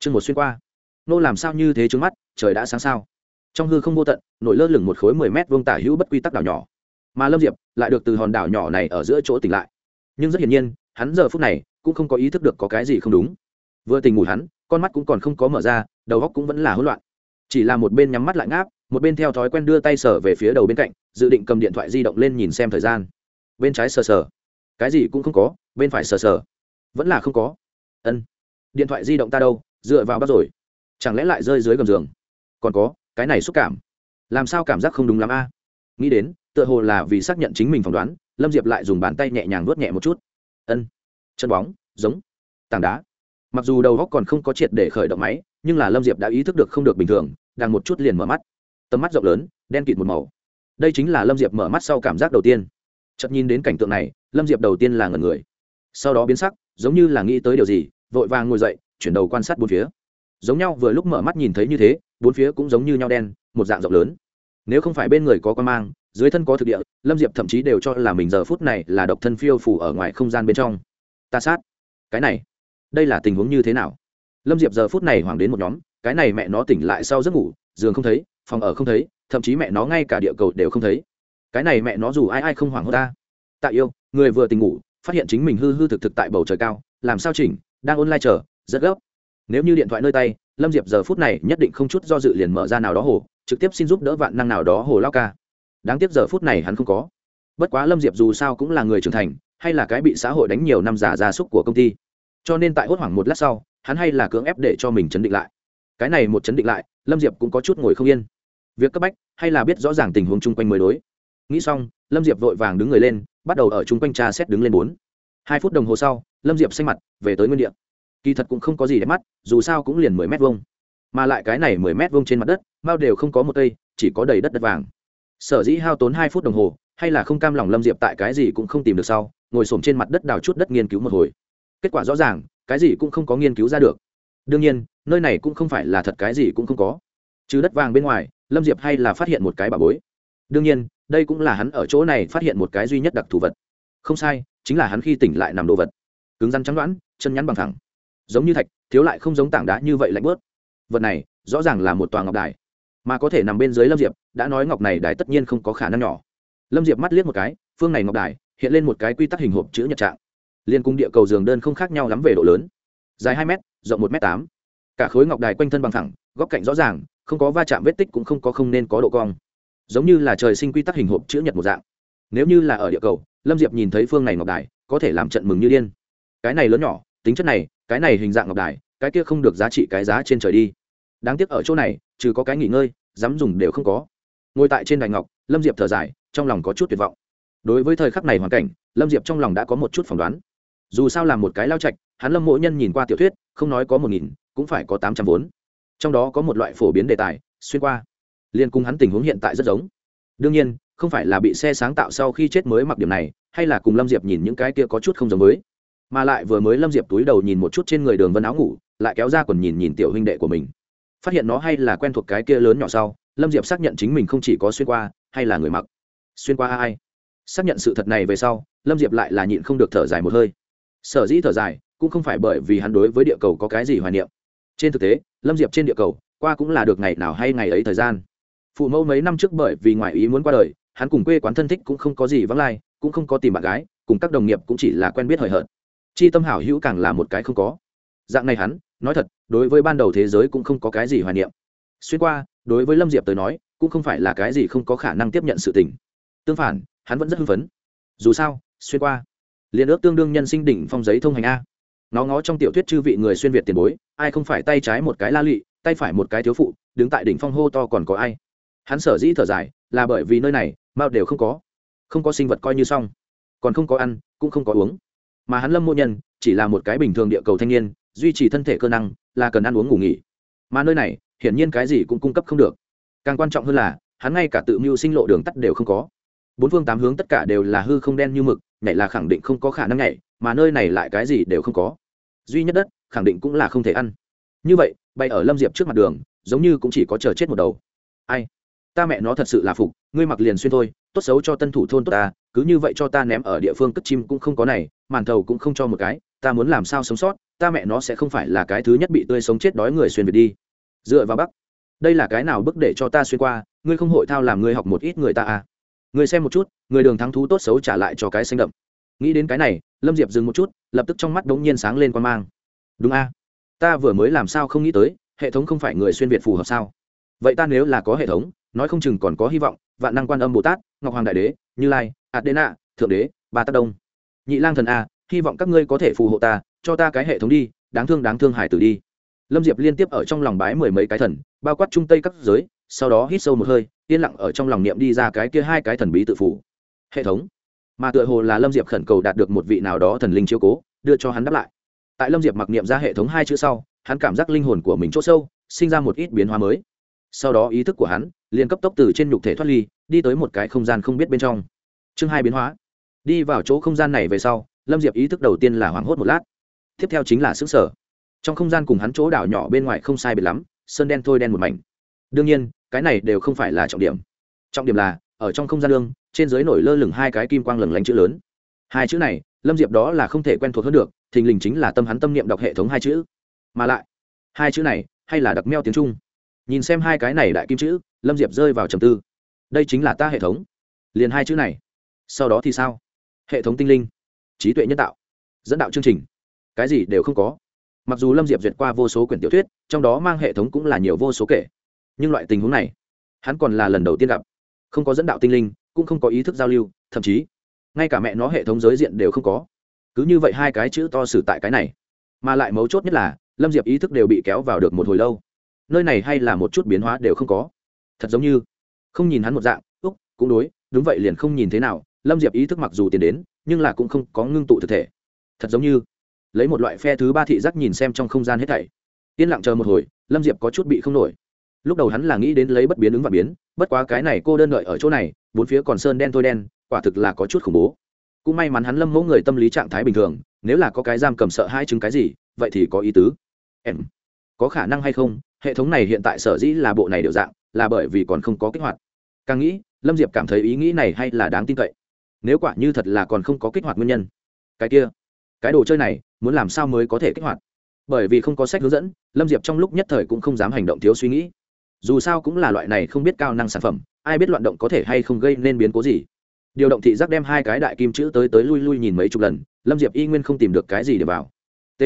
chương một xuyên qua. Nô làm sao như thế trước mắt, trời đã sáng sao. Trong hư không vô tận, nổi lơ lửng một khối mười mét vuông tả hữu bất quy tắc đảo nhỏ. Mà lâm diệp lại được từ hòn đảo nhỏ này ở giữa chỗ tỉnh lại. Nhưng rất hiển nhiên, hắn giờ phút này cũng không có ý thức được có cái gì không đúng. Vừa tỉnh ngủ hắn, con mắt cũng còn không có mở ra, đầu óc cũng vẫn là hỗn loạn. Chỉ là một bên nhắm mắt lại ngáp, một bên theo thói quen đưa tay sở về phía đầu bên cạnh, dự định cầm điện thoại di động lên nhìn xem thời gian. Bên trái sờ sờ. Cái gì cũng không có, bên phải sờ sờ. Vẫn là không có. Ân. Điện thoại di động ta đâu? Dựa vào bắt rồi. Chẳng lẽ lại rơi dưới gầm giường? Còn có, cái này xúc cảm. Làm sao cảm giác không đúng lắm a? Nghĩ đến, tựa hồ là vì xác nhận chính mình phỏng đoán, lâm diệp lại dùng bàn tay nhẹ nhàng nuốt nhẹ một chút. Ân. Chân bóng, giống. Tảng đá. Mặc dù đầu góc còn không có triệt để khởi động máy, nhưng là lâm diệp đã ý thức được không được bình thường, đang một chút liền mở mắt. Tầm mắt rộng lớn, đen kịt một màu. Đây chính là lâm diệp mở mắt sau cảm giác đầu tiên. Chợt nhìn đến cảnh tượng này, lâm diệp đầu tiên là ngần người. Sau đó biến sắc, giống như là nghĩ tới điều gì, vội vàng ngồi dậy chuyển đầu quan sát bốn phía. Giống nhau vừa lúc mở mắt nhìn thấy như thế, bốn phía cũng giống như nhau đen, một dạng rộng lớn. Nếu không phải bên người có con mang, dưới thân có thực địa, lâm diệp thậm chí đều cho là mình giờ phút này là độc thân phiêu phủ ở ngoài không gian bên trong. Ta sát. Cái này, đây là tình huống như thế nào? Lâm diệp giờ phút này hoảng đến một nhóm, cái này mẹ nó tỉnh lại sau giấc ngủ, giường không thấy, phòng ở không thấy, thậm chí mẹ nó ngay cả địa cầu đều không thấy. Cái này mẹ nó dù ai ai không hoảng hốt ta. Tạ yêu, người vừa tỉnh ngủ, phát hiện chính mình hư hư thực thực tại bầu trời cao, làm sao chỉnh, đang online chờ rất gấp. Nếu như điện thoại nơi tay, lâm diệp giờ phút này nhất định không chút do dự liền mở ra nào đó hồ, trực tiếp xin giúp đỡ vạn năng nào đó hồ lao ca. Đáng tiếc giờ phút này hắn không có. Bất quá lâm diệp dù sao cũng là người trưởng thành, hay là cái bị xã hội đánh nhiều năm giả gia súc của công ty. Cho nên tại hốt hoảng một lát sau, hắn hay là cưỡng ép để cho mình chấn định lại. Cái này một chấn định lại, lâm diệp cũng có chút ngồi không yên. Việc cấp bách, hay là biết rõ ràng tình huống chung quanh mới đối. Nghĩ xong, lâm diệp vội vàng đứng người lên, bắt đầu ở chung quanh tra xét đứng lên bốn. Hai phút đồng hồ sau, lâm diệp xanh mặt, về tới nguyên đ ị a kỳ thật cũng không có gì để mắt, dù sao cũng liền mười mét vuông. Mà lại cái này mười mét vuông trên mặt đất mao đều không có một cây, chỉ có đầy đất đất vàng. Sở dĩ hao tốn hai phút đồng hồ, hay là không cam lòng lâm diệp tại cái gì cũng không tìm được sau, ngồi s trên mặt đất đào chút đất nghiên cứu một hồi. Kết quả rõ ràng, cái gì cũng không có nghiên cứu ra được. Đương nhiên, nơi này cũng không phải là thật cái gì cũng không có. Chứ đất vàng bên ngoài, lâm diệp hay là phát hiện một cái bà bối. Đương nhiên, đây cũng là hắn ở chỗ này phát hiện một cái duy nhất đặc thù vật. Không sai, chính là hắn khi tỉnh lại nằm đồ vật. Cứng rắn trắng đoãn chân nhắn bằng thẳng giống như thạch, thiếu lại không giống tảng đá như vậy lạnh bớt. Vật này, rõ ràng là một tòa ngọc đài, mà có thể nằm bên dưới lâm diệp, đã nói ngọc này đài tất nhiên không có khả năng nhỏ. Lâm diệp mắt liếc một cái, phương này ngọc đài, hiện lên một cái quy tắc hình hộp chữ nhật trạng. Liên cung địa cầu giường đơn không khác nhau lắm về độ lớn, dài hai m rộng một m tám. Cả khối ngọc đài quanh thân bằng thẳng, góc cạnh rõ ràng, không có va chạm vết tích cũng không có không nên có độ cong. Giống như là trời sinh quy tắc hình hộp chữ nhật một dạng. Nếu như là ở địa cầu, lâm diệp nhìn thấy phương này ngọc đài, có thể làm trận mừng như điên. Cái này lớn nhỏ tính chất này, cái này hình dạng ngọc đài, cái kia không được giá trị cái giá trên trời đi. Đáng tiếc ở chỗ này, trừ có cái nghỉ ngơi, dám dùng đều không có. Ngồi tại trên đài ngọc, lâm diệp thở dài, trong lòng có chút tuyệt vọng. Đối với thời khắc này hoàn cảnh, lâm diệp trong lòng đã có một chút phỏng đoán. Dù sao là một cái lao trạch, hắn lâm mỗi nhân nhìn qua tiểu thuyết, không nói có một nghìn, cũng phải có tám trăm vốn. Trong đó có một loại phổ biến đề tài, xuyên qua. Liên cung hắn tình huống hiện tại rất giống. Đương nhiên, không phải là bị xe sáng tạo sau khi chết mới mặc điểm này, hay là cùng lâm diệp nhìn những cái kia có chút không giống với mà lại vừa mới lâm diệp túi đầu nhìn một chút trên người đường vân áo ngủ, lại kéo ra còn nhìn nhìn tiểu huynh đệ của mình. Phát hiện nó hay là quen thuộc cái kia lớn nhỏ sau, lâm diệp xác nhận chính mình không chỉ có xuyên qua, hay là người mặc. Xuyên qua ai? Xác nhận sự thật này về sau, lâm diệp lại là nhịn không được thở dài một hơi. Sở dĩ thở dài, cũng không phải bởi vì hắn đối với địa cầu có cái gì hoài niệm. Trên thực tế, lâm diệp trên địa cầu, qua cũng là được ngày nào hay ngày ấy thời gian. Phụ mẫu mấy năm trước bởi vì ngoại ý muốn qua đời, hắn cùng quê quán thân thích cũng không có gì vắng lai, cũng không có tìm bạn gái, cùng các đồng nghiệp cũng chỉ là quen biết hời hợt chi tâm hảo hữu càng là một cái không có. Dạng này hắn, nói thật, đối với ban đầu thế giới cũng không có cái gì hoài niệm. Xuyên qua, đối với lâm diệp tới nói, cũng không phải là cái gì không có khả năng tiếp nhận sự tình. Tương phản, hắn vẫn rất hưng phấn. Dù sao, xuyên qua, liền ước tương đương nhân sinh đỉnh phong giấy thông hành a. Nó ngó trong tiểu thuyết chư vị người xuyên việt tiền bối, ai không phải tay trái một cái la lụy tay phải một cái thiếu phụ, đứng tại đỉnh phong hô to còn có ai. Hắn sở dĩ thở dài, là bởi vì nơi này, mao đều không có. Không có sinh vật coi như xong. Còn không có ăn, cũng không có uống mà hắn lâm mộ nhân chỉ là một cái bình thường địa cầu thanh niên, duy trì thân thể cơ năng, là cần ăn uống ngủ nghỉ. Mà nơi này, hiển nhiên cái gì cũng cung cấp không được. Càng quan trọng hơn là, hắn ngay cả tự mưu sinh lộ đường tắt đều không có. Bốn phương tám hướng tất cả đều là hư không đen như mực, nhảy là khẳng định không có khả năng nhảy, mà nơi này lại cái gì đều không có. Duy nhất đất, khẳng định cũng là không thể ăn. Như vậy, bay ở lâm diệp trước mặt đường, giống như cũng chỉ có chờ chết một đầu. Ai? Ta mẹ nó thật sự là phục, ngươi mặc liền xuyên thôi, tốt xấu cho tân thủ thôn tốt ta, cứ như vậy cho ta ném ở địa phương cất chim cũng không có này, màn thầu cũng không cho một cái, ta muốn làm sao sống sót, ta mẹ nó sẽ không phải là cái thứ nhất bị tươi sống chết đói người xuyên việt đi. Dựa vào bắc, đây là cái nào bức để cho ta xuyên qua, ngươi không hội thao làm ngươi học một ít người ta à? Người xem một chút, người đường thắng thú tốt xấu trả lại cho cái xanh đậm. Nghĩ đến cái này, lâm diệp dừng một chút, lập tức trong mắt đ ố n g nhiên sáng lên quan mang. Đúng a, ta vừa mới làm sao không nghĩ tới, hệ thống không phải người xuyên việt phù hợp sao? Vậy ta nếu là có hệ thống nói không chừng còn có hy vọng, vạn năng quan âm bồ tát, ngọc hoàng đại đế, như lai, adena, thượng đế, ba tác đông. Nhị lang thần a, hy vọng các ngươi có thể phù hộ ta, cho ta cái hệ thống đi, đáng thương đáng thương hải tử đi. Lâm diệp liên tiếp ở trong lòng bái mười mấy cái thần, bao quát trung tây các giới, sau đó hít sâu một hơi, yên lặng ở trong lòng niệm đi ra cái kia hai cái thần bí tự phủ hệ thống. Mà tựa hồ là lâm diệp khẩn cầu đạt được một vị nào đó thần linh chiếu cố, đưa cho hắn đáp lại. Tại lâm diệp mặc niệm ra hệ thống hai chữ sau, hắn cảm giác linh hồn của mình c h ỗ sâu, sinh ra một ít biến hóa mới. Sau đó ý thức của hắn liền cấp tốc từ trên nhục thể thoát ly, đi tới một cái không gian không biết bên trong. Chương hai biến hóa. Đi vào chỗ không gian này về sau, lâm diệp ý thức đầu tiên là hoảng hốt một lát. Tiếp theo chính là xứ sở trong không gian cùng hắn chỗ đảo nhỏ bên ngoài không sai biệt lắm, sơn đen thôi đen một mảnh. Đương nhiên, cái này đều không phải là trọng điểm. Trọng điểm là, ở trong không gian lương, trên dưới nổi lơ lửng hai cái kim quang lừng lánh chữ lớn. Hai chữ này, lâm diệp đó là không thể quen thuộc hơn được, thình lình chính là tâm hắn tâm niệm đọc hệ thống hai chữ. Mà lại, hai chữ này, hay là đặc meo tiếng trung? Nhìn xem hai cái này đại kim chữ, lâm diệp rơi vào trầm tư. Đây chính là ta hệ thống. Liền hai chữ này. Sau đó thì sao? Hệ thống tinh linh. Trí tuệ nhân tạo. Dẫn đạo chương trình. Cái gì đều không có. Mặc dù lâm diệp duyệt qua vô số quyển tiểu thuyết, trong đó mang hệ thống cũng là nhiều vô số kể. Nhưng loại tình huống này, hắn còn là lần đầu tiên gặp. Không có dẫn đạo tinh linh, cũng không có ý thức giao lưu, thậm chí, ngay cả mẹ nó hệ thống giới diện đều không có. Cứ như vậy hai cái chữ to xử tại cái này. Mà lại mấu chốt nhất là, lâm diệp ý thức đều bị kéo vào được một hồi lâu nơi này hay là một chút biến hóa đều không có. Thật giống như, không nhìn hắn một dạng, úc, cũng đối, đúng vậy liền không nhìn thế nào, lâm diệp ý thức mặc dù tiền đến, nhưng là cũng không có ngưng tụ thực thể. Thật giống như, lấy một loại phe thứ ba thị giác nhìn xem trong không gian hết thảy. Yên lặng chờ một hồi, lâm diệp có chút bị không nổi. Lúc đầu hắn là nghĩ đến lấy bất biến ứng và biến, bất quá cái này cô đơn đợi ở chỗ này, bốn phía còn sơn đen thôi đen, quả thực là có chút khủng bố. Cũng may mắn hắn lâm mẫu người tâm lý trạng thái bình thường, nếu là có cái giam cầm sợ hai chứng cái gì, vậy thì có ý tứ. Em, có khả năng hay không hệ thống này hiện tại sở dĩ là bộ này đều dạng, là bởi vì còn không có kích hoạt. Càng nghĩ, lâm diệp cảm thấy ý nghĩ này hay là đáng tin cậy. Nếu quả như thật là còn không có kích hoạt nguyên nhân, cái kia, cái đồ chơi này, muốn làm sao mới có thể kích hoạt? Bởi vì không có sách hướng dẫn, lâm diệp trong lúc nhất thời cũng không dám hành động thiếu suy nghĩ. Dù sao cũng là loại này không biết cao năng sản phẩm, ai biết loạn động có thể hay không gây nên biến cố gì. Điều động thị giác đem hai cái đại kim chữ tới tới lui lui nhìn mấy chục lần, lâm diệp y nguyên không tìm được cái gì để vào. T,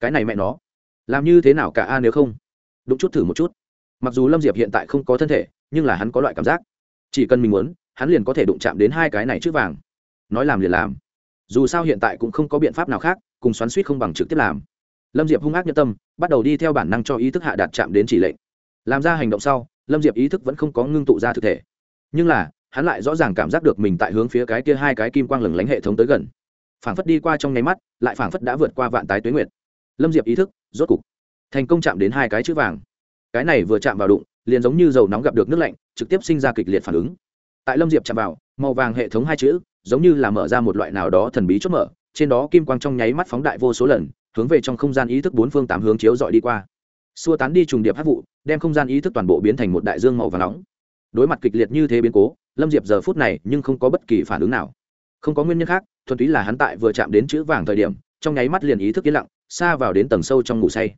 cái này mẹ nó, làm như thế nào cả a nếu không? Đúng chút thử một chút. Mặc dù lâm diệp hiện tại không có thân thể, nhưng là hắn có loại cảm giác. Chỉ cần mình muốn, hắn liền có thể đụng chạm đến hai cái này trước vàng. Nói làm liền làm. Dù sao hiện tại cũng không có biện pháp nào khác, cùng xoắn suýt không bằng trực tiếp làm. Lâm diệp hung ác nhân tâm, bắt đầu đi theo bản năng cho ý thức hạ đạt chạm đến chỉ lệnh. Làm ra hành động sau, lâm diệp ý thức vẫn không có ngưng tụ ra thực thể. Nhưng là, hắn lại rõ ràng cảm giác được mình tại hướng phía cái kia hai cái kim quang lừng lánh hệ thống tới gần. Phảng phất đi qua trong nháy mắt, lại phảng phất đã vượt qua vạn tái tuế nguyệt. Lâm diệp ý thức, rốt cục thành công chạm đến hai cái chữ vàng. Cái này vừa chạm vào đụng, liền giống như dầu nóng gặp được nước lạnh, trực tiếp sinh ra kịch liệt phản ứng. Tại lâm diệp chạm vào, màu vàng hệ thống hai chữ, giống như là mở ra một loại nào đó thần bí chốt mở, trên đó kim quang trong nháy mắt phóng đại vô số lần, hướng về trong không gian ý thức bốn phương tám hướng chiếu dọi đi qua. Xua tán đi trùng điệp hát vụ, đem không gian ý thức toàn bộ biến thành một đại dương màu và nóng. Đối mặt kịch liệt như thế biến cố, lâm diệp giờ phút này nhưng không có bất kỳ phản ứng nào. Không có nguyên nhân khác, thuần túy là hắn tại vừa chạm đến chữ vàng thời điểm, trong nháy mắt liền ý thức yên lặng, xa vào đến tầng sâu trong ngủ say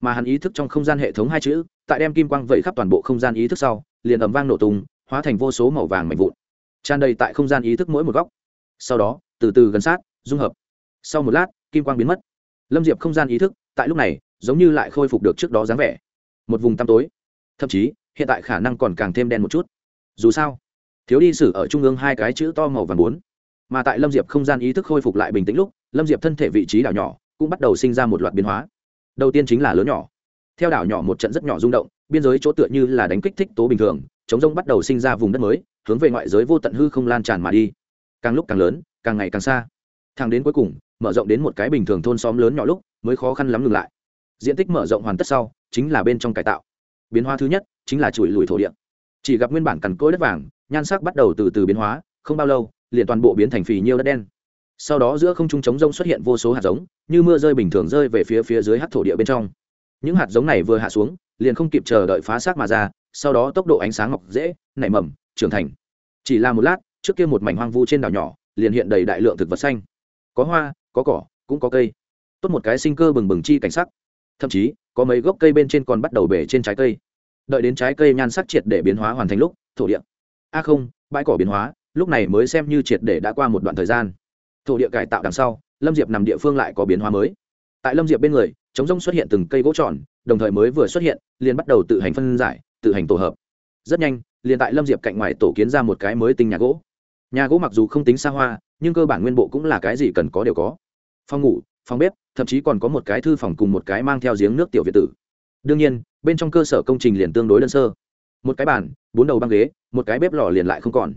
mà hắn ý thức trong không gian hệ thống hai chữ, tại đem kim quang vẩy khắp toàn bộ không gian ý thức sau, liền ầm vang nổ tung, hóa thành vô số màu vàng mạnh vụn. Tràn đầy tại không gian ý thức mỗi một góc. Sau đó, từ từ gần sát, dung hợp. Sau một lát, kim quang biến mất. Lâm diệp không gian ý thức, tại lúc này, giống như lại khôi phục được trước đó dáng vẻ. Một vùng tăm tối. Thậm chí, hiện tại khả năng còn càng thêm đen một chút. Dù sao, thiếu đi sử ở trung ương hai cái chữ to màu vàng bốn. Mà tại lâm diệp không gian ý thức khôi phục lại bình tĩnh lúc, lâm diệp thân thể vị trí đảo nhỏ, cũng bắt đầu sinh ra một loạt biến hóa đầu tiên chính là lớn nhỏ. Theo đảo nhỏ một trận rất nhỏ rung động, biên giới chỗ tựa như là đánh kích thích tố bình thường, chống rông bắt đầu sinh ra vùng đất mới, hướng về ngoại giới vô tận hư không lan tràn mà đi. Càng lúc càng lớn, càng ngày càng xa. Thang đến cuối cùng, mở rộng đến một cái bình thường thôn xóm lớn nhỏ lúc, mới khó khăn lắm ngừng lại. Diện tích mở rộng hoàn tất sau, chính là bên trong cải tạo. Biến hóa thứ nhất, chính là chùi lùi thổ địa. Chỉ gặp nguyên bản cằn cỗi đất vàng, nhan sắc bắt đầu từ từ biến hóa, không bao lâu, liền toàn bộ biến thành phì nhiêu đất đen sau đó giữa không trung trống rông xuất hiện vô số hạt giống, như mưa rơi bình thường rơi về phía phía dưới hát thổ địa bên trong. Những hạt giống này vừa hạ xuống, liền không kịp chờ đợi phá xác mà ra, sau đó tốc độ ánh sáng ngọc dễ, nảy mầm, trưởng thành. Chỉ là một lát, trước kia một mảnh hoang vu trên đảo nhỏ, liền hiện đầy đại lượng thực vật xanh. Có hoa, có cỏ, cũng có cây. Tốt một cái sinh cơ bừng bừng chi cảnh sắc. Thậm chí, có mấy gốc cây bên trên còn bắt đầu bể trên trái cây. Đợi đến trái cây nhan sắc triệt để biến hóa hoàn thành lúc, thổ địa. A không, bãi cỏ biến hóa, lúc này mới xem như triệt để đã qua một đoạn thời gian thổ địa cải tạo đằng sau, lâm diệp nằm địa phương lại có biến hóa mới. Tại lâm diệp bên người chống rông xuất hiện từng cây gỗ tròn, đồng thời mới vừa xuất hiện, liền bắt đầu tự hành phân giải, tự hành tổ hợp. Rất nhanh, liền tại lâm diệp cạnh ngoài tổ kiến ra một cái mới tinh nhà gỗ. Nhà gỗ mặc dù không tính xa hoa, nhưng cơ bản nguyên bộ cũng là cái gì cần có đều có. Phòng ngủ, phòng bếp, thậm chí còn có một cái thư phòng cùng một cái mang theo giếng nước tiểu việt tử. Đương nhiên, bên trong cơ sở công trình liền tương đối đơn sơ. Một cái bàn, bốn đầu băng ghế, một cái bếp lò liền lại không còn.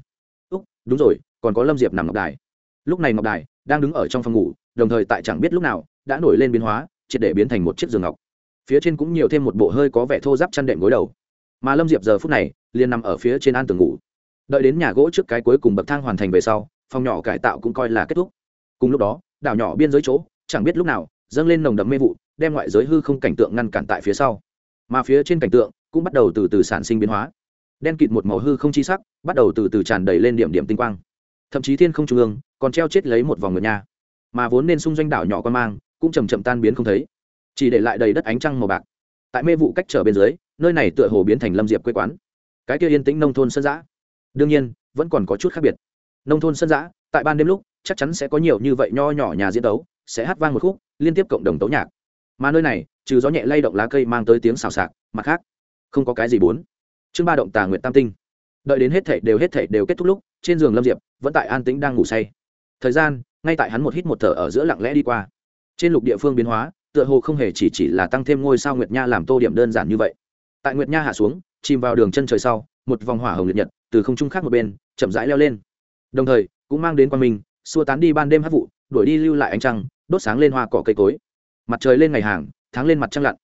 Úc, đúng rồi, còn có lâm diệp nằm ngọc đài lúc này ngọc đài đang đứng ở trong phòng ngủ, đồng thời tại chẳng biết lúc nào đã nổi lên biến hóa, triệt để biến thành một chiếc giường ngọc. Phía trên cũng nhiều thêm một bộ hơi có vẻ thô giáp chăn đệm gối đầu. Mà lâm diệp giờ phút này liền nằm ở phía trên an tường ngủ. Đợi đến nhà gỗ trước cái cuối cùng bậc thang hoàn thành về sau, phòng nhỏ cải tạo cũng coi là kết thúc. Cùng lúc đó, đảo nhỏ biên giới chỗ, chẳng biết lúc nào, dâng lên nồng đậm mê vụ, đem ngoại giới hư không cảnh tượng ngăn cản tại phía sau. Mà phía trên cảnh tượng cũng bắt đầu từ từ sản sinh biến hóa. Đen kịt một màu hư không chi sắc bắt đầu từ từ tràn đầy lên điểm điểm tinh quang. Thậm chí thiên không trung ương còn treo chết lấy một vòng ngựa nhà, mà vốn nên xung doanh đảo nhỏ con mang cũng chầm chậm tan biến không thấy. Chỉ để lại đầy đất ánh trăng màu bạc. Tại mê vụ cách trở bên dưới nơi này tựa hồ biến thành lâm diệp quê quán. Cái kia yên tĩnh nông thôn sân giã đương nhiên vẫn còn có chút khác biệt. Nông thôn sân giã tại ban đêm lúc chắc chắn sẽ có nhiều như vậy nho nhỏ nhà diễn tấu sẽ hát vang một khúc liên tiếp cộng đồng tấu nhạc. Mà nơi này trừ gió nhẹ lay động lá cây mang tới tiếng xào xạc mặt khác không có cái gì bốn. Chương ba động tà nguyện tam tinh. Đợi đến hết thảy đều hết thảy đều kết thúc lúc trên giường lâm diệp vẫn tại an tĩnh đang ngủ say thời gian, ngay tại hắn một hít một thở ở giữa lặng lẽ đi qua. Trên lục địa phương biến hóa, tựa hồ không hề chỉ chỉ là tăng thêm ngôi sao nguyệt nha làm tô điểm đơn giản như vậy. Tại nguyệt nha hạ xuống, chìm vào đường chân trời sau, một vòng hỏa hồng liệt nhật, từ không trung khác một bên, chậm rãi leo lên. Đồng thời, cũng mang đến quan minh, xua tán đi ban đêm hát vụ, đuổi đi lưu lại ánh trăng, đốt sáng lên hoa cỏ cây cối. Mặt trời lên ngày hàng, tháng lên mặt trăng lặn.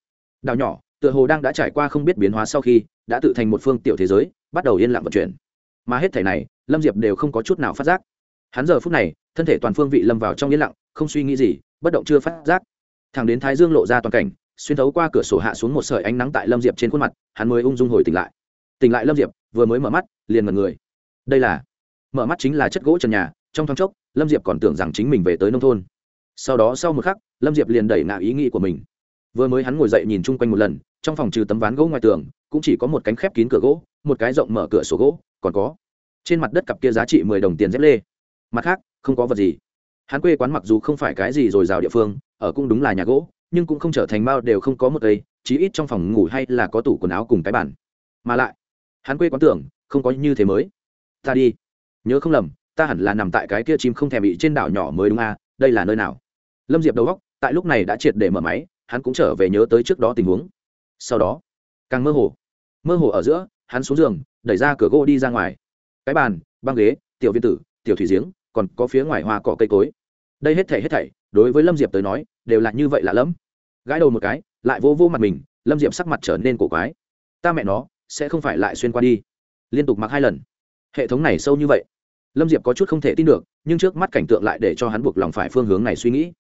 Đảo nhỏ, tựa hồ đang đã trải qua không biết biến hóa sau khi, đã tự thành một phương tiểu thế giới, bắt đầu yên lặng vận chuyển. Mà hết thể này, lâm diệp đều không có chút nào phát giác. Hắn giờ phút này thân thể toàn phương vị lâm vào trong yên lặng, không suy nghĩ gì, bất động chưa phát giác. Thẳng đến thái dương lộ ra toàn cảnh, xuyên thấu qua cửa sổ hạ xuống một sợi ánh nắng tại lâm diệp trên khuôn mặt, hắn mới ung dung hồi tỉnh lại. Tỉnh lại lâm diệp, vừa mới mở mắt, liền mật người. Đây là, mở mắt chính là chất gỗ trần nhà, trong thoáng chốc, lâm diệp còn tưởng rằng chính mình về tới nông thôn. Sau đó sau một khắc, lâm diệp liền đẩy nạ ý nghĩ của mình. Vừa mới hắn ngồi dậy nhìn chung quanh một lần, trong phòng trừ tấm ván gỗ ngoài tường, cũng chỉ có một cánh khép kín cửa gỗ, một cái rộng mở cửa sổ gỗ, còn có, trên mặt đất cặp kia giá trị mười đồng tiền dép lê. Mặt khác không có vật gì. Hắn quê quán mặc dù không phải cái gì rồi rào địa phương, ở cũng đúng là nhà gỗ, nhưng cũng không trở thành bao đều không có một cây, chí ít trong phòng ngủ hay là có tủ quần áo cùng cái bàn. Mà lại, hắn quê quán tưởng, không có như thế mới. Ta đi. Nhớ không lầm, ta hẳn là nằm tại cái kia chim không thèm bị trên đảo nhỏ mới đúng à đây là nơi nào? Lâm diệp đầu góc, tại lúc này đã triệt để mở máy, hắn cũng trở về nhớ tới trước đó tình huống. Sau đó, càng mơ hồ. Mơ hồ ở giữa, hắn xuống giường, đẩy ra cửa gỗ đi ra ngoài. Cái bàn, băng ghế, tiểu viên tử, tiểu thủy giếng còn có phía ngoài hoa cỏ cây cối. Đây hết thảy hết thảy, đối với lâm diệp tới nói, đều là như vậy lạ lẫm. Gãi đầu một cái, lại vô vô mặt mình, lâm diệp sắc mặt trở nên cổ quái. Ta mẹ nó, sẽ không phải lại xuyên qua đi. Liên tục mặc hai lần. Hệ thống này sâu như vậy. Lâm diệp có chút không thể tin được, nhưng trước mắt cảnh tượng lại để cho hắn buộc lòng phải phương hướng này suy nghĩ.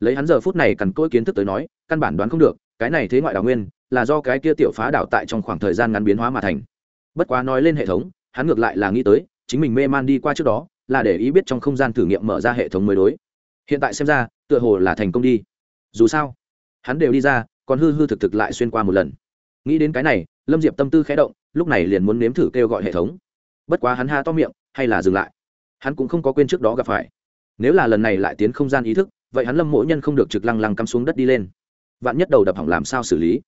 Lấy hắn giờ phút này cần cỗi kiến thức tới nói, căn bản đoán không được, cái này thế ngoại đào nguyên, là do cái kia tiểu phá đảo tại trong khoảng thời gian ngắn biến hóa mà thành. Bất quá nói lên hệ thống, hắn ngược lại là nghĩ tới, chính mình mê man đi qua trước đó là để ý biết trong không gian thử nghiệm mở ra hệ thống mới đối. Hiện tại xem ra, tựa hồ là thành công đi. Dù sao, hắn đều đi ra, còn hư hư thực thực lại xuyên qua một lần. Nghĩ đến cái này, lâm diệp tâm tư khẽ động, lúc này liền muốn nếm thử kêu gọi hệ thống. Bất quá hắn ha to miệng, hay là dừng lại. Hắn cũng không có quên trước đó gặp phải. Nếu là lần này lại tiến không gian ý thức, vậy hắn lâm mỗi nhân không được trực lăng lăng cắm xuống đất đi lên. Vạn nhất đầu đập hỏng làm sao xử lý?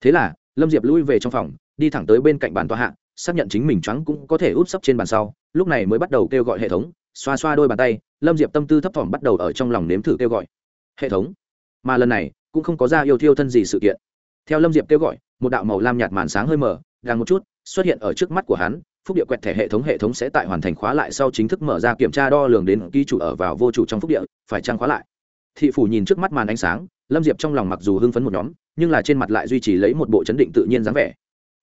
Thế là, lâm diệp lui về trong phòng, đi thẳng tới bên cạnh bàn tòa hạ xác nhận chính mình trắng cũng có thể út sấp trên bàn sau, lúc này mới bắt đầu kêu gọi hệ thống, xoa xoa đôi bàn tay, lâm diệp tâm tư thấp thỏm bắt đầu ở trong lòng nếm thử kêu gọi. Hệ thống? Mà lần này, cũng không có ra yêu thiêu thân gì sự kiện. Theo lâm diệp kêu gọi, một đạo màu lam nhạt màn sáng hơi mờ gàng một chút, xuất hiện ở trước mắt của hắn, phúc địa quẹt thẻ hệ thống hệ thống sẽ tại hoàn thành khóa lại sau chính thức mở ra kiểm tra đo lường đến ký chủ ở vào vô chủ trong phúc địa, phải trang khóa lại. Thị phủ nhìn trước mắt màn ánh sáng, lâm diệp trong lòng mặc dù hưng phấn một nhóm, nhưng là trên mặt lại duy trì lấy một bộ chấn định tự nhiên dáng vẻ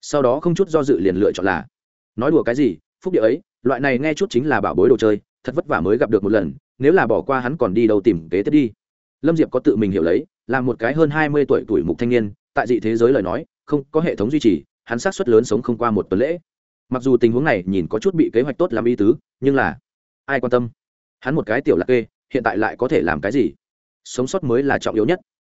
sau đó không chút do dự liền lựa chọn là, nói đùa cái gì, phúc địa ấy, loại này nghe chút chính là bảo bối đồ chơi, thật vất vả mới gặp được một lần, nếu là bỏ qua hắn còn đi đâu tìm kế tiếp đi. Lâm diệp có tự mình hiểu lấy, là một cái hơn hai mươi tuổi tuổi mục thanh niên, tại dị thế giới lời nói, không có hệ thống duy trì, hắn sát xuất lớn sống không qua một tuần lễ. Mặc dù tình huống này nhìn có chút bị kế hoạch tốt làm y tứ, nhưng là, ai quan tâm? Hắn một cái tiểu lạc kê, hiện tại lại có thể làm cái gì? Sống sót mới là trọng yếu nhất.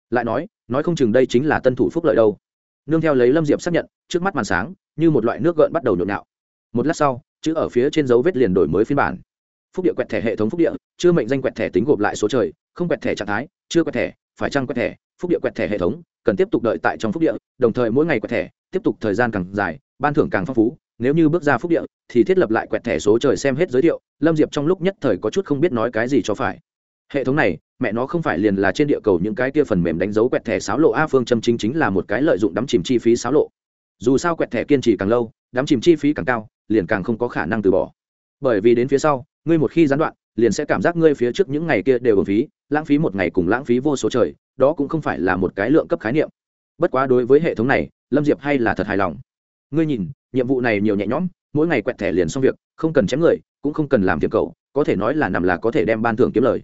Lại nói nói không chừng đây chính là tân thủ phúc lợi đâu nương theo lấy lâm diệp xác nhận, trước mắt màn sáng như một loại nước gợn bắt đầu nhộn nhạo. Một lát sau, chữ ở phía trên dấu vết liền đổi mới phiên bản. Phúc địa quẹt thẻ hệ thống phúc địa, chưa mệnh danh quẹt thẻ tính gộp lại số trời, không quẹt thẻ trạng thái, chưa quẹt thẻ, phải chăng quẹt thẻ, phúc địa quẹt thẻ hệ thống, cần tiếp tục đợi tại trong phúc địa, đồng thời mỗi ngày quẹt thẻ, tiếp tục thời gian càng dài, ban thưởng càng phong phú, nếu như bước ra phúc địa thì thiết lập lại quẹt thẻ số trời xem hết giới thiệu, lâm diệp trong lúc nhất thời có chút không biết nói cái gì cho phải hệ thống này, mẹ nó không phải liền là trên địa cầu những cái kia phần mềm đánh dấu quẹt thẻ sáo lộ, a phương châm chính chính là một cái lợi dụng đắm chìm chi phí sáo lộ. Dù sao quẹt thẻ kiên trì càng lâu, đắm chìm chi phí càng cao, liền càng không có khả năng từ bỏ. Bởi vì đến phía sau, ngươi một khi gián đoạn, liền sẽ cảm giác ngươi phía trước những ngày kia đều hưởng phí, lãng phí một ngày cùng lãng phí vô số trời, đó cũng không phải là một cái lượng cấp khái niệm. Bất quá đối với hệ thống này, lâm diệp hay là thật hài lòng. Ngươi nhìn, nhiệm vụ này nhiều nhẹ nhõm, mỗi ngày quẹt thẻ liền xong việc, không cần chém người, cũng không cần làm tiệm cầu có thể nói là nằm là có thể đem ban thưởng kiếm lời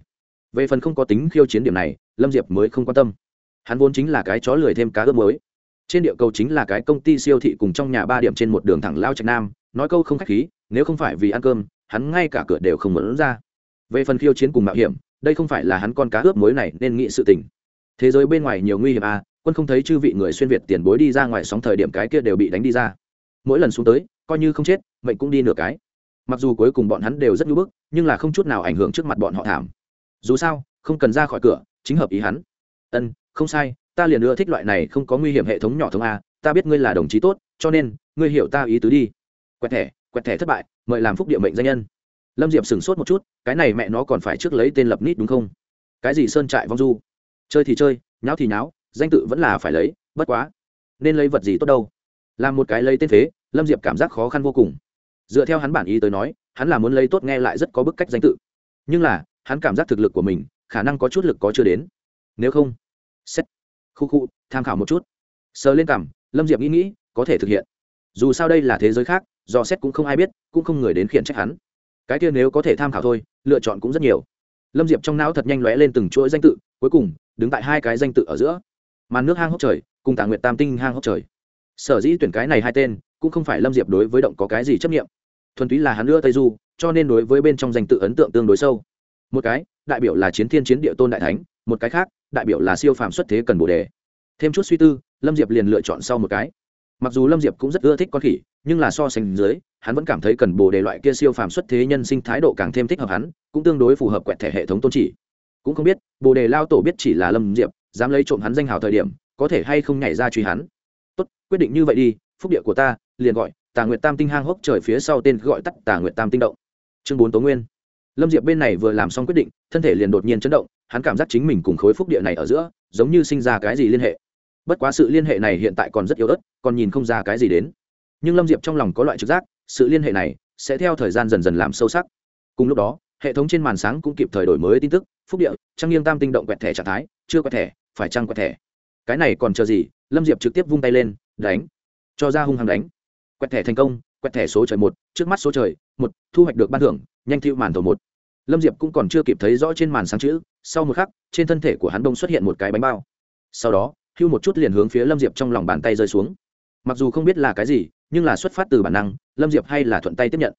về phần không có tính khiêu chiến điểm này, lâm diệp mới không quan tâm. Hắn vốn chính là cái chó lười thêm cá ướp mới trên địa cầu chính là cái công ty siêu thị cùng trong nhà ba điểm trên một đường thẳng lao trạch nam, nói câu không khách khí, nếu không phải vì ăn cơm, hắn ngay cả cửa đều không mở ra. Về phần khiêu chiến cùng mạo hiểm, đây không phải là hắn con cá ướp mới này nên nghĩ sự tình. Thế giới bên ngoài nhiều nguy hiểm à quân không thấy chư vị người xuyên việt tiền bối đi ra ngoài sóng thời điểm cái kia đều bị đánh đi ra. Mỗi lần xuống tới, coi như không chết, mệnh cũng đi nửa cái. Mặc dù cuối cùng bọn hắn đều rất nhu bức, nhưng là không chút nào ảnh hưởng trước mặt bọn họ thảm dù sao, không cần ra khỏi cửa, chính hợp ý hắn. Ân, không sai, ta liền ưa thích loại này không có nguy hiểm hệ thống nhỏ thống a, ta biết ngươi là đồng chí tốt, cho nên, ngươi hiểu ta ý tứ đi. Quẹt thẻ quẹt thẻ thất bại, mời làm phúc địa mệnh danh nhân. Lâm diệp sửng sốt một chút, cái này mẹ nó còn phải trước lấy tên lập nít đúng không? Cái gì sơn trại vong du? Chơi thì chơi, nháo thì nháo, danh tự vẫn là phải lấy, bất quá. Nên lấy vật gì tốt đâu? Làm một cái lấy tên phế, lâm diệp cảm giác khó khăn vô cùng. Dựa theo hắn bản ý tới nói, hắn là muốn lấy tốt nghe lại rất có bức cách danh tự. Nhưng là hắn cảm giác thực lực của mình khả năng có chút lực có chưa đến. Nếu không xét khu khu, tham khảo một chút. Sờ lên cảm, lâm diệp nghĩ nghĩ, có thể thực hiện. Dù sao đây là thế giới khác, do xét cũng không ai biết, cũng không người đến khiển trách hắn. Cái kia nếu có thể tham khảo thôi, lựa chọn cũng rất nhiều. Lâm diệp trong não thật nhanh lóe lên từng chuỗi danh tự, cuối cùng, đứng tại hai cái danh tự ở giữa. Màn nước hang hốc trời, cùng tạ nguyệt tam tinh hang hốc trời. Sở dĩ tuyển cái này hai tên, cũng không phải lâm diệp đối với động có cái gì chấp nghiệm thuần túy là hắn đưa tây du, cho nên đối với bên trong danh tự ấn tượng tương đối sâu một cái, đại biểu là chiến thiên chiến địa tôn đại thánh, một cái khác, đại biểu là siêu phàm xuất thế cần bồ đề. Thêm chút suy tư, lâm diệp liền lựa chọn sau một cái. Mặc dù lâm diệp cũng rất ưa thích con khỉ, nhưng là so sánh dưới, hắn vẫn cảm thấy cần bồ đề loại kia siêu phàm xuất thế nhân sinh thái độ càng thêm thích hợp hắn, cũng tương đối phù hợp quẹt thẻ hệ thống tôn chỉ. Cũng không biết, bồ đề lao tổ biết chỉ là lâm diệp, dám lấy trộm hắn danh hào thời điểm, có thể hay không nhảy ra truy hắn. Tốt, quyết định như vậy đi, phúc địa của ta, liền gọi tà nguyệt tam tinh hang hốc trời phía sau tên gọi tắt tà nguyệt tam tinh động. Chương bốn tố nguyên lâm diệp bên này vừa làm xong quyết định, thân thể liền đột nhiên chấn động, hắn cảm giác chính mình cùng khối phúc địa này ở giữa, giống như sinh ra cái gì liên hệ. Bất quá sự liên hệ này hiện tại còn rất yếu ớt, còn nhìn không ra cái gì đến. Nhưng lâm diệp trong lòng có loại trực giác, sự liên hệ này sẽ theo thời gian dần dần làm sâu sắc. Cùng lúc đó, hệ thống trên màn sáng cũng kịp thời đổi mới tin tức, phúc địa trang nghiêng tam tinh động quẹt thẻ trạng thái, chưa quẹt thẻ, phải trăng quẹt thẻ. Cái này còn chờ gì? Lâm diệp trực tiếp vung tay lên, đánh. Cho ra hung hăng đánh. Quẹt thẻ thành công, quẹt thẻ số trời một, trước mắt số trời một, thu hoạch được ban thưởng nhanh thiệu màn tổ một. Lâm diệp cũng còn chưa kịp thấy rõ trên màn sáng chữ, sau một khắc, trên thân thể của hắn đông xuất hiện một cái bánh bao. Sau đó, hưu một chút liền hướng phía lâm diệp trong lòng bàn tay rơi xuống. Mặc dù không biết là cái gì, nhưng là xuất phát từ bản năng, lâm diệp hay là thuận tay tiếp nhận.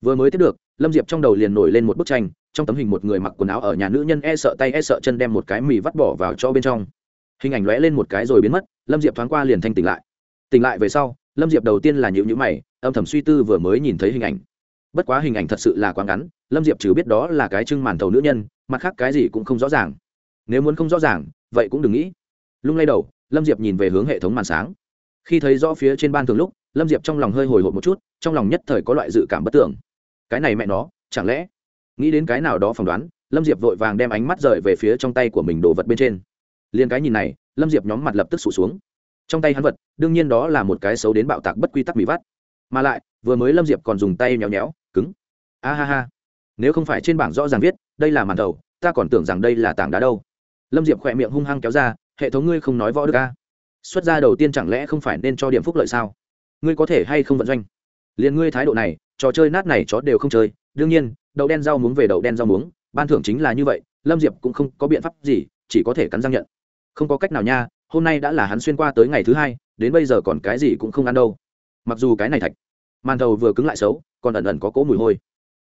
Vừa mới tiếp được, lâm diệp trong đầu liền nổi lên một bức tranh, trong tấm hình một người mặc quần áo ở nhà nữ nhân e sợ tay e sợ chân đem một cái mì vắt bỏ vào cho bên trong. Hình ảnh lóe lên một cái rồi biến mất, lâm diệp thoáng qua liền thanh tỉnh lại. Tỉnh lại về sau, lâm diệp đầu tiên là nhịu nhữ mày, âm thầm suy tư vừa mới nhìn thấy hình ảnh bất quá hình ảnh thật sự là quá ngắn, lâm diệp trừ biết đó là cái trưng màn thầu nữ nhân, mặt khác cái gì cũng không rõ ràng. Nếu muốn không rõ ràng, vậy cũng đừng nghĩ. Lung lay đầu, lâm diệp nhìn về hướng hệ thống màn sáng. Khi thấy rõ phía trên ban thường lúc, lâm diệp trong lòng hơi hồi hộp một chút, trong lòng nhất thời có loại dự cảm bất tưởng. Cái này mẹ nó, chẳng lẽ? Nghĩ đến cái nào đó phỏng đoán, lâm diệp vội vàng đem ánh mắt rời về phía trong tay của mình đồ vật bên trên. Liền cái nhìn này, lâm diệp nhóm mặt lập tức sụt xuống. Trong tay hắn vật, đương nhiên đó là một cái xấu đến bạo tạc bất quy tắc bị vắt. Mà lại, vừa mới lâm diệp còn dùng tay nhéo nhéo cứng. A ha ha. Nếu không phải trên bảng rõ ràng viết, đây là màn đầu, ta còn tưởng rằng đây là tảng đá đâu. Lâm diệp khỏe miệng hung hăng kéo ra, hệ thống ngươi không nói võ được a. Xuất ra đầu tiên chẳng lẽ không phải nên cho điểm phúc lợi sao? Ngươi có thể hay không vận doanh? Liền ngươi thái độ này, trò chơi nát này chó đều không chơi. Đương nhiên, đậu đen rau muống về đậu đen rau muống, ban thưởng chính là như vậy, lâm diệp cũng không có biện pháp gì, chỉ có thể cắn răng nhận. Không có cách nào nha, hôm nay đã là hắn xuyên qua tới ngày thứ hai, đến bây giờ còn cái gì cũng không ăn đâu. Mặc dù cái này thạch, màn đầu vừa cứng lại xấu còn ẩn ẩn có cỗ mùi hôi.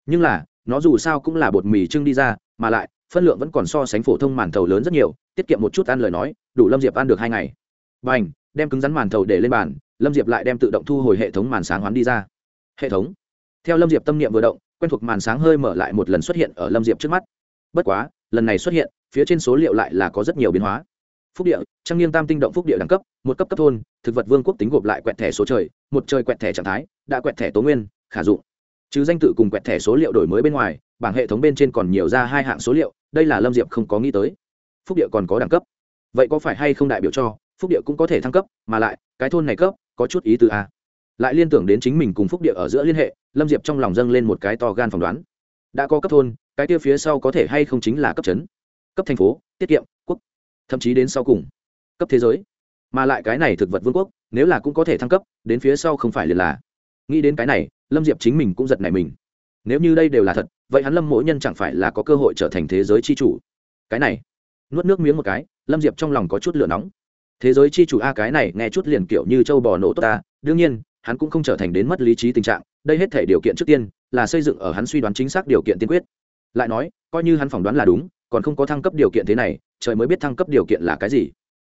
Nhưng là, nó dù sao cũng là bột mì trưng đi ra, mà lại, phân lượng vẫn còn so sánh phổ thông màn thầu lớn rất nhiều, tiết kiệm một chút ăn lời nói, đủ lâm diệp ăn được hai ngày. B à n h đem cứng rắn màn thầu để lên bàn, lâm diệp lại đem tự động thu hồi hệ thống màn sáng hoán đi ra. Hệ thống. Theo lâm diệp tâm niệm vừa động, quen thuộc màn sáng hơi mở lại một lần xuất hiện ở lâm diệp trước mắt. Bất quá, lần này xuất hiện, phía trên số liệu lại là có rất nhiều biến hóa. Phúc địa trang nghiêng tam tinh động phúc địa đẳng cấp, một cấp cấp thôn, thực vật vương quốc tính gộp lại quẹt thẻ số trời, một trời quẹt thẻ trạng thái, đã quẹt thẻ tố nguyên, khả dụng chứ danh tự cùng quẹt thẻ số liệu đổi mới bên ngoài, bảng hệ thống bên trên còn nhiều ra hai hạng số liệu, đây là lâm diệp không có nghĩ tới. Phúc địa còn có đẳng cấp. Vậy có phải hay không đại biểu cho, phúc địa cũng có thể thăng cấp, mà lại, cái thôn này cấp, có chút ý từ a. Lại liên tưởng đến chính mình cùng phúc địa ở giữa liên hệ, lâm diệp trong lòng dâng lên một cái to gan phỏng đoán. Đã có cấp thôn, cái tiêu phía sau có thể hay không chính là cấp chấn, cấp thành phố, tiết kiệm, quốc, thậm chí đến sau cùng, cấp thế giới. Mà lại cái này thực vật vương quốc, nếu là cũng có thể thăng cấp, đến phía sau không phải liền là. Nghĩ đến cái này lâm diệp chính mình cũng giật nảy mình. Nếu như đây đều là thật, vậy hắn lâm mỗi nhân chẳng phải là có cơ hội trở thành thế giới c h i chủ? Cái này, nuốt nước miếng một cái, lâm diệp trong lòng có chút lửa nóng. Thế giới c h i chủ a, cái này nghe chút liền kiểu như châu bò nổ tốt ta. Đương nhiên, hắn cũng không trở thành đến mất lý trí tình trạng. Đây hết thể điều kiện trước tiên, là xây dựng ở hắn suy đoán chính xác điều kiện tiên quyết. Lại nói, coi như hắn phỏng đoán là đúng, còn không có thăng cấp điều kiện thế này, trời mới biết thăng cấp điều kiện là cái gì.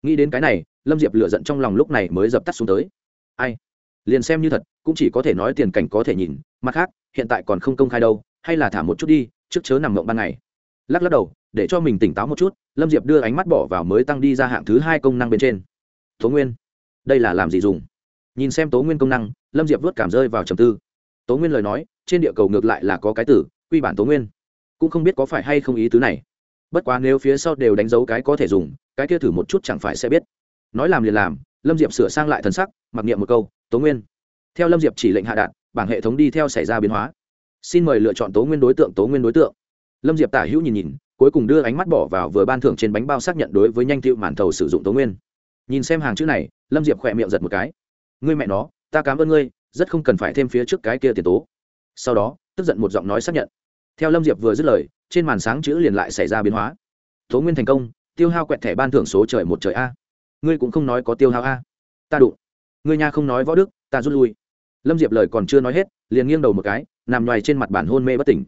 Nghĩ đến cái này, lâm diệp lựa giận trong lòng lúc này mới dập tắt xuống tới. Ai? Liền xem như thật, cũng chỉ có thể nói tiền cảnh có thể nhìn, mặt khác, hiện tại còn không công khai đâu, hay là thả một chút đi, trước chớ nằm mộng ban ngày. Lắc lắc đầu, để cho mình tỉnh táo một chút, lâm diệp đưa ánh mắt bỏ vào mới tăng đi ra hạng thứ hai công năng bên trên. Tố nguyên. Đây là làm gì dùng? Nhìn xem tố nguyên công năng, lâm diệp vớt cảm rơi vào trầm tư. Tố nguyên lời nói, trên địa cầu ngược lại là có cái tử, quy bản tố nguyên. Cũng không biết có phải hay không ý tứ này. Bất quá nếu phía sau đều đánh dấu cái có thể dùng, cái kia thử một chút chẳng phải sẽ biết. Nói làm liền làm, lâm diệp sửa sang lại thần sắc, mặc niệm một câu tố nguyên. Theo lâm diệp chỉ lệnh hạ đạt, bảng hệ thống đi theo xảy ra biến hóa. Xin mời lựa chọn tố nguyên đối tượng, tố nguyên đối tượng. Lâm diệp tả hữu nhìn nhìn, cuối cùng đưa ánh mắt bỏ vào vừa ban thưởng trên bánh bao xác nhận đối với nhanh tiệu màn thầu sử dụng tố nguyên. Nhìn xem hàng chữ này, lâm diệp khỏe miệng giật một cái. Ngươi mẹ nó, ta cảm ơn ngươi, rất không cần phải thêm phía trước cái kia tiền tố. Sau đó, tức giận một giọng nói xác nhận. Theo lâm diệp vừa dứt lời, trên màn sáng chữ liền lại xảy ra biến hóa. Tố nguyên thành công, tiêu hao quẹt thẻ ban thưởng số trời một trời a. Ngươi cũng không nói có tiêu hao a. Ta đụng ngươi nhà không nói võ đức, ta rút lui. Lâm diệp lời còn chưa nói hết, liền nghiêng đầu một cái, nằm ngoài trên mặt bản hôn mê bất tỉnh.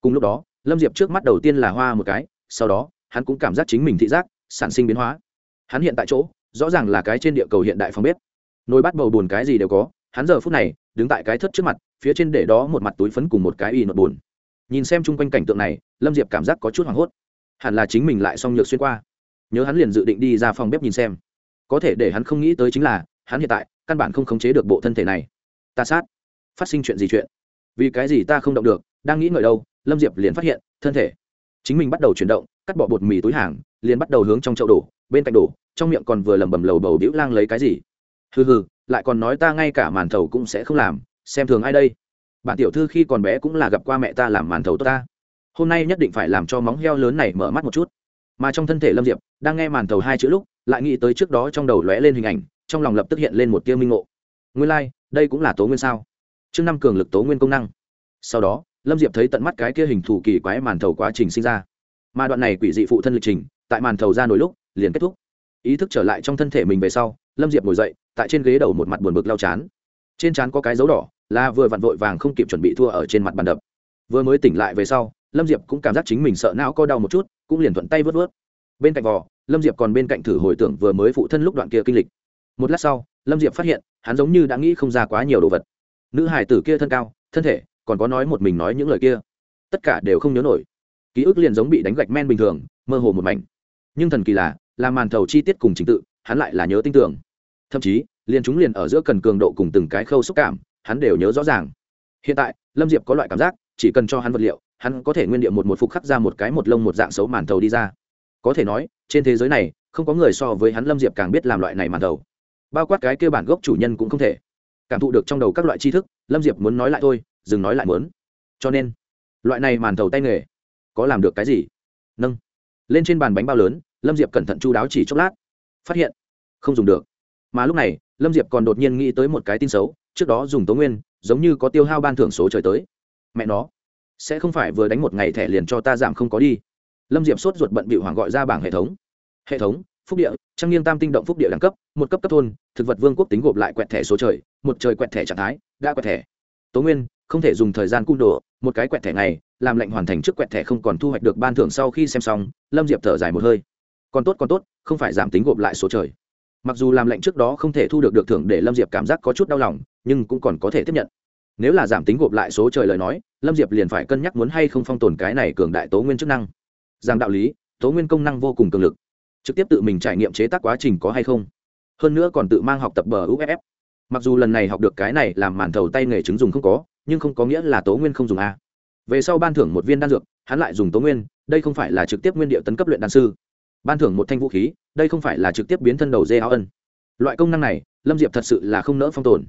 Cùng lúc đó, lâm diệp trước mắt đầu tiên là hoa một cái, sau đó, hắn cũng cảm giác chính mình thị giác, sản sinh biến hóa. Hắn hiện tại chỗ, rõ ràng là cái trên địa cầu hiện đại phòng bếp. Nồi bắt bầu bùn cái gì đều có, hắn giờ phút này, đứng tại cái thất trước mặt, phía trên để đó một mặt túi phấn cùng một cái y nột bùn nhìn xem chung quanh cảnh tượng này, lâm diệp cảm giác có chút hoảng hốt. Hẳn là chính mình lại xong nhược xuyên qua. Nhớ hắn liền dự định đi ra phòng bếp nhìn xem. Có thể để hắn không nghĩ tới chính là, hắn hiện tại căn bản không khống chế được bộ thân thể này. Ta sát. Phát sinh chuyện gì chuyện? Vì cái gì ta không động được? Đang nghĩ ngợi đâu? Lâm diệp liền phát hiện, thân thể. Chính mình bắt đầu chuyển động, cắt bỏ bột mì túi hàng, liền bắt đầu hướng trong chậu đổ, bên cạnh đổ, trong miệng còn vừa lầm bầm lầu bầu đĩu lang lấy cái gì. Hừ hừ, lại còn nói ta ngay cả màn thầu cũng sẽ không làm, xem thường ai đây? Bạn tiểu thư khi còn bé cũng là gặp qua mẹ ta làm màn thầu tốt ta. Hôm nay nhất định phải làm cho móng heo lớn này mở mắt một chút. Mà trong thân thể lâm diệp, đang nghe màn thầu hai chữ lúc, lại nghĩ tới trước đó trong đầu lóe lên hình ảnh trong lòng lập tức hiện lên một tia minh ngộ. Nguyên lai、like, đây cũng là tố nguyên sao? Chương năm cường lực tố nguyên công năng. Sau đó lâm diệp thấy tận mắt cái kia hình thù kỳ quái màn thầu quá trình sinh ra. Mà đoạn này quỷ dị phụ thân lịch trình tại màn thầu ra nổi lúc liền kết thúc. Ý thức trở lại trong thân thể mình về sau lâm diệp ngồi dậy tại trên ghế đầu một mặt buồn bực lau chán. Trên trán có cái dấu đỏ là vừa vặn vội vàng không kịp chuẩn bị thua ở trên mặt bàn đập. Vừa mới tỉnh lại về sau lâm diệp cũng cảm giác chính mình sợ não co đau một chút cũng liền thuận tay vớt vớt. Bên cạnh vò lâm diệp còn bên cạnh thử hồi tưởng vừa mới phụ thân lúc đoạn kia kinh lịch một lát sau, lâm diệp phát hiện, hắn giống như đã nghĩ không ra quá nhiều đồ vật. Nữ hải tử kia thân cao, thân thể, còn có nói một mình nói những lời kia. Tất cả đều không nhớ nổi. Ký ức liền giống bị đánh gạch men bình thường, mơ hồ một mảnh. Nhưng thần kỳ là làm màn thầu chi tiết cùng trình tự, hắn lại là nhớ tinh tưởng. Thậm chí, liền chúng liền ở giữa cần cường độ cùng từng cái khâu xúc cảm, hắn đều nhớ rõ ràng. Hiện tại, lâm diệp có loại cảm giác, chỉ cần cho hắn vật liệu, hắn có thể nguyên điệu một một phục khắc ra một cái một lông một dạng xấu màn thầu đi ra. Có thể nói, trên thế giới này, không có người so với hắn lâm diệp càng biết làm loại này màn thầu bao quát cái kêu bản gốc chủ nhân cũng không thể. Cảm thụ được trong đầu các loại tri thức, lâm diệp muốn nói lại thôi, dừng nói lại muốn. Cho nên, loại này màn thầu tay nghề, có làm được cái gì? Nâng. Lên trên bàn bánh bao lớn, lâm diệp cẩn thận chu đáo chỉ chốc lát. Phát hiện, không dùng được. Mà lúc này, lâm diệp còn đột nhiên nghĩ tới một cái tin xấu, trước đó dùng tố nguyên, giống như có tiêu hao ban thưởng số trời tới. Mẹ nó, sẽ không phải vừa đánh một ngày thẻ liền cho ta giảm không có đi. Lâm diệp sốt ruột bận bị hoàng gọi ra bảng hệ thống. Hệ thống phúc địa trang nghiêng tam tinh động phúc địa đẳng cấp, một cấp cấp thôn, thực vật vương quốc tính gộp lại quẹt thẻ số trời, một trời quẹt thẻ trạng thái, đã quẹt thẻ. Tố nguyên, không thể dùng thời gian cung đồ, một cái quẹt thẻ này, làm lệnh hoàn thành trước quẹt thẻ không còn thu hoạch được ban thưởng sau khi xem xong, lâm diệp thở dài một hơi. Còn tốt còn tốt, không phải giảm tính gộp lại số trời. Mặc dù làm lệnh trước đó không thể thu được được thưởng để lâm diệp cảm giác có chút đau lòng, nhưng cũng còn có thể tiếp nhận. Nếu là giảm tính gộp lại số trời lời nói, lâm diệp liền phải cân nhắc muốn hay không phong tồn cái này cường đại tố nguyên chức năng. Rằng đạo lý, tố nguyên công năng vô cùng cường lực trực tiếp tự mình trải nghiệm chế tác quá trình có hay không. Hơn nữa còn tự mang học tập bờ uff mặc dù lần này học được cái này làm màn thầu tay nghề chứng dùng không có, nhưng không có nghĩa là tố nguyên không dùng a. Về sau ban thưởng một viên đan dược, hắn lại dùng tố nguyên, đây không phải là trực tiếp nguyên điệu tấn cấp luyện đan sư. Ban thưởng một thanh vũ khí, đây không phải là trực tiếp biến thân đầu dê áo ân. Loại công năng này, lâm diệp thật sự là không nỡ phong tồn.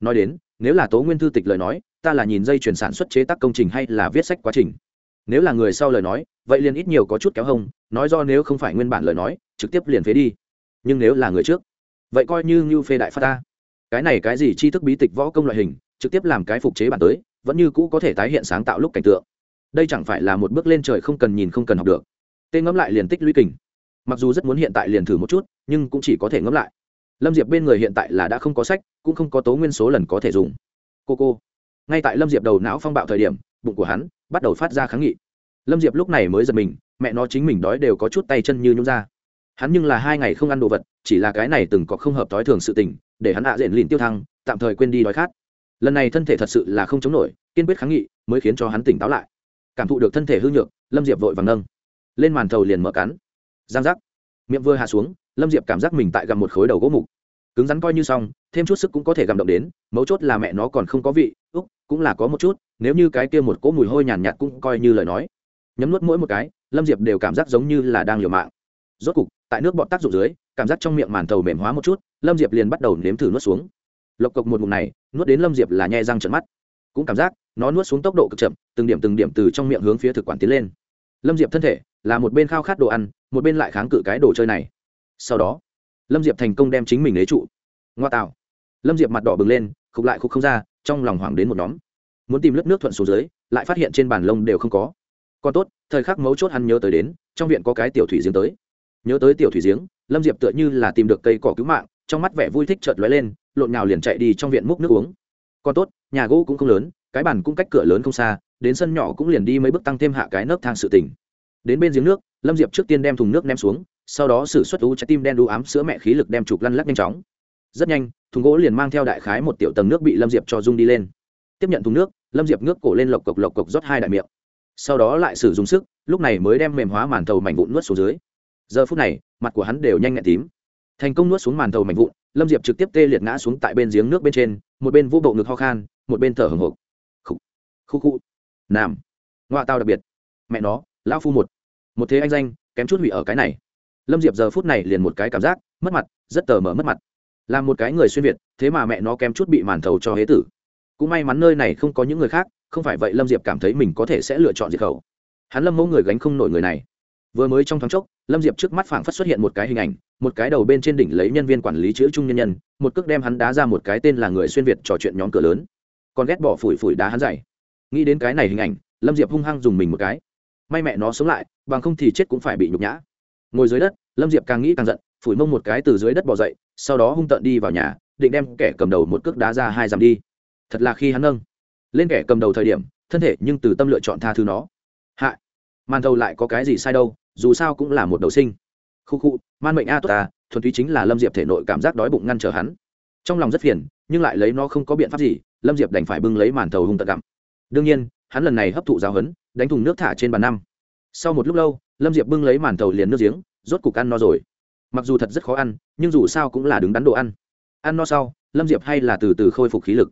Nói đến, nếu là tố nguyên thư tịch lời nói, ta là nhìn dây chuyển sản xuất chế tác công trình hay là viết sách quá trình? Nếu là người sau lời nói, vậy liền ít nhiều có chút kéo hông, nói do nếu không phải nguyên bản lời nói, trực tiếp liền phế đi. Nhưng nếu là người trước, vậy coi như như phê đại phát ta. Cái này cái gì tri thức bí tịch võ công loại hình, trực tiếp làm cái phục chế bản tới, vẫn như cũ có thể tái hiện sáng tạo lúc cảnh tượng. Đây chẳng phải là một bước lên trời không cần nhìn không cần học được. Tên ngẫm lại liền tích lũy kình. Mặc dù rất muốn hiện tại liền thử một chút, nhưng cũng chỉ có thể ngẫm lại. Lâm diệp bên người hiện tại là đã không có sách, cũng không có tố nguyên số lần có thể dùng. Cô cô, ngay tại lâm diệp đầu não phong bạo thời điểm, bụng của hắn bắt đầu phát ra kháng nghị. Lâm diệp lúc này mới giật mình, mẹ nó chính mình đói đều có chút tay chân như nhún ra. Hắn nhưng là hai ngày không ăn đồ vật, chỉ là cái này từng có không hợp thói thường sự tình, để hắn hạ diện lìn tiêu thăng, tạm thời quên đi đói khát. Lần này thân thể thật sự là không chống nổi, kiên quyết kháng nghị mới khiến cho hắn tỉnh táo lại. Cảm thụ được thân thể hư nhược, lâm diệp vội vàng nâng. Lên màn thầu liền mở cắn. Giang giác. Miệng vừa hạ xuống, lâm diệp cảm giác mình tại gặm một khối đầu gỗ mục. Cứng rắn coi như xong, thêm chút sức cũng có thể gặm động đến, mấu chốt là mẹ nó còn không có vị, úc, cũng là có một chút nếu như cái kia một cỗ mùi hôi nhàn nhạt, cũng coi như lời nói nhấm nuốt mỗi một cái lâm diệp đều cảm giác giống như là đang liều mạng. Rốt cục tại nước bọt tác dụng dưới cảm giác trong miệng màn thầu mềm hóa một chút lâm diệp liền bắt đầu nếm thử nuốt xuống. Lộc cộc một ngụm này nuốt đến lâm diệp là nhai răng trận mắt. Cũng cảm giác nó nuốt xuống tốc độ cực chậm từng điểm từng điểm từ trong miệng hướng phía thực quản tiến lên. Lâm diệp thân thể là một bên khao khát đồ ăn một bên lại kháng cự cái đồ chơi này. Sau đó lâm diệp thành công đem chính mình lấy trụ. Ngoa tạo. Lâm diệp mặt đỏ bừng lên khục lại khục không ra trong lòng hoảng đến một nhóm muốn tìm lớp nước thuận xuống dưới, lại phát hiện trên bàn lông đều không có. Còn tốt, thời khắc mấu chốt hắn nhớ tới đến, trong viện có cái tiểu thủy giếng tới. Nhớ tới tiểu thủy giếng, lâm diệp tựa như là tìm được cây cỏ cứu mạng, trong mắt vẻ vui thích chợt lóe lên, lộn nào liền chạy đi trong viện múc nước uống. Còn tốt, nhà gỗ cũng không lớn, cái bàn cũng cách cửa lớn không xa, đến sân nhỏ cũng liền đi mấy bước tăng thêm hạ cái nấc thang sự tỉnh đến bên giếng nước, lâm diệp trước tiên đem thùng nước ném xuống, sau đó xử suất u trái tim đen đu ám sữa mẹ khí lực đem chụp lăn lắc nhanh chóng. Rất nhanh, thùng gỗ liền mang theo đại khái một tiểu tầng nước bị lâm diệp cho dung đi lên tiếp nhận thùng nước, lâm diệp ngước cổ lên lộc cộc lộc cộc rót hai đại miệng. Sau đó lại sử dụng sức, lúc này mới đem mềm hóa màn thầu mảnh vụn nuốt xuống dưới. Giờ phút này, mặt của hắn đều nhanh nhẹn tím. Thành công nuốt xuống màn thầu mảnh vụn, lâm diệp trực tiếp tê liệt ngã xuống tại bên giếng nước bên trên, một bên vô bộ ngực ho khan, một bên thở hồng hộc. Khu khu khu nam. Ngoại tao đặc biệt. Mẹ nó, lão phu một. Một thế anh danh, kém chút hủy ở cái này. Lâm diệp giờ phút này liền một cái cảm giác, mất mặt, rất tờ mở mất mặt. Là một cái người xuyên việt, thế mà mẹ nó kém chút bị màn thầu cho hế tử cũng may mắn nơi này không có những người khác, không phải vậy lâm diệp cảm thấy mình có thể sẽ lựa chọn diệt khẩu. Hắn lâm mẫu người gánh không nổi người này. Vừa mới trong thoáng chốc, lâm diệp trước mắt phảng phất xuất hiện một cái hình ảnh, một cái đầu bên trên đỉnh lấy nhân viên quản lý chữ trung nhân nhân, một cước đem hắn đá ra một cái tên là người xuyên việt trò chuyện nhóm cửa lớn. Còn ghét bỏ phủi phủi đá hắn dày nghĩ đến cái này hình ảnh, lâm diệp hung hăng dùng mình một cái. May mẹ nó sống lại, bằng không thì chết cũng phải bị nhục nhã. Ngồi dưới đất, lâm diệp càng nghĩ càng giận, phủi mông một cái từ dưới đất bỏ dậy, sau đó hung tợn đi vào nhà, định đem kẻ cầm đầu một cước đá ra hai dặm đi thật là khi hắn nâng lên kẻ cầm đầu thời điểm, thân thể nhưng từ tâm lựa chọn tha thứ nó. Hạ, màn thầu lại có cái gì sai đâu, dù sao cũng là một đầu sinh. Khu khu, man mệnh a tốt ta, thuần túy chính là lâm diệp thể nội cảm giác đói bụng ngăn trở hắn. Trong lòng rất phiền, nhưng lại lấy nó không có biện pháp gì, lâm diệp đành phải bưng lấy màn thầu hung tật gặm. Đương nhiên, hắn lần này hấp thụ giáo hấn đánh thùng nước thả trên bàn năm. Sau một lúc lâu, lâm diệp bưng lấy màn thầu liền nước giếng, rốt cục ăn no rồi. Mặc dù thật rất khó ăn, nhưng dù sao cũng là đứng đắn đồ ăn. Ăn no sau, lâm diệp hay là từ từ khôi phục khí lực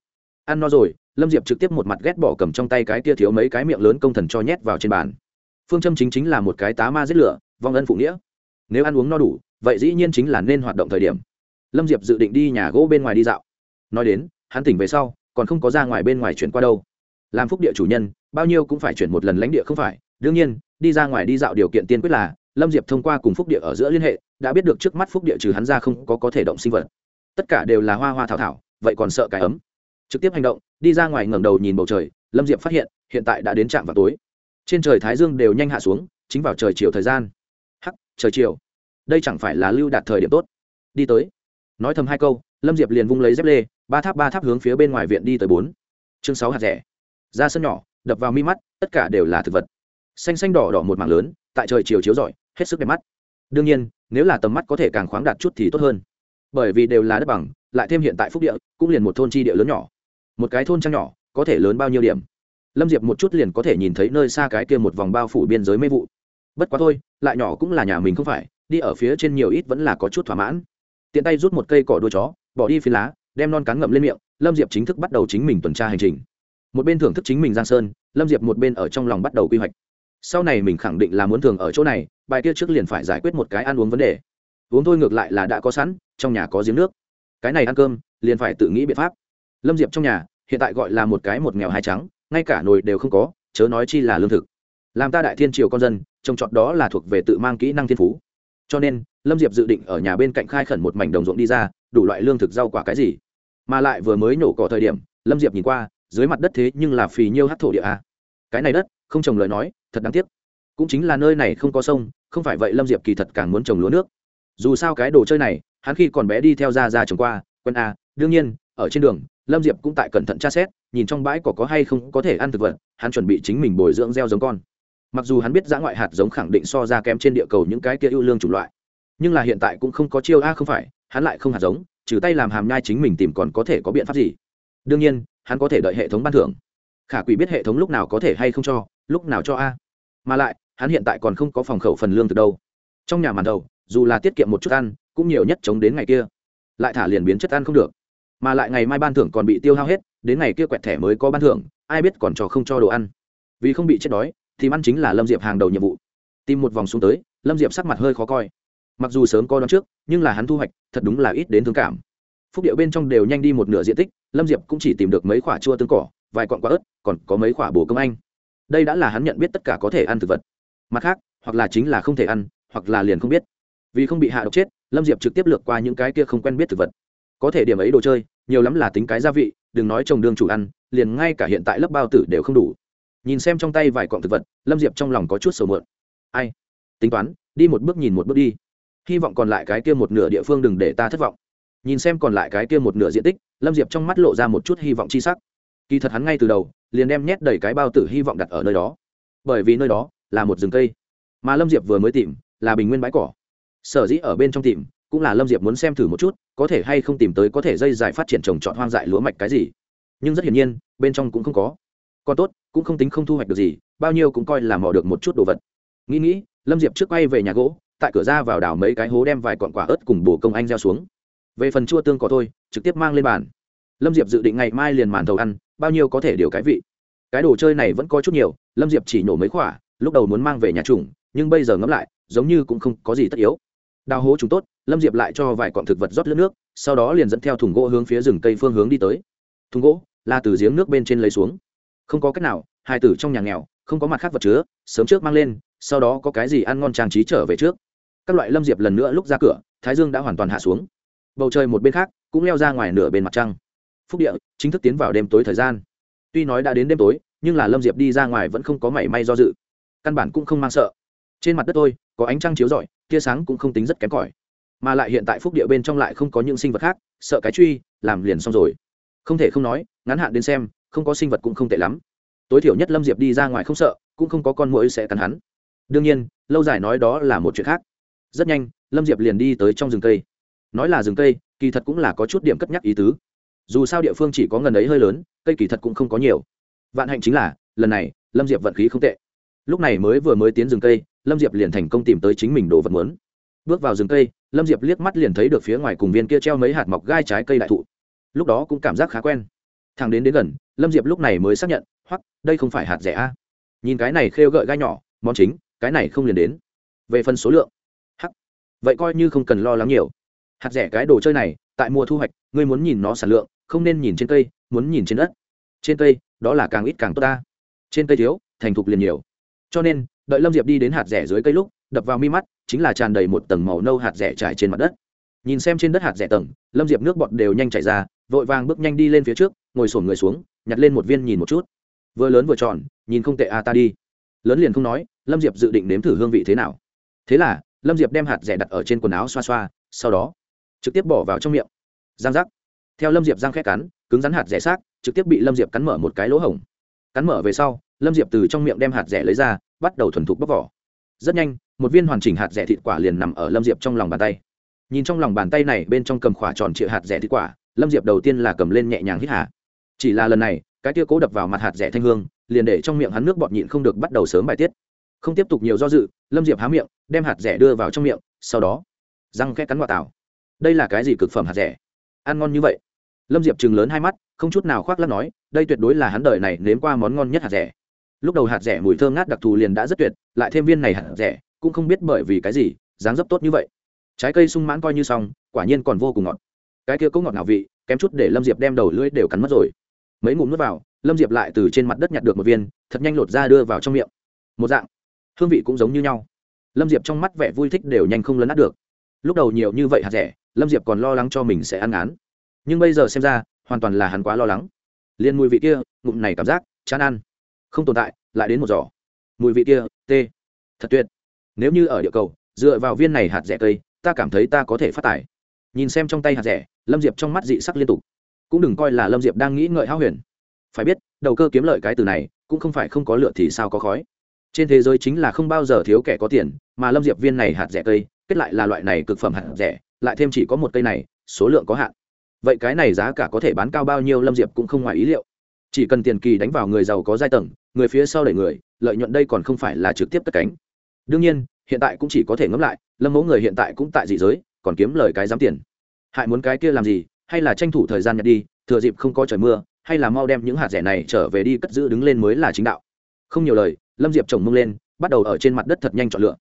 ăn no rồi, lâm diệp trực tiếp một mặt ghét bỏ cầm trong tay cái kia thiếu mấy cái miệng lớn công thần cho nhét vào trên bàn. Phương châm chính chính là một cái tá ma giết lửa, vong ân phụ nghĩa. Nếu ăn uống no đủ, vậy dĩ nhiên chính là nên hoạt động thời điểm. Lâm diệp dự định đi nhà gỗ bên ngoài đi dạo. Nói đến, hắn tỉnh về sau, còn không có ra ngoài bên ngoài chuyển qua đâu. Làm phúc địa chủ nhân, bao nhiêu cũng phải chuyển một lần lãnh địa không phải. Đương nhiên, đi ra ngoài đi dạo điều kiện tiên quyết là, lâm diệp thông qua cùng phúc địa ở giữa liên hệ, đã biết được trước mắt phúc địa trừ hắn ra không có có thể động sinh vật. Tất cả đều là hoa hoa thảo thảo, vậy còn sợ cái ấm trực tiếp hành động, đi ra ngoài ngẩng đầu nhìn bầu trời, lâm diệp phát hiện hiện tại đã đến trạm vào tối. Trên trời thái dương đều nhanh hạ xuống, chính vào trời chiều thời gian. Hắc, trời chiều. Đây chẳng phải là lưu đạt thời điểm tốt. Đi tới. Nói thầm hai câu, lâm diệp liền vung lấy dép lê, ba tháp ba tháp hướng phía bên ngoài viện đi tới bốn. Chương sáu hạt rẻ. Ra sân nhỏ, đập vào mi mắt, tất cả đều là thực vật. Xanh xanh đỏ đỏ một mảng lớn, tại trời chiều chiếu rọi, hết sức đẹp mắt. Đương nhiên, nếu là tầm mắt có thể càng khoáng đạt chút thì tốt hơn. Bởi vì đều là đất bằng, lại thêm hiện tại phúc địa, cũng liền một thôn chi địa lớn nhỏ một cái thôn trang nhỏ, có thể lớn bao nhiêu điểm. Lâm diệp một chút liền có thể nhìn thấy nơi xa cái kia một vòng bao phủ biên giới mê vụ. Bất quá thôi, lại nhỏ cũng là nhà mình không phải, đi ở phía trên nhiều ít vẫn là có chút thỏa mãn. Tiện tay rút một cây cỏ đuôi chó, bỏ đi phi lá, đem non cắn ngậm lên miệng, lâm diệp chính thức bắt đầu chính mình tuần tra hành trình. Một bên thưởng thức chính mình giang sơn, lâm diệp một bên ở trong lòng bắt đầu quy hoạch. Sau này mình khẳng định là muốn thường ở chỗ này, bài kia trước liền phải giải quyết một cái ăn uống vấn đề. Uống thôi ngược lại là đã có sẵn, trong nhà có giếng nước. Cái này ăn cơm, liền phải tự nghĩ biện pháp lâm diệp trong nhà, hiện tại gọi là một cái một nghèo hai trắng, ngay cả nồi đều không có, chớ nói chi là lương thực. Làm ta đại thiên triều con dân trồng trọt đó là thuộc về tự mang kỹ năng thiên phú. Cho nên, lâm diệp dự định ở nhà bên cạnh khai khẩn một mảnh đồng ruộng đi ra, đủ loại lương thực rau quả cái gì. Mà lại vừa mới nổ cỏ thời điểm, lâm diệp nhìn qua, dưới mặt đất thế nhưng là phì nhiêu hát thổ địa a. Cái này đất, không trồng lời nói, thật đáng tiếc. Cũng chính là nơi này không có sông, không phải vậy lâm diệp kỳ thật càng muốn trồng lúa nước. Dù sao cái đồ chơi này, hắn khi còn bé đi theo ra ra trồng qua quân a, đương nhiên, ở trên đường lâm diệp cũng tại cẩn thận tra xét, nhìn trong bãi cỏ có hay không có thể ăn thực vật, hắn chuẩn bị chính mình bồi dưỡng gieo giống con. Mặc dù hắn biết giã ngoại hạt giống khẳng định so ra kém trên địa cầu những cái kia ưu lương chủng loại, nhưng là hiện tại cũng không có chiêu a không phải, hắn lại không hạt giống, trừ tay làm hàm nhai chính mình tìm còn có thể có biện pháp gì. Đương nhiên, hắn có thể đợi hệ thống ban thưởng. Khả quỷ biết hệ thống lúc nào có thể hay không cho, lúc nào cho a. Mà lại, hắn hiện tại còn không có phòng khẩu phần lương từ đâu. Trong nhà màn đầu, dù là tiết kiệm một chút ăn, cũng nhiều nhất chống đến ngày kia. Lại thả liền biến chất ăn không được mà lại ngày mai ban thưởng còn bị tiêu hao hết, đến ngày kia quẹt thẻ mới có ban thưởng, ai biết còn trò không cho đồ ăn. Vì không bị chết đói thì ăn chính là lâm diệp hàng đầu nhiệm vụ. Tìm một vòng xuống tới, lâm diệp sắc mặt hơi khó coi. Mặc dù sớm coi đón trước, nhưng là hắn thu hoạch, thật đúng là ít đến thương cảm. Phúc điệu bên trong đều nhanh đi một nửa diện tích, lâm diệp cũng chỉ tìm được mấy khoả chua tương cỏ, vài cọn quả ớt, còn có mấy khoả bồ công anh. Đây đã là hắn nhận biết tất cả có thể ăn thực vật. Mặt khác, hoặc là chính là không thể ăn, hoặc là liền không biết. Vì không bị hạ độc chết, lâm diệp trực tiếp lược qua những cái kia không quen biết thực vật có thể điểm ấy đồ chơi, nhiều lắm là tính cái gia vị, đừng nói trồng đường chủ ăn, liền ngay cả hiện tại lớp bao tử đều không đủ. Nhìn xem trong tay vài cọng thực vật, lâm diệp trong lòng có chút sầu mượn ai? Tính toán, đi một bước nhìn một bước đi. Hy vọng còn lại cái kia một nửa địa phương đừng để ta thất vọng. Nhìn xem còn lại cái kia một nửa diện tích, lâm diệp trong mắt lộ ra một chút hy vọng c h i sắc. Kỳ thật hắn ngay từ đầu, liền đem nhét đầy cái bao tử hy vọng đặt ở nơi đó. Bởi vì nơi đó là một rừng cây. Mà lâm diệp vừa mới tìm, là bình nguyên bãi cỏ. Sở dĩ ở bên trong tìm cũng là lâm diệp muốn xem thử một chút, có thể hay không tìm tới có thể dây dài phát triển trồng trọt hoang dại lúa mạch cái gì. Nhưng rất hiển nhiên, bên trong cũng không có. Còn tốt, cũng không tính không thu hoạch được gì, bao nhiêu cũng coi là mò được một chút đồ vật. Nghĩ nghĩ, lâm diệp trước quay về nhà gỗ, tại cửa ra vào đảo mấy cái hố đem vài quọn quả ớt cùng bồ công anh gieo xuống. Về phần chua tương có thôi, trực tiếp mang lên bàn. Lâm diệp dự định ngày mai liền màn thầu ăn, bao nhiêu có thể điều cái vị. Cái đồ chơi này vẫn có chút nhiều, lâm diệp chỉ nhổ mấy khoả lúc đầu muốn mang về nhà chủng nhưng bây giờ ngẫm lại, giống như cũng không có gì tất yếu. Đào hố chúng tốt lâm diệp lại cho vài cọn thực vật rót lướt nước, sau đó liền dẫn theo thùng gỗ hướng phía rừng cây phương hướng đi tới. Thùng gỗ là từ giếng nước bên trên lấy xuống. Không có cách nào, hai tử trong nhà nghèo, không có mặt khác vật chứa, sớm trước mang lên, sau đó có cái gì ăn ngon trang trí trở về trước. Các loại lâm diệp lần nữa lúc ra cửa, thái dương đã hoàn toàn hạ xuống. Bầu trời một bên khác, cũng leo ra ngoài nửa bên mặt trăng. Phúc địa, chính thức tiến vào đêm tối thời gian. Tuy nói đã đến đêm tối, nhưng là lâm diệp đi ra ngoài vẫn không có mảy may do dự. Căn bản cũng không mang sợ. Trên mặt đất tôi, có ánh trăng chiếu rọi, tia sáng cũng không tính rất kém cỏi mà lại hiện tại phúc địa bên trong lại không có những sinh vật khác, sợ cái truy, làm liền xong rồi. Không thể không nói, ngắn hạn đến xem, không có sinh vật cũng không tệ lắm. Tối thiểu nhất lâm diệp đi ra ngoài không sợ, cũng không có con mũi sẽ cắn hắn. Đương nhiên, lâu dài nói đó là một chuyện khác. Rất nhanh, lâm diệp liền đi tới trong rừng cây. Nói là rừng cây, kỳ thật cũng là có chút điểm cất nhắc ý tứ. Dù sao địa phương chỉ có ngần ấy hơi lớn, cây kỳ thật cũng không có nhiều. Vạn hạnh chính là, lần này, lâm diệp vận khí không tệ. Lúc này mới vừa mới tiến rừng cây, lâm diệp liền thành công tìm tới chính mình đồ vật muốn. Bước vào rừng cây lâm diệp liếc mắt liền thấy được phía ngoài cùng viên kia treo mấy hạt mọc gai trái cây đại thụ. Lúc đó cũng cảm giác khá quen. Thằng đến đến gần, lâm diệp lúc này mới xác nhận hoặc đây không phải hạt rẻ a. Nhìn cái này khêu gợi gai nhỏ, món chính, cái này không liền đến. Về phần số lượng hắc vậy coi như không cần lo lắng nhiều. Hạt rẻ cái đồ chơi này, tại mùa thu hoạch, ngươi muốn nhìn nó sản lượng, không nên nhìn trên cây, muốn nhìn trên đất. Trên cây, đó là càng ít càng tốt ta. Trên cây thiếu, thành thục liền nhiều. Cho nên, đợi lâm diệp đi đến hạt rẻ dưới cây lúc đập vào mi mắt, chính là tràn đầy một tầng màu nâu hạt rẻ trải trên mặt đất. Nhìn xem trên đất hạt rẻ tầng, lâm diệp nước bọt đều nhanh chảy ra, vội vàng bước nhanh đi lên phía trước, ngồi sổn người xuống, nhặt lên một viên nhìn một chút. Vừa lớn vừa tròn, nhìn không tệ a à ta đi. Lớn liền không nói, lâm diệp dự định nếm thử hương vị thế nào. Thế là, lâm diệp đem hạt rẻ đặt ở trên quần áo xoa xoa, sau đó, trực tiếp bỏ vào trong miệng. Giang rắc theo lâm diệp giang khét cắn, cứng rắn hạt rẻ xác, trực tiếp bị lâm diệp cắn mở một cái lỗ hổng. Cắn mở về sau, lâm diệp từ trong miệng đem hạt rẻ lấy ra, bắt đầu thuần thục bóc vỏ rất nhanh, một viên hoàn chỉnh hạt rẻ thịt quả liền nằm ở lâm diệp trong lòng bàn tay. Nhìn trong lòng bàn tay này, bên trong cầm khỏa tròn trịa hạt rẻ thịt quả, lâm diệp đầu tiên là cầm lên nhẹ nhàng hít hà. Chỉ là lần này, cái tia cố đập vào mặt hạt rẻ thanh hương, liền để trong miệng hắn nước bọt nhịn không được bắt đầu sớm bài tiết. Không tiếp tục nhiều do dự, lâm diệp há miệng, đem hạt rẻ đưa vào trong miệng, sau đó, răng khẽ cắn quả tảo. Đây là cái gì cực phẩm hạt rẻ? Ăn ngon như vậy. Lâm diệp chừng lớn hai mắt, không chút nào khoác lắc nói, đây tuyệt đối là hắn đời này nếm qua món ngon nhất hạt rẻ lúc đầu hạt rẻ mùi thơm ngát đặc thù liền đã rất tuyệt, lại thêm viên này hạt rẻ, cũng không biết bởi vì cái gì, dáng dấp tốt như vậy. Trái cây sung mãn coi như xong, quả nhiên còn vô cùng ngọt. Cái kia cũng ngọt nào vị, kém chút để lâm diệp đem đầu lưỡi đều cắn mất rồi. Mấy ngụm nước vào, lâm diệp lại từ trên mặt đất nhặt được một viên, thật nhanh lột ra đưa vào trong miệng. Một dạng. Hương vị cũng giống như nhau. Lâm diệp trong mắt vẻ vui thích đều nhanh không lấn át được. Lúc đầu nhiều như vậy hạt rẻ, lâm diệp còn lo lắng cho mình sẽ ăn ngán nhưng bây giờ xem ra, hoàn toàn là hắn quá lo lắng. Liền mùi vị kia, ngụm này cảm giác, chán ăn không tồn tại, lại đến một giỏ. Mùi vị kia, tê. Thật tuyệt. Nếu như ở địa cầu, dựa vào viên này hạt rẻ cây, ta cảm thấy ta có thể phát tài. Nhìn xem trong tay hạt rẻ, lâm diệp trong mắt dị sắc liên tục. Cũng đừng coi là lâm diệp đang nghĩ ngợi hao huyền. Phải biết, đầu cơ kiếm lợi cái từ này, cũng không phải không có lựa thì sao có khói. Trên thế giới chính là không bao giờ thiếu kẻ có tiền, mà lâm diệp viên này hạt rẻ cây, kết lại là loại này cực phẩm hạt rẻ, lại thêm chỉ có một cây này, số lượng có hạn. Vậy cái này giá cả có thể bán cao bao nhiêu lâm diệp cũng không ngoài ý liệu chỉ cần tiền kỳ đánh vào người giàu có giai tầng, người phía sau đẩy người, lợi nhuận đây còn không phải là trực tiếp cất cánh. Đương nhiên, hiện tại cũng chỉ có thể ngẫm lại, lâm mẫu người hiện tại cũng tại dị giới, còn kiếm lời cái dám tiền. Hại muốn cái kia làm gì, hay là tranh thủ thời gian nhặt đi, thừa dịp không có trời mưa, hay là mau đem những hạt rẻ này trở về đi cất giữ đứng lên mới là chính đạo. Không nhiều lời, lâm diệp trồng mông lên, bắt đầu ở trên mặt đất thật nhanh chọn lựa.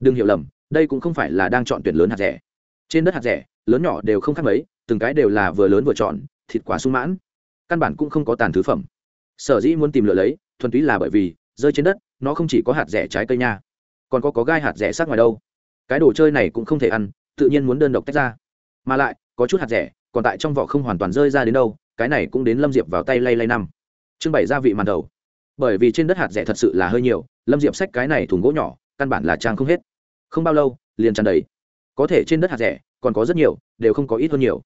Đừng hiểu lầm, đây cũng không phải là đang chọn tuyển lớn hạt rẻ. Trên đất hạt rẻ, lớn nhỏ đều không khác mấy, từng cái đều là vừa lớn vừa chọn, thịt quả sung mãn căn bản cũng không có tàn thứ phẩm. Sở dĩ muốn tìm lựa lấy, thuần túy là bởi vì, rơi trên đất, nó không chỉ có hạt rẻ trái cây nha, còn có có gai hạt rẻ sát ngoài đâu. Cái đồ chơi này cũng không thể ăn, tự nhiên muốn đơn độc tách ra. Mà lại, có chút hạt rẻ, còn tại trong vỏ không hoàn toàn rơi ra đến đâu, cái này cũng đến lâm diệp vào tay lay lay năm. Trưng bày gia vị màn đầu. Bởi vì trên đất hạt rẻ thật sự là hơi nhiều, lâm diệp xách cái này thùng gỗ nhỏ, căn bản là trang không hết. Không bao lâu, liền tràn đầy. Có thể trên đất hạt rẻ, còn có rất nhiều, đều không có ít hơn nhiều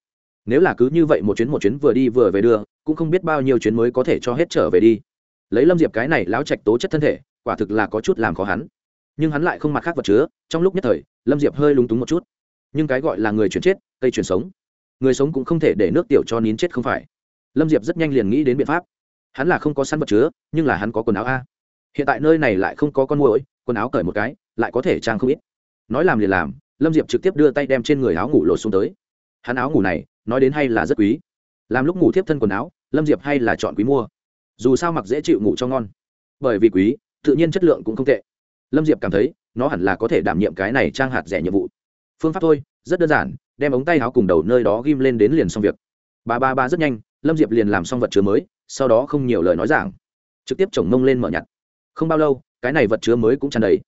nếu là cứ như vậy một chuyến một chuyến vừa đi vừa về đưa, cũng không biết bao nhiêu chuyến mới có thể cho hết trở về đi. Lấy lâm diệp cái này lão trạch tố chất thân thể, quả thực là có chút làm khó hắn. Nhưng hắn lại không mặt khác vật chứa, trong lúc nhất thời, lâm diệp hơi lúng túng một chút. Nhưng cái gọi là người chuyển chết, cây chuyển sống. Người sống cũng không thể để nước tiểu cho nín chết không phải. Lâm diệp rất nhanh liền nghĩ đến biện pháp. Hắn là không có săn vật chứa, nhưng là hắn có quần áo a. Hiện tại nơi này lại không có con mũi quần áo cởi một cái, lại có thể trang không ít. Nói làm liền làm, lâm diệp trực tiếp đưa tay đem trên người áo ngủ lột xuống tới. Hắn áo ngủ này nói đến hay là rất quý. Làm lúc ngủ tiếp thân quần áo, lâm diệp hay là chọn quý mua. Dù sao mặc dễ chịu ngủ cho ngon. Bởi vì quý, tự nhiên chất lượng cũng không tệ. Lâm diệp cảm thấy, nó hẳn là có thể đảm nhiệm cái này trang hạt rẻ nhiệm vụ. Phương pháp thôi, rất đơn giản, đem ống tay áo cùng đầu nơi đó ghim lên đến liền xong việc. Ba ba ba rất nhanh, lâm diệp liền làm xong vật chứa mới, sau đó không nhiều lời nói giảng. Trực tiếp chồng mông lên mở nhặt. Không bao lâu, cái này vật chứa mới cũng tràn đầy.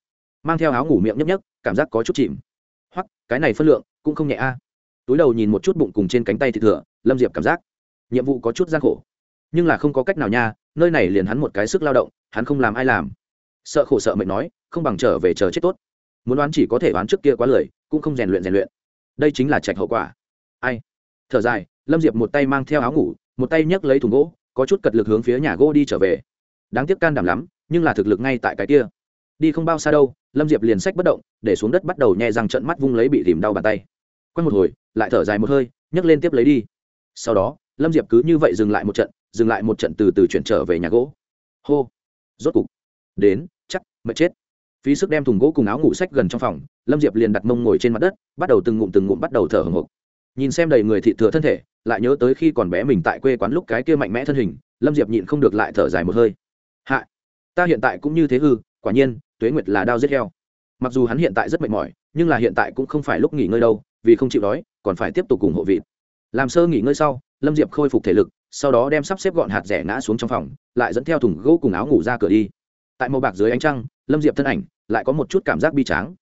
Mang theo áo ngủ miệng nhấp nhấp, cảm giác có chút chìm. Hoặc cái này phân lượng cũng không nhẹ a túi đầu nhìn một chút bụng cùng trên cánh tay thì thừa, lâm diệp cảm giác nhiệm vụ có chút gian khổ. Nhưng là không có cách nào nha, nơi này liền hắn một cái sức lao động, hắn không làm ai làm. Sợ khổ sợ mệnh nói, không bằng trở về chờ chết tốt. Muốn đoán chỉ có thể đoán trước kia quá lời cũng không rèn luyện rèn luyện. Đây chính là trạch hậu quả. Ai? Thở dài, lâm diệp một tay mang theo áo ngủ, một tay nhấc lấy thùng gỗ, có chút cật lực hướng phía nhà gỗ đi trở về. Đáng tiếc can đảm lắm, nhưng là thực lực ngay tại cái kia. Đi không bao xa đâu, lâm diệp liền sách bất động, để xuống đất bắt đầu nhẹ răng trận mắt vung lấy bị tìm đau bàn tay. Quanh một hồi lại thở dài một hơi, nhấc lên tiếp lấy đi. Sau đó, lâm diệp cứ như vậy dừng lại một trận, dừng lại một trận từ từ chuyển trở về nhà gỗ. Hô. Rốt cục. Đến, chắc, mệt chết. Phí sức đem thùng gỗ cùng áo ngủ sách gần trong phòng, lâm diệp liền đặt mông ngồi trên mặt đất, bắt đầu từng ngụm từng ngụm bắt đầu thở hồng hộc. Nhìn xem đầy người thị thừa thân thể, lại nhớ tới khi còn bé mình tại quê quán lúc cái kia mạnh mẽ thân hình, lâm diệp nhịn không được lại thở dài một hơi. Hạ. Ta hiện tại cũng như thế hư, quả nhiên, tuế nguyệt là đau giết heo. Mặc dù hắn hiện tại rất mệt mỏi, nhưng là hiện tại cũng không phải lúc nghỉ ngơi đâu vì không chịu đói, còn phải tiếp tục cùng hộ vịt. Làm sơ nghỉ ngơi sau, lâm diệp khôi phục thể lực, sau đó đem sắp xếp gọn hạt rẻ ngã xuống trong phòng, lại dẫn theo thùng gỗ cùng áo ngủ ra cửa đi. Tại màu bạc dưới ánh trăng, lâm diệp thân ảnh lại có một chút cảm giác bi tráng.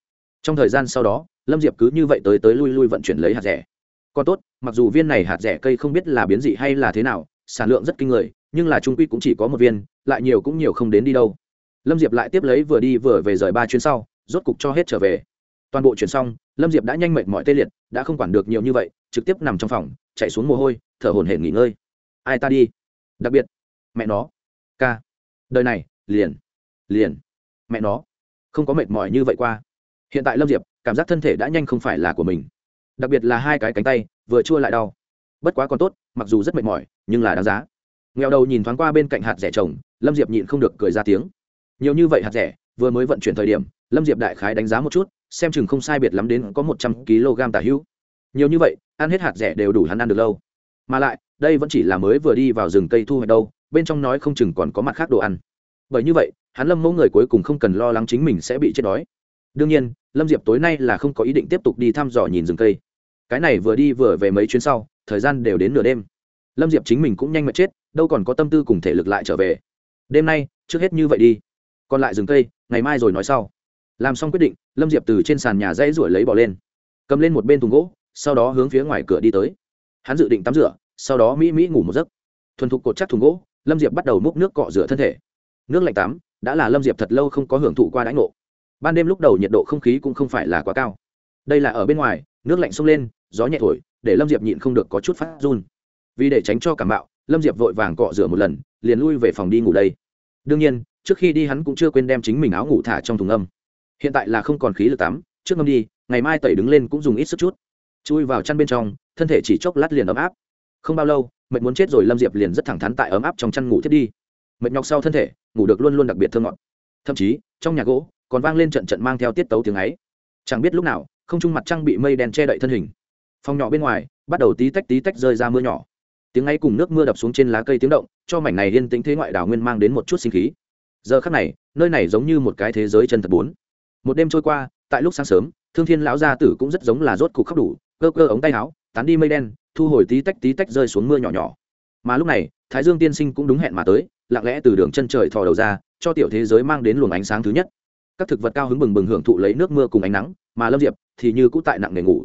Trong thời gian sau đó, lâm diệp cứ như vậy tới tới lui lui vận chuyển lấy hạt rẻ. Còn tốt, mặc dù viên này hạt rẻ cây không biết là biến dị hay là thế nào, sản lượng rất kinh người, nhưng là trung quy cũng chỉ có một viên, lại nhiều cũng nhiều không đến đi đâu. Lâm diệp lại tiếp lấy vừa đi vừa về rời ba chuyến sau, rốt cục cho hết trở về toàn bộ chuyển xong, lâm diệp đã nhanh mệt mọi tê liệt, đã không quản được nhiều như vậy, trực tiếp nằm trong phòng, chạy xuống mồ hôi, thở hổn hển nghỉ ngơi. Ai ta đi? Đặc biệt, mẹ nó. Ca. Đời này, liền. Liền. Mẹ nó. Không có mệt mỏi như vậy qua. Hiện tại lâm diệp, cảm giác thân thể đã nhanh không phải là của mình. Đặc biệt là hai cái cánh tay, vừa chua lại đau. Bất quá còn tốt, mặc dù rất mệt mỏi, nhưng là đáng giá. Nghèo đầu nhìn thoáng qua bên cạnh hạt rẻ trồng lâm diệp nhịn không được cười ra tiếng. Nhiều như vậy hạt rẻ, vừa mới vận chuyển thời điểm, lâm diệp đại khái đánh giá một chút xem chừng không sai biệt lắm đến có một trăm kg tả hữu. Nhiều như vậy, ăn hết hạt rẻ đều đủ hắn ăn được lâu. Mà lại, đây vẫn chỉ là mới vừa đi vào rừng cây thu hoạch đâu, bên trong nói không chừng còn có mặt khác đồ ăn. Bởi như vậy, hắn lâm mẫu người cuối cùng không cần lo lắng chính mình sẽ bị chết đói. Đương nhiên, lâm diệp tối nay là không có ý định tiếp tục đi thăm dò nhìn rừng cây. Cái này vừa đi vừa về mấy chuyến sau, thời gian đều đến nửa đêm. Lâm diệp chính mình cũng nhanh mệt chết, đâu còn có tâm tư cùng thể lực lại trở về. Đêm nay, trước hết như vậy đi. Còn lại rừng cây, ngày mai rồi nói sau làm xong quyết định, lâm diệp từ trên sàn nhà dãy ruổi lấy bỏ lên. Cầm lên một bên thùng gỗ, sau đó hướng phía ngoài cửa đi tới. Hắn dự định tắm rửa, sau đó mỹ mỹ ngủ một giấc. Thuần thục cột chắc thùng gỗ, lâm diệp bắt đầu múc nước cọ rửa thân thể. Nước lạnh tắm, đã là lâm diệp thật lâu không có hưởng thụ qua đãi ngộ. Ban đêm lúc đầu nhiệt độ không khí cũng không phải là quá cao. Đây là ở bên ngoài, nước lạnh xông lên, gió nhẹ thổi, để lâm diệp nhịn không được có chút phát run. Vì để tránh cho cảm bạo, lâm diệp vội vàng cọ rửa một lần, liền lui về phòng đi ngủ đây. Đương nhiên, trước khi đi hắn cũng chưa quên đem chính mình áo ngủ thả trong thùng âm hiện tại là không còn khí lực tắm, trước ngâm đi, ngày mai tẩy đứng lên cũng dùng ít sức chút. Chui vào chăn bên trong, thân thể chỉ chốc lát liền ấm áp. Không bao lâu, mệt muốn chết rồi lâm diệp liền rất thẳng thắn tại ấm áp trong chăn ngủ thiết đi. Mệt nhọc sau thân thể, ngủ được luôn luôn đặc biệt thơ ngọt. Thậm chí, trong nhà gỗ, còn vang lên trận trận mang theo tiết tấu tiếng ấy. Chẳng biết lúc nào, không trung mặt trăng bị mây đen che đậy thân hình. Phòng nhỏ bên ngoài, bắt đầu tí tách tí tách rơi ra mưa nhỏ. Tiếng ấy cùng nước mưa đập xuống trên lá cây tiếng động, cho mảnh này yên tĩnh thế ngoại đảo nguyên mang đến một chút sinh khí. Giờ khắc này, nơi này giống như một cái thế giới chân thật bốn một đêm trôi qua, tại lúc sáng sớm, thương thiên lão gia tử cũng rất giống là rốt cục khóc đủ, cơ cơ ống tay áo, tán đi mây đen, thu hồi tí tách tí tách rơi xuống mưa nhỏ nhỏ. Mà lúc này, thái dương tiên sinh cũng đúng hẹn mà tới, lặng lẽ từ đường chân trời thò đầu ra, cho tiểu thế giới mang đến luồng ánh sáng thứ nhất. Các thực vật cao hứng bừng bừng hưởng thụ lấy nước mưa cùng ánh nắng, mà lâm diệp thì như cũ tại nặng nề ngủ.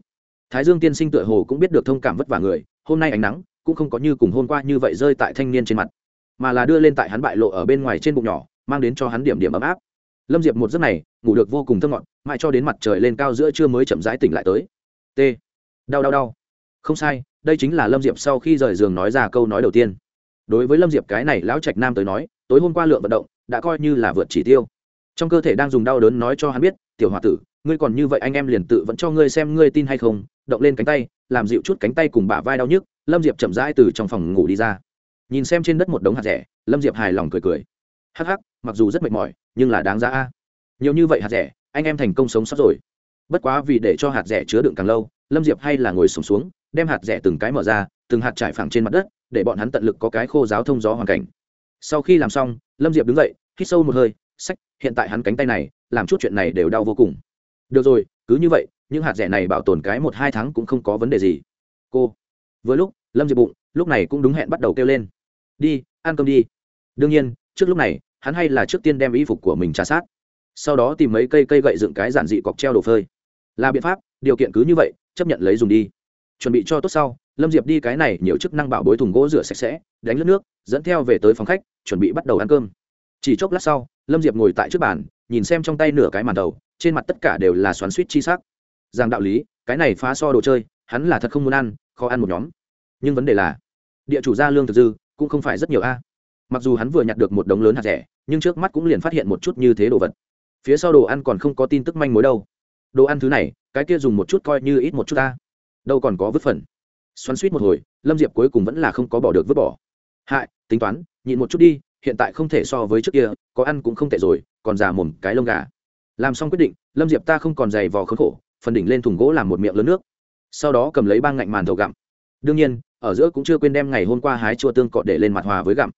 Thái dương tiên sinh tựa hồ cũng biết được thông cảm vất vả người, hôm nay ánh nắng cũng không có như cùng hôm qua như vậy rơi tại thanh niên trên mặt, mà là đưa lên tại hắn bại lộ ở bên ngoài trên bụng nhỏ, mang đến cho hắn điểm điểm ấm áp lâm diệp một giấc này, ngủ được vô cùng thơ ngọt, mãi cho đến mặt trời lên cao giữa trưa mới chậm rãi tỉnh lại tới. T. Đau đau đau. Không sai, đây chính là lâm diệp sau khi rời giường nói ra câu nói đầu tiên. Đối với lâm diệp cái này lão trạch nam tới nói, tối hôm qua lượng vận động đã coi như là vượt chỉ tiêu. Trong cơ thể đang dùng đau đớn nói cho hắn biết, tiểu h o a tử, ngươi còn như vậy anh em liền tự vẫn cho ngươi xem ngươi tin hay không, động lên cánh tay, làm dịu chút cánh tay cùng bả vai đau nhức. Lâm diệp chậm rãi từ trong phòng ngủ đi ra. Nhìn xem trên đất một đống hạt rẻ, lâm diệp hài lòng cười cười. Hắc hắc, mặc dù rất mệt mỏi nhưng là đáng giá a. Nhiều như vậy hạt rẻ anh em thành công sống sót rồi. Bất quá vì để cho hạt rẻ chứa đựng càng lâu lâm diệp hay là ngồi sùng xuống, xuống đem hạt rẻ từng cái mở ra từng hạt trải phẳng trên mặt đất để bọn hắn tận lực có cái khô giáo thông gió hoàn cảnh. Sau khi làm xong lâm diệp đứng dậy hít sâu một hơi sách hiện tại hắn cánh tay này làm chút chuyện này đều đau vô cùng. Được rồi cứ như vậy những hạt rẻ này bảo tồn cái một hai tháng cũng không có vấn đề gì. Cô. Vừa lúc lâm diệp bụng lúc này cũng đúng hẹn bắt đầu kêu lên. Đi ăn cơm đi. Đương nhiên trước lúc này hắn hay là trước tiên đem y phục của mình trà sát, sau đó tìm mấy cây cây gậy dựng cái giản dị cọc treo đồ phơi. Là biện pháp, điều kiện cứ như vậy, chấp nhận lấy dùng đi. Chuẩn bị cho tốt sau, lâm diệp đi cái này nhiều chức năng bảo bối thùng gỗ rửa sạch sẽ, đánh lướt nước, dẫn theo về tới phòng khách, chuẩn bị bắt đầu ăn cơm. Chỉ chốc lát sau, lâm diệp ngồi tại trước bàn, nhìn xem trong tay nửa cái màn đầu, trên mặt tất cả đều là xoắn suýt chi sắc. Rằng đạo lý, cái này phá so đồ chơi, hắn là thật không muốn ăn, khó ăn một nhóm. Nhưng vấn đề là, địa chủ gia lương thực dư, cũng không phải rất nhiều a mặc dù hắn vừa nhặt được một đống lớn hạt rẻ, nhưng trước mắt cũng liền phát hiện một chút như thế đồ vật. Phía sau đồ ăn còn không có tin tức manh mối đâu. Đồ ăn thứ này, cái kia dùng một chút coi như ít một chút ta. Đâu còn có vứt phần. Xoắn suýt một hồi, lâm diệp cuối cùng vẫn là không có bỏ được vứt bỏ. Hại, tính toán, nhịn một chút đi, hiện tại không thể so với trước kia, có ăn cũng không tệ rồi, còn già mồm cái lông gà. Làm xong quyết định, lâm diệp ta không còn dày vò khốn khổ, phần đỉnh lên thùng gỗ làm một miệng lớn nước. Sau đó cầm lấy ba ngạnh màn thầu gặm. Đương nhiên, ở giữa cũng chưa quên đem ngày hôm qua hái chua tương cọ để lên mặt hòa với gặm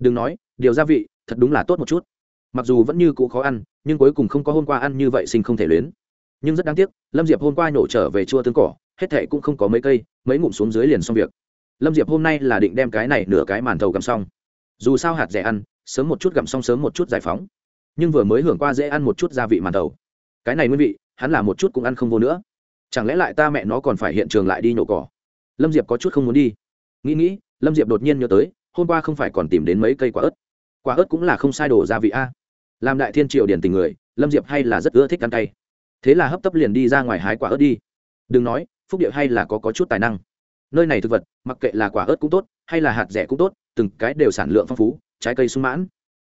đừng nói, điều gia vị, thật đúng là tốt một chút. Mặc dù vẫn như cũ khó ăn, nhưng cuối cùng không có hôm qua ăn như vậy sinh không thể luyến. Nhưng rất đáng tiếc, lâm diệp hôm qua nổ trở về chua tương cỏ, hết thệ cũng không có mấy cây, mấy ngụm xuống dưới liền xong việc. Lâm diệp hôm nay là định đem cái này nửa cái màn thầu gặm xong. Dù sao hạt rẻ ăn, sớm một chút gặm xong sớm một chút giải phóng. Nhưng vừa mới hưởng qua dễ ăn một chút gia vị màn thầu. Cái này nguyên vị, hắn là một chút cũng ăn không vô nữa. Chẳng lẽ lại ta mẹ nó còn phải hiện trường lại đi nhổ cỏ? Lâm diệp có chút không muốn đi. Nghĩ nghĩ, lâm diệp đột nhiên nhớ tới hôm qua không phải còn tìm đến mấy cây quả ớt? Quả ớt cũng là không sai đồ gia vị a. Làm đại thiên triều điển tình người lâm diệp hay là rất ưa thích ăn cay. Thế là hấp tấp liền đi ra ngoài hái quả ớt đi. Đừng nói phúc điệu hay là có, có chút tài năng. Nơi này thực vật mặc kệ là quả ớt cũng tốt hay là hạt rẻ cũng tốt từng cái đều sản lượng phong phú trái cây sung mãn.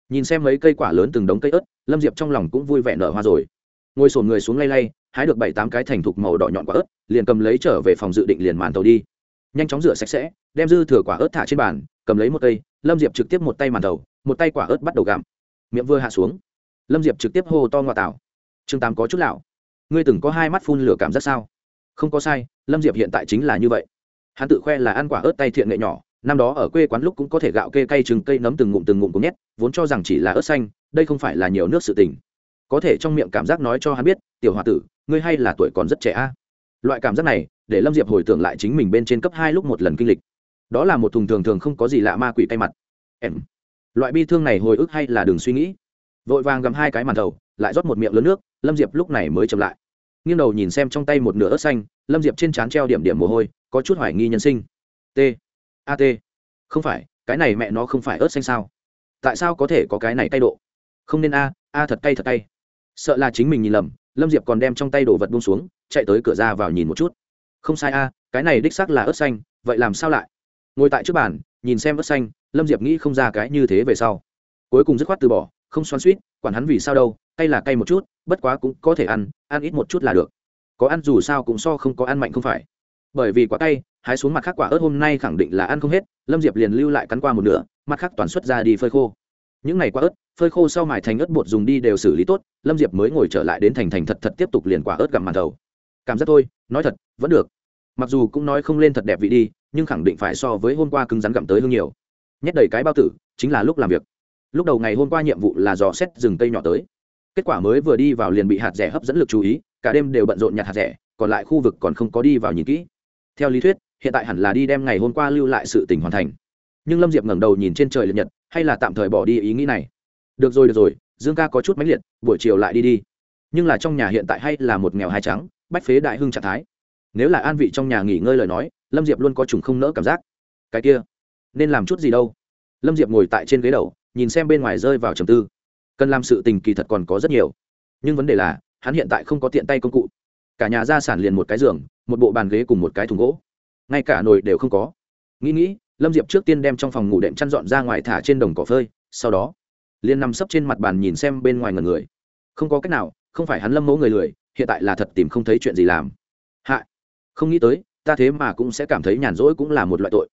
Nhìn xem mấy cây quả lớn từng đống cây ớt lâm diệp trong lòng cũng vui vẻ nở hoa rồi. Ngồi sổn người xuống lay lay hái được bảy tám cái thành thục màu đỏ nhọn quả ớt liền cầm lấy trở về phòng dự định liền màn tàu đi. Nhanh chóng rửa sạch sẽ đem dư thừa quả ớt thả trên bàn cầm lấy một cây, lâm diệp trực tiếp một tay màn đầu, một tay quả ớt bắt đầu gặm. Miệng vừa hạ xuống, lâm diệp trực tiếp hô to ngoại tảo chương tám có chút lạo ngươi từng có hai mắt phun lửa cảm giác sao? Không có sai, lâm diệp hiện tại chính là như vậy. Hắn tự khoe là ăn quả ớt tay thiện nghệ nhỏ, năm đó ở quê quán lúc cũng có thể gạo kê cay trừng cây nấm từng ngụm từng ngụm cũng nhét, vốn cho rằng chỉ là ớt xanh, đây không phải là nhiều nước sự tình. Có thể trong miệng cảm giác nói cho hắn biết, tiểu h o a tử, ngươi hay là tuổi còn rất trẻ a. Loại cảm giác này, để lâm diệp hồi tưởng lại chính mình bên trên cấp hai lúc một lần kinh lịch đó là một thùng thường thường không có gì lạ ma quỷ tay mặt. Em. Loại bi thương này hồi ức hay là đừng suy nghĩ. Vội vàng gắm hai cái màn thầu, lại rót một miệng lớn nước, lâm diệp lúc này mới chậm lại. Nghiêng đầu nhìn xem trong tay một nửa ớt xanh, lâm diệp trên trán treo điểm điểm mồ hôi, có chút hoài nghi nhân sinh. T. A t. Không phải, cái này mẹ nó không phải ớt xanh sao? Tại sao có thể có cái này cay độ? Không nên a a thật cay thật cay. Sợ là chính mình nhìn lầm, lâm diệp còn đem trong tay đồ vật bung xuống, chạy tới cửa ra vào nhìn một chút. Không sai a, cái này đích xác là ớt xanh, vậy làm sao lại? Ngồi tại trước bàn, nhìn xem vớt xanh, lâm diệp nghĩ không ra cái như thế về sau. Cuối cùng dứt khoát từ bỏ, không xoắn suýt, quản hắn vì sao đâu, cay là cay một chút, bất quá cũng có thể ăn ăn ít một chút là được. Có ăn dù sao cũng so không có ăn mạnh không phải. Bởi vì quả cay, hái xuống mặt khác quả ớt hôm nay khẳng định là ăn không hết, lâm diệp liền lưu lại cắn qua một nửa, mặt khác toàn xuất ra đi phơi khô. Những ngày quả ớt, phơi khô sau mài thành ớt bột dùng đi đều xử lý tốt, lâm diệp mới ngồi trở lại đến thành thành thật thật tiếp tục liền quả ớt gặm màn đầu. Cảm giác thôi, nói thật, vẫn được. Mặc dù cũng nói không lên thật đẹp vị đi nhưng khẳng định phải so với hôm qua cứng rắn gặm tới hương nhiều. Nhét đầy cái bao tử, chính là lúc làm việc. Lúc đầu ngày hôm qua nhiệm vụ là dò xét rừng cây nhỏ tới. Kết quả mới vừa đi vào liền bị hạt rẻ hấp dẫn lực chú ý, cả đêm đều bận rộn nhặt hạt rẻ, còn lại khu vực còn không có đi vào nhìn kỹ. Theo lý thuyết, hiện tại hẳn là đi đem ngày hôm qua lưu lại sự tỉnh hoàn thành. Nhưng lâm diệp ngẩng đầu nhìn trên trời liệt nhật, hay là tạm thời bỏ đi ý nghĩ này? Được rồi được rồi, dương ca có chút mãnh liệt, buổi chiều lại đi đi. Nhưng là trong nhà hiện tại hay là một nghèo hai trắng, bách phế đại hưng trạng thái. Nếu là an vị trong nhà nghỉ ngơi lời nói lâm diệp luôn có trùng không nỡ cảm giác. Cái kia, nên làm chút gì đâu? Lâm diệp ngồi tại trên ghế đầu, nhìn xem bên ngoài rơi vào trầm tư. Cần làm sự tình kỳ thật còn có rất nhiều. Nhưng vấn đề là, hắn hiện tại không có tiện tay công cụ. Cả nhà gia sản liền một cái giường, một bộ bàn ghế cùng một cái thùng gỗ. Ngay cả nồi đều không có. Nghĩ nghĩ, lâm diệp trước tiên đem trong phòng ngủ đệm chăn dọn ra ngoài thả trên đồng cỏ phơi, sau đó, liền nằm sấp trên mặt bàn nhìn xem bên ngoài ngần người. Không có cách nào, không phải hắn lâm mẫu người lười, hiện tại là thật tìm không thấy chuyện gì làm. Hạ không nghĩ tới ta thế mà cũng sẽ cảm thấy nhàn rỗi cũng là một loại tội.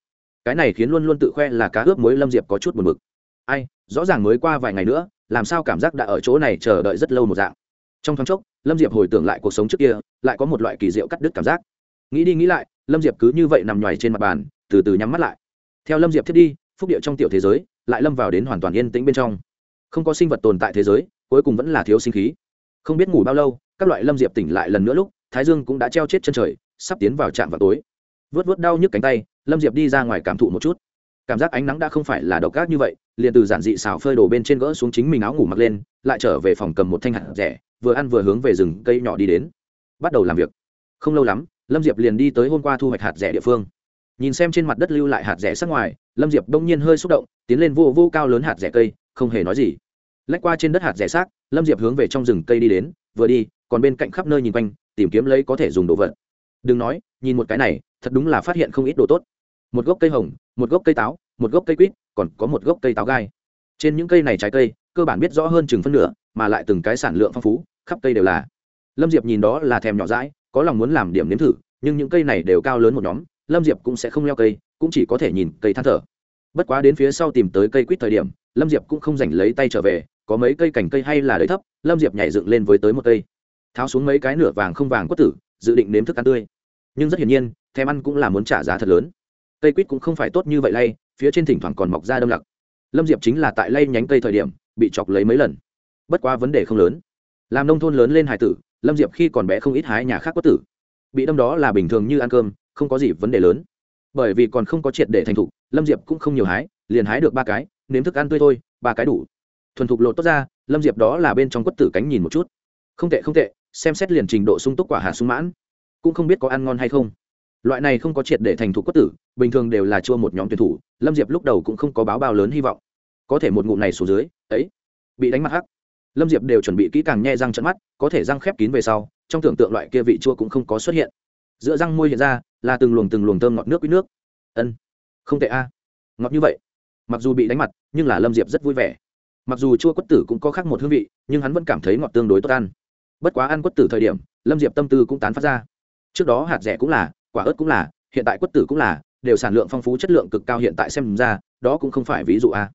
Cái này khiến luôn luôn tự khoe là cá ướp mới lâm diệp có chút buồn bực. Ai, rõ ràng mới qua vài ngày nữa, làm sao cảm giác đã ở chỗ này chờ đợi rất lâu một dạng. Trong thoáng chốc, lâm diệp hồi tưởng lại cuộc sống trước kia, lại có một loại kỳ diệu cắt đứt cảm giác. Nghĩ đi nghĩ lại, lâm diệp cứ như vậy nằm nhoài trên mặt bàn, từ từ nhắm mắt lại. Theo lâm diệp thiết đi, phúc điệu trong tiểu thế giới, lại lâm vào đến hoàn toàn yên tĩnh bên trong. Không có sinh vật tồn tại thế giới, cuối cùng vẫn là thiếu sinh khí. Không biết ngủ bao lâu, các loại lâm diệp tỉnh lại lần nữa lúc, thái dương cũng đã treo chết chân trời sắp tiến vào trạm vào tối. Vớt vớt đau nhức cánh tay, lâm diệp đi ra ngoài cảm thụ một chút. Cảm giác ánh nắng đã không phải là độc ác như vậy, liền từ giản dị xào phơi đồ bên trên gỡ xuống chính mình áo ngủ mặc lên, lại trở về phòng cầm một thanh hạt rẻ, vừa ăn vừa hướng về rừng cây nhỏ đi đến. Bắt đầu làm việc. Không lâu lắm, lâm diệp liền đi tới hôm qua thu hoạch hạt rẻ địa phương. Nhìn xem trên mặt đất lưu lại hạt rẻ sắc ngoài, lâm diệp bỗng nhiên hơi xúc động, tiến lên vô vô cao lớn hạt rẻ cây, không hề nói gì. Lách qua trên đất hạt rẻ xác, lâm diệp hướng về trong rừng cây đi đến, vừa đi, còn bên cạnh khắp nơi nhìn quanh, tìm kiếm lấy có thể dùng đồ vật đừng nói, nhìn một cái này, thật đúng là phát hiện không ít đồ tốt. Một gốc cây hồng, một gốc cây táo, một gốc cây quýt, còn có một gốc cây táo gai. Trên những cây này trái cây, cơ bản biết rõ hơn chừng phân nửa, mà lại từng cái sản lượng phong phú, khắp cây đều là. Lâm diệp nhìn đó là thèm nhỏ rãi có lòng muốn làm điểm nếm thử, nhưng những cây này đều cao lớn một nhóm, lâm diệp cũng sẽ không leo cây, cũng chỉ có thể nhìn cây than thở. Bất quá đến phía sau tìm tới cây quýt thời điểm, lâm diệp cũng không giành lấy tay trở về, có mấy cây cành cây hay là đầy thấp, lâm diệp nhảy dựng lên với tới một cây. Tháo xuống mấy cái nửa vàng không vàng quất tử dự định nếm thức ăn tươi. Nhưng rất hiển nhiên, thèm ăn cũng là muốn trả giá thật lớn. Cây quýt cũng không phải tốt như vậy lay, phía trên thỉnh thoảng còn mọc ra đâm lặc. Lâm diệp chính là tại lay nhánh cây thời điểm, bị chọc lấy mấy lần. Bất quá vấn đề không lớn. Làm nông thôn lớn lên hải tử, lâm diệp khi còn bé không ít hái nhà khác quất tử. Bị đâm đó là bình thường như ăn cơm, không có gì vấn đề lớn. Bởi vì còn không có triệt để thành thục, lâm diệp cũng không nhiều hái, liền hái được ba cái, nếm thức ăn tươi thôi, ba cái đủ. Thuần thục lột tốt ra, lâm diệp đó là bên trong quất tử cánh nhìn một chút. Không tệ không tệ xem xét liền trình độ sung túc quả hạt sung mãn, cũng không biết có ăn ngon hay không. Loại này không có triệt để thành thục quất tử, bình thường đều là chua một nhóm tuyển thủ, lâm diệp lúc đầu cũng không có báo bao lớn hy vọng. Có thể một ngụm này xuống dưới, ấy, bị đánh mặt hắc. Lâm diệp đều chuẩn bị kỹ càng nhe răng trận mắt, có thể răng khép kín về sau, trong tưởng tượng loại kia vị chua cũng không có xuất hiện. Giữa răng môi hiện ra, là từng luồng từng luồng thơm ngọt nước quýt nước. Ân, không tệ a. Ngọt như vậy. Mặc dù bị đánh mặt, nhưng là lâm diệp rất vui vẻ. Mặc dù chua quất tử cũng có khác một hương vị, nhưng hắn vẫn cảm thấy ngọt tương đối tốt ăn bất quá ăn quất tử thời điểm, lâm diệp tâm tư cũng tán phát ra. Trước đó hạt rẻ cũng là, quả ớt cũng là, hiện tại quất tử cũng là, đều sản lượng phong phú chất lượng cực cao hiện tại xem ra, đó cũng không phải ví dụ a.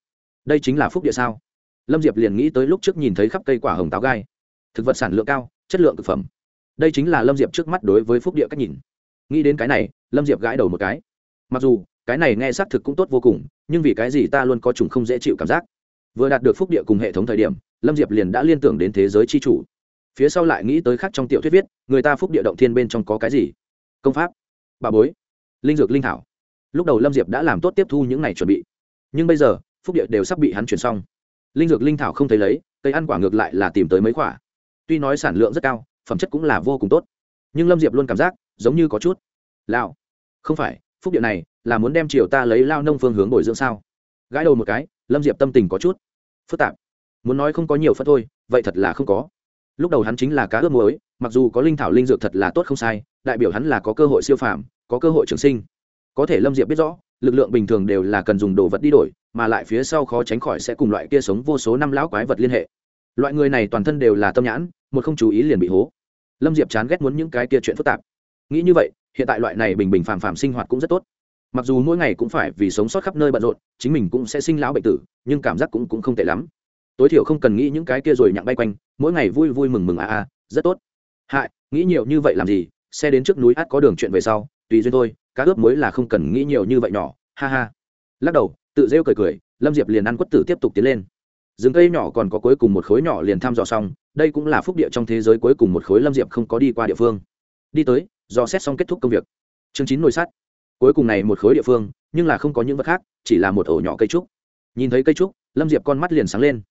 Đây chính là phúc địa sao? Lâm diệp liền nghĩ tới lúc trước nhìn thấy khắp cây quả hồng táo gai. Thực vật sản lượng cao, chất lượng thực phẩm. Đây chính là lâm diệp trước mắt đối với phúc địa cách nhìn. Nghĩ đến cái này, lâm diệp gãi đầu một cái. Mặc dù, cái này nghe xác thực cũng tốt vô cùng, nhưng vì cái gì ta luôn có trùng không dễ chịu cảm giác? Vừa đạt được phúc địa cùng hệ thống thời điểm, lâm diệp liền đã liên tưởng đến thế giới c h i chủ phía sau lại nghĩ tới khác trong tiểu thuyết viết, người ta phúc địa động thiên bên trong có cái gì? Công pháp. Bà bối. Linh dược linh thảo. Lúc đầu lâm diệp đã làm tốt tiếp thu những n à y chuẩn bị. Nhưng bây giờ, phúc địa đều sắp bị hắn chuyển xong. Linh dược linh thảo không thấy lấy, cây ăn quả ngược lại là tìm tới mấy quả. Tuy nói sản lượng rất cao, phẩm chất cũng là vô cùng tốt. Nhưng lâm diệp luôn cảm giác, giống như có chút lao không phải, phúc địa này là muốn đem chiều ta lấy lao nông phương hướng bồi dưỡng sao? Gãi đầu một cái, lâm diệp tâm tình có chút phức tạp. Muốn nói không có nhiều phân thôi, vậy thật là không có lúc đầu hắn chính là cá ướp muối, mặc dù có linh thảo linh dược thật là tốt không sai, đại biểu hắn là có cơ hội siêu phàm, có cơ hội trường sinh. Có thể lâm diệp biết rõ, lực lượng bình thường đều là cần dùng đồ vật đi đổi, mà lại phía sau khó tránh khỏi sẽ cùng loại kia sống vô số năm lão quái vật liên hệ. Loại người này toàn thân đều là tâm nhãn, một không chú ý liền bị hố. Lâm diệp chán ghét muốn những cái kia chuyện phức tạp. Nghĩ như vậy, hiện tại loại này bình bình phàm phàm sinh hoạt cũng rất tốt. Mặc dù mỗi ngày cũng phải vì sống sót khắp nơi bận rộn, chính mình cũng sẽ sinh lão bệnh tử, nhưng cảm giác cũng cũng không tệ lắm tối thiểu không cần nghĩ những cái kia rồi nhặng bay quanh, mỗi ngày vui vui mừng mừng a a rất tốt. Hại, nghĩ nhiều như vậy làm gì? Xe đến trước núi át có đường chuyện về sau, tùy duyên thôi, cá ướp mới là không cần nghĩ nhiều như vậy nhỏ, ha ha. Lắc đầu, tự rêu cười cười, lâm diệp liền ăn quất tử tiếp tục tiến lên. Rừng cây nhỏ còn có cuối cùng một khối nhỏ liền thăm dò xong, đây cũng là phúc địa trong thế giới cuối cùng một khối lâm diệp không có đi qua địa phương. Đi tới do xét xong kết thúc công việc. Chương chín nồi sắt. Cuối cùng này một khối địa phương, nhưng là không có những vật khác, chỉ là một ổ nhỏ cây trúc. Nhìn thấy cây trúc, lâm diệp con mắt liền sáng lên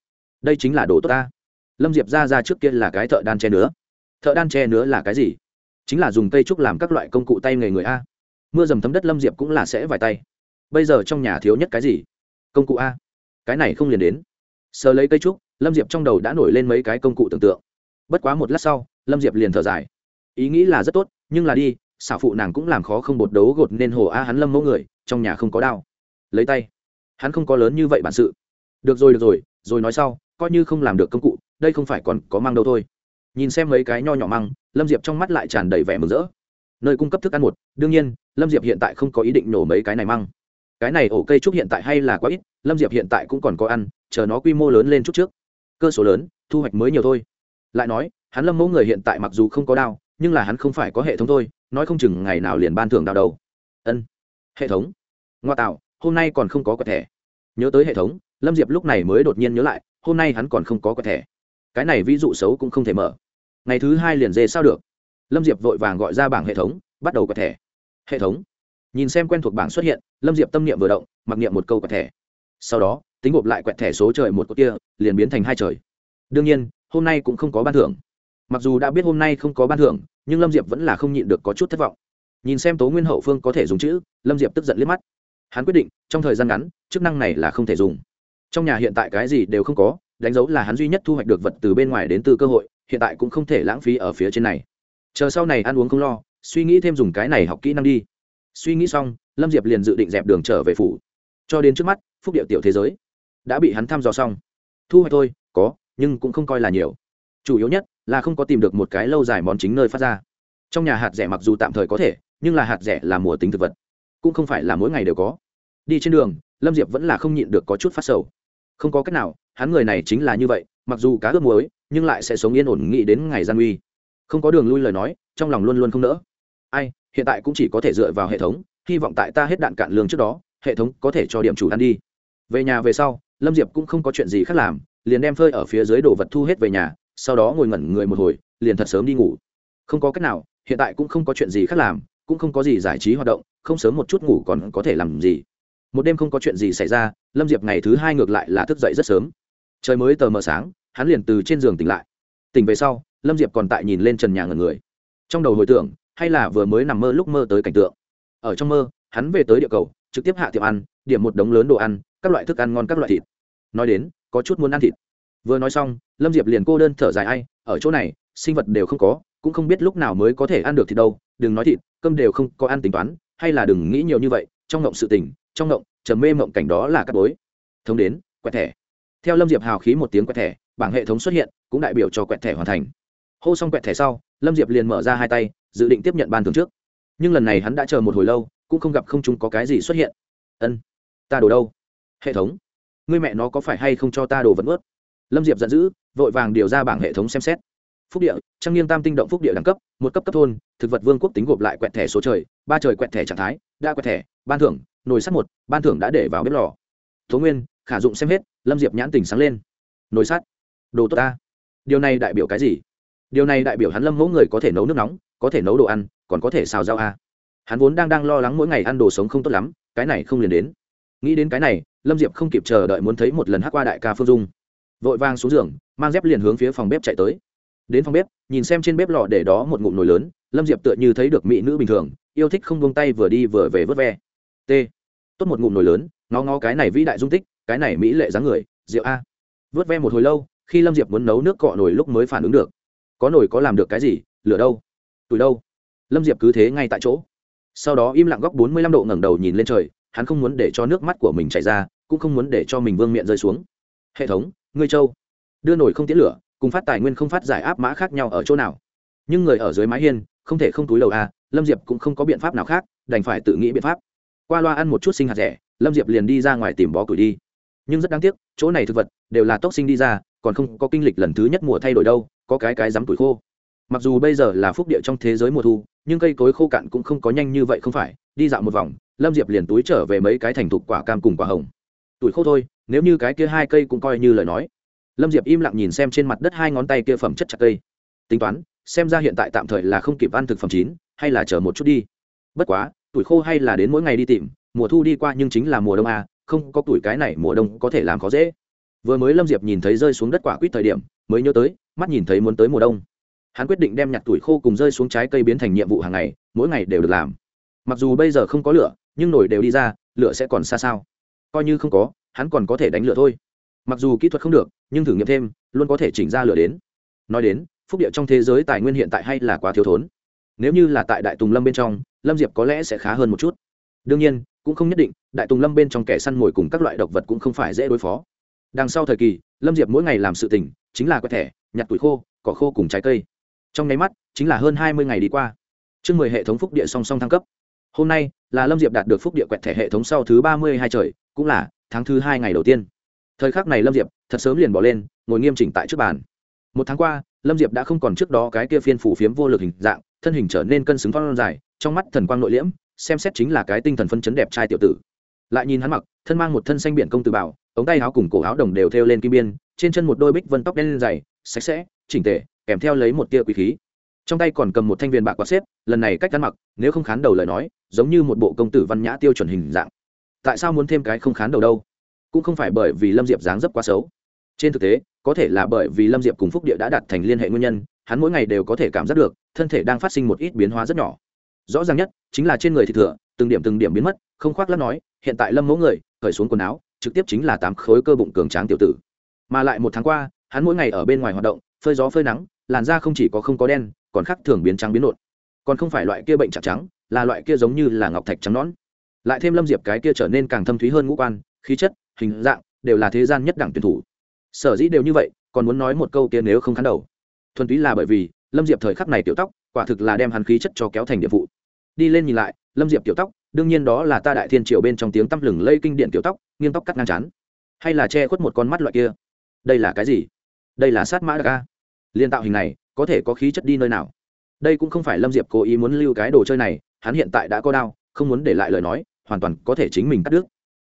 đây chính là đồ tốt ta. Lâm diệp ra ra trước kia là cái thợ đan tre nữa thợ đan tre nữa là cái gì? Chính là dùng cây trúc làm các loại công cụ tay nghề người a. Mưa dầm thấm đất lâm diệp cũng là sẽ vài tay. Bây giờ trong nhà thiếu nhất cái gì? Công cụ a. Cái này không liền đến. Sờ lấy cây trúc, lâm diệp trong đầu đã nổi lên mấy cái công cụ tưởng tượng. Bất quá một lát sau, lâm diệp liền thở dài. Ý nghĩ là rất tốt, nhưng là đi, xảo phụ nàng cũng làm khó không bột đấu gột nên hồ a hắn lâm mẫu người, trong nhà không có đao. Lấy tay. Hắn không có lớn như vậy bản sự. Được rồi được rồi rồi nói sau coi như không làm được công cụ, đây không phải còn có măng đâu thôi. Nhìn xem mấy cái nho nhỏ măng lâm diệp trong mắt lại tràn đầy vẻ mừng rỡ. Nơi cung cấp thức ăn một, đương nhiên, lâm diệp hiện tại không có ý định nổ mấy cái này măng cái này ổ cây trúc hiện tại hay là quá ít, lâm diệp hiện tại cũng còn có ăn, chờ nó quy mô lớn lên chút trước. Cơ số lớn, thu hoạch mới nhiều thôi. Lại nói, hắn lâm mẫu người hiện tại mặc dù không có đao, nhưng là hắn không phải có hệ thống thôi, nói không chừng ngày nào liền ban thưởng đào đầu. Ân, hệ thống. Ngoa tạo, hôm nay còn không có quẹt thẻ. Nhớ tới hệ thống lâm diệp lúc này mới đột nhiên nhớ lại, hôm nay hắn còn không có quẹt thẻ. Cái này ví dụ xấu cũng không thể mở. Ngày thứ hai liền dê sao được. Lâm diệp vội vàng gọi ra bảng hệ thống, bắt đầu quẹt thẻ. Hệ thống. Nhìn xem quen thuộc bảng xuất hiện, lâm diệp tâm niệm vừa động, mặc niệm một câu quẹt thẻ. Sau đó, tính gộp lại quẹt thẻ số trời một cột kia, liền biến thành hai trời. Đương nhiên, hôm nay cũng không có ban thưởng. Mặc dù đã biết hôm nay không có ban thưởng, nhưng lâm diệp vẫn là không nhịn được có chút thất vọng. Nhìn xem tố nguyên hậu phương có thể dùng chữ, lâm diệp tức giận liếc mắt. Hắn quyết định, trong thời gian ngắn, chức năng này là không thể dùng trong nhà hiện tại cái gì đều không có, đánh dấu là hắn duy nhất thu hoạch được vật từ bên ngoài đến từ cơ hội, hiện tại cũng không thể lãng phí ở phía trên này. Chờ sau này ăn uống không lo, suy nghĩ thêm dùng cái này học kỹ năng đi. Suy nghĩ xong, lâm diệp liền dự định dẹp đường trở về phủ. Cho đến trước mắt, phúc điệu tiểu thế giới đã bị hắn thăm dò xong. Thu hoạch thôi, có, nhưng cũng không coi là nhiều. Chủ yếu nhất là không có tìm được một cái lâu dài món chính nơi phát ra. Trong nhà hạt rẻ mặc dù tạm thời có thể, nhưng là hạt rẻ là mùa tính thực vật, cũng không phải là mỗi ngày đều có. Đi trên đường, lâm diệp vẫn là không nhịn được có chút phát sầu không có cách nào, hắn người này chính là như vậy, mặc dù cá ướp muối, nhưng lại sẽ sống yên ổn nghĩ đến ngày gian uy. Không có đường lui lời nói, trong lòng luôn luôn không nỡ. Ai, hiện tại cũng chỉ có thể dựa vào hệ thống, hy vọng tại ta hết đạn cạn lương trước đó, hệ thống có thể cho điểm chủ ăn đi. Về nhà về sau, lâm diệp cũng không có chuyện gì khác làm, liền đem phơi ở phía dưới đồ vật thu hết về nhà, sau đó ngồi ngẩn người một hồi, liền thật sớm đi ngủ. Không có cách nào, hiện tại cũng không có chuyện gì khác làm, cũng không có gì giải trí hoạt động, không sớm một chút ngủ còn có thể làm gì một đêm không có chuyện gì xảy ra, lâm diệp ngày thứ hai ngược lại là thức dậy rất sớm. Trời mới tờ mờ sáng, hắn liền từ trên giường tỉnh lại. Tỉnh về sau, lâm diệp còn tại nhìn lên trần nhà ngần người. Trong đầu hồi tưởng, hay là vừa mới nằm mơ lúc mơ tới cảnh tượng. Ở trong mơ, hắn về tới địa cầu, trực tiếp hạ tiệm ăn, điểm một đống lớn đồ ăn, các loại thức ăn ngon các loại thịt. Nói đến, có chút muốn ăn thịt. Vừa nói xong, lâm diệp liền cô đơn thở dài ai, ở chỗ này, sinh vật đều không có, cũng không biết lúc nào mới có thể ăn được thịt đâu, đừng nói thịt, cơm đều không có ăn tính toán, hay là đừng nghĩ nhiều như vậy, trong ngộng sự tình trong ngộng trầm mê mộng cảnh đó là cắt bối. Thống đến, quẹt thẻ. Theo lâm diệp hào khí một tiếng quẹt thẻ, bảng hệ thống xuất hiện, cũng đại biểu cho quẹt thẻ hoàn thành. Hô xong quẹt thẻ sau, lâm diệp liền mở ra hai tay, dự định tiếp nhận ban thường trước. Nhưng lần này hắn đã chờ một hồi lâu, cũng không gặp không chúng có cái gì xuất hiện. Ân, ta đồ đâu? Hệ thống. Ngươi mẹ nó có phải hay không cho ta đồ vẫn ướt? Lâm diệp giận dữ, vội vàng điều ra bảng hệ thống xem xét. Phúc địa trang nghiêng tam tinh động phúc địa đẳng cấp, một cấp cấp thôn, thực vật vương quốc tính gộp lại quẹt thẻ số trời, ba trời quẹt thẻ trạng thái đa quẹt thẻ, ban thưởng nồi sắt một, ban thưởng đã để vào bếp lò. Tố nguyên, khả dụng xem hết, lâm diệp nhãn tình sáng lên. Nồi sắt. Đồ tốt ta. Điều này đại biểu cái gì? Điều này đại biểu hắn lâm mẫu người có thể nấu nước nóng, có thể nấu đồ ăn, còn có thể xào rau a hắn vốn đang đang lo lắng mỗi ngày ăn đồ sống không tốt lắm, cái này không liền đến. Nghĩ đến cái này, lâm diệp không kịp chờ đợi muốn thấy một lần hát qua đại ca phương dung. Vội vang xuống giường, mang dép liền hướng phía phòng bếp chạy tới. Đến phòng bếp, nhìn xem trên bếp lò để đó một ngụm nồi lớn, lâm diệp tựa như thấy được mỹ nữ bình thường, yêu thích không buông tay vừa đi vừa về vớt ve t. Tốt một ngụm nồi lớn, ngó ngó cái này vĩ đại dung tích, cái này mỹ lệ dáng người, rượu a. Vớt ve một hồi lâu, khi lâm diệp muốn nấu nước cọ nồi lúc mới phản ứng được. Có nồi có làm được cái gì? Lửa đâu? Tuổi đâu? Lâm diệp cứ thế ngay tại chỗ. Sau đó im lặng góc bốn mươi lăm độ ngẩng đầu nhìn lên trời, hắn không muốn để cho nước mắt của mình chảy ra, cũng không muốn để cho mình vương miệng rơi xuống. Hệ thống, ngươi châu đưa nổi không tiến lửa, cùng phát tài nguyên không phát giải áp mã khác nhau ở chỗ nào? Nhưng người ở dưới mái hiên, không thể không túi đầu a, lâm diệp cũng không có biện pháp nào khác, đành phải tự nghĩ biện pháp qua loa ăn một chút sinh hạt rẻ, lâm diệp liền đi ra ngoài tìm bó củi đi. Nhưng rất đáng tiếc, chỗ này thực vật đều là tốc sinh đi ra, còn không có kinh lịch lần thứ nhất mùa thay đổi đâu, có cái cái dám tuổi khô. Mặc dù bây giờ là phúc địa trong thế giới mùa thu, nhưng cây cối khô cạn cũng không có nhanh như vậy không phải. Đi dạo một vòng, lâm diệp liền túi trở về mấy cái thành thục quả cam cùng quả hồng. Tuổi khô thôi, nếu như cái kia hai cây cũng coi như lời nói. Lâm diệp im lặng nhìn xem trên mặt đất hai ngón tay kia phẩm chất chặt cây. Tính toán, xem ra hiện tại tạm thời là không kịp ăn thực phẩm chín, hay là chờ một chút đi. Bất quá tuổi khô hay là đến mỗi ngày đi tìm mùa thu đi qua nhưng chính là mùa đông à, không có tuổi cái này mùa đông có thể làm khó dễ. Vừa mới lâm diệp nhìn thấy rơi xuống đất quả quýt thời điểm mới nhớ tới mắt nhìn thấy muốn tới mùa đông. Hắn quyết định đem nhặt tuổi khô cùng rơi xuống trái cây biến thành nhiệm vụ hàng ngày mỗi ngày đều được làm. Mặc dù bây giờ không có lửa nhưng nổi đều đi ra lửa sẽ còn xa sao. Coi như không có hắn còn có thể đánh lửa thôi. Mặc dù kỹ thuật không được nhưng thử nghiệm thêm luôn có thể chỉnh ra lửa đến. Nói đến phúc địa trong thế giới tài nguyên hiện tại hay là quá thiếu thốn. Nếu như là tại đại tùng lâm bên trong lâm diệp có lẽ sẽ khá hơn một chút. Đương nhiên, cũng không nhất định, đại tùng lâm bên trong kẻ săn mồi cùng các loại độc vật cũng không phải dễ đối phó. Đằng sau thời kỳ, lâm diệp mỗi ngày làm sự tỉnh chính là quét thẻ, nhặt tuổi khô, cỏ khô cùng trái cây. Trong nháy mắt, chính là hơn hai mươi ngày đi qua. Chương mười hệ thống phúc địa song song thăng cấp. Hôm nay, là lâm diệp đạt được phúc địa quẹt thẻ hệ thống sau thứ ba mươi hai trời, cũng là tháng thứ hai ngày đầu tiên. Thời khắc này lâm diệp thật sớm liền bỏ lên, ngồi nghiêm chỉnh tại trước bàn. Một tháng qua, lâm diệp đã không còn trước đó cái kia phiên phủ phiếm vô lực hình dạng, thân hình trở nên cân xứng phong dài trong mắt thần quang nội liễm, xem xét chính là cái tinh thần phân chấn đẹp trai tiểu tử. Lại nhìn hắn mặc, thân mang một thân xanh biển công tử bảo, ống tay áo cùng cổ áo đồng đều thêu lên kim biên, trên chân một đôi bích vân tóc đen dày, sạch sẽ, chỉnh tề, kèm theo lấy một tia quý khí. Trong tay còn cầm một thanh viên bạc quạt xếp, lần này cách hắn mặc, nếu không khán đầu lời nói, giống như một bộ công tử văn nhã tiêu chuẩn hình dạng. Tại sao muốn thêm cái không khán đầu đâu? Cũng không phải bởi vì lâm diệp dáng dấp quá xấu. Trên thực tế, có thể là bởi vì lâm diệp cùng phúc địa đã đạt thành liên hệ nguyên nhân, hắn mỗi ngày đều có thể cảm giác được, thân thể đang phát sinh một ít biến hóa rất nhỏ rõ ràng nhất chính là trên người thì thừa, từng điểm từng điểm biến mất, không khoác lắm nói, hiện tại lâm mẫu người khởi xuống quần áo, trực tiếp chính là tám khối cơ bụng cường tráng tiểu tử. Mà lại một tháng qua, hắn mỗi ngày ở bên ngoài hoạt động, phơi gió phơi nắng, làn da không chỉ có không có đen, còn khác thường biến trắng biến nộn. Còn không phải loại kia bệnh chặt trắng, là loại kia giống như là ngọc thạch trắng nón lại thêm lâm diệp cái kia trở nên càng thâm thúy hơn ngũ quan, khí chất, hình dạng đều là thế gian nhất đẳng tuyển thủ. Sở dĩ đều như vậy, còn muốn nói một câu kia nếu không khán đầu. Thuần túy là bởi vì lâm diệp thời khắc này tiểu tóc, quả thực là đem hắn khí chất cho kéo thành địa vụ. Đi lên nhìn lại, lâm diệp tiểu tóc, đương nhiên đó là ta đại thiên triều bên trong tiếng tăm lừng lây kinh điện tiểu tóc, nghiêng tóc cắt ngang chán. Hay là che khuất một con mắt loại kia? Đây là cái gì? Đây là sát mã đặc ca liên tạo hình này, có thể có khí chất đi nơi nào? Đây cũng không phải lâm diệp cố ý muốn lưu cái đồ chơi này, hắn hiện tại đã có đau không muốn để lại lời nói, hoàn toàn có thể chính mình cắt đứt.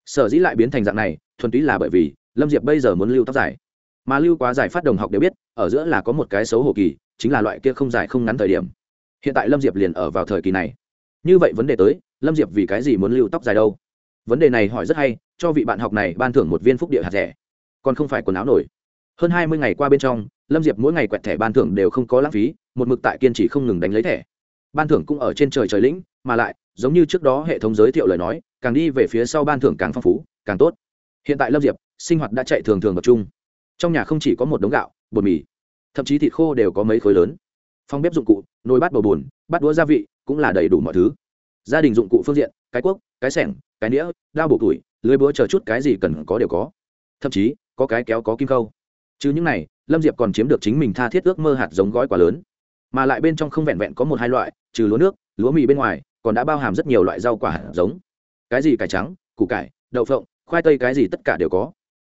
Sở dĩ lại biến thành dạng này, thuần túy là bởi vì lâm diệp bây giờ muốn lưu tóc dài. Mà lưu quá dài phát đồng học đều biết, ở giữa là có một cái xấu hổ kỳ chính là loại kia không dài không ngắn thời điểm. Hiện tại lâm diệp liền ở vào thời kỳ này. Như vậy vấn đề tới, lâm diệp vì cái gì muốn lưu tóc dài đâu? Vấn đề này hỏi rất hay, cho vị bạn học này ban thưởng một viên phúc địa hạt rẻ. Còn không phải quần áo nổi. Hơn hai mươi ngày qua bên trong, lâm diệp mỗi ngày quẹt thẻ ban thưởng đều không có lãng phí, một mực tại kiên trì không ngừng đánh lấy thẻ. Ban thưởng cũng ở trên trời trời lĩnh, mà lại, giống như trước đó hệ thống giới thiệu lời nói, càng đi về phía sau ban thưởng càng phong phú, càng tốt. Hiện tại lâm diệp, sinh hoạt đã chạy thường thường tập trung. Trong nhà không chỉ có một đống gạo, bột mì thậm chí thịt khô đều có mấy khối lớn. Phong bếp dụng cụ nồi bát bầu bùn bát đũa gia vị cũng là đầy đủ mọi thứ. Gia đình dụng cụ phương diện cái cuốc cái sẻng cái nĩa đao bổ củi, lưới búa chờ chút cái gì cần có đều có. Thậm chí có cái kéo có kim khâu. Chứ những này lâm diệp còn chiếm được chính mình tha thiết ước mơ hạt giống gói quá lớn. Mà lại bên trong không vẹn vẹn có một hai loại trừ lúa nước lúa mì bên ngoài còn đã bao hàm rất nhiều loại rau quả hạt giống. Cái gì cải trắng củ cải đậu phộng khoai tây cái gì tất cả đều có.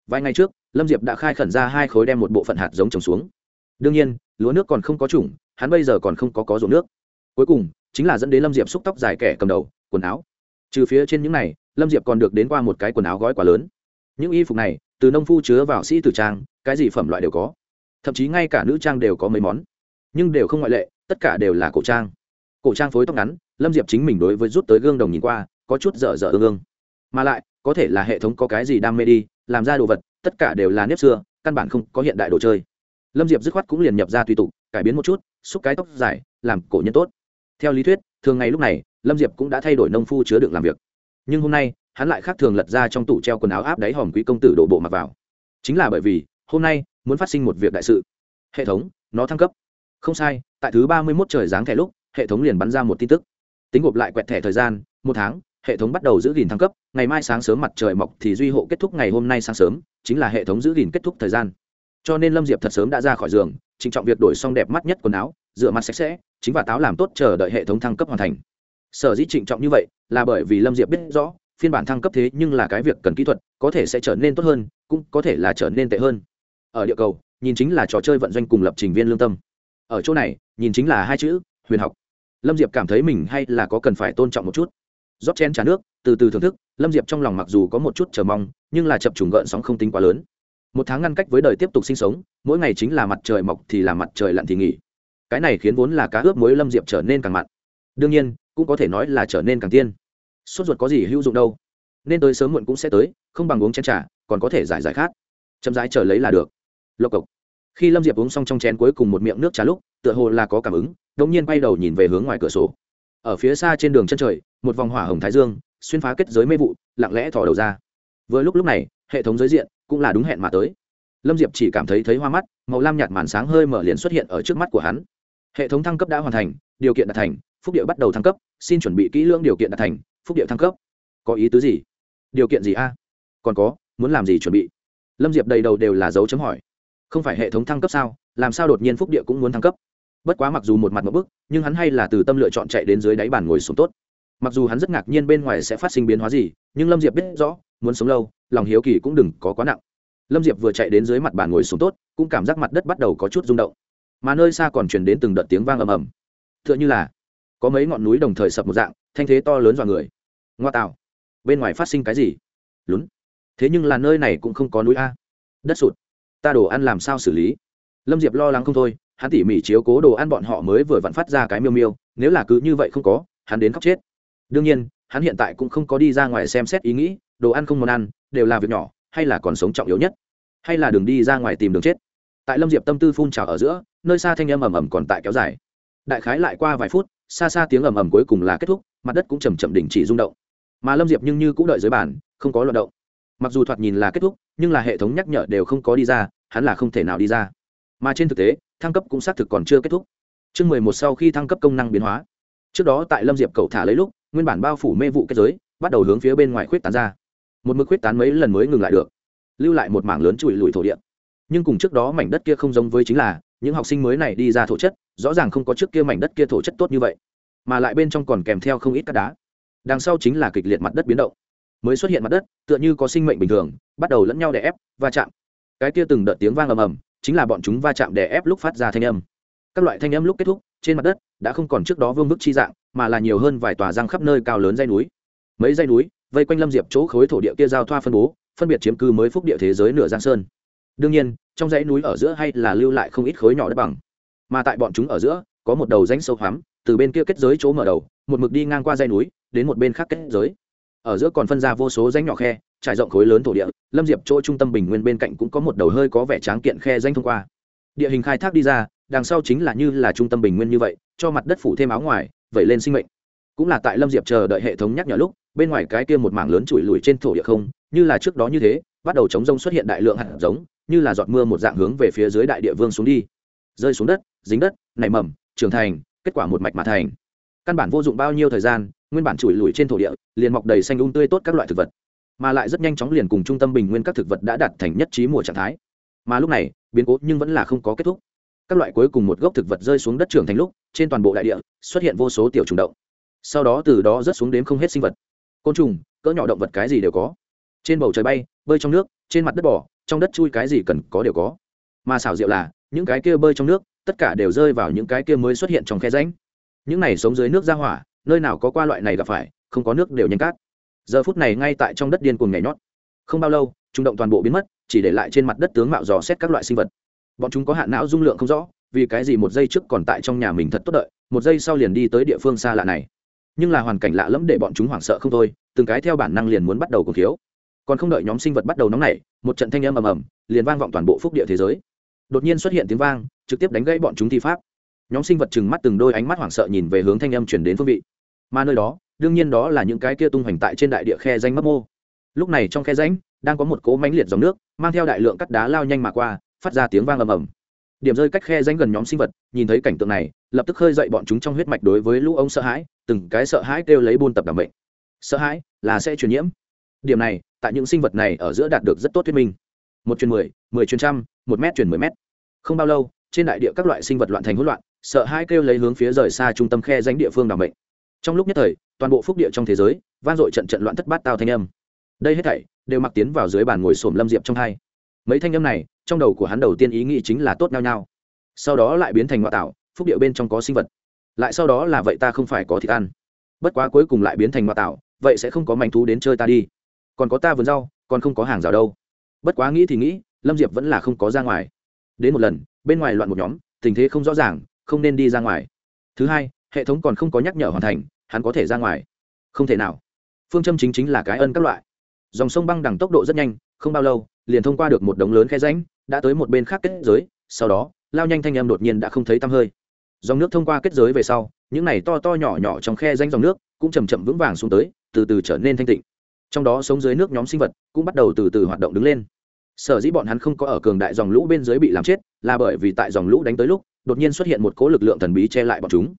Vài ngày trước lâm diệp đã khai khẩn ra hai khối đem một bộ phận hạt giống trồng xuống đương nhiên, lúa nước còn không có chủng, hắn bây giờ còn không có có ruộng nước. Cuối cùng, chính là dẫn đến lâm diệp xúc tóc dài kẻ cầm đầu, quần áo. Trừ phía trên những này, lâm diệp còn được đến qua một cái quần áo gói quá lớn. Những y phục này, từ nông phu chứa vào sĩ tử trang, cái gì phẩm loại đều có. Thậm chí ngay cả nữ trang đều có mấy món. Nhưng đều không ngoại lệ, tất cả đều là cổ trang. Cổ trang phối tóc ngắn, lâm diệp chính mình đối với rút tới gương đồng nhìn qua, có chút dở dở ương ương. Mà lại, có thể là hệ thống có cái gì đam mê đi, làm ra đồ vật, tất cả đều là nếp xưa, căn bản không có hiện đại đồ chơi lâm diệp dứt khoát cũng liền nhập ra tùy tục, cải biến một chút, xúc cái tóc dài, làm cổ nhân tốt. Theo lý thuyết, thường ngày lúc này, lâm diệp cũng đã thay đổi nông phu chứa đựng làm việc. Nhưng hôm nay, hắn lại khác thường lật ra trong tủ treo quần áo áp đáy hòm quý công tử đổ bộ mặc vào. Chính là bởi vì, hôm nay, muốn phát sinh một việc đại sự. Hệ thống, nó thăng cấp. Không sai, tại thứ ba mươi mốt trời dáng thẻ lúc, hệ thống liền bắn ra một tin tức. Tính gộp lại quẹt thẻ thời gian, một tháng, hệ thống bắt đầu giữ gìn thăng cấp. Ngày mai sáng sớm mặt trời mọc thì duy hộ kết thúc ngày hôm nay sáng sớm, chính là hệ thống giữ gìn kết thúc thời gian cho nên lâm diệp thật sớm đã ra khỏi giường, trịnh trọng việc đổi xong đẹp mắt nhất quần áo, rửa mặt sạch sẽ, chính và táo làm tốt chờ đợi hệ thống thăng cấp hoàn thành. Sở dĩ trịnh trọng như vậy là bởi vì lâm diệp biết rõ, phiên bản thăng cấp thế nhưng là cái việc cần kỹ thuật, có thể sẽ trở nên tốt hơn, cũng có thể là trở nên tệ hơn. Ở địa cầu, nhìn chính là trò chơi vận doanh cùng lập trình viên lương tâm. Ở chỗ này, nhìn chính là hai chữ, huyền học. Lâm diệp cảm thấy mình hay là có cần phải tôn trọng một chút. Rót chén t nước, từ từ thưởng thức, lâm diệp trong lòng mặc dù có một chút chờ mong, nhưng là chập trùng gợn sóng không tính quá lớn một tháng ngăn cách với đời tiếp tục sinh sống, mỗi ngày chính là mặt trời mọc thì là mặt trời lặn thì nghỉ. Cái này khiến vốn là cá ướp muối lâm diệp trở nên càng mặn. Đương nhiên, cũng có thể nói là trở nên càng tiên. Sốt ruột có gì hữu dụng đâu. Nên tới sớm muộn cũng sẽ tới, không bằng uống chén t r à còn có thể giải giải khát. Chậm rãi chờ lấy là được. Lộc cộc. Khi lâm diệp uống xong trong chén cuối cùng một miệng nước trà lúc, tựa hồ là có cảm ứng đ ỗ n g nhiên bay đầu nhìn về hướng ngoài cửa sổ. Ở phía xa trên đường chân trời, một vòng hỏa hồng thái dương, xuyên phá kết giới mê vụ, lặng lẽ thò đầu ra. Vừa lúc lúc này, hệ thống giới diện cũng là đúng hẹn mà tới. Lâm diệp chỉ cảm thấy thấy hoa mắt, màu lam nhạt màn sáng hơi mở liền xuất hiện ở trước mắt của hắn. Hệ thống thăng cấp đã hoàn thành, điều kiện đạt thành, phúc điệu bắt đầu thăng cấp, xin chuẩn bị kỹ lưỡng điều kiện đạt thành, phúc điệu thăng cấp. Có ý tứ gì? Điều kiện gì a? Còn có, muốn làm gì chuẩn bị? Lâm diệp đầy đầu đều là dấu chấm hỏi. Không phải hệ thống thăng cấp sao? Làm sao đột nhiên phúc địa cũng muốn thăng cấp? Bất quá mặc dù một mặt một bức, nhưng hắn hay là từ tâm lựa chọn chạy đến dưới đáy bàn ngồi xuống tốt mặc dù hắn rất ngạc nhiên bên ngoài sẽ phát sinh biến hóa gì, nhưng lâm diệp biết rõ, muốn sống lâu, lòng hiếu kỳ cũng đừng có quá nặng. Lâm diệp vừa chạy đến dưới mặt bàn ngồi xuống tốt, cũng cảm giác mặt đất bắt đầu có chút rung động. Mà nơi xa còn truyền đến từng đợt tiếng vang ầm ầm. T h ư ợ n h ư là có mấy ngọn núi đồng thời sập một dạng, thanh thế to lớn dọa người. Ngoa tạo. Bên ngoài phát sinh cái gì? Lún. Thế nhưng là nơi này cũng không có núi a. Đất sụt. Ta đồ ăn làm sao xử lý? Lâm diệp lo lắng không thôi, hắn tỉ mỉ chiếu cố đồ ăn bọn họ mới vừa vặn phát ra cái miêu miêu, nếu là cứ như vậy không có, hắn đến khóc chết đương nhiên, hắn hiện tại cũng không có đi ra ngoài xem xét ý nghĩ, đồ ăn không món ăn, đều là việc nhỏ, hay là còn sống trọng yếu nhất. Hay là đường đi ra ngoài tìm đường chết. Tại lâm diệp tâm tư phun trào ở giữa, nơi xa thanh âm ầm ầm còn tại kéo dài. Đại khái lại qua vài phút, xa xa tiếng ầm ầm cuối cùng là kết thúc, mặt đất cũng chầm chậm đình chỉ rung động. Mà lâm diệp nhưng như cũng đợi dưới bàn, không có luận động. Mặc dù thoạt nhìn là kết thúc, nhưng là hệ thống nhắc nhở đều không có đi ra, hắn là không thể nào đi ra. Mà trên thực tế, thăng cấp cũng xác thực còn chưa kết thúc. Chương mười một sau khi thăng cấp công năng biến hóa. Trước đó tại lâm diệp cầu thả lấy lúc nguyên bản bao phủ mê vụ kết giới, bắt đầu hướng phía bên ngoài khuyết tán ra. Một mực khuyết tán mấy lần mới ngừng lại được, lưu lại một mảng lớn chùi lùi thổ địa. Nhưng cùng trước đó mảnh đất kia không giống với chính là, những học sinh mới này đi ra thổ chất, rõ ràng không có trước kia mảnh đất kia thổ chất tốt như vậy, mà lại bên trong còn kèm theo không ít các đá. Đằng sau chính là kịch liệt mặt đất biến động. Mới xuất hiện mặt đất, tựa như có sinh mệnh bình thường, bắt đầu lẫn nhau đè ép, va chạm. Cái kia từng đợt tiếng vang ầm ầm, chính là bọn chúng va chạm đè ép lúc phát ra thanh âm. Các loại thanh âm lúc kết thúc, trên mặt đất đã không còn trước đó vương bức chi dạng mà là nhiều hơn vài tòa răng khắp nơi cao lớn dây núi. Mấy dây núi, vây quanh lâm diệp chỗ khối thổ địa kia giao thoa phân bố, phân biệt chiếm cư mới phúc địa thế giới nửa giang sơn. Đương nhiên, trong dãy núi ở giữa hay là lưu lại không ít khối nhỏ đất bằng. Mà tại bọn chúng ở giữa, có một đầu rãnh sâu hoắm, từ bên kia kết giới chỗ mở đầu, một mực đi ngang qua dãy núi, đến một bên khác kết giới. Ở giữa còn phân ra vô số rãnh nhỏ khe, trải rộng khối lớn thổ địa, lâm diệp chỗ trung tâm bình nguyên bên cạnh cũng có một đầu hơi có vẻ tráng kiện khe rãnh thông qua. Địa hình khai thác đi ra, đằng sau chính là như là trung tâm bình nguyên như vậy, cho mặt đất phủ thêm áo ngoài vẩy lên sinh mệnh. Cũng là tại lâm diệp chờ đợi hệ thống nhắc nhở lúc, bên ngoài cái kia một mảng lớn chùi lùi trên thổ địa không, như là trước đó như thế, bắt đầu chống rông xuất hiện đại lượng hạt giống, như là giọt mưa một dạng hướng về phía dưới đại địa vương xuống đi. Rơi xuống đất, dính đất, nảy mầm, trưởng thành, kết quả một mạch mà thành. Căn bản vô dụng bao nhiêu thời gian, nguyên bản chùi lùi trên thổ địa, liền mọc đầy xanh ung um tươi tốt các loại thực vật. Mà lại rất nhanh chóng liền cùng trung tâm bình nguyên các thực vật đã đạt thành nhất trí mùa trạng thái. Mà lúc này, biến cố nhưng vẫn là không có kết thúc các loại cuối cùng một gốc thực vật rơi xuống đất trưởng thành lúc, trên toàn bộ đại địa, xuất hiện vô số tiểu trùng động. Sau đó từ đó rớt xuống đến không hết sinh vật. Côn trùng, cỡ nhỏ động vật cái gì đều có. Trên bầu trời bay, bơi trong nước, trên mặt đất bỏ trong đất chui cái gì cần có đều có. Mà xảo diệu là, những cái kia bơi trong nước, tất cả đều rơi vào những cái kia mới xuất hiện trong khe ránh những này sống dưới nước ra hỏa, nơi nào có qua loại này gặp phải, không có nước đều nhanh cát. Giờ phút này ngay tại trong đất điên cuồng nhảy nhót. Không bao lâu trung động toàn bộ biến mất, chỉ để lại trên mặt đất tướng mạo dò xét các loại sinh vật bọn chúng có hạn não dung lượng không rõ, vì cái gì một giây trước còn tại trong nhà mình thật tốt đợi, một giây sau liền đi tới địa phương xa lạ này. Nhưng là hoàn cảnh lạ lẫm để bọn chúng hoảng sợ không thôi, từng cái theo bản năng liền muốn bắt đầu cổ thiếu còn không đợi nhóm sinh vật bắt đầu nóng nảy, một trận thanh âm ầm ầm, liền vang vọng toàn bộ phúc địa thế giới. Đột nhiên xuất hiện tiếng vang, trực tiếp đánh gãy bọn chúng thi pháp. Nhóm sinh vật chừng mắt từng đôi ánh mắt hoảng sợ nhìn về hướng thanh âm chuyển đến phương vị. Mà nơi đó, đương nhiên đó là những cái kia tung hoành tại trên đại địa khe danh mấp mô. Lúc này trong khe ránh đang có một cỗ mánh liệt dòng nước, mang theo đại lượng cắt đá lao nhanh mà qua phát ra tiếng vang ầm ầm. Điểm rơi cách khe danh gần nhóm sinh vật, nhìn thấy cảnh tượng này, lập tức khơi dậy bọn chúng trong huyết mạch đối với lũ ông sợ hãi, từng cái sợ hãi kêu lấy buôn tập đảm bệnh sợ hãi là sẽ truyền nhiễm. Điểm này, tại những sinh vật này ở giữa đạt được rất tốt thuyết minh. Một truyền mười mười truyền trăm, một mét truyền mười mét. Không bao lâu, trên đại địa các loại sinh vật loạn thành hỗn loạn, sợ hãi kêu lấy hướng phía rời xa trung tâm khe danh địa phương đảm bệnh trong lúc nhất thời, toàn bộ phúc địa trong thế giới, vang dội trận trận loạn thất bát tao thanh âm. Đây hết thảy đều mặc tiến vào dưới bàn ngồi xổm lâm diệp trong hai mấy thanh âm này, trong đầu của hắn đầu tiên ý nghĩ chính là tốt nhau nhau sau đó lại biến thành ngoại tạo phúc địa bên trong có sinh vật. Lại sau đó là vậy ta không phải có thịt ăn. Bất quá cuối cùng lại biến thành ngoại tạo vậy sẽ không có manh thú đến chơi ta đi. Còn có ta vườn rau, còn không có hàng rào đâu. Bất quá nghĩ thì nghĩ, lâm diệp vẫn là không có ra ngoài. Đến một lần, bên ngoài loạn một nhóm, tình thế không rõ ràng, không nên đi ra ngoài. Thứ hai, hệ thống còn không có nhắc nhở hoàn thành, hắn có thể ra ngoài. Không thể nào. Phương châm chính chính là cái ân các loại. Dòng sông băng đằng tốc độ rất nhanh, không bao lâu liền thông qua được một đống lớn khe ránh đã tới một bên khác kết giới, sau đó, lao nhanh thanh em đột nhiên đã không thấy tăm hơi. Dòng nước thông qua kết giới về sau, những này to to nhỏ nhỏ trong khe ránh dòng nước cũng chầm chậm vững vàng xuống tới, từ từ trở nên thanh tịnh. Trong đó sống dưới nước nhóm sinh vật cũng bắt đầu từ từ hoạt động đứng lên. Sở dĩ bọn hắn không có ở cường đại dòng lũ bên dưới bị làm chết, là bởi vì tại dòng lũ đánh tới lúc, đột nhiên xuất hiện một cố lực lượng thần bí che lại bọn chúng.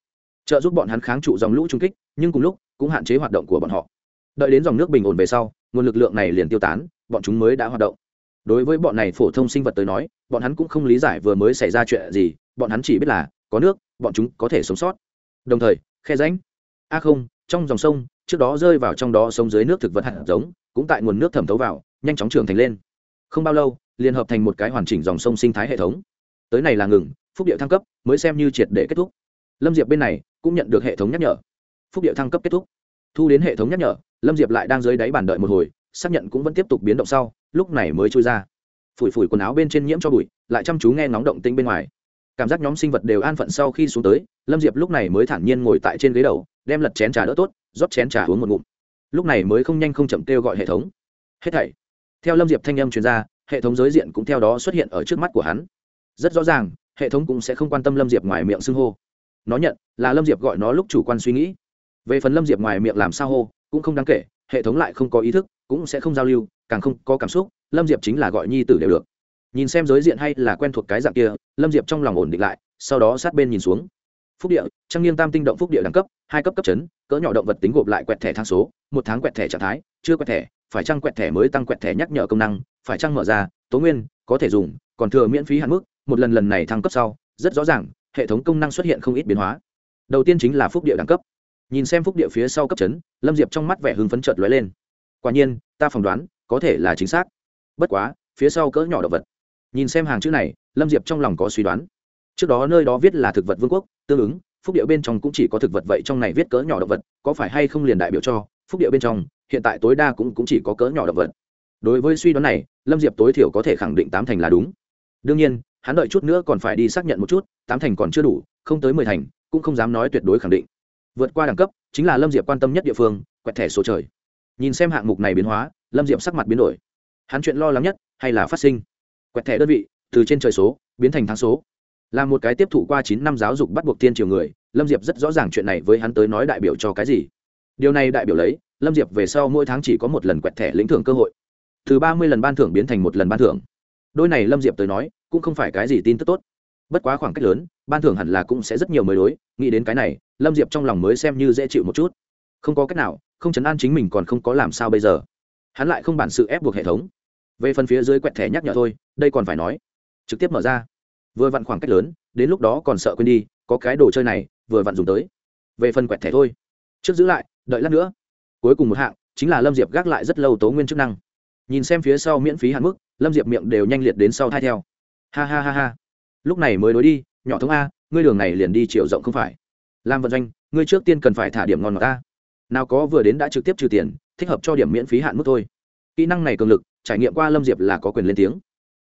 Trợ giúp bọn hắn kháng trụ dòng lũ trung kích, nhưng cùng lúc, cũng hạn chế hoạt động của bọn họ. Đợi đến dòng nước bình ổn về sau, nguồn lực lượng này liền tiêu tán, bọn chúng mới đã hoạt động đối với bọn này phổ thông sinh vật tới nói, bọn hắn cũng không lý giải vừa mới xảy ra chuyện gì, bọn hắn chỉ biết là, có nước, bọn chúng có thể sống sót. Đồng thời, khe ránh a à không, trong dòng sông, trước đó rơi vào trong đó sông dưới nước thực vật hạt giống, cũng tại nguồn nước thẩm thấu vào, nhanh chóng trưởng thành lên. Không bao lâu liên hợp thành một cái hoàn chỉnh dòng sông sinh thái hệ thống. Tới này là ngừng, phúc điệu thăng cấp mới xem như triệt để kết thúc. Lâm diệp bên này cũng nhận được hệ thống nhắc nhở. Phúc điệu thăng cấp kết thúc. Thu đến hệ thống nhắc nhở, lâm diệp lại đang dưới đáy bàn đợi một hồi xác nhận cũng vẫn tiếp tục biến động sau, lúc này mới trôi ra. Phủi phủi quần áo bên trên nhiễm cho bụi, lại chăm chú nghe ngóng động tinh bên ngoài. Cảm giác nhóm sinh vật đều an phận sau khi xuống tới, lâm diệp lúc này mới thản nhiên ngồi tại trên ghế đầu, đem lật chén trà đỡ tốt, rót chén trà uống một ngụm. Lúc này mới không nhanh không chậm kêu gọi hệ thống. Hết thảy. Theo lâm diệp thanh âm chuyên gia hệ thống giới diện cũng theo đó xuất hiện ở trước mắt của hắn. Rất rõ ràng, hệ thống cũng sẽ không quan tâm lâm diệp ngoài miệng xưng hô. Nó nhận, là lâm diệp gọi nó lúc chủ quan suy nghĩ. Về phần lâm diệp ngoài miệng làm sao hô, cũng không đáng kể, hệ thống lại không có ý thức cũng sẽ không giao lưu, càng không có cảm xúc, lâm diệp chính là gọi nhi tử đều được. Nhìn xem giới diện hay là quen thuộc cái dạng kia, lâm diệp trong lòng ổn định lại, sau đó sát bên nhìn xuống. Phúc địa trang nghiêng tam tinh động phúc địa đẳng cấp, hai cấp cấp chấn, cỡ nhỏ động vật tính gộp lại quẹt thẻ thang số, một tháng quẹt thẻ trạng thái, chưa quẹt thẻ, phải trăng quẹt thẻ mới tăng quẹt thẻ nhắc nhở công năng, phải trăng mở ra, tố nguyên, có thể dùng, còn thừa miễn phí hạn mức, một lần lần này thăng cấp sau, rất rõ ràng, hệ thống công năng xuất hiện không ít biến hóa. Đầu tiên chính là phúc địa đẳng cấp. Nhìn xem phúc địa phía sau cấp chấn, lâm diệp trong mắt vẻ hưng phấn chợt lóe lên quả nhiên ta phỏng đoán có thể là chính xác. Bất quá phía sau cỡ nhỏ động vật. Nhìn xem hàng chữ này lâm diệp trong lòng có suy đoán. Trước đó nơi đó viết là thực vật vương quốc tương ứng phúc điệu bên trong cũng chỉ có thực vật vậy trong này viết cỡ nhỏ động vật có phải hay không liền đại biểu cho phúc điệu bên trong hiện tại tối đa cũng, cũng chỉ có cỡ nhỏ động vật. Đối với suy đoán này lâm diệp tối thiểu có thể khẳng định tám thành là đúng. Đương nhiên hắn đợi chút nữa còn phải đi xác nhận một chút tám thành còn chưa đủ không tới mười thành cũng không dám nói tuyệt đối khẳng định. Vượt qua đẳng cấp chính là lâm diệp quan tâm nhất địa phương quẹt thẻ số trời nhìn xem hạng mục này biến hóa, lâm diệp sắc mặt biến đổi. Hắn chuyện lo lắng nhất, hay là phát sinh? Quẹt thẻ đơn vị, từ trên trời số, biến thành tháng số. Là một cái tiếp thụ qua chín năm giáo dục bắt buộc tiên triều người, lâm diệp rất rõ ràng chuyện này với hắn tới nói đại biểu cho cái gì. Điều này đại biểu lấy, lâm diệp về sau mỗi tháng chỉ có một lần quẹt thẻ lĩnh thưởng cơ hội. Từ ba mươi lần ban thưởng biến thành một lần ban thưởng. Đôi này lâm diệp tới nói, cũng không phải cái gì tin tức tốt. Bất quá khoảng cách lớn, ban thưởng hẳn là cũng sẽ rất nhiều mới đối, nghĩ đến cái này, lâm diệp trong lòng mới xem như dễ chịu một chút. Không có cách nào không chấn an chính mình còn không có làm sao bây giờ. Hắn lại không bản sự ép buộc hệ thống. Về phần phía dưới quẹt thẻ nhắc nhở thôi, đây còn phải nói. Trực tiếp mở ra. Vừa vặn khoảng cách lớn, đến lúc đó còn sợ quên đi, có cái đồ chơi này, vừa vặn dùng tới. Về phần quẹt thẻ thôi. Trước giữ lại, đợi lát nữa. Cuối cùng một hạng, chính là lâm diệp gác lại rất lâu tố nguyên chức năng. Nhìn xem phía sau miễn phí hạn mức, lâm diệp miệng đều nhanh liệt đến sau thai theo. Ha ha ha ha. Lúc này mới đối đi, nhỏ thống a, ngươi đường này liền đi chiều rộng không phải. Làm vận doanh, ngươi trước tiên cần phải thả điểm ngon ngọt ta nào có vừa đến đã trực tiếp trừ tiền, thích hợp cho điểm miễn phí hạn mức thôi. Kỹ năng này cường lực, trải nghiệm qua lâm diệp là có quyền lên tiếng.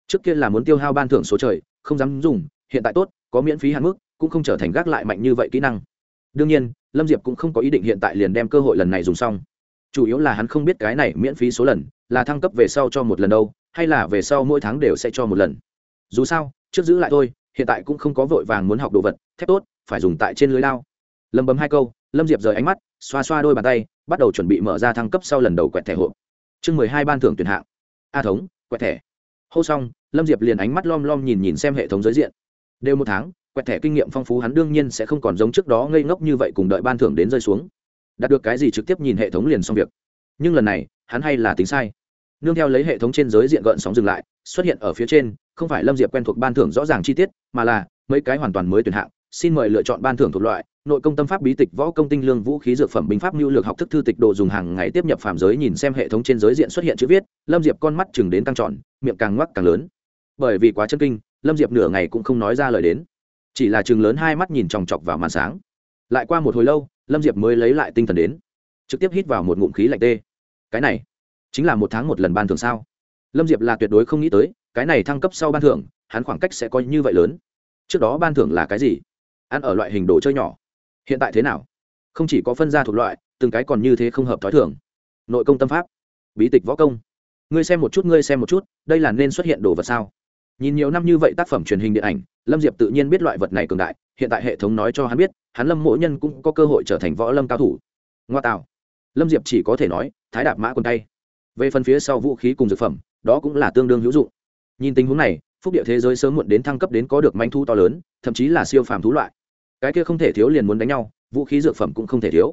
Trước kia là muốn tiêu hao ban thưởng số trời, không dám dùng, hiện tại tốt, có miễn phí hạn mức, cũng không trở thành gác lại mạnh như vậy kỹ năng. Đương nhiên, lâm diệp cũng không có ý định hiện tại liền đem cơ hội lần này dùng xong. Chủ yếu là hắn không biết cái này miễn phí số lần, là thăng cấp về sau cho một lần đâu, hay là về sau mỗi tháng đều sẽ cho một lần. Dù sao, trước giữ lại thôi, hiện tại cũng không có vội vàng muốn học đồ vật, thép tốt, phải dùng tại trên lưới lao. Lâm bấm hai câu, lâm diệp rời ánh mắt xoa xoa đôi bàn tay, bắt đầu chuẩn bị mở ra thăng cấp sau lần đầu quẹt thẻ hộp. Chương mười hai ban thưởng tuyển hạng. A thống, quẹt thẻ. Hô xong, lâm diệp liền ánh mắt lom lom nhìn nhìn xem hệ thống giới diện. Đều một tháng, quẹt thẻ kinh nghiệm phong phú hắn đương nhiên sẽ không còn giống trước đó ngây ngốc như vậy cùng đợi ban thưởng đến rơi xuống. Đạt được cái gì trực tiếp nhìn hệ thống liền xong việc. Nhưng lần này, hắn hay là tính sai. Nương theo lấy hệ thống trên giới diện gợn sóng dừng lại, xuất hiện ở phía trên, không phải lâm diệp quen thuộc ban thưởng rõ ràng chi tiết, mà là mấy cái hoàn toàn mới tuyển hạng. Xin mời lựa chọn ban thưởng thuộc loại nội công tâm pháp bí tịch võ công tinh lương vũ khí dược phẩm binh pháp lưu lược học thức thư tịch đồ dùng hàng ngày tiếp nhập phạm giới nhìn xem hệ thống trên giới diện xuất hiện chữ viết, lâm diệp con mắt chừng đến căng tròn, miệng càng ngoắc càng lớn. Bởi vì quá chân kinh, lâm diệp nửa ngày cũng không nói ra lời đến. Chỉ là chừng lớn hai mắt nhìn chòng chọc vào màn sáng. Lại qua một hồi lâu, lâm diệp mới lấy lại tinh thần đến. Trực tiếp hít vào một ngụm khí lạnh tê. Cái này, chính là một tháng một lần ban thưởng sao? Lâm diệp là tuyệt đối không nghĩ tới, cái này thăng cấp sau ban thưởng, hắn khoảng cách sẽ có như vậy lớn. Trước đó ban thưởng là cái gì? Ăn ở loại hình đồ chơi nhỏ hiện tại thế nào? Không chỉ có phân ra thuộc loại, từng cái còn như thế không hợp t h ó i thường. Nội công tâm pháp. Bí tịch võ công. Ngươi xem một chút, ngươi xem một chút, đây là nên xuất hiện đồ vật sao? Nhìn nhiều năm như vậy tác phẩm truyền hình điện ảnh, lâm diệp tự nhiên biết loại vật này cường đại, hiện tại hệ thống nói cho hắn biết, hắn lâm mỗi nhân cũng có cơ hội trở thành võ lâm cao thủ. Ngoa tạo. Lâm diệp chỉ có thể nói, thái đạp mã quân tay. Về phần phía sau vũ khí cùng dược phẩm, đó cũng là tương đương hữu dụng. Nhìn tình huống này, phúc địa thế giới sớm muộn đến thăng cấp đến có được manh thu to lớn, thậm chí là siêu phàm thú loại cái kia không thể thiếu liền muốn đánh nhau, vũ khí dược phẩm cũng không thể thiếu.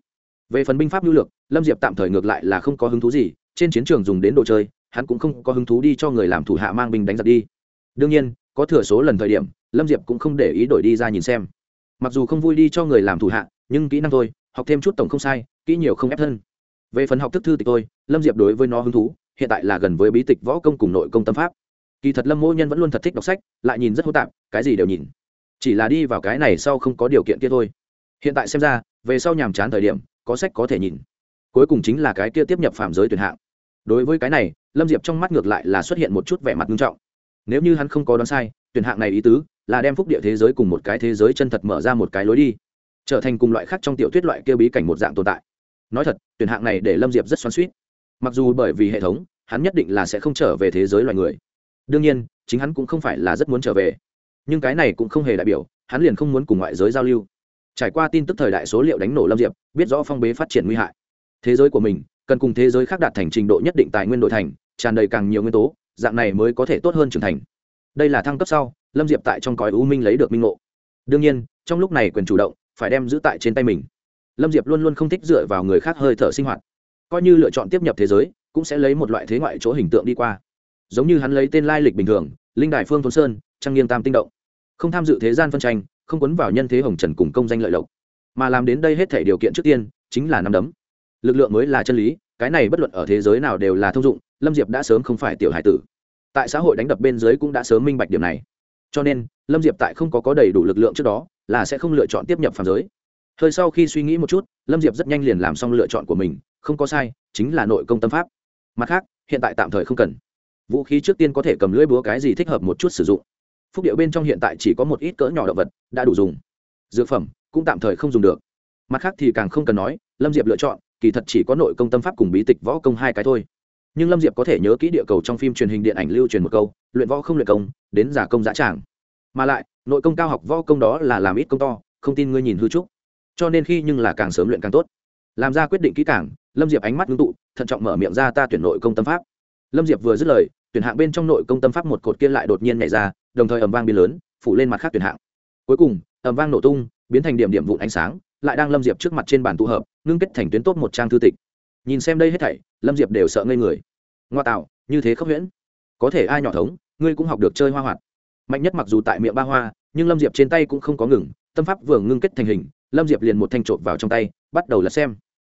Về phần binh pháp lưu lược, lâm diệp tạm thời ngược lại là không có hứng thú gì, trên chiến trường dùng đến đồ chơi, hắn cũng không có hứng thú đi cho người làm thủ hạ mang binh đánh giặc đi. Đương nhiên, có thừa số lần thời điểm, lâm diệp cũng không để ý đổi đi ra nhìn xem. Mặc dù không vui đi cho người làm thủ hạ, nhưng kỹ năng thôi, học thêm chút tổng không sai, kỹ nhiều không ép thân. Về phần học thức thư tịch tôi lâm diệp đối với nó hứng thú, hiện tại là gần với bí tịch võ công cùng nội công tâm pháp. Kỳ thật lâm mô nhân vẫn luôn thật thích đọc sách, lại nhìn rất hô tạp, cái gì đều nhìn chỉ là đi vào cái này sau không có điều kiện kia thôi. Hiện tại xem ra, về sau nhàm chán thời điểm, có sách có thể nhìn. Cuối cùng chính là cái kia tiếp nhập phạm giới tuyển hạng. Đối với cái này, lâm diệp trong mắt ngược lại là xuất hiện một chút vẻ mặt nghiêm trọng. Nếu như hắn không có đoán sai, tuyển hạng này ý tứ là đem phúc địa thế giới cùng một cái thế giới chân thật mở ra một cái lối đi, trở thành cùng loại khác trong tiểu thuyết loại kia bí cảnh một dạng tồn tại. Nói thật, tuyển hạng này để lâm diệp rất xoắn suýt mặc dù bởi vì hệ thống, hắn nhất định là sẽ không trở về thế giới loài người. Đương nhiên, chính hắn cũng không phải là rất muốn trở về nhưng cái này cũng không hề đại biểu hắn liền không muốn cùng ngoại giới giao lưu. Trải qua tin tức thời đại số liệu đánh nổ lâm diệp, biết rõ phong bế phát triển nguy hại. Thế giới của mình cần cùng thế giới khác đạt thành trình độ nhất định tài nguyên đội thành, tràn đầy càng nhiều nguyên tố, dạng này mới có thể tốt hơn trưởng thành. Đây là thăng cấp sau, lâm diệp tại trong cõi u minh lấy được minh ngộ. Đương nhiên, trong lúc này quyền chủ động, phải đem giữ tại trên tay mình. Lâm diệp luôn luôn không thích dựa vào người khác hơi thở sinh hoạt. Coi như lựa chọn tiếp nhập thế giới, cũng sẽ lấy một loại thế ngoại chỗ hình tượng đi qua. Giống như hắn lấy tên lai lịch bình thường, linh đại phương thôn sơn trăng nghiêng tam tinh động. Không tham dự thế gian phân tranh, không quấn vào nhân thế hồng trần cùng công danh lợi lộc. Mà làm đến đây hết thể điều kiện trước tiên, chính là năm đấm. Lực lượng mới là chân lý, cái này bất luận ở thế giới nào đều là thông dụng, lâm diệp đã sớm không phải tiểu hải tử. Tại xã hội đánh đập bên dưới cũng đã sớm minh bạch điểm này. Cho nên, lâm diệp tại không có có đầy đủ lực lượng trước đó, là sẽ không lựa chọn tiếp nhập phàm giới. Hơi sau khi suy nghĩ một chút, lâm diệp rất nhanh liền làm xong lựa chọn của mình, không có sai, chính là nội công tâm pháp. Mặt khác, hiện tại tạm thời không cần. Vũ khí trước tiên có thể cầm lưỡi búa cái gì thích hợp một chút sử dụng phúc điệu bên trong hiện tại chỉ có một ít cỡ nhỏ động vật đã đủ dùng. Dược phẩm cũng tạm thời không dùng được. Mặt khác thì càng không cần nói, lâm diệp lựa chọn, kỳ thật chỉ có nội công tâm pháp cùng bí tịch võ công hai cái thôi. Nhưng lâm diệp có thể nhớ kỹ địa cầu trong phim truyền hình điện ảnh lưu truyền một câu, luyện võ không luyện công, đến giả công giả tràng. Mà lại, nội công cao học võ công đó là làm ít công to, không tin ngươi nhìn hư trúc. Cho nên khi nhưng là càng sớm luyện càng tốt. Làm ra quyết định kỹ càng, lâm diệp ánh mắt ngưng tụ, thận trọng mở miệng ra ta tuyển nội công tâm pháp. Lâm diệp vừa dứt lời, tuyển hạng bên trong nội công tâm pháp một cột kia lại đột nhiên nhảy ra đồng thời ầm vang biến lớn, phủ lên mặt khác tuyển hạng. Cuối cùng ầm vang nổ tung, biến thành điểm điểm vụn ánh sáng, lại đang lâm diệp trước mặt trên bàn tụ hợp, ngưng kết thành tuyến tốt một trang thư tịch. Nhìn xem đây hết thảy, lâm diệp đều sợ ngây người. Ngoa tạo, như thế khốc huyễn. Có thể ai nhỏ thống, ngươi cũng học được chơi hoa hoạt. Mạnh nhất mặc dù tại miệng ba hoa, nhưng lâm diệp trên tay cũng không có ngừng, tâm pháp vừa ngưng kết thành hình, lâm diệp liền một thanh trộm vào trong tay, bắt đầu lật xem.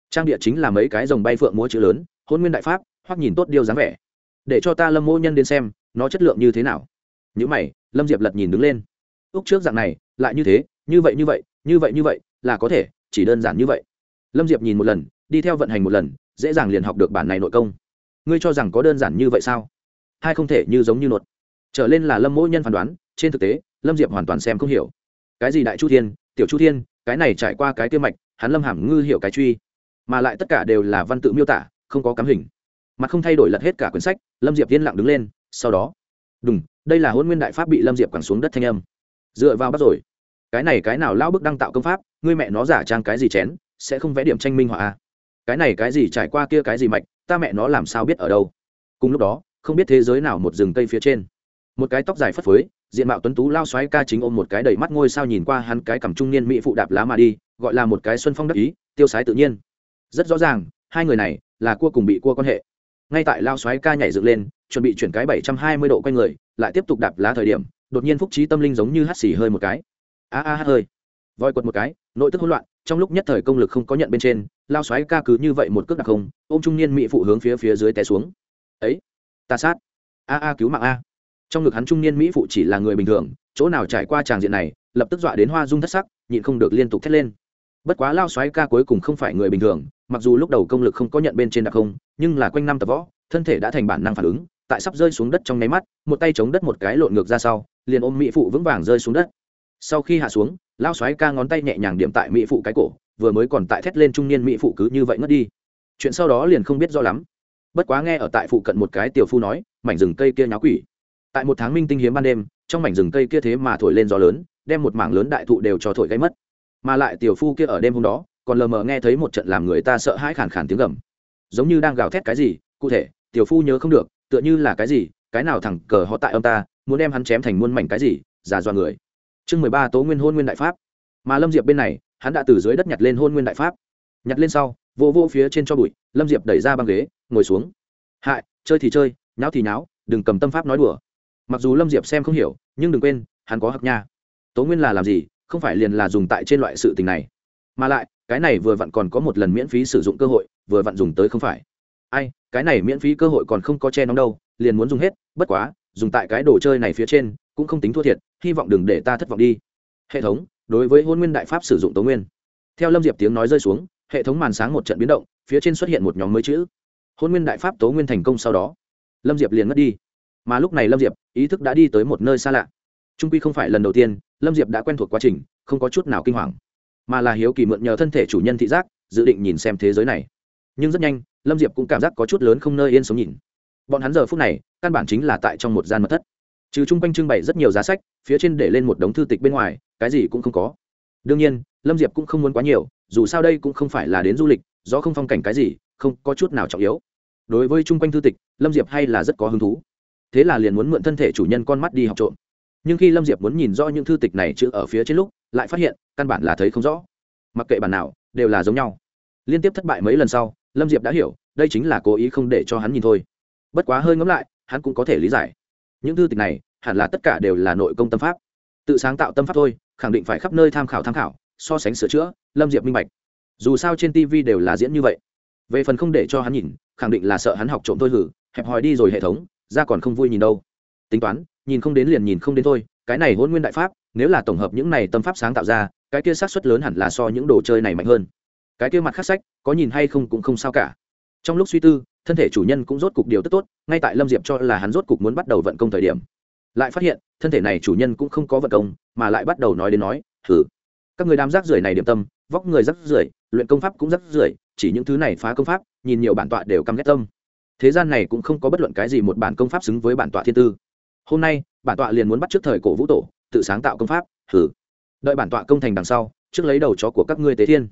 Trang địa chính là mấy cái dòng bay phượng múa chữ lớn hôn nguyên đại pháp hoặc nhìn tốt điều dáng vẻ. Để cho ta lâm mô nhân đến xem, nó chất lượng như thế nào những mày, lâm diệp lật nhìn đứng lên. Úc trước dạng này, lại như thế, như vậy như vậy như vậy như vậy, là có thể, chỉ đơn giản như vậy. Lâm diệp nhìn một lần, đi theo vận hành một lần, dễ dàng liền học được bản này nội công. Ngươi cho rằng có đơn giản như vậy sao? Hai không thể như giống như nột trở lên là lâm mỗi nhân phán đoán, trên thực tế, lâm diệp hoàn toàn xem không hiểu. Cái gì đại chu thiên, tiểu chu thiên, cái này trải qua cái tiêu mạch, hắn lâm hàm ngư hiểu cái truy. Mà lại tất cả đều là văn tự miêu tả, không có cắm hình. Mặt không thay đổi lật hết cả quyển sách, lâm diệp yên lặng đứng lên, sau đó đúng, đây là hôn nguyên đại pháp bị lâm diệp quẳng xuống đất thanh âm. Dựa vào bắt rồi. Cái này cái nào lão bức đăng tạo công pháp, ngươi mẹ nó giả trang cái gì chén, sẽ không vẽ điểm tranh minh họa a cái này cái gì trải qua kia cái gì mạch, ta mẹ nó làm sao biết ở đâu? Cùng lúc đó, không biết thế giới nào một rừng cây phía trên. Một cái tóc dài phất phới, diện mạo tuấn tú lao xoáy ca chính ôm một cái đầy mắt ngôi sao nhìn qua hắn cái cầm trung niên mỹ phụ đạp lá mà đi, gọi là một cái xuân phong đắc ý, tiêu sái tự nhiên. Rất rõ ràng, hai người này là cua cùng bị cua quan hệ ngay tại lao xoáy ca nhảy dựng lên, chuẩn bị chuyển cái bảy trăm hai mươi độ quanh người, lại tiếp tục đạp lá thời điểm, đột nhiên phúc trí tâm linh giống như hắt xì hơi một cái. A a hát hơi. Voi quật một cái, nội tức hỗn loạn, trong lúc nhất thời công lực không có nhận bên trên, lao xoáy ca cứ như vậy một cước đặc không, ôm trung niên mỹ phụ hướng phía phía dưới té xuống. Ấy, ta sát. A a cứu mạng a. Trong ngực hắn trung niên mỹ phụ chỉ là người bình thường, chỗ nào trải qua tràng diện này, lập tức dọa đến hoa dung thất sắc, nhịn không được liên tục thét lên. Bất quá lao xoáy ca cuối cùng không phải người bình thường mặc dù lúc đầu công lực không có nhận bên trên đặc không, nhưng là quanh năm tập võ, thân thể đã thành bản năng phản ứng, tại sắp rơi xuống đất trong nháy mắt, một tay chống đất một cái lộn ngược ra sau, liền ôm mỹ phụ vững vàng rơi xuống đất. Sau khi hạ xuống lao xoáy ca ngón tay nhẹ nhàng điểm tại mỹ phụ cái cổ, vừa mới còn tại thét lên trung niên mỹ phụ cứ như vậy ngất đi. Chuyện sau đó liền không biết rõ lắm. Bất quá nghe ở tại phụ cận một cái tiểu phu nói, mảnh rừng cây kia nháo quỷ. Tại một tháng minh tinh hiếm ban đêm, trong mảnh rừng cây kia thế mà thổi lên gió lớn, đem một mảng lớn đại thụ đều cho thổi gáy mất. Mà lại tiểu phu kia ở đêm hôm đó còn lờ mờ nghe thấy một trận làm người ta sợ hãi khàn khàn tiếng gầm. Giống như đang gào thét cái gì, cụ thể, tiểu phu nhớ không được, tựa như là cái gì, cái nào thẳng cờ họ tại ông ta, muốn đem hắn chém thành muôn mảnh cái gì già doa người. Chương mười ba tố nguyên hôn nguyên đại pháp. Mà lâm diệp bên này, hắn đã từ dưới đất nhặt lên hôn nguyên đại pháp. Nhặt lên sau, vô vô phía trên cho bụi, lâm diệp đẩy ra băng ghế, ngồi xuống. Hại, chơi thì chơi, nháo thì nháo, đừng cầm tâm pháp nói đùa. Mặc dù lâm diệp xem không hiểu, nhưng đừng quên, hắn có hắc nha. Tố nguyên là làm gì, không phải liền là dùng tại trên loại sự tình này. Mà lại cái này vừa vặn còn có một lần miễn phí sử dụng cơ hội, vừa vặn dùng tới không phải. Ai, cái này miễn phí cơ hội còn không có che nóng đâu, liền muốn dùng hết, bất quá, dùng tại cái đồ chơi này phía trên, cũng không tính thua thiệt, hy vọng đừng để ta thất vọng đi. Hệ thống, đối với hôn nguyên đại pháp sử dụng tố nguyên. Theo lâm diệp tiếng nói rơi xuống, hệ thống màn sáng một trận biến động, phía trên xuất hiện một nhóm mới chữ. Hôn nguyên đại pháp tố nguyên thành công sau đó. Lâm diệp liền mất đi. Mà lúc này lâm diệp, ý thức đã đi tới một nơi xa lạ. Trung quy không phải lần đầu tiên, lâm diệp đã quen thuộc quá trình, không có chút nào kinh hoàng mà là hiếu kỳ mượn nhờ thân thể chủ nhân thị giác, dự định nhìn xem thế giới này. Nhưng rất nhanh, lâm diệp cũng cảm giác có chút lớn không nơi yên sống nhìn. Bọn hắn giờ phút này, căn bản chính là tại trong một gian mật thất. Trừ chung quanh trưng bày rất nhiều giá sách, phía trên để lên một đống thư tịch bên ngoài, cái gì cũng không có. Đương nhiên, lâm diệp cũng không muốn quá nhiều, dù sao đây cũng không phải là đến du lịch do không phong cảnh cái gì, không có chút nào trọng yếu. Đối với chung quanh thư tịch, lâm diệp hay là rất có hứng thú. Thế là liền muốn mượn thân thể chủ nhân con mắt đi học trộm nhưng khi lâm diệp muốn nhìn rõ những thư tịch này chữ ở phía trên lúc, lại phát hiện, căn bản là thấy không rõ. Mặc kệ bản nào, đều là giống nhau. Liên tiếp thất bại mấy lần sau, lâm diệp đã hiểu, đây chính là cố ý không để cho hắn nhìn thôi. Bất quá hơi ngẫm lại, hắn cũng có thể lý giải. Những thư tịch này, hẳn là tất cả đều là nội công tâm pháp. Tự sáng tạo tâm pháp thôi, khẳng định phải khắp nơi tham khảo tham khảo, so sánh sửa chữa, lâm diệp minh bạch. Dù sao trên tv đều là diễn như vậy. Về phần không để cho hắn nhìn, khẳng định là sợ hắn học trộm thôi hử, hẹp hòi đi rồi hệ thống, ra còn không vui nhìn đâu. Tính toán nhìn không đến liền nhìn không đến thôi, cái này hôn nguyên đại pháp, nếu là tổng hợp những này tâm pháp sáng tạo ra, cái kia sát xuất lớn hẳn là so những đồ chơi này mạnh hơn. Cái kia mặt khắc sách, có nhìn hay không cũng không sao cả. Trong lúc suy tư, thân thể chủ nhân cũng rốt cục điều tức tốt, ngay tại lâm diệp cho là hắn rốt cục muốn bắt đầu vận công thời điểm. Lại phát hiện, thân thể này chủ nhân cũng không có vận công, mà lại bắt đầu nói đến nói thử các người đám rác rưởi này điểm tâm, vóc người rác rưởi, luyện công pháp cũng rác rưởi, chỉ những thứ này phá công pháp, nhìn nhiều bản tọa đều căm ghét tâm. Thế gian này cũng không có bất luận cái gì một bản công pháp xứng với bản tọa thiên tư hôm nay, bản tọa liền muốn bắt trước thời cổ vũ tổ, tự sáng tạo công pháp thử đợi bản tọa công thành đằng sau, trước lấy đầu chó của các ngươi tế thiên.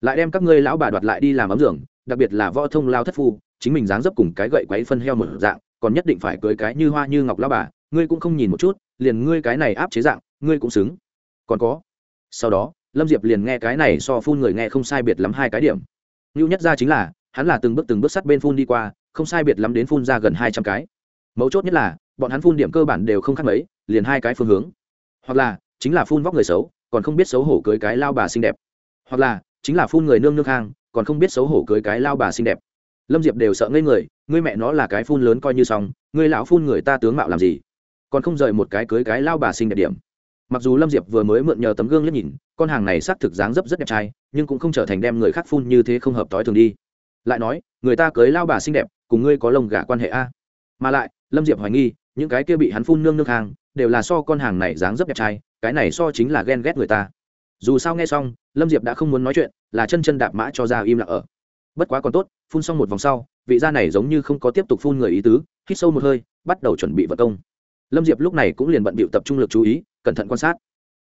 Lại đem các ngươi lão bà đoạt lại đi làm ấm dưỡng đặc biệt là võ thông lao thất phu, chính mình dáng dấp cùng cái gậy quấy phân heo một dạng, còn nhất định phải cưới cái như hoa như ngọc lao bà, ngươi cũng không nhìn một chút, liền ngươi cái này áp chế dạng, ngươi cũng xứng. Còn có. Sau đó, lâm diệp liền nghe cái này so phun người nghe không sai biệt lắm hai cái điểm. Lưu nhất ra chính là, hắn là từng bước từng bước sắt bên phun đi qua, không sai biệt lắm đến phun ra gần hai trăm cái. Mấu chốt nhất là bọn hắn phun điểm cơ bản đều không khác mấy, liền hai cái phương hướng. Hoặc là, chính là phun vóc người xấu, còn không biết xấu hổ cưới cái lao bà xinh đẹp. Hoặc là, chính là phun người nương nương hang còn không biết xấu hổ cưới cái lao bà xinh đẹp. Lâm diệp đều sợ ngây người, ngươi mẹ nó là cái phun lớn coi như xong, ngươi lão phun người ta tướng mạo làm gì? Còn không rời một cái cưới cái lao bà xinh đẹp điểm. Mặc dù lâm diệp vừa mới mượn nhờ tấm gương liếc nhìn, con hàng này xác thực dáng dấp rất đẹp trai, nhưng cũng không trở thành đem người khác phun như thế không hợp t ố i thường đi. Lại nói, người ta cưới lao bà xinh đẹp, cùng ngươi có lông gả quan hệ a? Mà lại, lâm diệp hoài nghi những cái kia bị hắn phun nương nương hàng, đều là so con hàng này dáng dấp đẹp trai, cái này so chính là ghen ghét người ta. Dù sao nghe xong, lâm diệp đã không muốn nói chuyện, là chân chân đạp mã cho ra im lặng ở. Bất quá còn tốt, phun xong một vòng sau, vị da này giống như không có tiếp tục phun người ý tứ, hít sâu một hơi, bắt đầu chuẩn bị vật công. Lâm diệp lúc này cũng liền bận bịu tập trung lực chú ý, cẩn thận quan sát.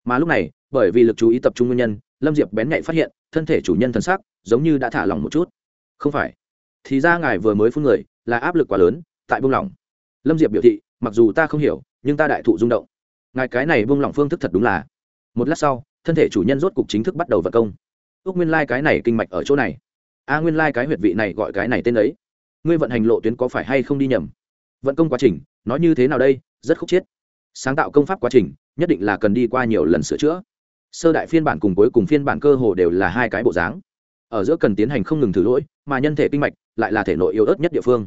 Mà lúc này, bởi vì lực chú ý tập trung nguyên nhân, lâm diệp bén nhạy phát hiện, thân thể chủ nhân thân xác giống như đã thả lỏng một chút. Không phải. Thì ra ngài vừa mới phun người, là áp lực quá lớn, tại buông lỏng. Lâm diệp biểu thị mặc dù ta không hiểu, nhưng ta đại thụ rung động. Ngài cái này buông lỏng phương thức thật đúng là. Một lát sau, thân thể chủ nhân rốt cục chính thức bắt đầu vật công. Ước nguyên lai、like、cái này kinh mạch ở chỗ này. A nguyên lai、like、cái huyệt vị này gọi cái này tên ấy. Ngươi vận hành lộ tuyến có phải hay không đi nhầm? Vận công quá trình nói như thế nào đây? Rất khúc chiết sáng tạo công pháp quá trình, nhất định là cần đi qua nhiều lần sửa chữa. Sơ đại phiên bản cùng cuối cùng phiên bản cơ hồ đều là hai cái bộ dáng. Ở giữa cần tiến hành không ngừng thử lỗi, mà nhân thể kinh mạch lại là thể nội yếu ớt nhất địa phương.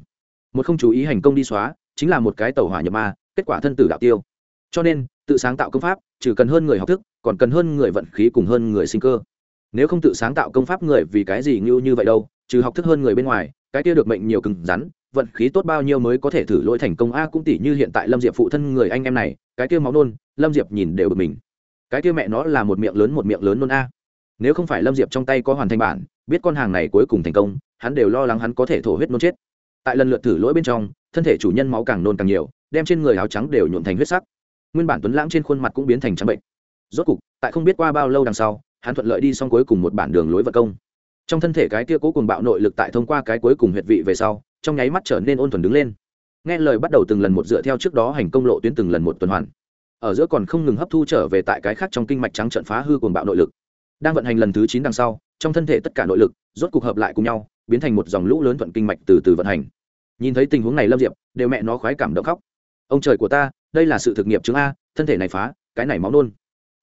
Một không chú ý hành công đi xóa chính là một cái tàu hỏa nhập ma, kết quả thân tử đạo tiêu. Cho nên, tự sáng tạo công pháp, trừ cần hơn người học thức, còn cần hơn người vận khí cùng hơn người sinh cơ. Nếu không tự sáng tạo công pháp người vì cái gì như như vậy đâu, trừ học thức hơn người bên ngoài, cái kia được mệnh nhiều cứng rắn, vận khí tốt bao nhiêu mới có thể thử lỗi thành công. A, cũng tỷ như hiện tại lâm diệp phụ thân người anh em này, cái kia máu nôn, lâm diệp nhìn đều bực mình. Cái kia mẹ nó là một miệng lớn một miệng lớn nôn a. Nếu không phải lâm diệp trong tay có hoàn thành bản, biết con hàng này cuối cùng thành công, hắn đều lo lắng hắn có thể thổ huyết nôn chết. Tại lần lượt thử lỗi bên trong thân thể chủ nhân máu càng nôn càng nhiều, đem trên người áo trắng đều nhuộn thành huyết sắc. Nguyên bản tuấn lãng trên khuôn mặt cũng biến thành trắng bệnh. Rốt cục, tại không biết qua bao lâu đằng sau, hắn thuận lợi đi xong cuối cùng một bản đường lối vật công. Trong thân thể cái kia cố cùng bạo nội lực tại thông qua cái cuối cùng huyệt vị về sau, trong nháy mắt trở nên ôn thuần đứng lên. Nghe lời bắt đầu từng lần một dựa theo trước đó hành công lộ tuyến từng lần một tuần hoàn. Ở giữa còn không ngừng hấp thu trở về tại cái khác trong kinh mạch trắng trận phá hư cuồng bạo nội lực. Đang vận hành lần thứ chín đằng sau, trong thân thể tất cả nội lực rốt cục hợp lại cùng nhau, biến thành một dòng lũ lớn thuận kinh mạch từ từ vận hành nhìn thấy tình huống này lâm diệp, đều mẹ nó khoái cảm động khóc. Ông trời của ta, đây là sự thực nghiệp chứng a, thân thể này phá, cái này máu nôn.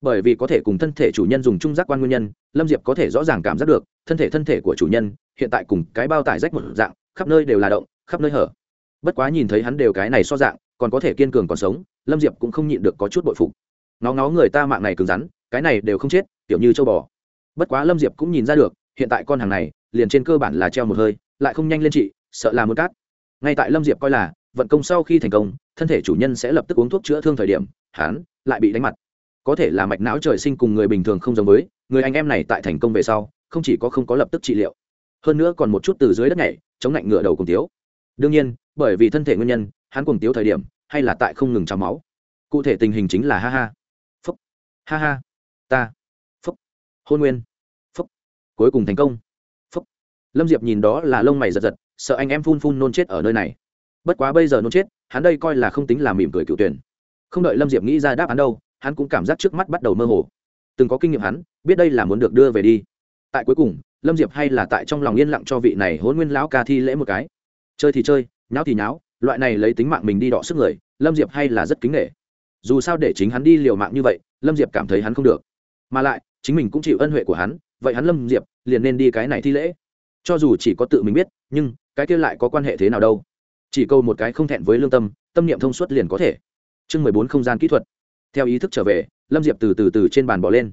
Bởi vì có thể cùng thân thể chủ nhân dùng chung giác quan nguyên nhân, lâm diệp có thể rõ ràng cảm giác được, thân thể thân thể của chủ nhân, hiện tại cùng cái bao tải rách một dạng, khắp nơi đều là động, khắp nơi hở. Bất quá nhìn thấy hắn đều cái này so dạng, còn có thể kiên cường còn sống, lâm diệp cũng không nhịn được có chút bội phục. Nó ngó người ta mạng này cứng rắn, cái này đều không chết, kiểu như châu bò. Bất quá lâm diệp cũng nhìn ra được, hiện tại con hàng này, liền trên cơ bản là treo một hơi, lại không nhanh lên trị sợ là muốn cát ngay tại lâm diệp coi là, vận công sau khi thành công, thân thể chủ nhân sẽ lập tức uống thuốc chữa thương thời điểm, hắn lại bị đánh mặt. Có thể là mạch não trời sinh cùng người bình thường không giống với, người anh em này tại thành công về sau, không chỉ có không có lập tức trị liệu, hơn nữa còn một chút từ dưới đất nhảy, chống lạnh ngựa đầu cùng tiếu. Đương nhiên, bởi vì thân thể nguyên nhân, hắn cùng tiếu thời điểm, hay là tại không ngừng trào máu. Cụ thể tình hình chính là ha ha. Phúc. Ha ha. Ta. Phúc. Hôn nguyên. Phúc. Cuối cùng thành công. Phúc. Lâm diệp nhìn đó là lông mày giật giật sợ anh em phun phun nôn chết ở nơi này. Bất quá bây giờ nôn chết, hắn đây coi là không tính là mỉm cười cựu tuyển. Không đợi lâm diệp nghĩ ra đáp án đâu, hắn cũng cảm giác trước mắt bắt đầu mơ hồ. Từng có kinh nghiệm hắn, biết đây là muốn được đưa về đi. Tại cuối cùng, lâm diệp hay là tại trong lòng yên lặng cho vị này hôn nguyên lão ca thi lễ một cái. Chơi thì chơi, nháo thì nháo, loại này lấy tính mạng mình đi đọ sức người, lâm diệp hay là rất kính nghệ dù sao để chính hắn đi liều mạng như vậy, lâm diệp cảm thấy hắn không được. Mà lại, chính mình cũng chịu ân huệ của hắn, vậy hắn lâm diệp liền nên đi cái này thi lễ. Cho dù chỉ có tự mình biết, nhưng cái kia lại có quan hệ thế nào đâu? Chỉ câu một cái không thẹn với lương tâm tâm niệm thông suốt liền có thể. Chương mười bốn không gian kỹ thuật. Theo ý thức trở về, lâm diệp từ từ từ trên bàn bỏ lên.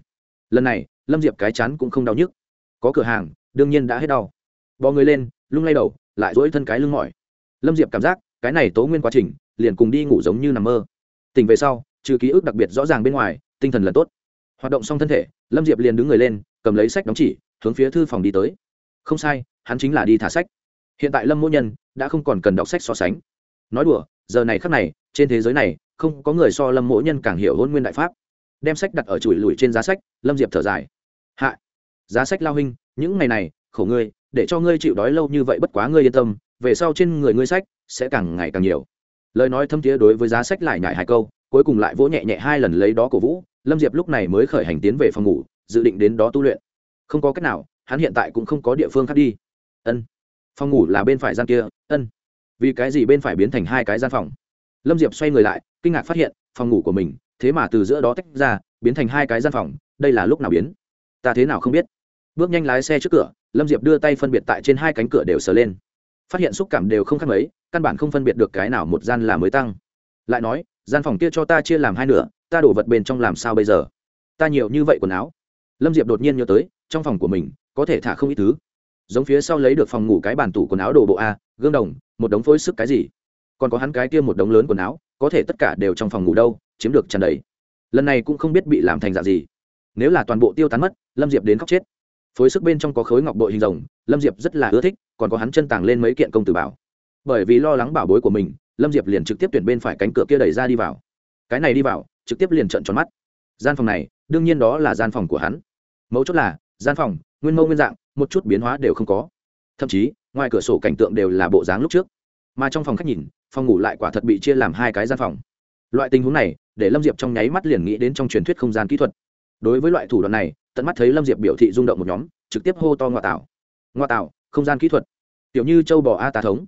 Lần này, lâm diệp cái chán cũng không đau nhức. Có cửa hàng, đương nhiên đã hết đau. Bò người lên, lung lay đầu, lại dỗi thân cái lưng mỏi. Lâm diệp cảm giác, cái này tố nguyên quá trình, liền cùng đi ngủ giống như nằm mơ. Tỉnh về sau, trừ ký ức đặc biệt rõ ràng bên ngoài, tinh thần là tốt. Hoạt động xong thân thể, lâm diệp liền đứng người lên, cầm lấy sách đóng chỉ, hướng phía thư phòng đi tới. Không sai, hắn chính là đi thả sách hiện tại lâm mỗ nhân đã không còn cần đọc sách so sánh. Nói đùa, giờ này khắc này, trên thế giới này, không có người so lâm mỗ nhân càng hiểu hôn nguyên đại pháp. Đem sách đặt ở chùi lùi trên giá sách, lâm diệp thở dài. Hạ, giá sách lao huynh, những ngày này, khổ ngươi, để cho ngươi chịu đói lâu như vậy bất quá ngươi yên tâm, về sau trên người ngươi sách sẽ càng ngày càng nhiều. Lời nói thâm thiế đối với giá sách lại nhải hai câu, cuối cùng lại vỗ nhẹ nhẹ hai lần lấy đó cổ vũ, lâm diệp lúc này mới khởi hành tiến về phòng ngủ, dự định đến đó tu luyện. Không có cách nào, hắn hiện tại cũng không có địa phương khác đi. Ân phòng ngủ là bên phải gian kia, ân. Vì cái gì bên phải biến thành hai cái gian phòng? Lâm diệp xoay người lại, kinh ngạc phát hiện, phòng ngủ của mình, thế mà từ giữa đó tách ra, biến thành hai cái gian phòng, đây là lúc nào biến? Ta thế nào không biết. Bước nhanh lái xe trước cửa, lâm diệp đưa tay phân biệt tại trên hai cánh cửa đều sờ lên. Phát hiện xúc cảm đều không khác mấy, căn bản không phân biệt được cái nào một gian là mới tăng. Lại nói, gian phòng kia cho ta chia làm hai nửa, ta đổ vật bên trong làm sao bây giờ? Ta nhiều như vậy quần áo. Lâm diệp đột nhiên nhớ tới, trong phòng của mình, có thể thả không ít thứ giống phía sau lấy được phòng ngủ cái bàn tủ quần áo đồ bộ a, gương đồng, một đống phối sức cái gì? Còn có hắn cái kia một đống lớn quần áo, có thể tất cả đều trong phòng ngủ đâu, chiếm được tràn đầy. Lần này cũng không biết bị làm thành dạng gì. Nếu là toàn bộ tiêu tán mất, lâm diệp đến khóc chết. Phối sức bên trong có khối ngọc bội hình rồng, lâm diệp rất là ưa thích, còn có hắn chân tàng lên mấy kiện công tử bảo. Bởi vì lo lắng bảo bối của mình, lâm diệp liền trực tiếp tuyển bên phải cánh cửa kia đẩy ra đi vào. Cái này đi vào, trực tiếp liền trận tròn mắt. Gian phòng này, đương nhiên đó là gian phòng của hắn. Mấu chốt là, gian phòng, nguyên mẫu nguyên dạng một chút biến hóa đều không có. Thậm chí, ngoài cửa sổ cảnh tượng đều là bộ dáng lúc trước. Mà trong phòng khách nhìn, phòng ngủ lại quả thật bị chia làm hai cái gian phòng. Loại tình huống này, để lâm diệp trong nháy mắt liền nghĩ đến trong truyền thuyết không gian kỹ thuật. Đối với loại thủ đoạn này, tận mắt thấy lâm diệp biểu thị rung động một nhóm, trực tiếp hô to ngoại tạo ngoại tạo không gian kỹ thuật. Tiểu như châu bò a tà thống.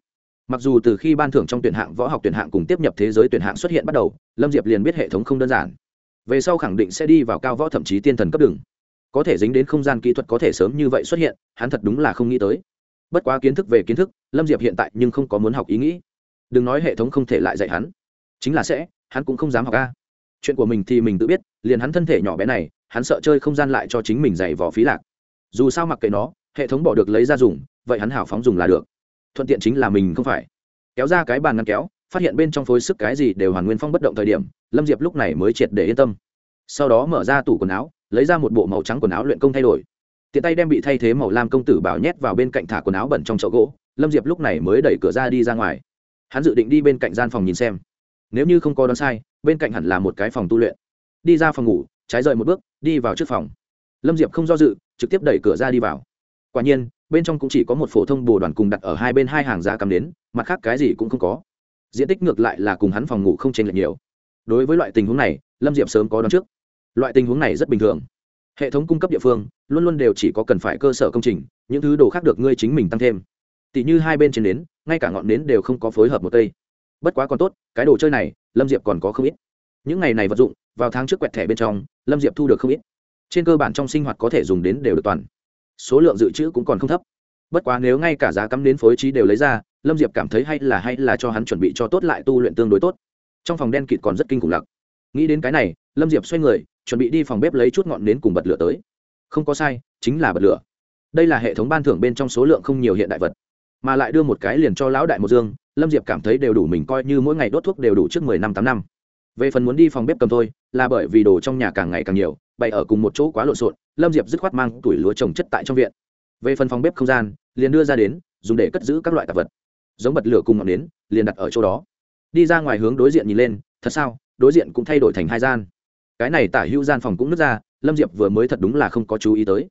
Mặc dù từ khi ban thưởng trong tuyển hạng võ học tuyển hạng cùng tiếp nhập thế giới tuyển hạng xuất hiện bắt đầu, lâm diệp liền biết hệ thống không đơn giản. Về sau khẳng định sẽ đi vào cao võ thậm chí tiên thần cấp đường có thể dính đến không gian kỹ thuật có thể sớm như vậy xuất hiện, hắn thật đúng là không nghĩ tới. Bất quá kiến thức về kiến thức, lâm diệp hiện tại nhưng không có muốn học ý nghĩ. Đừng nói hệ thống không thể lại dạy hắn. Chính là sẽ, hắn cũng không dám học ca chuyện của mình thì mình tự biết, liền hắn thân thể nhỏ bé này, hắn sợ chơi không gian lại cho chính mình dày vỏ phí lạc. Dù sao mặc kệ nó, hệ thống bỏ được lấy ra dùng, vậy hắn hào phóng dùng là được. Thuận tiện chính là mình không phải. Kéo ra cái bàn ngăn kéo, phát hiện bên trong phối sức cái gì đều hoàn nguyên phong bất động thời điểm, lâm diệp lúc này mới triệt để yên tâm. Sau đó mở ra tủ quần áo lấy ra một bộ màu trắng quần áo luyện công thay đổi. Tiện tay đem bị thay thế màu lam công tử bảo nhét vào bên cạnh thả quần áo bẩn trong chậu gỗ, lâm diệp lúc này mới đẩy cửa ra đi ra ngoài. Hắn dự định đi bên cạnh gian phòng nhìn xem. Nếu như không có đoán sai, bên cạnh hẳn là một cái phòng tu luyện. Đi ra phòng ngủ, trái rời một bước, đi vào trước phòng. Lâm diệp không do dự, trực tiếp đẩy cửa ra đi vào. Quả nhiên, bên trong cũng chỉ có một phổ thông bồ đoàn cùng đặt ở hai bên hai hàng giá cắm đến, mặt khác cái gì cũng không có. Diện tích ngược lại là cùng hắn phòng ngủ không chênh lệch nhiều. Đối với loại tình huống này, lâm diệp sớm có đón trước loại tình huống này rất bình thường. Hệ thống cung cấp địa phương, luôn luôn đều chỉ có cần phải cơ sở công trình, những thứ đồ khác được ngươi chính mình tăng thêm. Tỷ như hai bên trên nến, ngay cả ngọn nến đều không có phối hợp một cây. Bất quá còn tốt, cái đồ chơi này, lâm diệp còn có không ít. Những ngày này vật dụng, vào tháng trước quẹt thẻ bên trong, lâm diệp thu được không ít. Trên cơ bản trong sinh hoạt có thể dùng đến đều được toàn. Số lượng dự trữ cũng còn không thấp. Bất quá nếu ngay cả giá cắm đến phối trí đều lấy ra, lâm diệp cảm thấy hay là hay là cho hắn chuẩn bị cho tốt lại tu luyện tương đối tốt. Trong phòng đen kịt còn rất kinh khủng lặc nghĩ đến cái này lâm diệp xoay người, chuẩn bị đi phòng bếp lấy chút ngọn nến cùng bật lửa tới. Không có sai, chính là bật lửa. Đây là hệ thống ban thưởng bên trong số lượng không nhiều hiện đại vật. Mà lại đưa một cái liền cho lão đại một dương, lâm diệp cảm thấy đều đủ mình coi như mỗi ngày đốt thuốc đều đủ trước mười năm, tám năm. Về phần muốn đi phòng bếp cầm thôi, là bởi vì đồ trong nhà càng ngày càng nhiều, bày ở cùng một chỗ quá lộn xộn, lâm diệp dứt khoát mang tuổi lúa trồng chất tại trong viện. Về phần phòng bếp không gian, liền đưa ra đến, dùng để cất giữ các loại tạp vật. Giống bật lửa cùng ngọn nến, liền đặt ở chỗ đó. Đi ra ngoài hướng đối diện nhìn lên, thật sao, đối diện cũng thay đổi thành hai gian cái này tả hữu gian phòng cũng nứt ra, lâm diệp vừa mới thật đúng là không có chú ý tới.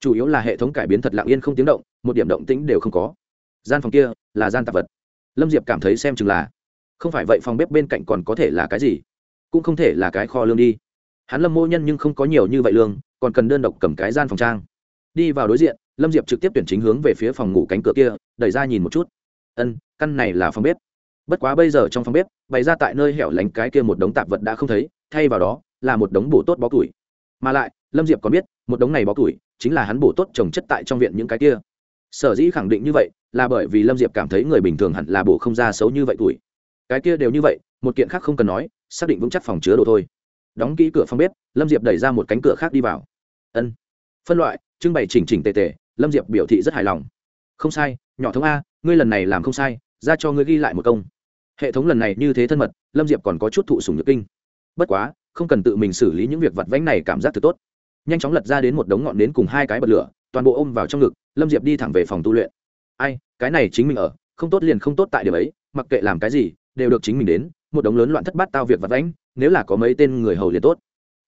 Chủ yếu là hệ thống cải biến thật lặng yên không tiếng động, một điểm động tĩnh đều không có. Gian phòng kia là gian tạp vật. Lâm diệp cảm thấy xem chừng là, không phải vậy phòng bếp bên cạnh còn có thể là cái gì? Cũng không thể là cái kho lương đi. Hắn lâm mô nhân nhưng không có nhiều như vậy lương, còn cần đơn độc cầm cái gian phòng trang. Đi vào đối diện, lâm diệp trực tiếp tuyển chính hướng về phía phòng ngủ cánh cửa kia, đẩy ra nhìn một chút. Ân, căn này là phòng bếp. Bất quá bây giờ trong phòng bếp, bày ra tại nơi hẻo lánh cái kia một đống tạp vật đã không thấy, thay vào đó là một đống bổ tốt bó củi. Mà lại, lâm diệp còn biết, một đống này bó củi chính là hắn bổ tốt trồng chất tại trong viện những cái kia. Sở dĩ khẳng định như vậy, là bởi vì lâm diệp cảm thấy người bình thường hẳn là bổ không ra xấu như vậy tuổi. Cái kia đều như vậy, một kiện khác không cần nói, xác định vững chắc phòng chứa đồ thôi. Đóng kỹ cửa phòng bếp, lâm diệp đẩy ra một cánh cửa khác đi vào. Ân. Phân loại, trưng bày chỉnh chỉnh tề tề, lâm diệp biểu thị rất hài lòng. Không sai, nhỏ thống a, ngươi lần này làm không sai, ra cho ngươi ghi lại một công. Hệ thống lần này như thế thân mật, lâm diệp còn có chút thụ sùng nhược kinh. Bất quá không cần tự mình xử lý những việc vặt vãnh này cảm giác thật tốt. Nhanh chóng lật ra đến một đống ngọn nến cùng hai cái bật lửa, toàn bộ ôm vào trong ngực, lâm diệp đi thẳng về phòng tu luyện. Ai, cái này chính mình ở, không tốt liền không tốt tại điểm ấy, mặc kệ làm cái gì, đều được chính mình đến, một đống lớn loạn thất bát tao việc vặt vãnh, nếu là có mấy tên người hầu liền tốt.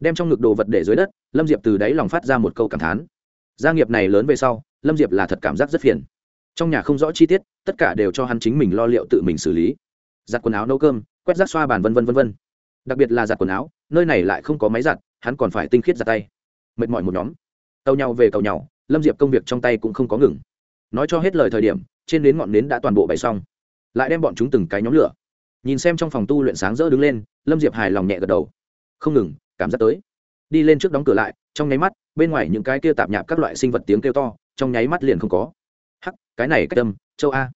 Đem trong ngực đồ vật để dưới đất, lâm diệp từ đáy lòng phát ra một câu cảm thán. Gia nghiệp này lớn về sau, lâm diệp là thật cảm giác rất phiền. Trong nhà không rõ chi tiết, tất cả đều cho hắn chính mình lo liệu tự mình xử lý. Giặt quần áo nấu cơm, quét rác xoa bàn vân vân vân vân đặc biệt là giặt quần áo, nơi này lại không có máy giặt, hắn còn phải tinh khiết giặt tay. Mệt mỏi một nhóm. Tàu nhau về cầu nhau lâm diệp công việc trong tay cũng không có ngừng. Nói cho hết lời thời điểm, trên đến ngọn nến đã toàn bộ bày xong. Lại đem bọn chúng từng cái nhóm lửa. Nhìn xem trong phòng tu luyện sáng rỡ đứng lên, lâm diệp hài lòng nhẹ gật đầu. Không ngừng, cảm giác tới. Đi lên trước đóng cửa lại, trong nháy mắt, bên ngoài những cái kia tạp nhạp các loại sinh vật tiếng kêu to, trong nháy mắt liền không có. Hắc, cái này cách tâm châu a.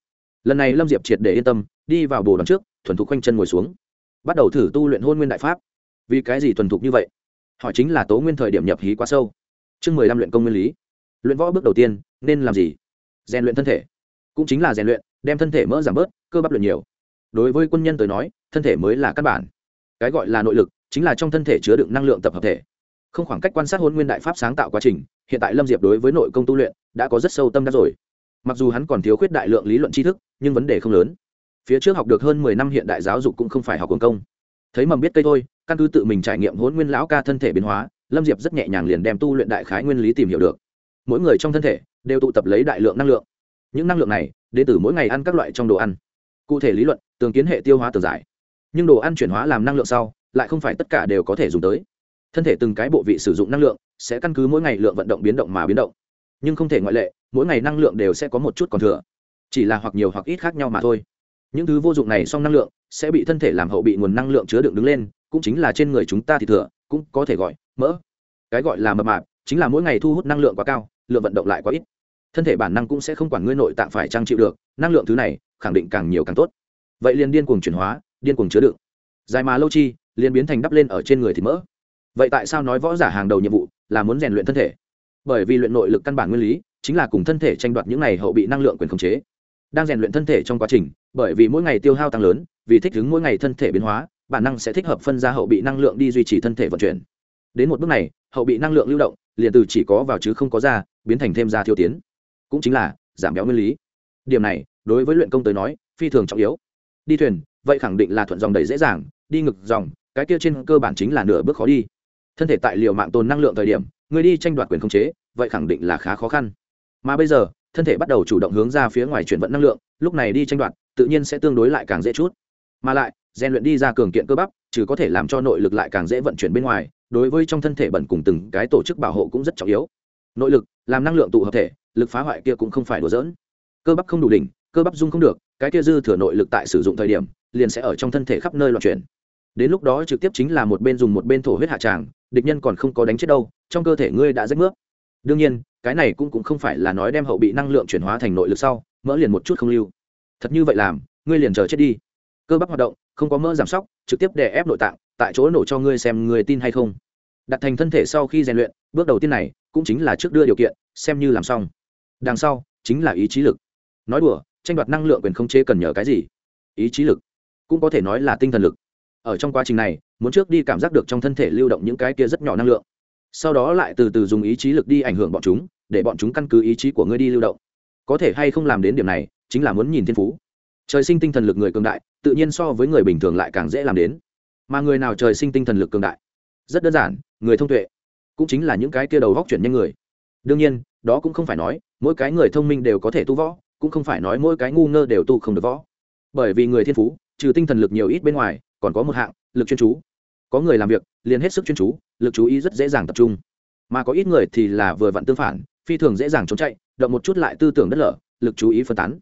Lần này lâm diệp triệt để yên tâm, đi vào bồ đoàn trước, thuần thục quanh chân ngồi xuống bắt đầu thử tu luyện hôn nguyên đại pháp. Vì cái gì thuần thục như vậy? Họ chính là tố nguyên thời điểm nhập hí quá sâu. Chương mười lăm luyện công nguyên lý. Luyện võ bước đầu tiên, nên làm gì? Rèn luyện thân thể. Cũng chính là rèn luyện, đem thân thể mỡ giảm bớt, cơ bắp luyện nhiều. Đối với quân nhân tới nói, thân thể mới là căn bản. Cái gọi là nội lực, chính là trong thân thể chứa đựng năng lượng tập hợp thể. Không khoảng cách quan sát hôn nguyên đại pháp sáng tạo quá trình, hiện tại lâm diệp đối với nội công tu luyện đã có rất sâu tâm đắc rồi. Mặc dù hắn còn thiếu khuyết đại lượng lý luận tri thức, nhưng vấn đề không lớn phía trước học được hơn mười năm hiện đại giáo dục cũng không phải học quần công. Thấy mầm biết cây thôi, căn cứ tự mình trải nghiệm hôn nguyên lão ca thân thể biến hóa, lâm diệp rất nhẹ nhàng liền đem tu luyện đại khái nguyên lý tìm hiểu được. Mỗi người trong thân thể đều tụ tập lấy đại lượng năng lượng. Những năng lượng này, đến từ mỗi ngày ăn các loại trong đồ ăn. Cụ thể lý luận, tường kiến hệ tiêu hóa tường giải. Nhưng đồ ăn chuyển hóa làm năng lượng sau, lại không phải tất cả đều có thể dùng tới. Thân thể từng cái bộ vị sử dụng năng lượng, sẽ căn cứ mỗi ngày lượng vận động biến động mà biến động. Nhưng không thể ngoại lệ, mỗi ngày năng lượng đều sẽ có một chút còn thừa. Chỉ là hoặc nhiều hoặc ít khác nhau mà thôi những thứ vô dụng này song năng lượng sẽ bị thân thể làm hậu bị nguồn năng lượng chứa đựng đứng lên, cũng chính là trên người chúng ta thì thừa, cũng có thể gọi mỡ. Cái gọi là mập mạp chính là mỗi ngày thu hút năng lượng quá cao, lượng vận động lại quá ít. Thân thể bản năng cũng sẽ không quản ngươi nội tạng phải trang chịu được, năng lượng thứ này khẳng định càng nhiều càng tốt. Vậy liền điên cuồng chuyển hóa, điên cuồng chứa đựng. Dài mà lâu chi, liền biến thành đắp lên ở trên người thì mỡ. Vậy tại sao nói võ giả hàng đầu nhiệm vụ là muốn rèn luyện thân thể? Bởi vì luyện nội lực căn bản nguyên lý chính là cùng thân thể tranh đoạt những này hậu bị năng lượng quyền khống chế đang rèn luyện thân thể trong quá trình, bởi vì mỗi ngày tiêu hao tăng lớn, vì thích ứng mỗi ngày thân thể biến hóa, bản năng sẽ thích hợp phân ra hậu bị năng lượng đi duy trì thân thể vận chuyển. Đến một bước này, hậu bị năng lượng lưu động, liền từ chỉ có vào chứ không có ra, biến thành thêm ra thiếu tiến. Cũng chính là, giảm béo nguyên lý. Điểm này, đối với luyện công tới nói, phi thường trọng yếu. Đi thuyền, vậy khẳng định là thuận dòng đầy dễ dàng, đi ngực dòng, cái kia trên cơ bản chính là nửa bước khó đi. Thân thể tại liều mạng tồn năng lượng thời điểm, người đi tranh đoạt quyền khống chế, vậy khẳng định là khá khó khăn. Mà bây giờ thân thể bắt đầu chủ động hướng ra phía ngoài chuyển vận năng lượng, lúc này đi tranh đoạt, tự nhiên sẽ tương đối lại càng dễ chút. Mà lại, rèn luyện đi ra cường kiện cơ bắp chứ có thể làm cho nội lực lại càng dễ vận chuyển bên ngoài, đối với trong thân thể bẩn cùng từng cái tổ chức bảo hộ cũng rất trọng yếu. Nội lực, làm năng lượng tụ hợp thể, lực phá hoại kia cũng không phải đùa dỡn cơ bắp không đủ đỉnh, cơ bắp dung không được, cái kia dư thừa nội lực tại sử dụng thời điểm, liền sẽ ở trong thân thể khắp nơi loạn chuyển. Đến lúc đó trực tiếp chính là một bên dùng một bên thổ huyết hạ tràng, địch nhân còn không có đánh chết đâu, trong cơ thể ngươi đã rách nước đương nhiên cái này cũng, cũng không phải là nói đem hậu bị năng lượng chuyển hóa thành nội lực sau mỡ liền một chút không lưu. Thật như vậy làm ngươi liền chờ chết đi. Cơ bắp hoạt động không có mỡ giảm sóc trực tiếp đè ép nội tạng tại chỗ nổ cho ngươi xem người tin hay không. Đặt thành thân thể sau khi rèn luyện bước đầu tiên này cũng chính là trước đưa điều kiện xem như làm xong. Đằng sau chính là ý chí lực. Nói đùa tranh đoạt năng lượng quyền không chế cần nhờ cái gì? Ý chí lực. Cũng có thể nói là tinh thần lực. Ở trong quá trình này muốn trước đi cảm giác được trong thân thể lưu động những cái kia rất nhỏ năng lượng sau đó lại từ từ dùng ý chí lực đi ảnh hưởng bọn chúng, để bọn chúng căn cứ ý chí của ngươi đi lưu động. Có thể hay không làm đến điểm này, chính là muốn nhìn thiên phú. Trời sinh tinh thần lực người cường đại, tự nhiên so với người bình thường lại càng dễ làm đến. Mà người nào trời sinh tinh thần lực cường đại? Rất đơn giản, người thông tuệ. Cũng chính là những cái kia đầu góc chuyển nhanh người. Đương nhiên, đó cũng không phải nói, mỗi cái người thông minh đều có thể tu võ, cũng không phải nói mỗi cái ngu ngơ đều tu không được võ. Bởi vì người thiên phú, trừ tinh thần lực nhiều ít bên ngoài, còn có một hạng, lực chuyên chú. Có người làm việc, liền hết sức chuyên chú lực chú ý rất dễ dàng tập trung. Mà có ít người thì là vừa vặn tương phản, phi thường dễ dàng trốn chạy, động một chút lại tư tưởng đất lở, lực chú ý phân tán.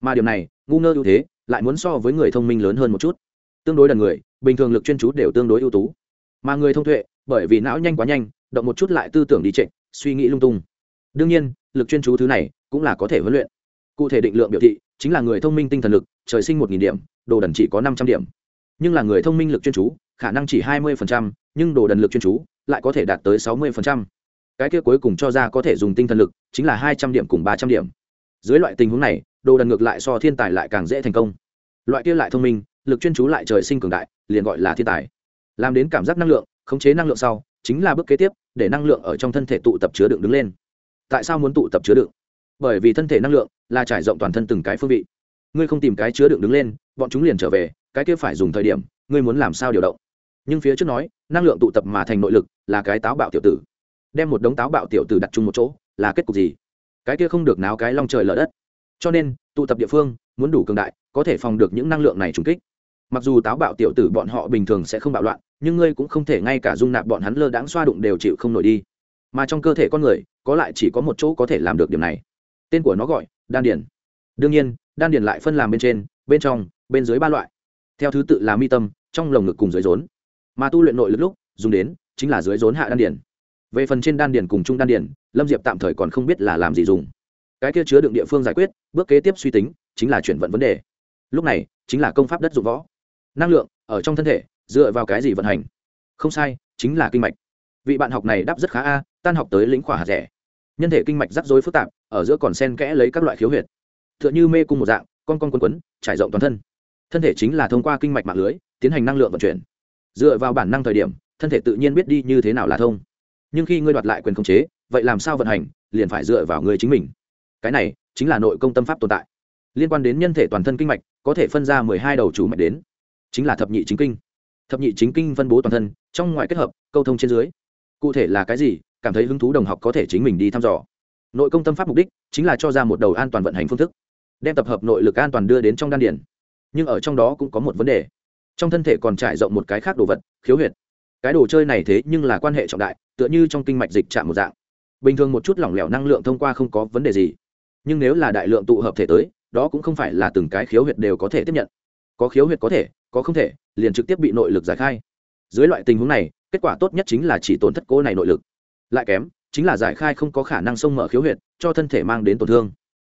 Mà điều này, ngu ngơ ưu thế, lại muốn so với người thông minh lớn hơn một chút. Tương đối đần người, bình thường lực chuyên chú đều tương đối ưu tú. Mà người thông tuệ, bởi vì não nhanh quá nhanh, động một chút lại tư tưởng đi trệ, suy nghĩ lung tung. Đương nhiên, lực chuyên chú thứ này cũng là có thể huấn luyện. Cụ thể định lượng biểu thị chính là người thông minh tinh thần lực, trời sinh một nghìn điểm, đồ đần chỉ có năm trăm điểm. Nhưng là người thông minh lực chuyên chú khả năng chỉ hai mươi nhưng đồ đần lực chuyên chú lại có thể đạt tới sáu mươi cái kia cuối cùng cho ra có thể dùng tinh thần lực chính là hai trăm điểm cùng ba trăm điểm. Dưới loại tình huống này, đồ đần ngược lại so thiên tài lại càng dễ thành công. Loại kia lại thông minh, lực chuyên chú lại trời sinh cường đại, liền gọi là thiên tài. Làm đến cảm giác năng lượng, khống chế năng lượng sau, chính là bước kế tiếp, để năng lượng ở trong thân thể tụ tập chứa đựng đứng lên. Tại sao muốn tụ tập chứa đựng? Bởi vì thân thể năng lượng là trải rộng toàn thân từng cái phương vị. Ngươi không tìm cái chứa đựng đứng lên, bọn chúng liền trở về, cái kia phải dùng thời điểm, ngươi muốn làm sao điều động? Nhưng phía trước nói, năng lượng tụ tập mà thành nội lực là cái táo bạo tiểu tử. Đem một đống táo bạo tiểu tử đặt chung một chỗ, là kết cục gì? Cái kia không được náo cái long trời lở đất. Cho nên, tụ tập địa phương, muốn đủ cường đại, có thể phòng được những năng lượng này trùng kích. Mặc dù táo bạo tiểu tử bọn họ bình thường sẽ không bạo loạn, nhưng ngươi cũng không thể ngay cả dung nạp bọn hắn lơ đãng xoa đụng đều chịu không nổi đi. Mà trong cơ thể con người, có lại chỉ có một chỗ có thể làm được điểm này. Tên của nó gọi, đan điển đương nhiên, đan điền lại phân làm bên trên, bên trong, bên dưới ba loại. Theo thứ tự là mi tâm, trong lồng ngực cùng dưới rốn mà tu luyện nội lực lúc, dùng đến chính là dưới rốn hạ đan điền. Về phần trên đan điền cùng trung đan điền, lâm diệp tạm thời còn không biết là làm gì dùng. Cái kia chứa đựng địa phương giải quyết, bước kế tiếp suy tính chính là chuyển vận vấn đề. Lúc này, chính là công pháp đất dụng võ. Năng lượng ở trong thân thể, dựa vào cái gì vận hành? Không sai, chính là kinh mạch. Vị bạn học này đáp rất khá a, tan học tới lĩnh khỏa hạt rẻ. Nhân thể kinh mạch rắc rối phức tạp, ở giữa còn sen kẽ lấy các loại khiếu huyệt. T h ư ợ n h ư mê cung một dạng, con con quấn quấn, trải rộng toàn thân. Thân thể chính là thông qua kinh mạch mạng lưới, tiến hành năng lượng vận chuyển dựa vào bản năng thời điểm, thân thể tự nhiên biết đi như thế nào là thông. Nhưng khi ngươi đoạt lại quyền khống chế, vậy làm sao vận hành, liền phải dựa vào ngươi chính mình. Cái này, chính là nội công tâm pháp tồn tại. Liên quan đến nhân thể toàn thân kinh mạch, có thể phân ra mười hai đầu chủ mạch đến. Chính là thập nhị chính kinh. Thập nhị chính kinh phân bố toàn thân, trong ngoài kết hợp, câu thông trên dưới. Cụ thể là cái gì, cảm thấy hứng thú đồng học có thể chính mình đi thăm dò. Nội công tâm pháp mục đích, chính là cho ra một đầu an toàn vận hành phương thức. Đem tập hợp nội lực an toàn đưa đến trong đan điển nhưng ở trong đó cũng có một vấn đề trong thân thể còn trải rộng một cái khác đồ vật, khiếu huyệt. Cái đồ chơi này thế nhưng là quan hệ trọng đại, tựa như trong kinh mạch dịch chạm một dạng. Bình thường một chút lỏng lẻo năng lượng thông qua không có vấn đề gì. Nhưng nếu là đại lượng tụ hợp thể tới, đó cũng không phải là từng cái khiếu huyệt đều có thể tiếp nhận. Có khiếu huyệt có thể, có không thể, liền trực tiếp bị nội lực giải khai. Dưới loại tình huống này, kết quả tốt nhất chính là chỉ tổn thất cố này nội lực. Lại kém, chính là giải khai không có khả năng xông mở khiếu huyệt, cho thân thể mang đến tổn thương.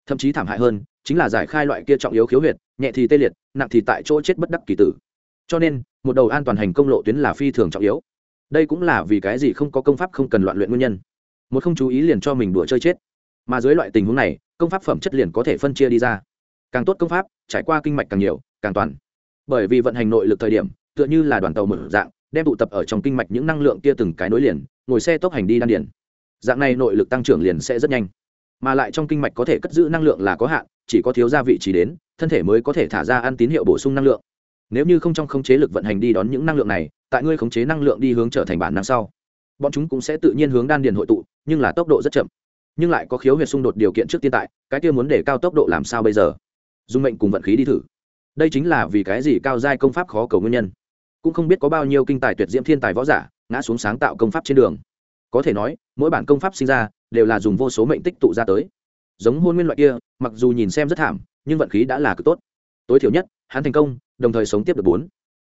Thậm chí thảm hại hơn, chính là giải khai loại kia trọng yếu khiếu huyệt, nhẹ thì tê liệt, nặng thì tại chỗ chết bất đắc kỳ tử cho nên, một đầu an toàn hành công lộ tuyến là phi thường trọng yếu. Đây cũng là vì cái gì không có công pháp không cần loạn luyện nguyên nhân. Một không chú ý liền cho mình đùa chơi chết. Mà dưới loại tình huống này, công pháp phẩm chất liền có thể phân chia đi ra. Càng tốt công pháp, trải qua kinh mạch càng nhiều, càng toàn. Bởi vì vận hành nội lực thời điểm, tựa như là đoàn tàu mở dạng, đem tụ tập ở trong kinh mạch những năng lượng kia từng cái nối liền, ngồi xe tốc hành đi đan điển dạng này nội lực tăng trưởng liền sẽ rất nhanh. Mà lại trong kinh mạch có thể cất giữ năng lượng là có hạn, chỉ có thiếu ra vị trí đến, thân thể mới có thể thả ra ăn tín hiệu bổ sung năng lượng nếu như không trong khống chế lực vận hành đi đón những năng lượng này, tại ngươi khống chế năng lượng đi hướng trở thành bản năng sau, bọn chúng cũng sẽ tự nhiên hướng đan điền hội tụ, nhưng là tốc độ rất chậm. Nhưng lại có khiếu huyệt xung đột điều kiện trước tiên tại, cái kia muốn để cao tốc độ làm sao bây giờ? Dùng mệnh cùng vận khí đi thử. Đây chính là vì cái gì cao giai công pháp khó cầu nguyên nhân. Cũng không biết có bao nhiêu kinh tài tuyệt diễm thiên tài võ giả ngã xuống sáng tạo công pháp trên đường. Có thể nói, mỗi bản công pháp sinh ra đều là dùng vô số mệnh tích tụ ra tới. Giống hôn nguyên loại kia, mặc dù nhìn xem rất thảm, nhưng vận khí đã là cực tốt. Tối thiểu nhất, hắn thành công đồng thời sống tiếp được bốn.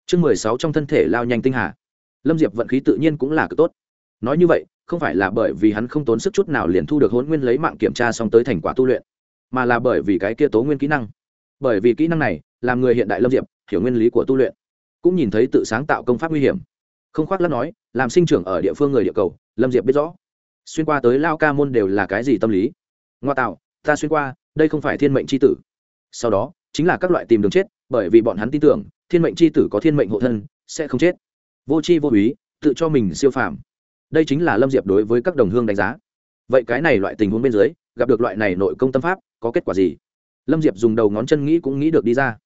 Chương mười sáu trong thân thể lao nhanh tinh hà. Lâm diệp vận khí tự nhiên cũng là cực tốt. Nói như vậy, không phải là bởi vì hắn không tốn sức chút nào liền thu được hôn nguyên lấy mạng kiểm tra xong tới thành quả tu luyện, mà là bởi vì cái kia tố nguyên kỹ năng. Bởi vì kỹ năng này, làm người hiện đại lâm diệp, hiểu nguyên lý của tu luyện, cũng nhìn thấy tự sáng tạo công pháp nguy hiểm. Không khoác lắm nói, làm sinh trưởng ở địa phương người địa cầu, lâm diệp biết rõ. Xuyên qua tới lao ca môn đều là cái gì tâm lý? Ngoa tạo, ta xuyên qua, đây không phải thiên mệnh c h i tử. Sau đó, chính là các loại tìm đường chết bởi vì bọn hắn tin tưởng, thiên mệnh c h i tử có thiên mệnh hộ thân, sẽ không chết. Vô c h i vô úy, tự cho mình siêu phàm. Đây chính là lâm diệp đối với các đồng hương đánh giá. Vậy cái này loại tình huống bên dưới, gặp được loại này nội công tâm pháp, có kết quả gì? Lâm diệp dùng đầu ngón chân nghĩ cũng nghĩ được đi ra.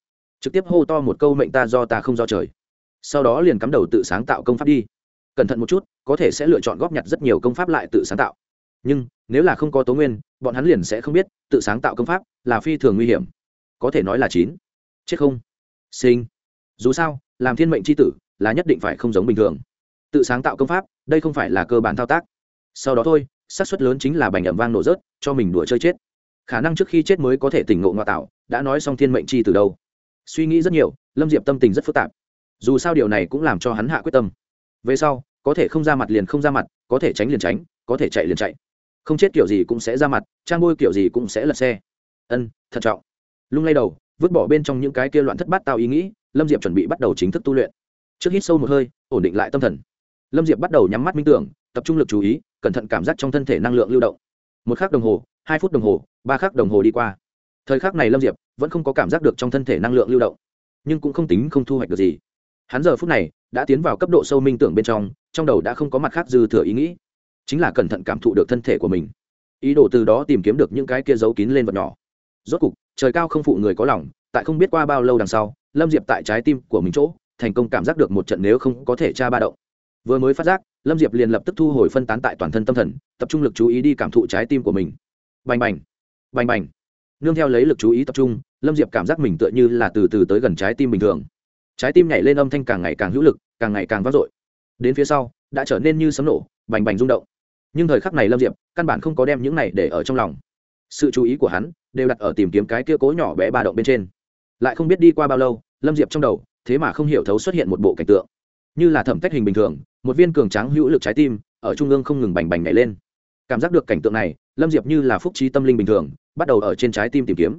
Trực tiếp hô to một câu mệnh ta do ta không do trời. Sau đó liền cắm đầu tự sáng tạo công pháp đi. Cẩn thận một chút, có thể sẽ lựa chọn góp nhặt rất nhiều công pháp lại tự sáng tạo. Nhưng, nếu là không có tố nguyên, bọn hắn liền sẽ không biết, tự sáng tạo công pháp là phi thường nguy hiểm. Có thể nói là chín chết không? Sinh. Dù sao, làm thiên mệnh c h i tử là nhất định phải không giống bình thường. Tự sáng tạo công pháp, đây không phải là cơ bản thao tác. Sau đó thôi, xác suất lớn chính là bành ẩm vang nổ rớt, cho mình đùa chơi chết. Khả năng trước khi chết mới có thể tỉnh ngộ ngoại tạo, đã nói xong thiên mệnh chi từ đâu. Suy nghĩ rất nhiều, lâm diệp tâm tình rất phức tạp. Dù sao điều này cũng làm cho hắn hạ quyết tâm. Về sau, có thể không ra mặt liền không ra mặt, có thể tránh liền tránh, có thể chạy liền chạy. Không chết kiểu gì cũng sẽ ra mặt, trang bôi kiểu gì cũng sẽ lật xe. Ân, thận trọng. Lung lay đầu vứt bỏ bên trong những cái kia loạn thất bát tao ý nghĩ, lâm diệp chuẩn bị bắt đầu chính thức tu luyện. Trước hít sâu một hơi, ổn định lại tâm thần. Lâm diệp bắt đầu nhắm mắt minh tưởng, tập trung lực chú ý, cẩn thận cảm giác trong thân thể năng lượng lưu động. Một khắc đồng hồ, hai phút đồng hồ, ba khắc đồng hồ đi qua. Thời khắc này lâm diệp vẫn không có cảm giác được trong thân thể năng lượng lưu động, nhưng cũng không tính không thu hoạch được gì. Hắn giờ phút này đã tiến vào cấp độ sâu minh tưởng bên trong trong đầu đã không có mặt khác dư thừa ý nghĩ, chính là cẩn thận cảm thụ được thân thể của mình. Ý đồ từ đó tìm kiếm được những cái kia giấu kín lên vật nhỏ rốt cục, trời cao không phụ người có lòng, tại không biết qua bao lâu đằng sau, lâm diệp tại trái tim của mình chỗ, thành công cảm giác được một trận nếu không có thể tra ba động. Vừa mới phát giác, lâm diệp liền lập tức thu hồi phân tán tại toàn thân tâm thần, tập trung lực chú ý đi cảm thụ trái tim của mình. Bành bành bành bành. Nương theo lấy lực chú ý tập trung, lâm diệp cảm giác mình tựa như là từ từ tới gần trái tim bình thường. Trái tim nhảy lên âm thanh càng ngày càng hữu lực, càng ngày càng vang dội. Đến phía sau, đã trở nên như sấm nổ, bành bành rung động. Nhưng thời khắc này lâm diệp, căn bản không có đem những này để ở trong lòng sự chú ý của hắn đều đặt ở tìm kiếm cái kia cố nhỏ bé ba động bên trên. Lại không biết đi qua bao lâu, lâm diệp trong đầu, thế mà không hiểu thấu xuất hiện một bộ cảnh tượng. Như là thẩm tách hình bình thường, một viên cường tráng hữu lực trái tim ở trung ương không ngừng bành bành nhảy lên. Cảm giác được cảnh tượng này, lâm diệp như là phúc trí tâm linh bình thường, bắt đầu ở trên trái tim tìm kiếm.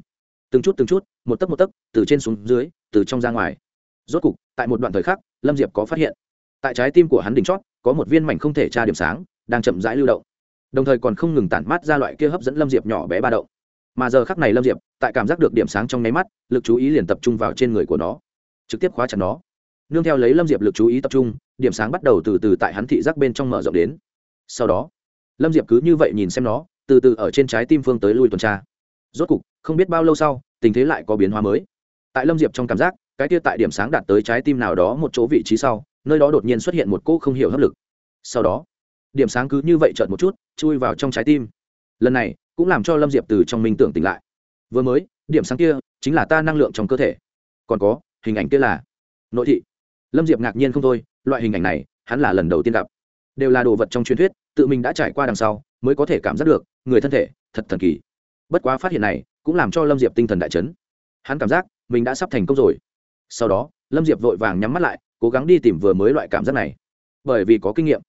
Từng chút từng chút, một tấc một tấc, từ trên xuống dưới, từ trong ra ngoài. Rốt cục, tại một đoạn thời khắc, lâm diệp có phát hiện. Tại trái tim của hắn đỉnh chót, có một viên mảnh không thể tra điểm sáng, đang chậm rãi lưu động đồng thời còn không ngừng tản mát ra loại kia hấp dẫn lâm diệp nhỏ bé ba động. Mà giờ khắc này lâm diệp, tại cảm giác được điểm sáng trong nháy mắt, lực chú ý liền tập trung vào trên người của nó. Trực tiếp khóa chặt nó. Nương theo lấy lâm diệp lực chú ý tập trung, điểm sáng bắt đầu từ từ tại hắn thị giác bên trong mở rộng đến. Sau đó, lâm diệp cứ như vậy nhìn xem nó, từ từ ở trên trái tim phương tới lui tuần tra. Rốt cục, không biết bao lâu sau, tình thế lại có biến hóa mới. Tại lâm diệp trong cảm giác, cái tia tại điểm sáng đạt tới trái tim nào đó một chỗ vị trí sau, nơi đó đột nhiên xuất hiện một cỗ không hiểu hấp lực. Sau đó điểm sáng cứ như vậy chợt một chút, chui vào trong trái tim. Lần này, cũng làm cho lâm diệp từ trong minh tưởng tỉnh lại. Vừa mới, điểm sáng kia chính là ta năng lượng trong cơ thể. Còn có, hình ảnh kia là nội thị. Lâm diệp ngạc nhiên không thôi, loại hình ảnh này, hắn là lần đầu tiên gặp. Đều là đồ vật trong truyền thuyết, tự mình đã trải qua đằng sau, mới có thể cảm giác được, người thân thể, thật thần kỳ. Bất quá phát hiện này, cũng làm cho lâm diệp tinh thần đại chấn. Hắn cảm giác, mình đã sắp thành công rồi. Sau đó, lâm diệp vội vàng nhắm mắt lại, cố gắng đi tìm vừa mới loại cảm giác này. Bởi vì có kinh nghiệm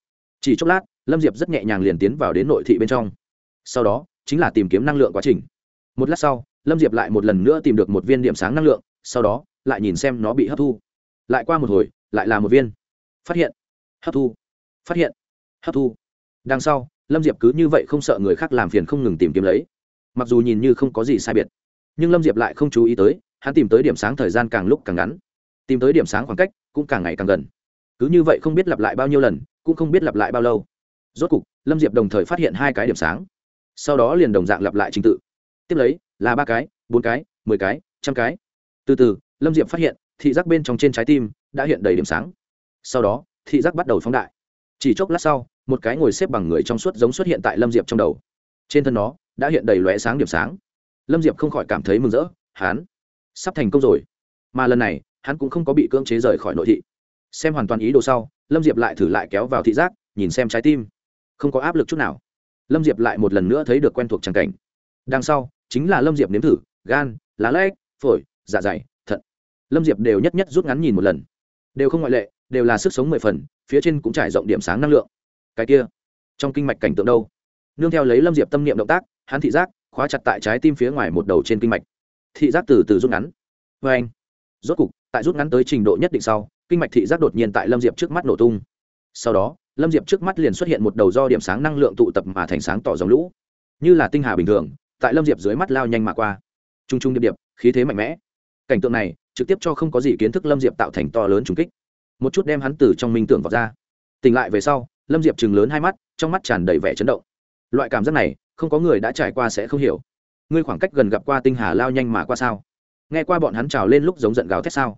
chỉ chốc lát, lâm diệp rất nhẹ nhàng liền tiến vào đến nội thị bên trong. Sau đó, chính là tìm kiếm năng lượng quá trình. Một lát sau, lâm diệp lại một lần nữa tìm được một viên điểm sáng năng lượng, sau đó, lại nhìn xem nó bị hấp thu. Lại qua một hồi, lại là một viên. Phát hiện. Hấp thu. Phát hiện. Hấp thu. Đằng sau, lâm diệp cứ như vậy không sợ người khác làm phiền không ngừng tìm kiếm lấy. Mặc dù nhìn như không có gì sai biệt, nhưng lâm diệp lại không chú ý tới, hắn tìm tới điểm sáng thời gian càng lúc càng ngắn. Tìm tới điểm sáng khoảng cách cũng càng ngày càng gần. Cứ như vậy không biết lặp lại bao nhiêu lần cũng không biết lặp lại bao lâu. Rốt cục, lâm diệp đồng thời phát hiện hai cái điểm sáng. Sau đó liền đồng dạng lặp lại trình tự. Tiếp lấy, là ba cái, bốn cái, mười cái, trăm cái. Từ từ, lâm diệp phát hiện, thị giác bên trong trên trái tim đã hiện đầy điểm sáng. Sau đó, thị giác bắt đầu phóng đại. Chỉ chốc lát sau, một cái ngồi xếp bằng người trong suốt giống xuất hiện tại lâm diệp trong đầu. Trên thân nó đã hiện đầy lóe sáng điểm sáng. Lâm diệp không khỏi cảm thấy mừng rỡ, hán, sắp thành công rồi. Mà lần này, hắn cũng không có bị cưỡng chế rời khỏi nội thị xem hoàn toàn ý đồ sau, lâm diệp lại thử lại kéo vào thị giác, nhìn xem trái tim. Không có áp lực chút nào. Lâm diệp lại một lần nữa thấy được quen thuộc tràng cảnh. Đằng sau, chính là lâm diệp nếm thử, gan, lá lách, phổi dạ dày, thận. Lâm diệp đều nhất nhất rút ngắn nhìn một lần. Đều không ngoại lệ, đều là sức sống mười phần, phía trên cũng trải rộng điểm sáng năng lượng. Cái kia, trong kinh mạch cảnh tượng đâu? Nương theo lấy lâm diệp tâm niệm động tác, hắn thị giác, khóa chặt tại trái tim phía ngoài một đầu trên kinh mạch. Thị giác từ từ rút ngắn. Vê anh, rốt cục, tại rút ngắn tới trình độ nhất định sau kinh mạch thị giác đột nhiên tại lâm diệp trước mắt nổ tung. Sau đó, lâm diệp trước mắt liền xuất hiện một đầu do điểm sáng năng lượng tụ tập mà thành sáng tỏ dòng lũ. Như là tinh hà bình thường, tại lâm diệp dưới mắt lao nhanh mà qua. T r u n g t r u n g điệp điệp, khí thế mạnh mẽ. Cảnh tượng này, trực tiếp cho không có gì kiến thức lâm diệp tạo thành to lớn trùng kích. Một chút đem hắn từ trong minh tưởng vào ra. Tỉnh lại về sau, lâm diệp chừng lớn hai mắt, trong mắt tràn đầy vẻ chấn động. Loại cảm giác này, không có người đã trải qua sẽ không hiểu. Ngươi khoảng cách gần gặp qua tinh hà lao nhanh mà qua sao? Nghe qua bọn hắn trào lên lúc giống giận gào thét sao?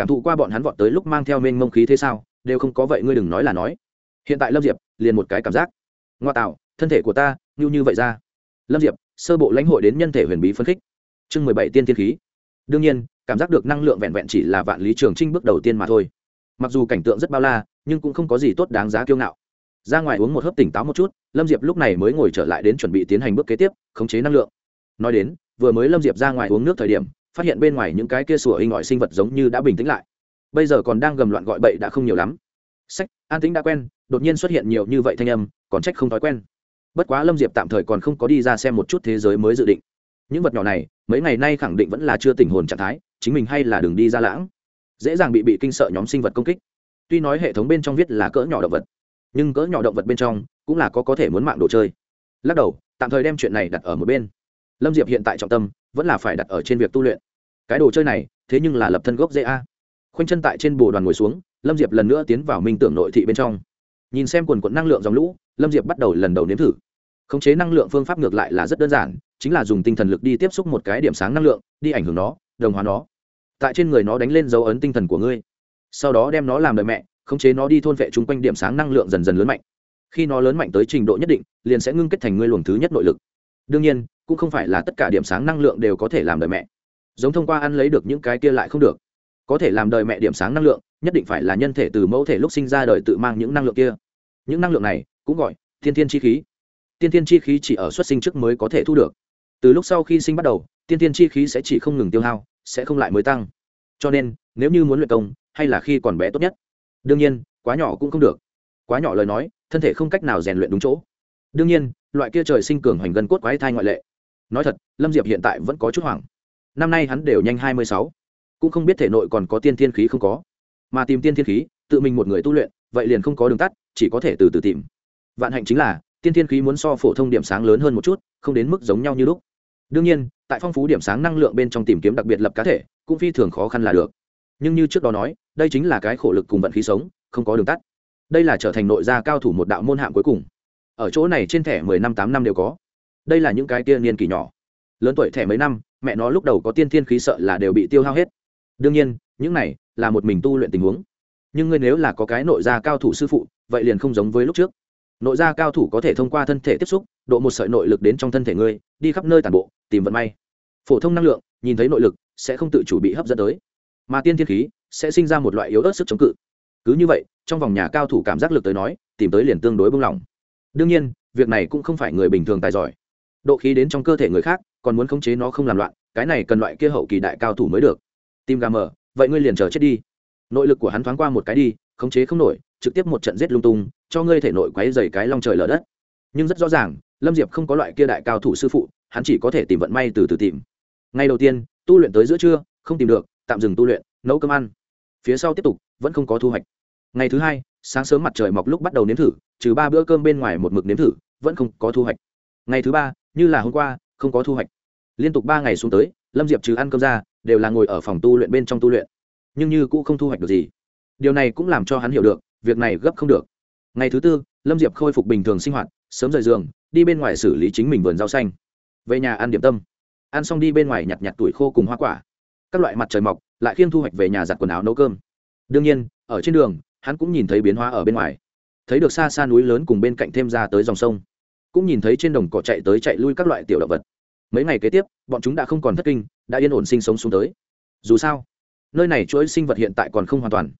Cảm thụ qua bọn hắn vọt tới lúc mang theo mênh mông khí thế sao, đều không có vậy ngươi đừng nói là nói. Hiện tại lâm diệp, liền một cái cảm giác. Ngoa tạo, thân thể của ta, như như vậy ra. Lâm diệp, sơ bộ lãnh hội đến nhân thể huyền bí phân khích. Chương mười bảy tiên thiên khí. Đương nhiên, cảm giác được năng lượng vẹn vẹn chỉ là vạn lý trường trinh bước đầu tiên mà thôi. Mặc dù cảnh tượng rất bao la, nhưng cũng không có gì tốt đáng giá kiêu ngạo. Ra ngoài uống một hớp tỉnh táo một chút, lâm diệp lúc này mới ngồi trở lại đến chuẩn bị tiến hành bước kế tiếp, khống chế năng lượng. Nói đến, vừa mới lâm diệp ra ngoài uống nước thời điểm phát hiện bên ngoài những cái kia sủa inh ỏi sinh vật giống như đã bình tĩnh lại. Bây giờ còn đang gầm loạn gọi bậy đã không nhiều lắm. Sách, an tính đã quen, đột nhiên xuất hiện nhiều như vậy thanh âm, còn trách không thói quen. Bất quá lâm diệp tạm thời còn không có đi ra xem một chút thế giới mới dự định. Những vật nhỏ này, mấy ngày nay khẳng định vẫn là chưa tình hồn trạng thái, chính mình hay là đường đi ra lãng. Dễ dàng bị bị kinh sợ nhóm sinh vật công kích. Tuy nói hệ thống bên trong viết là cỡ nhỏ động vật, nhưng cỡ nhỏ động vật bên trong cũng là có có thể muốn mạng đồ chơi. Lắc đầu, tạm thời đem chuyện này đặt ở một bên lâm diệp hiện tại trọng tâm vẫn là phải đặt ở trên việc tu luyện. Cái đồ chơi này, thế nhưng là lập thân gốc dễ a. Khoanh chân tại trên bồ đoàn ngồi xuống, lâm diệp lần nữa tiến vào minh tưởng nội thị bên trong. Nhìn xem quần quận năng lượng dòng lũ, lâm diệp bắt đầu lần đầu nếm thử. Khống chế năng lượng phương pháp ngược lại là rất đơn giản, chính là dùng tinh thần lực đi tiếp xúc một cái điểm sáng năng lượng, đi ảnh hưởng nó, đồng hóa nó. Tại trên người nó đánh lên dấu ấn tinh thần của ngươi. Sau đó đem nó làm đời mẹ, khống chế nó đi thôn vệ chung quanh điểm sáng năng lượng dần dần lớn mạnh. Khi nó lớn mạnh tới trình độ nhất định, liền sẽ ngưng kết thành ngươi luồng thứ nhất nội lực. Đương nhiên cũng không phải là tất cả điểm sáng năng lượng đều có thể làm đời mẹ. Giống thông qua ăn lấy được những cái kia lại không được. Có thể làm đời mẹ điểm sáng năng lượng, nhất định phải là nhân thể từ mẫu thể lúc sinh ra đời tự mang những năng lượng kia. Những năng lượng này, cũng gọi thiên thiên chi khí. Tiên thiên chi khí chỉ ở xuất sinh trước mới có thể thu được. Từ lúc sau khi sinh bắt đầu tiên thiên chi khí sẽ chỉ không ngừng tiêu hao, sẽ không lại mới tăng. Cho nên, nếu như muốn luyện công, hay là khi còn bé tốt nhất. Đương nhiên, quá nhỏ cũng không được. Quá nhỏ lời nói, thân thể không cách nào rèn luyện đúng chỗ. Đương nhiên, loại kia trời sinh cường hoành gân cốt quái thai ngoại lệ nói thật, lâm diệp hiện tại vẫn có chút hoảng. Năm nay hắn đều nhanh hai mươi sáu. Cũng không biết thể nội còn có tiên thiên khí không có. Mà tìm tiên thiên khí, tự mình một người tu luyện, vậy liền không có đường tắt, chỉ có thể từ từ tìm. Vạn hạnh chính là, tiên thiên khí muốn so phổ thông điểm sáng lớn hơn một chút, không đến mức giống nhau như lúc. Đương nhiên, tại phong phú điểm sáng năng lượng bên trong tìm kiếm đặc biệt lập cá thể, cũng phi thường khó khăn là được. Nhưng như trước đó nói, đây chính là cái khổ lực cùng vận khí sống, không có đường tắt. Đây là trở thành nội gia cao thủ một đạo môn hạng cuối cùng. Ở chỗ này trên thẻ mười năm tám năm đều có đây là những cái tia niên kỷ nhỏ. Lớn tuổi thẻ mấy năm, mẹ nó lúc đầu có tiên thiên khí sợ là đều bị tiêu hao hết. Đương nhiên, những này là một mình tu luyện tình huống. Nhưng ngươi nếu là có cái nội gia cao thủ sư phụ, vậy liền không giống với lúc trước. Nội gia cao thủ có thể thông qua thân thể tiếp xúc, độ một sợi nội lực đến trong thân thể ngươi, đi khắp nơi tàn bộ, tìm vận may. Phổ thông năng lượng, nhìn thấy nội lực, sẽ không tự chủ bị hấp dẫn tới. Mà tiên thiên khí sẽ sinh ra một loại yếu ớt sức chống cự. Cứ như vậy, trong vòng nhà cao thủ cảm giác lực tới nói, tìm tới liền tương đối bung lỏng đương nhiên, việc này cũng không phải người bình thường tài giỏi độ khí đến trong cơ thể người khác, còn muốn khống chế nó không làm loạn, cái này cần loại kia hậu kỳ đại cao thủ mới được. Tim gà mờ, vậy ngươi liền chờ chết đi. Nội lực của hắn thoáng qua một cái đi, khống chế không nổi, trực tiếp một trận giết lung tung, cho ngươi thể nội quấy dày cái long trời lở đất. Nhưng rất rõ ràng, lâm diệp không có loại kia đại cao thủ sư phụ, hắn chỉ có thể tìm vận may từ từ tìm. Ngày đầu tiên, tu luyện tới giữa trưa, không tìm được, tạm dừng tu luyện, nấu cơm ăn. Phía sau tiếp tục, vẫn không có thu hoạch. Ngày thứ hai, sáng sớm mặt trời mọc lúc bắt đầu nếm thử, trừ ba bữa cơm bên ngoài một mực nếm thử, vẫn không có thu hoạch. Ngày thứ ba như là hôm qua, không có thu hoạch. Liên tục ba ngày xuống tới, lâm diệp trừ ăn cơm ra, đều là ngồi ở phòng tu luyện bên trong tu luyện. Nhưng như cũng không thu hoạch được gì. Điều này cũng làm cho hắn hiểu được, việc này gấp không được. Ngày thứ tư, lâm diệp khôi phục bình thường sinh hoạt, sớm rời giường, đi bên ngoài xử lý chính mình vườn rau xanh. Về nhà ăn điểm tâm. Ăn xong đi bên ngoài nhặt nhặt tuổi khô cùng hoa quả. Các loại mặt trời mọc, lại khiêng thu hoạch về nhà giặt quần áo nấu cơm. Đương nhiên, ở trên đường, hắn cũng nhìn thấy biến hóa ở bên ngoài. Thấy được xa xa núi lớn cùng bên cạnh thêm ra tới dòng sông cũng nhìn thấy trên đồng cỏ chạy tới chạy lui các loại tiểu động vật. Mấy ngày kế tiếp, bọn chúng đã không còn thất kinh, đã yên ổn sinh sống xuống tới. Dù sao, nơi này chuỗi sinh vật hiện tại còn không hoàn toàn.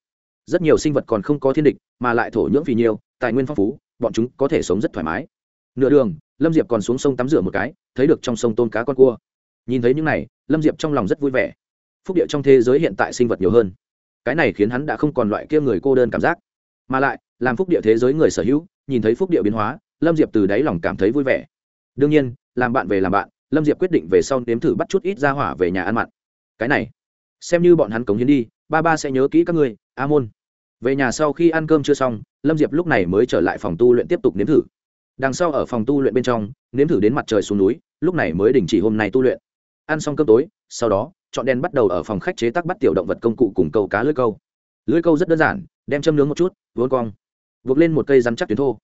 Rất nhiều sinh vật còn không có thiên địch, mà lại thổ nhưỡng vì nhiều, tài nguyên phong phú, bọn chúng có thể sống rất thoải mái. Nửa đường, lâm diệp còn xuống sông tắm rửa một cái, thấy được trong sông tôn cá con cua. Nhìn thấy những này, lâm diệp trong lòng rất vui vẻ. Phúc địa trong thế giới hiện tại sinh vật nhiều hơn. Cái này khiến hắn đã không còn loại kia người cô đơn cảm giác. Mà lại, làm phúc địa thế giới người sở hữu, nhìn thấy phúc địa biến hóa lâm diệp từ đáy lòng cảm thấy vui vẻ. Đương nhiên, làm bạn về làm bạn, lâm diệp quyết định về sau nếm thử bắt chút ít ra hỏa về nhà ăn mặn. Cái này, xem như bọn hắn cống hiến đi, ba ba sẽ nhớ kỹ các ngươi, a môn. Về nhà sau khi ăn cơm chưa xong, lâm diệp lúc này mới trở lại phòng tu luyện tiếp tục nếm thử. Đằng sau ở phòng tu luyện bên trong, nếm thử đến mặt trời xuống núi, lúc này mới đình chỉ hôm nay tu luyện. Ăn xong cơm tối, sau đó, chọn đen bắt đầu ở phòng khách chế tác bắt tiểu động vật công cụ cùng câu cá lưới câu. Lưới câu rất đơn giản, đem châm nướng một chút, vốn cong. Buộc lên một cây rắn chắc tuyến thô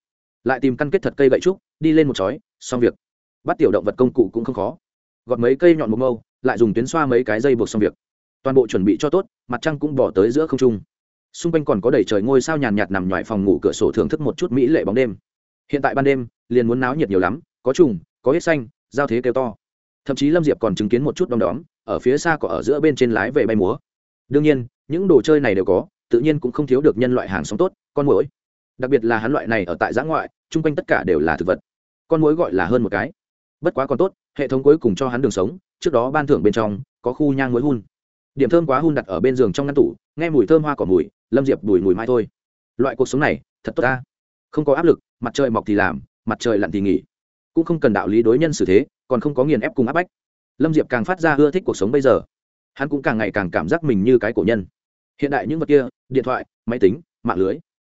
lại tìm căn kết thật cây gậy trúc, đi lên một chói, xong việc. Bắt tiểu động vật công cụ cũng không khó. Gọt mấy cây nhọn một mâu, lại dùng tuyến xoa mấy cái dây buộc xong việc. Toàn bộ chuẩn bị cho tốt, mặt trăng cũng bỏ tới giữa không trung. Xung quanh còn có đầy trời ngôi sao nhàn nhạt nằm ngoài phòng ngủ cửa sổ thưởng thức một chút mỹ lệ bóng đêm. Hiện tại ban đêm, liền muốn náo nhiệt nhiều lắm, có trùng, có hết xanh, giao thế kêu to. Thậm chí lâm diệp còn chứng kiến một chút đom đóm, ở phía xa có ở giữa bên trên lái về bay múa. Đương nhiên, những đồ chơi này đều có, tự nhiên cũng không thiếu được nhân loại hàng sống tốt, con mũi đặc biệt là hắn loại này ở tại giã ngoại, chung quanh tất cả đều là thực vật. Con mối gọi là hơn một cái. Bất quá còn tốt, hệ thống cuối cùng cho hắn đường sống, trước đó ban thưởng bên trong, có khu nhang muối hun. Điểm thơm quá hun đặt ở bên giường trong ngăn tủ, nghe mùi thơm hoa cỏ mùi, lâm diệp đùi mùi mai thôi. Loại cuộc sống này, thật tốt ta. Không có áp lực, mặt trời mọc thì làm, mặt trời lặn thì nghỉ. Cũng không cần đạo lý đối nhân xử thế, còn không có nghiền ép cùng áp bách. Lâm diệp càng phát ra ưa thích cuộc sống bây giờ. Hắn cũng càng ngày càng cảm giác mình như cái cổ nhân. Hiện đại những vật kia, điện thoại, máy tính, mạng lưới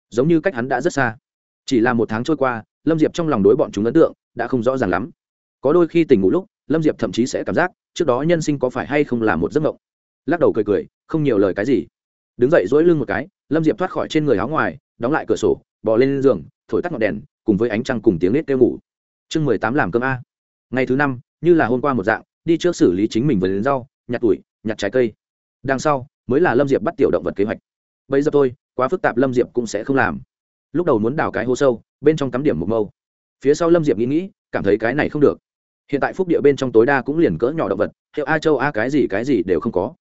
giống như cách hắn đã rất xa. Chỉ là một tháng trôi qua, lâm diệp trong lòng đối bọn chúng ấn tượng đã không rõ ràng lắm. Có đôi khi tỉnh ngủ lúc, lâm diệp thậm chí sẽ cảm giác trước đó nhân sinh có phải hay không là một giấc mộng. Lắc đầu cười cười, không nhiều lời cái gì. Đứng dậy dỗi lưng một cái, lâm diệp thoát khỏi trên người áo ngoài, đóng lại cửa sổ, bò lên giường, thổi tắt ngọn đèn, cùng với ánh trăng cùng tiếng nết kêu ngủ. Chương mười tám làm cơm a. Ngày thứ năm, như là hôm qua một dạng, đi trước xử lý chính mình với đến rau, nhặt tuổi nhặt trái cây. Đằng sau, mới là lâm diệp bắt tiểu động vật kế hoạch. Bây giờ tôi quá phức tạp lâm diệp cũng sẽ không làm. Lúc đầu muốn đào cái hố sâu, bên trong cắm điểm một mâu. Phía sau lâm diệp nghĩ nghĩ, cảm thấy cái này không được. Hiện tại phúc địa bên trong tối đa cũng liền cỡ nhỏ động vật, hiệu a châu a cái gì cái gì đều không có.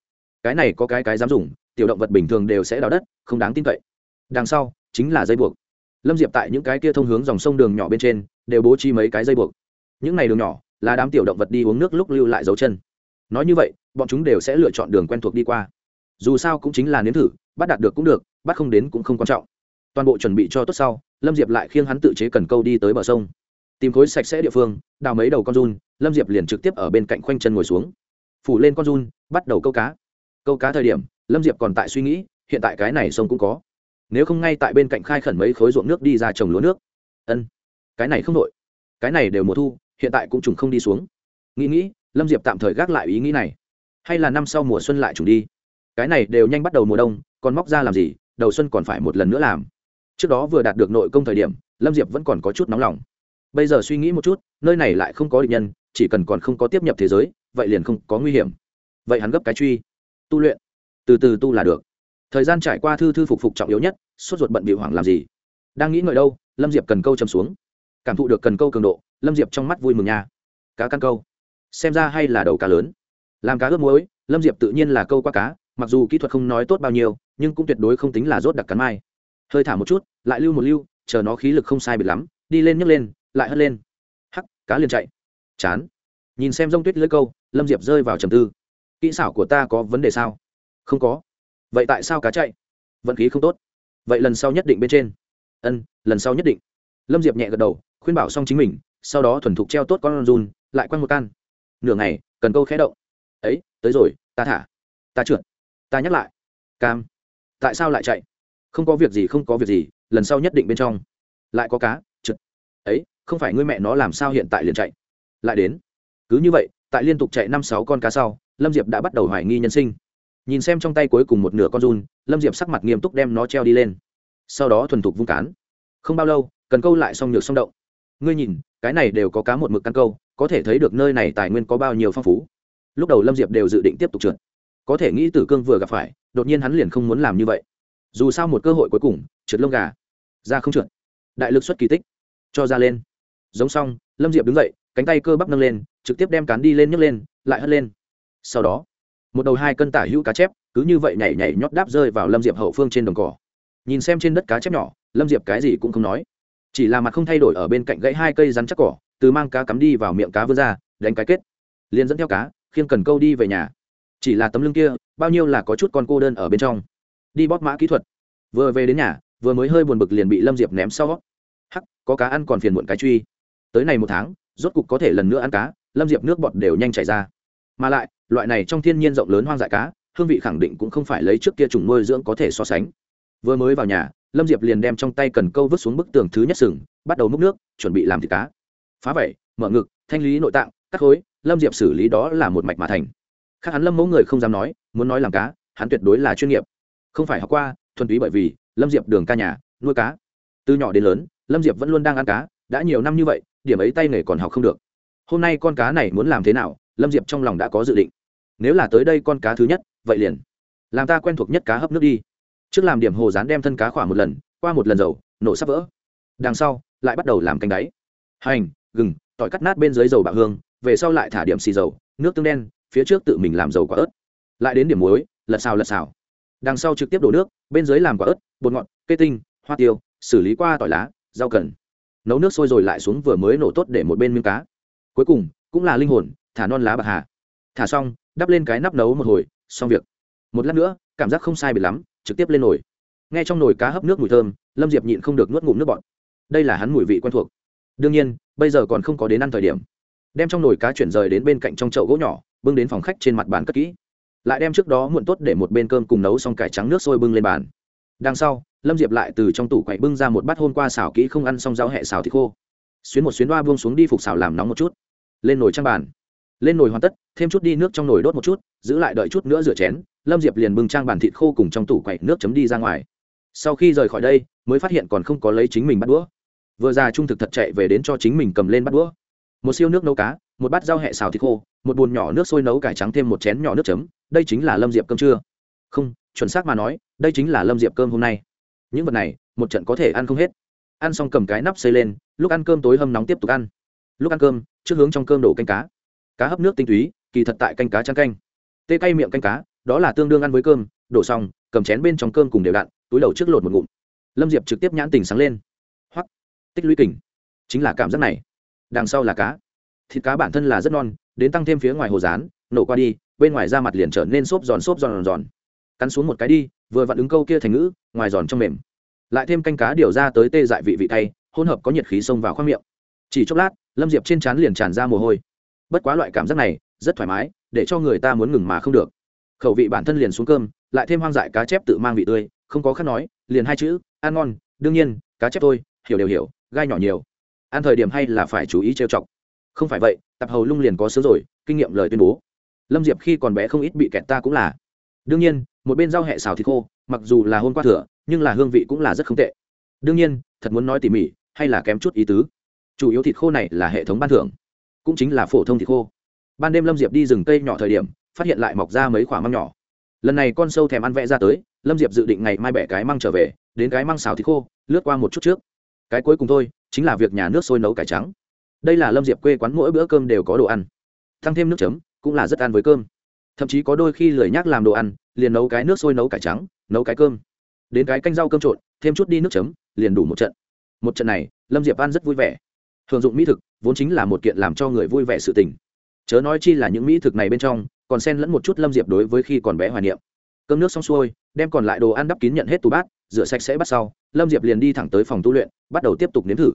Cái này có cái cái dám dùng, tiểu động vật bình thường đều sẽ đào đất, không đáng tin cậy. Đằng sau, chính là dây buộc. Lâm diệp tại những cái kia thông hướng dòng sông đường nhỏ bên trên, đều bố trí mấy cái dây buộc. Những này đường nhỏ, là đám tiểu động vật đi uống nước lúc lưu lại dấu chân. Nói như vậy, bọn chúng đều sẽ lựa chọn đường quen thuộc đi qua dù sao cũng chính là nếm thử, bắt đạt được cũng được, bắt không đến cũng không quan trọng. Toàn bộ chuẩn bị cho tốt sau, lâm diệp lại khiêng hắn tự chế cần câu đi tới bờ sông. Tìm khối sạch sẽ địa phương, đào mấy đầu con run, lâm diệp liền trực tiếp ở bên cạnh khoanh chân ngồi xuống. Phủ lên con run, bắt đầu câu cá. Câu cá thời điểm, lâm diệp còn tại suy nghĩ, hiện tại cái này sông cũng có. Nếu không ngay tại bên cạnh khai khẩn mấy khối ruộng nước đi ra trồng lúa nước. Ân, cái này không đội cái này đều mùa thu, hiện tại cũng trùng không đi xuống. Nghĩ nghĩ, lâm diệp tạm thời gác lại ý nghĩ này. Hay là năm sau mùa xuân lại trùng đi cái này đều nhanh bắt đầu mùa đông, còn móc ra làm gì, đầu xuân còn phải một lần nữa làm. Trước đó vừa đạt được nội công thời điểm, lâm diệp vẫn còn có chút nóng lòng. Bây giờ suy nghĩ một chút, nơi này lại không có địch nhân, chỉ cần còn không có tiếp nhập thế giới, vậy liền không có nguy hiểm. Vậy hắn gấp cái truy. Tu luyện. Từ từ tu là được. Thời gian trải qua thư thư phục phục trọng yếu nhất, sốt ruột bận bị hoảng làm gì? Đang nghĩ ngợi đâu, lâm diệp cần câu chầm xuống. Cảm thụ được cần câu cường độ, lâm diệp trong mắt vui mừng nha. Cá căn câu. Xem ra hay là đầu cá lớn. Làm cá ướp muối, lâm diệp tự nhiên là câu qua cá mặc dù kỹ thuật không nói tốt bao nhiêu, nhưng cũng tuyệt đối không tính là rốt đặc cắn mai. Hơi thả một chút, lại lưu một lưu, chờ nó khí lực không sai biệt lắm, đi lên nhấc lên, lại hất lên. Hắc, cá liền chạy. Chán. Nhìn xem rông tuyết lưỡi câu, lâm diệp rơi vào trầm tư. Kỹ xảo của ta có vấn đề sao? Không có. Vậy tại sao cá chạy? Vận khí không tốt. Vậy lần sau nhất định bên trên. Ân, lần sau nhất định. Lâm diệp nhẹ gật đầu, khuyên bảo xong chính mình, sau đó thuần thục treo tốt con run, lại quăng một can. Nửa ngày, cần câu khẽ động. Ấy, tới rồi, ta thả. Ta trượt ta nhắc lại. Cam. Tại sao lại chạy? Không có việc gì, không có việc gì, lần sau nhất định bên trong. Lại có cá, trượt. Ấy, không phải ngươi mẹ nó làm sao hiện tại liền chạy? Lại đến. Cứ như vậy, tại liên tục chạy năm sáu con cá sau, lâm diệp đã bắt đầu hoài nghi nhân sinh. Nhìn xem trong tay cuối cùng một nửa con run, lâm diệp sắc mặt nghiêm túc đem nó treo đi lên. Sau đó thuần thục vung cán. Không bao lâu, cần câu lại xong nhược xong động. Ngươi nhìn, cái này đều có cá một mực căn câu, có thể thấy được nơi này tài nguyên có bao nhiêu phong phú. Lúc đầu lâm diệp đều dự định tiếp tục trượt có thể nghĩ tử cương vừa gặp phải, đột nhiên hắn liền không muốn làm như vậy. Dù sao một cơ hội cuối cùng, trượt lông gà, ra không trượt. Đại lực xuất kỳ tích, cho ra lên. Giống xong, lâm diệp đứng dậy, cánh tay cơ bắp nâng lên, trực tiếp đem cán đi lên nhấc lên, lại hất lên. Sau đó, một đầu hai cân tả hữu cá chép, cứ như vậy nhảy nhảy nhót đáp rơi vào lâm diệp hậu phương trên đồng cỏ. Nhìn xem trên đất cá chép nhỏ, lâm diệp cái gì cũng không nói. Chỉ là mặt không thay đổi ở bên cạnh gãy hai cây rắn chắc cỏ, từ mang cá cắm đi vào miệng cá vươn ra, đánh cái kết. Liền dẫn theo cá, khiêng cần câu đi về nhà chỉ là tấm lưng kia, bao nhiêu là có chút con cô đơn ở bên trong. Đi bóp mã kỹ thuật. Vừa về đến nhà, vừa mới hơi buồn bực liền bị lâm diệp ném sau. Hắc, có cá ăn còn phiền muộn cái truy. Tới này một tháng, rốt cục có thể lần nữa ăn cá, lâm diệp nước bọt đều nhanh chảy ra. Mà lại, loại này trong thiên nhiên rộng lớn hoang dại cá, hương vị khẳng định cũng không phải lấy trước kia trùng nuôi dưỡng có thể so sánh. Vừa mới vào nhà, lâm diệp liền đem trong tay cần câu vứt xuống bức tường thứ nhất sừng, bắt đầu múc nước, chuẩn bị làm thịt cá. Phá vẩy, mở ngực, thanh lý nội tạng, cắt khối, lâm diệp xử lý đó là một mạch mà thành khác hắn lâm mẫu người không dám nói, muốn nói làm cá, hắn tuyệt đối là chuyên nghiệp. Không phải học qua, thuần túy bởi vì, lâm diệp đường ca nhà, nuôi cá. Từ nhỏ đến lớn, lâm diệp vẫn luôn đang ăn cá, đã nhiều năm như vậy, điểm ấy tay nghề còn học không được. Hôm nay con cá này muốn làm thế nào, lâm diệp trong lòng đã có dự định. Nếu là tới đây con cá thứ nhất, vậy liền làm ta quen thuộc nhất cá hấp nước đi. Trước làm điểm hồ rán đem thân cá khỏa một lần, qua một lần dầu, nổ sắp vỡ. Đằng sau, lại bắt đầu làm canh đáy. Hành, gừng, tỏi cắt nát bên dưới dầu bạc hương, về sau lại thả điểm xì dầu, nước tương đen phía trước tự mình làm dầu quả ớt. Lại đến điểm muối, lật xào lật xào. Đằng sau trực tiếp đổ nước, bên dưới làm quả ớt, bột ngọt cây tinh, hoa tiêu, xử lý qua tỏi lá, rau cần. Nấu nước sôi rồi lại xuống vừa mới nổ tốt để một bên miếng cá. Cuối cùng, cũng là linh hồn, thả non lá bạc hà. Thả xong, đắp lên cái nắp nấu một hồi, xong việc. Một lát nữa, cảm giác không sai biệt lắm, trực tiếp lên nồi. Nghe trong nồi cá hấp nước mùi thơm, lâm diệp nhịn không được nuốt ngụm nước bọt. Đây là hắn mùi vị quen thuộc. Đương nhiên, bây giờ còn không có đến ăn thời điểm. Đem trong nồi cá chuyển rời đến bên cạnh trong chậu gỗ nhỏ bưng đến phòng khách trên mặt bàn cất kỹ. Lại đem trước đó muộn tốt để một bên cơm cùng nấu xong cải trắng nước sôi bưng lên bàn. Đằng sau, lâm diệp lại từ trong tủ quậy bưng ra một bát hôm qua xào kỹ không ăn xong rau hẹ xào thịt khô. Xuyến một xuyến đoa buông xuống đi phục xào làm nóng một chút. Lên nồi trang bàn. Lên nồi hoàn tất, thêm chút đi nước trong nồi đốt một chút, giữ lại đợi chút nữa rửa chén, lâm diệp liền bưng trang bàn thịt khô cùng trong tủ quậy nước chấm đi ra ngoài. Sau khi rời khỏi đây, mới phát hiện còn không có lấy chính mình bắt đũa. Vừa ra trung thực thật chạy về đến cho chính mình cầm lên bắt đũa. Một siêu nước nấu cá một bát rau hẹ xào thịt khô, một bồn nhỏ nước sôi nấu cải trắng thêm một chén nhỏ nước chấm, đây chính là lâm diệp cơm trưa. Không, chuẩn xác mà nói, đây chính là lâm diệp cơm hôm nay. Những vật này, một trận có thể ăn không hết. Ăn xong cầm cái nắp xây lên, lúc ăn cơm tối hâm nóng tiếp tục ăn. Lúc ăn cơm, trước hướng trong cơm đổ canh cá. Cá hấp nước tinh túy, kỳ thật tại canh cá trắng canh. Tê cay miệng canh cá, đó là tương đương ăn với cơm, đổ xong, cầm chén bên trong cơm cùng đều đặn, túi đầu trước lột một ngụm. Lâm diệp trực tiếp nhãn tình sáng lên. Hoặc tích lũy kình chính là cảm giác này. Đằng sau là cá thịt cá bản thân là rất non, đến tăng thêm phía ngoài hồ rán, nổ qua đi, bên ngoài da mặt liền trở nên xốp giòn xốp giòn giòn. Cắn xuống một cái đi, vừa vặn ứng câu kia thành ngữ, ngoài giòn trong mềm. Lại thêm canh cá điều ra tới tê dại vị vị tay hỗn hợp có nhiệt khí xông vào khoang miệng. Chỉ chốc lát, lâm diệp trên trán liền tràn ra mồ hôi. Bất quá loại cảm giác này, rất thoải mái, để cho người ta muốn ngừng mà không được. Khẩu vị bản thân liền xuống cơm, lại thêm hoang dại cá chép tự mang vị tươi, không có khác nói, liền hai chữ, ăn ngon, đương nhiên, cá chép tôi, hiểu đều hiểu, gai nhỏ nhiều. Ăn thời điểm hay là phải chú ý trêu chọc không phải vậy, tập hầu lung liền có sớm rồi, kinh nghiệm lời tuyên bố. Lâm diệp khi còn bé không ít bị kẹt ta cũng là. Đương nhiên, một bên rau hẹ xào thịt khô, mặc dù là hôm qua thừa, nhưng là hương vị cũng là rất không tệ. Đương nhiên, thật muốn nói tỉ mỉ, hay là kém chút ý tứ. Chủ yếu thịt khô này là hệ thống ban thưởng, cũng chính là phổ thông thịt khô. Ban đêm lâm diệp đi rừng cây nhỏ thời điểm, phát hiện lại mọc ra mấy khoả măng nhỏ. Lần này con sâu thèm ăn vẽ ra tới, lâm diệp dự định ngày mai bẻ cái măng trở về, đến cái măng xào thịt khô, lướt qua một chút trước. Cái cuối cùng thôi, chính là việc nhà nước sôi nấu cải trắng đây là lâm diệp quê quán, mỗi bữa cơm đều có đồ ăn. Thăng thêm nước chấm, cũng là rất ăn với cơm. Thậm chí có đôi khi lười nhác làm đồ ăn, liền nấu cái nước sôi, nấu cải trắng, nấu cái cơm. Đến cái canh rau cơm trộn, thêm chút đi nước chấm, liền đủ một trận. Một trận này, lâm diệp ăn rất vui vẻ. Thường dụng mỹ thực, vốn chính là một kiện làm cho người vui vẻ sự tình. Chớ nói chi là những mỹ thực này bên trong, còn xen lẫn một chút lâm diệp đối với khi còn bé hoài niệm. Cơm nước xong xuôi, đem còn lại đồ ăn đắp kín nhận hết tủ bát, rửa sạch sẽ bắt sau, lâm diệp liền đi thẳng tới phòng tu luyện, bắt đầu tiếp tục nếm thử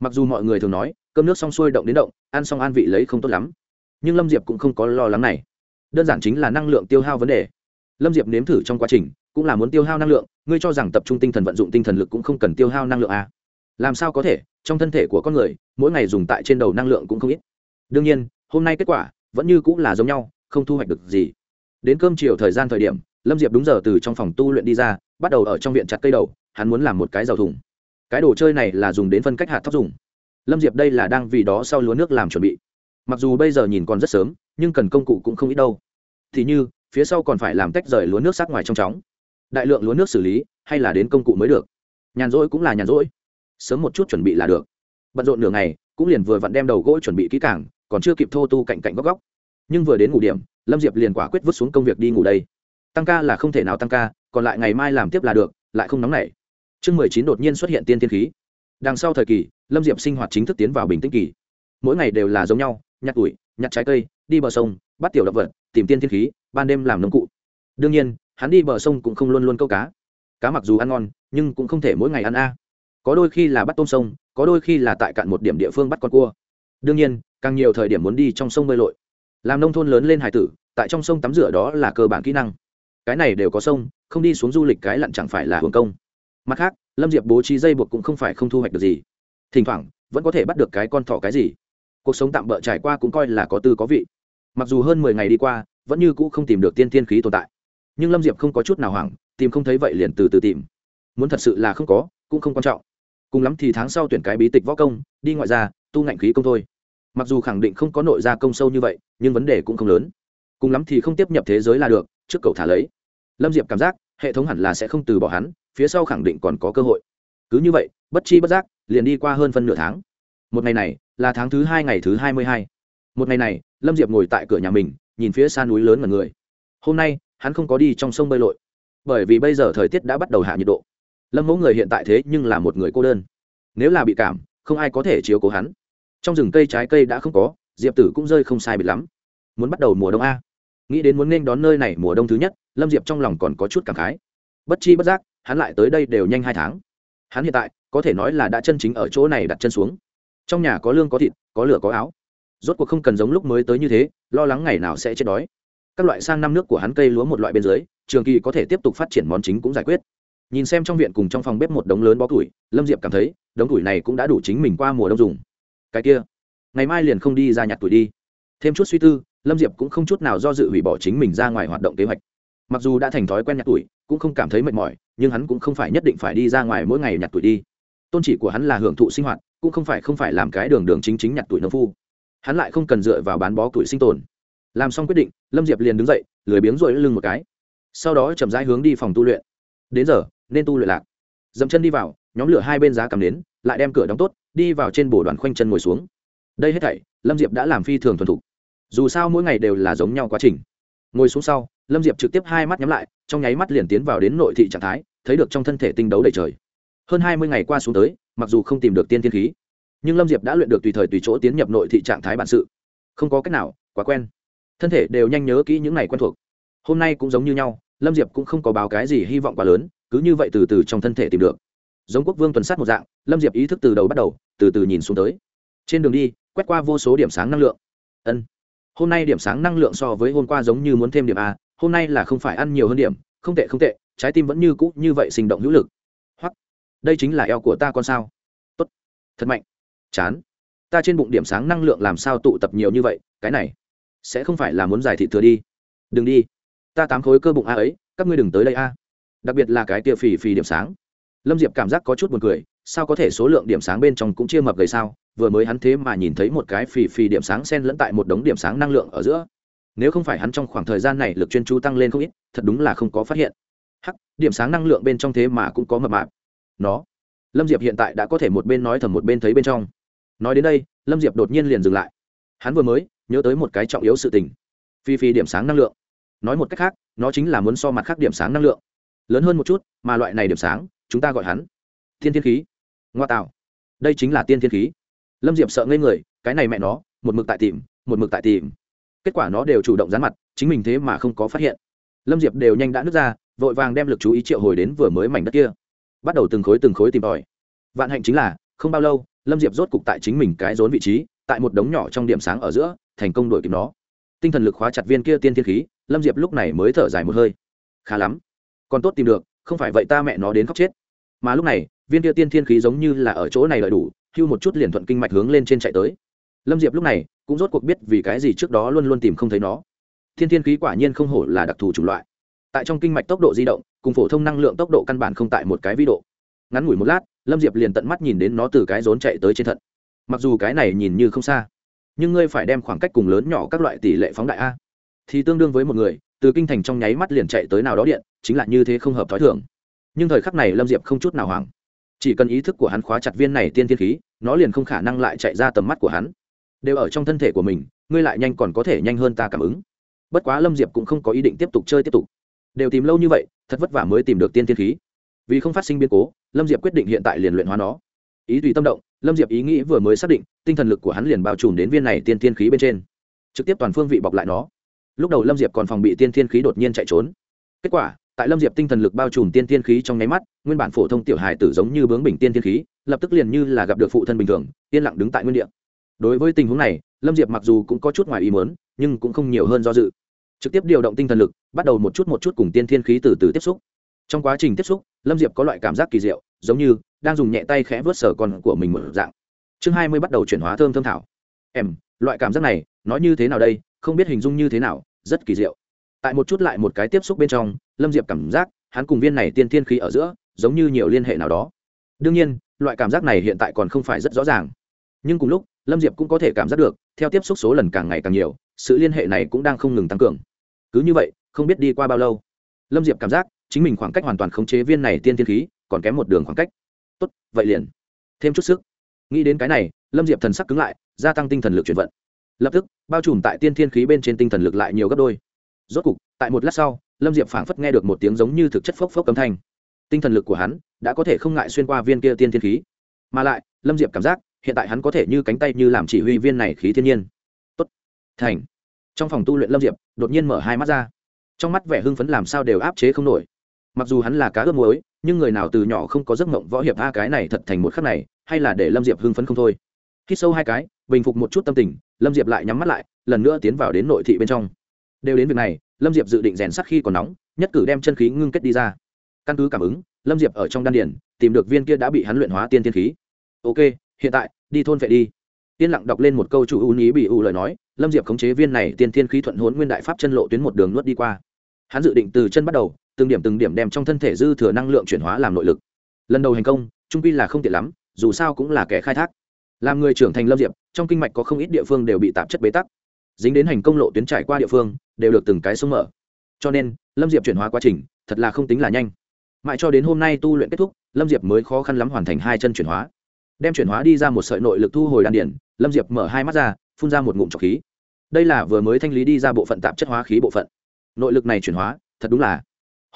mặc dù mọi người thường nói, cơm nước xong xuôi động đến động, ăn xong an vị lấy không tốt lắm. Nhưng lâm diệp cũng không có lo lắng này. Đơn giản chính là năng lượng tiêu hao vấn đề. Lâm diệp nếm thử trong quá trình, cũng là muốn tiêu hao năng lượng, ngươi cho rằng tập trung tinh thần vận dụng tinh thần lực cũng không cần tiêu hao năng lượng à. làm sao có thể, trong thân thể của con người, mỗi ngày dùng tại trên đầu năng lượng cũng không ít. Đương nhiên, hôm nay kết quả, vẫn như cũng là giống nhau, không thu hoạch được gì. Đến cơm chiều thời gian thời điểm, lâm diệp đúng giờ từ trong phòng tu luyện đi ra, bắt đầu ở trong viện chặt cây đầu, hắn muốn làm một cái dầu thùng cái đồ chơi này là dùng đến phân cách hạt thóc dùng. Lâm diệp đây là đang vì đó sau lúa nước làm chuẩn bị. Mặc dù bây giờ nhìn còn rất sớm, nhưng cần công cụ cũng không ít đâu. Thì như, phía sau còn phải làm tách rời lúa nước sát ngoài trong chóng. Đại lượng lúa nước xử lý, hay là đến công cụ mới được. Nhàn rỗi cũng là nhàn rỗi. Sớm một chút chuẩn bị là được. Bận rộn nửa ngày, cũng liền vừa vặn đem đầu gỗ chuẩn bị kỹ càng, còn chưa kịp thô tu cạnh cạnh góc góc. Nhưng vừa đến ngủ điểm, lâm diệp liền quả quyết vứt xuống công việc đi ngủ đây. Tăng ca là không thể nào tăng ca, còn lại ngày mai làm tiếp là được, lại không nóng nảy chương mười chín đột nhiên xuất hiện tiên tiên khí. Đằng sau thời kỳ, lâm diệp sinh hoạt chính thức tiến vào bình tĩnh kỳ. Mỗi ngày đều là giống nhau, nhặt ủi nhặt trái cây, đi bờ sông, bắt tiểu động vật, tìm tiên thiên khí, ban đêm làm nông cụ. Đương nhiên, hắn đi bờ sông cũng không luôn luôn câu cá. Cá mặc dù ăn ngon, nhưng cũng không thể mỗi ngày ăn a. Có đôi khi là bắt tôm sông, có đôi khi là tại cạn một điểm địa phương bắt con cua. Đương nhiên, càng nhiều thời điểm muốn đi trong sông bơi lội. Làm nông thôn lớn lên hải tử, tại trong sông tắm rửa đó là cơ bản kỹ năng. Cái này đều có sông, không đi xuống du lịch cái lặn chẳng phải là hưởng công mặt khác, lâm diệp bố trí dây buộc cũng không phải không thu hoạch được gì. Thỉnh thoảng, vẫn có thể bắt được cái con thỏ cái gì. Cuộc sống tạm bỡ trải qua cũng coi là có tư có vị. Mặc dù hơn mười ngày đi qua, vẫn như cũ không tìm được tiên tiên khí tồn tại. Nhưng lâm diệp không có chút nào hoảng, tìm không thấy vậy liền từ từ tìm. Muốn thật sự là không có, cũng không quan trọng. Cùng lắm thì tháng sau tuyển cái bí tịch võ công, đi ngoại ra tu ngạnh khí công thôi. Mặc dù khẳng định không có nội gia công sâu như vậy, nhưng vấn đề cũng không lớn. Cùng lắm thì không tiếp nhập thế giới là được, trước cậu thả lấy. Lâm diệp cảm giác, hệ thống hẳn là sẽ không từ bỏ hắn phía sau khẳng định còn có cơ hội. Cứ như vậy, bất chi bất giác, liền đi qua hơn phân nửa tháng. Một ngày này, là tháng thứ hai ngày thứ hai mươi hai. Một ngày này, lâm diệp ngồi tại cửa nhà mình, nhìn phía xa núi lớn mật người. Hôm nay, hắn không có đi trong sông bơi lội. Bởi vì bây giờ thời tiết đã bắt đầu hạ nhiệt độ. Lâm mẫu người hiện tại thế nhưng là một người cô đơn. Nếu là bị cảm, không ai có thể chiếu cố hắn. Trong rừng cây trái cây đã không có, diệp tử cũng rơi không sai bịt lắm. Muốn bắt đầu mùa đông a. Nghĩ đến muốn nên đón nơi này mùa đông thứ nhất, lâm diệp trong lòng còn có chút cảm khái. Bất chi bất giác hắn lại tới đây đều nhanh hai tháng. Hắn hiện tại, có thể nói là đã chân chính ở chỗ này đặt chân xuống. Trong nhà có lương có thịt, có lửa có áo. Rốt cuộc không cần giống lúc mới tới như thế, lo lắng ngày nào sẽ chết đói. Các loại sang năm nước của hắn cây lúa một loại bên dưới, trường kỳ có thể tiếp tục phát triển món chính cũng giải quyết. Nhìn xem trong viện cùng trong phòng bếp một đống lớn bó củi, lâm diệp cảm thấy, đống củi này cũng đã đủ chính mình qua mùa đông dùng. Cái kia, ngày mai liền không đi ra nhặt tuổi đi. Thêm chút suy tư, lâm diệp cũng không chút nào do dự hủy bỏ chính mình ra ngoài hoạt động kế hoạch. Mặc dù đã thành thói quen nhặt tuổi cũng không cảm thấy mệt mỏi, nhưng hắn cũng không phải nhất định phải đi ra ngoài mỗi ngày nhặt tuổi đi. Tôn chỉ của hắn là hưởng thụ sinh hoạt, cũng không phải không phải làm cái đường đường chính chính nhặt tuổi nông phu. Hắn lại không cần dựa vào bán bó tuổi sinh tồn. Làm xong quyết định, lâm diệp liền đứng dậy, lười biếng rồi lưng một cái. Sau đó chậm rãi hướng đi phòng tu luyện. Đến giờ, nên tu luyện lạc. Dậm chân đi vào, nhóm lửa hai bên giá cầm đến, lại đem cửa đóng tốt, đi vào trên bồ đoàn khoanh chân ngồi xuống. Đây hết thảy, lâm diệp đã làm phi thường thuần thục. Dù sao mỗi ngày đều là giống nhau quá trình ngồi xuống sau, lâm diệp trực tiếp hai mắt nhắm lại, trong nháy mắt liền tiến vào đến nội thị trạng thái, thấy được trong thân thể tinh đấu đầy trời. Hơn hai mươi ngày qua xuống tới, mặc dù không tìm được tiên thiên khí, nhưng lâm diệp đã luyện được tùy thời tùy chỗ tiến nhập nội thị trạng thái bản sự. Không có cách nào, quá quen. Thân thể đều nhanh nhớ kỹ những ngày quen thuộc. Hôm nay cũng giống như nhau, lâm diệp cũng không có báo cái gì hy vọng quá lớn, cứ như vậy từ từ trong thân thể tìm được. Giống quốc vương tuần sát một dạng, lâm diệp ý thức từ đầu bắt đầu, từ từ nhìn xuống tới. Trên đường đi, quét qua vô số điểm sáng năng lượng. Ân hôm nay điểm sáng năng lượng so với hôm qua giống như muốn thêm điểm a, hôm nay là không phải ăn nhiều hơn điểm, không tệ không tệ, trái tim vẫn như cũ như vậy sinh động hữu lực. Hoặc, đây chính là eo của ta con sao? Tốt. Thật mạnh. Chán. Ta trên bụng điểm sáng năng lượng làm sao tụ tập nhiều như vậy, cái này sẽ không phải là muốn giải thị thừa đi. Đừng đi. Ta tám khối cơ bụng a ấy, các ngươi đừng tới đây a. Đặc biệt là cái tia phì phì điểm sáng. Lâm diệp cảm giác có chút buồn cười, sao có thể số lượng điểm sáng bên trong cũng chia mập gầy sao? Vừa mới hắn thế mà nhìn thấy một cái phì phì điểm sáng sen lẫn tại một đống điểm sáng năng lượng ở giữa. Nếu không phải hắn trong khoảng thời gian này lực chuyên chú tăng lên không ít, thật đúng là không có phát hiện. Hắc, điểm sáng năng lượng bên trong thế mà cũng có mập mạp. Nó, lâm diệp hiện tại đã có thể một bên nói thầm một bên thấy bên trong. Nói đến đây, lâm diệp đột nhiên liền dừng lại. Hắn vừa mới nhớ tới một cái trọng yếu sự tình. Phi phi điểm sáng năng lượng. Nói một cách khác, nó chính là muốn so mặt khác điểm sáng năng lượng. Lớn hơn một chút, mà loại này điểm sáng, chúng ta gọi hắn thiên thiên khí. Ngoa tạo. Đây chính là tiên thiên khí lâm diệp sợ ngây người, cái này mẹ nó, một mực tại tìm, một mực tại tìm. Kết quả nó đều chủ động dán mặt, chính mình thế mà không có phát hiện. Lâm diệp đều nhanh đã nứt ra, vội vàng đem lực chú ý triệu hồi đến vừa mới mảnh đất kia. Bắt đầu từng khối từng khối tìm tòi. Vạn hạnh chính là, không bao lâu, lâm diệp rốt cục tại chính mình cái rốn vị trí, tại một đống nhỏ trong điểm sáng ở giữa, thành công đổi kịp nó. Tinh thần lực khóa chặt viên kia tiên thiên khí, lâm diệp lúc này mới thở dài một hơi. Khá lắm. Còn tốt tìm được, không phải vậy ta mẹ nó đến khóc chết. Mà lúc này, viên kia tiên thiên khí giống như là ở chỗ này đợi đủ hưu một chút liền thuận kinh mạch hướng lên trên chạy tới. Lâm diệp lúc này cũng rốt cuộc biết vì cái gì trước đó luôn luôn tìm không thấy nó. Thiên thiên khí quả nhiên không hổ là đặc thù chủng loại. Tại trong kinh mạch tốc độ di động, cùng phổ thông năng lượng tốc độ căn bản không tại một cái vĩ độ. Ngắn ngủi một lát, lâm diệp liền tận mắt nhìn đến nó từ cái rốn chạy tới trên thận. Mặc dù cái này nhìn như không xa, nhưng ngươi phải đem khoảng cách cùng lớn nhỏ các loại tỷ lệ phóng đại a. Thì tương đương với một người, từ kinh thành trong nháy mắt liền chạy tới nào đó điện, chính là như thế không hợp t h ó i thường. Nhưng thời khắc này lâm diệp không chút nào hoảng chỉ cần ý thức của hắn khóa chặt viên này tiên thiên khí, nó liền không khả năng lại chạy ra tầm mắt của hắn. Đều ở trong thân thể của mình, ngươi lại nhanh còn có thể nhanh hơn ta cảm ứng. Bất quá lâm diệp cũng không có ý định tiếp tục chơi tiếp tục. Đều tìm lâu như vậy, thật vất vả mới tìm được tiên thiên khí. Vì không phát sinh biến cố, lâm diệp quyết định hiện tại liền luyện hóa nó. Ý tùy tâm động, lâm diệp ý nghĩ vừa mới xác định, tinh thần lực của hắn liền bao trùm đến viên này tiên thiên khí bên trên. Trực tiếp toàn phương vị bọc lại nó. Lúc đầu lâm diệp còn phòng bị tiên thiên khí đột nhiên chạy trốn. Kết quả tại lâm diệp tinh thần lực bao trùm tiên tiên khí trong nháy mắt, nguyên bản phổ thông tiểu hài tử giống như bướng bình tiên tiên khí, lập tức liền như là gặp được phụ thân bình thường, yên lặng đứng tại nguyên đ đối với tình huống này, lâm diệp mặc dù cũng có chút ngoài ý mớn nhưng cũng không nhiều hơn do dự. Trực tiếp điều động tinh thần lực, bắt đầu một chút một chút cùng tiên thiên khí từ từ tiếp xúc. Trong quá trình tiếp xúc, lâm diệp có loại cảm giác kỳ diệu, giống như đang dùng nhẹ tay khẽ vớt sở con của mình một dạng. Chương hai mươi bắt đầu chuyển hóa thơm thơm thảo. Em, loại cảm giác này, nói như thế nào đây? Không biết hình dung như thế nào, rất kỳ diệu tại một chút lại một cái tiếp xúc bên trong, lâm diệp cảm giác hắn cùng viên này tiên thiên khí ở giữa giống như nhiều liên hệ nào đó. Đương nhiên, loại cảm giác này hiện tại còn không phải rất rõ ràng. Nhưng cùng lúc, lâm diệp cũng có thể cảm giác được, theo tiếp xúc số lần càng ngày càng nhiều, sự liên hệ này cũng đang không ngừng tăng cường. Cứ như vậy, không biết đi qua bao lâu, lâm diệp cảm giác chính mình khoảng cách hoàn toàn khống chế viên này tiên thiên khí, còn kém một đường khoảng cách. Tốt, vậy liền. Thêm chút sức. Nghĩ đến cái này, lâm diệp thần sắc cứng lại, gia tăng tinh thần lực chuyển vận. Lập tức, bao trùm tại tiên thiên khí bên trên tinh thần lực lại nhiều gấp đôi rốt cục, tại một lát sau, lâm diệp phảng phất nghe được một tiếng giống như thực chất phốc phốc âm thanh. Tinh thần lực của hắn đã có thể không ngại xuyên qua viên kia tiên thiên khí. Mà lại, lâm diệp cảm giác, hiện tại hắn có thể như cánh tay như làm chỉ huy viên này khí thiên nhiên. Tốt. Thành. Trong phòng tu luyện lâm diệp, đột nhiên mở hai mắt ra. Trong mắt vẻ hưng phấn làm sao đều áp chế không nổi. Mặc dù hắn là cá ướp muối, nhưng người nào từ nhỏ không có giấc mộng võ hiệp a cái này thật thành một khắc này, hay là để lâm diệp hưng phấn không thôi. Khi sâu hai cái, bình phục một chút tâm tình, lâm diệp lại nhắm mắt lại, lần nữa tiến vào đến nội thị bên trong đều đến việc này, lâm diệp dự định rèn sắt khi còn nóng, nhất cử đem chân khí ngưng kết đi ra. Căn cứ cảm ứng, lâm diệp ở trong đan điển tìm được viên kia đã bị hắn luyện hóa tiên thiên khí. Ok, hiện tại, đi thôn vệ đi. Tiên lặng đọc lên một câu chủ ưu ý bị ưu lời nói, lâm diệp khống chế viên này tiên thiên khí thuận hốn nguyên đại pháp chân lộ tuyến một đường nuốt đi qua. Hắn dự định từ chân bắt đầu, từng điểm từng điểm đem trong thân thể dư thừa năng lượng chuyển hóa làm nội lực. Lần đầu hành công, trung pi là không tiện lắm, dù sao cũng là kẻ khai thác. Làm người trưởng thành lâm diệp, trong kinh mạch có không ít địa phương đều bị tạp chất bế tắc dính đến hành công lộ tuyến trải qua địa phương, đều được từng cái sông mở. Cho nên, lâm diệp chuyển hóa quá trình, thật là không tính là nhanh. Mãi cho đến hôm nay tu luyện kết thúc, lâm diệp mới khó khăn lắm hoàn thành hai chân chuyển hóa. Đem chuyển hóa đi ra một sợi nội lực thu hồi đan điển, lâm diệp mở hai mắt ra, phun ra một ngụm trọc khí. Đây là vừa mới thanh lý đi ra bộ phận tạp chất hóa khí bộ phận. Nội lực này chuyển hóa, thật đúng là.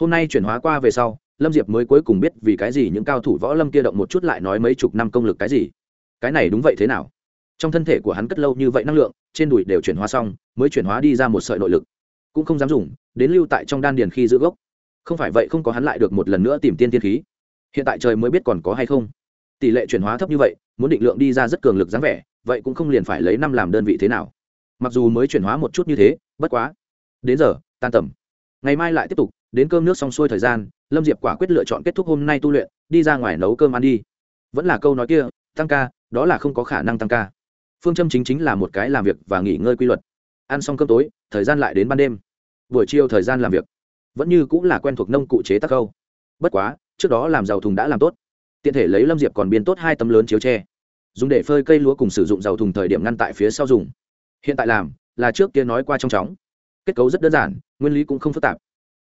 Hôm nay chuyển hóa qua về sau, lâm diệp mới cuối cùng biết vì cái gì những cao thủ võ lâm kia động một chút lại nói mấy chục năm công lực cái gì. Cái này đúng vậy thế nào? Trong thân thể của hắn cất lâu như vậy năng lượng, trên đùi đều chuyển hóa xong, mới chuyển hóa đi ra một sợi nội lực. Cũng không dám dùng, đến lưu tại trong đan điền khi giữ gốc. Không phải vậy không có hắn lại được một lần nữa tìm tiên tiên khí. Hiện tại trời mới biết còn có hay không. Tỷ lệ chuyển hóa thấp như vậy, muốn định lượng đi ra rất cường lực dáng vẻ, vậy cũng không liền phải lấy năm làm đơn vị thế nào. Mặc dù mới chuyển hóa một chút như thế, bất quá. Đến giờ, tan tầm. Ngày mai lại tiếp tục, đến cơm nước xong xuôi thời gian, lâm diệp quả quyết lựa chọn kết thúc hôm nay tu luyện, đi ra ngoài nấu cơm ăn đi. Vẫn là câu nói kia, tăng ca, đó là không có khả năng tăng ca phương châm chính chính là một cái làm việc và nghỉ ngơi quy luật. Ăn xong cơm tối, thời gian lại đến ban đêm. Buổi chiều thời gian làm việc. Vẫn như cũng là quen thuộc nông cụ chế tác câu. Bất quá, trước đó làm giàu thùng đã làm tốt. Tiện thể lấy lâm diệp còn biên tốt hai tấm lớn chiếu tre. Dùng để phơi cây lúa cùng sử dụng dầu thùng thời điểm ngăn tại phía sau dùng. Hiện tại làm, là trước kia nói qua trong chóng. Kết cấu rất đơn giản, nguyên lý cũng không phức tạp.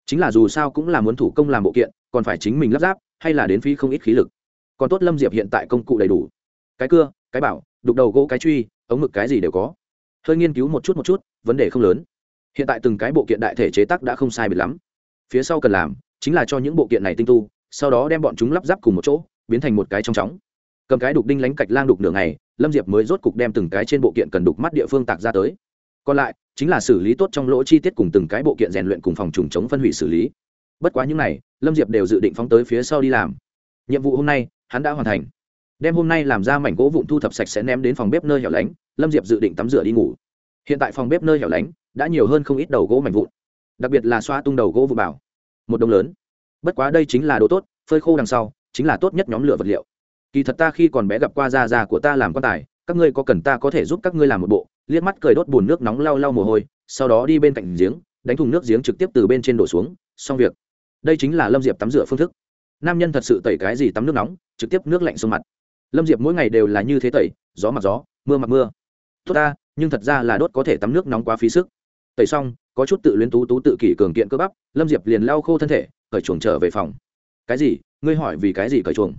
Chính là dù sao cũng là muốn thủ công làm bộ kiện, còn phải chính mình lắp ráp, hay là đến phi không ít khí lực. Còn tốt lâm diệp hiện tại công cụ đầy đủ. Cái cưa, cái bảo đục đầu gỗ cái truy, ống mực cái gì đều có. Hơi nghiên cứu một chút một chút, vấn đề không lớn. Hiện tại từng cái bộ kiện đại thể chế tác đã không sai biệt lắm. Phía sau cần làm chính là cho những bộ kiện này tinh tu, sau đó đem bọn chúng lắp ráp cùng một chỗ, biến thành một cái trong chóng. Cầm cái đục đinh lánh cạch lang đục nửa ngày, lâm diệp mới rốt cục đem từng cái trên bộ kiện cần đục mắt địa phương tạc ra tới. Còn lại chính là xử lý tốt trong lỗ chi tiết cùng từng cái bộ kiện rèn luyện cùng phòng trùng chống phân hủy xử lý. Bất quá những này, lâm diệp đều dự định phóng tới phía sau đi làm. Nhiệm vụ hôm nay, hắn đã hoàn thành đem hôm nay làm ra mảnh gỗ vụn thu thập sạch sẽ ném đến phòng bếp nơi hẻo lánh, lâm diệp dự định tắm rửa đi ngủ. Hiện tại phòng bếp nơi hẻo lánh đã nhiều hơn không ít đầu gỗ mảnh vụn, đặc biệt là xoa tung đầu gỗ vụ bảo. Một đồng lớn. Bất quá đây chính là đồ tốt, phơi khô đằng sau chính là tốt nhất nhóm lửa vật liệu. Kỳ thật ta khi còn bé gặp qua da già của ta làm quan tài, các ngươi có cần ta có thể giúp các ngươi làm một bộ? Liếc mắt cười đốt bùn nước nóng lau lau mồ hôi, sau đó đi bên cạnh giếng, đánh thùng nước giếng trực tiếp từ bên trên đổ xuống, xong việc. Đây chính là lâm diệp tắm rửa phương thức. Nam nhân thật sự tẩy cái gì tắm nước nóng, trực tiếp nước lạnh xuống mặt lâm diệp mỗi ngày đều là như thế tẩy, gió mặc gió, mưa mặc mưa. Tốt ta, nhưng thật ra là đốt có thể tắm nước nóng quá phí sức. Tẩy xong, có chút tự luyến tú tú tự kỷ cường kiện cơ bắp, lâm diệp liền lau khô thân thể, cởi chuồng trở về phòng. Cái gì? Ngươi hỏi vì cái gì cởi chuồng?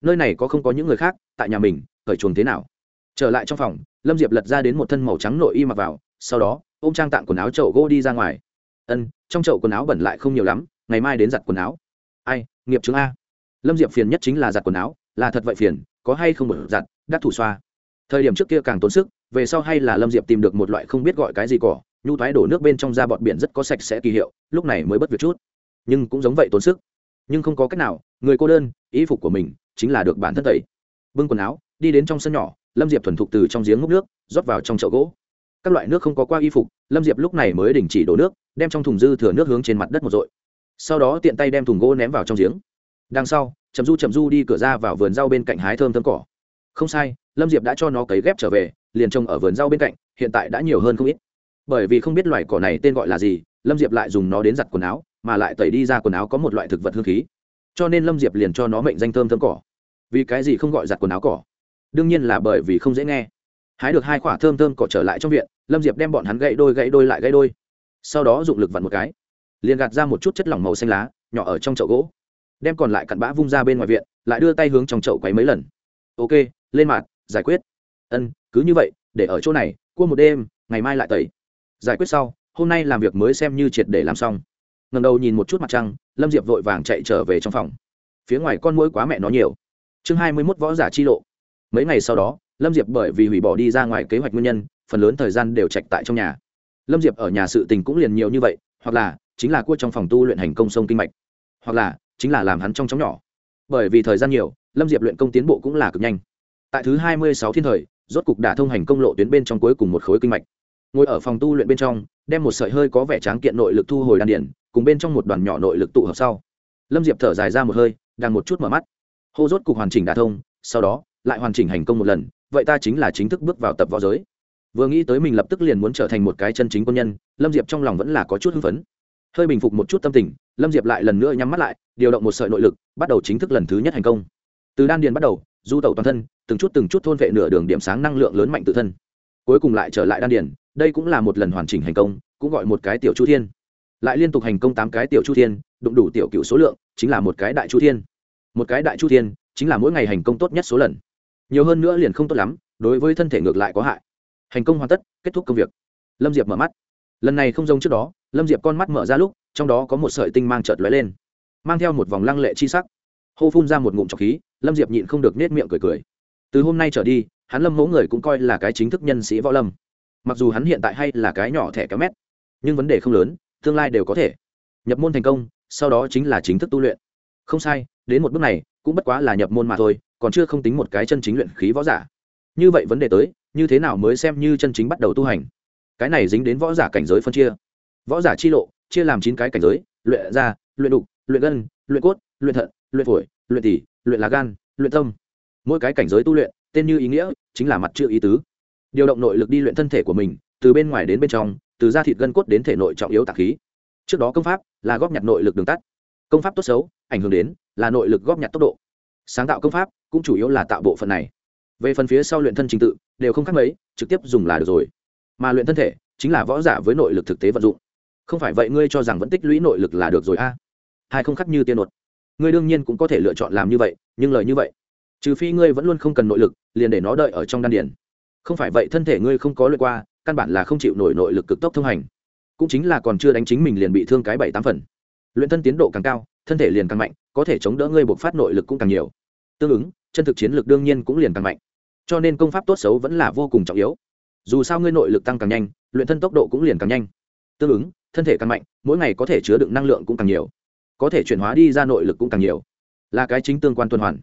Nơi này có không có những người khác, tại nhà mình, cởi chuồng thế nào? Trở lại trong phòng, lâm diệp lật ra đến một thân màu trắng nội y mặc vào, sau đó ô m trang tặng quần áo chậu gỗ đi ra ngoài. Ân, trong chậu quần áo bẩn lại không nhiều lắm, ngày mai đến giặt quần áo. Ai, nghiệp chứng a. Lâm diệp phiền nhất chính là giặt quần áo, là thật vậy phiền có hay không mở giặt, đắc thủ xoa. Thời điểm trước kia càng tốn sức, về sau hay là lâm diệp tìm được một loại không biết gọi cái gì cỏ, nhu thoái đổ nước bên trong da bọt biển rất có sạch sẽ kỳ hiệu, lúc này mới bất việc chút. Nhưng cũng giống vậy tốn sức. Nhưng không có cách nào, người cô đơn, ý phục của mình chính là được bản thân tẩy. Bưng quần áo, đi đến trong sân nhỏ, lâm diệp thuần thục từ trong giếng múc nước, rót vào trong chậu gỗ. Các loại nước không có qua y phục, lâm diệp lúc này mới đình chỉ đổ nước, đem trong thùng dư thừa nước hướng trên mặt đất một dội sau đó tiện tay đem thùng gỗ ném vào trong giếng. Đằng sau chậm du chậm du đi cửa ra vào vườn rau bên cạnh hái thơm thơm cỏ. Không sai, lâm diệp đã cho nó cấy ghép trở về, liền trồng ở vườn rau bên cạnh, hiện tại đã nhiều hơn không ít. Bởi vì không biết loài cỏ này tên gọi là gì, lâm diệp lại dùng nó đến giặt quần áo, mà lại tẩy đi ra quần áo có một loại thực vật hương khí. Cho nên lâm diệp liền cho nó mệnh danh thơm thơm cỏ. Vì cái gì không gọi giặt quần áo cỏ? Đương nhiên là bởi vì không dễ nghe. Hái được hai quả thơm thơm cỏ trở lại trong viện, lâm diệp đem bọn hắn gãy đôi gãy đôi lại gãy đôi. Sau đó dụng lực vặn một cái, liền gạt ra một chút chất lỏng màu xanh lá, nhỏ ở trong chậu gỗ đem còn lại cặn bã vung ra bên ngoài viện, lại đưa tay hướng trong chậu quấy mấy lần. Ok, lên mặt, giải quyết. Ân, cứ như vậy, để ở chỗ này, cua một đêm, ngày mai lại tẩy. Giải quyết sau, hôm nay làm việc mới xem như triệt để làm xong. Ngần đầu nhìn một chút mặt trăng, lâm diệp vội vàng chạy trở về trong phòng. Phía ngoài con mũi quá mẹ nó nhiều. Chương hai mươi mốt võ giả chi lộ. Mấy ngày sau đó, lâm diệp bởi vì hủy bỏ đi ra ngoài kế hoạch nguyên nhân, phần lớn thời gian đều trạch tại trong nhà. Lâm diệp ở nhà sự tình cũng liền nhiều như vậy, hoặc là, chính là cua trong phòng tu luyện hành công sông kinh mạch. Hoặc là chính là làm hắn trong chóng nhỏ. Bởi vì thời gian nhiều, lâm diệp luyện công tiến bộ cũng là cực nhanh. Tại thứ hai mươi sáu thiên thời, rốt cục đả thông hành công lộ tuyến bên trong cuối cùng một khối kinh mạch. Ngồi ở phòng tu luyện bên trong, đem một sợi hơi có vẻ tráng kiện nội lực thu hồi đan điển cùng bên trong một đoàn nhỏ nội lực tụ hợp sau. Lâm diệp thở dài ra một hơi đang một chút mở mắt. Hô rốt cục hoàn chỉnh đả thông, sau đó, lại hoàn chỉnh hành công một lần, vậy ta chính là chính thức bước vào tập võ giới. Vừa nghĩ tới mình lập tức liền muốn trở thành một cái chân chính quân nhân, lâm diệp trong lòng vẫn là có chút hưng phấn hơi bình phục một chút tâm tình, lâm diệp lại lần nữa nhắm mắt lại, điều động một sợi nội lực, bắt đầu chính thức lần thứ nhất thành công. Từ đan điền bắt đầu, du tẩu toàn thân, từng chút từng chút thôn vệ nửa đường điểm sáng năng lượng lớn mạnh tự thân. Cuối cùng lại trở lại đan điền, đây cũng là một lần hoàn chỉnh hành công, cũng gọi một cái tiểu chu thiên. Lại liên tục hành công tám cái tiểu chu thiên, đụng đủ tiểu cựu số lượng, chính là một cái đại chu thiên. Một cái đại chu thiên, chính là mỗi ngày hành công tốt nhất số lần. Nhiều hơn nữa liền không tốt lắm, đối với thân thể ngược lại có hại. Hành công hoàn tất, kết thúc công việc. Lâm diệp mở mắt. Lần này không giống trước đó lâm diệp con mắt mở ra lúc, trong đó có một sợi tinh mang trợt lóe lên, mang theo một vòng lăng lệ chi sắc. Hô phun ra một ngụm trọc khí, lâm diệp nhịn không được nết miệng cười cười. Từ hôm nay trở đi, hắn lâm mẫu người cũng coi là cái chính thức nhân sĩ võ lâm. Mặc dù hắn hiện tại hay là cái nhỏ thẻ kéo mét, nhưng vấn đề không lớn, tương lai đều có thể nhập môn thành công, sau đó chính là chính thức tu luyện. Không sai, đến một bước này, cũng bất quá là nhập môn mà thôi, còn chưa không tính một cái chân chính luyện khí võ giả. Như vậy vấn đề tới, như thế nào mới xem như chân chính bắt đầu tu hành? Cái này dính đến võ giả cảnh giới phân chia võ giả chi lộ, chia làm chín cái cảnh giới, luyện da, luyện đục, luyện gân, luyện cốt, luyện thận, luyện phổi, luyện tỉ luyện lá gan, luyện tâm. Mỗi cái cảnh giới tu luyện, tên như ý nghĩa, chính là mặt chữ ý tứ. Điều động nội lực đi luyện thân thể của mình, từ bên ngoài đến bên trong, từ da thịt gân cốt đến thể nội trọng yếu tạc khí. Trước đó công pháp là góp nhặt nội lực đường tắt. Công pháp tốt xấu, ảnh hưởng đến, là nội lực góp nhặt tốc độ. Sáng tạo công pháp cũng chủ yếu là tạo bộ phận này. Về phần phía sau luyện thân trình tự, đều không khác mấy, trực tiếp dùng là được rồi. Mà luyện thân thể chính là võ giả với nội lực thực tế vận dụng không phải vậy ngươi cho rằng vẫn tích lũy nội lực là được rồi a? Hai không khác như tiên nột ngươi đương nhiên cũng có thể lựa chọn làm như vậy, nhưng lời như vậy, trừ phi ngươi vẫn luôn không cần nội lực, liền để nó đợi ở trong đan điển không phải vậy thân thể ngươi không có luyện qua, căn bản là không chịu nổi nội lực cực tốc thông hành. Cũng chính là còn chưa đánh chính mình liền bị thương cái bảy tám phần. Luyện thân tiến độ càng cao, thân thể liền càng mạnh, có thể chống đỡ ngươi buộc phát nội lực cũng càng nhiều. Tương ứng, chân thực chiến lực đương nhiên cũng liền càng mạnh. Cho nên công pháp tốt xấu vẫn là vô cùng trọng yếu. Dù sao ngươi nội lực tăng càng nhanh, luyện thân tốc độ cũng liền càng nhanh. Tương ứng thân thể càng mạnh, mỗi ngày có thể chứa đựng năng lượng cũng càng nhiều. Có thể chuyển hóa đi ra nội lực cũng càng nhiều. Là cái chính tương quan tuần hoàn.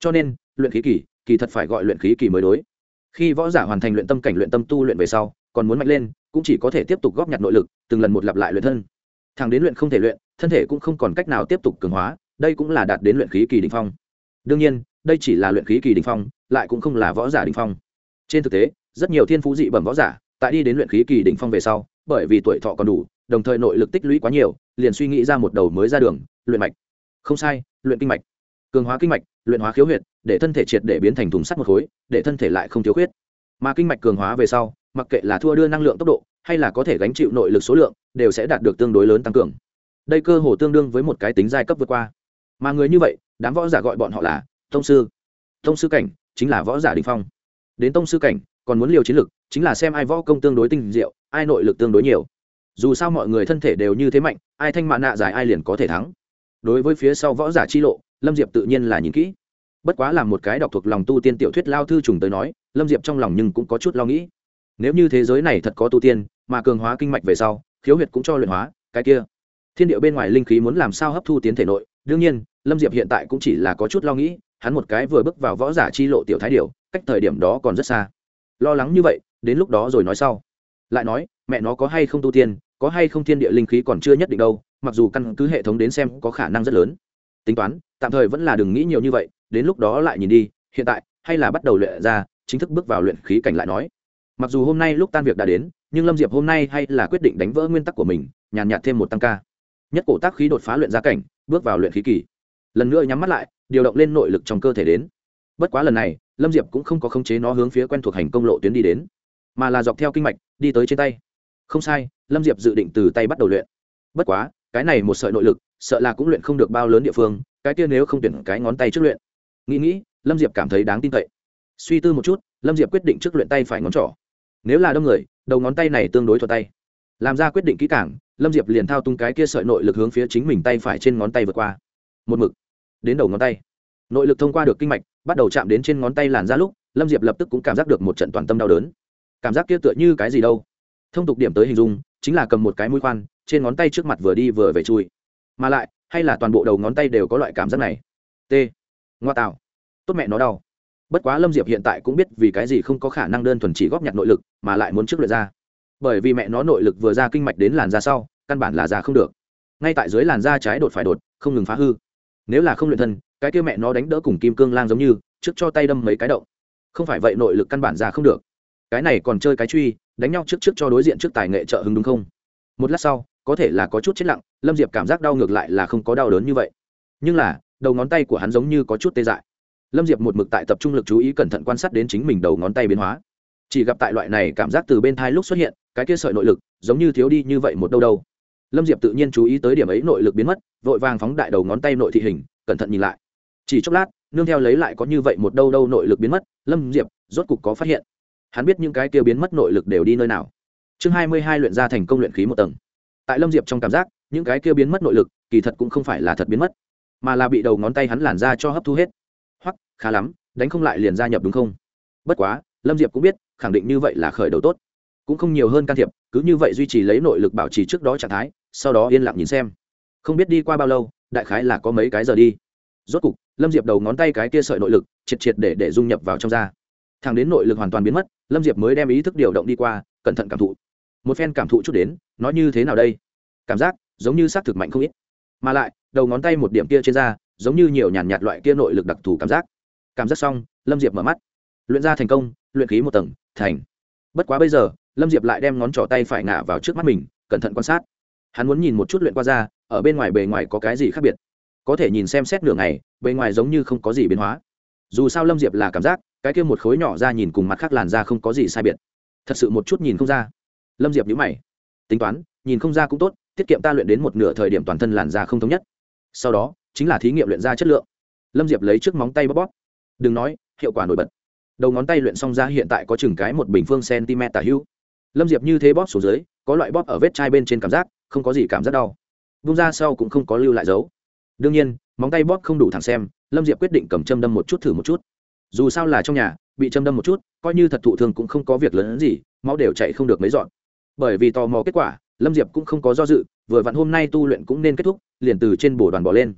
Cho nên, luyện khí kỳ kỳ thật phải gọi luyện khí kỳ mới đối. Khi võ giả hoàn thành luyện tâm cảnh, luyện tâm tu luyện về sau, còn muốn mạnh lên, cũng chỉ có thể tiếp tục góp nhặt nội lực, từng lần một lặp lại luyện thân. Thằng đến luyện không thể luyện, thân thể cũng không còn cách nào tiếp tục cường hóa, đây cũng là đạt đến luyện khí kỳ đình phong. Đương nhiên, đây chỉ là luyện khí kỳ đình phong, lại cũng không là võ giả đình phong. Trên thực tế, rất nhiều thiên phú dị bẩm võ giả, tại đi đến luyện khí kỳ đỉnh phong về sau, bởi vì tuổi thọ còn đủ đồng thời nội lực tích lũy quá nhiều, liền suy nghĩ ra một đầu mới ra đường, luyện mạch. Không sai, luyện kinh mạch. Cường hóa kinh mạch, luyện hóa khiếu huyệt, để thân thể triệt để biến thành thùng sắt một khối, để thân thể lại không thiếu khuyết. Mà kinh mạch cường hóa về sau, mặc kệ là thua đưa năng lượng tốc độ, hay là có thể gánh chịu nội lực số lượng, đều sẽ đạt được tương đối lớn tăng cường. Đây cơ hồ tương đương với một cái tính giai cấp vượt qua. Mà người như vậy, đám võ giả gọi bọn họ là tông sư. Tông sư cảnh chính là võ giả đình phong. Đến tông sư cảnh, còn muốn liều chiến lực, chính là xem ai võ công tương đối tinh diệu, ai nội lực tương đối nhiều dù sao mọi người thân thể đều như thế mạnh, ai thanh mạ nạ dài ai liền có thể thắng. Đối với phía sau võ giả chi lộ, lâm diệp tự nhiên là nhìn kỹ. Bất quá là một cái đọc thuộc lòng tu tiên tiểu thuyết lao thư trùng tới nói, lâm diệp trong lòng nhưng cũng có chút lo nghĩ. Nếu như thế giới này thật có tu tiên, mà cường hóa kinh mạch về sau, khiếu huyệt cũng cho luyện hóa, cái kia. Thiên địa bên ngoài linh khí muốn làm sao hấp thu tiến thể nội, đương nhiên, lâm diệp hiện tại cũng chỉ là có chút lo nghĩ, hắn một cái vừa bước vào võ giả chi lộ tiểu thái điều cách thời điểm đó còn rất xa. Lo lắng như vậy, đến lúc đó rồi nói sau lại nói, mẹ nó có hay không tu tiên, có hay không thiên địa linh khí còn chưa nhất định đâu, mặc dù căn cứ hệ thống đến xem có khả năng rất lớn. Tính toán, tạm thời vẫn là đừng nghĩ nhiều như vậy, đến lúc đó lại nhìn đi, hiện tại, hay là bắt đầu luyện ra, chính thức bước vào luyện khí cảnh lại nói. Mặc dù hôm nay lúc tan việc đã đến, nhưng lâm diệp hôm nay hay là quyết định đánh vỡ nguyên tắc của mình, nhàn nhạt thêm một tăng ca. Nhất cổ tác khí đột phá luyện gia cảnh, bước vào luyện khí kỳ. Lần nữa nhắm mắt lại, điều động lên nội lực trong cơ thể đến. Bất quá lần này, lâm diệp cũng không có khống chế nó hướng phía quen thuộc hành công lộ tuyến đi đến mà là dọc theo kinh mạch, đi tới trên tay. Không sai, lâm diệp dự định từ tay bắt đầu luyện. Bất quá, cái này một sợi nội lực, sợ là cũng luyện không được bao lớn địa phương, cái kia nếu không tuyển cái ngón tay trước luyện. Nghĩ nghĩ, lâm diệp cảm thấy đáng tin cậy. Suy tư một chút, lâm diệp quyết định trước luyện tay phải ngón trỏ. Nếu là đông người, đầu ngón tay này tương đối thuật tay. Làm ra quyết định kỹ cảng lâm diệp liền thao tung cái kia sợi nội lực hướng phía chính mình tay phải trên ngón tay vượt qua. Một mực, đến đầu ngón tay. Nội lực thông qua được kinh mạch, bắt đầu chạm đến trên ngón tay làn ra lúc, lâm diệp lập tức cũng cảm giác được một trận toàn tâm đau đớn cảm giác kia tựa như cái gì đâu. Thông tục điểm tới hình dung, chính là cầm một cái mũi khoan, trên ngón tay trước mặt vừa đi vừa về chui. Mà lại, hay là toàn bộ đầu ngón tay đều có loại cảm giác này. T. Ngoa tạo. Tốt mẹ nó đau. Bất quá lâm diệp hiện tại cũng biết vì cái gì không có khả năng đơn thuần chỉ góp nhặt nội lực, mà lại muốn trước lượt ra. Bởi vì mẹ nó nội lực vừa ra kinh mạch đến làn da sau, căn bản là ra không được. Ngay tại dưới làn da trái đột phải đột, không ngừng phá hư. Nếu là không luyện thân, cái kia mẹ nó đánh đỡ cùng kim cương lang giống như, trước cho tay đâm mấy cái động. Không phải vậy nội lực căn bản ra không được cái này còn chơi cái truy, đánh nhau trước trước cho đối diện trước tài nghệ trợ hứng đúng không? Một lát sau, có thể là có chút chết lặng, lâm diệp cảm giác đau ngược lại là không có đau đớn như vậy. Nhưng là, đầu ngón tay của hắn giống như có chút tê dại. Lâm diệp một mực tại tập trung lực chú ý cẩn thận quan sát đến chính mình đầu ngón tay biến hóa. Chỉ gặp tại loại này cảm giác từ bên thai lúc xuất hiện, cái kia sợi nội lực, giống như thiếu đi như vậy một đâu đâu. Lâm diệp tự nhiên chú ý tới điểm ấy nội lực biến mất, vội vàng phóng đại đầu ngón tay nội thị hình, cẩn thận nhìn lại. Chỉ chốc lát, nương theo lấy lại có như vậy một đâu đâu nội lực biến mất, lâm diệp rốt cục có phát hiện hắn biết những cái kia biến mất nội lực đều đi nơi nào. Chương hai mươi hai luyện ra thành công luyện khí một tầng. Tại lâm diệp trong cảm giác, những cái kia biến mất nội lực, kỳ thật cũng không phải là thật biến mất, mà là bị đầu ngón tay hắn làn ra cho hấp thu hết. Hoặc, khá lắm, đánh không lại liền gia nhập đúng không? Bất quá, lâm diệp cũng biết, khẳng định như vậy là khởi đầu tốt. Cũng không nhiều hơn can thiệp, cứ như vậy duy trì lấy nội lực bảo trì trước đó trạng thái, sau đó yên lặng nhìn xem. Không biết đi qua bao lâu, đại khái là có mấy cái giờ đi. Rốt cục, lâm diệp đầu ngón tay cái kia sợi nội lực, triệt triệt để để dung nhập vào trong da thằng đến nội lực hoàn toàn biến mất, lâm diệp mới đem ý thức điều động đi qua, cẩn thận cảm thụ. Một phen cảm thụ chút đến nói như thế nào đây? Cảm giác giống như s á c thực mạnh không ít. Mà lại, đầu ngón tay một điểm kia trên da, giống như nhiều nhàn nhạt loại kia nội lực đặc thù cảm giác. Cảm giác xong, lâm diệp mở mắt. Luyện ra thành công, luyện khí một tầng, thành. Bất quá bây giờ, lâm diệp lại đem ngón trỏ tay phải ngả vào trước mắt mình, cẩn thận quan sát. Hắn muốn nhìn một chút luyện qua da, ở bên ngoài bề ngoài có cái gì khác biệt? Có thể nhìn xem xét nửa ngày, bề ngoài giống như không có gì biến hóa. Dù sao lâm diệp là cảm giác cái kia một khối nhỏ ra nhìn cùng mặt khác làn da không có gì sai biệt. Thật sự một chút nhìn không ra. Lâm diệp nhữ mày. Tính toán, nhìn không ra cũng tốt, tiết kiệm ta luyện đến một nửa thời điểm toàn thân làn da không thống nhất. Sau đó, chính là thí nghiệm luyện da chất lượng. Lâm diệp lấy trước móng tay bóp bóp. Đừng nói, hiệu quả nổi bật. Đầu ngón tay luyện xong ra hiện tại có chừng cái một bình phương cm tả hữu lâm diệp như thế bóp xuống dưới, có loại bóp ở vết chai bên trên cảm giác, không có gì cảm giác đau. Vung ra sau cũng không có lưu lại dấu. Đương nhiên, móng tay bóp không đủ thẳng xem, lâm diệp quyết định cầm châm đâm một chút thử một chút dù sao là trong nhà, bị châm đâm một chút, coi như thật thụ thường cũng không có việc lớn gì, máu đều chạy không được mấy dọn. Bởi vì tò mò kết quả, lâm diệp cũng không có do dự, vừa vặn hôm nay tu luyện cũng nên kết thúc, liền từ trên bồ đoàn bỏ lên.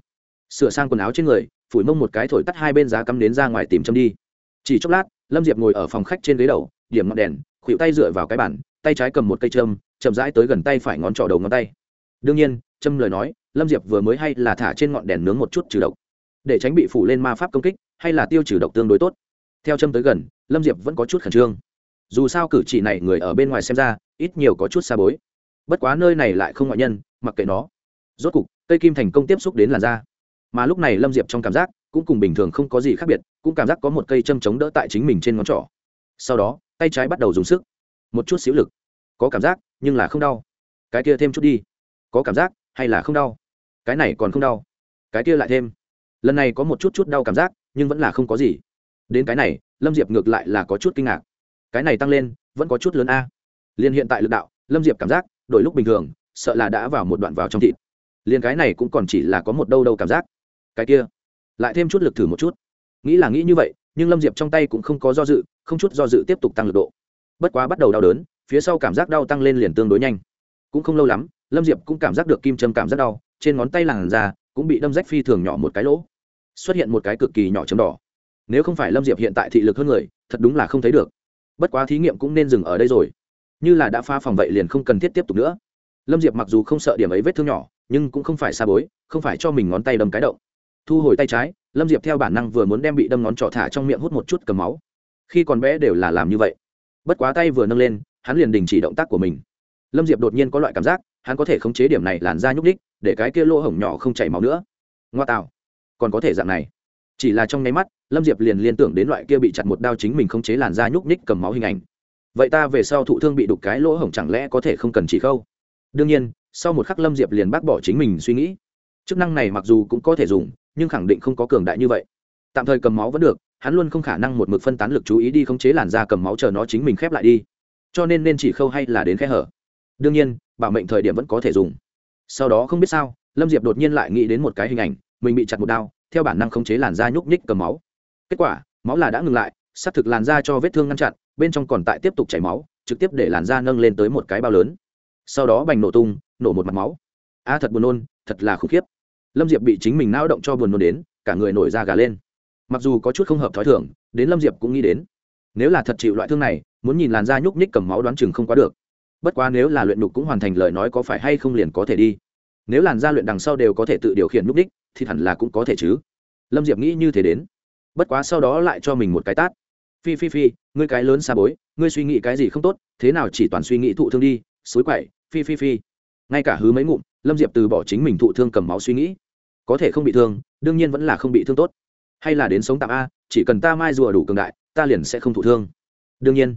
Sửa sang quần áo trên người, phủi mông một cái thổi tắt hai bên giá cắm đến ra ngoài tìm châm đi. Chỉ chốc lát, lâm diệp ngồi ở phòng khách trên ghế đầu, điểm ngọn đèn khuỵu tay dựa vào cái bản tay trái cầm một cây châm, chậm rãi tới gần tay phải ngón trỏ đầu ngón tay. Đương nhiên, châm lời nói, lâm diệp vừa mới hay là thả trên ngọn đèn nướng một chút trừ độc, để tránh bị phủ lên ma pháp công kích hay là tiêu trừ độc tương đối tốt? Theo châm tới gần, lâm diệp vẫn có chút khẩn trương. Dù sao cử chỉ này người ở bên ngoài xem ra, ít nhiều có chút xa bối. Bất quá nơi này lại không ngoại nhân, mặc kệ nó. Rốt cục, cây kim thành công tiếp xúc đến làn da. Mà lúc này lâm diệp trong cảm giác cũng cùng bình thường không có gì khác biệt, cũng cảm giác có một cây châm chống đỡ tại chính mình trên ngón trỏ. Sau đó, tay trái bắt đầu dùng sức. Một chút xíu lực. Có cảm giác, nhưng là không đau. Cái kia thêm chút đi. Có cảm giác, hay là không đau? Cái này còn không đau. Cái kia lại thêm. Lần này có một chút chút đau cảm giác nhưng vẫn là không có gì. Đến cái này, lâm diệp ngược lại là có chút kinh ngạc. Cái này tăng lên, vẫn có chút lớn a. Liên hiện tại lực đạo, lâm diệp cảm giác, đổi lúc bình thường, sợ là đã vào một đoạn vào trong thịt. Liên cái này cũng còn chỉ là có một đâu đâu cảm giác. Cái kia, lại thêm chút lực thử một chút. Nghĩ là nghĩ như vậy, nhưng lâm diệp trong tay cũng không có do dự, không chút do dự tiếp tục tăng lực độ. Bất quá bắt đầu đau đớn, phía sau cảm giác đau tăng lên liền tương đối nhanh. Cũng không lâu lắm, lâm diệp cũng cảm giác được kim châm cảm giác đau, trên ngón tay làn da cũng bị đâm rách phi thường nhỏ một cái lỗ xuất hiện một cái cực kỳ nhỏ chấm đỏ. Nếu không phải lâm diệp hiện tại thị lực hơn người, thật đúng là không thấy được. Bất quá thí nghiệm cũng nên dừng ở đây rồi. Như là đã pha phòng vậy liền không cần thiết tiếp tục nữa. Lâm diệp mặc dù không sợ điểm ấy vết thương nhỏ, nhưng cũng không phải xa bối, không phải cho mình ngón tay đâm cái động. Thu hồi tay trái, lâm diệp theo bản năng vừa muốn đem bị đâm ngón trỏ thả trong miệng hút một chút cầm máu. Khi còn bé đều là làm như vậy. Bất quá tay vừa nâng lên, hắn liền đình chỉ động tác của mình. Lâm diệp đột nhiên có loại cảm giác, hắn có thể khống chế điểm này làn ra nhúc ních để cái kia lỗ hổng nhỏ không chảy máu nữa. Ngoa tạo còn có thể dạng này. Chỉ là trong nháy mắt, lâm diệp liền liên tưởng đến loại kia bị chặt một đao chính mình không chế làn da nhúc nhích cầm máu hình ảnh. Vậy ta về sau thụ thương bị đục cái lỗ hổng chẳng lẽ có thể không cần chỉ khâu? Đương nhiên, sau một khắc lâm diệp liền bác bỏ chính mình suy nghĩ. Chức năng này mặc dù cũng có thể dùng, nhưng khẳng định không có cường đại như vậy. Tạm thời cầm máu vẫn được, hắn luôn không khả năng một mực phân tán lực chú ý đi khống chế làn da cầm máu chờ nó chính mình khép lại đi. Cho nên nên chỉ khâu hay là đến khe hở? Đương nhiên, bảo mệnh thời điểm vẫn có thể dùng. Sau đó không biết sao, lâm diệp đột nhiên lại nghĩ đến một cái hình ảnh mình bị chặt một đao, theo bản năng khống chế làn da nhúc nhích cầm máu. Kết quả, máu là đã ngừng lại, xác thực làn da cho vết thương ngăn chặn, bên trong còn tại tiếp tục chảy máu, trực tiếp để làn da nâng lên tới một cái bao lớn. Sau đó bành nổ tung, nổ một mặt máu. A, thật buồn nôn, thật là khủng khiếp. Lâm diệp bị chính mình nao động cho buồn nôn đến, cả người nổi da gà lên. Mặc dù có chút không hợp t h ó i thưởng đến lâm diệp cũng nghĩ đến. Nếu là thật chịu loại thương này, muốn nhìn làn da nhúc nhích cầm máu đoán chừng không quá được. Bất quá nếu là luyện nhục cũng hoàn thành lời nói có phải hay không liền có thể đi. Nếu làn da luyện đằng sau đều có thể tự điều khiển nhúc nhích thì hẳn là cũng có thể chứ. Lâm diệp nghĩ như thế đến. Bất quá sau đó lại cho mình một cái tát. Phi phi phi, ngươi cái lớn xa bối, ngươi suy nghĩ cái gì không tốt, thế nào chỉ toàn suy nghĩ thụ thương đi, suối quậy, phi phi phi. Ngay cả hứ mấy ngụm, lâm diệp từ bỏ chính mình thụ thương cầm máu suy nghĩ. Có thể không bị thương, đương nhiên vẫn là không bị thương tốt. Hay là đến sống tạm a, chỉ cần ta mai rùa đủ cường đại, ta liền sẽ không thụ thương. Đương nhiên,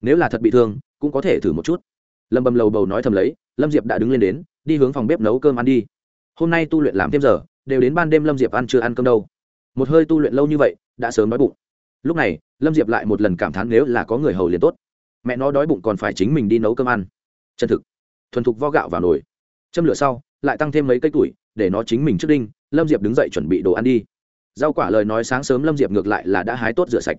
nếu là thật bị thương, cũng có thể thử một chút. Lâm bầm lầu bầu nói thầm lấy, lâm diệp đã đứng lên đến, đi hướng phòng bếp nấu cơm ăn đi. Hôm nay tu luyện làm thêm giờ đều đến ban đêm lâm diệp ăn chưa ăn cơm đâu. Một hơi tu luyện lâu như vậy, đã sớm đói bụng. Lúc này, lâm diệp lại một lần cảm thán nếu là có người hầu liền tốt. Mẹ nó đói bụng còn phải chính mình đi nấu cơm ăn. Chân thực. Thuần thục vo gạo vào nồi. Châm lửa sau, lại tăng thêm mấy cây tuổi, để nó chính mình trước đinh, lâm diệp đứng dậy chuẩn bị đồ ăn đi. Rau quả lời nói sáng sớm lâm diệp ngược lại là đã hái tốt rửa sạch.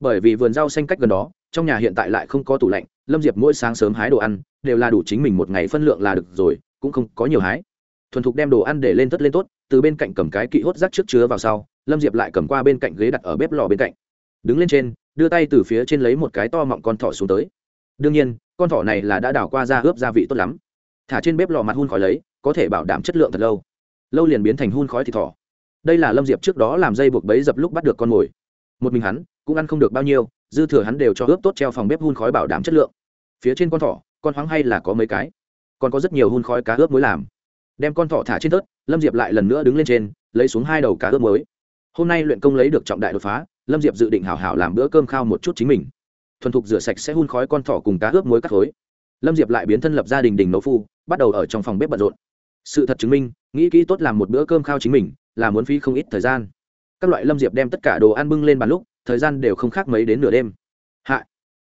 Bởi vì vườn rau xanh cách gần đó, trong nhà hiện tại lại không có tủ lạnh, lâm diệp mỗi sáng sớm hái đồ ăn, đều là đủ chính mình một ngày phân lượng là được rồi, cũng không có nhiều hái. Thuần thục đem đồ ăn để lên tất lên tốt từ bên cạnh cầm cái kỵ hốt rác trước chứa vào sau, lâm diệp lại cầm qua bên cạnh ghế đặt ở bếp lò bên cạnh. Đứng lên trên, đưa tay từ phía trên lấy một cái to mọng con thỏ xuống tới. Đương nhiên, con thỏ này là đã đảo qua ra ướp gia vị tốt lắm. Thả trên bếp lò mặt hun khói lấy, có thể bảo đảm chất lượng thật lâu. Lâu liền biến thành hun khói thịt thỏ. Đây là lâm diệp trước đó làm dây buộc bấy dập lúc bắt được con mồi. Một mình hắn, cũng ăn không được bao nhiêu, dư thừa hắn đều cho ướp tốt treo phòng bếp hun khói bảo đảm chất lượng. Phía trên con thỏ, con hoáng hay là có mấy cái. Còn có rất nhiều hun khói cá ướp mới làm đem con thỏ thả trên tớt lâm diệp lại lần nữa đứng lên trên, lấy xuống hai đầu cá ướp mới hôm nay luyện công lấy được trọng đại đột phá, lâm diệp dự định hảo hảo làm bữa cơm khao một chút chính mình. Thuần thục rửa sạch sẽ hun khói con thỏ cùng cá ướp muối cắt khối. Lâm diệp lại biến thân lập gia đình đình nấu phu, bắt đầu ở trong phòng bếp bận rộn. Sự thật chứng minh, nghĩ kỹ tốt làm một bữa cơm khao chính mình, là muốn phí không ít thời gian. Các loại lâm diệp đem tất cả đồ ăn bưng lên bàn lúc, thời gian đều không khác mấy đến nửa đêm. Hạ,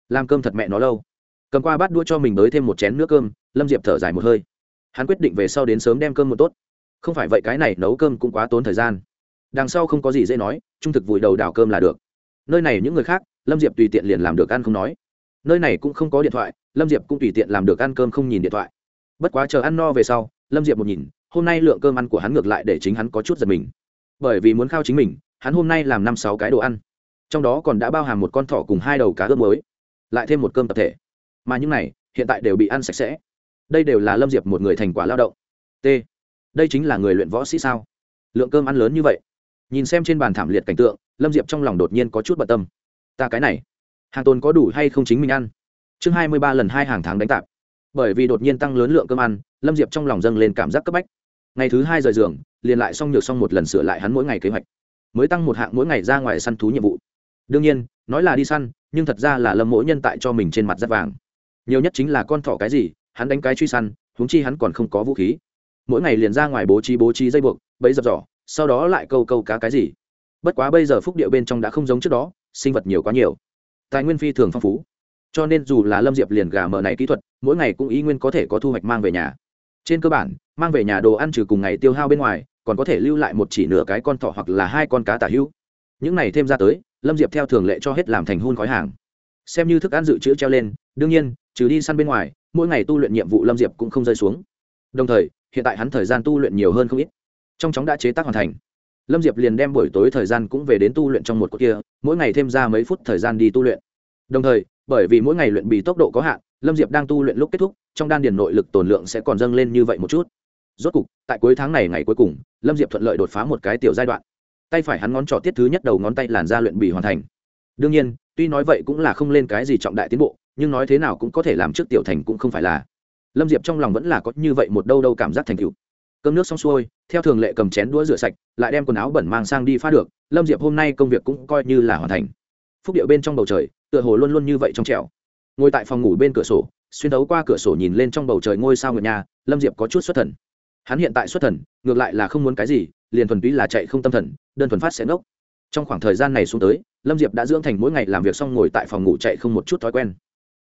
làm cơm thật mẹ nó lâu. Cầm qua bát đua cho mình tới thêm một chén nước cơm, lâm diệp thở dài một hơi hắn quyết định về sau đến sớm đem cơm một tốt. Không phải vậy cái này nấu cơm cũng quá tốn thời gian. Đằng sau không có gì dễ nói, trung thực vùi đầu đào cơm là được. Nơi này những người khác, lâm diệp tùy tiện liền làm được ăn không nói. Nơi này cũng không có điện thoại, lâm diệp cũng tùy tiện làm được ăn cơm không nhìn điện thoại. Bất quá chờ ăn no về sau, lâm diệp một nhìn, hôm nay lượng cơm ăn của hắn ngược lại để chính hắn có chút giật mình. Bởi vì muốn khao chính mình, hắn hôm nay làm năm sáu cái đồ ăn. Trong đó còn đã bao hàm một con thỏ cùng hai đầu cá ướp mới lại thêm một cơm tập thể. Mà những này, hiện tại đều bị ăn sạch sẽ đây đều là lâm diệp một người thành quả lao động. T. Đây chính là người luyện võ sĩ sao? Lượng cơm ăn lớn như vậy. Nhìn xem trên bàn thảm liệt cảnh tượng, lâm diệp trong lòng đột nhiên có chút bận tâm. Ta cái này, hàng tồn có đủ hay không chính mình ăn? Chương hai mươi ba lần hai hàng tháng đánh tạp. Bởi vì đột nhiên tăng lớn lượng cơm ăn, lâm diệp trong lòng dâng lên cảm giác cấp bách. Ngày thứ hai rời giường, liền lại xong nhược xong một lần sửa lại hắn mỗi ngày kế hoạch. Mới tăng một hạng mỗi ngày ra ngoài săn thú nhiệm vụ. Đương nhiên, nói là đi săn, nhưng thật ra là lâm mỗi nhân tại cho mình trên mặt rất vàng. Nhiều nhất chính là con thỏ cái gì hắn đánh cái truy săn, huống chi hắn còn không có vũ khí. Mỗi ngày liền ra ngoài bố trí bố trí dây buộc, bẫy dập giỏ sau đó lại câu câu cá cái gì. Bất quá bây giờ phúc điệu bên trong đã không giống trước đó, sinh vật nhiều quá nhiều. Tài nguyên phi thường phong phú. Cho nên dù là lâm diệp liền gà mở này kỹ thuật, mỗi ngày cũng ý nguyên có thể có thu hoạch mang về nhà. Trên cơ bản, mang về nhà đồ ăn trừ cùng ngày tiêu hao bên ngoài, còn có thể lưu lại một chỉ nửa cái con thỏ hoặc là hai con cá tả hữu. Những này thêm ra tới, lâm diệp theo thường lệ cho hết làm thành hun khói hàng. Xem như thức ăn dự trữ treo lên, đương nhiên trừ đi săn bên ngoài, mỗi ngày tu luyện nhiệm vụ lâm diệp cũng không rơi xuống. Đồng thời, hiện tại hắn thời gian tu luyện nhiều hơn không ít. Trong chóng đã chế tác hoàn thành. Lâm diệp liền đem buổi tối thời gian cũng về đến tu luyện trong một cột kia, mỗi ngày thêm ra mấy phút thời gian đi tu luyện. Đồng thời, bởi vì mỗi ngày luyện bì tốc độ có hạn, lâm diệp đang tu luyện lúc kết thúc, trong đan điền nội lực tồn lượng sẽ còn dâng lên như vậy một chút. Rốt cục, tại cuối tháng này ngày cuối cùng, lâm diệp thuận lợi đột phá một cái tiểu giai đoạn. Tay phải hắn ngón trỏ tiết thứ nhất đầu ngón tay làn ra luyện bì hoàn thành. Đương nhiên, tuy nói vậy cũng là không lên cái gì trọng đại tiến bộ nhưng nói thế nào cũng có thể làm trước tiểu thành cũng không phải là. Lâm diệp trong lòng vẫn là có như vậy một đâu đâu cảm giác thành cựu cơm nước xong xuôi, theo thường lệ cầm chén đũa rửa sạch, lại đem quần áo bẩn mang sang đi pha được, lâm diệp hôm nay công việc cũng coi như là hoàn thành. Phúc điệu bên trong bầu trời, tựa hồ luôn luôn như vậy trong trẻo. Ngồi tại phòng ngủ bên cửa sổ, xuyên đấu qua cửa sổ nhìn lên trong bầu trời ngôi sao người nhà, lâm diệp có chút xuất thần. Hắn hiện tại xuất thần, ngược lại là không muốn cái gì, liền thuần túy là chạy không tâm thần, đơn thuần phát sẽ ngốc. Trong khoảng thời gian này xuống tới, lâm diệp đã dưỡng thành mỗi ngày làm việc xong ngồi tại phòng ngủ chạy không một chút thói quen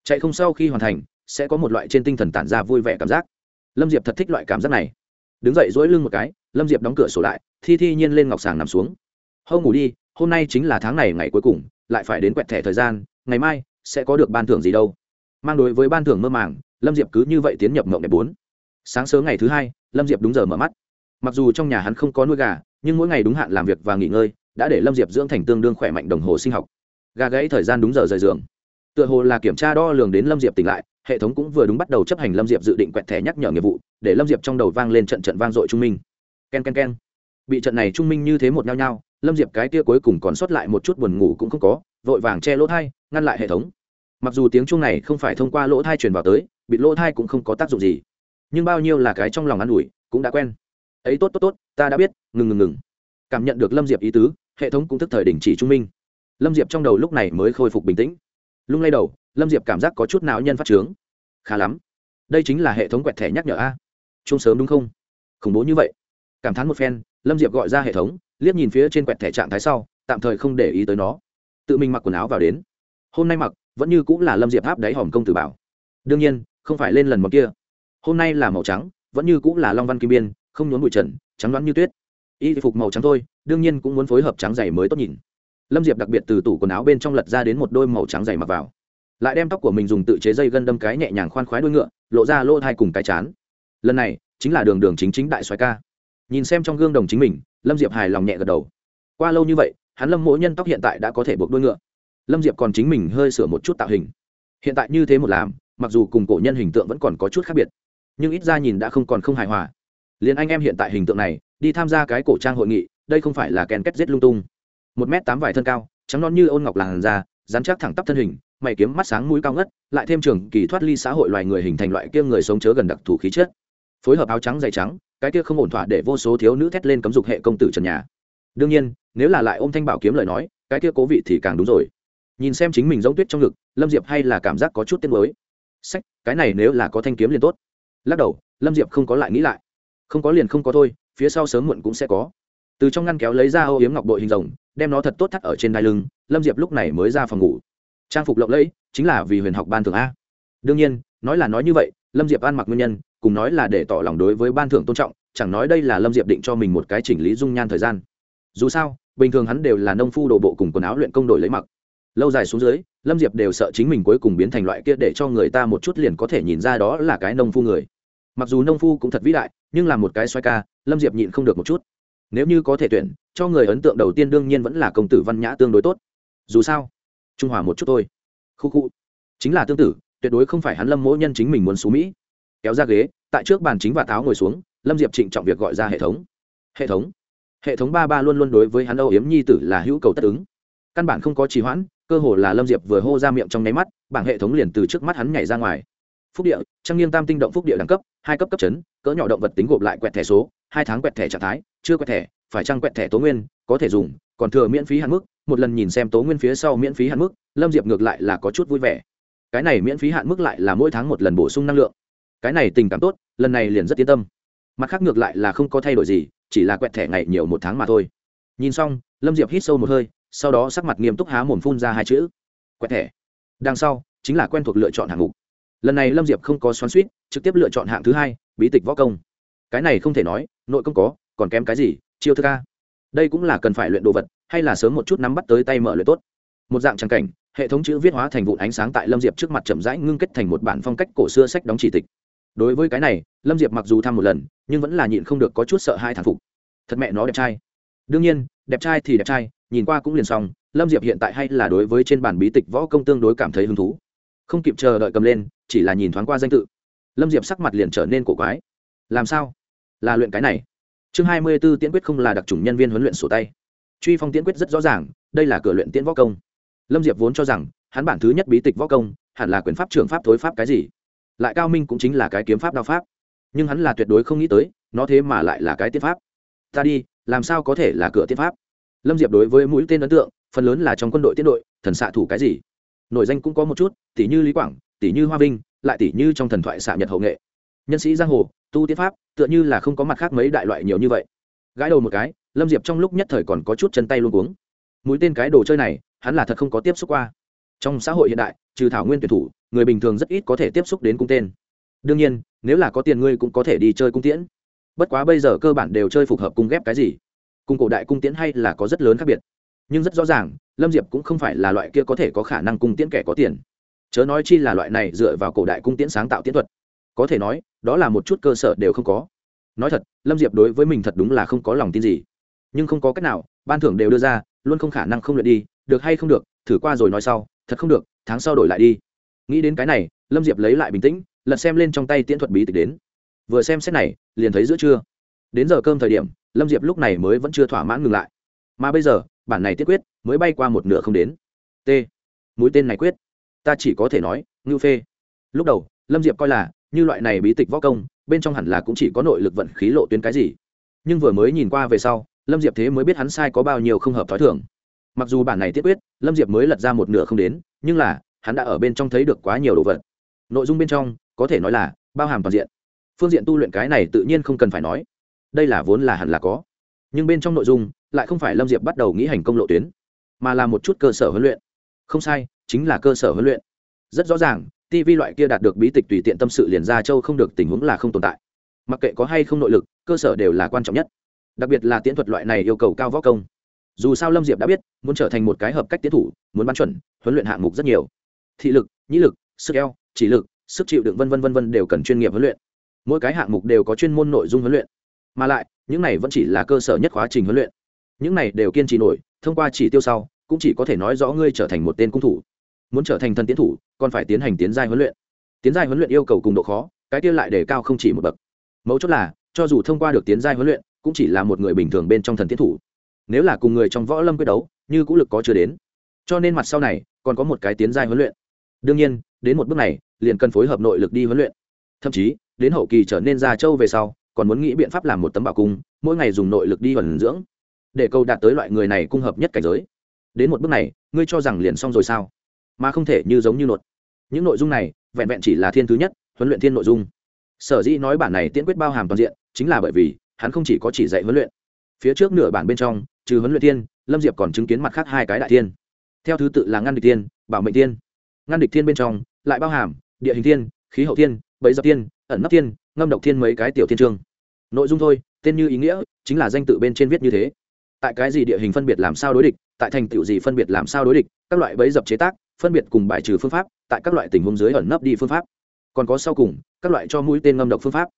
chạy không sau khi hoàn thành, sẽ có một loại trên tinh thần tản ra vui vẻ cảm giác. Lâm diệp thật thích loại cảm giác này. Đứng dậy dỗi lưng một cái, lâm diệp đóng cửa sổ lại, thi thi nhiên lên ngọc sàng nằm xuống. Hâu ngủ đi, hôm nay chính là tháng này ngày cuối cùng, lại phải đến quẹt thẻ thời gian, ngày mai sẽ có được ban thưởng gì đâu. Mang đối với ban thưởng mơ màng, lâm diệp cứ như vậy tiến nhập mộng đẹp bốn. Sáng sớm ngày thứ hai, lâm diệp đúng giờ mở mắt. Mặc dù trong nhà hắn không có nuôi gà, nhưng mỗi ngày đúng hạn làm việc và nghỉ ngơi đã để lâm diệp dưỡng thành tương đương khỏe mạnh đồng hồ sinh học. Gà gãy thời gian đúng giờ rời giường tựa hồ là kiểm tra đo lường đến lâm diệp tỉnh lại, hệ thống cũng vừa đúng bắt đầu chấp hành lâm diệp dự định quẹt thẻ nhắc nhở nghiệp vụ, để lâm diệp trong đầu vang lên trận trận vang dội trung minh. K e n k e n k e n bị trận này trung minh như thế một nhao nhao, lâm diệp cái kia cuối cùng còn sót lại một chút buồn ngủ cũng không có, vội vàng che lỗ thai, ngăn lại hệ thống. Mặc dù tiếng chuông này không phải thông qua lỗ thai truyền vào tới, bị lỗ thai cũng không có tác dụng gì, nhưng bao nhiêu là cái trong lòng ă n ủi, cũng đã quen. Ấy tốt tốt tốt, ta đã biết, ngừng ngừng ngừng. Cảm nhận được lâm diệp ý tứ, hệ thống cũng thức thời đình chỉ trung minh. Lâm diệp trong đầu lúc này mới khôi phục bình tĩnh lung lay đầu, lâm diệp cảm giác có chút não nhân phát trướng. Khá lắm. Đây chính là hệ thống quẹt thẻ nhắc nhở a. Chung sớm đúng không? Khủng bố như vậy. Cảm thán một phen, lâm diệp gọi ra hệ thống, liếc nhìn phía trên quẹt thẻ trạng thái sau, tạm thời không để ý tới nó. Tự mình mặc quần áo vào đến. Hôm nay mặc, vẫn như cũng là lâm diệp áp đáy hòm công tử bảo. Đương nhiên, không phải lên lần một kia. Hôm nay là màu trắng, vẫn như cũng là long văn kim biên, không nhốn bụi trần, trắng đoán như tuyết. Y phục màu trắng thôi, đương nhiên cũng muốn phối hợp trắng dày mới tốt nhìn lâm diệp đặc biệt từ tủ quần áo bên trong lật ra đến một đôi màu trắng dày mặc vào. Lại đem tóc của mình dùng tự chế dây gân đâm cái nhẹ nhàng khoan khoái đuôi ngựa, lộ ra lỗ thai cùng cái chán. Lần này, chính là đường đường chính chính đại xoái ca. Nhìn xem trong gương đồng chính mình, lâm diệp hài lòng nhẹ gật đầu. Qua lâu như vậy, hắn lâm mỗi nhân tóc hiện tại đã có thể buộc đuôi ngựa. Lâm diệp còn chính mình hơi sửa một chút tạo hình. Hiện tại như thế một làm, mặc dù cùng cổ nhân hình tượng vẫn còn có chút khác biệt, nhưng ít ra nhìn đã không còn không hài hòa. Liền anh em hiện tại hình tượng này, đi tham gia cái cổ trang hội nghị, đây không phải là kèn kết giết lung tung một m tám vài thân cao, trắng non như ôn ngọc làn da, dán chắc thẳng tắp thân hình, mày kiếm mắt sáng mũi cao ngất, lại thêm trường kỳ thoát ly xã hội loài người hình thành loại kia người sống chớ gần đặc thù khí chất. Phối hợp áo trắng dày trắng, cái kia không ổn thỏa để vô số thiếu nữ thét lên cấm dục hệ công tử trần nhà. Đương nhiên, nếu là lại ôm thanh bảo kiếm lời nói, cái kia cố vị thì càng đúng rồi. Nhìn xem chính mình giống tuyết trong ngực, lâm diệp hay là cảm giác có chút tiên mới sách, cái này nếu là có thanh kiếm liền tốt. Lắc đầu, lâm diệp không có lại nghĩ lại. Không có liền không có thôi, phía sau sớm muộn cũng sẽ có từ trong ngăn kéo lấy ra âu yếm ngọc bội hình rồng, đem nó thật tốt thắt ở trên đai lưng, lâm diệp lúc này mới ra phòng ngủ. Trang phục lộng lẫy, chính là vì huyền học ban thưởng a. Đương nhiên, nói là nói như vậy, lâm diệp ăn mặc nguyên nhân, cùng nói là để tỏ lòng đối với ban thưởng tôn trọng, chẳng nói đây là lâm diệp định cho mình một cái chỉnh lý dung nhan thời gian. Dù sao, bình thường hắn đều là nông phu đồ bộ cùng quần áo luyện công đổi lấy mặc. Lâu dài xuống dưới, lâm diệp đều sợ chính mình cuối cùng biến thành loại kia để cho người ta một chút liền có thể nhìn ra đó là cái nông phu người. Mặc dù nông phu cũng thật vĩ đại, nhưng là một cái xoay ca, lâm diệp nhịn không được một chút nếu như có thể tuyển, cho người ấn tượng đầu tiên đương nhiên vẫn là công tử văn nhã tương đối tốt. Dù sao, trung hòa một chút thôi. Khu khu. Chính là tương tử tuyệt đối không phải hắn lâm mỗi nhân chính mình muốn xú mỹ. Kéo ra ghế, tại trước bàn chính và táo ngồi xuống, lâm diệp trịnh trọng việc gọi ra hệ thống. Hệ thống. Hệ thống ba ba luôn luôn đối với hắn âu yếm nhi tử là hữu cầu tất ứng. Căn bản không có trì hoãn, cơ hồ là lâm diệp vừa hô ra miệng trong nháy mắt, bảng hệ thống liền từ trước mắt hắn nhảy ra ngoài. Phúc địa trang nghiêng tam tinh động phúc địa đẳng cấp, hai cấp cấp chấn, cỡ nhỏ động vật tính gộp lại quẹt thẻ số hai tháng quẹt thẻ trạng thái, chưa quẹt thẻ, phải trăng quẹt thẻ tố nguyên, có thể dùng, còn thừa miễn phí hạn mức, một lần nhìn xem tố nguyên phía sau miễn phí hạn mức, lâm diệp ngược lại là có chút vui vẻ. Cái này miễn phí hạn mức lại là mỗi tháng một lần bổ sung năng lượng. Cái này tình cảm tốt, lần này liền rất yên tâm. Mặt khác ngược lại là không có thay đổi gì, chỉ là quẹt thẻ ngày nhiều một tháng mà thôi. Nhìn xong, lâm diệp hít sâu một hơi, sau đó sắc mặt nghiêm túc há mồm phun ra hai chữ, quẹt thẻ. Đằng sau, chính là quen thuộc lựa chọn hạng mục. Lần này lâm diệp không có xoắn suýt trực tiếp lựa chọn hạng thứ hai, bí tịch võ công cái này không thể nói nội công có còn kém cái gì chiêu thức a, đây cũng là cần phải luyện đồ vật hay là sớm một chút nắm bắt tới tay mở luyện tốt. Một dạng trang cảnh hệ thống chữ viết hóa thành vụn ánh sáng tại lâm diệp trước mặt chậm rãi ngưng kết thành một bản phong cách cổ xưa sách đóng chỉ tịch. Đối với cái này lâm diệp mặc dù thăm một lần nhưng vẫn là nhịn không được có chút sợ hai thằng phục. Thật mẹ nó đẹp trai. Đương nhiên đẹp trai thì đẹp trai nhìn qua cũng liền xong lâm diệp hiện tại hay là đối với trên bản bí tịch võ công tương đối cảm thấy hứng thú. Không kịp chờ đợi cầm lên chỉ là nhìn thoáng qua danh tự. Lâm diệp sắc mặt liền trở nên cổ quái. Làm sao? Là luyện cái này. Chương hai mươi b ố tiễn quyết không là đặc trùng nhân viên huấn luyện sổ tay. Truy phong tiễn quyết rất rõ ràng, đây là cửa luyện tiễn võ công. Lâm diệp vốn cho rằng, hắn bản thứ nhất bí tịch võ công, hẳn là quyền pháp, trường pháp, thối pháp cái gì. Lại cao minh cũng chính là cái kiếm pháp đao pháp. Nhưng hắn là tuyệt đối không nghĩ tới, nó thế mà lại là cái tiết pháp. Ta đi, làm sao có thể là cửa tiết pháp? Lâm diệp đối với mũi tên ấn tượng, phần lớn là trong quân đội tiết đội, thần xạ thủ cái gì. Nổi danh cũng có một chút tỷ như lý quảng tỷ như hoa vinh, lại tỷ như trong thần thoại xạ nhật hậu nghệ nhân sĩ giang hồ, tu tiết pháp, tựa như là không có mặt khác mấy đại loại nhiều như vậy. Gãi đầu một cái, lâm diệp trong lúc nhất thời còn có chút chân tay luôn cuống. Mũi tên cái đồ chơi này, hắn là thật không có tiếp xúc qua. Trong xã hội hiện đại, trừ thảo nguyên tuyển thủ, người bình thường rất ít có thể tiếp xúc đến cung tên. Đương nhiên, nếu là có tiền ngươi cũng có thể đi chơi cung tiễn. Bất quá bây giờ cơ bản đều chơi phù hợp cung ghép cái gì. Cung cổ đại cung tiễn hay là có rất lớn khác biệt. Nhưng rất rõ ràng, lâm diệp cũng không phải là loại kia có thể có khả năng cung tiễn kẻ có tiền. Chớ nói chi là loại này dựa vào cổ đại cung tiễn sáng tạo tiễn thuật. Có thể nói đó là một chút cơ sở đều không có. Nói thật, lâm diệp đối với mình thật đúng là không có lòng tin gì. Nhưng không có cách nào, ban thưởng đều đưa ra, luôn không khả năng không luyện đi, được hay không được, thử qua rồi nói sau, thật không được, tháng sau đổi lại đi. Nghĩ đến cái này, lâm diệp lấy lại bình tĩnh, lật xem lên trong tay tiễn thuật bí tịch đến. Vừa xem xét này, liền thấy giữa trưa. Đến giờ cơm thời điểm, lâm diệp lúc này mới vẫn chưa thỏa mãn ngừng lại. Mà bây giờ, bản này tiết quyết mới bay qua một nửa không đến. T. Mũi tên này quyết. Ta chỉ có thể nói, ngưu phê. Lúc đầu, lâm diệp coi là như loại này bí tịch võ công, bên trong hẳn là cũng chỉ có nội lực vận khí lộ tuyến cái gì. Nhưng vừa mới nhìn qua về sau, lâm diệp thế mới biết hắn sai có bao nhiêu không hợp t h ó i thường. Mặc dù bản này tiết quyết, lâm diệp mới lật ra một nửa không đến, nhưng là, hắn đã ở bên trong thấy được quá nhiều đồ vật. Nội dung bên trong, có thể nói là, bao hàm toàn diện. Phương diện tu luyện cái này tự nhiên không cần phải nói. Đây là vốn là hẳn là có. Nhưng bên trong nội dung, lại không phải lâm diệp bắt đầu nghĩ hành công lộ tuyến, mà là một chút cơ sở huấn luyện. Không sai, chính là cơ sở huấn luyện. Rất rõ ràng TV loại kia đạt được bí tịch tùy tiện tâm sự liền ra châu không được tình huống là không tồn tại. Mặc kệ có hay không nội lực, cơ sở đều là quan trọng nhất. Đặc biệt là tiễn thuật loại này yêu cầu cao võ công. Dù sao lâm diệp đã biết, muốn trở thành một cái hợp cách tiến thủ, muốn bắn chuẩn, huấn luyện hạng mục rất nhiều. Thị lực, nhĩ lực, sức eo, chỉ lực, sức chịu đựng vân vân vân vân đều cần chuyên nghiệp huấn luyện. Mỗi cái hạng mục đều có chuyên môn nội dung huấn luyện. Mà lại, những này vẫn chỉ là cơ sở nhất quá trình huấn luyện. Những này đều kiên trì nổi, thông qua chỉ tiêu sau, cũng chỉ có thể nói rõ ngươi trở thành một tên cung thủ muốn trở thành thần tiến thủ, còn phải tiến hành tiến giai huấn luyện. Tiến giai huấn luyện yêu cầu cùng độ khó, cái kia lại đề cao không chỉ một bậc. Mấu chốt là, cho dù thông qua được tiến giai huấn luyện, cũng chỉ là một người bình thường bên trong thần tiến thủ. Nếu là cùng người trong võ lâm quyết đấu, như cũ lực có chưa đến. Cho nên mặt sau này, còn có một cái tiến giai huấn luyện. Đương nhiên, đến một bước này, liền cần phối hợp nội lực đi huấn luyện. Thậm chí, đến hậu kỳ trở nên ra châu về sau, còn muốn nghĩ biện pháp làm một tấm bảo cung, mỗi ngày dùng nội lực đi vẩn dưỡng. Để câu đạt tới loại người này cung hợp nhất cảnh giới. Đến một bước này, ngươi cho rằng liền xong rồi sao? Mà không thể như giống như nột. Những nội dung này, vẹn vẹn chỉ là thiên thứ nhất, huấn luyện thiên nội dung. Sở dĩ nói bản này tiễn quyết bao hàm toàn diện, chính là bởi vì, hắn không chỉ có chỉ dạy huấn luyện. Phía trước nửa bản bên trong, trừ huấn luyện thiên, lâm diệp còn chứng kiến mặt khác hai cái đại thiên. Theo thứ tự là ngăn địch thiên, bảo mệnh thiên. Ngăn địch thiên bên trong, lại bao hàm địa hình thiên, khí hậu thiên, bẫy dập thiên, ẩn nấp thiên, ngâm độc thiên mấy cái tiểu thiên trương. Nội dung thôi, tên như ý nghĩa, chính là danh tự bên trên viết như thế. Tại cái gì địa hình phân biệt làm sao đối địch, tại thành tựu gì phân biệt làm sao đối địch, các loại bẫy dập chế tác phân biệt cùng bài trừ phương pháp, tại các loại tình huống dưới ẩn nấp đi phương pháp. Còn có sau cùng, các loại cho mũi tên ngâm độc phương pháp.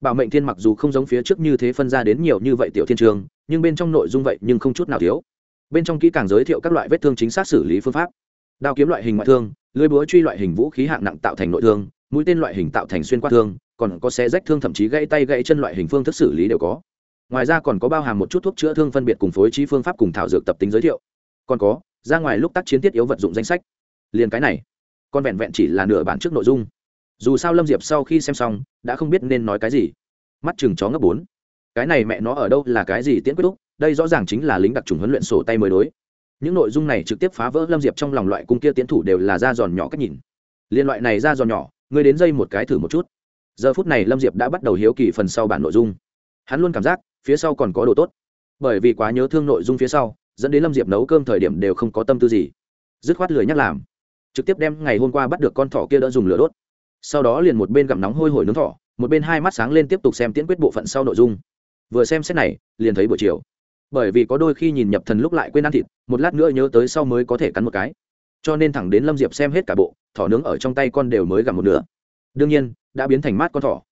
Bảo mệnh thiên mặc dù không giống phía trước như thế phân ra đến nhiều như vậy tiểu thiên trường, nhưng bên trong nội dung vậy nhưng không chút nào thiếu. Bên trong kỹ càng giới thiệu các loại vết thương chính xác xử lý phương pháp. Đao kiếm loại hình ngoại thương, lưới búa truy loại hình vũ khí hạng nặng tạo thành nội thương, mũi tên loại hình tạo thành xuyên qua thương, còn có xe rách thương thậm chí gãy tay gãy chân loại hình phương thức xử lý đều có. Ngoài ra còn có bao hàm một chút thuốc chữa thương phân biệt cùng phối trí phương pháp cùng thảo dược tập tính giới thiệu. Còn có, ra ngoài lúc tác chiến tiết yếu vật dụng danh sách liền cái này. Con vẹn vẹn chỉ là nửa bản trước nội dung. Dù sao lâm diệp sau khi xem xong, đã không biết nên nói cái gì. Mắt chừng chó ngấp bốn. Cái này mẹ nó ở đâu là cái gì tiễn quyết úc, đây rõ ràng chính là lính đặc trùng huấn luyện sổ tay mới đối. Những nội dung này trực tiếp phá vỡ lâm diệp trong lòng loại cung kia tiến thủ đều là da giòn nhỏ cách nhìn. Liên loại này da giòn nhỏ, ngươi đến dây một cái thử một chút. Giờ phút này lâm diệp đã bắt đầu hiếu kỳ phần sau bản nội dung. Hắn luôn cảm giác, phía sau còn có đồ tốt. Bởi vì quá nhớ thương nội dung phía sau, dẫn đến lâm diệp nấu cơm thời điểm đều không có tâm tư gì. Dứt khoát lười nhắc làm trực tiếp đem ngày hôm qua bắt được con thỏ kia đỡ dùng lửa đốt. Sau đó liền một bên gặm nóng hôi hổi nướng thỏ, một bên hai mắt sáng lên tiếp tục xem tiễn quyết bộ phận sau nội dung. Vừa xem xét này, liền thấy buổi chiều. Bởi vì có đôi khi nhìn nhập thần lúc lại quên ăn thịt, một lát nữa nhớ tới sau mới có thể cắn một cái. Cho nên thẳng đến lâm diệp xem hết cả bộ, thỏ nướng ở trong tay con đều mới gặm một nửa. Đương nhiên, đã biến thành mát con thỏ.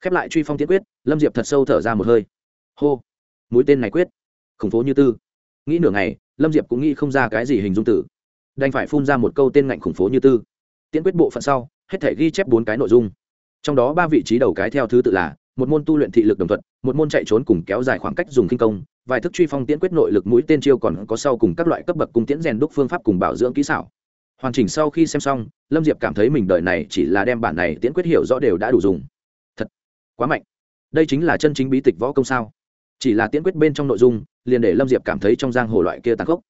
Khép lại truy phong tiễn quyết, lâm diệp thật sâu thở ra một hơi. Hô! Mũi tên này quyết. Khủng phố như tư. Nghĩ nửa ngày, lâm diệp cũng nghĩ không ra cái gì hình dung tử đành phải phun ra một câu tên ngạnh khủng phố như tư. Tiễn quyết bộ phận sau, hết thể ghi chép bốn cái nội dung. Trong đó ba vị trí đầu cái theo thứ tự là, một môn tu luyện thị lực đồng thuận, một môn chạy trốn cùng kéo dài khoảng cách dùng kinh công, vài thức truy phong tiễn quyết nội lực mũi tên chiêu còn có sau cùng các loại cấp bậc cung tiễn rèn đúc phương pháp cùng bảo dưỡng kỹ xảo. Hoàn chỉnh sau khi xem xong, lâm diệp cảm thấy mình đời này chỉ là đem bản này tiễn quyết hiểu rõ đều đã đủ dùng. Thật, quá mạnh. Đây chính là chân chính bí tịch võ công sao? Chỉ là tiễn quyết bên trong nội dung, liền để lâm diệp cảm thấy trong giang hồ loại kia tàn khốc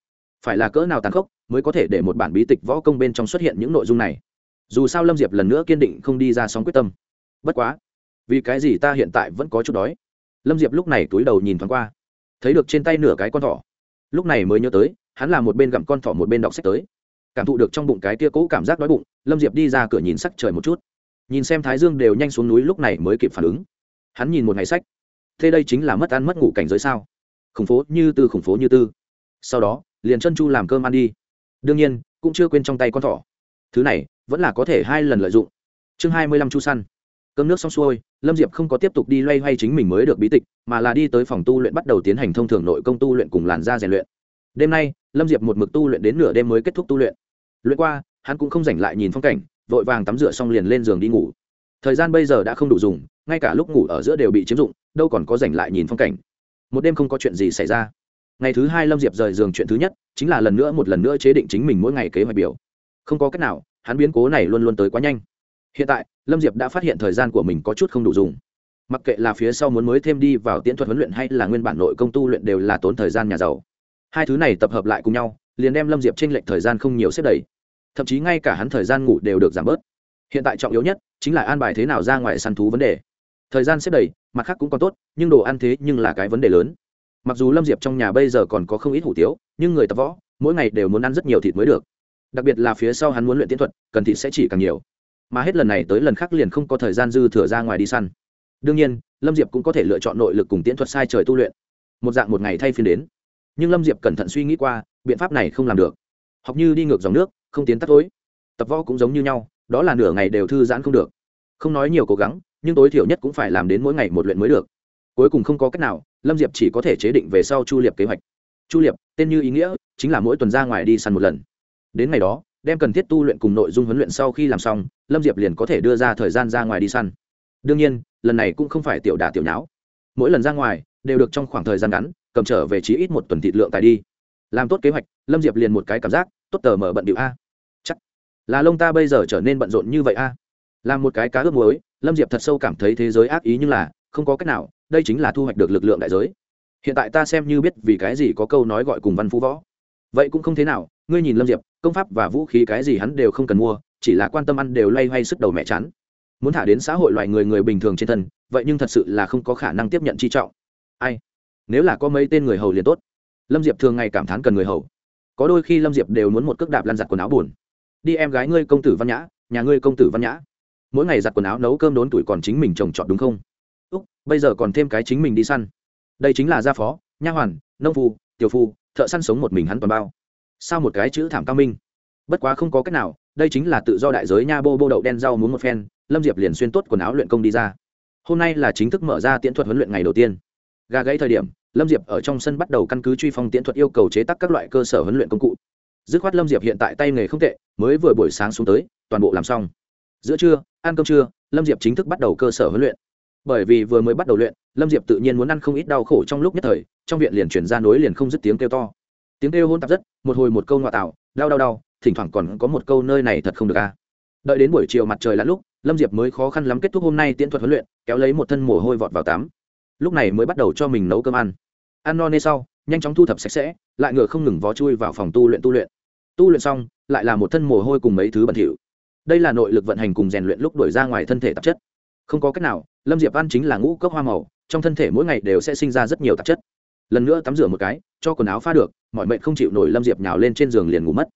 phải là cỡ nào tàn khốc mới có thể để một bản bí tịch võ công bên trong xuất hiện những nội dung này? Dù sao lâm diệp lần nữa kiên định không đi ra sóng quyết tâm. Bất quá, vì cái gì ta hiện tại vẫn có chút đói? Lâm diệp lúc này túi đầu nhìn thoáng qua, thấy được trên tay nửa cái con thỏ. Lúc này mới nhớ tới, hắn là một bên gặm con thỏ một bên đọc sách tới. Cảm thụ được trong bụng cái tia cũ cảm giác đói bụng, lâm diệp đi ra cửa nhìn sắc trời một chút. Nhìn xem thái dương đều nhanh xuống núi lúc này mới kịp phản ứng. Hắn nhìn một ngày sách. Thế đây chính là mất ăn mất ngủ cảnh giới sao? Khủng phố như tư khủng phố như tư. Sau đó liền chân chu làm cơm ăn đi. Đương nhiên, cũng chưa quên trong tay con thỏ. Thứ này, vẫn là có thể hai lần lợi dụng. Chương hai mươi lăm chu săn. Cơm nước xong xuôi, lâm diệp không có tiếp tục đi loay hoay chính mình mới được bí tịch, mà là đi tới phòng tu luyện bắt đầu tiến hành thông thường nội công tu luyện cùng làn da rèn luyện. Đêm nay, lâm diệp một mực tu luyện đến nửa đêm mới kết thúc tu luyện. Luyện qua, hắn cũng không dành lại nhìn phong cảnh, vội vàng tắm rửa xong liền lên giường đi ngủ. Thời gian bây giờ đã không đủ dùng, ngay cả lúc ngủ ở giữa đều bị chiếm dụng, đâu còn có dành lại nhìn phong cảnh. Một đêm không có chuyện gì xảy ra ngày thứ hai lâm diệp rời giường chuyện thứ nhất, chính là lần nữa một lần nữa chế định chính mình mỗi ngày kế hoạch biểu. Không có cách nào, hắn biến cố này luôn luôn tới quá nhanh. Hiện tại, lâm diệp đã phát hiện thời gian của mình có chút không đủ dùng. Mặc kệ là phía sau muốn mới thêm đi vào tiễn thuật huấn luyện hay là nguyên bản nội công tu luyện đều là tốn thời gian nhà giàu. Hai thứ này tập hợp lại cùng nhau, liền đem lâm diệp tranh lệch thời gian không nhiều xếp đầy. Thậm chí ngay cả hắn thời gian ngủ đều được giảm bớt. Hiện tại trọng yếu nhất chính là an bài thế nào ra ngoài săn thú vấn đề. Thời gian xếp đầy, mặt khác cũng còn tốt, nhưng đồ ăn thế nhưng là cái vấn đề lớn mặc dù lâm diệp trong nhà bây giờ còn có không ít hủ tiếu, nhưng người tập võ, mỗi ngày đều muốn ăn rất nhiều thịt mới được. Đặc biệt là phía sau hắn muốn luyện tiến thuật, cần thịt sẽ chỉ càng nhiều. Mà hết lần này tới lần khác liền không có thời gian dư thừa ra ngoài đi săn. Đương nhiên, lâm diệp cũng có thể lựa chọn nội lực cùng tiến thuật sai trời tu luyện. Một dạng một ngày thay phiên đến. Nhưng lâm diệp cẩn thận suy nghĩ qua, biện pháp này không làm được. Học như đi ngược dòng nước, không tiến tắt tối. Tập võ cũng giống như nhau, đó là nửa ngày đều thư giãn không được. Không nói nhiều cố gắng, nhưng tối thiểu nhất cũng phải làm đến mỗi ngày một luyện mới được cuối cùng không có cách nào, lâm diệp chỉ có thể chế định về sau chu liệp kế hoạch. Chu liệp, tên như ý nghĩa, chính là mỗi tuần ra ngoài đi săn một lần. Đến ngày đó, đem cần thiết tu luyện cùng nội dung huấn luyện sau khi làm xong, lâm diệp liền có thể đưa ra thời gian ra ngoài đi săn. Đương nhiên, lần này cũng không phải tiểu đà tiểu nháo. Mỗi lần ra ngoài, đều được trong khoảng thời gian ngắn, cầm trở về chí ít một tuần thịt lượng tài đi. Làm tốt kế hoạch, lâm diệp liền một cái cảm giác, tốt tờ mở bận điệu a. Chắc là lông ta bây giờ trở nên bận rộn như vậy a. Làm một cái cá ướp muối, lâm diệp thật sâu cảm thấy thế giới ác ý nhưng là, không có cách nào đây chính là thu hoạch được lực lượng đại giới. Hiện tại ta xem như biết vì cái gì có câu nói gọi cùng văn phú võ. Vậy cũng không thế nào, ngươi nhìn lâm diệp, công pháp và vũ khí cái gì hắn đều không cần mua, chỉ là quan tâm ăn đều loay hoay sức đầu mẹ chán. Muốn thả đến xã hội loài người người bình thường trên thân, vậy nhưng thật sự là không có khả năng tiếp nhận chi trọng. Ai? Nếu là có mấy tên người hầu liền tốt. Lâm diệp thường ngày cảm thán cần người hầu. Có đôi khi lâm diệp đều muốn một cước đạp lăn giặt quần áo buồn. Đi em gái ngươi công tử văn nhã, nhà ngươi công tử văn nhã. Mỗi ngày giặt quần áo nấu cơm đốn tuổi còn chính mình trồng trọt đúng không? Úc, bây giờ còn thêm cái chính mình đi săn. Đây chính là gia phó, nha hoàn, nông phu, tiểu phu, thợ săn sống một mình hắn toàn bao. Sao một cái chữ thảm cao minh? Bất quá không có cách nào, đây chính là tự do đại giới nha, bô bô đậu đen rau muốn một phen, lâm diệp liền xuyên tốt quần áo luyện công đi ra. Hôm nay là chính thức mở ra tiễn thuật huấn luyện ngày đầu tiên. Gà gãy thời điểm, lâm diệp ở trong sân bắt đầu căn cứ truy phong tiễn thuật yêu cầu chế tác các loại cơ sở huấn luyện công cụ. Dứt khoát lâm diệp hiện tại tay nghề không tệ, mới vừa buổi sáng xuống tới, toàn bộ làm xong. Giữa trưa, ăn cơm trưa, lâm diệp chính thức bắt đầu cơ sở huấn luyện bởi vì vừa mới bắt đầu luyện, lâm diệp tự nhiên muốn ăn không ít đau khổ trong lúc nhất thời, trong viện liền chuyển ra nối liền không dứt tiếng kêu to. Tiếng kêu hôn tạp rất, một hồi một câu ngoại tạo, đau đau đau, thỉnh thoảng còn có một câu nơi này thật không được a đợi đến buổi chiều mặt trời lặn lúc, lâm diệp mới khó khăn lắm kết thúc hôm nay tiễn thuật huấn luyện, kéo lấy một thân mồ hôi vọt vào tắm. Lúc này mới bắt đầu cho mình nấu cơm ăn. Ăn no nê sau, nhanh chóng thu thập sạch sẽ, lại ngựa không ngừng vó chui vào phòng tu luyện tu luyện. Tu luyện xong, lại là một thân mồ hôi cùng mấy thứ bẩn thỉu. Đây là nội lực vận hành cùng rèn luyện lúc đổi ra ngoài thân thể tạp chất. Không có cách nào lâm diệp ăn chính là ngũ cốc hoa màu, trong thân thể mỗi ngày đều sẽ sinh ra rất nhiều tạp chất. Lần nữa tắm rửa một cái, cho quần áo pha được, mọi mệnh không chịu nổi lâm diệp nhào lên trên giường liền ngủ mất.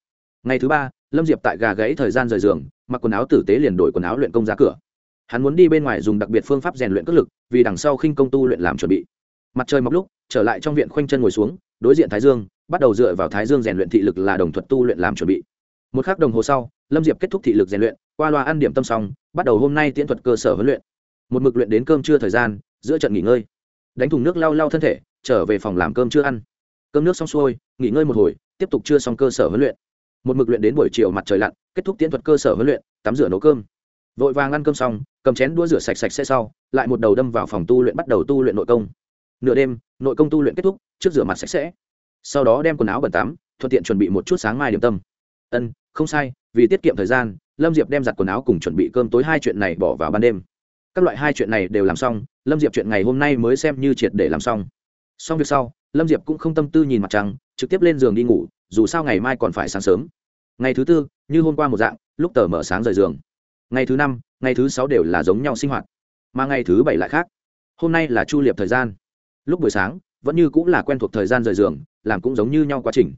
Ngày thứ ba, lâm diệp tại gà gãy thời gian rời giường, mặc quần áo tử tế liền đổi quần áo luyện công ra cửa. Hắn muốn đi bên ngoài dùng đặc biệt phương pháp rèn luyện cất lực, vì đằng sau khinh công tu luyện làm chuẩn bị. Mặt trời mọc lúc, trở lại trong viện khoanh chân ngồi xuống, đối diện thái dương, bắt đầu dựa vào thái dương rèn luyện thị lực là đồng thuật tu luyện làm chuẩn bị. Một k h ắ c đồng hồ sau, lâm diệp kết thúc thị lực rèn luyện, qua loa ăn điểm tâm xong, bắt đầu hôm nay tiễn thuật cơ sở huấn luyện một mực luyện đến cơm trưa thời gian, giữa trận nghỉ ngơi. Đánh thùng nước lau lau thân thể, trở về phòng làm cơm chưa ăn. Cơm nước xong xuôi, nghỉ ngơi một hồi, tiếp tục chưa xong cơ sở huấn luyện. Một mực luyện đến buổi chiều mặt trời lặn, kết thúc tiễn thuật cơ sở huấn luyện, tắm rửa nấu cơm. Vội vàng ăn cơm xong, cầm chén đũa rửa sạch sạch sẽ sau, lại một đầu đâm vào phòng tu luyện bắt đầu tu luyện nội công. Nửa đêm, nội công tu luyện kết thúc, trước rửa mặt sạch sẽ. Sau đó đem quần áo bẩn tắm, thuận tiện chuẩn bị một chút sáng mai điểm tâm. Ân, không sai, vì tiết kiệm thời gian, lâm diệp đem giặt quần áo cùng chuẩn bị cơm tối hai chuyện này bỏ vào ban đêm các loại hai chuyện này đều làm xong, lâm diệp chuyện ngày hôm nay mới xem như triệt để làm xong. Xong việc sau, lâm diệp cũng không tâm tư nhìn mặt trăng, trực tiếp lên giường đi ngủ, dù sao ngày mai còn phải sáng sớm. Ngày thứ tư, như hôm qua một dạng, lúc tờ mở sáng rời giường. Ngày thứ năm, ngày thứ sáu đều là giống nhau sinh hoạt. Mà ngày thứ bảy lại khác. Hôm nay là chu liệp thời gian. Lúc buổi sáng, vẫn như cũng là quen thuộc thời gian rời giường, làm cũng giống như nhau quá trình.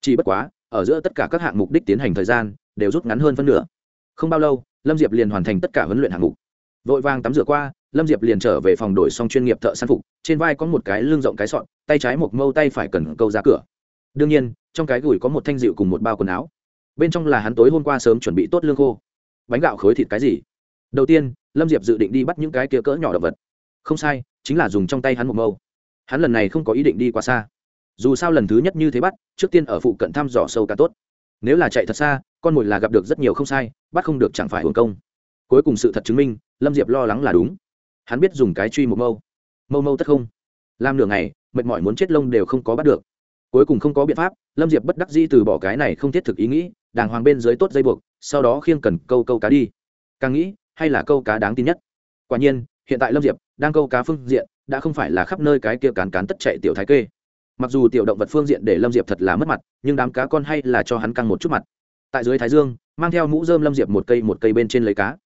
Chỉ bất quá, ở giữa tất cả các hạng mục đích tiến hành thời gian, đều rút ngắn hơn phân nửa. Không bao lâu, lâm diệp liền hoàn thành tất cả huấn luyện hạng mục vội vàng tắm rửa qua, lâm diệp liền trở về phòng đổi xong chuyên nghiệp thợ săn phục, trên vai có một cái lưng rộng cái sọn tay trái một mâu tay phải cần câu ra cửa. Đương nhiên, trong cái gửi có một thanh dịu cùng một bao quần áo. Bên trong là hắn tối hôm qua sớm chuẩn bị tốt lương khô. Bánh gạo khối thịt cái gì? Đầu tiên, lâm diệp dự định đi bắt những cái kia cỡ nhỏ động vật. Không sai, chính là dùng trong tay hắn một mâu. Hắn lần này không có ý định đi quá xa. Dù sao lần thứ nhất như thế bắt, trước tiên ở phụ cận thăm dò sâu cả tốt. Nếu là chạy thật xa, con mồi là gặp được rất nhiều không sai, bắt không được chẳng phải hưởng công cuối cùng sự thật chứng minh, lâm diệp lo lắng là đúng. Hắn biết dùng cái truy một mâu. Mâu mâu tất không. Làm nửa ngày, mệt mỏi muốn chết lông đều không có bắt được. Cuối cùng không có biện pháp, lâm diệp bất đắc di từ bỏ cái này không thiết thực ý nghĩ, đàng hoàng bên dưới tốt dây buộc, sau đó khiêng cần câu câu cá đi. Càng nghĩ, hay là câu cá đáng tin nhất? Quả nhiên, hiện tại lâm diệp đang câu cá phương diện, đã không phải là khắp nơi cái kia cán cán tất chạy tiểu thái kê. Mặc dù tiểu động vật phương diện để lâm diệp thật là mất mặt, nhưng đám cá con hay là cho hắn căng một chút mặt. Tại dưới thái dương, mang theo mũ dơm lâm diệp một cây một cây bên trên lấy cá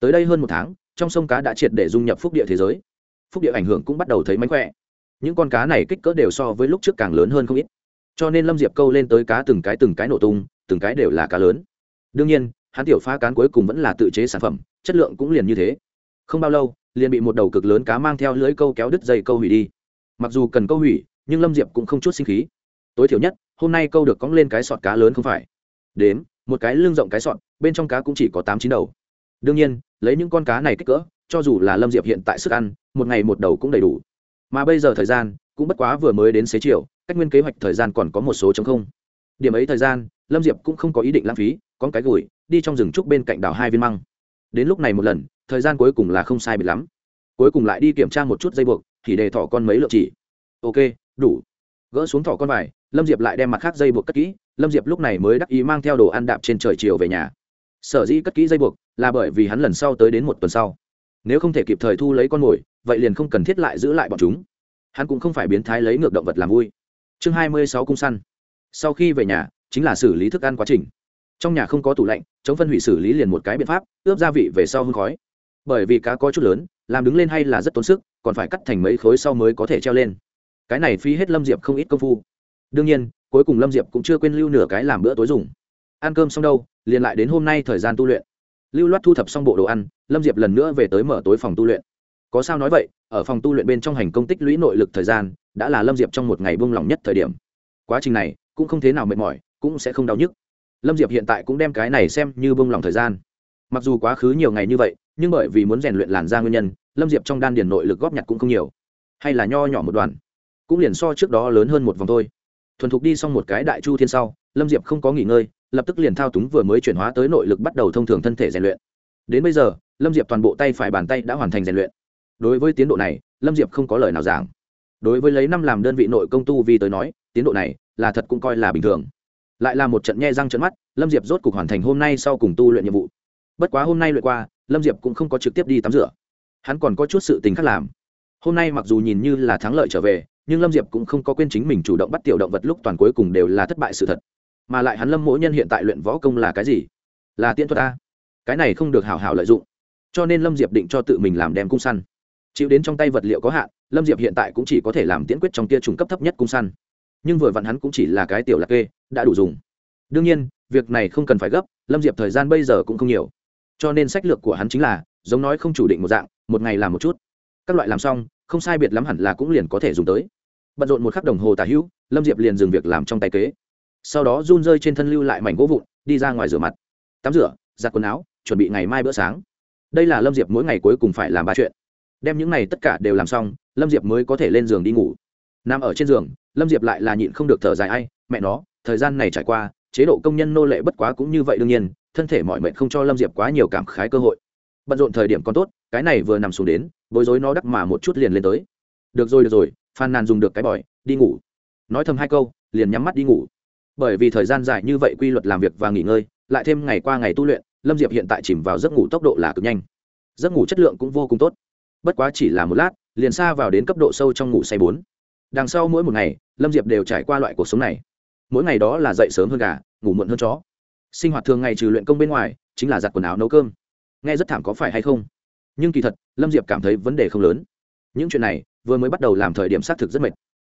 tới đây hơn một tháng trong sông cá đã triệt để dung nhập phúc địa thế giới. Phúc địa ảnh hưởng cũng bắt đầu thấy mánh khỏe. Những con cá này kích cỡ đều so với lúc trước càng lớn hơn không ít. Cho nên lâm diệp câu lên tới cá từng cái từng cái nổ tung từng cái đều là cá lớn. Đương nhiên hắn tiểu phá cán cuối cùng vẫn là tự chế sản phẩm chất lượng cũng liền như thế. Không bao lâu liền bị một đầu cực lớn cá mang theo lưới câu kéo đứt dây câu hủy đi. Mặc dù cần câu hủy nhưng lâm diệp cũng không chút sinh khí. Tối thiểu nhất hôm nay câu được cóng lên cái sọt cá lớn không phải. Đếm một cái lưng rộng cái sọt, bên trong cá cũng chỉ có tám chín đầu đương nhiên, lấy những con cá này kích cỡ, cho dù là lâm diệp hiện tại sức ăn, một ngày một đầu cũng đầy đủ. Mà bây giờ thời gian, cũng bất quá vừa mới đến xế chiều, cách nguyên kế hoạch thời gian còn có một số chống không. Điểm ấy thời gian, lâm diệp cũng không có ý định lãng phí con cái gửi, đi trong rừng trúc bên cạnh đảo hai viên măng. Đến lúc này một lần, thời gian cuối cùng là không sai biệt lắm. Cuối cùng lại đi kiểm tra một chút dây buộc, thì để thỏ con mấy lượng chỉ. Ok, đủ. Gỡ xuống thỏ con vải, lâm diệp lại đem mặt khác dây buộc cất kỹ, lâm diệp lúc này mới đắc ý mang theo đồ ăn đạp trên trời chiều về nhà. Sở dĩ cất kỹ dây buộc là bởi vì hắn lần sau tới đến một tuần sau. Nếu không thể kịp thời thu lấy con mồi, vậy liền không cần thiết lại giữ lại bọn chúng. Hắn cũng không phải biến thái lấy ngược động vật làm vui. Chương hai mươi sáu cung săn. Sau khi về nhà, chính là xử lý thức ăn quá trình. Trong nhà không có tủ lạnh, chống phân hủy xử lý liền một cái biện pháp, ướp gia vị về sau hương khói. Bởi vì cá có chút lớn, làm đứng lên hay là rất tốn sức, còn phải cắt thành mấy khối sau mới có thể treo lên. Cái này phí hết lâm diệp không ít công phu. Đương nhiên, cuối cùng lâm diệp cũng chưa quên lưu nửa cái làm bữa tối dùng. Ăn cơm xong đâu, liền lại đến hôm nay thời gian tu luyện lưu loát thu thập xong bộ đồ ăn, lâm diệp lần nữa về tới mở tối phòng tu luyện. Có sao nói vậy, ở phòng tu luyện bên trong hành công tích lũy nội lực thời gian, đã là lâm diệp trong một ngày buông lỏng nhất thời điểm. Quá trình này, cũng không thế nào mệt mỏi, cũng sẽ không đau nhức. Lâm diệp hiện tại cũng đem cái này xem như buông lỏng thời gian. Mặc dù quá khứ nhiều ngày như vậy, nhưng bởi vì muốn rèn luyện làn da nguyên nhân, lâm diệp trong đan điền nội lực góp nhặt cũng không nhiều. Hay là nho nhỏ một đoàn cũng liền so trước đó lớn hơn một vòng thôi. Thuần thục đi xong một cái đại chu thiên sau, lâm diệp không có nghỉ ngơi lập tức liền thao túng vừa mới chuyển hóa tới nội lực bắt đầu thông thường thân thể rèn luyện. Đến bây giờ, lâm diệp toàn bộ tay phải bàn tay đã hoàn thành rèn luyện. Đối với tiến độ này, lâm diệp không có lời nào giảng. Đối với lấy năm làm đơn vị nội công tu vi tới nói, tiến độ này là thật cũng coi là bình thường. Lại là một trận nhe răng trận mắt, lâm diệp rốt cục hoàn thành hôm nay sau cùng tu luyện nhiệm vụ. Bất quá hôm nay luyện qua, lâm diệp cũng không có trực tiếp đi tắm rửa. Hắn còn có chút sự tình khác làm. Hôm nay mặc dù nhìn như là thắng lợi trở về, nhưng lâm diệp cũng không có quên chính mình chủ động bắt tiểu động vật lúc toàn cuối cùng đều là thất bại sự thật mà lại hắn lâm Mỗ nhân hiện tại luyện võ công là cái gì? Là tiễn thuật a. Cái này không được hảo hảo lợi dụng. Cho nên lâm diệp định cho tự mình làm đem cung săn. Chịu đến trong tay vật liệu có hạn, lâm diệp hiện tại cũng chỉ có thể làm tiễn quyết trong tia trùng cấp thấp nhất cung săn. Nhưng vừa vặn hắn cũng chỉ là cái tiểu lạc kê, đã đủ dùng. Đương nhiên, việc này không cần phải gấp, lâm diệp thời gian bây giờ cũng không nhiều. Cho nên sách lược của hắn chính là, giống nói không chủ định một dạng, một ngày làm một chút. Các loại làm xong, không sai biệt lắm hẳn là cũng liền có thể dùng tới. Bận rộn một khắc đồng hồ tả hữu, lâm diệp liền dừng việc làm trong tay kế sau đó run rơi trên thân lưu lại mảnh gỗ vụn, đi ra ngoài rửa mặt. Tắm rửa, giặt quần áo, chuẩn bị ngày mai bữa sáng. Đây là lâm diệp mỗi ngày cuối cùng phải làm ba chuyện. Đem những này tất cả đều làm xong, lâm diệp mới có thể lên giường đi ngủ. Nằm ở trên giường, lâm diệp lại là nhịn không được thở dài, ai, mẹ nó, thời gian này trải qua, chế độ công nhân nô lệ bất quá cũng như vậy đương nhiên, thân thể mọi mệnh không cho lâm diệp quá nhiều cảm khái cơ hội. Bận rộn thời điểm còn tốt, cái này vừa nằm xuống đến, bối rối nó đắc mà một chút liền lên tới. Được rồi được rồi phan nàn dùng được cái bòi, đi ngủ. Nói thầm hai câu, liền nhắm mắt đi ngủ bởi vì thời gian dài như vậy quy luật làm việc và nghỉ ngơi, lại thêm ngày qua ngày tu luyện, lâm diệp hiện tại chìm vào giấc ngủ tốc độ là cực nhanh. Giấc ngủ chất lượng cũng vô cùng tốt. Bất quá chỉ là một lát, liền xa vào đến cấp độ sâu trong ngủ say bốn. Đằng sau mỗi một ngày, lâm diệp đều trải qua loại cuộc sống này. Mỗi ngày đó là dậy sớm hơn gà, ngủ muộn hơn chó. Sinh hoạt thường ngày trừ luyện công bên ngoài, chính là giặt quần áo nấu cơm. Nghe rất thảm có phải hay không? Nhưng kỳ thật, lâm diệp cảm thấy vấn đề không lớn. Những chuyện này, vừa mới bắt đầu làm thời điểm xác thực rất mệt.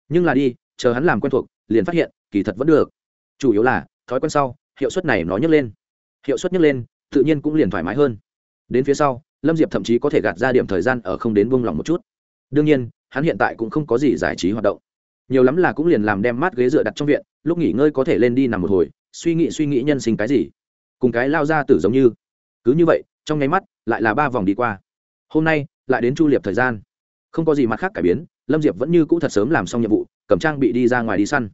Nhưng là đi, chờ hắn làm quen thuộc, liền phát hiện, kỳ thật vẫn được chủ yếu là, thói quen sau, hiệu suất này nó nhấc lên. Hiệu suất nhấc lên, tự nhiên cũng liền thoải mái hơn. Đến phía sau, lâm diệp thậm chí có thể gạt ra điểm thời gian ở không đến buông lỏng một chút. Đương nhiên, hắn hiện tại cũng không có gì giải trí hoạt động. Nhiều lắm là cũng liền làm đem mát ghế dựa đặt trong viện, lúc nghỉ ngơi có thể lên đi nằm một hồi, suy nghĩ suy nghĩ nhân sinh cái gì. Cùng cái lao ra tử giống như. Cứ như vậy, trong nháy mắt, lại là ba vòng đi qua. Hôm nay, lại đến chu liệp thời gian. Không có gì mặt khác cải biến, lâm diệp vẫn như cũ thật sớm làm xong nhiệm vụ, cầm trang bị đi ra ngoài đi săn.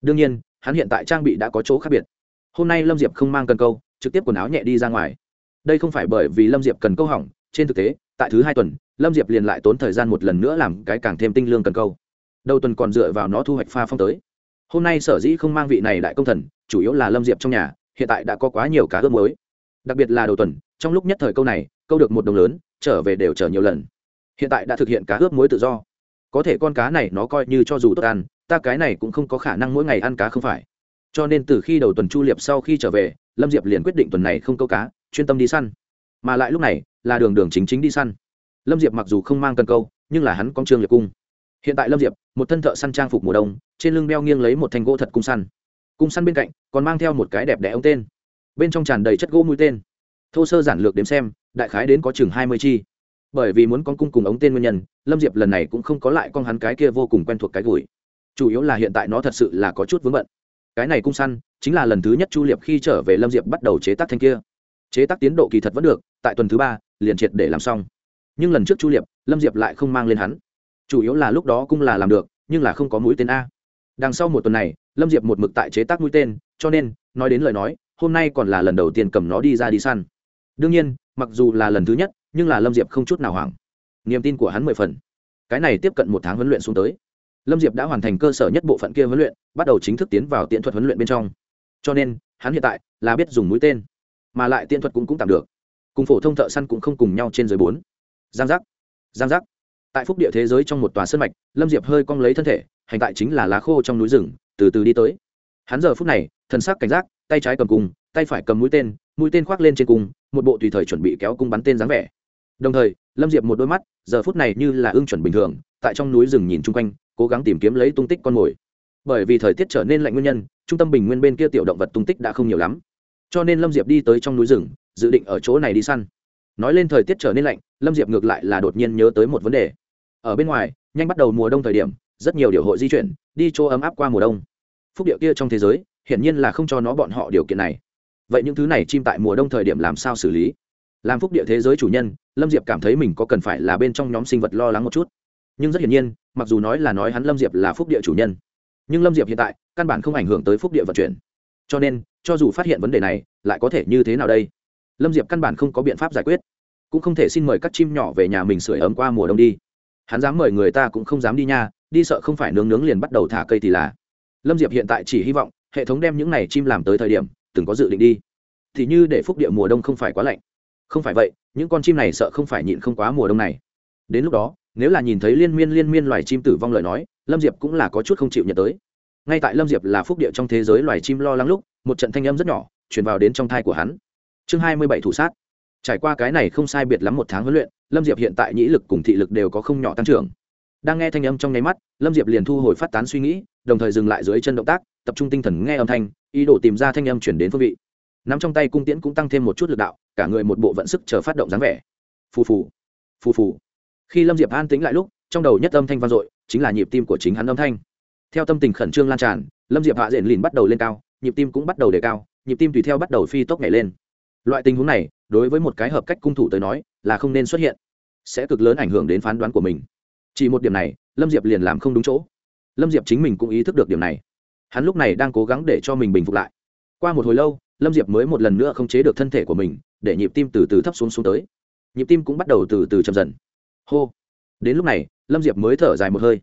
Đương nhiên hắn hiện tại trang bị đã có chỗ khác biệt. Hôm nay lâm diệp không mang cần câu, trực tiếp quần áo nhẹ đi ra ngoài. Đây không phải bởi vì lâm diệp cần câu hỏng, trên thực tế, tại thứ hai tuần, lâm diệp liền lại tốn thời gian một lần nữa làm cái càng thêm tinh lương cần câu. Đầu tuần còn dựa vào nó thu hoạch pha phong tới. Hôm nay sở dĩ không mang vị này đại công thần, chủ yếu là lâm diệp trong nhà, hiện tại đã có quá nhiều cá ướp mới đặc biệt là đầu tuần, trong lúc nhất thời câu này, câu được một đồng lớn, trở về đều chở nhiều lần. Hiện tại đã thực hiện cá ướp muối tự do. Có thể con cá này nó coi như cho dù tốt ăn ta cái này cũng không có khả năng mỗi ngày ăn cá không phải. Cho nên từ khi đầu tuần chu liệp sau khi trở về, lâm diệp liền quyết định tuần này không câu cá, chuyên tâm đi săn. Mà lại lúc này, là đường đường chính chính đi săn. Lâm diệp mặc dù không mang cần câu, nhưng là hắn con trương liệp cung. Hiện tại lâm diệp, một thân thợ săn trang phục mùa đông, trên lưng đeo nghiêng lấy một thanh gỗ thật cung săn. Cung săn bên cạnh, còn mang theo một cái đẹp đẽ ống tên. Bên trong tràn đầy chất gỗ mũi tên. Thô sơ giản lược đếm xem, đại khái đến có chừng hai mươi chi. Bởi vì muốn con cung cùng ống tên nguyên nhân, lâm diệp lần này cũng không có lại con hắn cái kia vô cùng quen thuộc cái gùi chủ yếu là hiện tại nó thật sự là có chút vướng bận. Cái này cung săn chính là lần thứ nhất chu liệp khi trở về lâm diệp bắt đầu chế tác thanh kia. Chế tác tiến độ kỳ thật vẫn được, tại tuần thứ ba, liền triệt để làm xong. Nhưng lần trước chu liệp, lâm diệp lại không mang lên hắn. Chủ yếu là lúc đó cũng là làm được, nhưng là không có mũi tên a. Đằng sau một tuần này, lâm diệp một mực tại chế tác mũi tên, cho nên, nói đến lời nói, hôm nay còn là lần đầu tiên cầm nó đi ra đi săn. Đương nhiên, mặc dù là lần thứ nhất, nhưng là lâm diệp không chút nào hoảng. Niềm tin của hắn mười phần. Cái này tiếp cận một tháng huấn luyện xuống tới lâm diệp đã hoàn thành cơ sở nhất bộ phận kia huấn luyện, bắt đầu chính thức tiến vào tiện thuật huấn luyện bên trong. Cho nên, hắn hiện tại là biết dùng mũi tên, mà lại tiện thuật cũng cũng tạm được. Cùng phổ thông thợ săn cũng không cùng nhau trên dưới bốn. Giang giác giang giác. Tại phúc địa thế giới trong một tòa sân mạch, lâm diệp hơi cong lấy thân thể, hành tại chính là lá khô trong núi rừng, từ từ đi tới. Hắn giờ phút này, thần sắc cảnh giác, tay trái cầm cung, tay phải cầm mũi tên mũi tên khoác lên trên cung, một bộ tùy thời chuẩn bị kéo cung bắn tên dáng vẻ. Đồng thời, lâm diệp một đôi mắt, giờ phút này như là ương chuẩn bình thường, tại trong núi rừng nhìn chung quanh cố gắng tìm kiếm lấy tung tích con mồi. Bởi vì thời tiết trở nên lạnh nguyên nhân, trung tâm bình nguyên bên kia tiểu động vật tung tích đã không nhiều lắm. Cho nên lâm diệp đi tới trong núi rừng, dự định ở chỗ này đi săn. Nói lên thời tiết trở nên lạnh, lâm diệp ngược lại là đột nhiên nhớ tới một vấn đề. Ở bên ngoài, nhanh bắt đầu mùa đông thời điểm, rất nhiều điều hội di chuyển, đi chỗ ấm áp qua mùa đông. Phúc điệu kia trong thế giới, hiển nhiên là không cho nó bọn họ điều kiện này. Vậy những thứ này chim tại mùa đông thời điểm làm sao xử lý? Làm phúc địa thế giới chủ nhân, lâm diệp cảm thấy mình có cần phải là bên trong nhóm sinh vật lo lắng một chút nhưng rất hiển nhiên, mặc dù nói là nói hắn lâm diệp là phúc địa chủ nhân, nhưng lâm diệp hiện tại căn bản không ảnh hưởng tới phúc địa vận chuyển. Cho nên, cho dù phát hiện vấn đề này, lại có thể như thế nào đây? Lâm diệp căn bản không có biện pháp giải quyết, cũng không thể xin mời các chim nhỏ về nhà mình sửa ấm qua mùa đông đi. Hắn dám mời người ta cũng không dám đi nha, đi sợ không phải nướng nướng liền bắt đầu thả cây thì là. Lâm diệp hiện tại chỉ hy vọng, hệ thống đem những này chim làm tới thời điểm, từng có dự định đi. Thì như để phúc địa mùa đông không phải quá lạnh. Không phải vậy, những con chim này sợ không phải nhịn không quá mùa đông này. Đến lúc đó nếu là nhìn thấy liên miên liên miên loài chim tử vong lời nói, lâm diệp cũng là có chút không chịu nhận tới. Ngay tại lâm diệp là phúc địa trong thế giới loài chim lo lắng lúc, một trận thanh âm rất nhỏ truyền vào đến trong thai của hắn. Chương hai mươi bảy thủ sát. Trải qua cái này không sai biệt lắm một tháng huấn luyện, lâm diệp hiện tại nhĩ lực cùng thị lực đều có không nhỏ tăng trưởng. Đang nghe thanh âm trong nháy mắt, lâm diệp liền thu hồi phát tán suy nghĩ, đồng thời dừng lại dưới chân động tác, tập trung tinh thần nghe âm thanh, ý đồ tìm ra thanh âm chuyển đến phương vị. Nắm trong tay cung tiễn cũng tăng thêm một chút lực đạo, cả người một bộ vận sức chờ phát động dáng vẻ. Phù phù phù phù khi lâm diệp an tính lại lúc, trong đầu nhất âm thanh vang dội, chính là nhịp tim của chính hắn âm thanh. Theo tâm tình khẩn trương lan tràn, lâm diệp hạ diện lìn bắt đầu lên cao, nhịp tim cũng bắt đầu đề cao, nhịp tim tùy theo bắt đầu phi tốc nhảy lên. Loại tình huống này, đối với một cái hợp cách cung thủ tới nói, là không nên xuất hiện, sẽ cực lớn ảnh hưởng đến phán đoán của mình. Chỉ một điểm này, lâm diệp liền làm không đúng chỗ. Lâm diệp chính mình cũng ý thức được điểm này. Hắn lúc này đang cố gắng để cho mình bình phục lại. Qua một hồi lâu, lâm diệp mới một lần nữa không chế được thân thể của mình, để nhịp tim từ từ thấp xuống xuống tới. Nhịp tim cũng bắt đầu từ từ chậm dần hô. Đến lúc này, lâm diệp mới thở dài một hơi.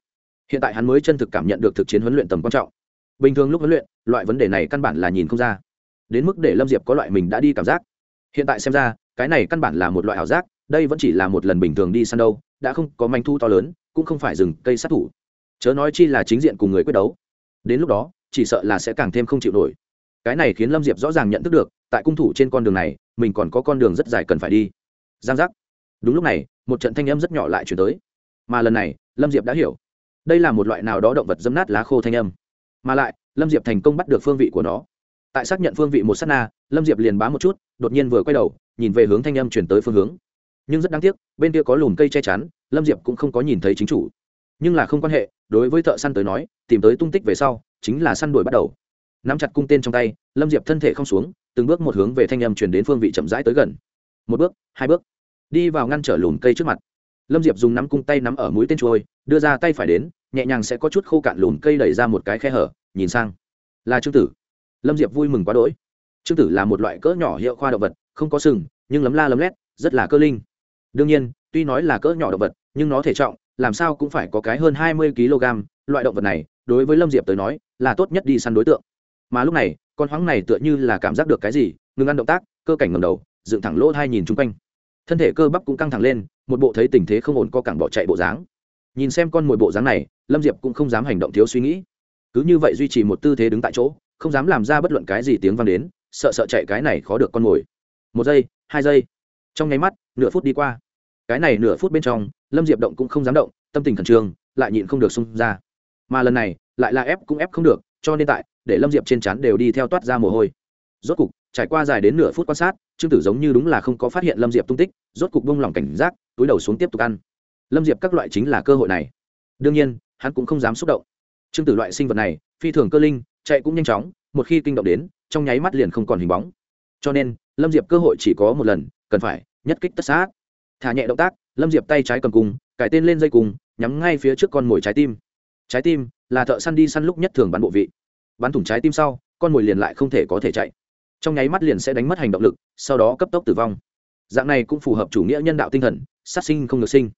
Hiện tại hắn mới chân thực cảm nhận được thực chiến huấn luyện tầm quan trọng. Bình thường lúc huấn luyện, loại vấn đề này căn bản là nhìn không ra. Đến mức để lâm diệp có loại mình đã đi cảm giác. Hiện tại xem ra, cái này căn bản là một loại ảo giác, đây vẫn chỉ là một lần bình thường đi săn đâu, đã không có manh thu to lớn, cũng không phải rừng cây sát thủ. Chớ nói chi là chính diện cùng người quyết đấu. Đến lúc đó, chỉ sợ là sẽ càng thêm không chịu nổi. Cái này khiến lâm diệp rõ ràng nhận thức được, tại cung thủ trên con đường này, mình còn có con đường rất dài cần phải đi. Giang giác. Đúng lúc này một trận thanh âm rất nhỏ lại chuyển tới. Mà lần này, lâm diệp đã hiểu. Đây là một loại nào đó động vật dâm nát lá khô thanh âm. Mà lại, lâm diệp thành công bắt được phương vị của nó. Tại xác nhận phương vị một s á t na, lâm diệp liền bám một chút, đột nhiên vừa quay đầu, nhìn về hướng thanh âm chuyển tới phương hướng. Nhưng rất đáng tiếc, bên kia có lùm cây che chắn, lâm diệp cũng không có nhìn thấy chính chủ. Nhưng là không quan hệ, đối với thợ săn tới nói, tìm tới tung tích về sau, chính là săn đuổi bắt đầu. Nắm chặt cung tên trong tay, lâm diệp thân thể không xuống, từng bước một hướng về thanh âm chuyển đến phương vị chậm rãi tới gần. Một bước, hai bước đi vào ngăn trở lùm cây trước mặt. Lâm diệp dùng nắm cung tay nắm ở mũi tên trôi đưa ra tay phải đến, nhẹ nhàng sẽ có chút khô cạn lùm cây đẩy ra một cái khe hở, nhìn sang. Là trương tử. Lâm diệp vui mừng quá đỗi. Trương tử là một loại cỡ nhỏ hiệu khoa động vật, không có sừng, nhưng lấm la lấm lét, rất là cơ linh. Đương nhiên, tuy nói là cỡ nhỏ động vật, nhưng nó thể trọng, làm sao cũng phải có cái hơn hai mươi kg, loại động vật này, đối với lâm diệp tới nói, là tốt nhất đi săn đối tượng. Mà lúc này, con hoáng này tựa như là cảm giác được cái gì, ngừng ăn động tác, cơ cảnh ngầm đầu, dựng thẳng lỗ hai nhìn chung quanh thân thể cơ bắp cũng căng thẳng lên, một bộ thấy tình thế không ổn co cẳng bỏ chạy bộ dáng. Nhìn xem con mồi bộ dáng này, lâm diệp cũng không dám hành động thiếu suy nghĩ. Cứ như vậy duy trì một tư thế đứng tại chỗ, không dám làm ra bất luận cái gì tiếng vang đến, sợ sợ chạy cái này khó được con mồi. Một giây, hai giây. Trong nháy mắt, nửa phút đi qua. Cái này nửa phút bên trong, lâm diệp động cũng không dám động, tâm tình khẩn trương, lại nhịn không được xung ra. Mà lần này, lại là ép cũng ép không được, cho nên tại, để lâm diệp trên chắn đều đi theo toát ra mồ hôi. Rốt cục trải qua dài đến nửa phút quan sát, trương tử giống như đúng là không có phát hiện lâm diệp tung tích, rốt cục bông lỏng cảnh giác, túi đầu xuống tiếp tục ăn. Lâm diệp các loại chính là cơ hội này. Đương nhiên, hắn cũng không dám xúc động. Trương tử loại sinh vật này, phi thường cơ linh, chạy cũng nhanh chóng, một khi kinh động đến, trong nháy mắt liền không còn hình bóng. Cho nên, lâm diệp cơ hội chỉ có một lần, cần phải nhất kích tất sát. Thả nhẹ động tác, lâm diệp tay trái cầm cung cải tên lên dây cung, nhắm ngay phía trước con mồi trái tim. Trái tim là thợ săn đi săn lúc nhất thường bắn bộ vị. Bắn thủng trái tim sau, con mồi liền lại không thể có thể chạy trong nháy mắt liền sẽ đánh mất hành động lực, sau đó cấp tốc tử vong. Dạng này cũng phù hợp chủ nghĩa nhân đạo tinh thần, sát sinh không được sinh.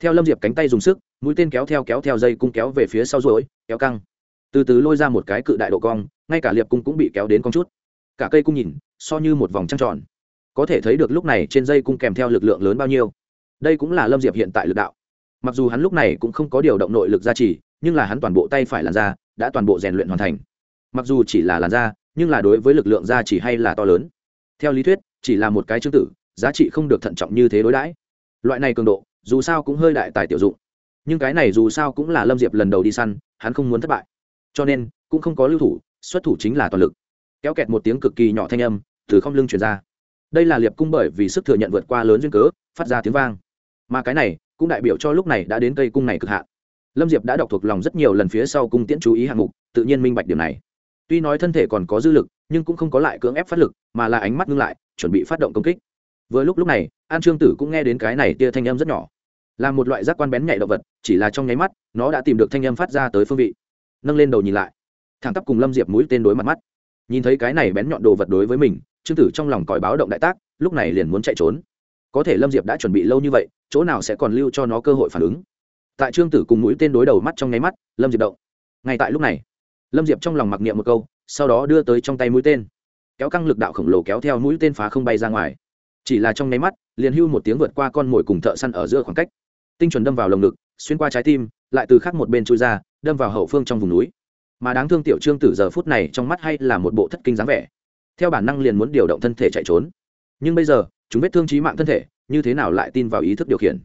Theo lâm diệp cánh tay dùng sức, mũi tên kéo theo kéo theo dây cung kéo về phía sau rồi kéo căng. Từ từ lôi ra một cái cự đại độ cong, ngay cả liệp cung cũng bị kéo đến con chút. Cả cây cung nhìn, so như một vòng trăng tròn. Có thể thấy được lúc này trên dây cung kèm theo lực lượng lớn bao nhiêu. Đây cũng là lâm diệp hiện tại lực đạo. Mặc dù hắn lúc này cũng không có điều động nội lực gia trì, nhưng là hắn toàn bộ tay phải làn da đã toàn bộ rèn luyện hoàn thành. Mặc dù chỉ là làn da nhưng là đối với lực lượng gia chỉ hay là to lớn? Theo lý thuyết, chỉ là một cái chương tử, giá trị không được thận trọng như thế đối đãi. Loại này cường độ, dù sao cũng hơi đại tài tiểu dụng. Nhưng cái này dù sao cũng là lâm diệp lần đầu đi săn, hắn không muốn thất bại. Cho nên, cũng không có lưu thủ, xuất thủ chính là toàn lực. Kéo kẹt một tiếng cực kỳ nhỏ thanh âm, từ không lưng truyền ra. Đây là liệp cung bởi vì sức thừa nhận vượt qua lớn duyên cớ, phát ra tiếng vang. Mà cái này, cũng đại biểu cho lúc này đã đến cây cung này cực hạn. Lâm diệp đã đọc thuộc lòng rất nhiều lần phía sau cung tiễn chú ý hạng mục, tự nhiên minh bạch điểm này tuy nói thân thể còn có dư lực, nhưng cũng không có lại cưỡng ép phát lực, mà là ánh mắt ngưng lại, chuẩn bị phát động công kích. Vừa lúc lúc này, an trương tử cũng nghe đến cái này tia thanh âm rất nhỏ. Là một loại giác quan bén nhạy động vật, chỉ là trong nháy mắt, nó đã tìm được thanh âm phát ra tới phương vị. Nâng lên đầu nhìn lại. Thẳng tắp cùng lâm diệp mũi tên đối mặt mắt. Nhìn thấy cái này bén nhọn đồ vật đối với mình, trương tử trong lòng còi báo động đại tác, lúc này liền muốn chạy trốn. Có thể lâm diệp đã chuẩn bị lâu như vậy, chỗ nào sẽ còn lưu cho nó cơ hội phản ứng. Tại trương tử cùng mũi tên đối đầu mắt trong nháy mắt, lâm diệp động. Ngay tại lúc này lâm diệp trong lòng mặc niệm một câu, sau đó đưa tới trong tay mũi tên. Kéo căng lực đạo khổng lồ kéo theo mũi tên phá không bay ra ngoài. Chỉ là trong nháy mắt, liền hưu một tiếng vượt qua con mồi cùng thợ săn ở giữa khoảng cách. Tinh chuẩn đâm vào lồng ngực, xuyên qua trái tim, lại từ khác một bên trôi ra, đâm vào hậu phương trong vùng núi. Mà đáng thương tiểu trương tử giờ phút này trong mắt hay là một bộ thất kinh dáng vẻ. Theo bản năng liền muốn điều động thân thể chạy trốn. Nhưng bây giờ, chúng vết thương trí mạng thân thể, như thế nào lại tin vào ý thức điều khiển?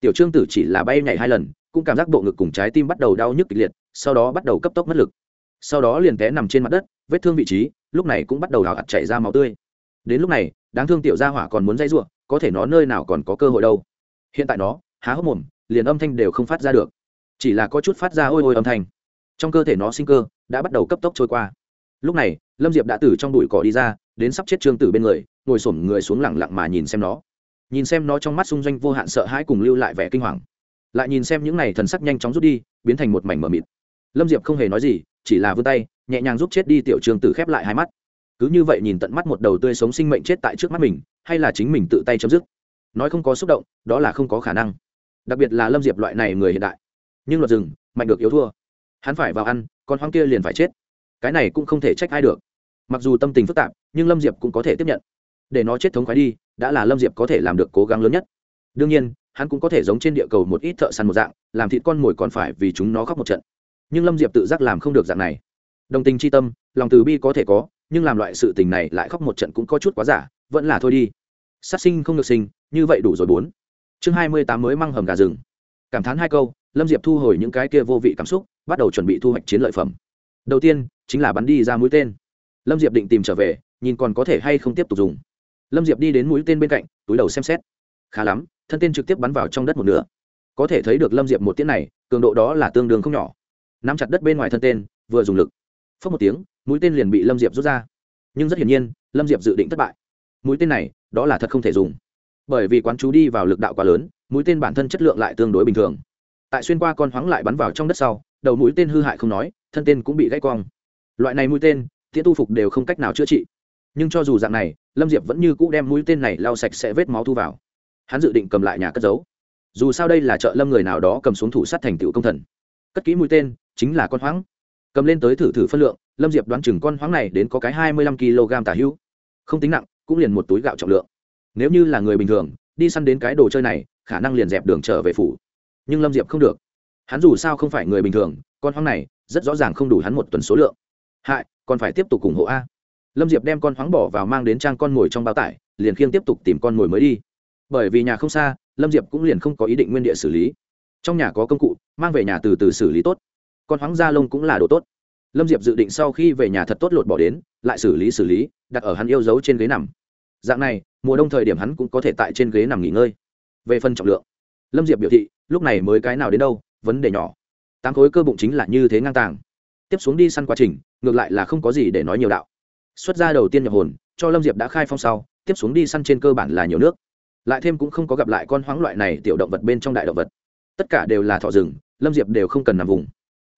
Tiểu trương tử chỉ là bay nhảy hai lần, cũng cảm giác bộ ngực cùng trái tim bắt đầu đau nhức kịch liệt, sau đó bắt đầu cấp tốc mất lực sau đó liền té nằm trên mặt đất, vết thương vị trí, lúc này cũng bắt đầu hào hạt chảy ra máu tươi. Đến lúc này, đáng thương tiểu gia hỏa còn muốn dây ruộng, có thể nó nơi nào còn có cơ hội đâu. Hiện tại nó, há hốc mồm, liền âm thanh đều không phát ra được. Chỉ là có chút phát ra ôi ôi âm thanh. Trong cơ thể nó sinh cơ đã bắt đầu cấp tốc trôi qua. Lúc này, lâm diệp đã từ trong bụi cỏ đi ra, đến sắp chết trương tử bên người, ngồi s người xuống lẳng lặng mà nhìn xem nó. Nhìn xem nó trong mắt xung doanh vô hạn sợ hãi cùng lưu lại vẻ kinh hoàng. Lại nhìn xem những n à y thần sắc nhanh chóng rút đi, biến thành một mảnh mờ mịt. Lâm diệp không hề nói gì chỉ là vươn tay, nhẹ nhàng giúp chết đi tiểu trương tử khép lại hai mắt. Cứ như vậy nhìn tận mắt một đầu tươi sống sinh mệnh chết tại trước mắt mình, hay là chính mình tự tay chấm dứt. Nói không có xúc động, đó là không có khả năng. Đặc biệt là lâm diệp loại này người hiện đại. Nhưng luật rừng, mạnh được yếu thua. Hắn phải vào ăn, con hoang kia liền phải chết. Cái này cũng không thể trách ai được. Mặc dù tâm tình phức tạp, nhưng lâm diệp cũng có thể tiếp nhận. Để nó chết thống khoái đi, đã là lâm diệp có thể làm được cố gắng lớn nhất. Đương nhiên, hắn cũng có thể giống trên địa cầu một ít thợ săn một dạng, làm thịt con mồi còn phải vì chúng nó khóc một trận nhưng lâm diệp tự giác làm không được dạng này. Đồng tình c h i tâm, lòng từ bi có thể có, nhưng làm loại sự tình này lại khóc một trận cũng có chút quá giả, vẫn là thôi đi. Sát sinh không được sinh, như vậy đủ rồi bốn. Chương hai mươi tám mới măng hầm gà rừng. Cảm thán hai câu, lâm diệp thu hồi những cái kia vô vị cảm xúc, bắt đầu chuẩn bị thu hoạch chiến lợi phẩm. Đầu tiên, chính là bắn đi ra mũi tên. Lâm diệp định tìm trở về, nhìn còn có thể hay không tiếp tục dùng. Lâm diệp đi đến mũi tên bên cạnh, túi đầu xem xét. Khá lắm, thân tên trực tiếp bắn vào trong đất một nửa. Có thể thấy được lâm diệp một tiếng này, cường độ đó là tương đương không nhỏ nắm chặt đất bên ngoài thân tên, vừa dùng lực. Phớt một tiếng, mũi tên liền bị lâm diệp rút ra. Nhưng rất hiển nhiên, lâm diệp dự định thất bại. Mũi tên này, đó là thật không thể dùng. Bởi vì quán chú đi vào lực đạo quá lớn, mũi tên bản thân chất lượng lại tương đối bình thường. Tại xuyên qua con hoáng lại bắn vào trong đất sau, đầu mũi tên hư hại không nói, thân tên cũng bị gãy quong loại này mũi tên, tiễn tu phục đều không cách nào chữa trị. Nhưng cho dù dạng này, lâm diệp vẫn như cũ đem mũi tên này lau sạch sẽ vết máu thu vào. Hắn dự định cầm lại nhà cất giấu. Dù sao đây là chợ lâm người nào đó cầm xuống thủ sát thành tựu công thần. Cất kỹ mũi tên chính là con hoáng. Cầm lên tới thử thử phân lượng, lâm diệp đoán chừng con hoáng này đến có cái hai mươi lăm kg tả hữu. Không tính nặng, cũng liền một túi gạo trọng lượng. Nếu như là người bình thường, đi săn đến cái đồ chơi này, khả năng liền dẹp đường trở về phủ. Nhưng lâm diệp không được. Hắn dù sao không phải người bình thường, con hoang này, rất rõ ràng không đủ hắn một tuần số lượng. Hại, còn phải tiếp tục ủng hộ a. Lâm diệp đem con hoáng bỏ vào mang đến trang con mồi trong bao tải, liền khiêng tiếp tục tìm con mồi mới đi. Bởi vì nhà không xa, lâm diệp cũng liền không có ý định nguyên địa xử lý. Trong nhà có công cụ, mang về nhà từ từ xử lý tốt con hoáng da lông cũng là đồ tốt. Lâm diệp dự định sau khi về nhà thật tốt lột bỏ đến, lại xử lý xử lý, đặt ở hắn yêu dấu trên ghế nằm. Dạng này, mùa đông thời điểm hắn cũng có thể tại trên ghế nằm nghỉ ngơi. Về phần trọng lượng, lâm diệp biểu thị, lúc này mới cái nào đến đâu, vấn đề nhỏ. Tám khối cơ bụng chính là như thế ngang tàng. Tiếp xuống đi săn quá trình, ngược lại là không có gì để nói nhiều đạo. Xuất gia đầu tiên nhập hồn, cho lâm diệp đã khai phong sau, tiếp xuống đi săn trên cơ bản là nhiều nước. Lại thêm cũng không có gặp lại con hoáng loại này tiểu động vật bên trong đại động vật. Tất cả đều là thọ rừng, lâm diệp đều không cần nằm vùng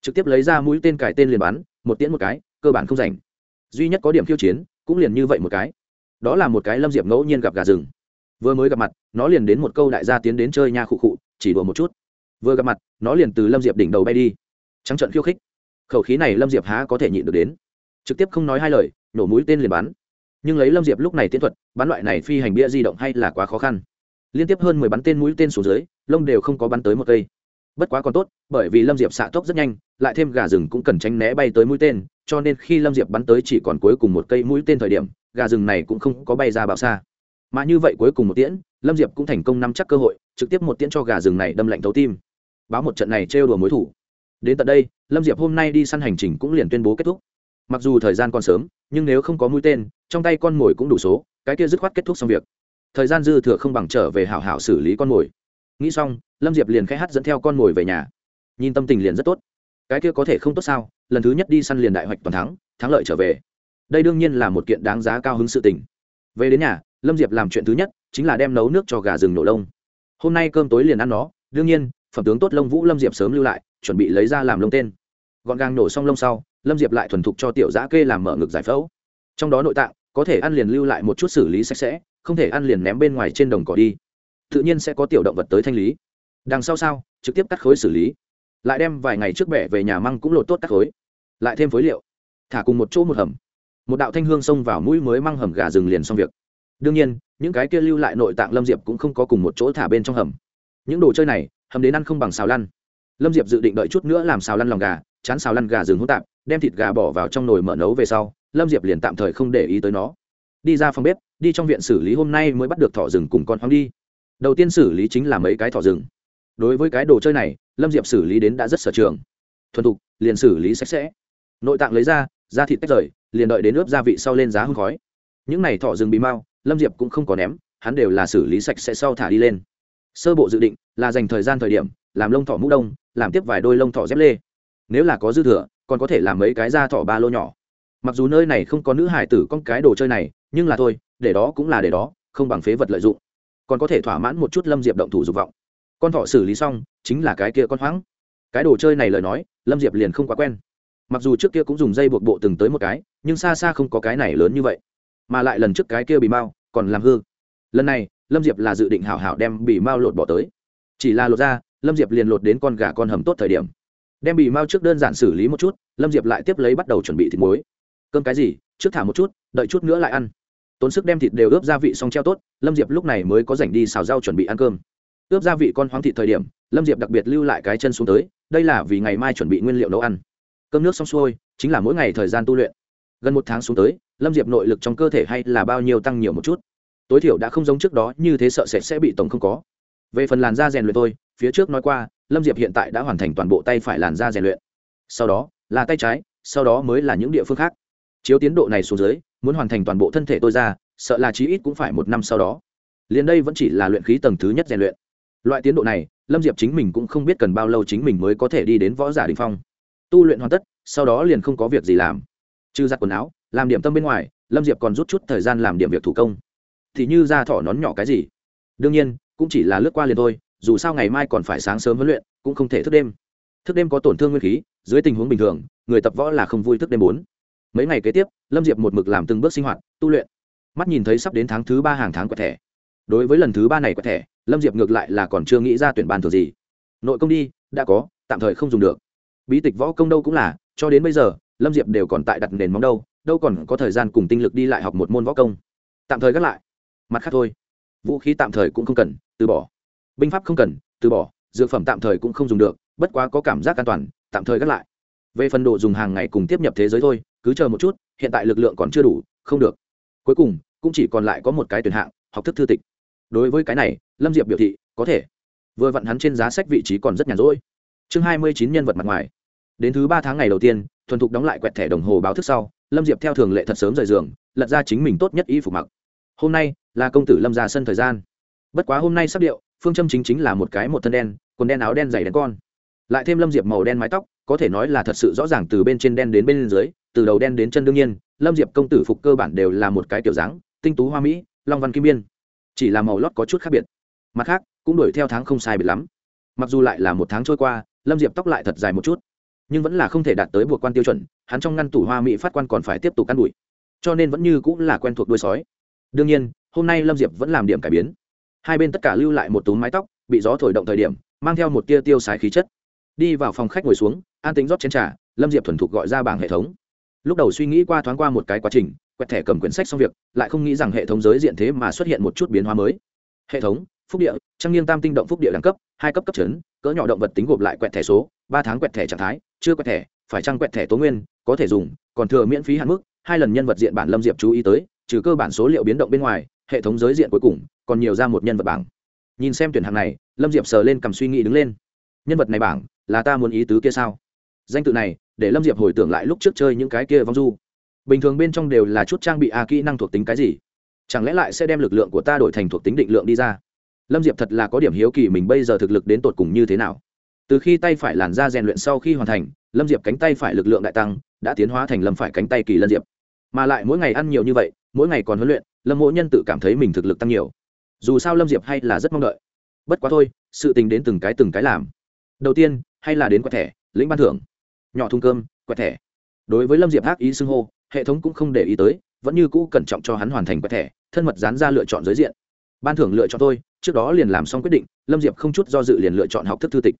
trực tiếp lấy ra mũi tên cải tên liền bắn, một tiễn một cái, cơ bản không rảnh. Duy nhất có điểm khiêu chiến, cũng liền như vậy một cái. Đó là một cái lâm diệp ngẫu nhiên gặp gà rừng. Vừa mới gặp mặt, nó liền đến một câu đại gia tiến đến chơi nha khụ khụ, chỉ đùa một chút. Vừa gặp mặt, nó liền từ lâm diệp đỉnh đầu bay đi. Trắng trận khiêu khích. Khẩu khí này lâm diệp há có thể nhịn được đến. Trực tiếp không nói hai lời, nổ mũi tên liền bắn. Nhưng lấy lâm diệp lúc này tiến thuật, bắn loại này phi hành bia di động hay là quá khó khăn. Liên tiếp hơn mười bắn tên mũi tên xuống dưới, lông đều không có bắn tới một cây bất quá còn tốt, bởi vì lâm diệp xạ tốc rất nhanh, lại thêm gà rừng cũng cần tránh né bay tới mũi tên, cho nên khi lâm diệp bắn tới chỉ còn cuối cùng một cây mũi tên thời điểm, gà rừng này cũng không có bay ra bao xa. Mà như vậy cuối cùng một tiễn, lâm diệp cũng thành công nắm chắc cơ hội, trực tiếp một tiễn cho gà rừng này đâm lạnh thấu tim. Báo một trận này trêu đùa mối thủ. Đến tận đây, lâm diệp hôm nay đi săn hành trình cũng liền tuyên bố kết thúc. Mặc dù thời gian còn sớm, nhưng nếu không có mũi tên, trong tay con mồi cũng đủ số, cái kia dứt khoát kết thúc xong việc. Thời gian dư thừa không bằng trở về hảo hảo xử lý con mồi nghĩ xong, lâm diệp liền khai hát dẫn theo con mồi về nhà. Nhìn tâm tình liền rất tốt. Cái kia có thể không tốt sao? Lần thứ nhất đi săn liền đại hoạch toàn thắng thắng lợi trở về. Đây đương nhiên là một kiện đáng giá cao hứng sự tình. Về đến nhà, lâm diệp làm chuyện thứ nhất chính là đem nấu nước cho gà rừng nổ lông. Hôm nay cơm tối liền ăn nó. Đương nhiên, phẩm tướng tốt lông vũ lâm diệp sớm lưu lại, chuẩn bị lấy ra làm lông tên. Gọn gàng nổ xong lông sau, lâm diệp lại thuần thục cho tiểu giã kê làm mở ngực giải phẫu. Trong đó nội tạng, có thể ăn liền lưu lại một chút xử lý sạch sẽ, không thể ăn liền ném bên ngoài trên đồng cỏ đi tự nhiên sẽ có tiểu động vật tới thanh lý. Đằng sau sao? Trực tiếp cắt khối xử lý. Lại đem vài ngày trước bẻ về nhà măng cũng lột tốt cắt khối. Lại thêm phối liệu. Thả cùng một chỗ một hầm. Một đạo thanh hương xông vào mũi mới măng hầm gà rừng liền xong việc. Đương nhiên, những cái kia lưu lại nội tạng lâm diệp cũng không có cùng một chỗ thả bên trong hầm. Những đồ chơi này, hầm đến ăn không bằng xào lăn. Lâm diệp dự định đợi chút nữa làm xào lăn lòng gà, chán xào lăn gà rừng hỗn tạp, đem thịt gà bỏ vào trong nồi mở nấu về sau, lâm diệp liền tạm thời không để ý tới nó. Đi ra phòng bếp, đi trong viện xử lý hôm nay mới bắt được thỏ rừng cùng con hoang đi đầu tiên xử lý chính là mấy cái thỏ rừng. Đối với cái đồ chơi này, lâm diệp xử lý đến đã rất sở trường. Thuần thục, liền xử lý sạch sẽ. Nội tạng lấy ra, da thịt tách rời, liền đợi đến ướp gia vị sau lên giá hương khói. Những này thỏ rừng bị mau, lâm diệp cũng không có ném, hắn đều là xử lý sạch sẽ sau thả đi lên. Sơ bộ dự định là dành thời gian thời điểm, làm lông thỏ mũ đông, làm tiếp vài đôi lông thỏ dép lê. Nếu là có dư thừa, còn có thể làm mấy cái da thỏ ba lô nhỏ. Mặc dù nơi này không có nữ hải tử con cái đồ chơi này, nhưng là thôi, để đó cũng là để đó, không bằng phế vật lợi dụng còn có thể thỏa mãn một chút lâm diệp động thủ dục vọng. Con thỏ xử lý xong, chính là cái kia con hoáng. Cái đồ chơi này lời nói, lâm diệp liền không quá quen. Mặc dù trước kia cũng dùng dây buộc bộ từng tới một cái, nhưng xa xa không có cái này lớn như vậy. Mà lại lần trước cái kia bị mau còn làm hư. Lần này, lâm diệp là dự định hảo hảo đem bị mau lột bỏ tới. Chỉ là lột ra, lâm diệp liền lột đến con gà con hầm tốt thời điểm. Đem bị mau trước đơn giản xử lý một chút, lâm diệp lại tiếp lấy bắt đầu chuẩn bị thịt muối. Cơm cái gì, trước thả một chút, đợi chút nữa lại ăn tốn sức đem thịt đều ướp gia vị xong treo tốt, lâm diệp lúc này mới có dành đi xào rau chuẩn bị ăn cơm. Ướp gia vị con hoang thịt thời điểm, lâm diệp đặc biệt lưu lại cái chân xuống tới, đây là vì ngày mai chuẩn bị nguyên liệu nấu ăn. Cơm nước xong xuôi, chính là mỗi ngày thời gian tu luyện. Gần một tháng xuống tới, lâm diệp nội lực trong cơ thể hay là bao nhiêu tăng nhiều một chút. Tối thiểu đã không giống trước đó, như thế sợ sệt sẽ bị tổng không có. Về phần làn da rèn luyện tôi phía trước nói qua, lâm diệp hiện tại đã hoàn thành toàn bộ tay phải làn da rèn luyện. Sau đó, là tay trái, sau đó mới là những địa phương khác. Chiếu tiến độ này xuống dưới muốn hoàn thành toàn bộ thân thể tôi ra, sợ là chí ít cũng phải một năm sau đó. Liền đây vẫn chỉ là luyện khí tầng thứ nhất rèn luyện. Loại tiến độ này, lâm diệp chính mình cũng không biết cần bao lâu chính mình mới có thể đi đến võ giả đình phong. Tu luyện hoàn tất, sau đó liền không có việc gì làm. Trừ giặt quần áo, làm điểm tâm bên ngoài, lâm diệp còn rút chút thời gian làm điểm việc thủ công. Thì như ra thỏ nón nhỏ cái gì. Đương nhiên, cũng chỉ là lướt qua liền thôi, dù sao ngày mai còn phải sáng sớm huấn luyện, cũng không thể thức đêm. Thức đêm có tổn thương nguyên khí, dưới tình huống bình thường, người tập võ là không vui thức đêm bốn mấy ngày kế tiếp, lâm diệp một mực làm từng bước sinh hoạt, tu luyện. Mắt nhìn thấy sắp đến tháng thứ ba hàng tháng quẹt thẻ. Đối với lần thứ ba này quẹt thẻ, lâm diệp ngược lại là còn chưa nghĩ ra tuyển bàn thường gì. Nội công đi, đã có, tạm thời không dùng được. Bí tịch võ công đâu cũng là, cho đến bây giờ, lâm diệp đều còn tại đặt nền móng đâu đâu còn có thời gian cùng tinh lực đi lại học một môn võ công. Tạm thời gác lại. Mặt khác thôi. Vũ khí tạm thời cũng không cần, từ bỏ. Binh pháp không cần, từ bỏ. Dược phẩm tạm thời cũng không dùng được, bất quá có cảm giác an toàn, tạm thời gác lại. Về phần đồ dùng hàng ngày cùng tiếp nhập thế giới thôi cứ chờ một chút, hiện tại lực lượng còn chưa đủ, không được. Cuối cùng, cũng chỉ còn lại có một cái tuyển hạng, học thức thư tịch. Đối với cái này, lâm diệp biểu thị, có thể. Vừa vặn hắn trên giá sách vị trí còn rất nhàn rỗi. Chương hai mươi chín nhân vật mặt ngoài. Đến thứ ba tháng ngày đầu tiên, thuần thục đóng lại quẹt thẻ đồng hồ báo thức sau, lâm diệp theo thường lệ thật sớm rời giường, lật ra chính mình tốt nhất y phục mặc. Hôm nay là công tử lâm ra sân thời gian. Bất quá hôm nay sắp điệu, phương châm chính chính là một cái một thân đen, quần đen áo đen dày đen con. Lại thêm lâm diệp màu đen mái tóc, có thể nói là thật sự rõ ràng từ bên trên đen đến bên dưới từ đầu đen đến chân đương nhiên, lâm diệp công tử phục cơ bản đều là một cái kiểu dáng, tinh tú hoa mỹ, long văn kim biên. Chỉ là màu lót có chút khác biệt. Mặt khác, cũng đuổi theo tháng không sai biệt lắm. Mặc dù lại là một tháng trôi qua, lâm diệp tóc lại thật dài một chút, nhưng vẫn là không thể đạt tới buộc quan tiêu chuẩn, hắn trong ngăn tủ hoa mỹ phát quan còn phải tiếp tục căn đuổi cho nên vẫn như cũng là quen thuộc đuôi sói. Đương nhiên, hôm nay lâm diệp vẫn làm điểm cải biến. Hai bên tất cả lưu lại một túm mái tóc, bị gió thổi động thời điểm, mang theo một tia tiêu sái khí chất. Đi vào phòng khách ngồi xuống, an tính rót chén t r à lâm diệp thuần thục gọi ra bảng hệ thống lúc đầu suy nghĩ qua thoáng qua một cái quá trình, quẹt thẻ cầm quyển sách xong việc, lại không nghĩ rằng hệ thống giới diện thế mà xuất hiện một chút biến hóa mới. Hệ thống, phúc địa trang nghiêng tam tinh động phúc địa đẳng cấp, hai cấp cấp trấn cỡ nhỏ động vật tính gộp lại quẹt thẻ số, ba tháng quẹt thẻ trạng thái, chưa quẹt thẻ, phải trăng quẹt thẻ tố nguyên, có thể dùng, còn thừa miễn phí hạn mức, hai lần nhân vật diện bản lâm diệp chú ý tới, trừ cơ bản số liệu biến động bên ngoài, hệ thống giới diện cuối cùng, còn nhiều ra một nhân vật bảng. Nhìn xem tuyển hàng này, lâm diệp sờ lên cầm suy nghĩ đứng lên. Nhân vật này bảng, là ta muốn ý tứ kia sao? Danh tự này để lâm diệp hồi tưởng lại lúc trước chơi những cái kia vong du. Bình thường bên trong đều là chút trang bị a kỹ năng thuộc tính cái gì? Chẳng lẽ lại sẽ đem lực lượng của ta đổi thành thuộc tính định lượng đi ra? Lâm diệp thật là có điểm hiếu kỳ mình bây giờ thực lực đến tột cùng như thế nào. Từ khi tay phải làn ra rèn luyện sau khi hoàn thành, lâm diệp cánh tay phải lực lượng đại tăng, đã tiến hóa thành lâm phải cánh tay kỳ lân diệp. Mà lại mỗi ngày ăn nhiều như vậy, mỗi ngày còn huấn luyện, lâm mỗi nhân tự cảm thấy mình thực lực tăng nhiều. Dù sao lâm diệp hay là rất mong đợi. Bất quá thôi, sự tình đến từng cái từng cái làm. Đầu tiên, hay là đến quẹt thẻ, lĩnh ban thưởng nhỏ thùng cơm, quẹt thẻ. Đối với lâm diệp ác ý xưng hô, hệ thống cũng không để ý tới, vẫn như cũ cẩn trọng cho hắn hoàn thành quẹt thẻ, thân mật dán ra lựa chọn giới diện. Ban thưởng lựa chọn tôi, trước đó liền làm xong quyết định, lâm diệp không chút do dự liền lựa chọn học thức thư tịch.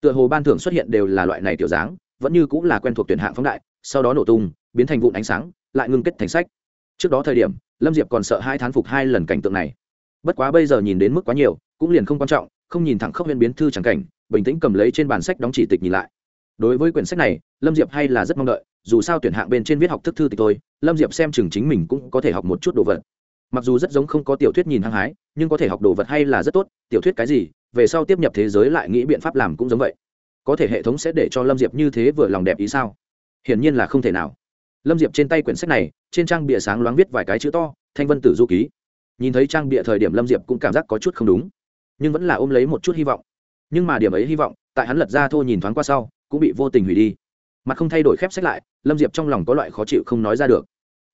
Tựa hồ ban thưởng xuất hiện đều là loại này tiểu dáng, vẫn như cũng là quen thuộc tuyển hạng phóng đại, sau đó nổ tung, biến thành vụn ánh sáng, lại ngưng kết thành sách. Trước đó thời điểm, lâm diệp còn sợ hai thán phục hai lần cảnh tượng này. Bất quá bây giờ nhìn đến mức quá nhiều, cũng liền không quan trọng, không nhìn thẳng khốc huyên biến thư trắng cảnh, bình tĩnh cầm lấy trên bàn sách đóng chỉ tịch nhìn lại đối với quyển sách này, lâm diệp hay là rất mong đợi, dù sao tuyển hạng bên trên viết học thức thư thì thôi, lâm diệp xem chừng chính mình cũng có thể học một chút đồ vật. Mặc dù rất giống không có tiểu thuyết nhìn hăng hái, nhưng có thể học đồ vật hay là rất tốt, tiểu thuyết cái gì, về sau tiếp nhập thế giới lại nghĩ biện pháp làm cũng giống vậy. Có thể hệ thống sẽ để cho lâm diệp như thế vừa lòng đẹp ý sao? Hiển nhiên là không thể nào. Lâm diệp trên tay quyển sách này, trên trang bìa sáng loáng viết vài cái chữ to, thanh vân tử du ký. Nhìn thấy trang bìa thời điểm lâm diệp cũng cảm giác có chút không đúng, nhưng vẫn là ôm lấy một chút hy vọng. Nhưng mà điểm ấy hy vọng, tại hắn lật ra thô nhìn thoáng qua sau cũng bị vô tình hủy đi. Mặt không thay đổi khép sách lại, lâm diệp trong lòng có loại khó chịu không nói ra được.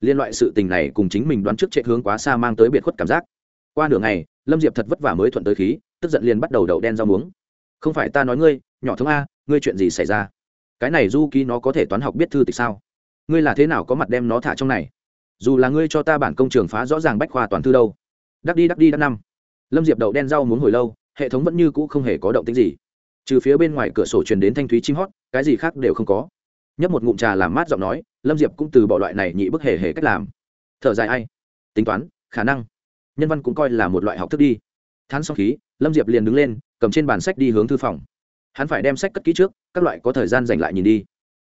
Liên loại sự tình này cùng chính mình đoán trước chạy hướng quá xa mang tới biệt khuất cảm giác. Qua nửa ngày, lâm diệp thật vất vả mới thuận tới khí, tức giận liền bắt đầu đậu đen rau muống. Không phải ta nói ngươi, nhỏ thống a, ngươi chuyện gì xảy ra? Cái này du ký nó có thể toán học biết thư tịch sao? Ngươi là thế nào có mặt đem nó thả trong này? Dù là ngươi cho ta bản công trường phá rõ ràng bách khoa toàn thư đâu. Đắc đi đắc đi đắc năm. Lâm diệp đậu đen rau muốn hồi lâu, hệ thống vẫn như cũ không hề có động tính gì trừ phía bên ngoài cửa sổ truyền đến thanh thúy chim hót, cái gì khác đều không có. Nhấp một ngụm trà làm mát giọng nói, lâm diệp cũng từ bỏ loại này nhị bức hề hề cách làm. Thở dài ai? Tính toán, khả năng. Nhân văn cũng coi là một loại học thức đi. Thán xong khí, lâm diệp liền đứng lên, cầm trên bàn sách đi hướng thư phòng. Hắn phải đem sách cất kỹ trước, các loại có thời gian dành lại nhìn đi.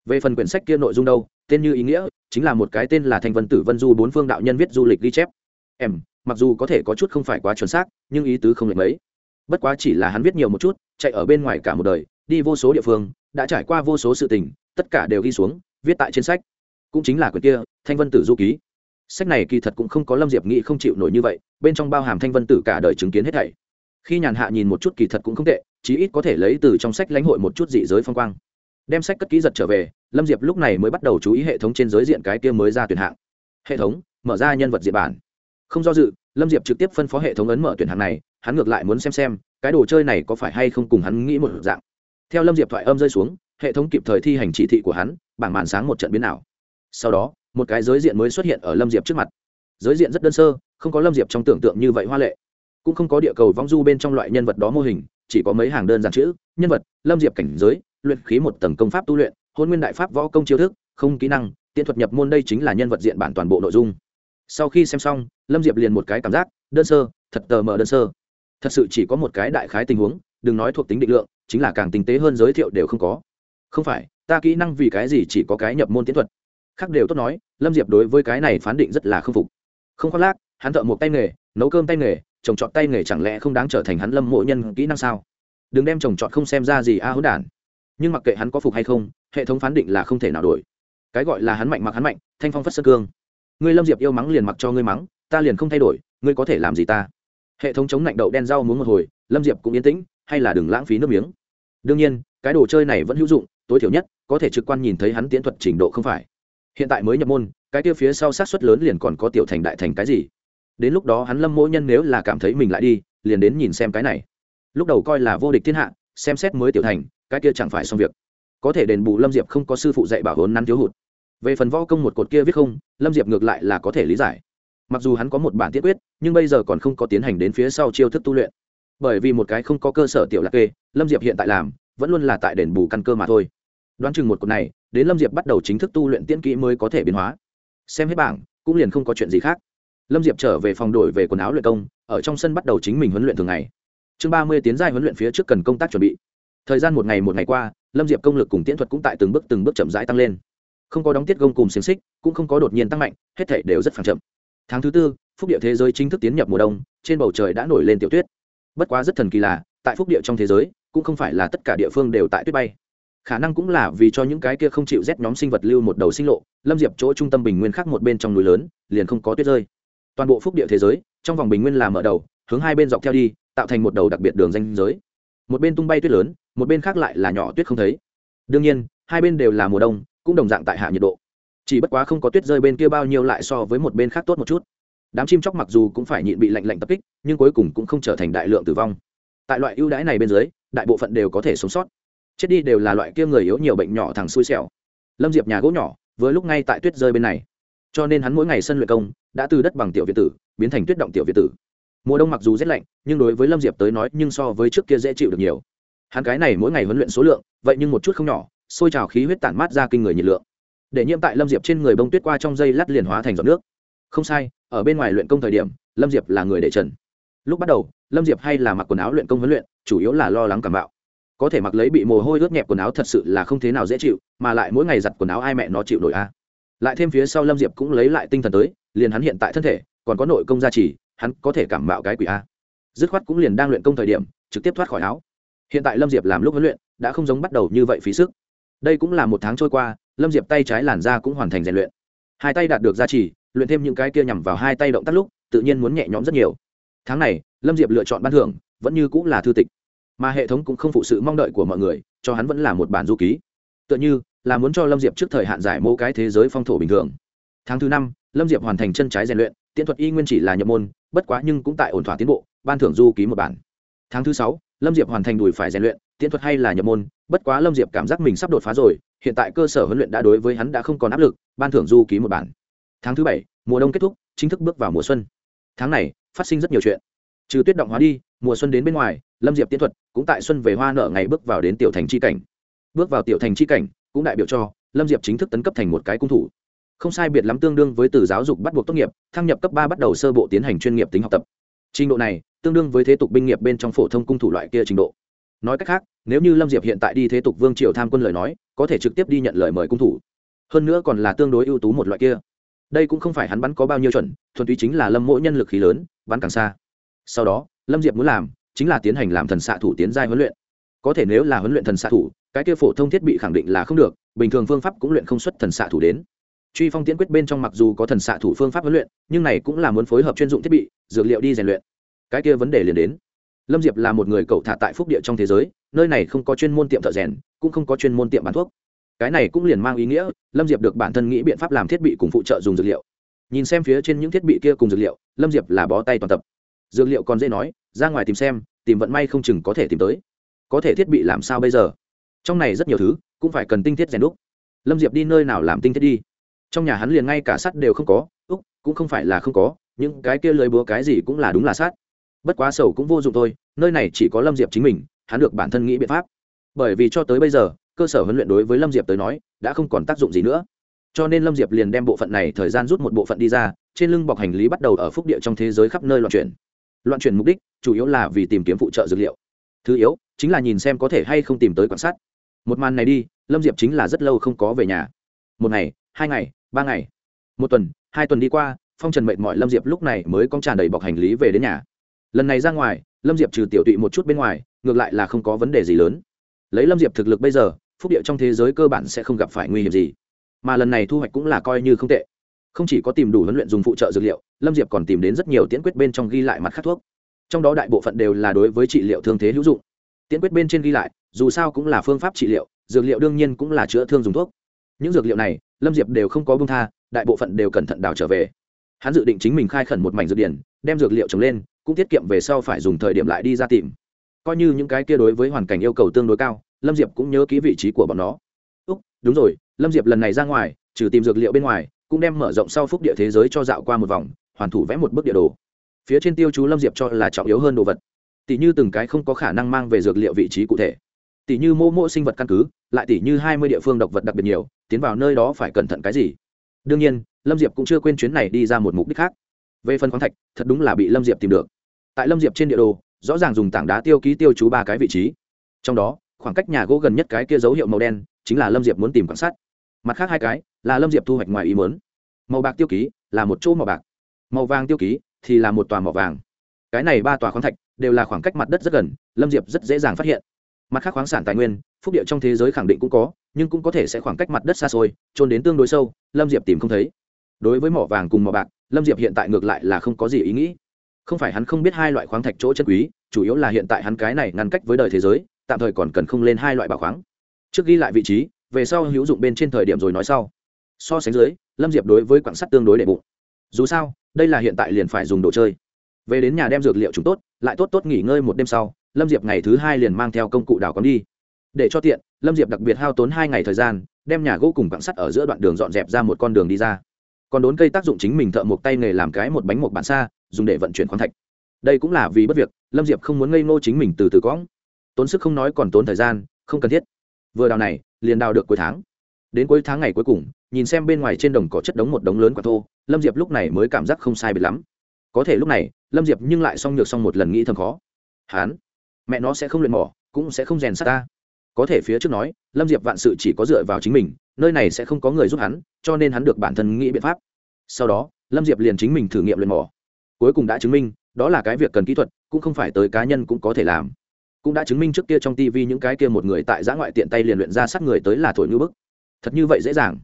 Về phần quyển sách kia nội dung đâu, tên như ý nghĩa, chính là một cái tên là thành vân tử vân du bốn phương đạo nhân viết du lịch ghi chép. Em, mặc dù có thể có chút không phải quá chuẩn xác, nhưng ý tứ không lệch mấy bất quá chỉ là hắn viết nhiều một chút, chạy ở bên ngoài cả một đời, đi vô số địa phương, đã trải qua vô số sự tình, tất cả đều ghi xuống, viết tại trên sách. Cũng chính là quyển kia, thanh vân tử du ký. Sách này kỳ thật cũng không có lâm diệp nghĩ không chịu nổi như vậy, bên trong bao hàm thanh vân tử cả đời chứng kiến hết thảy. Khi nhàn hạ nhìn một chút kỳ thật cũng không tệ, chí ít có thể lấy từ trong sách lãnh hội một chút dị giới phong quang. Đem sách cất kỹ giật trở về, lâm diệp lúc này mới bắt đầu chú ý hệ thống trên giới diện cái kia mới ra tuyển hạng. Hệ thống, mở ra nhân vật diện bản. Không do dự, lâm diệp trực tiếp phân phó hệ thống ấn mở tuyển hạng này hắn ngược lại muốn xem xem, cái đồ chơi này có phải hay không cùng hắn nghĩ một dạng. Theo lâm diệp thoại âm rơi xuống, hệ thống kịp thời thi hành chỉ thị của hắn, bảng màn sáng một trận biến ảo. Sau đó, một cái giới diện mới xuất hiện ở lâm diệp trước mặt. Giới diện rất đơn sơ, không có lâm diệp trong tưởng tượng như vậy hoa lệ. Cũng không có địa cầu vong du bên trong loại nhân vật đó mô hình, chỉ có mấy hàng đơn giản chữ, nhân vật, lâm diệp cảnh giới, luyện khí một tầng công pháp tu luyện, hôn nguyên đại pháp võ công chiêu thức, không kỹ năng tiện thuật nhập môn đây chính là nhân vật diện bản toàn bộ nội dung. Sau khi xem xong, lâm diệp liền một cái cảm giác, đơn sơ, thật tờ mờ đơn sơ thật sự chỉ có một cái đại khái tình huống, đừng nói thuộc tính định lượng, chính là càng tinh tế hơn giới thiệu đều không có. Không phải, ta kỹ năng vì cái gì chỉ có cái nhập môn tiến thuật? Khác đều tốt nói, lâm diệp đối với cái này phán định rất là k phục. Không khoác lác, hắn thợ một tay nghề, nấu cơm tay nghề, trồng trọt tay nghề chẳng lẽ không đáng trở thành hắn lâm mộ nhân kỹ năng sao? Đừng đem trồng trọt không xem ra gì a à hỗn đản. Nhưng mặc kệ hắn có phục hay không, hệ thống phán định là không thể nào đổi. Cái gọi là hắn mạnh mặc hắn mạnh, thanh phong phất sơ cương. Ngươi lâm diệp yêu mắng liền mặc cho ngươi mắng, ta liền không thay đổi, ngươi có thể làm gì ta? Hệ thống chống lạnh đậu đen rau muốn một hồi, lâm diệp cũng yên tĩnh, hay là đừng lãng phí nước miếng. Đương nhiên, cái đồ chơi này vẫn hữu dụng, tối thiểu nhất, có thể trực quan nhìn thấy hắn tiến thuật trình độ không phải. Hiện tại mới nhập môn, cái kia phía sau sát xuất lớn liền còn có tiểu thành đại thành cái gì? Đến lúc đó hắn lâm mỗi nhân nếu là cảm thấy mình lại đi, liền đến nhìn xem cái này. Lúc đầu coi là vô địch thiên hạ, xem xét mới tiểu thành, cái kia chẳng phải xong việc. Có thể đền bù lâm diệp không có sư phụ dạy bảo hốn năn thiếu hụt. Về phần võ công một cột kia viết không, lâm diệp ngược lại là có thể lý giải mặc dù hắn có một bản tiết quyết, nhưng bây giờ còn không có tiến hành đến phía sau chiêu thức tu luyện. Bởi vì một cái không có cơ sở tiểu lạc kê, lâm diệp hiện tại làm, vẫn luôn là tại đền bù căn cơ mà thôi. Đoán chừng một cột này, đến lâm diệp bắt đầu chính thức tu luyện tiễn kỹ mới có thể biến hóa. Xem hết bảng, cũng liền không có chuyện gì khác. Lâm diệp trở về phòng đổi về quần áo luyện công, ở trong sân bắt đầu chính mình huấn luyện thường ngày. Chương ba mươi tiến giai huấn luyện phía trước cần công tác chuẩn bị. Thời gian một ngày một ngày qua, lâm diệp công lực cùng tiễn thuật cũng tại từng bước từng bước chậm rãi tăng lên. Không có đóng tiết gông cùng xiềng xích, cũng không có đột nhiên tăng mạnh, hết thể đều rất phẳng chậm tháng thứ tư, phúc địa thế giới chính thức tiến nhập mùa đông, trên bầu trời đã nổi lên tiểu tuyết. Bất quá rất thần kỳ là, tại phúc địa trong thế giới, cũng không phải là tất cả địa phương đều tại tuyết bay. Khả năng cũng là vì cho những cái kia không chịu rét nhóm sinh vật lưu một đầu sinh lộ, lâm diệp chỗ trung tâm bình nguyên khác một bên trong núi lớn, liền không có tuyết rơi. Toàn bộ phúc địa thế giới, trong vòng bình nguyên là mở đầu, hướng hai bên dọc theo đi, tạo thành một đầu đặc biệt đường danh giới. Một bên tung bay tuyết lớn, một bên khác lại là nhỏ tuyết không thấy. Đương nhiên, hai bên đều là mùa đông, cũng đồng dạng tại hạ nhiệt độ chỉ bất quá không có tuyết rơi bên kia bao nhiêu lại so với một bên khác tốt một chút. Đám chim chóc mặc dù cũng phải nhịn bị lạnh lạnh tập kích, nhưng cuối cùng cũng không trở thành đại lượng tử vong. Tại loại ưu đãi này bên dưới, đại bộ phận đều có thể sống sót. Chết đi đều là loại kia người yếu nhiều bệnh nhỏ thằng xui xẻo. Lâm diệp nhà gỗ nhỏ với lúc ngay tại tuyết rơi bên này. Cho nên hắn mỗi ngày sân luyện công, đã từ đất bằng tiểu việt tử, biến thành tuyết động tiểu việt tử. Mùa đông mặc dù rét lạnh, nhưng đối với lâm diệp tới nói, nhưng so với trước kia dễ chịu được nhiều. Hắn cái này mỗi ngày huấn luyện số lượng, vậy nhưng một chút không nhỏ xôi trào khí huyết tản mát ra kinh người nhiệt lượng để nhiễm tại lâm diệp trên người bông tuyết qua trong dây lát liền hóa thành giọt nước. Không sai, ở bên ngoài luyện công thời điểm, lâm diệp là người để trần. Lúc bắt đầu, lâm diệp hay là mặc quần áo luyện công huấn luyện, chủ yếu là lo lắng cảm bạo. Có thể mặc lấy bị mồ hôi ướt nhẹp quần áo thật sự là không thế nào dễ chịu, mà lại mỗi ngày giặt quần áo ai mẹ nó chịu nổi a. Lại thêm phía sau lâm diệp cũng lấy lại tinh thần tới, liền hắn hiện tại thân thể, còn có nội công gia trì, hắn có thể cảm bạo cái quỷ a. Dứt khoát cũng liền đang luyện công thời điểm, trực tiếp thoát khỏi áo. Hiện tại lâm diệp làm lúc huấn luyện, đã không giống bắt đầu như vậy phí sức đây cũng là một tháng trôi qua, lâm diệp tay trái làn da cũng hoàn thành rèn luyện. Hai tay đạt được gia trì, luyện thêm những cái kia nhằm vào hai tay động tác lúc, tự nhiên muốn nhẹ nhõm rất nhiều. Tháng này, lâm diệp lựa chọn ban thưởng, vẫn như cũng là thư tịch. Mà hệ thống cũng không phụ sự mong đợi của mọi người, cho hắn vẫn là một bản du ký. Tựa như là muốn cho lâm diệp trước thời hạn giải mẫu cái thế giới phong thổ bình thường. Tháng thứ năm, lâm diệp hoàn thành chân trái rèn luyện tiện thuật y nguyên chỉ là nhập môn, bất quá nhưng cũng tại ổn thỏa tiến bộ, ban thưởng du ký một bản. Tháng thứ sáu lâm diệp hoàn thành đùi phải rèn luyện tiện thuật hay là nhập môn, bất quá lâm diệp cảm giác mình sắp đột phá rồi, hiện tại cơ sở huấn luyện đã đối với hắn đã không còn áp lực, ban thưởng du ký một bản. Tháng thứ bảy, mùa đông kết thúc, chính thức bước vào mùa xuân. Tháng này, phát sinh rất nhiều chuyện. Trừ tuyết động hóa đi, mùa xuân đến bên ngoài, lâm diệp tiến thuật cũng tại xuân về hoa nở ngày bước vào đến tiểu thành c h i cảnh. Bước vào tiểu thành c h i cảnh, cũng đại biểu cho lâm diệp chính thức tấn cấp thành một cái cung thủ. Không sai biệt lắm tương đương với từ giáo dục bắt buộc tốt nghiệp, thăng nhập cấp ba bắt đầu sơ bộ tiến hành chuyên nghiệp tính học tập. Trình độ này tương đương với thế tục binh nghiệp bên trong phổ thông cung thủ loại kia trình độ. Nói cách khác, nếu như lâm diệp hiện tại đi thế tục vương triều tham quân lời nói, có thể trực tiếp đi nhận lời mời cung thủ. Hơn nữa còn là tương đối ưu tú một loại kia. Đây cũng không phải hắn bắn có bao nhiêu chuẩn, thuần túy chính là lâm mỗi nhân lực khí lớn, bắn càng xa. Sau đó, lâm diệp muốn làm, chính là tiến hành làm thần xạ thủ tiến giai huấn luyện. Có thể nếu là huấn luyện thần xạ thủ, cái kia phổ thông thiết bị khẳng định là không được, bình thường phương pháp cũng luyện không xuất thần xạ thủ đến. Truy phong Tiễn quyết bên trong mặc dù có thần xạ thủ phương pháp huấn luyện, nhưng này cũng là muốn phối hợp chuyên dụng thiết bị, dược liệu đi rèn luyện cái kia vấn đề liền đến. Lâm diệp là một người cậu thả tại phúc địa trong thế giới, nơi này không có chuyên môn tiệm thợ rèn, cũng không có chuyên môn tiệm bán thuốc. Cái này cũng liền mang ý nghĩa, lâm diệp được bản thân nghĩ biện pháp làm thiết bị cùng phụ trợ dùng dược liệu. Nhìn xem phía trên những thiết bị kia cùng dược liệu, lâm diệp là bó tay toàn tập. Dược liệu còn dễ nói, ra ngoài tìm xem, tìm vận may không chừng có thể tìm tới. Có thể thiết bị làm sao bây giờ? Trong này rất nhiều thứ, cũng phải cần tinh thiết rèn đúc. Lâm diệp đi nơi nào làm tinh thiết đi? Trong nhà hắn liền ngay cả sắt đều không có, úc, cũng không phải là không có, những cái kia lưới búa cái gì cũng là đúng là sát bất quá sầu cũng vô dụng thôi, nơi này chỉ có lâm diệp chính mình, hắn được bản thân nghĩ biện pháp. Bởi vì cho tới bây giờ, cơ sở huấn luyện đối với lâm diệp tới nói, đã không còn tác dụng gì nữa. Cho nên lâm diệp liền đem bộ phận này thời gian rút một bộ phận đi ra, trên lưng bọc hành lý bắt đầu ở phúc địa trong thế giới khắp nơi loạn chuyển. Loạn chuyển mục đích, chủ yếu là vì tìm kiếm phụ trợ dược liệu. Thứ yếu, chính là nhìn xem có thể hay không tìm tới quan sát. Một màn này đi, lâm diệp chính là rất lâu không có về nhà. Một ngày, hai ngày, ba ngày. Một tuần, hai tuần đi qua, phong trần mệt mỏi lâm diệp lúc này mới cong tràn đầy bọc hành lý về đến nhà lần này ra ngoài, lâm diệp trừ tiểu tụy một chút bên ngoài, ngược lại là không có vấn đề gì lớn. Lấy lâm diệp thực lực bây giờ, phúc địa trong thế giới cơ bản sẽ không gặp phải nguy hiểm gì. Mà lần này thu hoạch cũng là coi như không tệ. Không chỉ có tìm đủ huấn luyện dùng phụ trợ dược liệu, lâm diệp còn tìm đến rất nhiều tiễn quyết bên trong ghi lại mặt khắc thuốc. Trong đó đại bộ phận đều là đối với trị liệu thương thế hữu dụng. Tiễn quyết bên trên ghi lại, dù sao cũng là phương pháp trị liệu, dược liệu đương nhiên cũng là chữa thương dùng thuốc. Những dược liệu này, lâm diệp đều không có bông tha, đại bộ phận đều cẩn thận đào trở về. Hắn dự định chính mình khai khẩn một mảnh dược điển, đem dược liệu trồng lên cũng tiết kiệm về sau phải dùng thời điểm lại đi ra tìm. Coi như những cái kia đối với hoàn cảnh yêu cầu tương đối cao, lâm diệp cũng nhớ kỹ vị trí của bọn nó. Úc, đúng rồi, lâm diệp lần này ra ngoài, trừ tìm dược liệu bên ngoài, cũng đem mở rộng sau phúc địa thế giới cho dạo qua một vòng, hoàn thủ vẽ một bức địa đồ. Phía trên tiêu chú lâm diệp cho là trọng yếu hơn đồ vật. Tỷ như từng cái không có khả năng mang về dược liệu vị trí cụ thể. Tỷ như mô mô sinh vật căn cứ, lại tỷ như hai mươi địa phương độc vật đặc biệt nhiều, tiến vào nơi đó phải cẩn thận cái gì? Đương nhiên, lâm diệp cũng chưa quên chuyến này đi ra một mục đích khác. Về phần khoáng thạch, thật đúng là bị lâm diệp tìm được tại lâm diệp trên địa đồ, rõ ràng dùng tảng đá tiêu ký tiêu chú ba cái vị trí. Trong đó, khoảng cách nhà gỗ gần nhất cái kia dấu hiệu màu đen, chính là lâm diệp muốn tìm quan sát. Mặt khác hai cái, là lâm diệp thu hoạch ngoài ý muốn. Màu bạc tiêu ký, là một chỗ màu bạc. Màu vàng tiêu ký, thì là một tòa màu vàng. Cái này ba tòa khoáng thạch, đều là khoảng cách mặt đất rất gần, lâm diệp rất dễ dàng phát hiện. Mặt khác khoáng sản tài nguyên, phúc địa trong thế giới khẳng định cũng có, nhưng cũng có thể sẽ khoảng cách mặt đất xa xôi trôn đến tương đối sâu, lâm diệp tìm không thấy. Đối với mỏ vàng cùng mỏ bạc, lâm diệp hiện tại ngược lại là không có gì ý nghĩ không phải hắn không biết hai loại khoáng thạch chỗ chân quý, chủ yếu là hiện tại hắn cái này ngăn cách với đời thế giới, tạm thời còn cần không lên hai loại bảo khoáng. Trước ghi lại vị trí, về sau hữu dụng bên trên thời điểm rồi nói sau. So sánh dưới, lâm diệp đối với quảng sắt tương đối đệ bụng. Dù sao, đây là hiện tại liền phải dùng đồ chơi. Về đến nhà đem dược liệu chúng tốt, lại tốt tốt nghỉ ngơi một đêm sau, lâm diệp ngày thứ hai liền mang theo công cụ đào cắm đi. Để cho tiện, lâm diệp đặc biệt hao tốn hai ngày thời gian, đem nhà gỗ cùng quảng sắt ở giữa đoạn đường dọn dẹp ra một con đường đi ra. Còn đốn cây tác dụng chính mình thợ một tay nghề làm cái một bánh một bản xa dùng để vận chuyển khoáng thạch. Đây cũng là vì bất việc, lâm diệp không muốn ngây ngô chính mình từ từ cõng. Tốn sức không nói còn tốn thời gian, không cần thiết. Vừa đào này, liền đào được cuối tháng. Đến cuối tháng ngày cuối cùng, nhìn xem bên ngoài trên đồng có chất đống một đống lớn quả thô, lâm diệp lúc này mới cảm giác không sai biệt lắm. Có thể lúc này, lâm diệp nhưng lại xong nhược xong một lần nghĩ thầm khó. Hán, mẹ nó sẽ không luyện mỏ, cũng sẽ không rèn sát ta. Có thể phía trước nói, lâm diệp vạn sự chỉ có dựa vào chính mình, nơi này sẽ không có người giúp hắn, cho nên hắn được bản thân nghĩ biện pháp. Sau đó, lâm diệp liền chính mình thử nghiệm luyện mỏ cuối cùng đã chứng minh, đó là cái việc cần kỹ thuật, cũng không phải tới cá nhân cũng có thể làm. Cũng đã chứng minh trước kia trong tv những cái kia một người tại giã ngoại tiện tay liền luyện ra sát người tới là thổi ngư bức. Thật như vậy dễ dàng.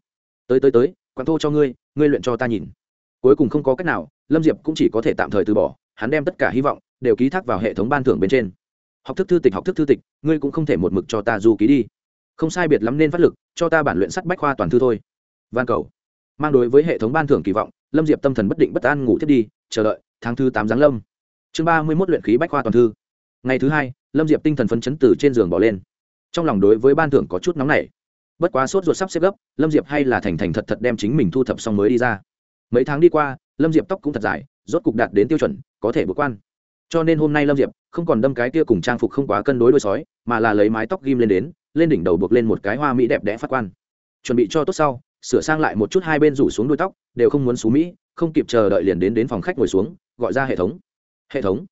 Tới tới tới, quán thô cho ngươi ngươi luyện cho ta nhìn. Cuối cùng không có cách nào, lâm diệp cũng chỉ có thể tạm thời từ bỏ, hắn đem tất cả hy vọng đều ký thác vào hệ thống ban thưởng bên trên. Học thức thư tịch, học thức thư tịch, ngươi cũng không thể một mực cho ta du ký đi. Không sai biệt lắm nên phát lực, cho ta bản luyện sắt bách khoa toàn thư thôi. Van cầu. Mang đối với hệ thống ban thưởng kỳ vọng, lâm diệp tâm thần bất định bất an ngủ thiết đi, chờ đợi tháng thứ tám giáng lâm. Chương ba mươi mốt luyện khí bách khoa toàn thư. Ngày thứ hai, lâm diệp tinh thần phấn chấn từ trên giường bỏ lên. Trong lòng đối với ban thưởng có chút nóng nảy. Bất quá sốt ruột sắp xếp gấp, lâm diệp hay là thành thành thật thật đem chính mình thu thập xong mới đi ra. Mấy tháng đi qua, lâm diệp tóc cũng thật dài, rốt cục đạt đến tiêu chuẩn, có thể vượt quan. Cho nên hôm nay lâm diệp không còn đâm cái kia cùng trang phục không quá cân đối đôi sói, mà là lấy mái tóc ghim lên đến, lên đỉnh đầu buộc lên một cái hoa mỹ đẹp đẽ phát quan. Chuẩn bị cho tốt sau, sửa sang lại một chút hai bên rủ xuống đuôi tóc, đều không muốn xú mỹ, không kịp chờ đợi liền đến đến phòng khách ngồi xuống gọi ra hệ thống. Hệ thống.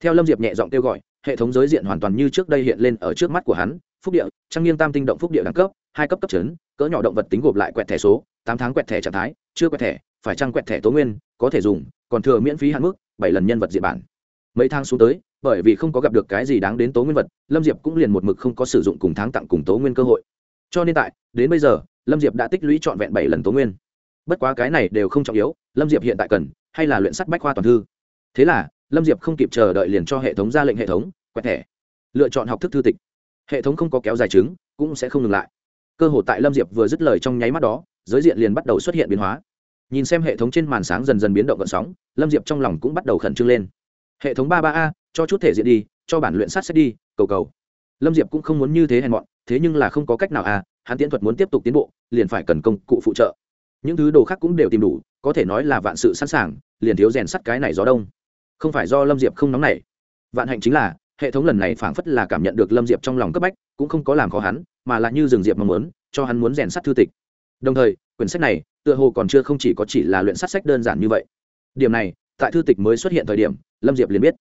Theo lâm diệp nhẹ giọng kêu gọi, hệ thống giới diện hoàn toàn như trước đây hiện lên ở trước mắt của hắn. Phúc địa trang nghiêm tam tinh động phúc địa đẳng cấp, hai cấp cấp chấn, cỡ nhỏ động vật tính gộp lại quẹt thẻ số, tám tháng quẹt thẻ trạng thái, chưa quẹt thẻ, phải trăng quẹt thẻ tố nguyên, có thể dùng, còn thừa miễn phí hạn mức, bảy lần nhân vật diện bản. Mấy tháng xuống tới, bởi vì không có gặp được cái gì đáng đến tố nguyên vật, lâm diệp cũng liền một mực không có sử dụng cùng tháng tặng cùng tố nguyên cơ hội. Cho nên tại, đến bây giờ, lâm diệp đã tích lũy trọn vẹn bảy lần tố nguyên. Bất quá cái này đều không trọng yếu, lâm diệp hiện tại cần hay là luyện sắt bách khoa toàn thư? Thế là, lâm diệp không kịp chờ đợi liền cho hệ thống ra lệnh hệ thống, quẹt thẻ. Lựa chọn học thức thư tịch. Hệ thống không có kéo dài chứng, cũng sẽ không ngừng lại. Cơ hội tại lâm diệp vừa dứt lời trong nháy mắt đó, giới diện liền bắt đầu xuất hiện biến hóa. Nhìn xem hệ thống trên màn sáng dần dần biến động gợn sóng, lâm diệp trong lòng cũng bắt đầu khẩn trương lên. Hệ thống ba ba a, cho chút thể diện đi, cho bản luyện sát xét đi, cầu cầu. Lâm diệp cũng không muốn như thế hèn mọn, thế nhưng là không có cách nào à hắn tiễn thuật muốn tiếp tục tiến bộ, liền phải cần công cụ phụ trợ những thứ đồ khác cũng đều tìm đủ, có thể nói là vạn sự sẵn sàng, liền thiếu rèn sắt cái này gió đông. Không phải do lâm diệp không nóng nảy. Vạn hạnh chính là, hệ thống lần này phảng phất là cảm nhận được lâm diệp trong lòng cấp bách, cũng không có làm khó hắn, mà là như rừng diệp mong muốn, cho hắn muốn rèn sắt thư tịch. Đồng thời, quyển sách này, tựa hồ còn chưa không chỉ có chỉ là luyện sắt sách đơn giản như vậy. Điểm này, tại thư tịch mới xuất hiện thời điểm, lâm diệp liền biết.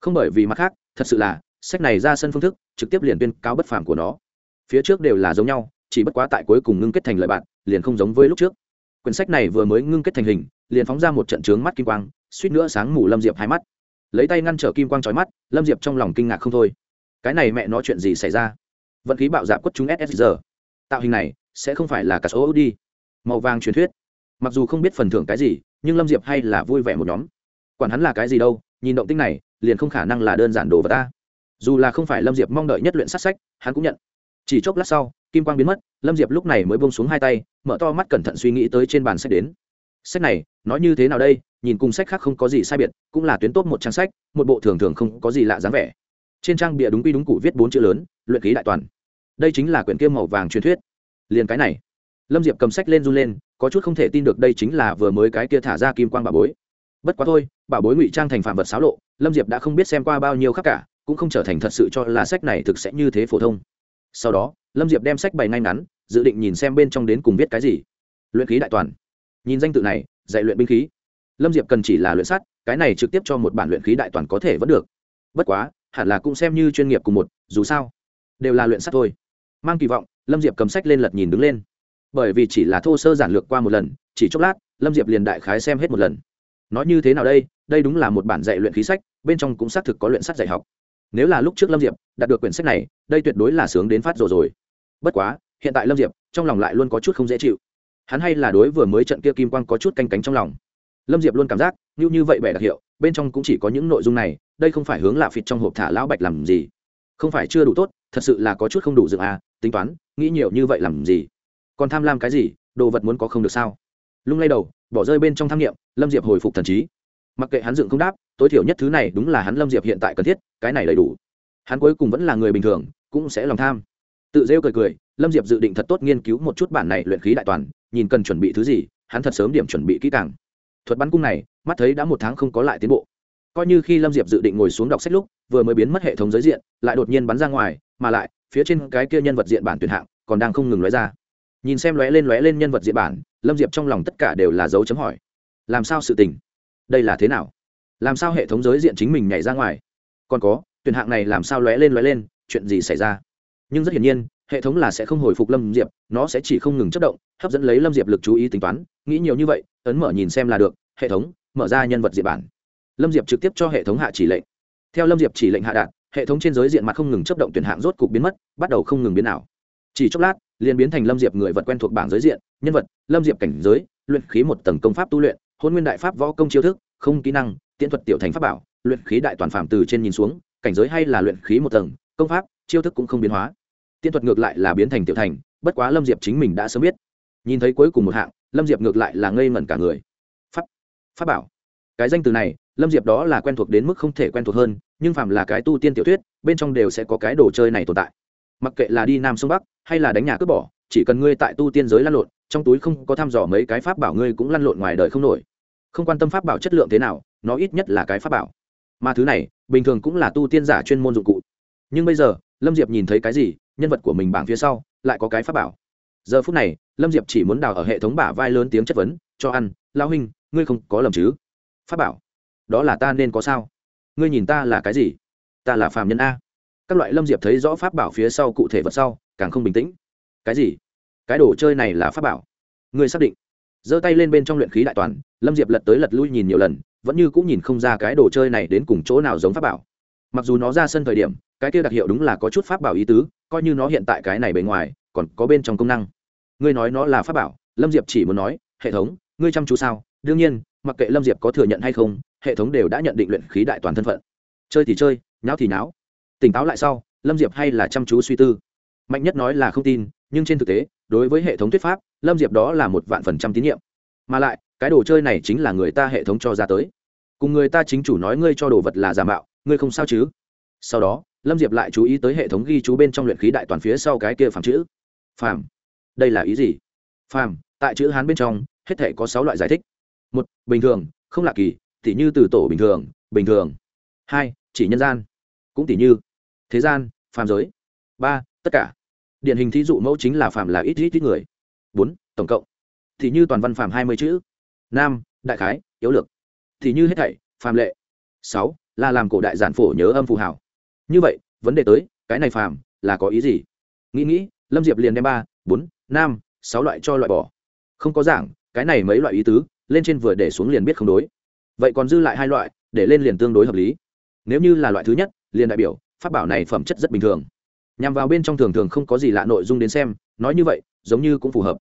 Không bởi vì mặt khác, thật sự là, sách này ra sân phương thức, trực tiếp liền tuyên cáo bất phàm của nó. Phía trước đều là giống nhau, chỉ bất quá tại cuối cùng ngưng kết thành lời bạn, liền không giống với lúc trước quyển sách này vừa mới ngưng kết thành hình liền phóng ra một trận trướng mắt kim quang suýt nữa sáng mù lâm diệp hai mắt. Lấy tay ngăn trở kim quang trói mắt lâm diệp trong lòng kinh ngạc không thôi. Cái này mẹ nói chuyện gì xảy ra? Vận khí bạo dạp quất chúng giờ, tạo hình này sẽ không phải là cả số đi màu vàng truyền thuyết. Mặc dù không biết phần thưởng cái gì nhưng lâm diệp hay là vui vẻ một nhóm. Quản hắn là cái gì đâu nhìn động tinh này liền không khả năng là đơn giản đồ vật ta. Dù là không phải lâm diệp mong đợi nhất luyện sát sách hắn cũng nhận. Chỉ chốc lát sau kim quang biến mất, lâm diệp lúc này mới bông xuống hai tay, mở to mắt cẩn thận suy nghĩ tới trên bàn sách đến. Sách này, nói như thế nào đây? Nhìn cùng sách khác không có gì sai biệt, cũng là tuyến tốt một trang sách, một bộ thường thường không có gì lạ dáng vẻ. Trên trang bìa đúng quy đúng cụ viết bốn chữ lớn, luyện ký đại toàn. Đây chính là quyển kiêm màu vàng truyền thuyết. Liền cái này. Lâm diệp cầm sách lên run lên, có chút không thể tin được đây chính là vừa mới cái kia thả ra kim quang bà bối. Bất quá thôi bà bối ngụy trang thành phạm vật xáo lộ, lâm diệp đã không biết xem qua bao nhiêu khác cả, cũng không trở thành thật sự cho là sách này thực sẽ như thế phổ thông sau đó, lâm diệp đem sách bày ngay ngắn, dự định nhìn xem bên trong đến cùng viết cái gì. Luyện khí đại toàn. Nhìn danh tự này, dạy luyện binh khí. Lâm diệp cần chỉ là luyện sắt, cái này trực tiếp cho một bản luyện khí đại toàn có thể vẫn được. Bất quá, hẳn là cũng xem như chuyên nghiệp cùng một, dù sao, đều là luyện sắt thôi. Mang kỳ vọng, lâm diệp cầm sách lên lật nhìn đứng lên. Bởi vì chỉ là thô sơ giản lược qua một lần, chỉ chốc lát, lâm diệp liền đại khái xem hết một lần. Nói như thế nào đây? Đây đúng là một bản dạy luyện khí sách, bên trong cũng xác thực có luyện sắt dạy học nếu là lúc trước lâm diệp đạt được quyển sách này, đây tuyệt đối là sướng đến phát rồi rồi. Bất quá, hiện tại lâm diệp trong lòng lại luôn có chút không dễ chịu. Hắn hay là đối vừa mới trận kia kim quang có chút canh cánh trong lòng. Lâm diệp luôn cảm giác, như như vậy bẻ đặc hiệu, bên trong cũng chỉ có những nội dung này, đây không phải hướng lạ phịt trong hộp thả lão bạch làm gì. Không phải chưa đủ tốt, thật sự là có chút không đủ dựng à tính toán, nghĩ nhiều như vậy làm gì? Còn tham lam cái gì, đồ vật muốn có không được sao? Lung lay đầu, bỏ rơi bên trong tham nghiệm, lâm diệp hồi phục thần trí mặc kệ hắn dựng không đáp, tối thiểu nhất thứ này đúng là hắn lâm diệp hiện tại cần thiết, cái này đầy đủ. Hắn cuối cùng vẫn là người bình thường, cũng sẽ lòng tham. Tự rêu cười cười, lâm diệp dự định thật tốt nghiên cứu một chút bản này luyện khí đại toàn, nhìn cần chuẩn bị thứ gì, hắn thật sớm điểm chuẩn bị kỹ càng. Thuật bắn cung này, mắt thấy đã một tháng không có lại tiến bộ. Coi như khi lâm diệp dự định ngồi xuống đọc sách lúc, vừa mới biến mất hệ thống giới diện, lại đột nhiên bắn ra ngoài, mà lại, phía trên cái kia nhân vật diện bản tuyển hạng, còn đang không ngừng lóe ra. Nhìn xem lóe lên lóe lên nhân vật diện bản, lâm diệp trong lòng tất cả đều là dấu chấm hỏi. Làm sao sự tình? Đây là thế nào? Làm sao hệ thống giới diện chính mình nhảy ra ngoài? Còn có, tuyển hạng này làm sao lóe lên lóe lên, chuyện gì xảy ra? Nhưng rất hiển nhiên, hệ thống là sẽ không hồi phục lâm diệp, nó sẽ chỉ không ngừng chất động, hấp dẫn lấy lâm diệp lực chú ý tính toán, nghĩ nhiều như vậy, ấn mở nhìn xem là được, hệ thống, mở ra nhân vật diệp bản. Lâm diệp trực tiếp cho hệ thống hạ chỉ lệnh. Theo lâm diệp chỉ lệnh hạ đạt, hệ thống trên giới diện mặt không ngừng chấp động tuyển hạng rốt cục biến mất, bắt đầu không ngừng biến ảo. Chỉ chốc lát, liền biến thành lâm diệp người vật quen thuộc bảng giới diện, nhân vật, lâm diệp cảnh giới, luyện khí một tầng công pháp tu luyện hôn nguyên đại pháp võ công chiêu thức, không kỹ năng, tiễn thuật tiểu thành pháp bảo, luyện khí đại toàn phạm từ trên nhìn xuống, cảnh giới hay là luyện khí một tầng, công pháp, chiêu thức cũng không biến hóa. Tiễn thuật ngược lại là biến thành tiểu thành, bất quá lâm diệp chính mình đã sớm biết. Nhìn thấy cuối cùng một hạng, lâm diệp ngược lại là ngây ngẩn cả người. Pháp pháp bảo. Cái danh từ này, lâm diệp đó là quen thuộc đến mức không thể quen thuộc hơn, nhưng phàm là cái tu tiên tiểu thuyết, bên trong đều sẽ có cái đồ chơi này tồn tại. Mặc kệ là đi nam sông bắc, hay là đánh nhà cướp bỏ chỉ cần ngươi tại tu tiên giới lăn lộn, trong túi không có thăm dò mấy cái pháp bảo ngươi cũng lăn lộn ngoài đời không nổi. Không quan tâm pháp bảo chất lượng thế nào, nó ít nhất là cái pháp bảo. Mà thứ này, bình thường cũng là tu tiên giả chuyên môn dụng cụ. Nhưng bây giờ, lâm diệp nhìn thấy cái gì, nhân vật của mình bảng phía sau, lại có cái pháp bảo. Giờ phút này, lâm diệp chỉ muốn đào ở hệ thống bả vai lớn tiếng chất vấn, cho ăn lao huynh, ngươi không có lầm chứ? Pháp bảo, đó là ta nên có sao? Ngươi nhìn ta là cái gì? Ta là phàm nhân a. Các loại lâm diệp thấy rõ pháp bảo phía sau cụ thể vật sau, càng không bình tĩnh cái gì? Cái đồ chơi này là pháp bảo. Ngươi xác định. Giơ tay lên bên trong luyện khí đại toàn, lâm diệp lật tới lật lui nhìn nhiều lần, vẫn như cũng nhìn không ra cái đồ chơi này đến cùng chỗ nào giống pháp bảo. Mặc dù nó ra sân thời điểm, cái kia đặc hiệu đúng là có chút pháp bảo ý tứ, coi như nó hiện tại cái này bề ngoài, còn có bên trong công năng. Ngươi nói nó là pháp bảo, lâm diệp chỉ muốn nói, hệ thống, ngươi chăm chú sao? Đương nhiên, mặc kệ lâm diệp có thừa nhận hay không, hệ thống đều đã nhận định luyện khí đại toàn thân phận. Chơi thì chơi, nháo thì nháo. Tỉnh táo lại sau, lâm diệp hay là chăm chú suy tư. Mạnh nhất nói là không tin nhưng trên thực tế, đối với hệ thống thuyết pháp, lâm diệp đó là một vạn phần trăm tín nhiệm. Mà lại, cái đồ chơi này chính là người ta hệ thống cho ra tới. Cùng người ta chính chủ nói ngươi cho đồ vật là giả mạo, ngươi không sao chứ? Sau đó, lâm diệp lại chú ý tới hệ thống ghi chú bên trong luyện khí đại toàn phía sau cái kia phàm chữ. Phàm. Đây là ý gì? Phàm, tại chữ hán bên trong, hết thể có sáu loại giải thích. Một, bình thường, không lạ kỳ, tỉ như từ tổ bình thường bình thường. Hai, chỉ nhân gian, cũng tỉ như thế gian, phàm giới. Ba, tất cả điển hình thí dụ mẫu chính là phạm là ít ít ít người. Bốn, tổng cộng. Thì như toàn văn phạm hai mươi chữ. Năm đại khái, yếu lược. Thì như hết thảy phạm lệ. Sáu, là làm cổ đại giản phổ nhớ âm phù hảo như vậy, vấn đề tới, cái này phạm là có ý gì? Nghĩ nghĩ, lâm diệp liền đem ba, bốn năm sáu loại cho loại bỏ. Không có giảng, cái này mấy loại ý tứ, lên trên vừa để xuống liền biết không đối. Vậy còn dư lại hai loại, để lên liền tương đối hợp lý. Nếu như là loại thứ nhất, liền đại biểu, pháp bảo này phẩm chất rất bình thường nhằm vào bên trong thường thường không có gì lạ nội dung đến xem, nói như vậy, giống như cũng phù hợp.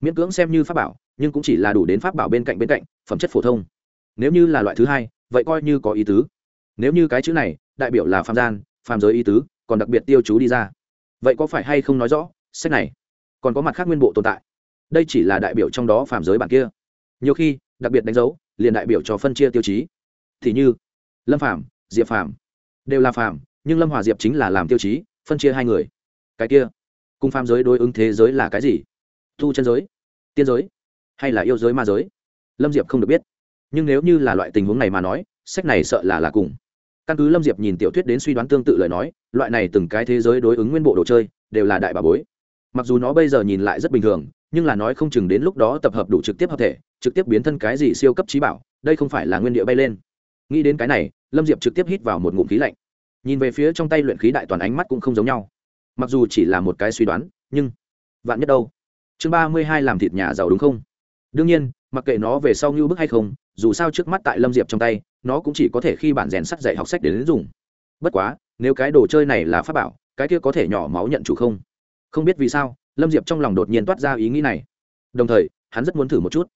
Miễn cưỡng xem như pháp bảo, nhưng cũng chỉ là đủ đến pháp bảo bên cạnh bên cạnh, phẩm chất phổ thông. Nếu như là loại thứ hai, vậy coi như có ý tứ. Nếu như cái chữ này, đại biểu là phạm gian phạm giới ý tứ, còn đặc biệt tiêu chú đi ra. Vậy có phải hay không nói rõ, sách này còn có mặt khác nguyên bộ tồn tại? Đây chỉ là đại biểu trong đó phạm giới bản kia. Nhiều khi, đặc biệt đánh dấu, liền đại biểu cho phân chia tiêu chí. Thì như, lâm phạm diệp phạm đều là phạm nhưng lâm hòa diệp chính là làm tiêu chí phân chia hai người. Cái kia cùng phàm giới đối ứng thế giới là cái gì? Thu chân giới, tiên giới, hay là yêu giới ma giới? Lâm diệp không được biết. Nhưng nếu như là loại tình huống này mà nói, sách này sợ là là cùng. Căn cứ lâm diệp nhìn tiểu thuyết đến suy đoán tương tự lời nói, loại này từng cái thế giới đối ứng nguyên bộ đồ chơi, đều là đại bà bối. Mặc dù nó bây giờ nhìn lại rất bình thường, nhưng là nói không chừng đến lúc đó tập hợp đủ trực tiếp hợp thể, trực tiếp biến thân cái gì siêu cấp trí bảo, đây không phải là nguyên địa bay lên. Nghĩ đến cái này, lâm diệp trực tiếp hít vào một ngụm khí lạnh nhìn về phía trong tay luyện khí đại toàn ánh mắt cũng không giống nhau. Mặc dù chỉ là một cái suy đoán, nhưng vạn nhất đâu? Chương ba mươi hai làm thịt nhà giàu đúng không? Đương nhiên, mặc kệ nó về sau như bức hay không, dù sao trước mắt tại lâm diệp trong tay, nó cũng chỉ có thể khi bản rèn sắt dạy học sách để đến dùng. Bất quá, nếu cái đồ chơi này là pháp bảo, cái kia có thể nhỏ máu nhận chủ không? Không biết vì sao, lâm diệp trong lòng đột nhiên toát ra ý nghĩ này. Đồng thời, hắn rất muốn thử một chút.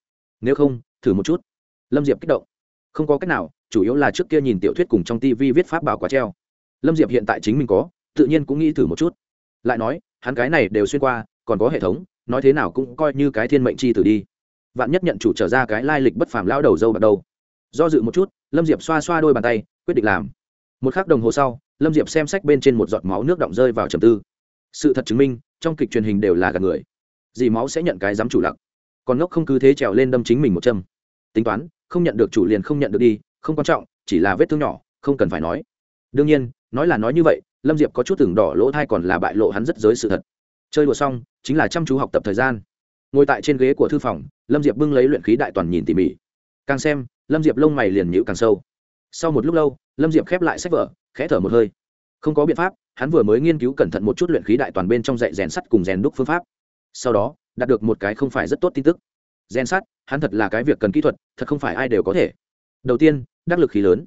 Nếu không, thử một chút. Lâm diệp kích động. Không có cách nào, chủ yếu là trước kia nhìn tiểu thuyết cùng trong tv viết pháp bảo quá treo lâm diệp hiện tại chính mình có, tự nhiên cũng nghĩ thử một chút. Lại nói, hắn cái này đều xuyên qua, còn có hệ thống, nói thế nào cũng coi như cái thiên mệnh chi tử đi. Vạn nhất nhận chủ trở ra cái lai lịch bất phàm lao đầu dâu bạc đầu do dự một chút, lâm diệp xoa xoa đôi bàn tay, quyết định làm. Một k h ắ c đồng hồ sau, lâm diệp xem sách bên trên một giọt máu nước động rơi vào trầm tư. Sự thật chứng minh, trong kịch truyền hình đều là gạt người. Dì máu sẽ nhận cái dám chủ lặc. Còn ngốc không cứ thế trèo lên đâm chính mình một châm. Tính toán, không nhận được chủ liền không nhận được đi, không quan trọng, chỉ là vết thương nhỏ, không cần phải nói. Đương nhiên nói là nói như vậy, lâm diệp có chút tưởng đỏ lỗ thai còn là bại lộ hắn rất giới sự thật. Chơi đùa xong, chính là chăm chú học tập thời gian. Ngồi tại trên ghế của thư phòng, lâm diệp bưng lấy luyện khí đại toàn nhìn tỉ mỉ. Càng xem, lâm diệp lông mày liền nhịu càng sâu. Sau một lúc lâu, lâm diệp khép lại sách vở, khẽ thở một hơi. Không có biện pháp, hắn vừa mới nghiên cứu cẩn thận một chút luyện khí đại toàn bên trong dạy rèn sắt cùng rèn đúc phương pháp. Sau đó, đạt được một cái không phải rất tốt tin tức. Rèn sắt, hắn thật là cái việc cần kỹ thuật, thật không phải ai đều có thể. Đầu tiên, đắc lực khí lớn.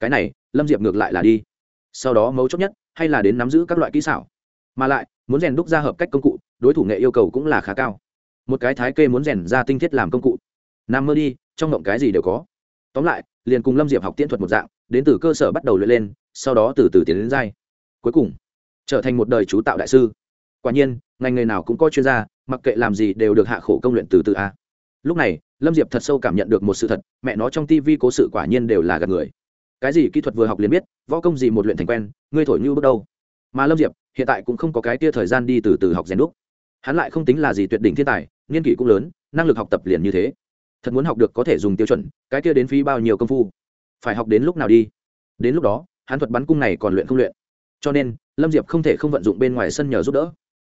Cái này, lâm diệp ngược lại là đi sau đó mấu chốt nhất, hay là đến nắm giữ các loại kỹ xảo. Mà lại, muốn rèn đúc ra hợp cách công cụ, đối thủ nghệ yêu cầu cũng là khá cao. Một cái thái kê muốn rèn ra tinh thiết làm công cụ. Nằm mơ đi, trong động cái gì đều có. Tóm lại, liền cùng lâm diệp học tiễn thuật một dạng, đến từ cơ sở bắt đầu luyện lên, sau đó từ từ tiến đến dai cuối cùng, trở thành một đời chú tạo đại sư. Quả nhiên, ngành nghề nào cũng có chuyên gia, mặc kệ làm gì đều được hạ khổ công luyện từ từ a. Lúc này, lâm diệp thật sâu cảm nhận được một sự thật, mẹ nó trong tivi cố sự quả nhiên đều là gạt người cái gì kỹ thuật vừa học liền biết, võ công gì một luyện thành quen, ngươi thổi như bước đâu. Mà lâm diệp, hiện tại cũng không có cái tia thời gian đi từ từ học rèn đúc. Hắn lại không tính là gì tuyệt đỉnh thiên tài nghiên kỷ cũng lớn, năng lực học tập liền như thế. Thật muốn học được có thể dùng tiêu chuẩn, cái kia đến phí bao nhiêu công phu? Phải học đến lúc nào đi? Đến lúc đó, hắn thuật bắn cung này còn luyện không luyện. Cho nên, lâm diệp không thể không vận dụng bên ngoài sân nhờ giúp đỡ.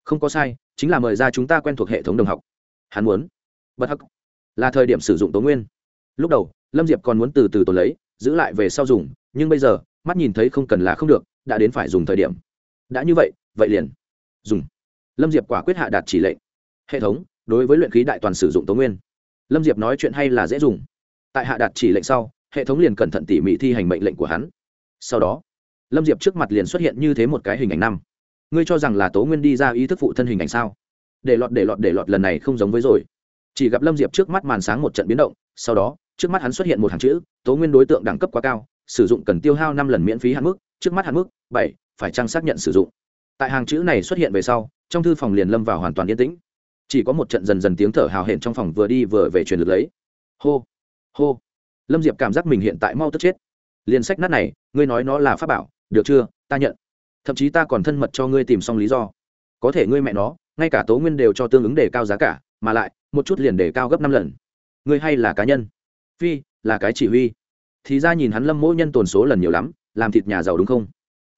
Không có sai, chính là mời ra chúng ta quen thuộc hệ thống đồng học. Hắn muốn. Bất hắc. Là thời điểm sử dụng tố nguyên. Lúc đầu, lâm diệp còn muốn từ từ tồn lấy giữ lại về sau dùng, nhưng bây giờ, mắt nhìn thấy không cần là không được, đã đến phải dùng thời điểm. Đã như vậy vậy liền. Dùng. Lâm diệp quả quyết hạ đạt chỉ lệnh. Hệ thống, đối với luyện khí đại toàn sử dụng tố nguyên. Lâm diệp nói chuyện hay là dễ dùng. Tại hạ đạt chỉ lệnh sau, hệ thống liền cẩn thận tỉ mỉ thi hành mệnh lệnh của hắn. Sau đó, lâm diệp trước mặt liền xuất hiện như thế một cái hình ảnh năm. Ngươi cho rằng là tố nguyên đi ra ý thức phụ thân hình ảnh sao? Để lọt để lọt để lọt lần này không giống với rồi. Chỉ gặp lâm diệp trước mắt màn sáng một trận biến động, sau đó trước mắt hắn xuất hiện một hàng chữ, tố nguyên đối tượng đẳng cấp quá cao, sử dụng cần tiêu hao năm lần miễn phí hạn mức, trước mắt hạn mức, bảy, phải trang xác nhận sử dụng. Tại hàng chữ này xuất hiện về sau, trong thư phòng liền lâm vào hoàn toàn yên tĩnh. Chỉ có một trận dần dần tiếng thở hào hẹn trong phòng vừa đi vừa về truyền lực lấy. Hô hô. Lâm diệp cảm giác mình hiện tại mau tức chết. Liền sách nát này, ngươi nói nó là pháp bảo, được chưa? Ta nhận. Thậm chí ta còn thân mật cho ngươi tìm xong lý do. Có thể ngươi mẹ nó, ngay cả tố nguyên đều cho tương ứng đề cao giá cả, mà lại, một chút liền đề cao gấp năm lần. Ngươi hay là cá nhân? Phi, là cái chỉ huy. Thì ra nhìn hắn lâm mỗi nhân tồn số lần nhiều lắm, làm thịt nhà giàu đúng không?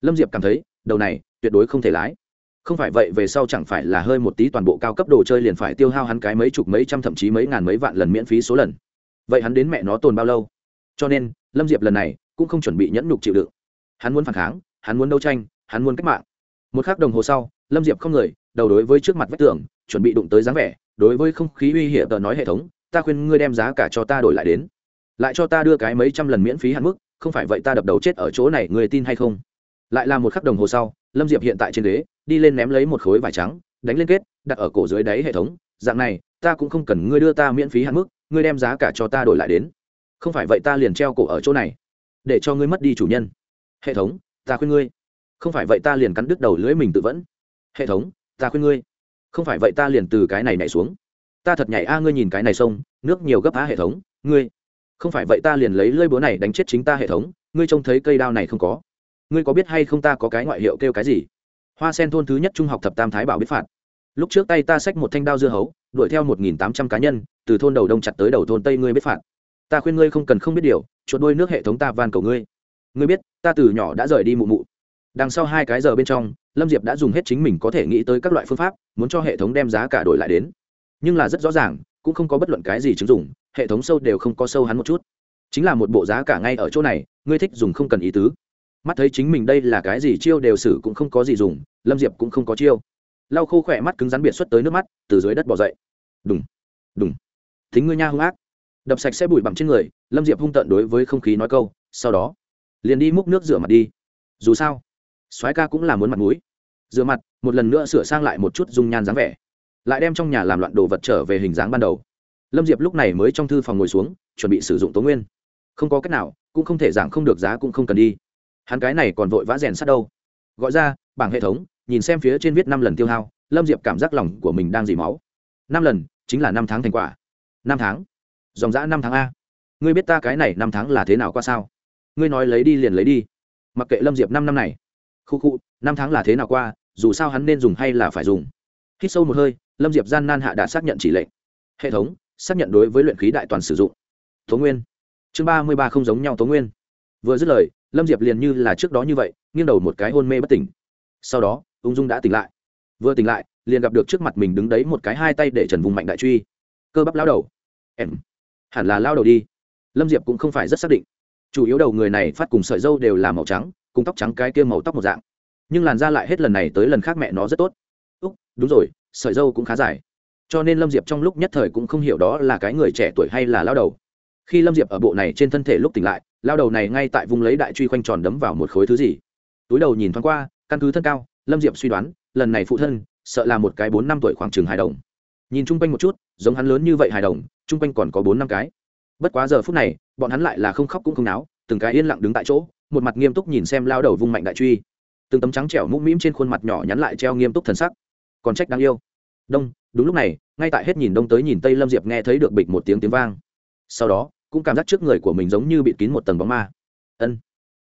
Lâm diệp cảm thấy, đầu này, tuyệt đối không thể lái. Không phải vậy về sau chẳng phải là hơi một tí toàn bộ cao cấp đồ chơi liền phải tiêu hao hắn cái mấy chục mấy trăm thậm chí mấy ngàn mấy vạn lần miễn phí số lần. Vậy hắn đến mẹ nó tồn bao lâu? Cho nên, lâm diệp lần này cũng không chuẩn bị nhẫn nhục chịu đựng. Hắn muốn phản kháng, hắn muốn đấu tranh, hắn muốn cách mạng. Một k h ắ c đồng hồ sau, lâm diệp không người, đầu đối với trước mặt vách tường, chuẩn bị đụng tới dáng vẻ, đối với không khí uy hiểm tờ nói hệ thống ta khuyên ngươi đem giá cả cho ta đổi lại đến. Lại cho ta đưa cái mấy trăm lần miễn phí hạn mức, không phải vậy ta đập đầu chết ở chỗ này người tin hay không? Lại là một khắc đồng hồ sau, lâm diệp hiện tại trên ghế, đi lên ném lấy một khối vải trắng, đánh lên kết, đặt ở cổ dưới đáy hệ thống, dạng này, ta cũng không cần ngươi đưa ta miễn phí hạn mức, ngươi đem giá cả cho ta đổi lại đến. Không phải vậy ta liền treo cổ ở chỗ này, để cho ngươi mất đi chủ nhân. Hệ thống, ta khuyên ngươi. Không phải vậy ta liền cắn đứt đầu lưỡi mình tự vẫn. Hệ thống, ta khuyên ngươi. Không phải vậy ta liền từ cái này nhảy xuống ta thật nhảy a, ngươi nhìn cái này sông, nước nhiều gấp á hệ thống, ngươi, không phải vậy ta liền lấy lơi búa này đánh chết chính ta hệ thống, ngươi trông thấy cây đao này không có. Ngươi có biết hay không ta có cái ngoại hiệu kêu cái gì? Hoa sen thôn thứ nhất trung học thập tam thái bảo biết phạt. Lúc trước tay ta xách một thanh đao dưa hấu, đuổi theo một nghìn tám trăm cá nhân, từ thôn đầu đông chặt tới đầu thôn tây ngươi biết phạt. Ta khuyên ngươi không cần không biết điều, chuột đuôi nước hệ thống ta van cầu ngươi. Ngươi biết, ta từ nhỏ đã rời đi mụ mụ. Đằng sau hai cái giờ bên trong, lâm diệp đã dùng hết chính mình có thể nghĩ tới các loại phương pháp, muốn cho hệ thống đem giá cả đổi lại đến nhưng là rất rõ ràng, cũng không có bất luận cái gì chứng dụng, hệ thống sâu đều không có sâu hắn một chút. Chính là một bộ giá cả ngay ở chỗ này, ngươi thích dùng không cần ý tứ. Mắt thấy chính mình đây là cái gì chiêu đều xử cũng không có gì dùng, lâm diệp cũng không có chiêu. Lau khô khỏe mắt cứng rắn biệt xuất tới nước mắt, từ dưới đất bỏ dậy. Đúng đúng thính ngươi nha hung ác. Đập sạch sẽ bụi bặm trên người, lâm diệp hung tợn đối với không khí nói câu, sau đó, liền đi múc nước rửa mặt đi. Dù sao, soái ca cũng là muốn mặt mũi. Rửa mặt, một lần nữa sửa sang lại một chút dung nhan dáng vẻ lại đem trong nhà làm loạn đồ vật trở về hình dáng ban đầu. Lâm diệp lúc này mới trong thư phòng ngồi xuống, chuẩn bị sử dụng tố nguyên. Không có cách nào, cũng không thể giảng không được giá cũng không cần đi. Hắn cái này còn vội vã rèn sát đâu. Gọi ra, bảng hệ thống, nhìn xem phía trên viết năm lần tiêu hao, lâm diệp cảm giác lòng của mình đang dì máu. Năm lần, chính là năm tháng thành quả. Năm tháng? Dòng giã năm tháng a. Ngươi biết ta cái này năm tháng là thế nào qua sao? Ngươi nói lấy đi liền lấy đi. Mặc kệ lâm diệp năm năm này. Khu khu, năm tháng là thế nào qua, dù sao hắn nên dùng hay là phải dùng. Hít sâu một hơi lâm diệp gian nan hạ đã xác nhận chỉ lệnh. Hệ thống, xác nhận đối với luyện khí đại toàn sử dụng. Tố nguyên. Chương ba mươi ba không giống nhau tố nguyên. Vừa dứt lời, lâm diệp liền như là trước đó như vậy, nghiêng đầu một cái hôn mê bất tỉnh. Sau đó, ung dung đã tỉnh lại. Vừa tỉnh lại, liền gặp được trước mặt mình đứng đấy một cái hai tay để trần vùng mạnh đại truy. Cơ bắp lao đầu. Em. Hẳn là lao đầu đi. Lâm diệp cũng không phải rất xác định. Chủ yếu đầu người này phát cùng sợi dâu đều là màu trắng, cùng tóc trắng cái kia màu tóc một dạng. Nhưng làn da lại hết lần này tới lần khác mẹ nó rất tốt. Úc, đúng rồi sợi dâu cũng khá dài. Cho nên lâm diệp trong lúc nhất thời cũng không hiểu đó là cái người trẻ tuổi hay là lao đầu. Khi lâm diệp ở bộ này trên thân thể lúc tỉnh lại, lao đầu này ngay tại vùng lấy đại truy khoanh tròn đấm vào một khối thứ gì. Túi đầu nhìn thoáng qua, căn cứ thân cao, lâm diệp suy đoán, lần này phụ thân sợ là một cái bốn năm tuổi khoảng chừng hài đồng. Nhìn chung quanh một chút, giống hắn lớn như vậy hài đồng, chung quanh còn có bốn năm cái. Bất quá giờ phút này, bọn hắn lại là không khóc cũng không náo, từng cái yên lặng đứng tại chỗ, một mặt nghiêm túc nhìn xem lao đầu vung mạnh đại truy. Từng tấm trắng trẻo mũm mĩm trên khuôn mặt nhỏ nhắn lại treo nghiêm túc thần sắc còn trách đáng yêu. Đông, đúng lúc này, ngay tại hết nhìn đông tới nhìn tây, lâm diệp nghe thấy được bịch một tiếng tiếng vang. Sau đó, cũng cảm giác trước người của mình giống như bị kín một tầng bóng ma. Ân.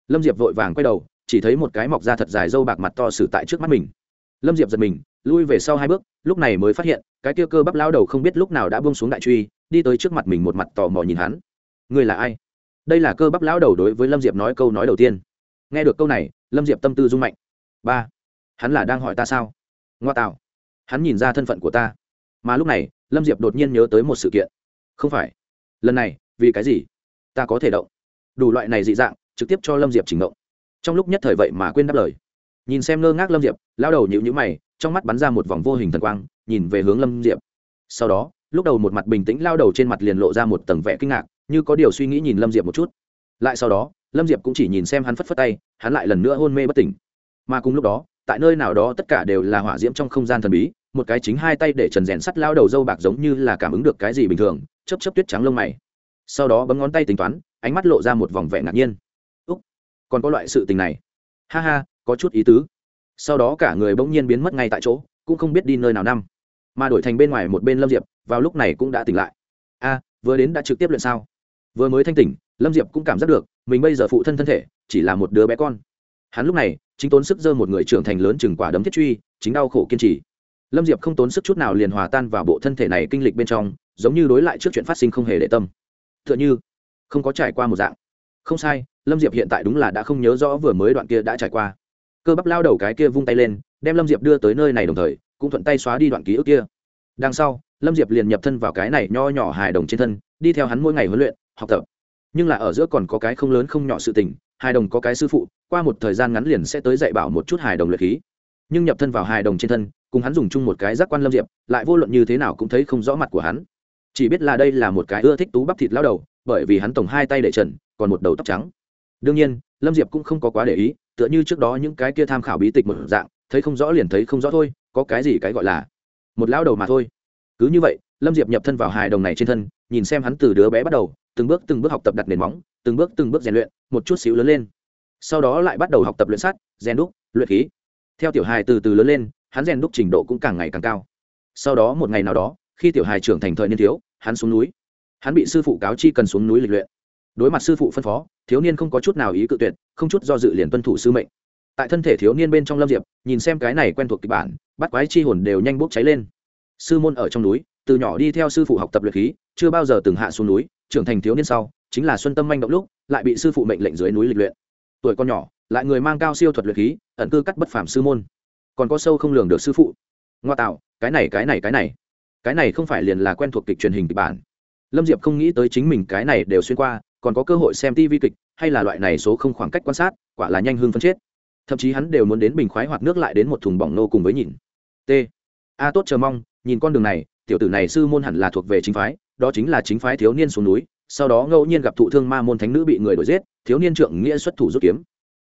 Lâm diệp vội vàng quay đầu, chỉ thấy một cái mọc da thật dài dâu bạc mặt to xử tại trước mắt mình. Lâm diệp giật mình, lui về sau hai bước, lúc này mới phát hiện, cái kia cơ bắp lao đầu không biết lúc nào đã buông xuống đại truy, đi tới trước mặt mình một mặt tò mò nhìn hắn. Ngươi là ai? Đây là cơ bắp lão đầu đối với lâm diệp nói câu nói đầu tiên. Nghe được câu này, lâm diệp tâm tư rung mạnh. Ba. Hắn là đang hỏi ta sao? Ngoa tạo hắn nhìn ra thân phận của ta. Mà lúc này, lâm diệp đột nhiên nhớ tới một sự kiện. Không phải. Lần này, vì cái gì? Ta có thể động. Đủ loại này dị dạng, trực tiếp cho lâm diệp chỉnh động. Trong lúc nhất thời vậy mà quên đáp lời. Nhìn xem ngơ ngác lâm diệp, lao đầu nhịu nhữ mày, trong mắt bắn ra một vòng vô hình thần quang, nhìn về hướng lâm diệp. Sau đó, lúc đầu một mặt bình tĩnh, lao đầu trên mặt liền lộ ra một tầng vẻ kinh ngạc, như có điều suy nghĩ nhìn lâm diệp một chút. Lại sau đó, lâm diệp cũng chỉ nhìn xem hắn phất phất tay, hắn lại lần nữa hôn mê bất tỉnh. Mà cùng lúc đó tại nơi nào đó tất cả đều là hỏa diễm trong không gian thần bí, một cái chính hai tay để trần rèn sắt lao đầu dâu bạc giống như là cảm ứng được cái gì bình thường chấp chấp tuyết trắng lông mày. Sau đó bấm ngón tay tính toán, ánh mắt lộ ra một vòng vẻ ngạc nhiên. Úc, còn có loại sự tình này. Ha ha, có chút ý tứ. Sau đó cả người bỗng nhiên biến mất ngay tại chỗ, cũng không biết đi nơi nào năm. Mà đổi thành bên ngoài một bên lâm diệp, vào lúc này cũng đã tỉnh lại. A, vừa đến đã trực tiếp luyện sao? Vừa mới thanh tỉnh, lâm diệp cũng cảm giác được, mình bây giờ phụ thân thân thể chỉ là một đứa bé con hắn lúc này, chính tốn sức dơ một người trưởng thành lớn chừng quả đấm thiết truy, chính đau khổ kiên trì. Lâm diệp không tốn sức chút nào liền hòa tan vào bộ thân thể này kinh lịch bên trong, giống như đối lại trước chuyện phát sinh không hề để tâm. T h ư ợ n h ư không có trải qua một dạng. Không sai, lâm diệp hiện tại đúng là đã không nhớ rõ vừa mới đoạn kia đã trải qua. Cơ bắp lao đầu cái kia vung tay lên, đem lâm diệp đưa tới nơi này đồng thời, cũng thuận tay xóa đi đoạn ký ức kia. Đằng sau, lâm diệp liền nhập thân vào cái này nho nhỏ hài đồng trên thân, đi theo hắn mỗi ngày huấn luyện, học tập. Nhưng là ở giữa còn có cái không lớn không nhỏ sự tình hài đồng có cái sư phụ, qua một thời gian ngắn liền sẽ tới dạy bảo một chút hài đồng luyện khí. Nhưng nhập thân vào hài đồng trên thân, cùng hắn dùng chung một cái giác quan lâm diệp, lại vô luận như thế nào cũng thấy không rõ mặt của hắn. Chỉ biết là đây là một cái ưa thích tú bắp thịt lao đầu, bởi vì hắn tổng hai tay để trần, còn một đầu tóc trắng. Đương nhiên, lâm diệp cũng không có quá để ý, tựa như trước đó những cái kia tham khảo bí tịch một dạng, thấy không rõ liền thấy không rõ thôi, có cái gì cái gọi là một lao đầu mà thôi. Cứ như vậy, lâm diệp nhập thân vào hài đồng này trên thân, nhìn xem hắn từ đứa bé bắt đầu, từng bước từng bước học tập đặt nền móng từng bước từng bước rèn luyện, một chút xíu lớn lên. Sau đó lại bắt đầu học tập luyện sắt, rèn đúc, luyện khí. Theo tiểu hài từ từ lớn lên, hắn rèn đúc trình độ cũng càng ngày càng cao. Sau đó một ngày nào đó, khi tiểu hài trưởng thành thời niên thiếu, hắn xuống núi. Hắn bị sư phụ cáo chi cần xuống núi lịch luyện. Đối mặt sư phụ phân phó, thiếu niên không có chút nào ý cự tuyệt, không chút do dự liền tuân thủ sư mệnh. Tại thân thể thiếu niên bên trong lâm diệp, nhìn xem cái này quen thuộc kịch bản, bắt quái chi hồn đều nhanh bốc cháy lên. Sư môn ở trong núi, từ nhỏ đi theo sư phụ học tập luyện khí chưa bao giờ từng hạ xuống núi, trưởng thành thiếu niên sau, chính là xuân tâm manh động lúc, lại bị sư phụ mệnh lệnh dưới núi lịch luyện. Tuổi con nhỏ, lại người mang cao siêu thuật luyện khí, ẩn cư cắt bất phàm sư môn. Còn có sâu không lường được sư phụ. Ngoa tạo, cái này cái này cái này. Cái này không phải liền là quen thuộc kịch truyền hình kịch bản. Lâm diệp không nghĩ tới chính mình cái này đều xuyên qua, còn có cơ hội xem tv kịch, hay là loại này số không khoảng cách quan sát, quả là nhanh hương phân chết. Thậm chí hắn đều muốn đến bình khoái hoặc nước lại đến một thùng bỏng nô cùng với nhìn. T. A, tốt, chờ mong, nhìn con đường này, tiểu tử này sư môn hẳn là thuộc về chính phái đó chính là chính phái thiếu niên xuống núi, sau đó ngẫu nhiên gặp thụ thương ma môn thánh nữ bị người đuổi giết, thiếu niên trượng nghĩa xuất thủ rút kiếm.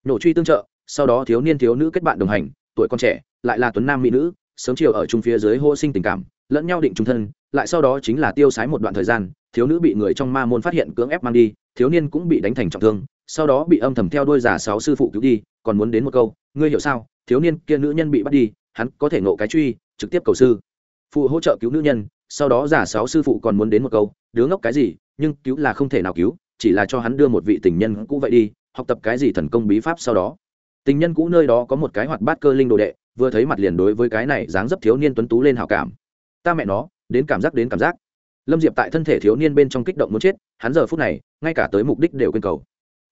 Nổ truy tương trợ, sau đó thiếu niên thiếu nữ kết bạn đồng hành, tuổi con trẻ, lại là tuấn nam mỹ nữ, sớm chiều ở chung phía dưới hô sinh tình cảm, lẫn nhau định trung thân, lại sau đó chính là tiêu sái một đoạn thời gian, thiếu nữ bị người trong ma môn phát hiện cưỡng ép mang đi, thiếu niên cũng bị đánh thành trọng thương, sau đó bị âm thầm theo đôi giả sáu sư phụ cứu đi, còn muốn đến một câu, ngươi hiểu sao, thiếu niên kia nữ nhân bị bắt đi, hắn có thể nộ cái truy, trực tiếp cầu sư phụ hỗ trợ cứu nữ nhân, sau đó giả sáu sư phụ còn muốn đến một câu, đứa ngốc cái gì, nhưng cứu là không thể nào cứu, chỉ là cho hắn đưa một vị tình nhân cũ vậy đi, học tập cái gì thần công bí pháp sau đó. Tình nhân cũ nơi đó có một cái hoạt bát cơ linh đồ đệ, vừa thấy mặt liền đối với cái này dáng dấp thiếu niên tuấn tú lên hào cảm. Ta mẹ nó, đến cảm giác đến cảm giác. Lâm diệp tại thân thể thiếu niên bên trong kích động muốn chết, hắn giờ phút này, ngay cả tới mục đích đều quên cầu.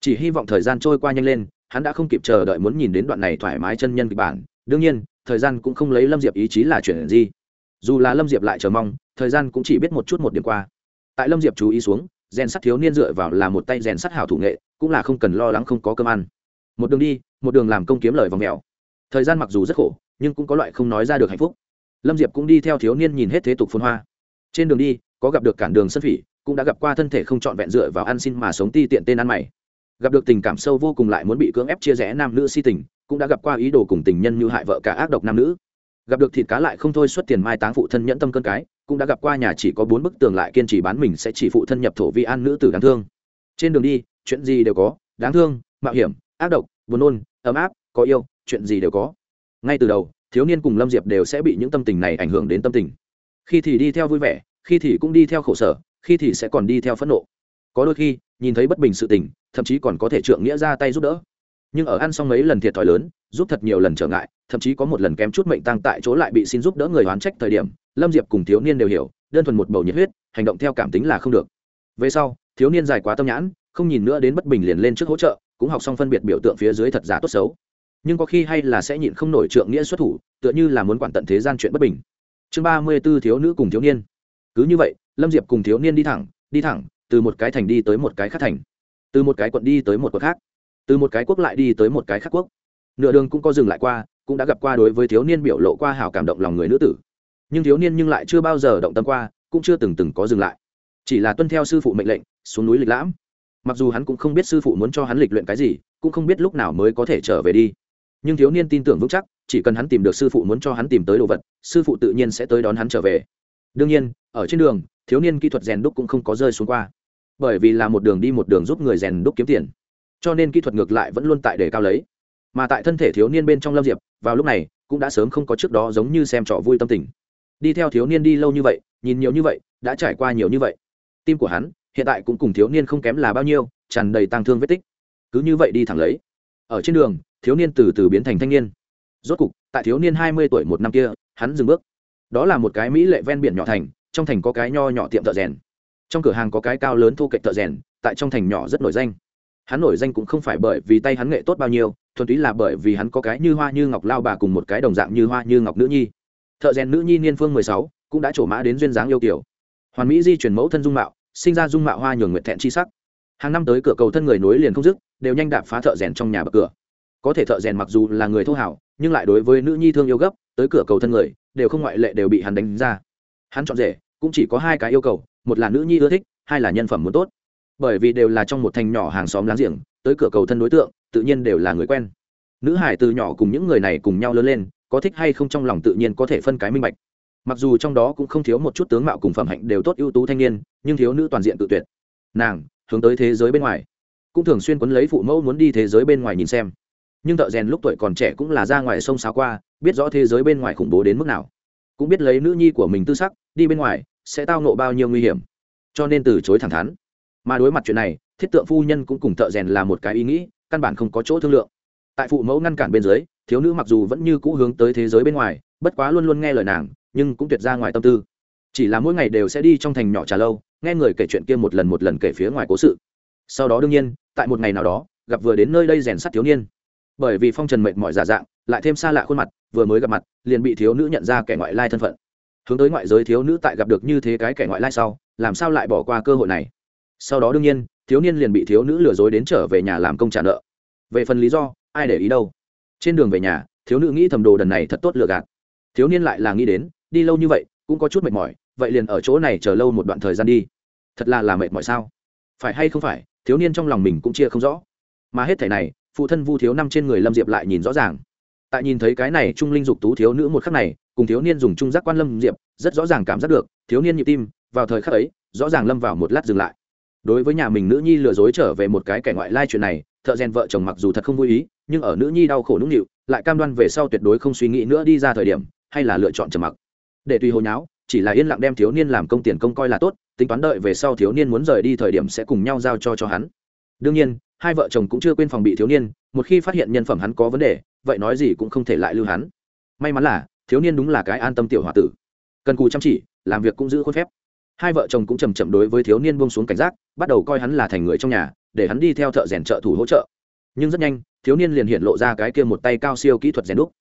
Chỉ hy vọng thời gian trôi qua nhanh lên, hắn đã không kịp chờ đợi muốn nhìn đến đoạn này thoải mái chân nhân kịch bản. Đương nhiên, thời gian cũng không lấy lâm diệp ý chí là chuyện gì dù là lâm diệp lại chờ mong thời gian cũng chỉ biết một chút một điểm qua tại lâm diệp chú ý xuống rèn sắt thiếu niên dựa vào là một tay rèn sắt hảo thủ nghệ cũng là không cần lo lắng không có cơm ăn một đường đi một đường làm công kiếm lời vòng mèo thời gian mặc dù rất khổ nhưng cũng có loại không nói ra được hạnh phúc lâm diệp cũng đi theo thiếu niên nhìn hết thế tục phun hoa trên đường đi có gặp được cản đường sân phỉ cũng đã gặp qua thân thể không trọn vẹn dựa vào ăn xin mà sống ti tiện tên ăn mày gặp được tình cảm sâu vô cùng lại muốn bị cưỡng ép chia rẽ nam nữ si tình cũng đã gặp qua ý đồ cùng tình nhân như hại vợ cả ác độc nam nữ gặp được thịt cá lại không thôi xuất tiền mai táng phụ thân nhẫn tâm cơn cái, cũng đã gặp qua nhà chỉ có bốn bức tường lại kiên trì bán mình sẽ chỉ phụ thân nhập thổ vi an nữ tử đáng thương. Trên đường đi, chuyện gì đều có, đáng thương, mạo hiểm, ác độc, buồn nôn, ấm áp, có yêu, chuyện gì đều có. Ngay từ đầu, thiếu niên cùng lâm diệp đều sẽ bị những tâm tình này ảnh hưởng đến tâm tình. Khi thì đi theo vui vẻ, khi thì cũng đi theo khổ sở, khi thì sẽ còn đi theo phẫn nộ. Có đôi khi, nhìn thấy bất bình sự tình, thậm chí còn có thể trượng nghĩa ra tay giúp đỡ. Nhưng ở ăn xong mấy lần thiệt thòi lớn giúp thật nhiều lần trở ngại, thậm chí có một lần kém chút mệnh tăng tại chỗ lại bị xin giúp đỡ người oán trách thời điểm, lâm diệp cùng thiếu niên đều hiểu, đơn thuần một bầu nhiệt huyết, hành động theo cảm tính là không được. Về sau, thiếu niên dài quá tâm nhãn, không nhìn nữa đến bất bình liền lên trước hỗ trợ, cũng học xong phân biệt biểu tượng phía dưới thật giả tốt xấu. Nhưng có khi hay là sẽ nhịn không nổi trượng nghĩa xuất thủ, tựa như là muốn quản tận thế gian chuyện bất bình. Chương ba mươi b ố thiếu nữ cùng thiếu niên. Cứ như vậy, lâm diệp cùng thiếu niên đi thẳng đi thẳng, từ một cái thành đi tới một cái khác thành. Từ một cái quận đi tới một quận khác. Từ một cái quốc lại đi tới một cái khác quốc nửa đường cũng có dừng lại qua, cũng đã gặp qua đối với thiếu niên biểu lộ qua hảo cảm động lòng người nữ tử. Nhưng thiếu niên nhưng lại chưa bao giờ động tâm qua, cũng chưa từng từng có dừng lại. Chỉ là tuân theo sư phụ mệnh lệnh, xuống núi lịch lãm. Mặc dù hắn cũng không biết sư phụ muốn cho hắn lịch luyện cái gì, cũng không biết lúc nào mới có thể trở về đi. Nhưng thiếu niên tin tưởng vững chắc, chỉ cần hắn tìm được sư phụ muốn cho hắn tìm tới đồ vật, sư phụ tự nhiên sẽ tới đón hắn trở về. Đương nhiên, ở trên đường, thiếu niên kỹ thuật rèn đúc cũng không có rơi xuống qua. Bởi vì là một đường đi một đường giúp người rèn đúc kiếm tiền. Cho nên kỹ thuật ngược lại vẫn luôn tại đề cao lấy mà tại thân thể thiếu niên bên trong lâm diệp, vào lúc này, cũng đã sớm không có trước đó giống như xem trò vui tâm tình. Đi theo thiếu niên đi lâu như vậy, nhìn nhiều như vậy, đã trải qua nhiều như vậy. Tim của hắn, hiện tại cũng cùng thiếu niên không kém là bao nhiêu, tràn đầy tang thương vết tích. Cứ như vậy đi thẳng lấy. Ở trên đường, thiếu niên từ từ biến thành thanh niên. Rốt cục, tại thiếu niên hai mươi tuổi một năm kia, hắn dừng bước. Đó là một cái mỹ lệ ven biển nhỏ thành, trong thành có cái nho nhỏ tiệm thợ rèn. Trong cửa hàng có cái cao lớn thu cạnh thợ rèn, tại trong thành nhỏ rất nổi danh. Hắn nổi danh cũng không phải bởi vì tay hắn nghệ tốt bao nhiêu thuần túy là bởi vì hắn có cái như hoa như ngọc lao bà cùng một cái đồng dạng như hoa như ngọc nữ nhi. Thợ rèn nữ nhi niên phương mười sáu, cũng đã trổ mã đến duyên dáng yêu kiểu hoàn mỹ di chuyển mẫu thân dung mạo, sinh ra dung mạo hoa nhường nguyện thẹn chi sắc. Hàng năm tới cửa cầu thân người nối liền không dứt, đều nhanh đạp phá thợ rèn trong nhà bậc cửa. Có thể thợ rèn mặc dù là người thô hảo, nhưng lại đối với nữ nhi thương yêu gấp, tới cửa cầu thân người, đều không ngoại lệ đều bị hắn đánh ra. Hắn chọn rể, cũng chỉ có hai cái yêu cầu, một là nữ nhi ưa thích, hai là nhân phẩm muốn tốt bởi vì đều là trong một thành nhỏ hàng xóm láng giềng, tới cửa cầu thân đối tượng, tự nhiên đều là người quen. Nữ hải từ nhỏ cùng những người này cùng nhau lớn lên, có thích hay không trong lòng tự nhiên có thể phân cái minh bạch. Mặc dù trong đó cũng không thiếu một chút tướng mạo cùng phẩm hạnh đều tốt ưu tú thanh niên, nhưng thiếu nữ toàn diện tự tuyệt. Nàng, hướng tới thế giới bên ngoài. Cũng thường xuyên quấn lấy phụ mẫu muốn đi thế giới bên ngoài nhìn xem. Nhưng thợ rèn lúc tuổi còn trẻ cũng là ra ngoài sông xáo qua, biết rõ thế giới bên ngoài khủng bố đến mức nào. Cũng biết lấy nữ nhi của mình tư sắc, đi bên ngoài, sẽ tao nộ bao nhiêu nguy hiểm. Cho nên từ chối thẳng thắn mà đối mặt chuyện này, thiết tượng phu nhân cũng cùng thợ rèn là một cái ý nghĩ, căn bản không có chỗ thương lượng. Tại phụ mẫu ngăn cản bên dưới, thiếu nữ mặc dù vẫn như cũ hướng tới thế giới bên ngoài, bất quá luôn luôn nghe lời nàng, nhưng cũng tuyệt ra ngoài tâm tư. Chỉ là mỗi ngày đều sẽ đi trong thành nhỏ trà lâu, nghe người kể chuyện kia một lần một lần kể phía ngoài cố sự. Sau đó đương nhiên, tại một ngày nào đó, gặp vừa đến nơi đây rèn sắt thiếu niên. Bởi vì phong trần mệt mỏi giả dạng, lại thêm xa lạ khuôn mặt, vừa mới gặp mặt, liền bị thiếu nữ nhận ra kẻ ngoại lai thân phận. Hướng tới ngoại giới thiếu nữ tại gặp được như thế cái kẻ ngoại lai sau, làm sao lại bỏ qua cơ hội này? Sau đó đương nhiên, thiếu niên liền bị thiếu nữ lừa dối đến trở về nhà làm công trả nợ. Về phần lý do, ai để ý đâu? Trên đường về nhà, thiếu nữ nghĩ thầm đồ đần này thật tốt lừa gạt. Thiếu niên lại là nghĩ đến, đi lâu như vậy, cũng có chút mệt mỏi, vậy liền ở chỗ này chờ lâu một đoạn thời gian đi. Thật là là mệt mỏi sao? Phải hay không phải, thiếu niên trong lòng mình cũng chia không rõ. Mà hết thảy này, phụ thân vu thiếu năm trên người lâm diệp lại nhìn rõ ràng. Tại nhìn thấy cái này trung linh dục tú thiếu nữ một khắc này, cùng thiếu niên dùng trung giác quan lâm diệp, rất rõ ràng cảm giác được, thiếu niên nhịp tim, vào thời khắc ấy, rõ ràng lâm vào một lát dừng lại đối với nhà mình nữ nhi lừa dối trở về một cái kẻ ngoại lai chuyện này, thợ rèn vợ chồng mặc dù thật không vui ý, nhưng ở nữ nhi đau khổ nũng nịu, lại cam đoan về sau tuyệt đối không suy nghĩ nữa đi ra thời điểm, hay là lựa chọn trầm mặc. Để tùy hồi nháo, chỉ là yên lặng đem thiếu niên làm công tiền công coi là tốt, tính toán đợi về sau thiếu niên muốn rời đi thời điểm sẽ cùng nhau giao cho cho hắn. Đương nhiên, hai vợ chồng cũng chưa quên phòng bị thiếu niên, một khi phát hiện nhân phẩm hắn có vấn đề, vậy nói gì cũng không thể lại lưu hắn. May mắn là, thiếu niên đúng là cái an tâm tiểu h o a tử. Cần cù chăm chỉ, làm việc cũng giữ khuôn phép hai vợ chồng cũng chầm chậm đối với thiếu niên buông xuống cảnh giác, bắt đầu coi hắn là thành người trong nhà, để hắn đi theo thợ rèn trợ thủ hỗ trợ. Nhưng rất nhanh, thiếu niên liền hiện lộ ra cái kia một tay cao siêu kỹ thuật rèn đúc.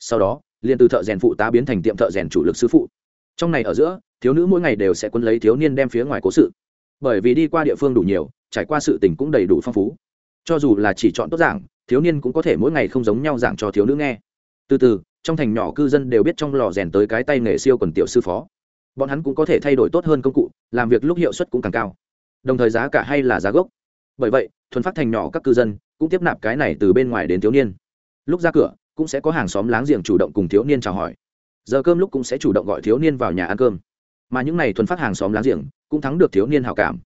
Sau đó, liền từ thợ rèn phụ tá biến thành tiệm thợ rèn chủ lực sư phụ. Trong này ở giữa, thiếu nữ mỗi ngày đều sẽ quân lấy thiếu niên đem phía ngoài cố sự. Bởi vì đi qua địa phương đủ nhiều, trải qua sự tình cũng đầy đủ phong phú. Cho dù là chỉ chọn tốt giảng, thiếu niên cũng có thể mỗi ngày không giống nhau giảng cho thiếu nữ nghe. Từ từ, trong thành nhỏ cư dân đều biết trong lò rèn tới cái tay nghề siêu quần tiểu sư phó bọn hắn cũng có thể thay đổi tốt hơn công cụ, làm việc lúc hiệu suất cũng càng cao. Đồng thời giá cả hay là giá gốc. Bởi vậy, thuần phát thành nhỏ các cư dân cũng tiếp nạp cái này từ bên ngoài đến thiếu niên. Lúc ra cửa, cũng sẽ có hàng xóm láng giềng chủ động cùng thiếu niên chào hỏi. Giờ cơm lúc cũng sẽ chủ động gọi thiếu niên vào nhà ăn cơm. Mà những n à y thuần phát hàng xóm láng giềng cũng thắng được thiếu niên hào cảm.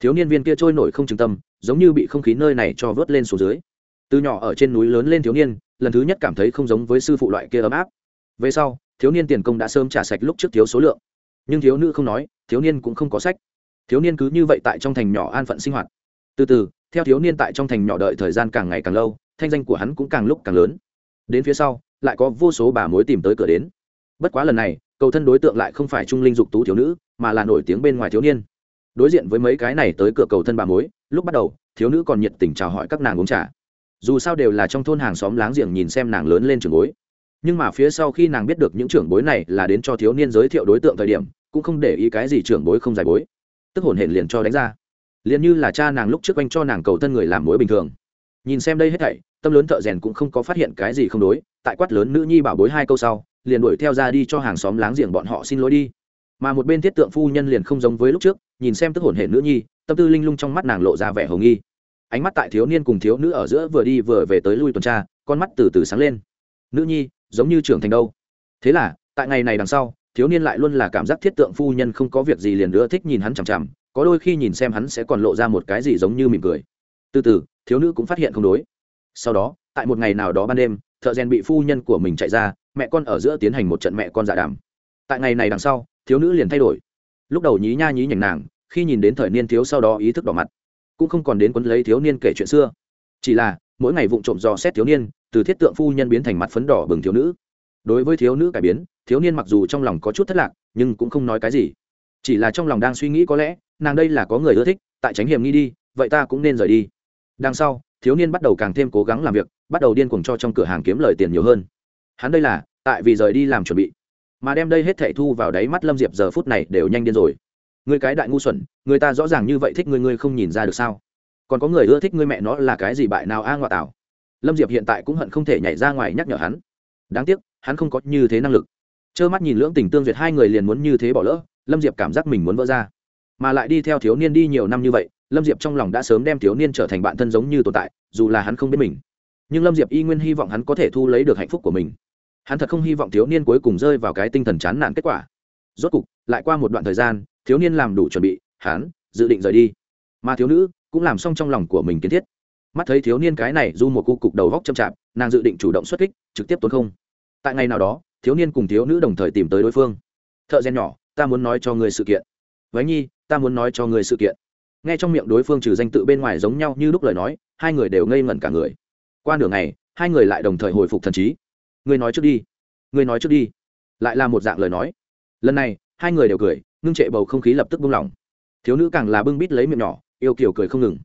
Thiếu niên viên kia trôi nổi không trừng tâm, giống như bị không khí nơi này cho vớt lên xuống dưới. Từ nhỏ ở trên núi lớn lên thiếu niên, lần thứ nhất cảm thấy không giống với sư phụ loại kia ấm áp. Về sau, thiếu niên tiền công đã sớm trả sạch lúc trước thiếu số lượng nhưng thiếu nữ không nói, thiếu niên cũng không có sách. Thiếu niên cứ như vậy tại trong thành nhỏ an phận sinh hoạt. Từ từ, theo thiếu niên tại trong thành nhỏ đợi thời gian càng ngày càng lâu, thanh danh của hắn cũng càng lúc càng lớn. Đến phía sau, lại có vô số bà mối tìm tới cửa đến. Bất quá lần này, cầu thân đối tượng lại không phải trung linh dục tú thiếu nữ, mà là nổi tiếng bên ngoài thiếu niên. Đối diện với mấy cái này tới cửa cầu thân bà mối, lúc bắt đầu, thiếu nữ còn nhiệt tình chào hỏi các nàng uống trà. Dù sao đều là trong thôn hàng xóm láng giềng nhìn xem nàng lớn lên trường bối. Nhưng mà phía sau khi nàng biết được những trưởng bối này là đến cho thiếu niên giới thiệu đối tượng thời điểm cũng không để ý cái gì trưởng bối không giải bối. Tức hồn hển liền cho đánh ra. Liền như là cha nàng lúc trước anh cho nàng cầu thân người làm mối bình thường. Nhìn xem đây hết thảy, tâm lớn thợ rèn cũng không có phát hiện cái gì không đối, tại quát lớn nữ nhi bảo bối hai câu sau, liền đuổi theo ra đi cho hàng xóm láng giềng bọn họ xin lỗi đi. Mà một bên thiết tượng phu nhân liền không giống với lúc trước, nhìn xem tức hồn hển nữ nhi, tâm tư linh lung trong mắt nàng lộ ra vẻ hồng nghi. Ánh mắt tại thiếu niên cùng thiếu nữ ở giữa vừa đi vừa về tới lui tuần tra, con mắt từ từ sáng lên. Nữ nhi, giống như trưởng thành đâu. Thế là, tại ngày này đằng sau thiếu niên lại luôn là cảm giác thiết tượng phu nhân không có việc gì liền nữa thích nhìn hắn chằm chằm, có đôi khi nhìn xem hắn sẽ còn lộ ra một cái gì giống như mỉm cười. Từ từ, thiếu nữ cũng phát hiện không đối. Sau đó, tại một ngày nào đó ban đêm, thợ rèn bị phu nhân của mình chạy ra, mẹ con ở giữa tiến hành một trận mẹ con dạ đàm. Tại ngày này đằng sau, thiếu nữ liền thay đổi. Lúc đầu nhí nha nhí nhảnh nàng, khi nhìn đến thời niên thiếu sau đó ý thức đỏ mặt. Cũng không còn đến quấn lấy thiếu niên kể chuyện xưa. Chỉ là, mỗi ngày vụng trộm dò xét thiếu niên, từ thiết tượng phu nhân biến thành mặt phấn đỏ bừng thiếu nữ đối với thiếu nữ cải biến, thiếu niên mặc dù trong lòng có chút thất lạc, nhưng cũng không nói cái gì. Chỉ là trong lòng đang suy nghĩ có lẽ, nàng đây là có người ưa thích, tại tránh hiểm nghi đi, vậy ta cũng nên rời đi. Đằng sau, thiếu niên bắt đầu càng thêm cố gắng làm việc, bắt đầu điên cuồng cho trong cửa hàng kiếm lời tiền nhiều hơn. Hắn đây là, tại vì rời đi làm chuẩn bị. Mà đem đây hết thảy thu vào đáy mắt lâm diệp giờ phút này đều nhanh điên rồi. Người cái đại ngu xuẩn, người ta rõ ràng như vậy thích người ngươi không nhìn ra được sao? Còn có người ưa thích người mẹ nó là cái gì bại nào a ngoại tảo? Lâm diệp hiện tại cũng hận không thể nhảy ra ngoài nhắc nhở hắn. Đáng tiếc hắn không có như thế năng lực. Trơ mắt nhìn lưỡng tình tương duyệt, hai người liền muốn như thế bỏ lỡ, lâm diệp cảm giác mình muốn vỡ ra. Mà lại đi theo thiếu niên đi nhiều năm như vậy, lâm diệp trong lòng đã sớm đem thiếu niên trở thành bạn thân giống như tồn tại, dù là hắn không biết mình. Nhưng lâm diệp y nguyên hy vọng hắn có thể thu lấy được hạnh phúc của mình. Hắn thật không hy vọng thiếu niên cuối cùng rơi vào cái tinh thần chán nản kết quả. Rốt cục, lại qua một đoạn thời gian, thiếu niên làm đủ chuẩn bị, hắn dự định rời đi. Mà thiếu nữ cũng làm xong trong lòng của mình kiến thiết. Mắt thấy thiếu niên cái này du một cu cục đầu góc chậm chạp, nàng dự định chủ động xuất kích, trực tiếp tốn không tại ngày nào đó, thiếu niên cùng thiếu nữ đồng thời tìm tới đối phương. Thợ rèn nhỏ, ta muốn nói cho người sự kiện. Váy nhi, ta muốn nói cho người sự kiện. Nghe trong miệng đối phương trừ danh tự bên ngoài giống nhau như lúc lời nói, hai người đều ngây ngẩn cả người. Qua nửa ngày, hai người lại đồng thời hồi phục thần trí. Người nói trước đi. Người nói trước đi. Lại là một dạng lời nói. Lần này, hai người đều cười, ngưng trệ bầu không khí lập tức buông lỏng thiếu nữ càng là bưng bít lấy miệng nhỏ, yêu kiểu cười không ngừng.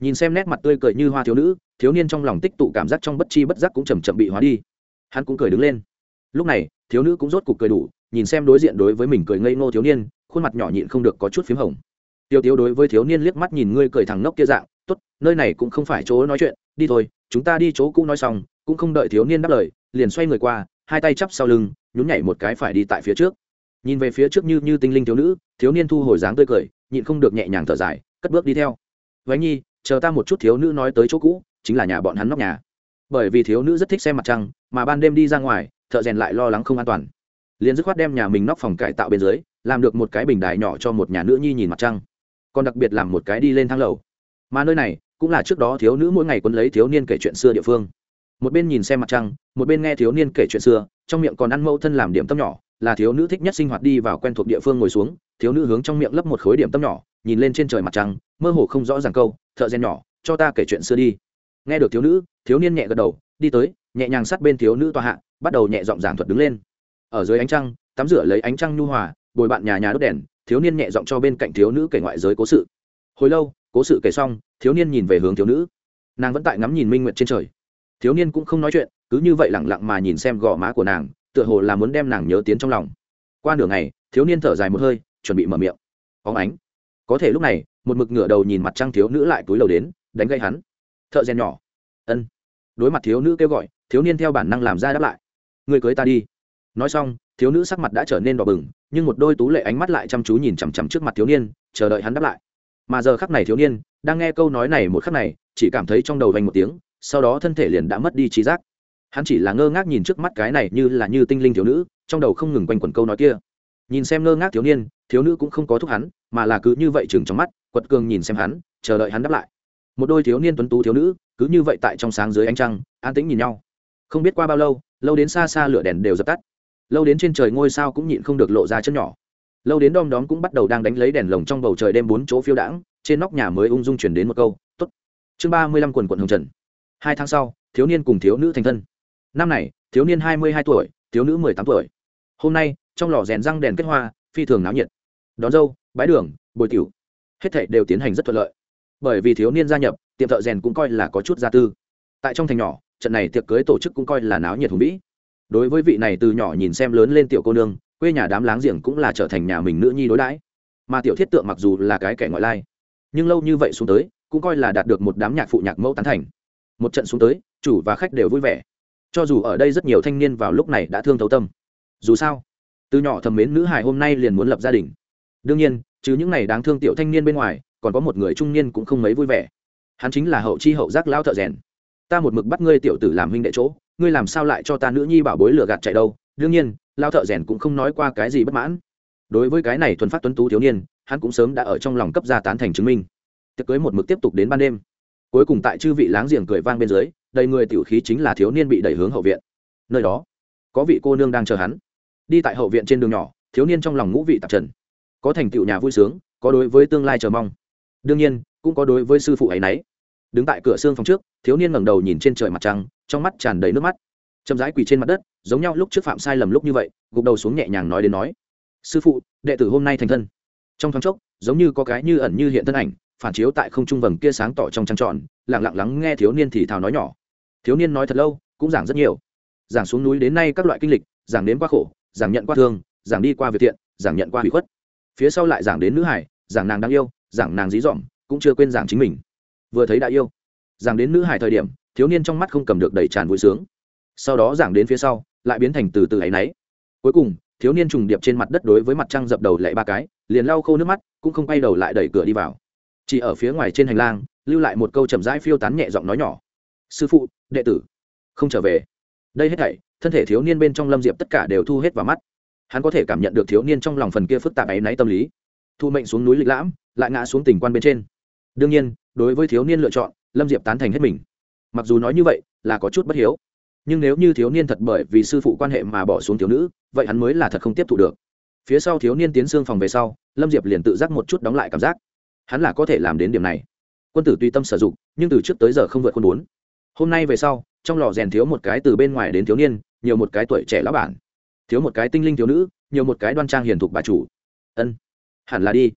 Nhìn xem nét mặt tươi cười như hoa thiếu nữ, thiếu niên trong lòng tích tụ cảm giác trong bất chi bất giác cũng chầm chậm bị hóa đi hắn cũng cười đứng lên. Lúc này, thiếu nữ cũng rốt cục cười đủ, nhìn xem đối diện đối với mình cười ngây ngô thiếu niên, khuôn mặt nhỏ nhịn không được có chút p h í m hồng. Tiêu tiêu đối với thiếu niên liếc mắt nhìn ngươi cười thẳng nốc kia dạng t ố t nơi này cũng không phải chỗ nói chuyện, đi thôi, chúng ta đi chỗ cũ nói xong, cũng không đợi thiếu niên đáp lời, liền xoay người qua, hai tay chắp sau lưng, nhún nhảy một cái phải đi tại phía trước. Nhìn về phía trước như như tinh linh thiếu nữ, thiếu niên thu hồi dáng tươi cười, nhịn không được nhẹ nhàng thở dài, cất bước đi theo. Vánh nhi, chờ ta một chút thiếu nữ nói tới chỗ cũ, chính là nhà bọn hắn nóc nhà bởi vì thiếu nữ rất thích xem mặt trăng, mà ban đêm đi ra ngoài, thợ rèn lại lo lắng không an toàn. Liền dứt khoát đem nhà mình nóc phòng cải tạo bên dưới, làm được một cái bình đài nhỏ cho một nhà nữ nhi nhìn mặt trăng. Còn đặc biệt làm một cái đi lên thang lầu. Mà nơi này, cũng là trước đó thiếu nữ mỗi ngày quấn lấy thiếu niên kể chuyện xưa địa phương. Một bên nhìn xem mặt trăng, một bên nghe thiếu niên kể chuyện xưa, trong miệng còn ăn mâu thân làm điểm tâm nhỏ, là thiếu nữ thích nhất sinh hoạt đi vào quen thuộc địa phương ngồi xuống, thiếu nữ hướng trong miệng lấp một khối điểm tâm nhỏ, nhìn lên trên trời mặt trăng, mơ hồ không rõ ràng câu, thợ rèn nhỏ, cho ta kể chuyện xưa đi nghe được thiếu nữ, thiếu niên nhẹ gật đầu, đi tới, nhẹ nhàng sát bên thiếu nữ tòa hạ, bắt đầu nhẹ giọng giảng thuật đứng lên. Ở dưới ánh trăng, tắm rửa lấy ánh trăng nhu hòa, bồi bạn nhà nhà đốt đèn, thiếu niên nhẹ giọng cho bên cạnh thiếu nữ kể ngoại giới cố sự. Hồi lâu, cố sự kể xong, thiếu niên nhìn về hướng thiếu nữ. Nàng vẫn tại ngắm nhìn minh nguyệt trên trời. Thiếu niên cũng không nói chuyện, cứ như vậy lẳng lặng mà nhìn xem gò má của nàng, tựa hồ là muốn đem nàng nhớ tiến trong lòng. Qua nửa ngày, thiếu niên thở dài một hơi, chuẩn bị mở miệng. Óng ánh. Có thể lúc này, một mực ngửa đầu nhìn mặt trăng thiếu nữ lại túi lầu đến, đánh gây hắn thợ rèn nhỏ. Ân. Đối mặt thiếu nữ kêu gọi, thiếu niên theo bản năng làm ra đáp lại. Người cưới ta đi. Nói xong, thiếu nữ sắc mặt đã trở nên đỏ bừng, nhưng một đôi tú lệ ánh mắt lại chăm chú nhìn chằm chằm trước mặt thiếu niên, chờ đợi hắn đáp lại. Mà giờ khắc này thiếu niên, đang nghe câu nói này một khắc này, chỉ cảm thấy trong đầu vành một tiếng, sau đó thân thể liền đã mất đi trí giác. Hắn chỉ là ngơ ngác nhìn trước mắt cái này như là như tinh linh thiếu nữ, trong đầu không ngừng quanh quẩn câu nói kia. Nhìn xem ngơ ngác thiếu niên, thiếu nữ cũng không có thúc hắn, mà là cứ như vậy chừng trong mắt, quật cường nhìn xem hắn, chờ đợi hắn đáp lại một đôi thiếu niên tuấn tú thiếu nữ, cứ như vậy tại trong sáng dưới ánh trăng, an tĩnh nhìn nhau. Không biết qua bao lâu lâu đến xa xa lửa đèn đều dập tắt. Lâu đến trên trời ngôi sao cũng nhịn không được lộ ra chân nhỏ. Lâu đến đom đóm cũng bắt đầu đang đánh lấy đèn lồng trong bầu trời đêm bốn chỗ phiêu đãng, trên nóc nhà mới ung dung chuyển đến một câu t ố t chương ba mươi lăm quần quận hồng trần. Hai tháng sau, thiếu niên cùng thiếu nữ thành thân. Năm này, thiếu niên hai mươi hai tuổi, thiếu nữ mười tám tuổi. Hôm nay, trong lò rèn răng đèn kết hoa, phi thường náo nhiệt. Đón dâu, bái đường, bồi tiểu. Hết thảy đều tiến hành rất thuận lợi bởi vì thiếu niên gia nhập, tiệm thợ rèn cũng coi là có chút gia tư. Tại trong thành nhỏ, trận này tiệc cưới tổ chức cũng coi là náo nhiệt hùng vĩ. Đối với vị này từ nhỏ nhìn xem lớn lên tiểu cô nương, quê nhà đám láng giềng cũng là trở thành nhà mình nữ nhi đối đãi. Mà tiểu thiết tượng mặc dù là cái kẻ ngoại lai, nhưng lâu như vậy xuống tới, cũng coi là đạt được một đám nhạc phụ nhạc mẫu tán thành. Một trận xuống tới, chủ và khách đều vui vẻ. Cho dù ở đây rất nhiều thanh niên vào lúc này đã thương thấu tâm. Dù sao, từ nhỏ thầm mến nữ hải hôm nay liền muốn lập gia đình. Đương nhiên chứ những này đáng thương tiểu thanh niên bên ngoài còn có một người trung niên cũng không mấy vui vẻ. Hắn chính là hậu chi hậu giác lao thợ rèn. Ta một mực bắt ngươi tiểu tử làm huynh đệ chỗ, ngươi làm sao lại cho ta nữ nhi bảo bối lừa gạt chạy đâu? Đương nhiên lao thợ rèn cũng không nói qua cái gì bất mãn. Đối với cái này thuần phát tuấn tú thiếu niên, hắn cũng sớm đã ở trong lòng cấp gia tán thành chứng minh. Tiệc cưới một mực tiếp tục đến ban đêm. Cuối cùng tại chư vị láng giềng cười vang bên dưới, đầy người tiểu khí chính là thiếu niên bị đẩy hướng hậu viện. Nơi đó, có vị cô nương đang chờ hắn. Đi tại hậu viện trên đường nhỏ, thiếu niên trong lòng ngũ vị tạp trần. Có thành tựu nhà vui sướng, có đối với tương lai chờ mong đương nhiên, cũng có đối với sư phụ ấy nấy đứng tại cửa xương phòng trước, thiếu niên ngẩng đầu nhìn trên trời mặt trăng, trong mắt tràn đầy nước mắt. Chậm rãi quỳ trên mặt đất, giống nhau lúc trước phạm sai lầm lúc như vậy, gục đầu xuống nhẹ nhàng nói đến nói, sư phụ, đệ tử hôm nay thành thân. Trong thoáng chốc, giống như có cái như ẩn như hiện thân ảnh, phản chiếu tại không trung vầng kia sáng tỏ trong trăng tròn, lặng lặng lắng nghe thiếu niên thì thào nói nhỏ. Thiếu niên nói thật lâu, cũng giảng rất nhiều. Giảng xuống núi đến nay các loại kinh lịch, giảng đến qua khổ, giảng nhận qua thương, giảng đi qua việc thiện, giảng nhận qua hủy khuất. Phía sau lại giảng đến nữ hải, giảng nàng đang yêu giảng nàng dí dỏm, cũng chưa quên giảng chính mình. Vừa thấy đã yêu. Giảng đến nữ hải thời điểm, thiếu niên trong mắt không cầm được đầy tràn vui sướng. Sau đó giảng đến phía sau, lại biến thành từ từ áy náy. Cuối cùng, thiếu niên trùng điệp trên mặt đất đối với mặt trăng dập đầu lạy ba cái, liền lau khô nước mắt, cũng không quay đầu lại đẩy cửa đi vào. Chỉ ở phía ngoài trên hành lang, lưu lại một câu chậm rãi phiêu tán nhẹ giọng nói nhỏ. Sư phụ, đệ tử, không trở về. Đây hết thảy, thân thể thiếu niên bên trong lâm diệp tất cả đều thu hết vào mắt. Hắn có thể cảm nhận được thiếu niên trong lòng phần kia phức tạp áy náy tâm lý thu mệnh xuống núi lịch lãm, lại ngã xuống tỉnh quan bên trên. Đương nhiên, đối với thiếu niên lựa chọn, lâm diệp tán thành hết mình. Mặc dù nói như vậy, là có chút bất hiếu. Nhưng nếu như thiếu niên thật bởi vì sư phụ quan hệ mà bỏ xuống thiếu nữ, vậy hắn mới là thật không tiếp thu được. Phía sau thiếu niên tiến xương phòng về sau, lâm diệp liền tự giác một chút đóng lại cảm giác. Hắn là có thể làm đến điểm này. Quân tử tùy tâm sử dụng, nhưng từ trước tới giờ không vượt quân bốn. Hôm nay về sau, trong lò rèn thiếu một cái từ bên ngoài đến thiếu niên, nhiều một cái tuổi trẻ lão bản. Thiếu một cái tinh linh thiếu nữ, nhiều một cái đoan trang hiền thục bà chủ. Ân hẳn là đi.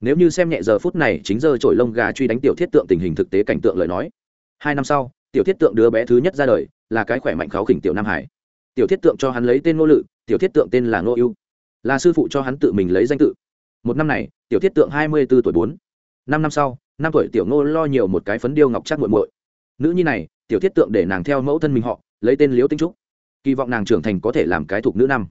Nếu như xem nhẹ giờ phút này chính giờ trổi lông gà truy đánh tiểu thiết tượng tình hình thực tế cảnh tượng lời nói. Hai năm sau, tiểu thiết tượng đứa bé thứ nhất ra đời, là cái khỏe mạnh kháo khỉnh tiểu nam hải. Tiểu thiết tượng cho hắn lấy tên ngô lự, tiểu thiết tượng tên là ngô ưu. Là sư phụ cho hắn tự mình lấy danh tự. Một năm này, tiểu thiết tượng hai mươi b ố tuổi bốn. Năm năm sau, năm tuổi tiểu ngô lo nhiều một cái phấn điêu ngọc chắc muội muội. Nữ nhi này, tiểu thiết tượng để nàng theo mẫu thân mình họ, lấy tên liễu tinh trúc. Kỳ vọng nàng trưởng thành có thể làm cái thuộc nữ năm.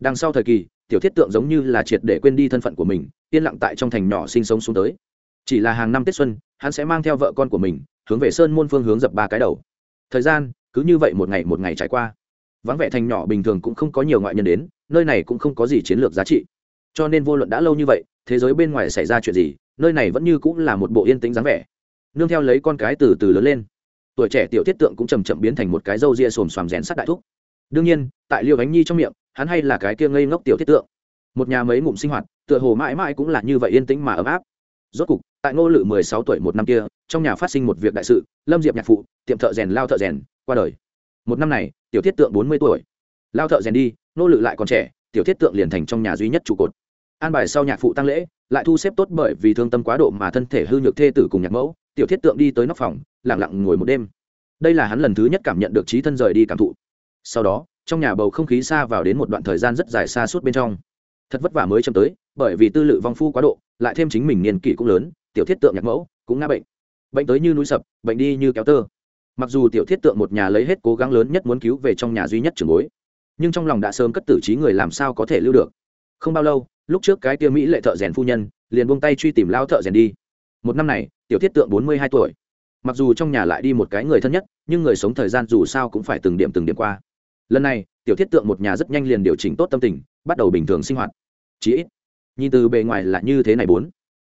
Đằng sau thời kỳ tiểu thiết tượng giống như là triệt để quên đi thân phận của mình, yên lặng tại trong thành nhỏ sinh sống xuống tới. Chỉ là hàng năm tết xuân, hắn sẽ mang theo vợ con của mình, hướng về sơn môn phương hướng dập ba cái đầu. Thời gian, cứ như vậy một ngày một ngày trải qua. Vắng vẻ thành nhỏ bình thường cũng không có nhiều ngoại nhân đến, nơi này cũng không có gì chiến lược giá trị. Cho nên vô luận đã lâu như vậy, thế giới bên ngoài xảy ra chuyện gì, nơi này vẫn như cũng là một bộ yên tĩnh dáng vẻ. Nương theo lấy con cái từ từ lớn lên. Tuổi trẻ tiểu thiết tượng cũng chầm chậm biến thành một cái râu ria xồm xoàm rèn sắt đại thúc. Đương nhiên, tại liêu ánh nhi trong miệng hắn hay là cái kia ngây ngốc tiểu thiết tượng. Một nhà mấy ngụm sinh hoạt, tựa hồ mãi mãi cũng là như vậy yên tĩnh mà ấm áp. Rốt cục, tại ngô lự mười sáu tuổi một năm kia, trong nhà phát sinh một việc đại sự, lâm diệp nhạc phụ, tiệm thợ rèn lao thợ rèn, qua đời. Một năm này, tiểu thiết tượng bốn mươi tuổi. Lao thợ rèn đi, ngô lự lại còn trẻ, tiểu thiết tượng liền thành trong nhà duy nhất trụ cột. An bài sau nhạc phụ tăng lễ, lại thu xếp tốt bởi vì thương tâm quá độ mà thân thể hư nhược thê tử cùng nhạc mẫu, tiểu thiết tượng đi tới nóc phòng lẳng lặng ngồi một đêm. Đây là hắn lần thứ nhất cảm nhận được trí thân rời đi cảm thụ. Sau đó trong nhà bầu không khí xa vào đến một đoạn thời gian rất dài xa suốt bên trong. Thật vất vả mới chậm tới, bởi vì tư lự vong phu quá độ, lại thêm chính mình niên kỷ cũng lớn, tiểu thiết tượng nhạc mẫu cũng ngã bệnh. Bệnh tới như núi sập, bệnh đi như kéo tơ. Mặc dù tiểu thiết tượng một nhà lấy hết cố gắng lớn nhất muốn cứu về trong nhà duy nhất trường bối, nhưng trong lòng đã sớm cất tử trí người làm sao có thể lưu được. Không bao lâu, lúc trước cái tia mỹ lệ thợ rèn phu nhân, liền buông tay truy tìm lao thợ rèn đi. Một năm này, tiểu thiết tượng bốn mươi hai tuổi. Mặc dù trong nhà lại đi một cái người thân nhất, nhưng người sống thời gian dù sao cũng phải từng điểm từng điểm qua lần này, tiểu thiết tượng một nhà rất nhanh liền điều chỉnh tốt tâm tình, bắt đầu bình thường sinh hoạt. Chí ít, nhìn từ bề ngoài là như thế này bốn.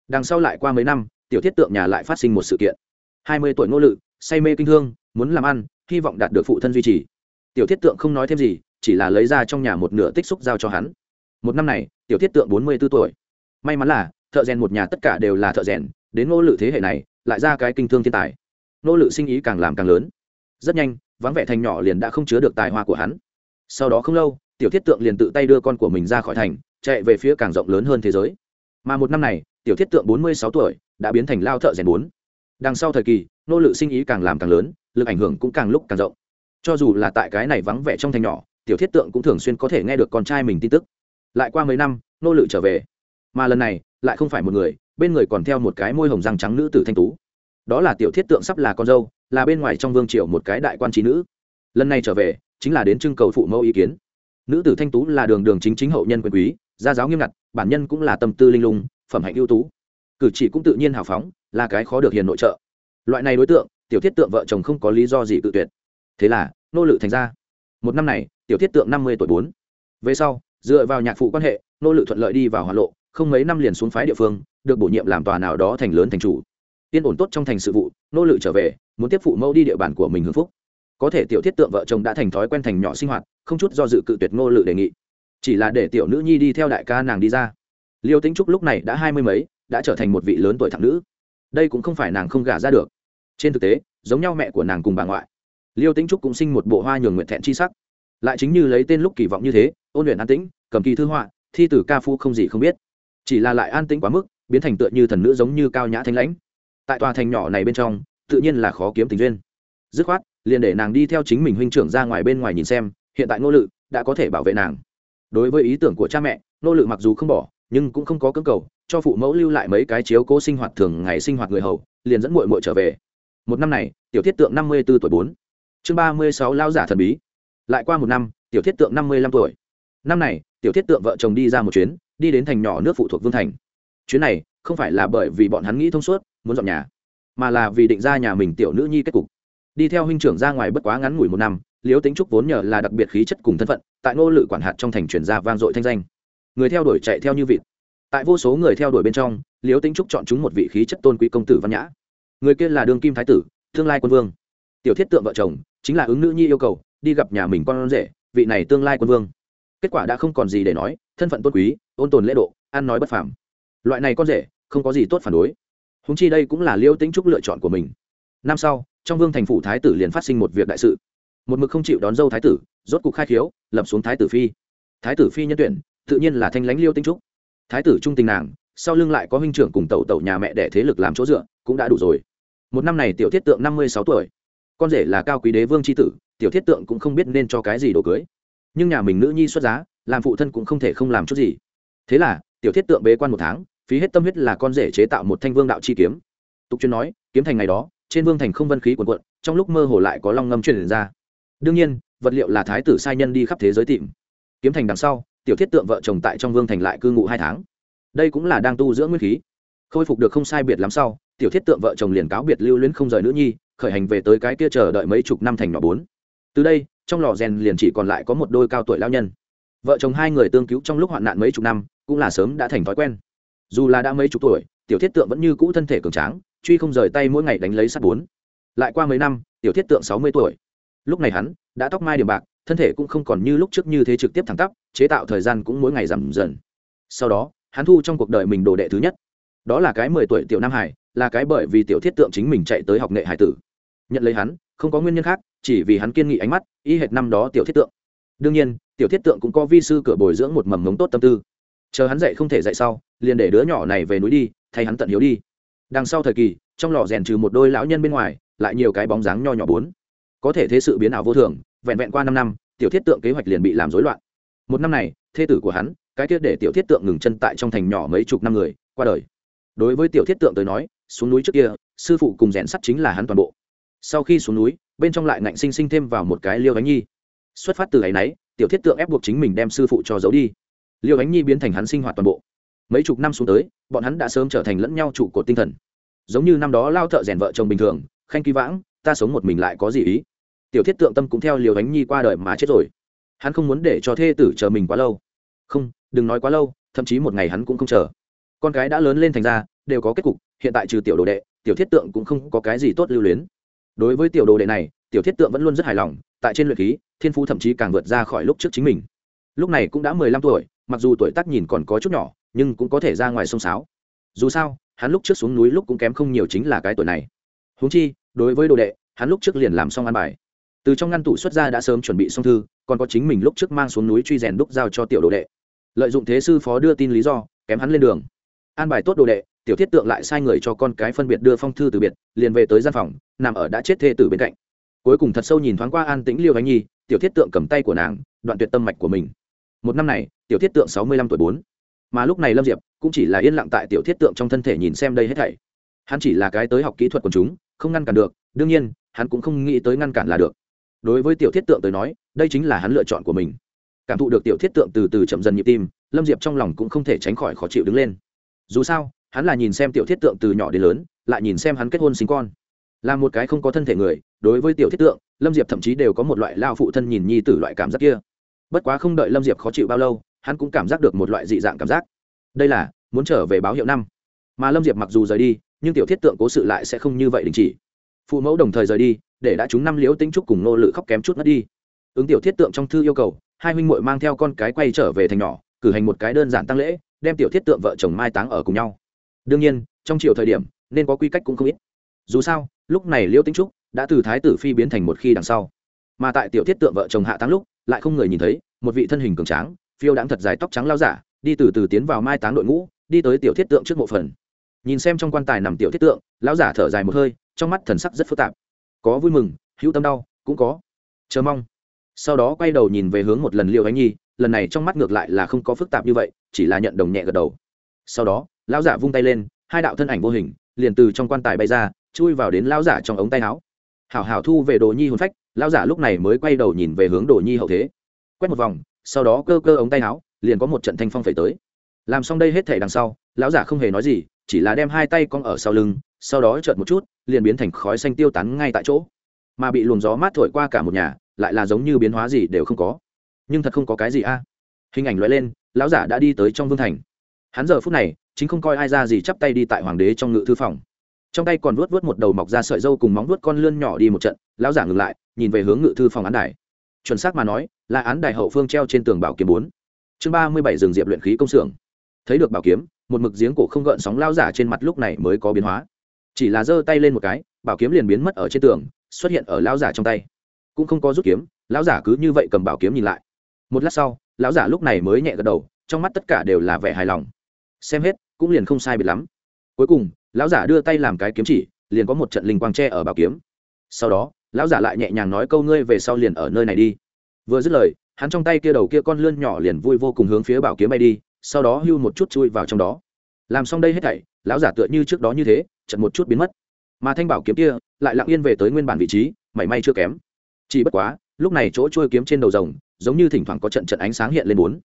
Đằng sau lại qua mấy năm, tiểu thiết tượng nhà lại phát sinh một sự kiện. Hai mươi tuổi ngô lự, say mê kinh thương, muốn làm ăn, hy vọng đạt được phụ thân duy trì. Tiểu thiết tượng không nói thêm gì, chỉ là lấy ra trong nhà một nửa tích xúc giao cho hắn. Một năm này, tiểu thiết tượng bốn mươi b ố tuổi. May mắn là, thợ rèn một nhà tất cả đều là thợ rèn, đến ngô lự thế hệ này, lại ra cái kinh thương thiên tài. Ngô lự sinh ý càng làm càng lớn. Rất nhanh vắng vẻ thành nhỏ liền đã không chứa được tài hoa của hắn. Sau đó không lâu, tiểu thiết tượng liền tự tay đưa con của mình ra khỏi thành, chạy về phía càng rộng lớn hơn thế giới. Mà một năm này, tiểu thiết tượng bốn mươi sáu tuổi, đã biến thành lao thợ rèn bốn. Đằng sau thời kỳ, nô lự sinh ý càng làm càng lớn, lực ảnh hưởng cũng càng lúc càng rộng. Cho dù là tại cái này vắng vẻ trong thành nhỏ, tiểu thiết tượng cũng thường xuyên có thể nghe được con trai mình tin tức. Lại qua mấy năm, nô lự trở về. Mà lần này, lại không phải một người, bên người còn theo một cái môi hồng răng trắng nữ tử thanh tú đó là tiểu thiết tượng sắp là con dâu, là bên ngoài trong vương triều một cái đại quan trí nữ. Lần này trở về, chính là đến trưng cầu phụ mẫu ý kiến. Nữ tử thanh tú là đường đường chính chính hậu nhân quyền quý, gia giáo nghiêm ngặt, bản nhân cũng là tâm tư linh lung, phẩm hạnh ưu tú. Cử chỉ cũng tự nhiên hào phóng, là cái khó được hiền nội trợ. Loại này đối tượng, tiểu thiết tượng vợ chồng không có lý do gì tự tuyệt. Thế là, nô lự thành ra một năm này, tiểu thiết tượng năm mươi tuổi bốn. Về sau, dựa vào nhạc phụ quan hệ, nô lự thuận lợi đi vào hoàn lộ, không mấy năm liền xuống phái địa phương, được bổ nhiệm làm tòa nào đó thành lớn thành chủ tiên ổn tốt trong thành sự vụ, nô lự trở về, muốn tiếp phụ mẫu đi địa bàn của mình hưng phúc. Có thể tiểu thiết tượng vợ chồng đã thành thói quen thành nhỏ sinh hoạt, không chút do dự cự tuyệt ngô lự đề nghị. Chỉ là để tiểu nữ nhi đi theo đại ca nàng đi ra. Liêu tính trúc lúc này đã hai mươi mấy, đã trở thành một vị lớn tuổi thẳng nữ. Đây cũng không phải nàng không gả ra được. Trên thực tế, giống nhau mẹ của nàng cùng bà ngoại. Liêu tính trúc cũng sinh một bộ hoa nhường nguyện thẹn chi sắc. Lại chính như lấy tên lúc kỳ vọng như thế, ôn luyện an tĩnh, cầm kỳ thư họa, thi từ ca phu không gì không biết. Chỉ là lại an tĩnh quá mức, biến thành tựa như thần nữ giống như cao nhã thanh lãnh tại tòa thành nhỏ này bên trong, tự nhiên là khó kiếm tình duyên. Dứt khoát, liền để nàng đi theo chính mình huynh trưởng ra ngoài bên ngoài nhìn xem, hiện tại ngô lự đã có thể bảo vệ nàng. Đối với ý tưởng của cha mẹ, ngô lự mặc dù không bỏ, nhưng cũng không có cơ cầu, cho phụ mẫu lưu lại mấy cái chiếu cố sinh hoạt thường ngày sinh hoạt người hầu, liền dẫn muội muội trở về. Một năm này, tiểu thiết tượng năm mươi b ố tuổi bốn. Chương ba mươi sáu lao giả thần bí. Lại qua một năm, tiểu thiết tượng năm mươi lăm tuổi. Năm này, tiểu thiết tượng vợ chồng đi ra một chuyến, đi đến thành nhỏ nước phụ thuộc vương thành. Chuyến này, không phải là bởi vì bọn hắn nghĩ thông suốt muốn dọn nhà, mà là vì định ra nhà mình tiểu nữ nhi kết cục. Đi theo huynh trưởng ra ngoài bất quá ngắn ngủi một năm, liễu tính trúc vốn nhờ là đặc biệt khí chất cùng thân phận, tại ngô lự quản hạt trong thành truyền ra vang dội thanh danh. Người theo đuổi chạy theo như vịt. Tại vô số người theo đuổi bên trong, liễu tính trúc chọn chúng một vị khí chất tôn quý công tử văn nhã. Người kia là đương kim thái tử, tương lai quân vương. Tiểu thiết tượng vợ chồng, chính là ứng nữ nhi yêu cầu, đi gặp nhà mình con rể, vị này tương lai quân vương. Kết quả đã không còn gì để nói, thân phận tôn quý, ôn tồn lễ độ, ăn nói bất phàm. Loại này con rể, không có gì tốt phản đối húng chi đây cũng là liêu tĩnh trúc lựa chọn của mình. Năm sau, trong vương thành phủ thái tử liền phát sinh một việc đại sự. Một mực không chịu đón dâu thái tử, rốt cục khai khiếu, lập xuống thái tử phi. Thái tử phi nhân tuyển, tự nhiên là thanh lãnh liêu Tinh trúc. Thái tử trung tình nàng, sau lưng lại có huynh trưởng cùng tẩu tẩu nhà mẹ để thế lực làm chỗ dựa, cũng đã đủ rồi. Một năm này tiểu thiết tượng năm mươi sáu tuổi. Con rể là cao quý đế vương c tử, tiểu thiết tượng cũng không biết nên cho cái gì đồ cưới. Nhưng nhà mình nữ nhi xuất giá, làm phụ thân cũng không thể không làm chút gì. Thế là, tiểu thiết tượng bế quan một tháng phí hết tâm huyết là con rể chế tạo một thanh vương đạo chi kiếm. Tục chuyên nói, kiếm thành ngày đó, trên vương thành không vân khí quần quận trong lúc mơ hồ lại có long ngâm truyền ra. Đương nhiên, vật liệu là thái tử sai nhân đi khắp thế giới tìm. Kiếm thành đằng sau, tiểu thiết tượng vợ chồng tại trong vương thành lại cư ngụ hai tháng. Đây cũng là đang tu dưỡng nguyên khí. Khôi phục được không sai biệt lắm sau, tiểu thiết tượng vợ chồng liền cáo biệt lưu luyến không rời nữ nhi, khởi hành về tới cái kia chờ đợi mấy chục năm thành nhỏ bốn. Từ đây, trong lò rèn liền chỉ còn lại có một đôi cao tuổi lao nhân. Vợ chồng hai người tương cứu trong lúc hoạn nạn mấy chục năm, cũng là sớm đã thành thói quen dù là đã mấy chục tuổi, tiểu thiết tượng vẫn như cũ thân thể cường tráng, truy không rời tay mỗi ngày đánh lấy sắt bốn. Lại qua mấy năm, tiểu thiết tượng sáu mươi tuổi. Lúc này hắn đã tóc mai điểm bạc, thân thể cũng không còn như lúc trước như thế trực tiếp thẳng tắp, chế tạo thời gian cũng mỗi ngày giảm dần. Sau đó, hắn thu trong cuộc đời mình đồ đệ thứ nhất. Đó là cái mười tuổi tiểu nam hải, là cái bởi vì tiểu thiết tượng chính mình chạy tới học nghệ hải tử. Nhận lấy hắn, không có nguyên nhân khác, chỉ vì hắn kiên nghị ánh mắt, y hệt năm đó tiểu thiết tượng. Đương nhiên, tiểu thiết tượng cũng có vi sư cửa bồi dưỡng một mầm mống tốt tâm tư chờ hắn dạy không thể dạy sau, liền để đứa nhỏ này về núi đi, thay hắn tận hiếu đi. Đằng sau thời kỳ, trong lò rèn trừ một đôi lão nhân bên ngoài, lại nhiều cái bóng dáng nho nhỏ bốn. Có thể thế sự biến ảo vô thường, vẹn vẹn qua năm năm, tiểu thiết tượng kế hoạch liền bị làm rối loạn. Một năm này, thê tử của hắn, cái tiết để tiểu thiết tượng ngừng chân tại trong thành nhỏ mấy chục năm người, qua đời. Đối với tiểu thiết tượng tới nói, xuống núi trước kia, sư phụ cùng rèn sắt chính là hắn toàn bộ. Sau khi xuống núi, bên trong lại ngạnh sinh sinh thêm vào một cái liêu gánh nhi. Xuất phát từ ấ y n ấ y tiểu thiết tượng ép buộc chính mình đem sư phụ cho giấu đi liêu ánh nhi biến thành hắn sinh hoạt toàn bộ. Mấy chục năm xuống tới, bọn hắn đã sớm trở thành lẫn nhau trụ cột tinh thần. Giống như năm đó lao thợ rèn vợ chồng bình thường, khanh kỳ vãng, ta sống một mình lại có gì ý? Tiểu thiết tượng tâm cũng theo liều ánh nhi qua đời mà chết rồi. Hắn không muốn để cho thê tử chờ mình quá lâu. Không, đừng nói quá lâu, thậm chí một ngày hắn cũng không chờ. Con cái đã lớn lên thành ra, đều có kết cục, hiện tại trừ tiểu đồ đệ, tiểu thiết tượng cũng không có cái gì tốt lưu luyến. Đối với tiểu đồ đệ này, tiểu thiết tượng vẫn luôn rất hài lòng, tại trên luyện khí, thiên phú thậm chí càng vượt ra khỏi lúc trước chính mình. Lúc này cũng đã mười lăm tuổi mặc dù tuổi tác nhìn còn có chút nhỏ, nhưng cũng có thể ra ngoài sông sáo. Dù sao, hắn lúc trước xuống núi lúc cũng kém không nhiều chính là cái tuổi này. Húng chi, đối với đồ đệ, hắn lúc trước liền làm xong ăn bài. Từ trong ngăn tủ xuất ra đã sớm chuẩn bị xong thư, còn có chính mình lúc trước mang xuống núi truy rèn đúc giao cho tiểu đồ đệ. Lợi dụng thế sư phó đưa tin lý do, kém hắn lên đường. An bài tốt đồ đệ, tiểu thiết tượng lại sai người cho con cái phân biệt đưa phong thư từ biệt, liền về tới gian phòng, nằm ở đã chết thê tử bên cạnh. Cuối cùng thật sâu nhìn thoáng qua an tĩnh liêu ánh nhi, tiểu thiết tượng cầm tay của nàng, đoạn tuyệt tâm mạch của mình một năm này, tiểu thiết tượng sáu mươi lăm tuổi bốn. Mà lúc này lâm diệp cũng chỉ là yên lặng tại tiểu thiết tượng trong thân thể nhìn xem đây hết thảy. Hắn chỉ là cái tới học kỹ thuật của chúng, không ngăn cản được, đương nhiên, hắn cũng không nghĩ tới ngăn cản là được. Đối với tiểu thiết tượng tới nói, đây chính là hắn lựa chọn của mình. Cảm thụ được tiểu thiết tượng từ từ chậm dần nhịp tim, lâm diệp trong lòng cũng không thể tránh khỏi khó chịu đứng lên. Dù sao, hắn là nhìn xem tiểu thiết tượng từ nhỏ đến lớn, lại nhìn xem hắn kết hôn sinh con. Là một cái không có thân thể người, đối với tiểu thiết tượng, lâm diệp thậm chí đều có một loại lao phụ thân nhìn nhi t loại cảm giác kia bất quá không đợi lâm diệp khó chịu bao lâu, hắn cũng cảm giác được một loại dị dạng cảm giác. Đây là, muốn trở về báo hiệu năm. Mà lâm diệp mặc dù rời đi, nhưng tiểu thiết tượng cố sự lại sẽ không như vậy đình chỉ. Phụ mẫu đồng thời rời đi, để đã chúng năm liễu tinh trúc cùng nô lự khóc kém chút mất đi. Ứng tiểu thiết tượng trong thư yêu cầu, hai huynh muội mang theo con cái quay trở về thành nhỏ, cử hành một cái đơn giản tăng lễ, đem tiểu thiết tượng vợ chồng mai táng ở cùng nhau. Đương nhiên, trong chiều thời điểm, nên có quy cách cũng không ít. Dù sao, lúc này liễu tinh trúc đã từ thái tử phi biến thành một khi đằng sau mà tại tiểu thiết tượng vợ chồng hạ táng lúc, lại không người nhìn thấy, một vị thân hình cường tráng, phiêu đáng thật dài tóc trắng lao giả, đi từ từ tiến vào mai táng đội ngũ, đi tới tiểu thiết tượng trước mộ phần. Nhìn xem trong quan tài nằm tiểu thiết tượng, lão giả thở dài một hơi, trong mắt thần sắc rất phức tạp. Có vui mừng, hữu tâm đau, cũng có chờ mong. Sau đó quay đầu nhìn về hướng một lần liêu ánh nhi, lần này trong mắt ngược lại là không có phức tạp như vậy, chỉ là nhận đồng nhẹ gật đầu. Sau đó, lão giả vung tay lên, hai đạo thân ảnh vô hình, liền từ trong quan tài bay ra, chui vào đến lão giả trong ống tay áo. Hảo hảo thu về đồ nhi hồn phách lão giả lúc này mới quay đầu nhìn về hướng đồ nhi hậu thế. Quét một vòng, sau đó cơ cơ ống tay áo, liền có một trận thanh phong phải tới. Làm xong đây hết thể đằng sau, lão giả không hề nói gì, chỉ là đem hai tay cong ở sau lưng, sau đó chợt một chút, liền biến thành khói xanh tiêu tán ngay tại chỗ. Mà bị luồng gió mát thổi qua cả một nhà, lại là giống như biến hóa gì đều không có. Nhưng thật không có cái gì a. Hình ảnh lóe lên, lão giả đã đi tới trong vương thành. Hắn giờ phút này, chính không coi ai ra gì chắp tay đi tại hoàng đế trong ngự thư phòng. Trong tay còn vuốt vuốt một đầu mọc ra sợi dâu cùng móng vuốt con lươn nhỏ đi một trận, lão giả ngừng lại nhìn về hướng ngự thư phòng án đài. Chuẩn xác mà nói, là án đài hậu phương treo trên tường bảo kiếm bốn. Chương ba mươi bảy rừng diệp luyện khí công xưởng. Thấy được bảo kiếm, một mực giếng cổ không gợn sóng lao giả trên mặt lúc này mới có biến hóa. Chỉ là giơ tay lên một cái, bảo kiếm liền biến mất ở trên tường, xuất hiện ở lao giả trong tay. Cũng không có rút kiếm, lão giả cứ như vậy cầm bảo kiếm nhìn lại. Một lát sau, lão giả lúc này mới nhẹ gật đầu, trong mắt tất cả đều là vẻ hài lòng. Xem hết, cũng liền không sai biệt lắm. Cuối cùng, lão giả đưa tay làm cái kiếm chỉ, liền có một trận linh quang tre ở bảo kiếm. Sau đó lão giả lại nhẹ nhàng nói câu ngươi về sau liền ở nơi này đi. Vừa dứt lời, hắn trong tay kia đầu kia con lươn nhỏ liền vui vô cùng hướng phía bảo kiếm bay đi, sau đó hưu một chút chui vào trong đó. Làm xong đây hết thảy, lão giả tựa như trước đó như thế chật một chút biến mất. Mà thanh bảo kiếm kia lại lặng yên về tới nguyên bản vị trí, mảy may chưa kém. Chỉ bất quá, lúc này chỗ trôi kiếm trên đầu rồng, giống như thỉnh thoảng có trận trận ánh sáng hiện lên bốn.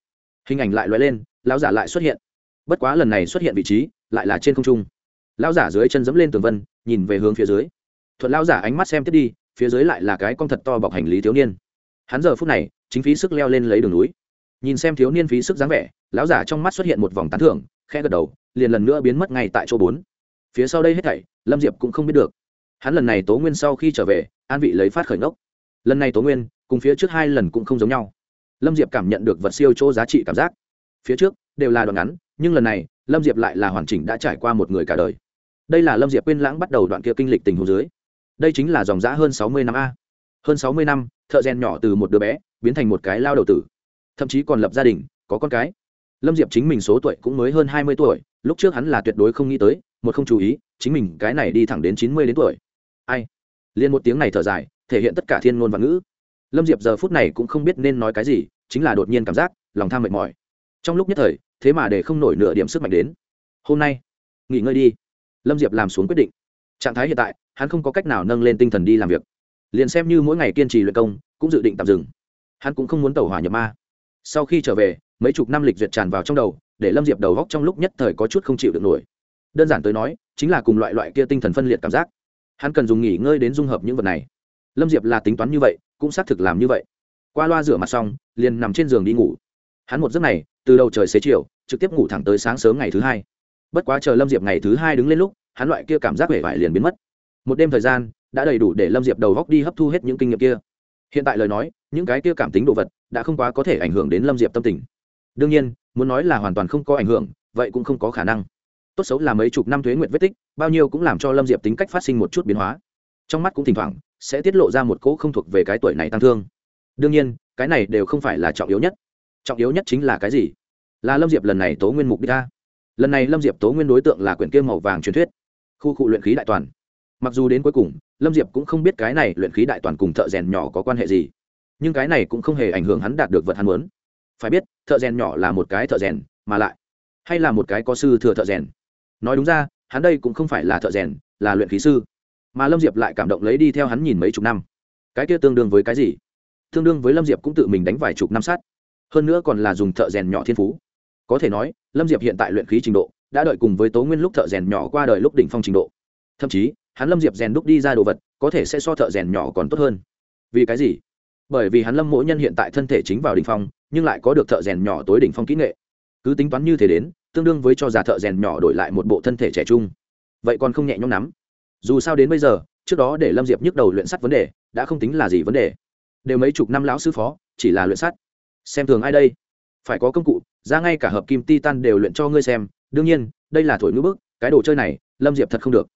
Hình ảnh lại lóe lên, lão giả lại xuất hiện. Bất quá lần này xuất hiện vị trí, lại là trên không trung. Lão giả dưới chân dẫm lên tường vân, nhìn về hướng phía dưới. Thuận lão giả ánh mắt xem tiếp đi phía dưới lại là cái con thật to bọc hành lý thiếu niên. Hắn giờ phút này, chính phí sức leo lên lấy đường núi. Nhìn xem thiếu niên phí sức dáng vẻ, lão giả trong mắt xuất hiện một vòng tán thưởng khe gật đầu, liền lần nữa biến mất ngay tại chỗ bốn. Phía sau đây hết thảy, lâm diệp cũng không biết được. Hắn lần này tố nguyên sau khi trở về, an vị lấy phát khởi ngốc. Lần này tố nguyên, cùng phía trước hai lần cũng không giống nhau. Lâm diệp cảm nhận được vật siêu chỗ giá trị cảm giác. Phía trước, đều là đoạn ngắn, nhưng lần này, lâm diệp lại là hoàn chỉnh đã trải qua một người cả đời. Đây là lâm diệp quên lãng bắt đầu đoạn kia kinh lịch tình hồ dưới đây chính là dòng giã hơn sáu mươi năm a. Hơn sáu mươi năm, thợ rèn nhỏ từ một đứa bé biến thành một cái lao đầu tử. Thậm chí còn lập gia đình, có con cái. Lâm diệp chính mình số tuổi cũng mới hơn hai mươi tuổi, lúc trước hắn là tuyệt đối không nghĩ tới, một không chú ý, chính mình cái này đi thẳng đến chín mươi đến tuổi. Ai? Liền một tiếng này thở dài, thể hiện tất cả thiên ngôn và ngữ. Lâm diệp giờ phút này cũng không biết nên nói cái gì, chính là đột nhiên cảm giác, lòng tham mệt mỏi. Trong lúc nhất thời, thế mà để không nổi nửa điểm sức mạnh đến. Hôm nay, nghỉ ngơi đi. Lâm diệp làm xuống quyết định. Trạng thái hiện tại hắn không có cách nào nâng lên tinh thần đi làm việc. Liền xem như mỗi ngày kiên trì luyện công, cũng dự định tạm dừng. Hắn cũng không muốn tẩu hỏa nhập ma. Sau khi trở về, mấy chục năm lịch duyệt tràn vào trong đầu, để lâm diệp đầu góc trong lúc nhất thời có chút không chịu được nổi. Đơn giản tới nói, chính là cùng loại loại kia tinh thần phân liệt cảm giác. Hắn cần dùng nghỉ ngơi đến dung hợp những vật này. Lâm diệp là tính toán như vậy, cũng xác thực làm như vậy. Qua loa rửa mặt xong, liền nằm trên giường đi ngủ. Hắn một giấc này, từ đầu trời xế chiều, trực tiếp ngủ thẳng tới sáng sớm ngày thứ hai. Bất quá chờ lâm diệp ngày thứ hai đứng lên lúc, hắn loại kia cảm giác vẻ vải liền biến mất một đêm thời gian, đã đầy đủ để lâm diệp đầu góc đi hấp thu hết những kinh nghiệm kia. Hiện tại lời nói, những cái kia cảm tính đồ vật, đã không quá có thể ảnh hưởng đến lâm diệp tâm tình. Đương nhiên, muốn nói là hoàn toàn không có ảnh hưởng, vậy cũng không có khả năng. Tốt xấu là mấy chục năm thuế nguyện vết tích, bao nhiêu cũng làm cho lâm diệp tính cách phát sinh một chút biến hóa. Trong mắt cũng thỉnh thoảng, sẽ tiết lộ ra một cỗ không thuộc về cái tuổi này tăng thương. Đương nhiên, cái này đều không phải là trọng yếu nhất. Trọng yếu nhất chính là cái gì? Là lâm diệp lần này tố nguyên mục đích a. Lần này lâm diệp tố nguyên đối tượng là quyển kia màu vàng truyền thuyết. Khu cụ luyện khí đại toàn mặc dù đến cuối cùng, lâm diệp cũng không biết cái này luyện khí đại toàn cùng thợ rèn nhỏ có quan hệ gì. Nhưng cái này cũng không hề ảnh hưởng hắn đạt được vật hắn muốn. Phải biết, thợ rèn nhỏ là một cái thợ rèn, mà lại, hay là một cái có sư thừa thợ rèn. Nói đúng ra, hắn đây cũng không phải là thợ rèn, là luyện khí sư. Mà lâm diệp lại cảm động lấy đi theo hắn nhìn mấy chục năm. Cái kia tương đương với cái gì? Tương đương với lâm diệp cũng tự mình đánh vài chục năm sát. Hơn nữa còn là dùng thợ rèn nhỏ thiên phú. Có thể nói, lâm diệp hiện tại luyện khí trình độ, đã đợi cùng với tố nguyên lúc thợ rèn nhỏ qua đời lúc đỉnh phong trình độ. Thậm chí hắn lâm diệp rèn đúc đi ra đồ vật, có thể sẽ so thợ rèn nhỏ còn tốt hơn. Vì cái gì? Bởi vì hắn lâm mỗi nhân hiện tại thân thể chính vào đỉnh phong, nhưng lại có được thợ rèn nhỏ tối đỉnh phong kỹ nghệ. Cứ tính toán như thế đến, tương đương với cho già thợ rèn nhỏ đổi lại một bộ thân thể trẻ trung. Vậy còn không nhẹ nhõm lắm. Dù sao đến bây giờ, trước đó để lâm diệp nhức đầu luyện sắt vấn đề, đã không tính là gì vấn đề. Đều mấy chục năm lão sư phó, chỉ là luyện sắt. Xem thường ai đây? Phải có công cụ, ra ngay cả hợp kim titan đều luyện cho ngươi xem. Đương nhiên, đây là thổi ngữ bức, cái đồ chơi này, lâm diệp thật không được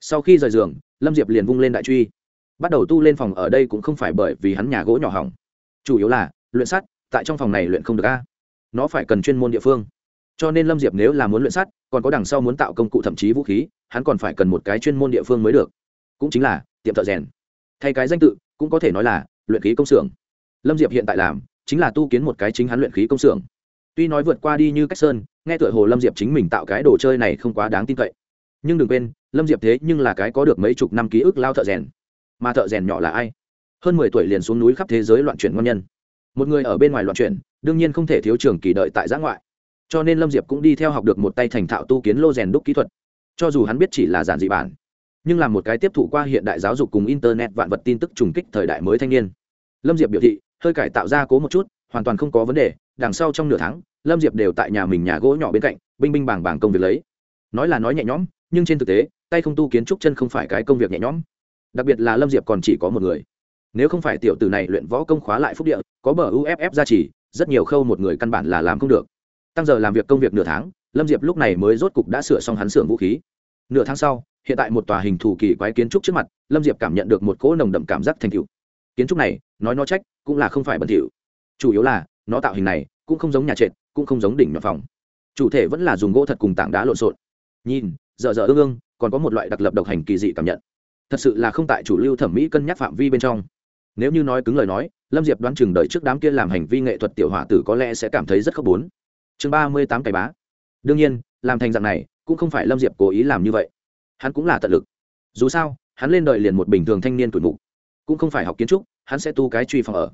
sau khi rời giường, lâm diệp liền vung lên đại truy. Bắt đầu tu lên phòng ở đây cũng không phải bởi vì hắn nhà gỗ nhỏ hỏng. Chủ yếu là, luyện sắt, tại trong phòng này luyện không được a. Nó phải cần chuyên môn địa phương. Cho nên lâm diệp nếu là muốn luyện sắt, còn có đằng sau muốn tạo công cụ thậm chí vũ khí, hắn còn phải cần một cái chuyên môn địa phương mới được. Cũng chính là, tiệm thợ rèn. Thay cái danh tự, cũng có thể nói là, luyện khí công xưởng. Lâm diệp hiện tại làm, chính là tu kiến một cái chính hắn luyện khí công xưởng. Tuy nói vượt qua đi như cách sơn, nghe tựa hồ lâm diệp chính mình tạo cái đồ chơi này không quá đáng tin cậy. Nhưng đừng quên lâm diệp thế nhưng là cái có được mấy chục năm ký ức lao thợ rèn. Mà thợ rèn nhỏ là ai? Hơn mười tuổi liền xuống núi khắp thế giới loạn chuyển ngon nhân. Một người ở bên ngoài loạn chuyển, đương nhiên không thể thiếu trường kỳ đợi tại giã ngoại. Cho nên lâm diệp cũng đi theo học được một tay thành thạo tu kiến lô rèn đúc kỹ thuật. Cho dù hắn biết chỉ là giản dị bản, nhưng là một cái tiếp thụ qua hiện đại giáo dục cùng internet vạn vật tin tức trùng kích thời đại mới thanh niên. Lâm diệp biểu thị, hơi cải tạo ra cố một chút, hoàn toàn không có vấn đề, đằng sau trong nửa tháng, lâm diệp đều tại nhà mình nhà gỗ nhỏ bên cạnh, binh binh bàng bàng công việc lấy. Nói là nói nhẹ nhõm, nhưng trên thực tế tay không tu kiến trúc chân không phải cái công việc nhẹ nhõm. Đặc biệt là lâm diệp còn chỉ có một người. Nếu không phải tiểu tử này luyện võ công khóa lại phúc địa, có bờ uff ra chỉ rất nhiều khâu một người căn bản là làm không được. Tăng giờ làm việc công việc nửa tháng, lâm diệp lúc này mới rốt cục đã sửa xong hắn xưởng vũ khí. Nửa tháng sau, hiện tại một tòa hình thù kỳ quái kiến trúc trước mặt, lâm diệp cảm nhận được một cỗ nồng đậm cảm giác thành cựu kiến trúc này, nói nó trách, cũng là không phải bẩn thỉu. Chủ yếu là, nó tạo hình này, cũng không giống nhà trệt, cũng không giống đỉnh nhọn phòng. Chủ thể vẫn là dùng gỗ thật cùng tảng đá lộn xộn. Nhìn, dở dở ương ương còn có một loại đặc lập độc hành kỳ dị cảm nhận. Thật sự là không tại chủ lưu thẩm mỹ cân nhắc phạm vi bên trong. Nếu như nói cứng lời nói, lâm diệp đoán chừng đợi trước đám kia làm hành vi nghệ thuật tiểu hỏa tử có lẽ sẽ cảm thấy rất khốc bốn. Chương ba mươi tám cái bá. Đương nhiên, làm thành dạng này, cũng không phải lâm diệp cố ý làm như vậy. Hắn cũng là tận lực. Dù sao, hắn lên đợi liền một bình thường thanh niên tuổi mục. Cũng không phải học kiến trúc, hắn sẽ tu cái truy phòng ở.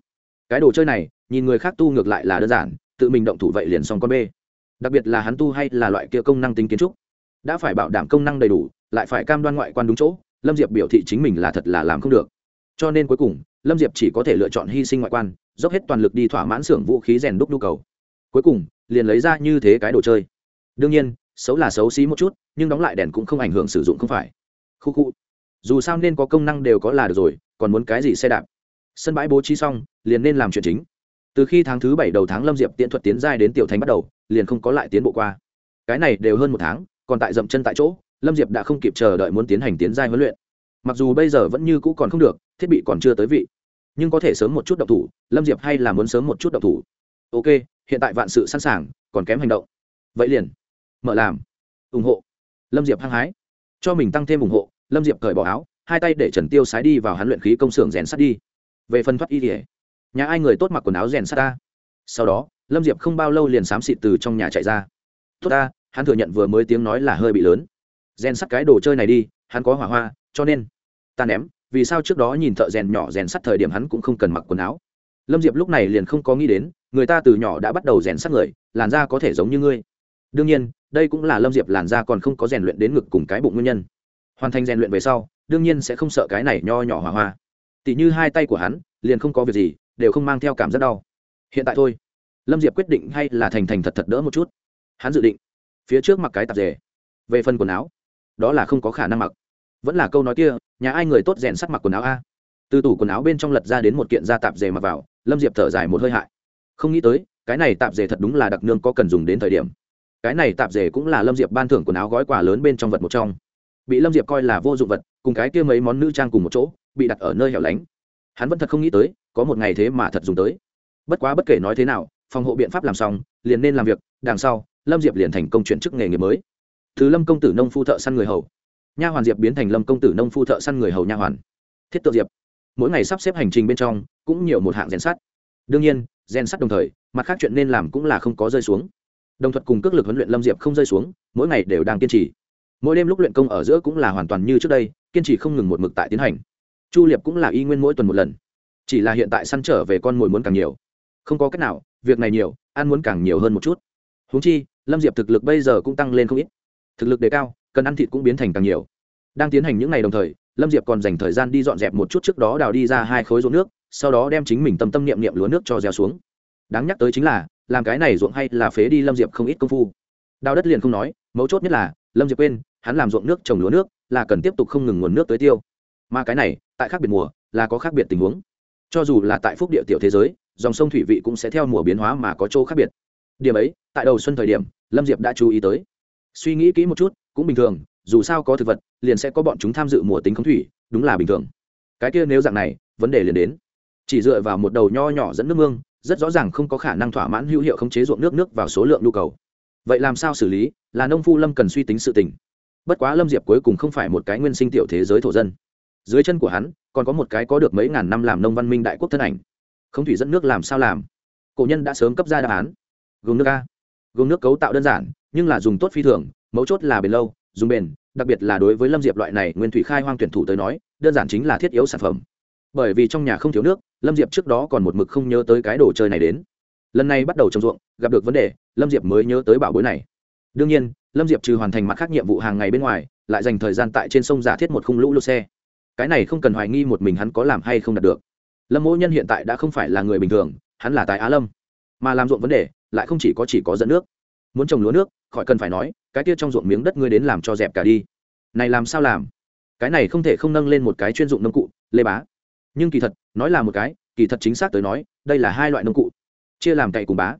Cái đồ chơi này, nhìn người khác tu ngược lại là đơn giản, tự mình động thủ vậy liền xong con bê. Đặc biệt là hắn tu hay là loại kia công năng tính kiến trúc đã phải bảo đảm công năng đầy đủ, lại phải cam đoan ngoại quan đúng chỗ, lâm diệp biểu thị chính mình là thật là làm không được. Cho nên cuối cùng, lâm diệp chỉ có thể lựa chọn hy sinh ngoại quan, dốc hết toàn lực đi thỏa mãn xưởng vũ khí rèn đúc nhu cầu. Cuối cùng, liền lấy ra như thế cái đồ chơi. Đương nhiên, xấu là xấu xí một chút, nhưng đóng lại đèn cũng không ảnh hưởng sử dụng không phải. Khu khu. Dù sao nên có công năng đều có là được rồi, còn muốn cái gì xe đạp? Sân bãi bố trí xong, liền nên làm chuyện chính. Từ khi tháng thứ bảy đầu tháng lâm diệp tiễn thuật tiến giai đến tiểu thành bắt đầu, liền không có lại tiến bộ qua. Cái này đều hơn một tháng còn tại dậm chân tại chỗ, lâm diệp đã không kịp chờ đợi muốn tiến hành tiến giai huấn luyện. Mặc dù bây giờ vẫn như cũ còn không được, thiết bị còn chưa tới vị. Nhưng có thể sớm một chút độc thủ, lâm diệp hay là muốn sớm một chút độc thủ? Ok, hiện tại vạn sự sẵn sàng, còn kém hành động. Vậy liền, mở làm. Ủng hộ. Lâm diệp hăng hái. Cho mình tăng thêm ủng hộ, lâm diệp cởi bỏ áo, hai tay để trần tiêu sái đi vào hắn luyện khí công xưởng rèn sắt đi. Về phần thoát y kỉa nhà ai người tốt mặc quần áo rèn sắt ta? Sau đó, lâm diệp không bao lâu liền xám xịt từ trong nhà chạy ra. Tốt ta hắn thừa nhận vừa mới tiếng nói là hơi bị lớn. Rèn sắt cái đồ chơi này đi, hắn có hỏa hoa, cho nên ta ném, vì sao trước đó nhìn thợ rèn nhỏ rèn sắt thời điểm hắn cũng không cần mặc quần áo. Lâm diệp lúc này liền không có nghĩ đến, người ta từ nhỏ đã bắt đầu rèn sắt người, làn da có thể giống như ngươi. Đương nhiên, đây cũng là lâm diệp làn da còn không có rèn luyện đến ngực cùng cái bụng nguyên nhân. Hoàn thành rèn luyện về sau, đương nhiên sẽ không sợ cái này nho nhỏ hỏa hoa. Tỉ như hai tay của hắn, liền không có việc gì, đều không mang theo cảm giác đau. Hiện tại thôi, lâm diệp quyết định hay là thành thành thật thật đỡ một chút. Hắn dự định phía trước mặc cái tạp dề. Về phần quần áo, đó là không có khả năng mặc. Vẫn là câu nói kia, nhà ai người tốt rèn sắt mặc quần áo a? Từ tủ quần áo bên trong lật ra đến một kiện da tạp dề mặc vào, lâm diệp thở dài một hơi hại. Không nghĩ tới, cái này tạp dề thật đúng là đặc nương có cần dùng đến thời điểm. Cái này tạp dề cũng là lâm diệp ban thưởng quần áo gói quà lớn bên trong vật một trong. Bị lâm diệp coi là vô dụng vật, cùng cái kia mấy món nữ trang cùng một chỗ, bị đặt ở nơi hẻo lánh. Hắn vẫn thật không nghĩ tới, có một ngày thế mà thật dùng tới. Bất quá bất kể nói thế nào, phòng hộ biện pháp làm xong, liền nên làm việc, đằng sau lâm diệp liền thành công chuyển chức nghề nghiệp mới. Thứ lâm công tử nông phu thợ săn người hầu. Nha hoàn diệp biến thành lâm công tử nông phu thợ săn người hầu nha hoàn. Thiết tượng diệp. Mỗi ngày sắp xếp hành trình bên trong, cũng nhiều một hạng rèn sắt. Đương nhiên, rèn sắt đồng thời, mặt khác chuyện nên làm cũng là không có rơi xuống. Đồng thuật cùng cước lực huấn luyện lâm diệp không rơi xuống, mỗi ngày đều đang kiên trì. Mỗi đêm lúc luyện công ở giữa cũng là hoàn toàn như trước đây, kiên trì không ngừng một mực tại tiến hành. Chu liệp cũng là y nguyên mỗi tuần một lần. Chỉ là hiện tại săn trở về con mồi muốn càng nhiều. Không có cách nào, việc này nhiều, ăn muốn càng nhiều hơn một chút. Húng chi lâm diệp thực lực bây giờ cũng tăng lên không ít. Thực lực đề cao, cần ăn thịt cũng biến thành càng nhiều. Đang tiến hành những ngày đồng thời, lâm diệp còn dành thời gian đi dọn dẹp một chút trước đó đào đi ra hai khối ruộng nước, sau đó đem chính mình tâm tâm niệm niệm lúa nước cho gieo xuống. Đáng nhắc tới chính là, làm cái này ruộng hay là phế đi lâm diệp không ít công phu. Đào đất liền không nói, mấu chốt nhất là, lâm diệp quên, hắn làm ruộng nước trồng lúa nước, là cần tiếp tục không ngừng nguồn nước tới tiêu. Mà cái này, tại khác biệt mùa, là có khác biệt tình huống. Cho dù là tại phúc địa tiểu thế giới, dòng sông thủy vị cũng sẽ theo mùa biến hóa mà có chỗ khác biệt điểm ấy, tại đầu xuân thời điểm, lâm diệp đã chú ý tới. Suy nghĩ kỹ một chút, cũng bình thường, dù sao có thực vật, liền sẽ có bọn chúng tham dự mùa tính khống thủy, đúng là bình thường. Cái kia nếu dạng này, vấn đề liền đến. Chỉ dựa vào một đầu nho nhỏ dẫn nước mương, rất rõ ràng không có khả năng thỏa mãn hữu hiệu khống chế ruộng nước nước vào số lượng nhu cầu. Vậy làm sao xử lý, là nông phu lâm cần suy tính sự tình. Bất quá lâm diệp cuối cùng không phải một cái nguyên sinh tiểu thế giới thổ dân. Dưới chân của hắn, còn có một cái có được mấy ngàn năm làm nông văn minh đại quốc thân ảnh. Không thủy dẫn nước làm sao làm? Cổ nhân đã sớm cấp ra đáp án gồm nước a. Gồm nước cấu tạo đơn giản, nhưng là dùng tốt phi thường, mấu chốt là bền lâu, dùng bền, đặc biệt là đối với lâm diệp loại này nguyên thủy khai hoang tuyển thủ tới nói, đơn giản chính là thiết yếu sản phẩm. Bởi vì trong nhà không thiếu nước, lâm diệp trước đó còn một mực không nhớ tới cái đồ chơi này đến. Lần này bắt đầu trồng ruộng, gặp được vấn đề, lâm diệp mới nhớ tới bảo bối này. Đương nhiên, lâm diệp trừ hoàn thành mặt khác nhiệm vụ hàng ngày bên ngoài, lại dành thời gian tại trên sông giả thiết một khung lũ lô xe. Cái này không cần hoài nghi một mình hắn có làm hay không đạt được. Lâm mỗ nhân hiện tại đã không phải là người bình thường, hắn là tài á lâm mà làm ruộng vấn đề lại không chỉ có chỉ có dẫn nước. Muốn trồng lúa nước, khỏi cần phải nói, cái kia trong ruộng miếng đất ngươi đến làm cho dẹp cả đi. Này làm sao làm? Cái này không thể không nâng lên một cái chuyên dụng nông cụ, lê bá. Nhưng kỳ thật, nói là một cái, kỳ thật chính xác tới nói, đây là hai loại nông cụ. Chia làm cày cùng bá.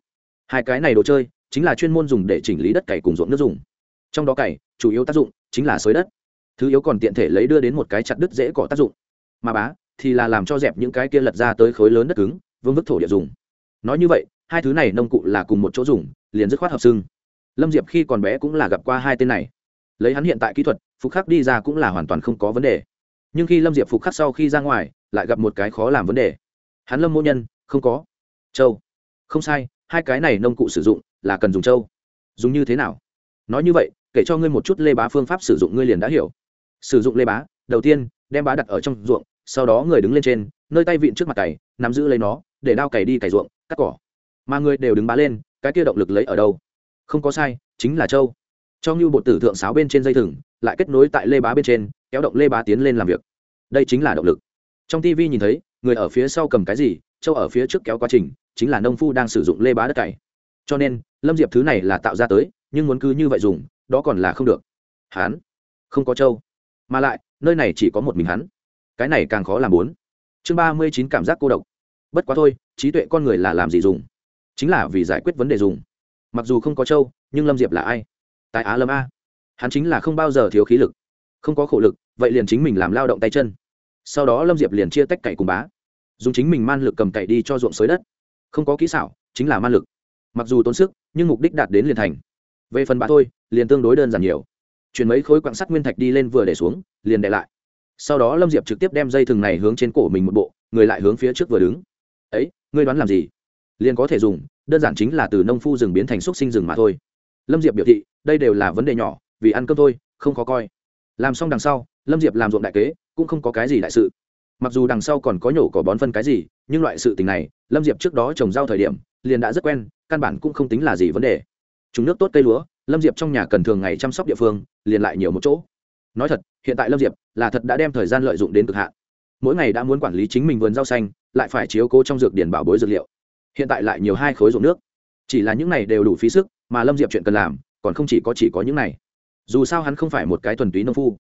Hai cái này đồ chơi, chính là chuyên môn dùng để chỉnh lý đất cày cùng ruộng nước dùng. Trong đó cày, chủ yếu tác dụng chính là xới đất. Thứ yếu còn tiện thể lấy đưa đến một cái chặt đứt dễ cỏ tác dụng. Mà bá thì là làm cho dẹp những cái kia lật ra tới khối lớn đất cứng, vương vức thổ địa dùng. Nói như vậy hai thứ này nông cụ là cùng một chỗ dùng, liền dứt khoát hợp xưng. Lâm diệp khi còn bé cũng là gặp qua hai tên này. Lấy hắn hiện tại kỹ thuật, phục khắc đi ra cũng là hoàn toàn không có vấn đề. Nhưng khi lâm diệp phục khắc sau khi ra ngoài, lại gặp một cái khó làm vấn đề. Hắn lâm mô nhân, không có. Châu. Không sai, hai cái này nông cụ sử dụng là cần dùng châu. Dùng như thế nào? Nói như vậy, kể cho ngươi một chút lê bá phương pháp sử dụng ngươi liền đã hiểu. Sử dụng lê bá, đầu tiên, đem bá đặt ở trong ruộng, sau đó người đứng lên trên, nơi tay vịn trước mặt cày, nắm giữ lấy nó, để đao cày đi cày ruộng, cắt cỏ mà người đều đứng bá lên, cái kia động lực lấy ở đâu? Không có sai, chính là châu. Cho như bộ tử thượng sáo bên trên dây thừng, lại kết nối tại lê bá bên trên, kéo động lê bá tiến lên làm việc. Đây chính là động lực. Trong tv nhìn thấy, người ở phía sau cầm cái gì, châu ở phía trước kéo quá trình, chính là nông phu đang sử dụng lê bá đất cày. Cho nên, lâm diệp thứ này là tạo ra tới, nhưng muốn cứ như vậy dùng, đó còn là không được. Hán không có châu. Mà lại, nơi này chỉ có một mình hắn. Cái này càng khó làm bốn. Chương ba mươi chín cảm giác cô độc. Bất quá thôi, trí tuệ con người là làm gì dùng? Chính là vì giải quyết vấn đề dùng. Mặc dù không có châu, nhưng lâm diệp là ai? Tại á lâm a. Hắn chính là không bao giờ thiếu khí lực. Không có khổ lực, vậy liền chính mình làm lao động tay chân. Sau đó lâm diệp liền chia tách cậy cùng bá. Dùng chính mình man lực cầm cậy đi cho ruộng xới đất. Không có kỹ xảo, chính là man lực. Mặc dù tốn sức, nhưng mục đích đạt đến liền thành. Về phần bá thôi, liền tương đối đơn giản nhiều. Chuyển mấy khối quặng sắt nguyên thạch đi lên vừa để xuống, liền để lại. Sau đó lâm diệp trực tiếp đem dây thừng này hướng trên cổ mình một bộ, người lại hướng phía trước vừa đứng. Ấy, ngươi đoán làm gì? Liền có thể dùng, đơn giản chính là từ nông phu rừng biến thành xúc sinh rừng mà thôi. Lâm diệp biểu thị, đây đều là vấn đề nhỏ, vì ăn cơm thôi, không khó coi. Làm xong đằng sau, lâm diệp làm ruộng đại kế, cũng không có cái gì đại sự. Mặc dù đằng sau còn có nhổ cỏ bón phân cái gì, nhưng loại sự tình này, lâm diệp trước đó trồng rau thời điểm, liền đã rất quen, căn bản cũng không tính là gì vấn đề. Chúng nước tốt cây lúa, lâm diệp trong nhà cần thường ngày chăm sóc địa phương, liền lại nhiều một chỗ. Nói thật, hiện tại lâm diệp là thật đã đem thời gian lợi dụng đến cực hạn. Mỗi ngày đã muốn quản lý chính mình vườn rau xanh, lại phải chiếu cố trong dược điển bảo bối dược liệu hiện tại lại nhiều hai khối ruộng nước. Chỉ là những này đều đủ phí sức, mà lâm diệp chuyện cần làm, còn không chỉ có chỉ có những này. Dù sao hắn không phải một cái thuần túy nông phu.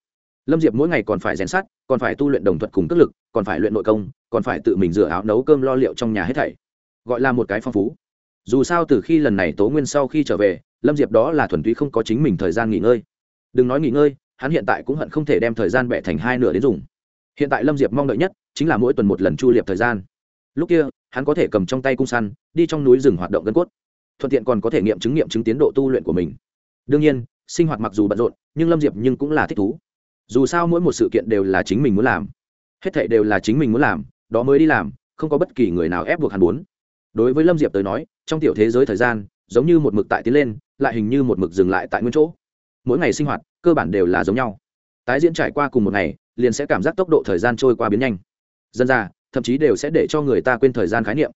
Lâm diệp mỗi ngày còn phải rèn sát còn phải tu luyện đồng thuận cùng cất lực, còn phải luyện nội công, còn phải tự mình rửa áo nấu cơm lo liệu trong nhà hết thảy. Gọi là một cái phong phú. Dù sao từ khi lần này tố nguyên sau khi trở về, lâm diệp đó là thuần túy không có chính mình thời gian nghỉ ngơi. Đừng nói nghỉ ngơi, hắn hiện tại cũng hận không thể đem thời gian bẻ thành hai nửa đến dùng. Hiện tại lâm diệp mong đợi nhất chính là mỗi tuần một lần chu liệp thời gian. Lúc kia hắn có thể cầm trong tay cung săn, đi trong núi rừng hoạt động gân cốt. Thuận tiện còn có thể nghiệm chứng nghiệm chứng tiến độ tu luyện của mình. Đương nhiên, sinh hoạt mặc dù bận rộn, nhưng lâm diệp nhưng cũng là thích thú. Dù sao mỗi một sự kiện đều là chính mình muốn làm. Hết thệ đều là chính mình muốn làm, đó mới đi làm, không có bất kỳ người nào ép buộc hắn muốn. Đối với lâm diệp tới nói, trong tiểu thế giới thời gian, giống như một mực tại tiến lên, lại hình như một mực dừng lại tại nguyên chỗ. Mỗi ngày sinh hoạt, cơ bản đều là giống nhau. Tái diễn trải qua cùng một ngày, liền sẽ cảm giác tốc độ thời gian trôi qua biến nhanh. Dân ra thậm chí đều sẽ để cho người ta quên thời gian khái niệm.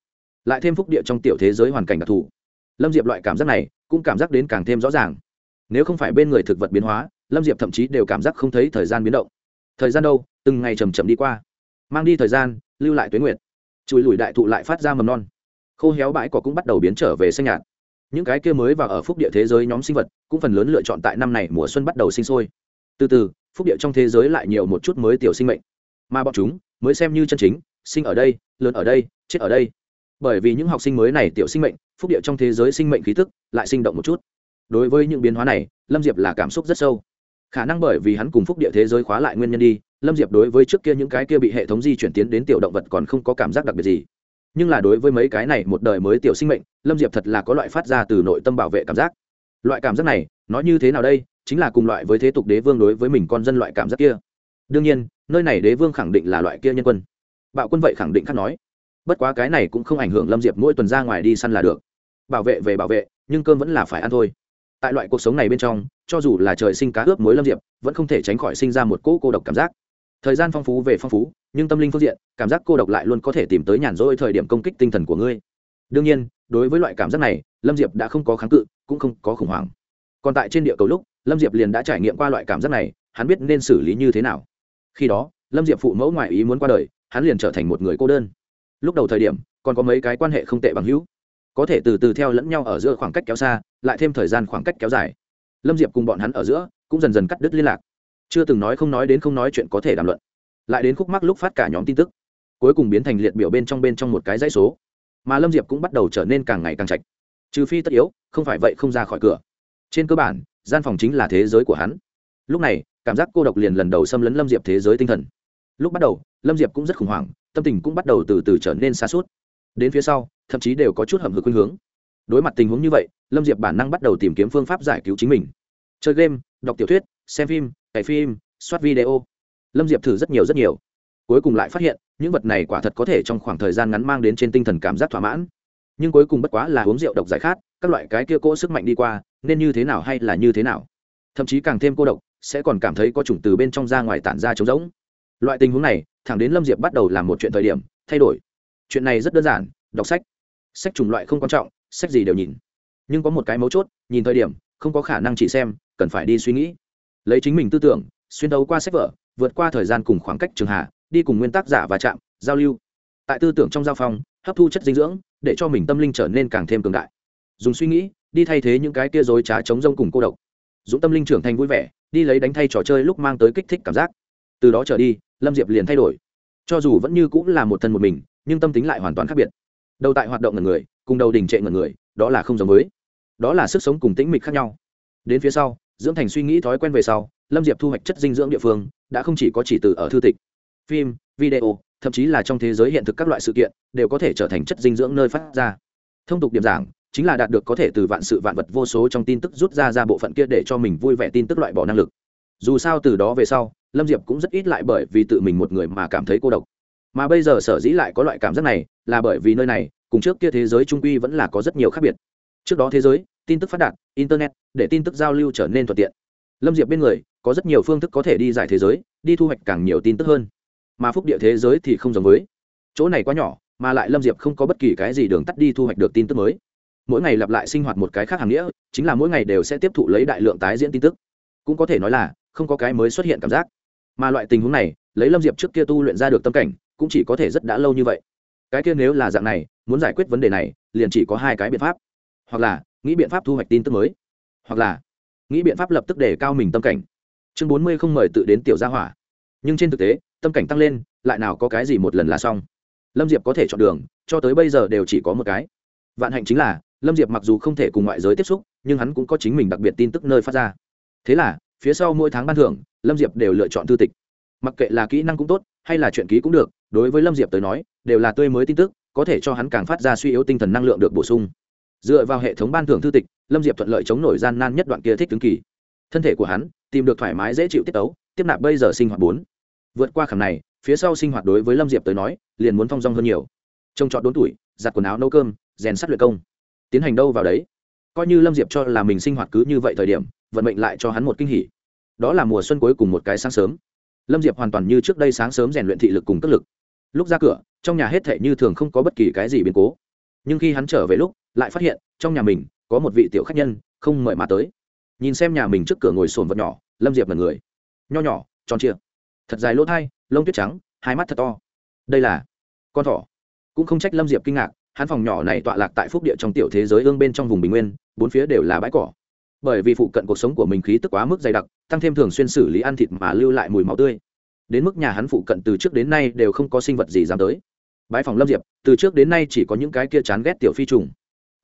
Lại thêm phúc địa trong tiểu thế giới hoàn cảnh đặc thù. Lâm diệp loại cảm giác này cũng cảm giác đến càng thêm rõ ràng. Nếu không phải bên người thực vật biến hóa, lâm diệp thậm chí đều cảm giác không thấy thời gian biến động. Thời gian đâu? Từng ngày chầm chậm đi qua. Mang đi thời gian, lưu lại tuyến nguyện chùi lùi đại thụ lại phát ra mầm non. Khô héo bãi cỏ cũng bắt đầu biến trở về xanh nhạt. Những cái kia mới vào ở phúc địa thế giới nhóm sinh vật cũng phần lớn lựa chọn tại năm này mùa xuân bắt đầu sinh sôi. Từ từ, phúc địa trong thế giới lại nhiều một chút mới tiểu sinh mệnh. Mà bọn chúng mới xem như chân chính sinh ở đây, lớn ở đây, chết ở đây. Bởi vì những học sinh mới này tiểu sinh mệnh, phúc địa trong thế giới sinh mệnh khí thức lại sinh động một chút. Đối với những biến hóa này, lâm diệp là cảm xúc rất sâu. Khả năng bởi vì hắn cùng phúc địa thế giới khóa lại nguyên nhân đi, lâm diệp đối với trước kia những cái kia bị hệ thống di chuyển tiến đến tiểu động vật còn không có cảm giác đặc biệt gì. Nhưng là đối với mấy cái này một đời mới tiểu sinh mệnh, lâm diệp thật là có loại phát ra từ nội tâm bảo vệ cảm giác. Loại cảm giác này, nó như thế nào đây? Chính là cùng loại với thế tục đế vương đối với mình con dân loại cảm giác kia. Đương nhiên, nơi này đế vương khẳng định là loại kia nhân quân bạo quân vậy khẳng định khắc nói. Bất quá cái này cũng không ảnh hưởng lâm diệp mỗi tuần ra ngoài đi săn là được. Bảo vệ về bảo vệ, nhưng cơm vẫn là phải ăn thôi. Tại loại cuộc sống này bên trong, cho dù là trời sinh cá ướp muối lâm diệp, vẫn không thể tránh khỏi sinh ra một cỗ cô độc cảm giác. Thời gian phong phú về phong phú, nhưng tâm linh phương diện, cảm giác cô độc lại luôn có thể tìm tới nhàn rỗi thời điểm công kích tinh thần của ngươi. Đương nhiên, đối với loại cảm giác này, lâm diệp đã không có kháng cự, cũng không có khủng hoảng. Còn tại trên địa cầu lúc, lâm diệp liền đã trải nghiệm qua loại cảm giác này, hắn biết nên xử lý như thế nào. Khi đó, lâm diệp phụ mẫu ngoại ý muốn qua đời hắn liền trở thành một người cô đơn. Lúc đầu thời điểm, còn có mấy cái quan hệ không tệ bằng hữu. Có thể từ từ theo lẫn nhau ở giữa khoảng cách kéo xa, lại thêm thời gian khoảng cách kéo dài. Lâm diệp cùng bọn hắn ở giữa, cũng dần dần cắt đứt liên lạc. Chưa từng nói không nói đến không nói chuyện có thể đàm luận. Lại đến khúc mắc lúc phát cả nhóm tin tức, cuối cùng biến thành liệt biểu bên trong bên trong một cái dãy số. Mà lâm diệp cũng bắt đầu trở nên càng ngày càng chạch trừ phi tất yếu, không phải vậy không ra khỏi cửa. Trên cơ bản, gian phòng chính là thế giới của hắn. Lúc này, cảm giác cô độc liền lần đầu xâm lấn lâm diệp thế giới tinh thần. Lúc bắt đầu lâm diệp cũng rất khủng hoảng, tâm tình cũng bắt đầu từ từ trở nên xa suốt đến phía sau, thậm chí đều có chút hầm hực khuynh hướng. Đối mặt tình huống như vậy, lâm diệp bản năng bắt đầu tìm kiếm phương pháp giải cứu chính mình. Chơi game, đọc tiểu thuyết, xem phim, cày phim, soát video. Lâm diệp thử rất nhiều rất nhiều. Cuối cùng lại phát hiện, những vật này quả thật có thể trong khoảng thời gian ngắn mang đến trên tinh thần cảm giác thỏa mãn. Nhưng cuối cùng bất quá là uống rượu độc giải khát, các loại cái kia cỗ sức mạnh đi qua, nên như thế nào hay là như thế nào. Thậm chí càng thêm cô độc, sẽ còn cảm thấy có chủng từ bên trong ra ngoài tản ra trống rỗng. Loại tình huống này thẳng đến lâm diệp bắt đầu làm một chuyện thời điểm, thay đổi. Chuyện này rất đơn giản, đọc sách. Sách chủng loại không quan trọng, sách gì đều nhìn. Nhưng có một cái mấu chốt, nhìn thời điểm, không có khả năng chỉ xem, cần phải đi suy nghĩ. Lấy chính mình tư tưởng, xuyên đấu qua sách vở, vượt qua thời gian cùng khoảng cách trường hạ, đi cùng nguyên tác giả và chạm, giao lưu. Tại tư tưởng trong giao phong, hấp thu chất dinh dưỡng, để cho mình tâm linh trở nên càng thêm cường đại. Dùng suy nghĩ, đi thay thế những cái kia dối trá chống rông cùng cô độc. Dũng tâm linh trưởng thành vui vẻ, đi lấy đánh thay trò chơi lúc mang tới kích thích cảm giác. Từ đó trở đi lâm diệp liền thay đổi. Cho dù vẫn như cũng là một thân một mình, nhưng tâm tính lại hoàn toàn khác biệt. Đầu tại hoạt động ngần người, cùng đầu đình trệ ngần người, đó là không giống với. Đó là sức sống cùng tĩnh mịch khác nhau. Đến phía sau, dưỡng thành suy nghĩ thói quen về sau, lâm diệp thu hoạch chất dinh dưỡng địa phương, đã không chỉ có chỉ từ ở thư tịch, phim, video, thậm chí là trong thế giới hiện thực các loại sự kiện, đều có thể trở thành chất dinh dưỡng nơi phát ra. Thông tục điểm giảng, chính là đạt được có thể từ vạn sự vạn vật vô số trong tin tức rút ra ra bộ phận kia để cho mình vui vẻ tin tức loại bỏ năng lực dù sao từ đó về sau, lâm diệp cũng rất ít lại bởi vì tự mình một người mà cảm thấy cô độc. Mà bây giờ sở dĩ lại có loại cảm giác này, là bởi vì nơi này, cùng trước kia thế giới trung quy vẫn là có rất nhiều khác biệt. Trước đó thế giới, tin tức phát đạt, internet, để tin tức giao lưu trở nên thuận tiện. Lâm diệp bên người, có rất nhiều phương thức có thể đi giải thế giới, đi thu hoạch càng nhiều tin tức hơn. Mà phúc địa thế giới thì không giống với. Chỗ này quá nhỏ, mà lại lâm diệp không có bất kỳ cái gì đường tắt đi thu hoạch được tin tức mới. Mỗi ngày lặp lại sinh hoạt một cái khác hàng nghĩa, chính là mỗi ngày đều sẽ tiếp thụ lấy đại lượng tái diễn tin tức. Cũng có thể nói là không có cái mới xuất hiện cảm giác. Mà loại tình huống này, lấy lâm diệp trước kia tu luyện ra được tâm cảnh, cũng chỉ có thể rất đã lâu như vậy. Cái kia nếu là dạng này, muốn giải quyết vấn đề này, liền chỉ có hai cái biện pháp. Hoặc là, nghĩ biện pháp thu hoạch tin tức mới. Hoặc là, nghĩ biện pháp lập tức để cao mình tâm cảnh. Chương bốn mươi không mời tự đến tiểu gia hỏa. Nhưng trên thực tế, tâm cảnh tăng lên, lại nào có cái gì một lần là xong. Lâm diệp có thể chọn đường, cho tới bây giờ đều chỉ có một cái. Vạn hạnh chính là, lâm diệp mặc dù không thể cùng ngoại giới tiếp xúc, nhưng hắn cũng có chính mình đặc biệt tin tức nơi phát ra. Thế là phía sau mỗi tháng ban thưởng, lâm diệp đều lựa chọn thư tịch. Mặc kệ là kỹ năng cũng tốt, hay là chuyện ký cũng được, đối với lâm diệp tới nói, đều là tươi mới tin tức, có thể cho hắn càng phát ra suy yếu tinh thần năng lượng được bổ sung. Dựa vào hệ thống ban thưởng thư tịch, lâm diệp thuận lợi chống nổi gian nan nhất đoạn kia thích tướng kỳ. Thân thể của hắn, tìm được thoải mái dễ chịu tiết tấu, tiếp nạp bây giờ sinh hoạt bốn. Vượt qua khảm này, phía sau sinh hoạt đối với lâm diệp tới nói, liền muốn phong dong hơn nhiều. Trông trọt đốn tuổi, giặt quần áo nấu cơm, rèn sắt luyện công. Tiến hành đâu vào đấy? Coi như lâm diệp cho là mình sinh hoạt cứ như vậy thời điểm vận mệnh lại cho hắn một kinh hỉ. Đó là mùa xuân cuối cùng một cái sáng sớm. Lâm diệp hoàn toàn như trước đây sáng sớm rèn luyện thị lực cùng cất lực. Lúc ra cửa, trong nhà hết thệ như thường không có bất kỳ cái gì biến cố. Nhưng khi hắn trở về lúc, lại phát hiện, trong nhà mình, có một vị tiểu khách nhân, không mời mà tới. Nhìn xem nhà mình trước cửa ngồi sồn vật nhỏ, lâm diệp là người. Nho nhỏ, tròn trịa. Thật dài lỗ thai, lông tuyết trắng, hai mắt thật to. Đây là con thỏ. Cũng không trách lâm diệp kinh ngạc, hắn phòng nhỏ này tọa lạc tại phúc địa trong tiểu thế giới ương bên trong vùng bình nguyên, bốn phía đều là bãi cỏ bởi vì phụ cận cuộc sống của mình khí tức quá mức dày đặc, tăng thêm thường xuyên xử lý ăn thịt mà lưu lại mùi máu tươi. Đến mức nhà hắn phụ cận từ trước đến nay đều không có sinh vật gì dám tới. Bãi phòng lâm diệp, từ trước đến nay chỉ có những cái kia chán ghét tiểu phi trùng.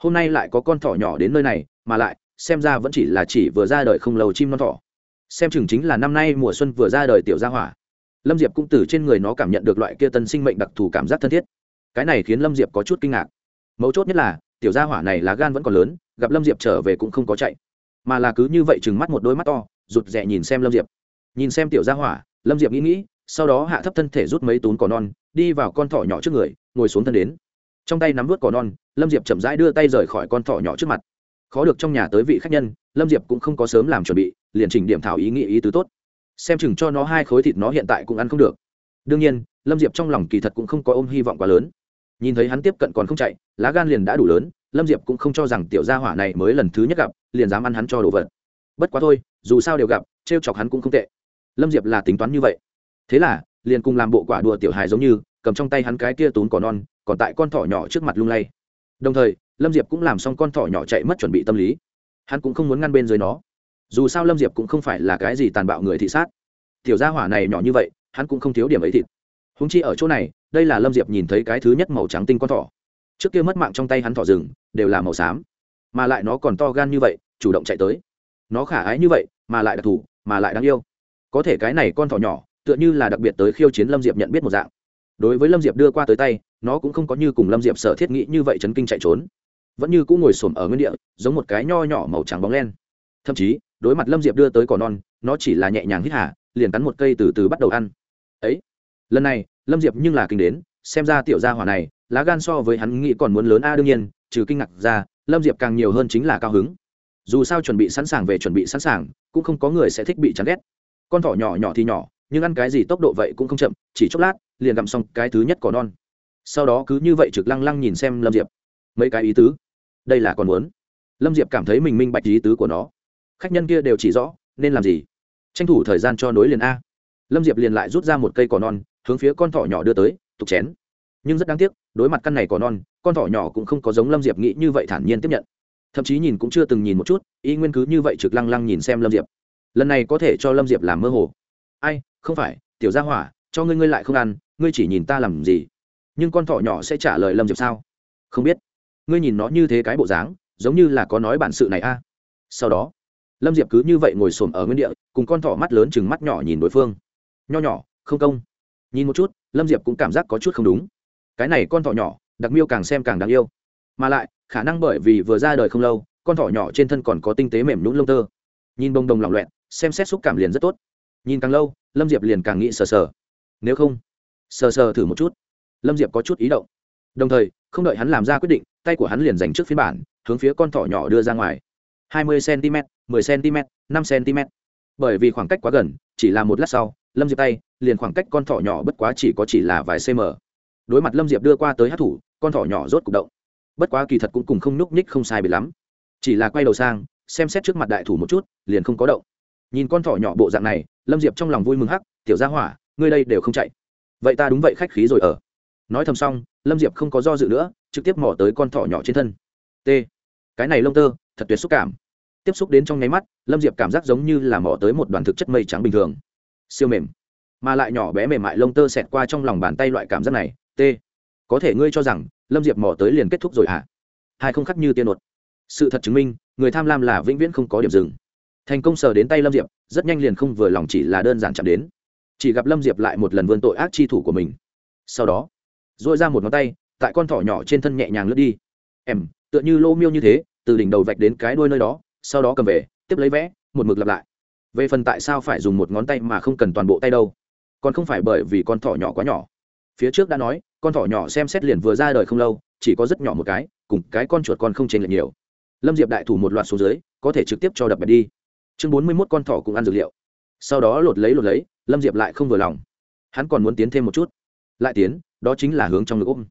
Hôm nay lại có con thỏ nhỏ đến nơi này, mà lại, xem ra vẫn chỉ là chỉ vừa ra đời không lâu chim non thỏ. Xem chừng chính là năm nay mùa xuân vừa ra đời tiểu gia hỏa. Lâm diệp cũng từ trên người nó cảm nhận được loại kia tân sinh mệnh đặc thù cảm giác thân thiết. Cái này khiến lâm diệp có chút kinh ngạc. Mấu chốt nhất là, tiểu gia hỏa này lá gan vẫn còn lớn, gặp lâm diệp trở về cũng không có chạy mà là cứ như vậy chừng mắt một đôi mắt to, rụt rè nhìn xem lâm diệp. Nhìn xem tiểu gia hỏa, lâm diệp nghĩ nghĩ, sau đó hạ thấp thân thể rút mấy tún cỏ non, đi vào con thỏ nhỏ trước người, ngồi xuống thân đến. Trong tay nắm vớt cỏ non, lâm diệp chậm rãi đưa tay rời khỏi con thỏ nhỏ trước mặt. Khó được trong nhà tới vị khách nhân, lâm diệp cũng không có sớm làm chuẩn bị, liền chỉnh điểm thảo ý nghĩ ý tứ tốt. Xem chừng cho nó hai khối thịt nó hiện tại cũng ăn không được. Đương nhiên, lâm diệp trong lòng kỳ thật cũng không có ôm hy vọng quá lớn. Nhìn thấy hắn tiếp cận còn không chạy, lá gan liền đã đủ lớn lâm diệp cũng không cho rằng tiểu gia hỏa này mới lần thứ nhất gặp, liền dám ăn hắn cho đồ vật. Bất quá thôi, dù sao đều gặp t r e o chọc hắn cũng không tệ. Lâm diệp là tính toán như vậy. Thế là, liền cùng làm bộ quả đùa tiểu hài giống như, cầm trong tay hắn cái kia tốn cỏ non, còn tại con thỏ nhỏ trước mặt lung lay. Đồng thời, lâm diệp cũng làm xong con thỏ nhỏ chạy mất chuẩn bị tâm lý. Hắn cũng không muốn ngăn bên dưới nó. Dù sao lâm diệp cũng không phải là cái gì tàn bạo người thị sát. Tiểu gia hỏa này nhỏ như vậy, hắn cũng không thiếu điểm ấy thịt. Húng chi ở chỗ này, đây là lâm diệp nhìn thấy cái thứ nhất màu trắng tinh con thỏ trước kia mất mạng trong tay hắn thỏ rừng, đều là màu xám. Mà lại nó còn to gan như vậy, chủ động chạy tới. Nó khả ái như vậy, mà lại đặc thù, mà lại đáng yêu. Có thể cái này con thỏ nhỏ, tựa như là đặc biệt tới khiêu chiến lâm diệp nhận biết một dạng. Đối với lâm diệp đưa qua tới tay, nó cũng không có như cùng lâm diệp sở thiết nghĩ như vậy chấn kinh chạy trốn. Vẫn như cũng ngồi s ổ m ở nguyên địa, giống một cái nho nhỏ màu trắng bóng len. Thậm chí, đối mặt lâm diệp đưa tới cỏ non, nó chỉ là nhẹ nhàng hít hà, liền cắn một cây từ từ bắt đầu ăn. Ấy, lần này, lâm diệp nhưng là kinh đến, xem ra tiểu gia hỏa này lá gan so với hắn nghĩ còn muốn lớn a, đương nhiên, trừ kinh ngạc ra, lâm diệp càng nhiều hơn chính là cao hứng. Dù sao chuẩn bị sẵn sàng về chuẩn bị sẵn sàng, cũng không có người sẽ thích bị chán ghét. Con thỏ nhỏ nhỏ thì nhỏ, nhưng ăn cái gì tốc độ vậy cũng không chậm, chỉ chốc lát, liền gặm xong cái thứ nhất cỏ non. Sau đó cứ như vậy trực lăng lăng nhìn xem lâm diệp. Mấy cái ý tứ? Đây là còn muốn. Lâm diệp cảm thấy mình minh bạch ý tứ của nó. Khách nhân kia đều chỉ rõ, nên làm gì? Tranh thủ thời gian cho nối liền a. Lâm diệp liền lại rút ra một cây cỏ non, hướng phía con thỏ nhỏ đưa tới, tục chén nhưng rất đáng tiếc, đối mặt căn này có non, con thỏ nhỏ cũng không có giống lâm diệp nghĩ như vậy thản nhiên tiếp nhận. Thậm chí nhìn cũng chưa từng nhìn một chút, y nguyên cứ như vậy trực lăng lăng nhìn xem lâm diệp. Lần này có thể cho lâm diệp làm mơ hồ. Ai, không phải, tiểu gia hỏa, cho ngươi ngươi lại không ăn, ngươi chỉ nhìn ta làm gì? Nhưng con thỏ nhỏ sẽ trả lời lâm diệp sao? Không biết. Ngươi nhìn nó như thế cái bộ dáng, giống như là có nói bản sự này a. Sau đó, lâm diệp cứ như vậy ngồi xổm ở nguyên địa, cùng con thỏ mắt lớn chừng mắt nhỏ nhìn đối phương. Nho nhỏ, không công. Nhìn một chút, lâm diệp cũng cảm giác có chút không đúng cái này con thỏ nhỏ, đặc miêu càng xem càng đáng yêu. Mà lại, khả năng bởi vì vừa ra đời không lâu, con thỏ nhỏ trên thân còn có tinh tế mềm nhún lông tơ. Nhìn bông đồng lỏng loẹn xem xét xúc cảm liền rất tốt. Nhìn càng lâu, lâm diệp liền càng nghĩ sờ sờ. Nếu không, sờ sờ thử một chút. Lâm diệp có chút ý động. Đồng thời, không đợi hắn làm ra quyết định, tay của hắn liền dành trước phiên bản, hướng phía con thỏ nhỏ đưa ra ngoài. Hai mươi cm mười cm năm cm bởi vì khoảng cách quá gần, chỉ là một lát sau, lâm diệp tay, liền khoảng cách con thỏ nhỏ bất quá chỉ có chỉ là vài cm đối mặt lâm diệp đưa qua tới hát thủ, con thỏ nhỏ rốt c ụ c động. Bất quá kỳ thật cũng cùng không nhúc nhích không sai bị lắm. Chỉ là quay đầu sang, xem xét trước mặt đại thủ một chút, liền không có động. Nhìn con thỏ nhỏ bộ dạng này, lâm diệp trong lòng vui mừng hắc, tiểu gia hỏa, ngươi đây đều không chạy. Vậy ta đúng vậy khách khí rồi ở. Nói thầm xong, lâm diệp không có do dự nữa, trực tiếp mỏ tới con thỏ nhỏ trên thân. T, cái này lông tơ, thật tuyệt xúc cảm. Tiếp xúc đến trong nháy mắt, lâm diệp cảm giác giống như là mỏ tới một đoàn thực chất mây trắng bình thường. Siêu mềm, mà lại nhỏ bé mềm mại lông tơ xẹt qua trong lòng bàn tay loại cảm giác này t. Có thể ngươi cho rằng, lâm diệp mỏ tới liền kết thúc rồi hả à? hai không khắc như tiên nột sự thật chứng minh, người tham lam là vĩnh viễn không có điểm dừng. Thành công sờ đến tay lâm diệp, rất nhanh liền không vừa lòng chỉ là đơn giản chạm đến. Chỉ gặp lâm diệp lại một lần vươn tội ác chi thủ của mình. Sau đó dội ra một ngón tay, tại con thỏ nhỏ trên thân nhẹ nhàng lướt đi. Em, tựa như lô miêu như thế, từ đỉnh đầu vạch đến cái đuôi nơi đó, sau đó cầm về, tiếp lấy vẽ, một mực lặp lại. Về phần tại sao phải dùng một ngón tay mà không cần toàn bộ tay đâu? Còn không phải bởi vì con thỏ nhỏ quá nhỏ phía trước đã nói, con thỏ nhỏ xem xét liền vừa ra đời không lâu, chỉ có rất nhỏ một cái, cùng cái con chuột con không chênh lệch nhiều. Lâm diệp đại thủ một loạt xuống dưới, có thể trực tiếp cho đập bẹp đi. Chương bốn mươi mốt con thỏ cũng ăn dược liệu. Sau đó lột lấy lột lấy, lâm diệp lại không vừa lòng. Hắn còn muốn tiến thêm một chút. Lại tiến, đó chính là hướng trong ngực ôm.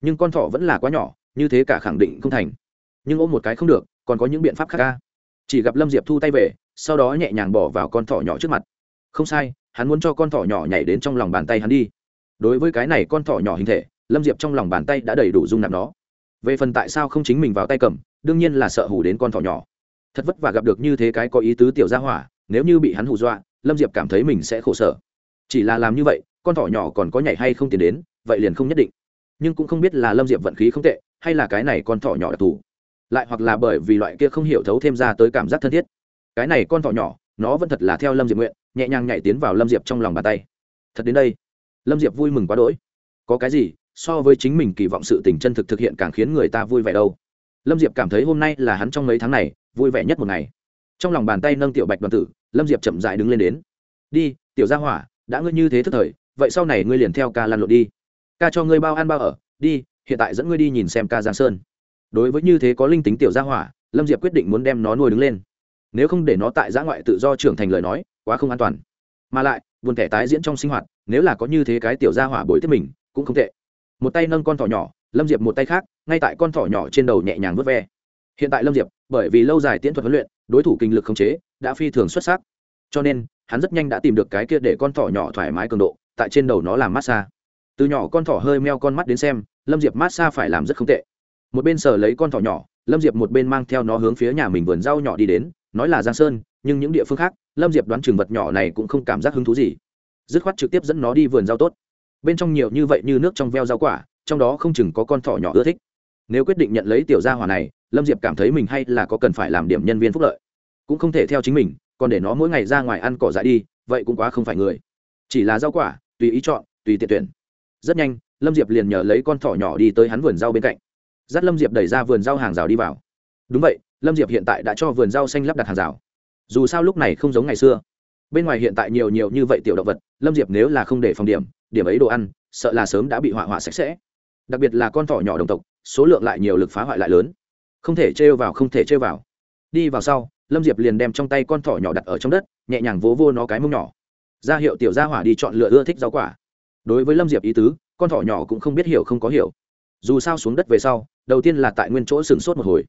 Nhưng con thỏ vẫn là quá nhỏ, như thế cả khẳng định không thành. Nhưng ôm một cái không được, còn có những biện pháp khác ca. Chỉ gặp lâm diệp thu tay về, sau đó nhẹ nhàng bỏ vào con thỏ nhỏ trước mặt. Không sai, hắn muốn cho con thỏ nhỏ nhảy đến trong lòng bàn tay hắn đi đối với cái này con thỏ nhỏ hình thể, lâm diệp trong lòng bàn tay đã đầy đủ dung nạp nó. Về phần tại sao không chính mình vào tay cầm, đương nhiên là sợ hù đến con thỏ nhỏ. Thật vất vả gặp được như thế cái có ý tứ tiểu gia hỏa, nếu như bị hắn hù dọa, lâm diệp cảm thấy mình sẽ khổ sở. Chỉ là làm như vậy, con thỏ nhỏ còn có nhảy hay không tiến đến, vậy liền không nhất định. Nhưng cũng không biết là lâm diệp vận khí không tệ, hay là cái này con thỏ nhỏ đặc thù. Lại hoặc là bởi vì loại kia không hiểu thấu thêm ra tới cảm giác thân thiết. Cái này con thỏ nhỏ, nó vẫn thật là theo lâm diệp nguyện, nhẹ nhàng nhảy tiến vào lâm diệp trong lòng bàn tay. Thật đến đây lâm diệp vui mừng quá đỗi. Có cái gì, so với chính mình kỳ vọng sự tình chân thực thực hiện càng khiến người ta vui vẻ đâu. Lâm diệp cảm thấy hôm nay là hắn trong mấy tháng này, vui vẻ nhất một ngày. Trong lòng bàn tay nâng tiểu bạch đoàn tử, lâm diệp chậm dại đứng lên đến. Đi, tiểu gia hỏa, đã ngươi như thế thức thời, vậy sau này ngươi liền theo ca lăn lộn đi. Ca cho ngươi bao ăn bao ở, đi, hiện tại dẫn ngươi đi nhìn xem ca giang sơn. Đối với như thế có linh tính tiểu gia hỏa, lâm diệp quyết định muốn đem nó nuôi đứng lên. Nếu không để nó tại giã ngoại tự do trưởng thành lời nói, quá không an toàn. Mà lại, buồn thẻ tái diễn trong sinh hoạt nếu là có như thế cái tiểu gia hỏa bồi tiếp mình, cũng không tệ. Một tay nâng con thỏ nhỏ, lâm diệp một tay khác, ngay tại con thỏ nhỏ trên đầu nhẹ nhàng vớt ve. Hiện tại lâm diệp, bởi vì lâu dài tiễn thuật huấn luyện, đối thủ kinh lực khống chế, đã phi thường xuất sắc. Cho nên, hắn rất nhanh đã tìm được cái kia để con thỏ nhỏ thoải mái cường độ, tại trên đầu nó làm massage. Từ nhỏ con thỏ hơi meo con mắt đến xem, lâm diệp massage phải làm rất không tệ. Một bên sờ lấy con thỏ nhỏ, lâm diệp một bên mang theo nó hướng phía nhà mình vườn rau nhỏ đi đến, nói là giang sơn, nhưng những địa phương khác, lâm diệp đoán trường vật nhỏ này cũng không cảm giác hứng thú gì dứt khoát trực tiếp dẫn nó đi vườn rau tốt. Bên trong nhiều như vậy như nước trong veo rau quả, trong đó không chừng có con thỏ nhỏ ưa thích. Nếu quyết định nhận lấy tiểu gia hỏa này, lâm diệp cảm thấy mình hay là có cần phải làm điểm nhân viên phúc lợi. Cũng không thể theo chính mình, còn để nó mỗi ngày ra ngoài ăn cỏ dại đi, vậy cũng quá không phải người. Chỉ là rau quả, tùy ý chọn, tùy tiện tuyển. Rất nhanh, lâm diệp liền nhờ lấy con thỏ nhỏ đi tới hắn vườn rau bên cạnh. Dắt lâm diệp đẩy ra vườn rau hàng rào đi vào. Đúng vậy, lâm diệp hiện tại đã cho vườn rau xanh lắp đặt hàng rào. Dù sao lúc này không giống ngày xưa bên ngoài hiện tại nhiều nhiều như vậy tiểu động vật, lâm diệp nếu là không để phòng điểm điểm ấy đồ ăn, sợ là sớm đã bị hỏa hoạ sạch sẽ. Đặc biệt là con thỏ nhỏ đồng tộc, số lượng lại nhiều lực phá hoại lại lớn. Không thể trêu vào, không thể trêu vào. Đi vào sau, lâm diệp liền đem trong tay con thỏ nhỏ đặt ở trong đất, nhẹ nhàng vỗ vô nó cái mông nhỏ. Ra hiệu tiểu gia hỏa đi chọn lựa ưa thích rau quả. Đối với lâm diệp ý tứ, con thỏ nhỏ cũng không biết hiểu không có hiểu. Dù sao xuống đất về sau, đầu tiên là tại nguyên chỗ sừng sốt một hồi.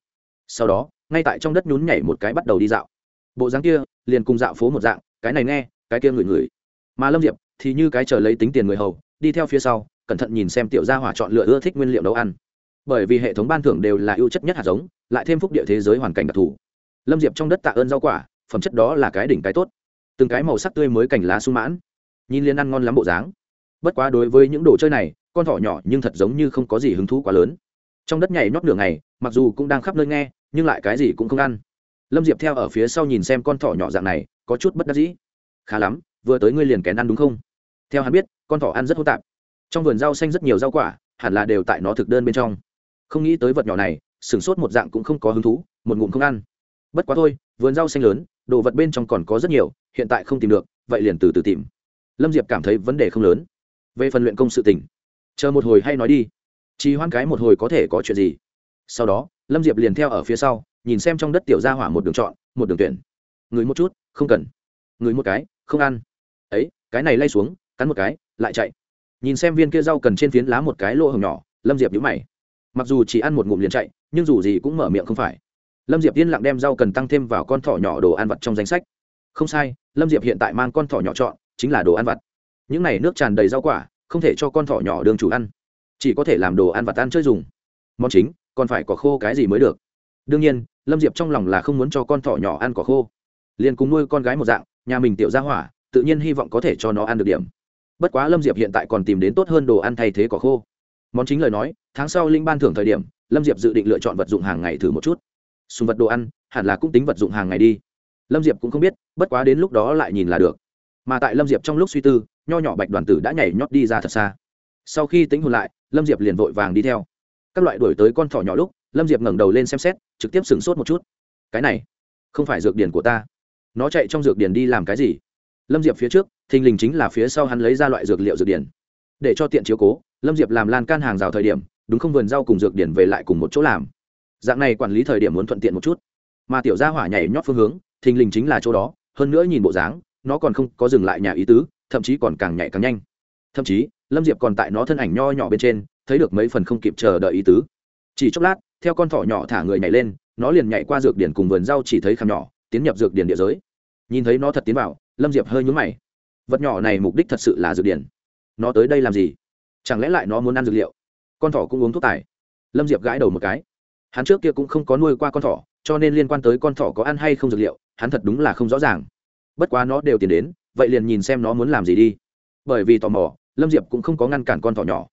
Sau đó, ngay tại trong đất nhún nhảy một cái bắt đầu đi dạo. Bộ dáng kia, liền cùng dạo phố một dạng cái này nghe, cái kia ngửi ngửi. Mà lâm diệp thì như cái chờ lấy tính tiền người hầu, đi theo phía sau, cẩn thận nhìn xem tiểu gia hỏa chọn lựa ưa thích nguyên liệu nấu ăn. Bởi vì hệ thống ban thưởng đều là ưu chất nhất hạt giống, lại thêm phúc địa thế giới hoàn cảnh đặc thù. Lâm diệp trong đất tạ ơn rau quả, phẩm chất đó là cái đỉnh cái tốt. Từng cái màu sắc tươi mới cành lá sung mãn. Nhìn liên ăn ngon lắm bộ dáng. Bất quá đối với những đồ chơi này, con thỏ nhỏ nhưng thật giống như không có gì hứng thú quá lớn. Trong đất nhảy nhót nửa ngày, mặc dù cũng đang khắp nơi nghe, nhưng lại cái gì cũng không ăn. Lâm diệp theo ở phía sau nhìn xem con thỏ nhỏ dạng này có chút bất đắc dĩ. Khá lắm, vừa tới ngươi liền kén ăn đúng không? Theo hắn biết, con thỏ ăn rất hô tạp. Trong vườn rau xanh rất nhiều rau quả, hẳn là đều tại nó thực đơn bên trong. Không nghĩ tới vật nhỏ này sửng sốt một dạng cũng không có hứng thú, một ngụm không ăn. Bất quá thôi, vườn rau xanh lớn, đồ vật bên trong còn có rất nhiều, hiện tại không tìm được, vậy liền từ từ tìm. Lâm diệp cảm thấy vấn đề không lớn. Về phần luyện công sự tỉnh chờ một hồi hay nói đi. Chỉ hoan cái một hồi có thể có chuyện gì. Sau đó, lâm diệp liền theo ở phía sau, nhìn xem trong đất tiểu ra hỏa một đường chọn, một đường tuyển. Người một chút không cần. Người một cái, không ăn. Ấy, cái này lay xuống, cắn một cái, lại chạy. Nhìn xem viên kia rau cần trên phiến lá một cái lỗ hồng nhỏ, lâm diệp nhũ mày. Mặc dù chỉ ăn một ngụm liền chạy, nhưng dù gì cũng mở miệng không phải. Lâm diệp yên lặng đem rau cần tăng thêm vào con thỏ nhỏ đồ ăn vặt trong danh sách. Không sai, lâm diệp hiện tại mang con thỏ nhỏ chọn, chính là đồ ăn vặt. Những này nước tràn đầy rau quả, không thể cho con thỏ nhỏ đường chủ ăn. Chỉ có thể làm đồ ăn vặt ăn chơi dùng. Món chính, còn phải có khô cái gì mới được. Đương nhiên, lâm diệp trong lòng là không muốn cho con thỏ nhỏ ăn cỏ khô liền cùng nuôi con gái một dạng, nhà mình tiểu ra hỏa, tự nhiên hy vọng có thể cho nó ăn được điểm. Bất quá lâm diệp hiện tại còn tìm đến tốt hơn đồ ăn thay thế cỏ khô. Món chính lời nói, tháng sau linh ban thưởng thời điểm, lâm diệp dự định lựa chọn vật dụng hàng ngày thử một chút. Sùng vật đồ ăn, hẳn là cũng tính vật dụng hàng ngày đi. Lâm diệp cũng không biết, bất quá đến lúc đó lại nhìn là được. Mà tại lâm diệp trong lúc suy tư, nho nhỏ bạch đoàn tử đã nhảy nhót đi ra thật xa. Sau khi tính hồn lại, lâm diệp liền vội vàng đi theo. Các loại đuổi tới con thỏ nhỏ lúc, lâm diệp ngẩng đầu lên xem xét, trực tiếp sửng sốt một chút. Cái này, không phải dược điển của ta nó chạy trong dược điển đi làm cái gì? Lâm diệp phía trước, thình lình chính là phía sau hắn lấy ra loại dược liệu dược điển để cho tiện chiếu cố, lâm diệp làm lan can hàng rào thời điểm, đúng không vườn rau cùng dược điển về lại cùng một chỗ làm. Dạng này quản lý thời điểm muốn thuận tiện một chút. Mà tiểu gia hỏa nhảy nhót phương hướng, thình lình chính là chỗ đó, hơn nữa nhìn bộ dáng, nó còn không có dừng lại nhà ý tứ, thậm chí còn càng nhảy càng nhanh. Thậm chí, lâm diệp còn tại nó thân ảnh nho nhỏ bên trên, thấy được mấy phần không kịp chờ đợi ý tứ. Chỉ chốc lát, theo con thỏ nhỏ thả người nhảy lên, nó liền nhảy qua dược điển cùng vườn rau chỉ thấy khăm nhỏ tiến nhập dược điển địa giới. Nhìn thấy nó thật tiến vào, lâm diệp hơi nhúng mày. Vật nhỏ này mục đích thật sự là dược điển nó tới đây làm gì? Chẳng lẽ lại nó muốn ăn dược liệu? Con thỏ cũng uống thuốc tài lâm diệp gãi đầu một cái. Hắn trước kia cũng không có nuôi qua con thỏ, cho nên liên quan tới con thỏ có ăn hay không dược liệu, hắn thật đúng là không rõ ràng. Bất quá nó đều tiền đến, vậy liền nhìn xem nó muốn làm gì đi. Bởi vì tò mò, lâm diệp cũng không có ngăn cản con thỏ nhỏ.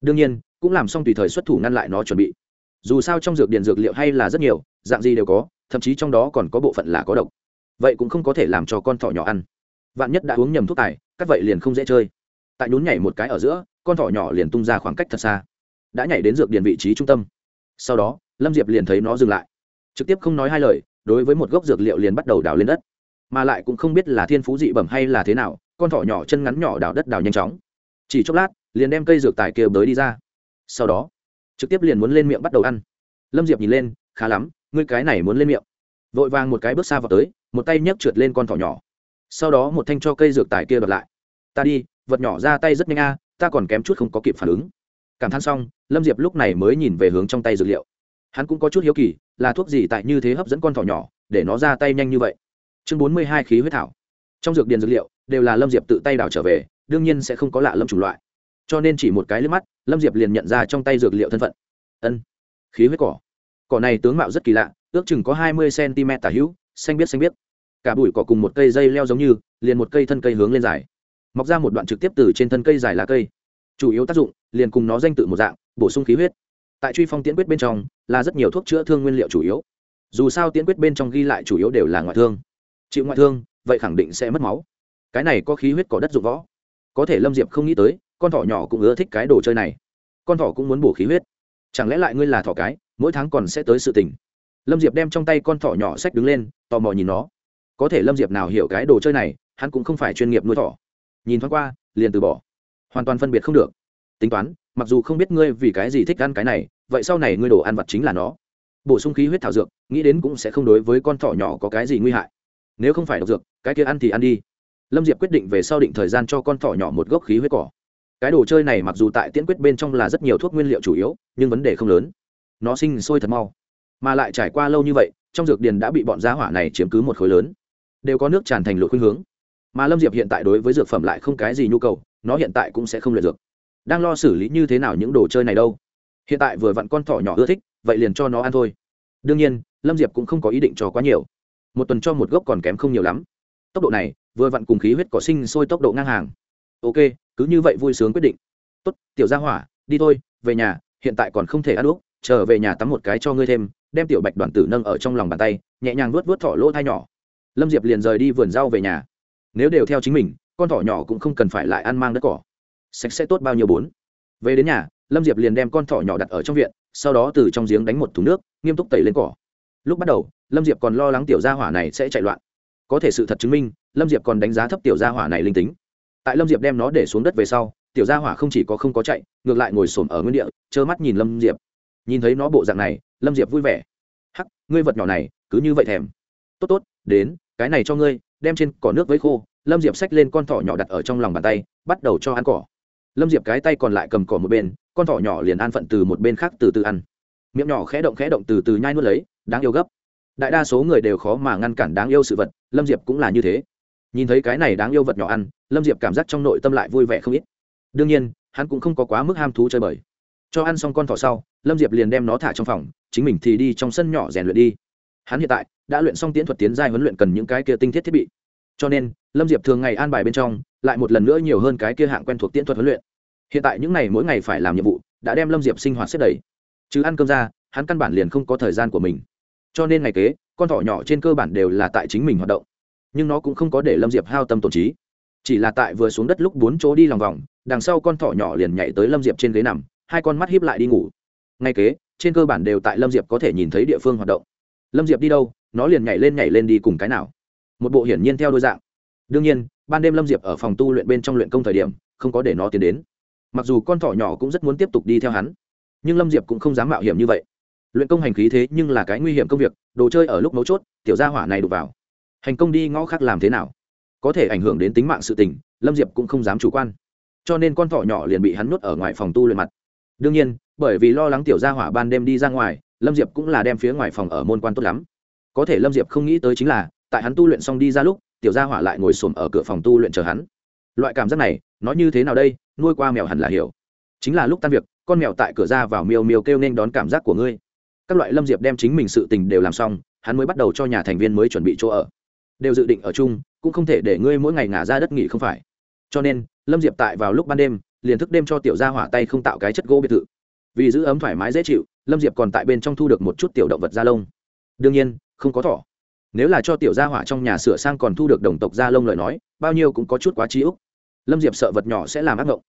Đương nhiên, cũng làm xong tùy thời xuất thủ ngăn lại nó chuẩn bị. Dù sao trong dược điện dược liệu hay là rất nhiều, dạng gì đều có thậm chí trong đó còn có bộ phận là có độc. Vậy cũng không có thể làm cho con thỏ nhỏ ăn. Vạn nhất đã uống nhầm thuốc tài, các vậy liền không dễ chơi. Tại nhún nhảy một cái ở giữa, con thỏ nhỏ liền tung ra khoảng cách thật xa. Đã nhảy đến dược điền vị trí trung tâm. Sau đó, lâm diệp liền thấy nó dừng lại. Trực tiếp không nói hai lời, đối với một gốc dược liệu liền bắt đầu đào lên đất. Mà lại cũng không biết là thiên phú dị bẩm hay là thế nào, con thỏ nhỏ chân ngắn nhỏ đào đất đào nhanh chóng. Chỉ chốc lát, liền đem cây dược tài kia bới đi ra. Sau đó, trực tiếp liền muốn lên miệng bắt đầu ăn. Lâm diệp nhìn lên, khá lắm ngươi cái này muốn lên miệng. Vội vàng một cái bước xa vào tới, một tay nhấc trượt lên con thỏ nhỏ. Sau đó một thanh cho cây dược tài kia bật lại. Ta đi, vật nhỏ ra tay rất nhanh a, ta còn kém chút không có kịp phản ứng. Cảm thán xong, lâm diệp lúc này mới nhìn về hướng trong tay dược liệu. Hắn cũng có chút hiếu kỳ, là thuốc gì tại như thế hấp dẫn con thỏ nhỏ, để nó ra tay nhanh như vậy. Chương bốn mươi hai khí huyết thảo. Trong dược điền dược liệu, đều là lâm diệp tự tay đào trở về, đương nhiên sẽ không có lạ lâm chủng loại. Cho nên chỉ một cái liếc mắt, lâm diệp liền nhận ra trong tay dược liệu thân phận. Ân, khí huyết cỏ cỏ này tướng mạo rất kỳ lạ, ước chừng có hai mươi cm tả hữu, xanh biết xanh biết. Cả bụi cỏ cùng một cây dây leo giống như, liền một cây thân cây hướng lên dài. Mọc ra một đoạn trực tiếp từ trên thân cây dài lá cây. Chủ yếu tác dụng, liền cùng nó danh tự một dạng, bổ sung khí huyết. Tại truy phong tiễn quyết bên trong, là rất nhiều thuốc chữa thương nguyên liệu chủ yếu. Dù sao tiễn quyết bên trong ghi lại chủ yếu đều là ngoại thương. Chịu ngoại thương, vậy khẳng định sẽ mất máu. Cái này có khí huyết có đất dụng võ. Có thể lâm diệp không nghĩ tới, con thỏ nhỏ cũng ưa thích cái đồ chơi này. Con thỏ cũng muốn bổ khí huyết chẳng lẽ lại ngươi là thỏ cái, mỗi tháng còn sẽ tới sự tình? Lâm diệp đem trong tay con thỏ nhỏ sách đứng lên, tò mò nhìn nó. Có thể lâm diệp nào hiểu cái đồ chơi này, hắn cũng không phải chuyên nghiệp nuôi thỏ. Nhìn thoáng qua, liền từ bỏ. Hoàn toàn phân biệt không được. Tính toán, mặc dù không biết ngươi vì cái gì thích ăn cái này, vậy sau này ngươi đồ ăn vặt chính là nó. Bổ sung khí huyết thảo dược, nghĩ đến cũng sẽ không đối với con thỏ nhỏ có cái gì nguy hại. Nếu không phải độc dược, cái kia ăn thì ăn đi. Lâm diệp quyết định về sau định thời gian cho con thỏ nhỏ một gốc khí huyết cỏ cái đồ chơi này mặc dù tại tiễn quyết bên trong là rất nhiều thuốc nguyên liệu chủ yếu, nhưng vấn đề không lớn. Nó sinh sôi thật mau. Mà lại trải qua lâu như vậy, trong dược điền đã bị bọn giá hỏa này chiếm cứ một khối lớn. Đều có nước tràn thành lộ khuynh hướng. Mà lâm diệp hiện tại đối với dược phẩm lại không cái gì nhu cầu, nó hiện tại cũng sẽ không luyện dược. Đang lo xử lý như thế nào những đồ chơi này đâu. Hiện tại vừa vặn con thỏ nhỏ ưa thích, vậy liền cho nó ăn thôi. Đương nhiên, lâm diệp cũng không có ý định cho quá nhiều. Một tuần cho một gốc còn kém không nhiều lắm. Tốc độ này, vừa vặn cùng khí huyết cỏ sinh sôi tốc độ ngang hàng. Ok cứ như vậy vui sướng quyết định. Tốt, tiểu gia hỏa, đi thôi, về nhà, hiện tại còn không thể ăn uống trở về nhà tắm một cái cho ngươi thêm, đem tiểu bạch đoàn tử nâng ở trong lòng bàn tay, nhẹ nhàng vuốt vuốt thỏ lỗ thai nhỏ. Lâm diệp liền rời đi vườn rau về nhà. Nếu đều theo chính mình, con thỏ nhỏ cũng không cần phải lại ăn mang đất cỏ. Sạch sẽ tốt bao nhiêu bốn. Về đến nhà, lâm diệp liền đem con thỏ nhỏ đặt ở trong viện, sau đó từ trong giếng đánh một thùng nước, nghiêm túc tẩy lên cỏ. Lúc bắt đầu, lâm diệp còn lo lắng tiểu gia hỏa này sẽ chạy loạn. Có thể sự thật chứng minh, lâm diệp còn đánh giá thấp tiểu gia hỏa này linh tính tại lâm diệp đem nó để xuống đất về sau, tiểu gia hỏa không chỉ có không có chạy, ngược lại ngồi s ổ m ở nguyên địa, trơ mắt nhìn lâm diệp. Nhìn thấy nó bộ dạng này, lâm diệp vui vẻ. Hắc, ngươi vật nhỏ này, cứ như vậy thèm. Tốt tốt, đến, cái này cho ngươi, đem trên cỏ nước với khô. Lâm diệp xách lên con thỏ nhỏ đặt ở trong lòng bàn tay, bắt đầu cho ăn cỏ. Lâm diệp cái tay còn lại cầm cỏ một bên, con thỏ nhỏ liền an phận từ một bên khác từ từ ăn. Miệng nhỏ khẽ động khẽ động từ từ nhai nuốt lấy, đáng yêu gấp. Đại đa số người đều khó mà ngăn cản đáng yêu sự vật, lâm diệp cũng là như thế. Nhìn thấy cái này đáng yêu vật nhỏ ăn lâm diệp cảm giác trong nội tâm lại vui vẻ không ít. Đương nhiên, hắn cũng không có quá mức ham thú chơi bời. Cho ăn xong con thỏ sau, lâm diệp liền đem nó thả trong phòng, chính mình thì đi trong sân nhỏ rèn luyện đi. Hắn hiện tại đã luyện xong tiễn thuật tiến giai huấn luyện cần những cái kia tinh thiết thiết bị. Cho nên, lâm diệp thường ngày an bài bên trong, lại một lần nữa nhiều hơn cái kia hạng quen thuộc tiễn thuật huấn luyện. Hiện tại những ngày mỗi ngày phải làm nhiệm vụ, đã đem lâm diệp sinh hoạt xếp đầy. Chứ ăn cơm ra, hắn căn bản liền không có thời gian của mình. Cho nên ngày kế, con thỏ nhỏ trên cơ bản đều là tại chính mình hoạt động. Nhưng nó cũng không có để lâm diệp hao tâm tổn trí chỉ là tại vừa xuống đất lúc bốn chỗ đi lòng vòng, đằng sau con thỏ nhỏ liền nhảy tới lâm diệp trên ghế nằm, hai con mắt hiếp lại đi ngủ. Ngay kế, trên cơ bản đều tại lâm diệp có thể nhìn thấy địa phương hoạt động. Lâm diệp đi đâu, nó liền nhảy lên nhảy lên đi cùng cái nào. Một bộ hiển nhiên theo đôi dạng. Đương nhiên, ban đêm lâm diệp ở phòng tu luyện bên trong luyện công thời điểm, không có để nó tiến đến. Mặc dù con thỏ nhỏ cũng rất muốn tiếp tục đi theo hắn, nhưng lâm diệp cũng không dám mạo hiểm như vậy. Luyện công hành khí thế nhưng là cái nguy hiểm công việc, đồ chơi ở lúc mấu chốt, tiểu gia hỏa này đục vào. Hành công đi ngõ khác làm thế nào? Có thể ảnh hưởng đến tính mạng sự tình, lâm diệp cũng không dám chủ quan. Cho nên con thỏ nhỏ liền bị hắn nuốt ở ngoài phòng tu luyện mặt. Đương nhiên, bởi vì lo lắng tiểu gia hỏa ban đêm đi ra ngoài, lâm diệp cũng là đem phía ngoài phòng ở môn quan tốt lắm. Có thể lâm diệp không nghĩ tới chính là, tại hắn tu luyện xong đi ra lúc, tiểu gia hỏa lại ngồi xổm ở cửa phòng tu luyện chờ hắn. Loại cảm giác này, nói như thế nào đây? Nuôi qua mèo hẳn là hiểu. Chính là lúc tan việc, con mèo tại cửa ra vào miêu miêu kêu nên đón cảm giác của ngươi. Các loại lâm diệp đem chính mình sự tình đều làm xong, hắn mới bắt đầu cho nhà thành viên mới chuẩn bị chỗ ở. Đều dự định ở chung cũng không thể để ngươi mỗi ngày ngả ra đất nghỉ không phải. Cho nên, lâm diệp tại vào lúc ban đêm, liền thức đêm cho tiểu gia hỏa tay không tạo cái chất gỗ biệt thự. Vì giữ ấm thoải mái dễ chịu, lâm diệp còn tại bên trong thu được một chút tiểu động vật da lông. Đương nhiên, không có thỏ. Nếu là cho tiểu gia hỏa trong nhà sửa sang còn thu được đồng tộc da lông lời nói, bao nhiêu cũng có chút quá trí úc. Lâm diệp sợ vật nhỏ sẽ làm ác mộng.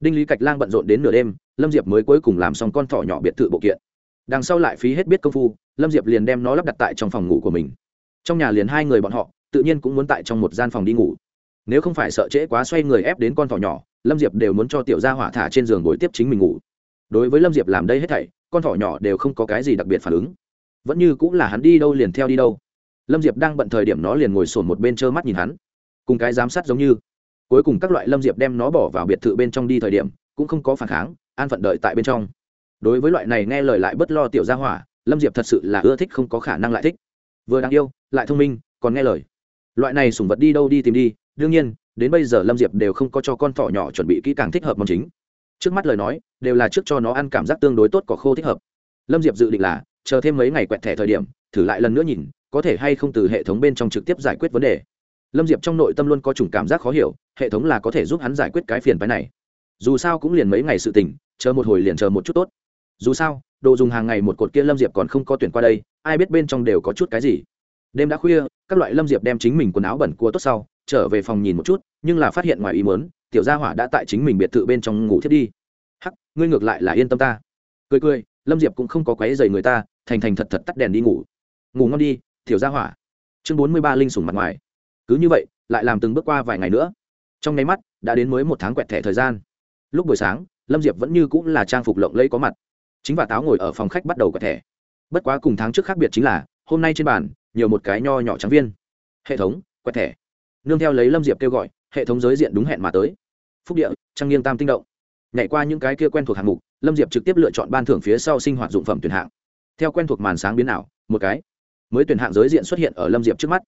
Đinh lý cạch lang bận rộn đến nửa đêm, lâm diệp mới cuối cùng làm xong con thỏ nhỏ biệt thự bộ kiện. Đằng sau lại phí hết biết công phu, lâm diệp liền đem nó lắp đặt tại trong phòng ngủ của mình. Trong nhà liền hai người bọn họ tự nhiên cũng muốn tại trong một gian phòng đi ngủ. Nếu không phải sợ trễ quá xoay người ép đến con thỏ nhỏ, lâm diệp đều muốn cho tiểu gia hỏa thả trên giường ngồi tiếp chính mình ngủ. Đối với lâm diệp làm đây hết thảy, con thỏ nhỏ đều không có cái gì đặc biệt phản ứng. Vẫn như cũng là hắn đi đâu liền theo đi đâu. Lâm diệp đang bận thời điểm nó liền ngồi sồn một bên trơ mắt nhìn hắn. Cùng cái giám sát giống như. Cuối cùng các loại lâm diệp đem nó bỏ vào biệt thự bên trong đi thời điểm, cũng không có phản kháng, an phận đợi tại bên trong. Đối với loại này nghe lời lại bất lo tiểu gia hỏa, lâm diệp thật sự là ưa thích không có khả năng lại thích. Vừa đáng yêu, lại thông minh, còn nghe lời loại này sùng vật đi đâu đi tìm đi, đương nhiên, đến bây giờ lâm diệp đều không có cho con thỏ nhỏ chuẩn bị kỹ càng thích hợp mâm chính. Trước mắt lời nói, đều là trước cho nó ăn cảm giác tương đối tốt cỏ khô thích hợp. Lâm diệp dự định là, chờ thêm mấy ngày quẹt thẻ thời điểm, thử lại lần nữa nhìn, có thể hay không từ hệ thống bên trong trực tiếp giải quyết vấn đề. Lâm diệp trong nội tâm luôn có chủng cảm giác khó hiểu, hệ thống là có thể giúp hắn giải quyết cái phiền phái này. Dù sao cũng liền mấy ngày sự tình, chờ một hồi liền chờ một chút tốt. Dù sao, đồ dùng hàng ngày một cột kia lâm diệp còn không có tuyển qua đây, ai biết bên trong đều có chút cái gì đêm đã khuya, các loại lâm diệp đem chính mình quần áo bẩn cua tốt sau, trở về phòng nhìn một chút, nhưng là phát hiện ngoài ý mớn tiểu gia hỏa đã tại chính mình biệt thự bên trong ngủ thiết đi. Hắc, ngươi ngược lại là yên tâm ta. Cười cười, lâm diệp cũng không có quấy dày người ta, thành thành thật thật tắt đèn đi ngủ. Ngủ ngon đi, tiểu gia hỏa. Chương bốn mươi ba linh sủng mặt ngoài. Cứ như vậy, lại làm từng bước qua vài ngày nữa. Trong nháy mắt, đã đến mới một tháng quẹt thẻ thời gian. Lúc buổi sáng, lâm diệp vẫn như cũng là trang phục lộng lẫy có mặt. Chính và táo ngồi ở phòng khách bắt đầu quẹt thẻ. Bất quá cùng tháng trước khác biệt chính là, hôm nay trên bàn nhiều một cái nho nhỏ trắng viên. Hệ thống, quẹt thẻ. Nương theo lấy lâm diệp kêu gọi, hệ thống giới diện đúng hẹn mà tới. Phúc địa trang nghiêng tam tinh động. Nhảy qua những cái kia quen thuộc hạng mục, lâm diệp trực tiếp lựa chọn ban thưởng phía sau sinh hoạt dụng phẩm tuyển hạng. Theo quen thuộc màn sáng biến ảo, một cái mới tuyển hạng giới diện xuất hiện ở lâm diệp trước mắt.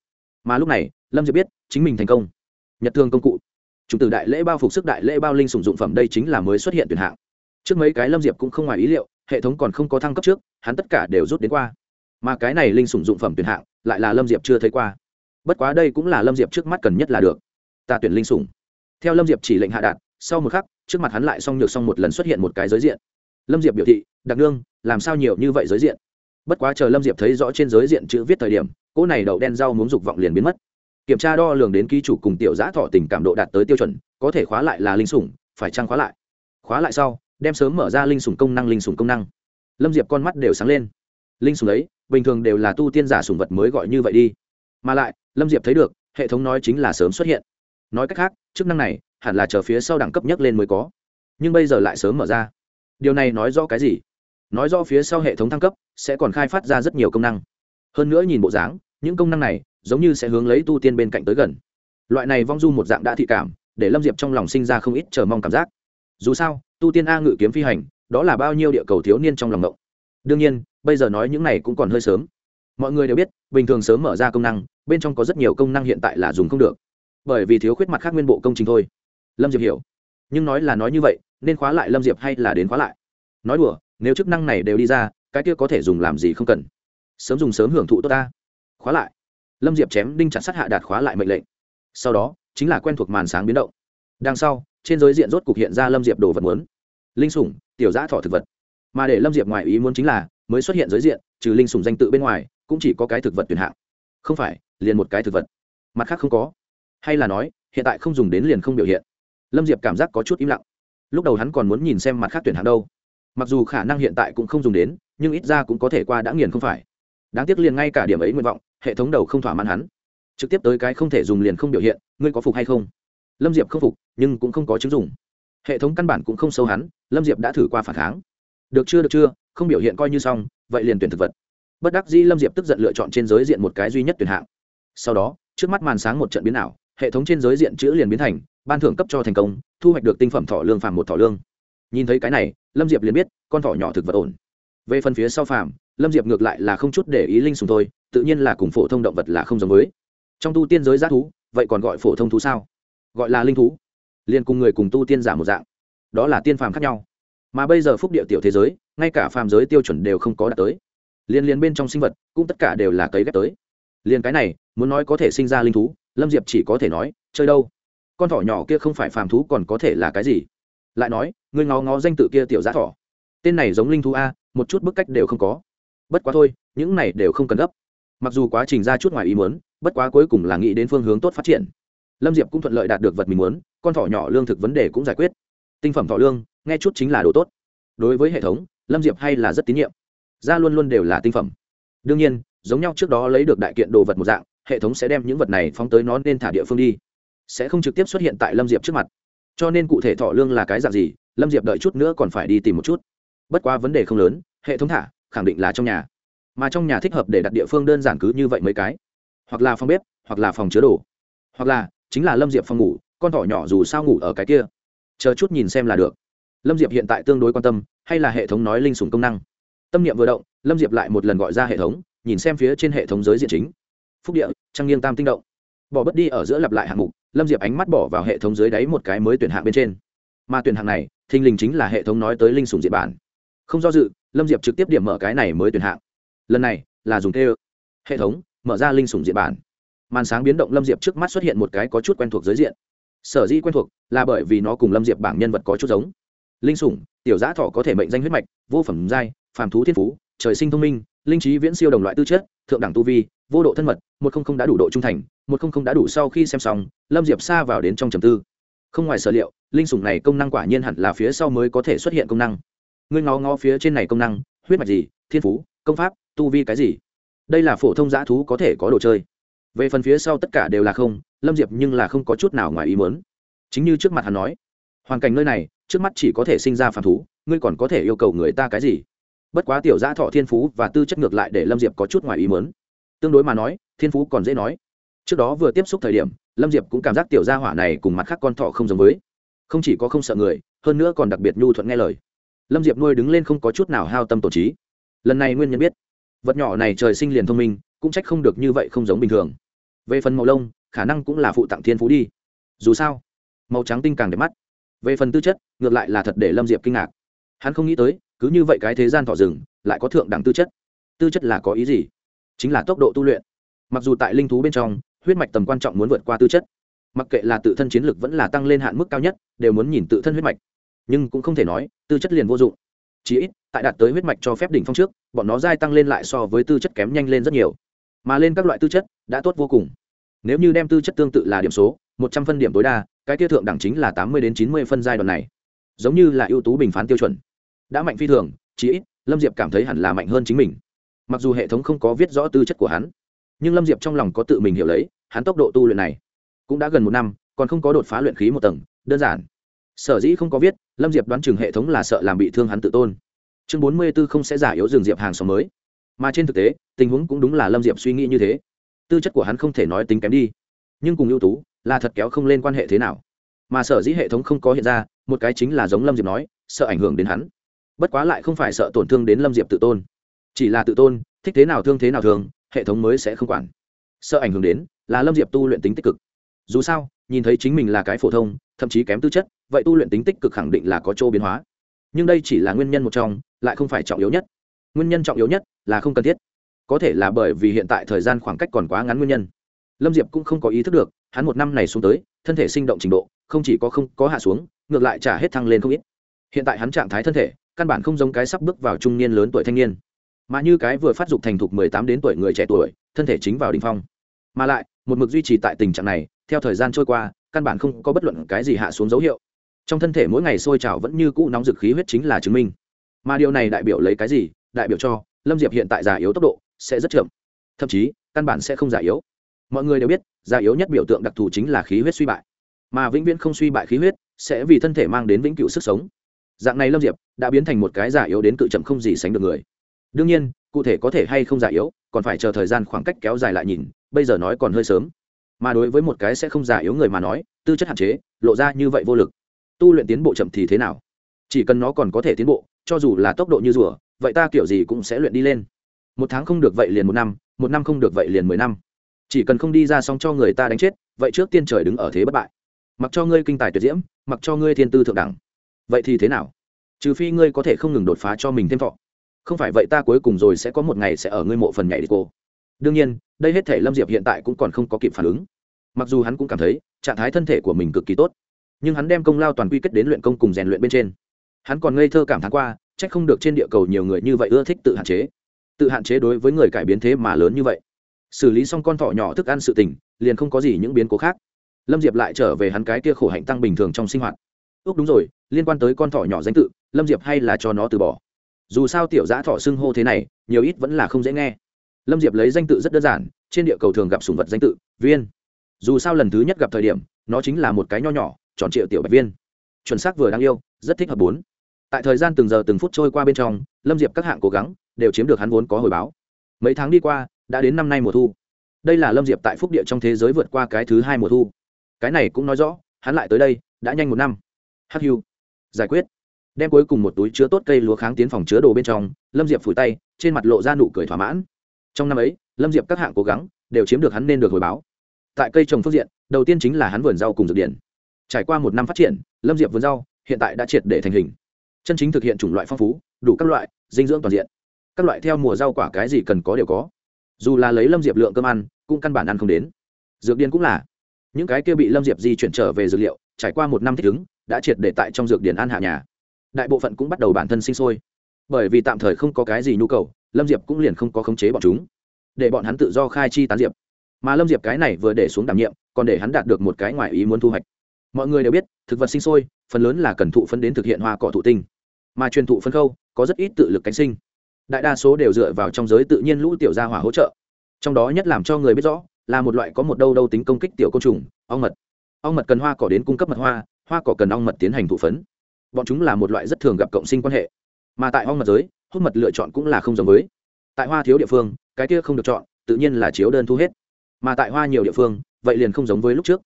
Mà lúc này, lâm diệp biết, chính mình thành công. Nhật thương công cụ. Chủng từ đại lễ bao phục sức đại lễ bao linh sùng dụng phẩm đây chính là mới xuất hiện tuyển hạng. Trước mấy cái lâm diệp cũng không ngoài ý liệu, hệ thống còn không có thăng cấp trước, hắn tất cả đều rút đến qua. Mà cái này linh sùng dụng phẩm tuyển hạng lại là lâm diệp chưa thấy qua. Bất quá đây cũng là lâm diệp trước mắt cần nhất là được. Ta tuyển linh sủng. Theo lâm diệp chỉ lệnh hạ đạt, sau một khắc, trước mặt hắn lại xong nhược xong một lần xuất hiện một cái giới diện. Lâm diệp biểu thị đặc nương, làm sao nhiều như vậy giới diện? Bất quá chờ lâm diệp thấy rõ trên giới diện chữ viết thời điểm, cỗ này đậu đen rau muốn dục vọng liền biến mất. Kiểm tra đo lường đến ký chủ cùng tiểu giã thọ tình cảm độ đạt tới tiêu chuẩn, có thể khóa lại là linh sủng, phải trăng khóa lại? Khóa lại sau, đem sớm mở ra linh sủng công năng linh sủng công năng. Lâm diệp con mắt đều sáng lên. Linh sủng ấy bình thường đều là tu tiên giả sùng vật mới gọi như vậy đi. Mà lại, lâm diệp thấy được, hệ thống nói chính là sớm xuất hiện. Nói cách khác, chức năng này, hẳn là chờ phía sau đẳng cấp nhất lên mới có. Nhưng bây giờ lại sớm mở ra. Điều này nói rõ cái gì? Nói rõ phía sau hệ thống thăng cấp, sẽ còn khai phát ra rất nhiều công năng. Hơn nữa nhìn bộ dáng, những công năng này, giống như sẽ hướng lấy tu tiên bên cạnh tới gần. Loại này vong du một dạng đã thị cảm, để lâm diệp trong lòng sinh ra không ít chờ mong cảm giác. Dù sao, tu tiên a ngự kiếm phi hành, đó là bao nhiêu địa cầu thiếu niên trong lòng động đương nhiên, bây giờ nói những này cũng còn hơi sớm. Mọi người đều biết, bình thường sớm mở ra công năng, bên trong có rất nhiều công năng hiện tại là dùng không được. Bởi vì thiếu khuyết mặt khác nguyên bộ công trình thôi. Lâm diệp hiểu. Nhưng nói là nói như vậy, nên khóa lại lâm diệp hay là đến khóa lại? Nói đùa, nếu chức năng này đều đi ra, cái kia có thể dùng làm gì không cần. Sớm dùng sớm hưởng thụ tốt ta. Khóa lại. Lâm diệp chém đinh chặt sát hạ đạt khóa lại mệnh lệnh. Sau đó, chính là quen thuộc màn sáng biến động. Đằng sau, trên giới diện rốt cục hiện ra lâm diệp đồ vật muốn. Linh sủng, tiểu giã Thỏ thực vật mà để lâm diệp ngoài ý muốn chính là, mới xuất hiện giới diện, trừ linh sủng danh tự bên ngoài, cũng chỉ có cái thực vật tuyển hạng. Không phải, liền một cái thực vật. Mặt khác không có. Hay là nói, hiện tại không dùng đến liền không biểu hiện. Lâm diệp cảm giác có chút im lặng. Lúc đầu hắn còn muốn nhìn xem mặt khác tuyển hạng đâu. Mặc dù khả năng hiện tại cũng không dùng đến, nhưng ít ra cũng có thể qua đã nghiền không phải. Đáng tiếc liền ngay cả điểm ấy nguyện vọng, hệ thống đầu không thỏa mãn hắn. Trực tiếp tới cái không thể dùng liền không biểu hiện, ngươi có phục hay không? Lâm diệp không phục, nhưng cũng không có chứng dùng hệ thống căn bản cũng không sâu hắn, lâm diệp đã thử qua phản kháng được chưa được chưa, không biểu hiện coi như xong, vậy liền tuyển thực vật. Bất đắc dĩ lâm diệp tức giận lựa chọn trên giới diện một cái duy nhất tuyển hạng. Sau đó, trước mắt màn sáng một trận biến ảo, hệ thống trên giới diện chữ liền biến thành, ban thưởng cấp cho thành công, thu hoạch được tinh phẩm thọ lương phàm một thọ lương. Nhìn thấy cái này, lâm diệp liền biết, con thỏ nhỏ thực vật ổn. Về phần phía sau phàm, lâm diệp ngược lại là không chút để ý linh sùng thôi, tự nhiên là cùng phổ thông động vật là không giống với. Trong tu tiên giới g thú, vậy còn gọi phổ thông thú sao? Gọi là linh thú. Liền cùng người cùng tu tiên giả một dạng. Đó là tiên phàm khác nhau mà bây giờ phúc địa tiểu thế giới, ngay cả phàm giới tiêu chuẩn đều không có đạt tới. Liên liên bên trong sinh vật, cũng tất cả đều là cấy ghép tới. Liên cái này, muốn nói có thể sinh ra linh thú, lâm diệp chỉ có thể nói, chơi đâu? Con thỏ nhỏ kia không phải phàm thú còn có thể là cái gì? Lại nói, ngươi ngó ngó danh tự kia tiểu giá thỏ. Tên này giống linh thú a, một chút bức cách đều không có. Bất quá thôi, những này đều không cần gấp. Mặc dù quá trình ra chút ngoài ý muốn, bất quá cuối cùng là nghĩ đến phương hướng tốt phát triển. Lâm diệp cũng thuận lợi đạt được vật mình muốn, con thỏ nhỏ lương thực vấn đề cũng giải quyết. Tinh phẩm thỏ lương nghe chút chính là đồ tốt. Đối với hệ thống, lâm diệp hay là rất tín nhiệm. Ra luôn luôn đều là tinh phẩm. Đương nhiên, giống nhau trước đó lấy được đại kiện đồ vật một dạng, hệ thống sẽ đem những vật này phóng tới nó nên thả địa phương đi. Sẽ không trực tiếp xuất hiện tại lâm diệp trước mặt. Cho nên cụ thể thọ lương là cái dạng gì, lâm diệp đợi chút nữa còn phải đi tìm một chút. Bất quá vấn đề không lớn, hệ thống thả, khẳng định là trong nhà. Mà trong nhà thích hợp để đặt địa phương đơn giản cứ như vậy mấy cái. Hoặc là phòng bếp, hoặc là phòng chứa đồ. Hoặc là, chính là lâm diệp phòng ngủ, con thỏ nhỏ dù sao ngủ ở cái kia. Chờ chút nhìn xem là được lâm diệp hiện tại tương đối quan tâm, hay là hệ thống nói linh sùng công năng? Tâm niệm vừa động, lâm diệp lại một lần gọi ra hệ thống, nhìn xem phía trên hệ thống giới diện chính. Phúc địa trang nghiêng tam tinh động. Bỏ bất đi ở giữa lặp lại hạng mục, lâm diệp ánh mắt bỏ vào hệ thống dưới đáy một cái mới tuyển hạng bên trên. Mà tuyển hạng này, thình lình chính là hệ thống nói tới linh sùng diện bản. Không do dự, lâm diệp trực tiếp điểm mở cái này mới tuyển hạng. Lần này, là dùng tê hệ thống, mở ra linh sùng diện bản. Màn sáng biến động lâm diệp trước mắt xuất hiện một cái có chút quen thuộc giới diện. Sở dĩ quen thuộc, là bởi vì nó cùng lâm diệp bảng nhân vật có chút giống linh sủng, tiểu giã thọ có thể mệnh danh huyết mạch, vô phẩm giai, phàm thú thiên phú, trời sinh thông minh, linh trí viễn siêu đồng loại tư chất, thượng đẳng tu vi, vô độ thân mật, một không không đã đủ độ trung thành, một không không đã đủ sau khi xem xong, lâm diệp xa vào đến trong trầm tư. Không ngoài sở liệu, linh sủng này công năng quả nhiên hẳn là phía sau mới có thể xuất hiện công năng. Ngươi ngó ngó phía trên này công năng, huyết mạch gì, thiên phú, công pháp, tu vi cái gì? Đây là phổ thông giã thú có thể có đồ chơi. Về phần phía sau tất cả đều là không, lâm diệp nhưng là không có chút nào ngoài ý mớn chính như trước mặt hắn nói, hoàn cảnh nơi này trước mắt chỉ có thể sinh ra phản thú, ngươi còn có thể yêu cầu người ta cái gì? Bất quá tiểu giã thọ thiên phú và tư chất ngược lại để lâm diệp có chút ngoài ý mớn tương đối mà nói, thiên phú còn dễ nói. Trước đó vừa tiếp xúc thời điểm, lâm diệp cũng cảm giác tiểu gia hỏa này cùng mặt khác con thọ không giống với. Không chỉ có không sợ người, hơn nữa còn đặc biệt nhu thuận nghe lời. Lâm diệp nuôi đứng lên không có chút nào hao tâm tổ trí. Lần này nguyên nhân biết, vật nhỏ này trời sinh liền thông minh, cũng trách không được như vậy không giống bình thường. Về phần màu lông, khả năng cũng là phụ tặng thiên phú đi. Dù sao, màu trắng tinh càng đẹp mắt về phần tư chất, ngược lại là thật để lâm diệp kinh ngạc. Hắn không nghĩ tới, cứ như vậy cái thế gian thọ rừng lại có thượng đẳng tư chất. Tư chất là có ý gì? Chính là tốc độ tu luyện. Mặc dù tại linh thú bên trong, huyết mạch tầm quan trọng muốn vượt qua tư chất, mặc kệ là tự thân chiến lực vẫn là tăng lên hạn mức cao nhất, đều muốn nhìn tự thân huyết mạch. Nhưng cũng không thể nói, tư chất liền vô dụng. Chỉ ít, tại đạt tới huyết mạch cho phép đỉnh phong trước, bọn nó dai tăng lên lại so với tư chất kém nhanh lên rất nhiều. Mà lên các loại tư chất, đã tốt vô cùng. Nếu như đem tư chất tương tự là điểm số, một trăm phân điểm tối đa cái tiêu thượng đẳng chính là tám mươi đến chín mươi phân giai đoạn này, giống như là ưu tú bình phán tiêu chuẩn. Đã mạnh phi thường chỉ ít, lâm diệp cảm thấy hẳn là mạnh hơn chính mình. Mặc dù hệ thống không có viết rõ tư chất của hắn, nhưng lâm diệp trong lòng có tự mình hiểu lấy, hắn tốc độ tu luyện này cũng đã gần một năm, còn không có đột phá luyện khí một tầng, đơn giản. Sở dĩ không có viết, lâm diệp đoán chừng hệ thống là sợ làm bị thương hắn tự tôn. Chương bốn mươi b ố không sẽ giả yếu rừng diệp hàng xóm mới. Mà trên thực tế, tình huống cũng đúng là lâm diệp suy nghĩ như thế. Tư chất của hắn không thể nói tính kém đi, nhưng cùng ưu tú là thật kéo không lên quan hệ thế nào. Mà sở dĩ hệ thống không có hiện ra, một cái chính là giống lâm diệp nói, sợ ảnh hưởng đến hắn. Bất quá lại không phải sợ tổn thương đến lâm diệp tự tôn. Chỉ là tự tôn, thích thế nào thương thế nào thường, hệ thống mới sẽ không quản. Sợ ảnh hưởng đến, là lâm diệp tu luyện tính tích cực. Dù sao, nhìn thấy chính mình là cái phổ thông, thậm chí kém tư chất, vậy tu luyện tính tích cực khẳng định là có chỗ biến hóa. Nhưng đây chỉ là nguyên nhân một trong, lại không phải trọng yếu nhất. Nguyên nhân trọng yếu nhất là không cần thiết. Có thể là bởi vì hiện tại thời gian khoảng cách còn quá ngắn nguyên nhân. Lâm diệp cũng không có ý thức được hắn một năm này xuống tới, thân thể sinh động trình độ, không chỉ có không có hạ xuống, ngược lại trả hết thăng lên không ít. Hiện tại hắn trạng thái thân thể, căn bản không giống cái sắp bước vào trung niên lớn tuổi thanh niên. Mà như cái vừa phát dục thành thục mười tám đến tuổi người trẻ tuổi, thân thể chính vào đ ỉ n h phong. Mà lại, một mực duy trì tại tình trạng này, theo thời gian trôi qua, căn bản không có bất luận cái gì hạ xuống dấu hiệu. Trong thân thể mỗi ngày sôi trào vẫn như cũ nóng dực khí huyết chính là chứng minh. Mà điều này đại biểu lấy cái gì? Đại biểu cho, lâm diệp hiện tại già yếu tốc độ sẽ rất chậm. Thậm chí, căn bản sẽ không già yếu mọi người đều biết già yếu nhất biểu tượng đặc thù chính là khí huyết suy bại. Mà vĩnh viễn không suy bại khí huyết, sẽ vì thân thể mang đến vĩnh cửu sức sống. Dạng này lâm diệp đã biến thành một cái già yếu đến cự chậm không gì sánh được người. Đương nhiên, cụ thể có thể hay không già yếu, còn phải chờ thời gian khoảng cách kéo dài lại nhìn, bây giờ nói còn hơi sớm. Mà đối với một cái sẽ không già yếu người mà nói, tư chất hạn chế, lộ ra như vậy vô lực. Tu luyện tiến bộ chậm thì thế nào? Chỉ cần nó còn có thể tiến bộ, cho dù là tốc độ như rùa, vậy ta kiểu gì cũng sẽ luyện đi lên. Một tháng không được vậy liền một năm một năm không được vậy liền mười năm chỉ cần không đi ra xong cho người ta đánh chết, vậy trước tiên trời đứng ở thế bất bại. Mặc cho ngươi kinh tài tuyệt diễm, mặc cho ngươi thiên tư thượng đẳng. Vậy thì thế nào? Trừ phi ngươi có thể không ngừng đột phá cho mình thêm thọ. Không phải vậy ta cuối cùng rồi sẽ có một ngày sẽ ở ngươi mộ phần nhảy đi cô. Đương nhiên, đây hết thể lâm diệp hiện tại cũng còn không có kịp phản ứng. Mặc dù hắn cũng cảm thấy, trạng thái thân thể của mình cực kỳ tốt, nhưng hắn đem công lao toàn quy kết đến luyện công cùng rèn luyện bên trên. Hắn còn ngây thơ cảm thán qua c h ắ c không được trên địa cầu nhiều người như vậy ưa thích tự hạn chế. Tự hạn chế đối với người cải biến thế mà lớn như vậy xử lý xong con thỏ nhỏ thức ăn sự tình, liền không có gì những biến cố khác. Lâm diệp lại trở về hắn cái kia khổ hạnh tăng bình thường trong sinh hoạt. Ước đúng rồi, liên quan tới con thỏ nhỏ danh tự, lâm diệp hay là cho nó từ bỏ. Dù sao tiểu giã thọ xưng hô thế này, nhiều ít vẫn là không dễ nghe. Lâm diệp lấy danh tự rất đơn giản, trên địa cầu thường gặp sùng vật danh tự, viên. Dù sao lần thứ nhất gặp thời điểm, nó chính là một cái nho nhỏ, tròn triệu tiểu bạch viên. Chuẩn xác vừa đáng yêu, rất thích hợp bốn. Tại thời gian từng giờ từng phút trôi qua bên trong, lâm diệp các hạng cố gắng đều chiếm được hắn vốn có hồi báo. Mấy tháng đi qua đã đến năm nay mùa thu. Đây là lâm diệp tại phúc địa trong thế giới vượt qua cái thứ hai mùa thu. Cái này cũng nói rõ, hắn lại tới đây, đã nhanh một năm. Hắc hưu. Giải quyết. Đem cuối cùng một túi chứa tốt cây lúa kháng tiến phòng chứa đồ bên trong, lâm diệp phủi tay, trên mặt lộ ra nụ cười thỏa mãn. Trong năm ấy, lâm diệp các hạng cố gắng, đều chiếm được hắn nên được hồi báo. Tại cây trồng phước diện, đầu tiên chính là hắn vườn rau cùng dược điển. Trải qua một năm phát triển, lâm diệp vườn rau, hiện tại đã triệt để thành hình. Chân chính thực hiện chủng loại phong phú, đủ các loại, dinh dưỡng toàn diện. Các loại theo mùa rau quả cái gì cần có đều có dù là lấy lâm diệp lượng cơm ăn, cũng căn bản ăn không đến. Dược điền cũng là. Những cái kia bị lâm diệp di chuyển trở về dược liệu, trải qua một năm thích ứng, đã triệt để tại trong dược điển an hạ nhà. Đại bộ phận cũng bắt đầu bản thân sinh sôi. Bởi vì tạm thời không có cái gì nhu cầu, lâm diệp cũng liền không có khống chế bọn chúng. Để bọn hắn tự do khai chi tán diệp. Mà lâm diệp cái này vừa để xuống đảm nhiệm, còn để hắn đạt được một cái ngoài ý muốn thu hoạch. Mọi người đều biết, thực vật sinh sôi, phần lớn là cần thụ phân đến thực hiện hoa cỏ thụ tinh. Mà truyền thụ phân khâu, có rất ít tự lực cánh sinh đại đa số đều dựa vào trong giới tự nhiên lũ tiểu gia hỏa hỗ trợ. Trong đó nhất làm cho người biết rõ, là một loại có một đâu đâu tính công kích tiểu côn trùng, ong mật. Ong mật cần hoa cỏ đến cung cấp mật hoa hoa cỏ cần ong mật tiến hành thụ phấn. Bọn chúng là một loại rất thường gặp cộng sinh quan hệ. Mà tại ong mật giới, hút mật lựa chọn cũng là không giống với. Tại hoa thiếu địa phương, cái kia không được chọn, tự nhiên là chiếu đơn thu hết. Mà tại hoa nhiều địa phương, vậy liền không giống với lúc trước.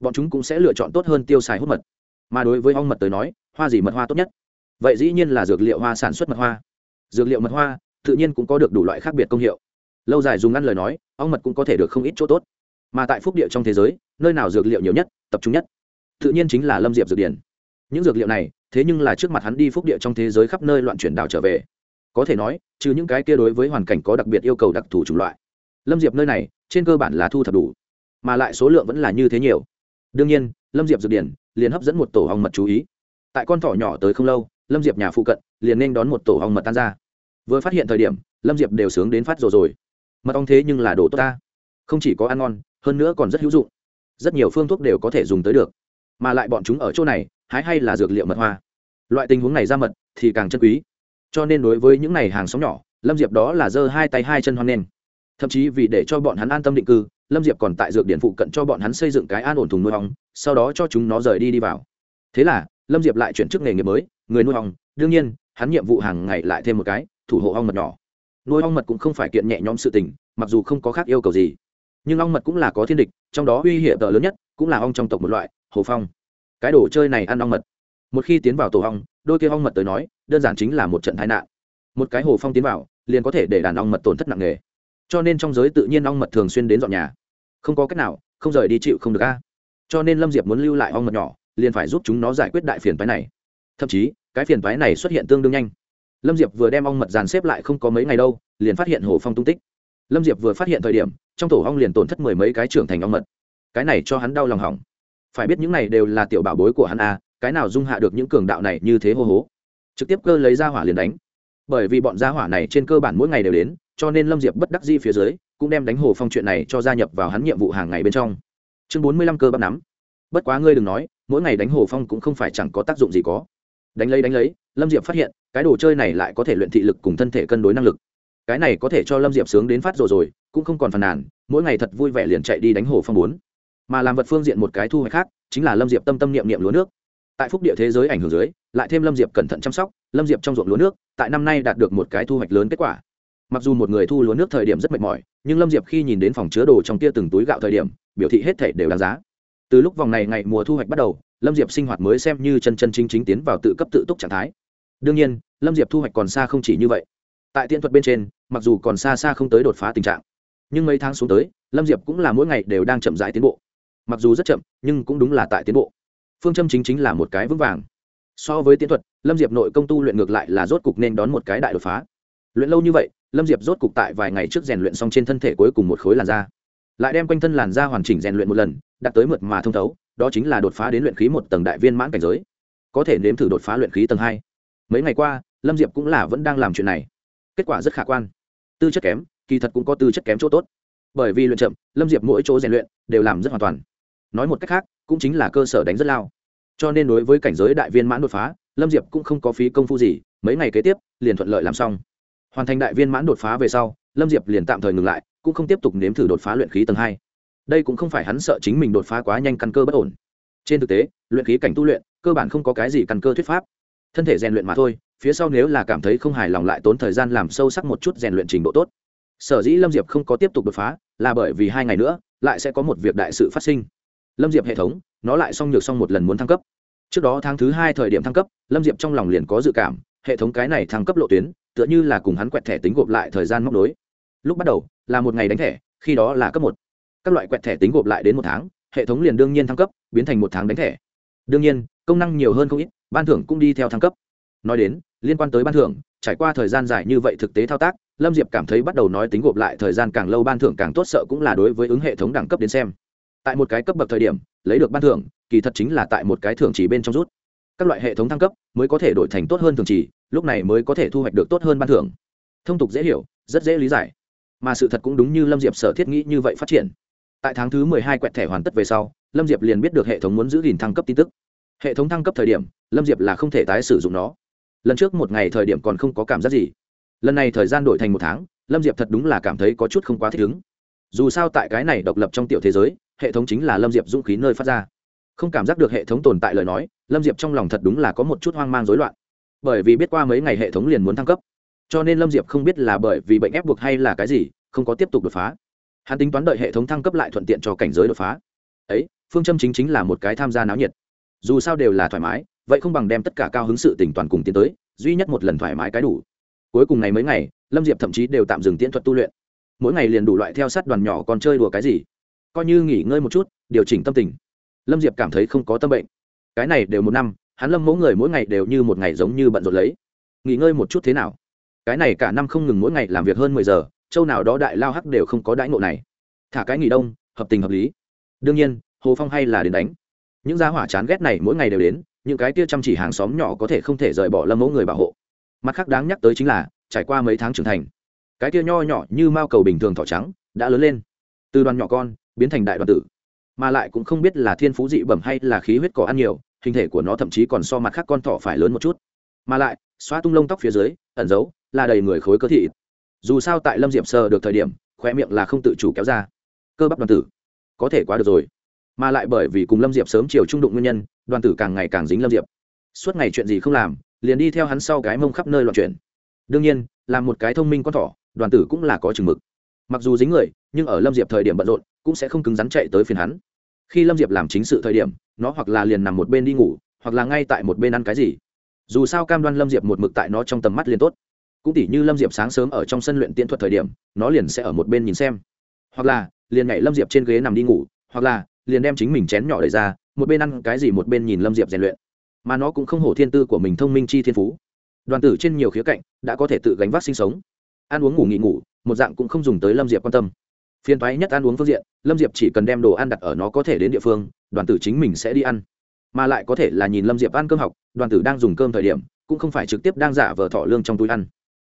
Bọn chúng cũng sẽ lựa chọn tốt hơn tiêu xài hút mật. Mà đối với ong mật tới nói, hoa gì mật hoa tốt nhất? Vậy dĩ nhiên là dược liệu hoa sản xuất mật hoa dược liệu mật hoa tự nhiên cũng có được đủ loại khác biệt công hiệu. Lâu dài dùng ngăn lời nói, ong mật cũng có thể được không ít chỗ tốt. Mà tại phúc địa trong thế giới, nơi nào dược liệu nhiều nhất, tập trung nhất? Tự nhiên chính là lâm diệp dược điển. Những dược liệu này, thế nhưng là trước mặt hắn đi phúc địa trong thế giới khắp nơi loạn chuyển đảo trở về. Có thể nói, trừ những cái kia đối với hoàn cảnh có đặc biệt yêu cầu đặc thù chủng loại, lâm diệp nơi này, trên cơ bản là thu thập đủ. Mà lại số lượng vẫn là như thế nhiều. Đương nhiên, lâm diệp dược điển liền hấp dẫn một tổ hong mật chú ý. Tại con thỏ nhỏ tới không lâu lâm diệp nhà phụ cận, liền nên đón một tổ hong mật tan ra. Vừa phát hiện thời điểm, lâm diệp đều sướng đến phát rồi rồi. Mật ong thế nhưng là đồ tốt ta. Không chỉ có ăn ngon, hơn nữa còn rất hữu dụng. Rất nhiều phương thuốc đều có thể dùng tới được. Mà lại bọn chúng ở chỗ này, hái hay là dược liệu mật hoa. Loại tình huống này ra mật, thì càng chân quý. Cho nên đối với những này hàng xóm nhỏ, lâm diệp đó là giơ hai tay hai chân hoan nghênh. Thậm chí vì để cho bọn hắn an tâm định cư, lâm diệp còn tại dược điện phụ cận cho bọn hắn xây dựng cái an ổn thùng nuôi ong, sau đó cho chúng nó rời đi đi vào. Thế là, lâm diệp lại chuyển chức nghề nghiệp mới người nuôi ong, đương nhiên, hắn nhiệm vụ hàng ngày lại thêm một cái, thủ hộ ong mật nhỏ. Nuôi ong mật cũng không phải kiện nhẹ nhõm sự tình, mặc dù không có khác yêu cầu gì. Nhưng ong mật cũng là có thiên địch, trong đó uy hiểm tợ lớn nhất cũng là ong trong tộc một loại, hồ phong. Cái đồ chơi này ăn ong mật. Một khi tiến vào tổ ong, đôi kia ong mật tới nói, đơn giản chính là một trận tai nạn. Một cái hồ phong tiến vào, liền có thể để đàn ong mật tổn thất nặng nề. Cho nên trong giới tự nhiên ong mật thường xuyên đến dọn nhà. Không có cách nào, không rời đi chịu không được a. Cho nên lâm diệp muốn lưu lại ong mật nhỏ, liền phải giúp chúng nó giải quyết đại phiền phái này thậm chí, cái phiền toái này xuất hiện tương đương nhanh. Lâm diệp vừa đem ong mật dàn xếp lại không có mấy ngày đâu, liền phát hiện hồ phong tung tích. Lâm diệp vừa phát hiện thời điểm, trong tổ ong liền tổn thất mười mấy cái trưởng thành ong mật. Cái này cho hắn đau lòng hỏng. Phải biết những này đều là tiểu bảo bối của hắn a cái nào dung hạ được những cường đạo này như thế hô hố? Trực tiếp cơ lấy ra hỏa liền đánh. Bởi vì bọn gia hỏa này trên cơ bản mỗi ngày đều đến, cho nên lâm diệp bất đắc di phía dưới, cũng đem đánh hồ phong chuyện này cho gia nhập vào hắn nhiệm vụ hàng ngày bên trong. Chương bốn mươi lăm cơ bắp nắm. Bất quá ngươi đừng nói, mỗi ngày đánh hồ phong cũng không phải chẳng có tác dụng gì có đánh lấy đánh lấy, lâm diệp phát hiện, cái đồ chơi này lại có thể luyện thị lực cùng thân thể cân đối năng lực. Cái này có thể cho lâm diệp sướng đến phát rồi rồi, cũng không còn phàn nàn, mỗi ngày thật vui vẻ liền chạy đi đánh hồ phong bốn. Mà làm vật phương diện một cái thu hoạch khác, chính là lâm diệp tâm tâm niệm niệm lúa nước. Tại phúc địa thế giới ảnh hưởng dưới, lại thêm lâm diệp cẩn thận chăm sóc, lâm diệp trong ruộng lúa nước, tại năm nay đạt được một cái thu hoạch lớn kết quả. Mặc dù một người thu lúa nước thời điểm rất mệt mỏi, nhưng lâm diệp khi nhìn đến phòng chứa đồ trong kia từng túi gạo thời điểm, biểu thị hết thể đều đáng giá. Từ lúc vòng này ngày mùa thu hoạch bắt đầu lâm diệp sinh hoạt mới xem như chân chân chính chính tiến vào tự cấp tự túc trạng thái. Đương nhiên, lâm diệp thu hoạch còn xa không chỉ như vậy. Tại tiện thuật bên trên, mặc dù còn xa xa không tới đột phá tình trạng, nhưng mấy tháng xuống tới, lâm diệp cũng là mỗi ngày đều đang chậm rãi tiến bộ. Mặc dù rất chậm, nhưng cũng đúng là tại tiến bộ. Phương châm chính chính là một cái vững vàng. So với tiến thuật, lâm diệp nội công tu luyện ngược lại là rốt cục nên đón một cái đại đột phá. Luyện lâu như vậy, lâm diệp rốt cục tại vài ngày trước rèn luyện xong trên thân thể cuối cùng một khối làn da. Lại đem quanh thân làn da hoàn chỉnh rèn luyện một lần, đạt tới mượt mà thông thấu đó chính là đột phá đến luyện khí một tầng đại viên mãn cảnh giới. Có thể nếm thử đột phá luyện khí tầng hai. Mấy ngày qua, lâm diệp cũng là vẫn đang làm chuyện này. Kết quả rất khả quan. Tư chất kém, kỳ thật cũng có tư chất kém chỗ tốt. Bởi vì luyện chậm, lâm diệp mỗi chỗ rèn luyện đều làm rất hoàn toàn. Nói một cách khác, cũng chính là cơ sở đánh rất lao. Cho nên đối với cảnh giới đại viên mãn đột phá, lâm diệp cũng không có phí công phu gì, mấy ngày kế tiếp, liền thuận lợi làm xong. Hoàn thành đại viên mãn đột phá về sau, lâm diệp liền tạm thời ngừng lại, cũng không tiếp tục nếm thử đột phá luyện khí tầng hai đây cũng không phải hắn sợ chính mình đột phá quá nhanh căn cơ bất ổn. Trên thực tế, luyện khí cảnh tu luyện, cơ bản không có cái gì căn cơ thuyết pháp. Thân thể rèn luyện mà thôi, phía sau nếu là cảm thấy không hài lòng lại tốn thời gian làm sâu sắc một chút rèn luyện trình độ tốt. Sở dĩ lâm diệp không có tiếp tục đột phá, là bởi vì hai ngày nữa, lại sẽ có một việc đại sự phát sinh. Lâm diệp hệ thống, nó lại xong nhược xong một lần muốn thăng cấp. Trước đó tháng thứ hai thời điểm thăng cấp, lâm diệp trong lòng liền có dự cảm, hệ thống cái này thăng cấp lộ tuyến, tựa như là cùng hắn quẹt thẻ tính gộp lại thời gian móc đối lúc bắt đầu, là một ngày đánh thẻ, khi đó là cấp một các loại quẹt thẻ tính gộp lại đến một tháng, hệ thống liền đương nhiên thăng cấp, biến thành một tháng đánh thẻ. Đương nhiên, công năng nhiều hơn không ít, ban thưởng cũng đi theo thăng cấp. Nói đến, liên quan tới ban thưởng, trải qua thời gian dài như vậy thực tế thao tác, lâm diệp cảm thấy bắt đầu nói tính gộp lại thời gian càng lâu ban thưởng càng tốt sợ cũng là đối với ứng hệ thống đẳng cấp đến xem. Tại một cái cấp bậc thời điểm, lấy được ban thưởng, kỳ thật chính là tại một cái thưởng chỉ bên trong rút. Các loại hệ thống thăng cấp mới có thể đổi thành tốt hơn thường chỉ, lúc này mới có thể thu hoạch được tốt hơn ban thưởng. Thông tục dễ hiểu, rất dễ lý giải. Mà sự thật cũng đúng như lâm diệp sở thiết nghĩ như vậy phát triển tại tháng thứ mười hai quẹt thẻ hoàn tất về sau, lâm diệp liền biết được hệ thống muốn giữ gìn thăng cấp tin tức. Hệ thống thăng cấp thời điểm, lâm diệp là không thể tái sử dụng nó. Lần trước một ngày thời điểm còn không có cảm giác gì. Lần này thời gian đổi thành một tháng, lâm diệp thật đúng là cảm thấy có chút không quá thích ứng. Dù sao tại cái này độc lập trong tiểu thế giới, hệ thống chính là lâm diệp dũng khí nơi phát ra. Không cảm giác được hệ thống tồn tại lời nói, lâm diệp trong lòng thật đúng là có một chút hoang mang rối loạn. Bởi vì biết qua mấy ngày hệ thống liền muốn thăng cấp. Cho nên lâm diệp không biết là bởi vì bệnh ép buộc hay là cái gì, không có tiếp tục đột phá hắn tính toán đợi hệ thống thăng cấp lại thuận tiện cho cảnh giới đột phá. Ấy, phương châm chính chính là một cái tham gia náo nhiệt. Dù sao đều là thoải mái, vậy không bằng đem tất cả cao hứng sự tỉnh toàn cùng tiến tới, duy nhất một lần thoải mái cái đủ. Cuối cùng này mấy ngày, lâm diệp thậm chí đều tạm dừng tiễn thuật tu luyện. Mỗi ngày liền đủ loại theo sát đoàn nhỏ còn chơi đùa cái gì. Coi như nghỉ ngơi một chút, điều chỉnh tâm tình. Lâm diệp cảm thấy không có tâm bệnh. Cái này đều một năm, hắn lâm mỗi người mỗi ngày đều như một ngày giống như bận rộn lấy. Nghỉ ngơi một chút thế nào? Cái này cả năm không ngừng mỗi ngày làm việc hơn mười giờ châu nào đó đại lao hắc đều không có đãi ngộ này. Thả cái nghỉ đông, hợp tình hợp lý. Đương nhiên, hồ phong hay là đến đánh. Những gia hỏa chán ghét này mỗi ngày đều đến, những cái kia chăm chỉ hàng xóm nhỏ có thể không thể rời bỏ lâm mẫu người bảo hộ. Mặt khác đáng nhắc tới chính là, trải qua mấy tháng trưởng thành, cái kia nho nhỏ như mao cầu bình thường thỏ trắng đã lớn lên. Từ đoàn nhỏ con, biến thành đại đoàn tử. Mà lại cũng không biết là thiên phú dị bẩm hay là khí huyết cỏ ăn nhiều, hình thể của nó thậm chí còn so mặt khác con thỏ phải lớn một chút. Mà lại xoa tung lông tóc phía dưới, ẩn giấu, là đầy người khối cơ thị dù sao tại lâm diệp sờ được thời điểm khoe miệng là không tự chủ kéo ra. Cơ bắp đoàn tử, có thể quá được rồi. Mà lại bởi vì cùng lâm diệp sớm chiều trung đụng nguyên nhân, đoàn tử càng ngày càng dính lâm diệp. Suốt ngày chuyện gì không làm, liền đi theo hắn sau cái mông khắp nơi loạn chuyển. Đương nhiên, là một cái thông minh con thỏ, đoàn tử cũng là có chừng mực. Mặc dù dính người, nhưng ở lâm diệp thời điểm bận rộn, cũng sẽ không cứng rắn chạy tới phiền hắn. Khi lâm diệp làm chính sự thời điểm, nó hoặc là liền nằm một bên đi ngủ, hoặc là ngay tại một bên ăn cái gì. Dù sao cam đoan lâm diệp một mực tại nó trong tầm mắt liền tốt cũng tỉ như lâm diệp sáng sớm ở trong sân luyện tiễn thuật thời điểm, nó liền sẽ ở một bên nhìn xem. Hoặc là, liền nhảy lâm diệp trên ghế nằm đi ngủ, hoặc là, liền đem chính mình chén nhỏ đầy ra, một bên ăn cái gì một bên nhìn lâm diệp rèn luyện. Mà nó cũng không hổ thiên tư của mình thông minh chi thiên phú. Đoàn tử trên nhiều khía cạnh đã có thể tự gánh vác sinh sống. Ăn uống ngủ nghỉ ngủ, một dạng cũng không dùng tới lâm diệp quan tâm. Phiền toái nhất ăn uống phương diện, lâm diệp chỉ cần đem đồ ăn đặt ở nó có thể đến địa phương, đoàn tử chính mình sẽ đi ăn. Mà lại có thể là nhìn lâm diệp ăn cơm học, đoàn tử đang dùng cơm thời điểm, cũng không phải trực tiếp đang giả vờ thọ lương trong túi ăn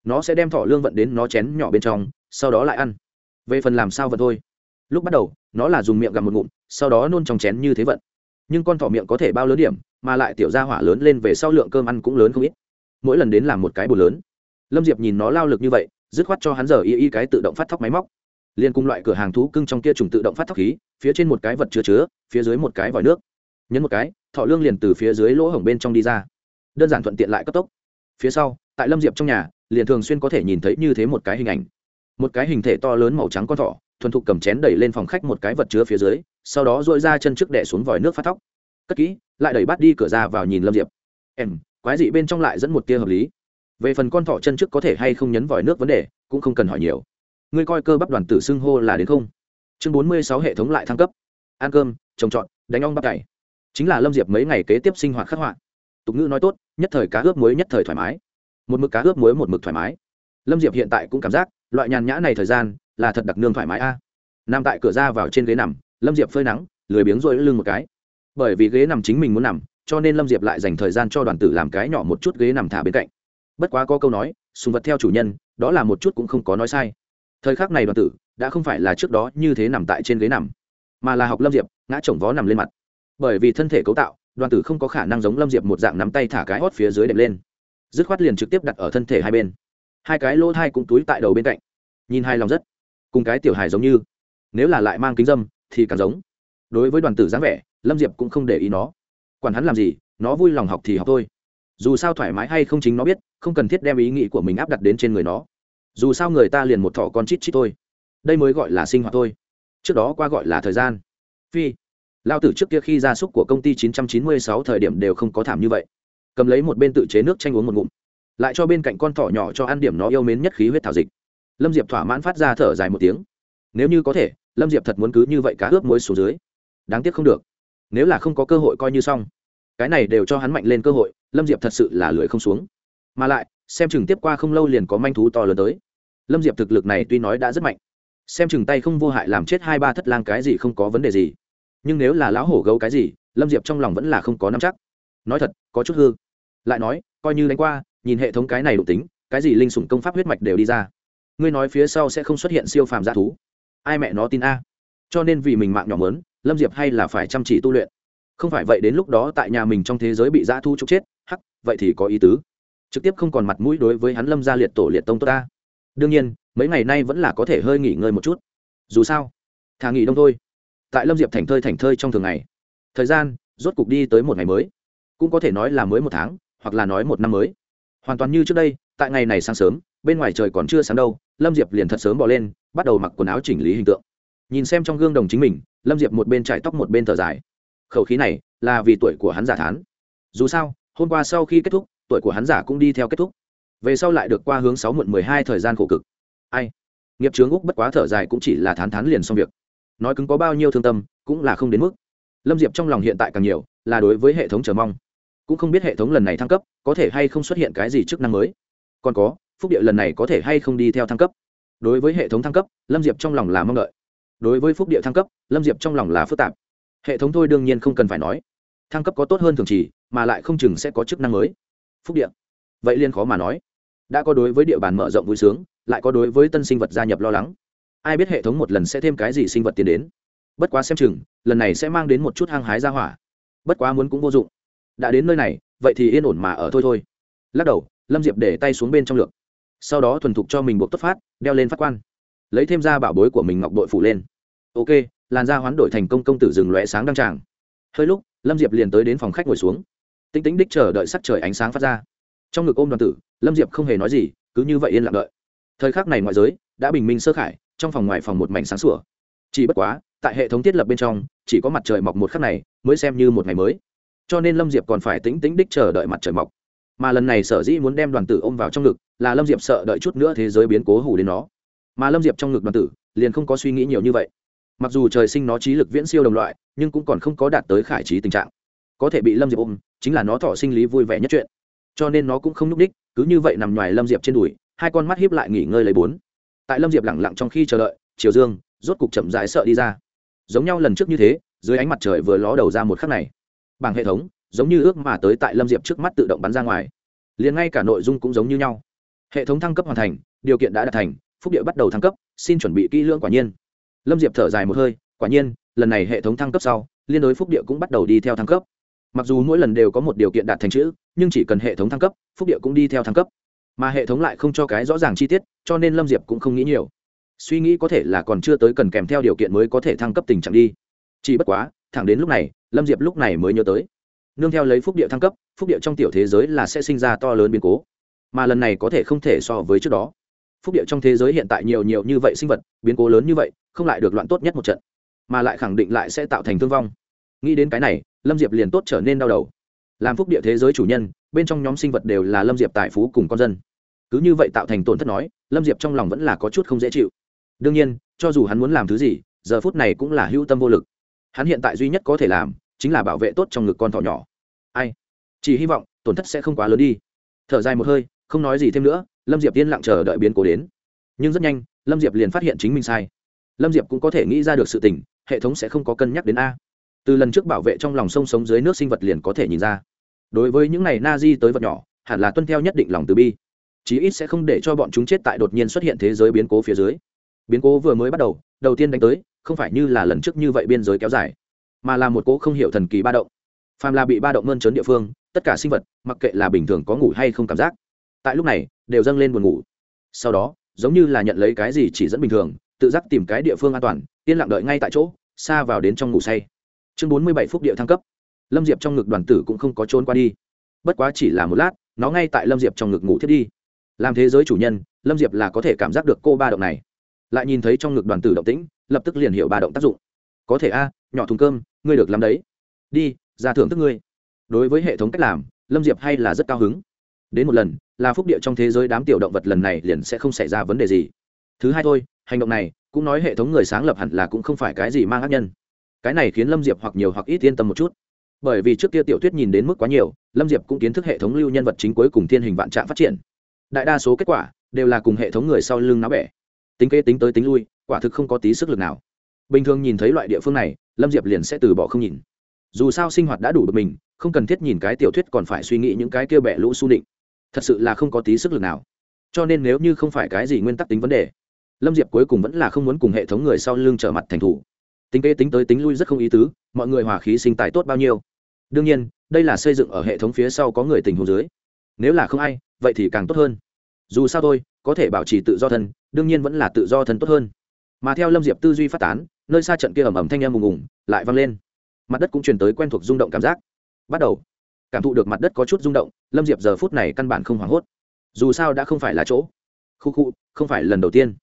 nó sẽ đem thỏ lương vận đến nó chén nhỏ bên trong, sau đó lại ăn. Về phần làm sao vận thôi. Lúc bắt đầu, nó là dùng miệng gặm một ngụm, sau đó nôn trong chén như thế vận. Nhưng con thỏ miệng có thể bao lớn điểm, mà lại tiểu ra hỏa lớn lên về sau lượng cơm ăn cũng lớn không ít. Mỗi lần đến làm một cái bồ lớn. Lâm diệp nhìn nó lao lực như vậy, dứt khoát cho hắn giờ y y cái tự động phát thóc máy móc. Liên cùng loại cửa hàng thú cưng trong kia trùng tự động phát thóc khí, phía trên một cái vật chứa chứa, phía dưới một cái vòi nước. Nhấn một cái thọ lương liền từ phía dưới lỗ hổng bên trong đi ra. Đơn giản thuận tiện lại cấp tốc. Phía sau, tại lâm diệp trong nhà liền thường xuyên có thể nhìn thấy như thế một cái hình ảnh. Một cái hình thể to lớn màu trắng con thỏ, thuần thục cầm chén đẩy lên phòng khách một cái vật chứa phía dưới, sau đó dội ra chân trước đẻ xuống vòi nước phát thóc. Cất kỹ, lại đẩy bát đi cửa ra vào nhìn lâm diệp. Em, quái dị bên trong lại dẫn một tia hợp lý. Về phần con thỏ chân trước có thể hay không nhấn vòi nước vấn đề, cũng không cần hỏi nhiều. Ngươi coi cơ bắp đoàn tử xưng hô là đến không? Chương bốn mươi sáu hệ thống lại thăng cấp. Ăn cơm, trồng trọt, đánh ong bắp cày chính là lâm diệp mấy ngày kế tiếp sinh hoạt khắc họa. Tục ngữ nói tốt, nhất thời cá ướp muối nhất thời thoải mái một mực cá ướp muối một mực thoải mái. Lâm diệp hiện tại cũng cảm giác, loại nhàn nhã này thời gian là thật đặc nương thoải mái a. Nằm tại cửa ra vào trên ghế nằm, lâm diệp phơi nắng, lười biếng rồi lưng một cái. Bởi vì ghế nằm chính mình muốn nằm, cho nên lâm diệp lại dành thời gian cho đoàn tử làm cái nhỏ một chút ghế nằm thả bên cạnh. Bất quá có câu nói, sùng vật theo chủ nhân, đó là một chút cũng không có nói sai. Thời khắc này đoàn tử đã không phải là trước đó như thế nằm tại trên ghế nằm, mà là học lâm diệp, ngã chồng vó nằm lên mặt. Bởi vì thân thể cấu tạo, đoàn tử không có khả năng giống lâm diệp một dạng nắm tay thả cái hót phía dưới đệm lên dứt khoát liền trực tiếp đặt ở thân thể hai bên. Hai cái lỗ thai cũng túi tại đầu bên cạnh. Nhìn hai lòng rất. Cùng cái tiểu hài giống như. Nếu là lại mang kính dâm, thì càng giống. Đối với đoàn tử dáng vẻ, lâm diệp cũng không để ý nó. Quản hắn làm gì, nó vui lòng học thì học thôi. Dù sao thoải mái hay không chính nó biết, không cần thiết đem ý nghĩ của mình áp đặt đến trên người nó. Dù sao người ta liền một thọ con chít chít thôi. Đây mới gọi là sinh hoạt thôi. Trước đó qua gọi là thời gian. Phi. Lao tử trước kia khi gia súc của công ty 996 thời điểm đều không có thảm như vậy cầm lấy một bên tự chế nước chanh uống một ngụm, lại cho bên cạnh con thỏ nhỏ cho ăn điểm nó yêu mến nhất khí huyết thảo dịch. Lâm diệp thỏa mãn phát ra thở dài một tiếng. Nếu như có thể, lâm diệp thật muốn cứ như vậy cá ướp muối xuống dưới. Đáng tiếc không được. Nếu là không có cơ hội coi như xong, cái này đều cho hắn mạnh lên cơ hội, lâm diệp thật sự là lười không xuống. Mà lại, xem chừng tiếp qua không lâu liền có manh thú to lớn tới. Lâm diệp thực lực này tuy nói đã rất mạnh, xem chừng tay không vô hại làm chết hai ba thất lang cái gì không có vấn đề gì. Nhưng nếu là lão hổ gấu cái gì, lâm diệp trong lòng vẫn là không có nắm chắc. Nói thật, có chút hư lại nói, coi như đánh qua, nhìn hệ thống cái này đủ tính, cái gì linh sủng công pháp huyết mạch đều đi ra. Ngươi nói phía sau sẽ không xuất hiện siêu phàm giả thú. Ai mẹ nó tin a? Cho nên vì mình mạng nhỏ mớn, lâm diệp hay là phải chăm chỉ tu luyện. Không phải vậy đến lúc đó tại nhà mình trong thế giới bị g thu trục chết, hắc, vậy thì có ý tứ. Trực tiếp không còn mặt mũi đối với hắn lâm gia liệt tổ liệt tông tốt ta. Đương nhiên, mấy ngày nay vẫn là có thể hơi nghỉ ngơi một chút. Dù sao, thà nghỉ đông thôi. Tại lâm diệp thành thơi thành thơi trong thường ngày. Thời gian, rốt cục đi tới một ngày mới. Cũng có thể nói là mới một tháng hoặc là nói một năm mới. Hoàn toàn như trước đây, tại ngày này sáng sớm, bên ngoài trời còn chưa sáng đâu, lâm diệp liền thật sớm bỏ lên, bắt đầu mặc quần áo chỉnh lý hình tượng. Nhìn xem trong gương đồng chính mình, lâm diệp một bên trải tóc một bên thở dài. Khẩu khí này là vì tuổi của hắn giả thán. Dù sao, hôm qua sau khi kết thúc, tuổi của hắn giả cũng đi theo kết thúc. Về sau lại được qua hướng sáu muộn mười hai thời gian khổ cực. Ai? Nghiệp chướng úc bất quá thở dài cũng chỉ là thán thán liền xong việc. Nói cứng có bao nhiêu thương tâm, cũng là không đến mức. Lâm diệp trong lòng hiện tại càng nhiều, là đối với hệ thống chờ mong cũng không biết hệ thống lần này thăng cấp có thể hay không xuất hiện cái gì chức năng mới. Còn có, phúc địa lần này có thể hay không đi theo thăng cấp? Đối với hệ thống thăng cấp, lâm diệp trong lòng là mong đợi. Đối với phúc địa thăng cấp, lâm diệp trong lòng là phức tạp. Hệ thống thôi đương nhiên không cần phải nói. Thăng cấp có tốt hơn thường trì mà lại không chừng sẽ có chức năng mới. Phúc địa. Vậy liên khó mà nói. Đã có đối với địa bàn mở rộng vui sướng, lại có đối với tân sinh vật gia nhập lo lắng. Ai biết hệ thống một lần sẽ thêm cái gì sinh vật tiến đến. Bất quá xem chừng, lần này sẽ mang đến một chút hăng hái ra hỏa. Bất quá muốn cũng vô dụng đã đến nơi này, vậy thì yên ổn mà ở thôi thôi. Lắc đầu, lâm diệp để tay xuống bên trong lược. Sau đó thuần thục cho mình buộc tất phát, đeo lên phát quan. Lấy thêm ra bảo bối của mình ngọc đội phủ lên. Ok, làn da hoán đổi thành công công tử rừng lóe sáng đăng tràng. Hơi lúc, lâm diệp liền tới đến phòng khách ngồi xuống. Tính tính đích chờ đợi sắc trời ánh sáng phát ra. Trong ngực ôm đoàn tử, lâm diệp không hề nói gì, cứ như vậy yên lặng đợi. Thời khắc này ngoại giới, đã bình minh sơ khải, trong phòng ngoài phòng một mảnh sáng sủa. Chỉ bất quá, tại hệ thống thiết lập bên trong, chỉ có mặt trời mọc một khắc này, mới xem như một ngày mới cho nên lâm diệp còn phải tính tính đích chờ đợi mặt trời mọc. Mà lần này sở dĩ muốn đem đoàn tử ôm vào trong ngực là lâm diệp sợ đợi chút nữa thế giới biến cố hủ đến nó. Mà lâm diệp trong ngực đoàn tử liền không có suy nghĩ nhiều như vậy. Mặc dù trời sinh nó trí lực viễn siêu đồng loại, nhưng cũng còn không có đạt tới khải trí tình trạng. Có thể bị lâm diệp ôm, chính là nó thọ sinh lý vui vẻ nhất chuyện. Cho nên nó cũng không n ú c đích cứ như vậy nằm ngoài lâm diệp trên đùi, hai con mắt hiếp lại nghỉ ngơi lấy bốn. Tại lâm diệp lẳng lặng trong khi chờ đợi, chiều dương, rốt cục chậm rãi sợ đi ra. Giống nhau lần trước như thế, dưới ánh mặt trời vừa ló đầu ra một khắc này bằng hệ thống, giống như ước mà tới tại lâm diệp trước mắt tự động bắn ra ngoài. Liền ngay cả nội dung cũng giống như nhau. Hệ thống thăng cấp hoàn thành, điều kiện đã đạt thành, phúc địa bắt đầu thăng cấp, xin chuẩn bị kỹ lưỡng quả nhiên. Lâm diệp thở dài một hơi, quả nhiên, lần này hệ thống thăng cấp sau, liên đối phúc địa cũng bắt đầu đi theo thăng cấp. Mặc dù mỗi lần đều có một điều kiện đạt thành chữ, nhưng chỉ cần hệ thống thăng cấp, phúc địa cũng đi theo thăng cấp. Mà hệ thống lại không cho cái rõ ràng chi tiết, cho nên lâm diệp cũng không nghĩ nhiều. Suy nghĩ có thể là còn chưa tới cần kèm theo điều kiện mới có thể thăng cấp tình trạng đi. Chỉ bất quá, thẳng đến lúc này lâm diệp lúc này mới nhớ tới. Nương theo lấy phúc địa thăng cấp, phúc địa trong tiểu thế giới là sẽ sinh ra to lớn biến cố, mà lần này có thể không thể so với trước đó. Phúc địa trong thế giới hiện tại nhiều nhiều như vậy sinh vật, biến cố lớn như vậy, không lại được loạn tốt nhất một trận, mà lại khẳng định lại sẽ tạo thành thương vong. Nghĩ đến cái này, lâm diệp liền tốt trở nên đau đầu. Làm phúc địa thế giới chủ nhân, bên trong nhóm sinh vật đều là lâm diệp tài phú cùng con dân. Cứ như vậy tạo thành tổn thất nói, lâm diệp trong lòng vẫn là có chút không dễ chịu. Đương nhiên, cho dù hắn muốn làm thứ gì, giờ phút này cũng là hữu tâm vô lực. Hắn hiện tại duy nhất có thể làm chính là bảo vệ tốt trong ngực con thỏ nhỏ. Ai? Chỉ hy vọng, tổn thất sẽ không quá lớn đi. Thở dài một hơi, không nói gì thêm nữa, lâm diệp yên lặng chờ đợi biến cố đến. Nhưng rất nhanh, lâm diệp liền phát hiện chính mình sai. Lâm diệp cũng có thể nghĩ ra được sự tình, hệ thống sẽ không có cân nhắc đến a. Từ lần trước bảo vệ trong lòng sông sống dưới nước sinh vật liền có thể nhìn ra. Đối với những này na di tới vật nhỏ, hẳn là tuân theo nhất định lòng từ bi. Chí ít sẽ không để cho bọn chúng chết tại đột nhiên xuất hiện thế giới biến cố phía dưới. Biến cố vừa mới bắt đầu đầu tiên đánh tới, không phải như là lần trước như vậy biên giới kéo dài mà là một cỗ không hiểu thần kỳ ba động. Phàm là bị ba động mơn trớn địa phương, tất cả sinh vật, mặc kệ là bình thường có ngủ hay không cảm giác, tại lúc này, đều dâng lên buồn ngủ. Sau đó, giống như là nhận lấy cái gì chỉ dẫn bình thường, tự giác tìm cái địa phương an toàn, yên lặng đợi ngay tại chỗ, xa vào đến trong ngủ say. Chương bốn mươi bảy phút địa thăng cấp. Lâm diệp trong ngực đoàn tử cũng không có trốn qua đi. Bất quá chỉ là một lát, nó ngay tại lâm diệp trong ngực ngủ thiết đi. Làm thế giới chủ nhân, lâm diệp là có thể cảm giác được cô ba động này. Lại nhìn thấy trong ngực đoàn tử động tĩnh, lập tức liền hiểu ba động tác dụng. Có thể a, nhỏ thùng cơm ngươi được làm đấy. Đi, ra thưởng thức ngươi. Đối với hệ thống cách làm, lâm diệp hay là rất cao hứng. Đến một lần, là phúc địa trong thế giới đám tiểu động vật lần này liền sẽ không xảy ra vấn đề gì. Thứ hai thôi, hành động này, cũng nói hệ thống người sáng lập hẳn là cũng không phải cái gì mang ác nhân. Cái này khiến lâm diệp hoặc nhiều hoặc ít yên tâm một chút. Bởi vì trước kia tiểu tuyết nhìn đến mức quá nhiều, lâm diệp cũng kiến thức hệ thống lưu nhân vật chính cuối cùng thiên hình vạn trạng phát triển. Đại đa số kết quả, đều là cùng hệ thống người sau lưng náo bẻ. Tính kế tính tới tính lui, quả thực không có tí sức lực nào. Bình thường nhìn thấy loại địa phương này lâm diệp liền sẽ từ bỏ không nhìn. Dù sao sinh hoạt đã đủ bực mình, không cần thiết nhìn cái tiểu thuyết còn phải suy nghĩ những cái kia bẹ lũ su định. Thật sự là không có tí sức lực nào. Cho nên nếu như không phải cái gì nguyên tắc tính vấn đề, lâm diệp cuối cùng vẫn là không muốn cùng hệ thống người sau lưng trở mặt thành thủ. Tính kế tính tới tính lui rất không ý tứ, mọi người hòa khí sinh tài tốt bao nhiêu. Đương nhiên, đây là xây dựng ở hệ thống phía sau có người tình hồ dưới. Nếu là không ai, vậy thì càng tốt hơn. Dù sao thôi, có thể bảo trì tự do thân, đương nhiên vẫn là tự do thân tốt hơn. Mà theo lâm diệp tư duy phát tán nơi xa trận kia ầm ầm thanh em ùng ùng lại vang lên. Mặt đất cũng truyền tới quen thuộc rung động cảm giác. Bắt đầu, cảm thụ được mặt đất có chút rung động, lâm diệp giờ phút này căn bản không hoảng hốt. Dù sao đã không phải là chỗ. Khu khu, không phải lần đầu tiên.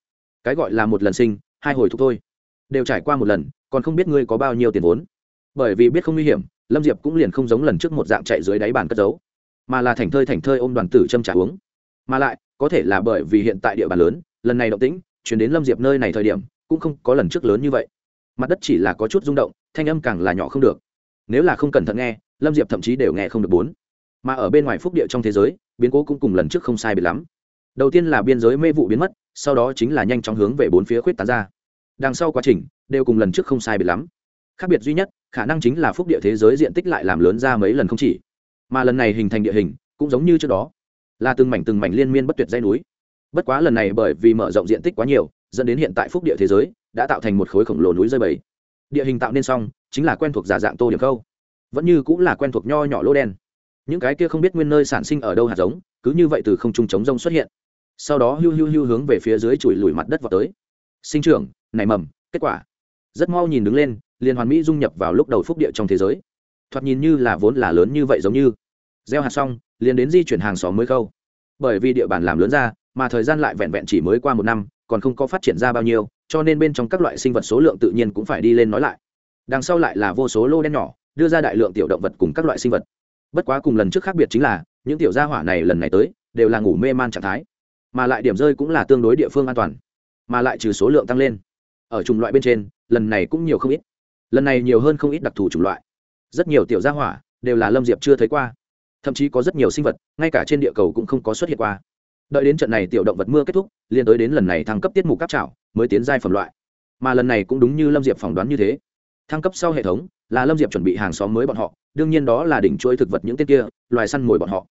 Cái gọi là một lần sinh, hai hồi thúc thôi. Đều trải qua một lần, còn không biết ngươi có bao nhiêu tiền vốn. Bởi vì biết không nguy hiểm, lâm diệp cũng liền không giống lần trước một dạng chạy dưới đáy bàn cất giấu, mà là thành thơi thành thơi ôm đoàn tử châm trả uống. Mà lại, có thể là bởi vì hiện tại địa bàn lớn, lần này động tĩnh, chuyển đến lâm diệp nơi này thời điểm cũng không có lần trước lớn như vậy. Mặt đất chỉ là có chút rung động, thanh âm càng là nhỏ không được. Nếu là không cẩn thận nghe, lâm diệp thậm chí đều nghe không được bốn. Mà ở bên ngoài phúc địa trong thế giới, biến cố cũng cùng lần trước không sai biệt lắm. Đầu tiên là biên giới mê vụ biến mất, sau đó chính là nhanh chóng hướng về bốn phía khuyết tán ra. Đằng sau quá trình, đều cùng lần trước không sai biệt lắm. Khác biệt duy nhất, khả năng chính là phúc địa thế giới diện tích lại làm lớn ra mấy lần không chỉ. Mà lần này hình thành địa hình, cũng giống như trước đó, là từng mảnh từng mảnh liên miên bất tuyệt dây núi. Bất quá lần này bởi vì mở rộng diện tích quá nhiều dẫn đến hiện tại phúc địa thế giới đã tạo thành một khối khổng lồ núi rơi bầy. Địa hình tạo nên xong chính là quen thuộc giả dạng tô điểm khâu. Vẫn như cũng là quen thuộc nho nhỏ lỗ đen. Những cái kia không biết nguyên nơi sản sinh ở đâu hạt giống, cứ như vậy từ không trung chống rông xuất hiện. Sau đó hưu hưu hưu hướng về phía dưới chùi lùi mặt đất vào tới. Sinh trưởng, nảy mầm, kết quả. Rất mau nhìn đứng lên, liền hoàn mỹ dung nhập vào lúc đầu phúc địa trong thế giới. Thoạt nhìn như là vốn là lớn như vậy giống như. Gieo hạt xong, liền đến di chuyển hàng xóm mới khâu. Bởi vì địa bàn làm lớn ra, mà thời gian lại vẹn vẹn chỉ mới qua một năm còn không có phát triển ra bao nhiêu, cho nên bên trong các loại sinh vật số lượng tự nhiên cũng phải đi lên nói lại. Đằng sau lại là vô số lô đen nhỏ, đưa ra đại lượng tiểu động vật cùng các loại sinh vật. Bất quá cùng lần trước khác biệt chính là, những tiểu gia hỏa này lần này tới, đều là ngủ mê man trạng thái. Mà lại điểm rơi cũng là tương đối địa phương an toàn, mà lại trừ số lượng tăng lên. Ở chủng loại bên trên, lần này cũng nhiều không ít. Lần này nhiều hơn không ít đặc thù chủng loại. Rất nhiều tiểu gia hỏa đều là lâm diệp chưa thấy qua. Thậm chí có rất nhiều sinh vật, ngay cả trên địa cầu cũng không có xuất hiện qua đợi đến trận này tiểu động vật mưa kết thúc liên tới đến lần này thăng cấp tiết mục cáp trảo, mới tiến giai phẩm loại. Mà lần này cũng đúng như lâm diệp phỏng đoán như thế. Thăng cấp sau hệ thống, là lâm diệp chuẩn bị hàng xóm mới bọn họ, đương nhiên đó là đỉnh chuỗi thực vật những tên kia, loài săn mồi bọn họ.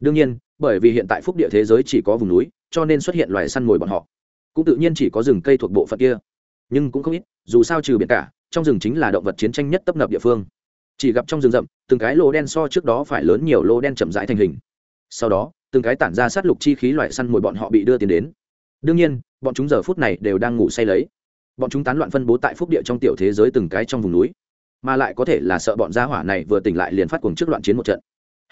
Đương nhiên, bởi vì hiện tại phúc địa thế giới chỉ có vùng núi, cho nên xuất hiện loài săn mồi bọn họ. Cũng tự nhiên chỉ có rừng cây thuộc bộ phận kia. Nhưng cũng không ít, dù sao trừ biển cả, trong rừng chính là động vật chiến tranh nhất tấp nập địa phương. Chỉ gặp trong rừng rậm, từng cái lô đen so trước đó phải lớn nhiều lô đen chậm rãi thành hình sau đó, từng cái tản ra sát lục chi khí loại săn mồi bọn họ bị đưa tiền đến. Đương nhiên, bọn chúng giờ phút này đều đang ngủ say lấy. Bọn chúng tán loạn phân bố tại phúc địa trong tiểu thế giới từng cái trong vùng núi, mà lại có thể là sợ bọn gia hỏa này vừa tỉnh lại liền phát cuồng trước loạn chiến một trận.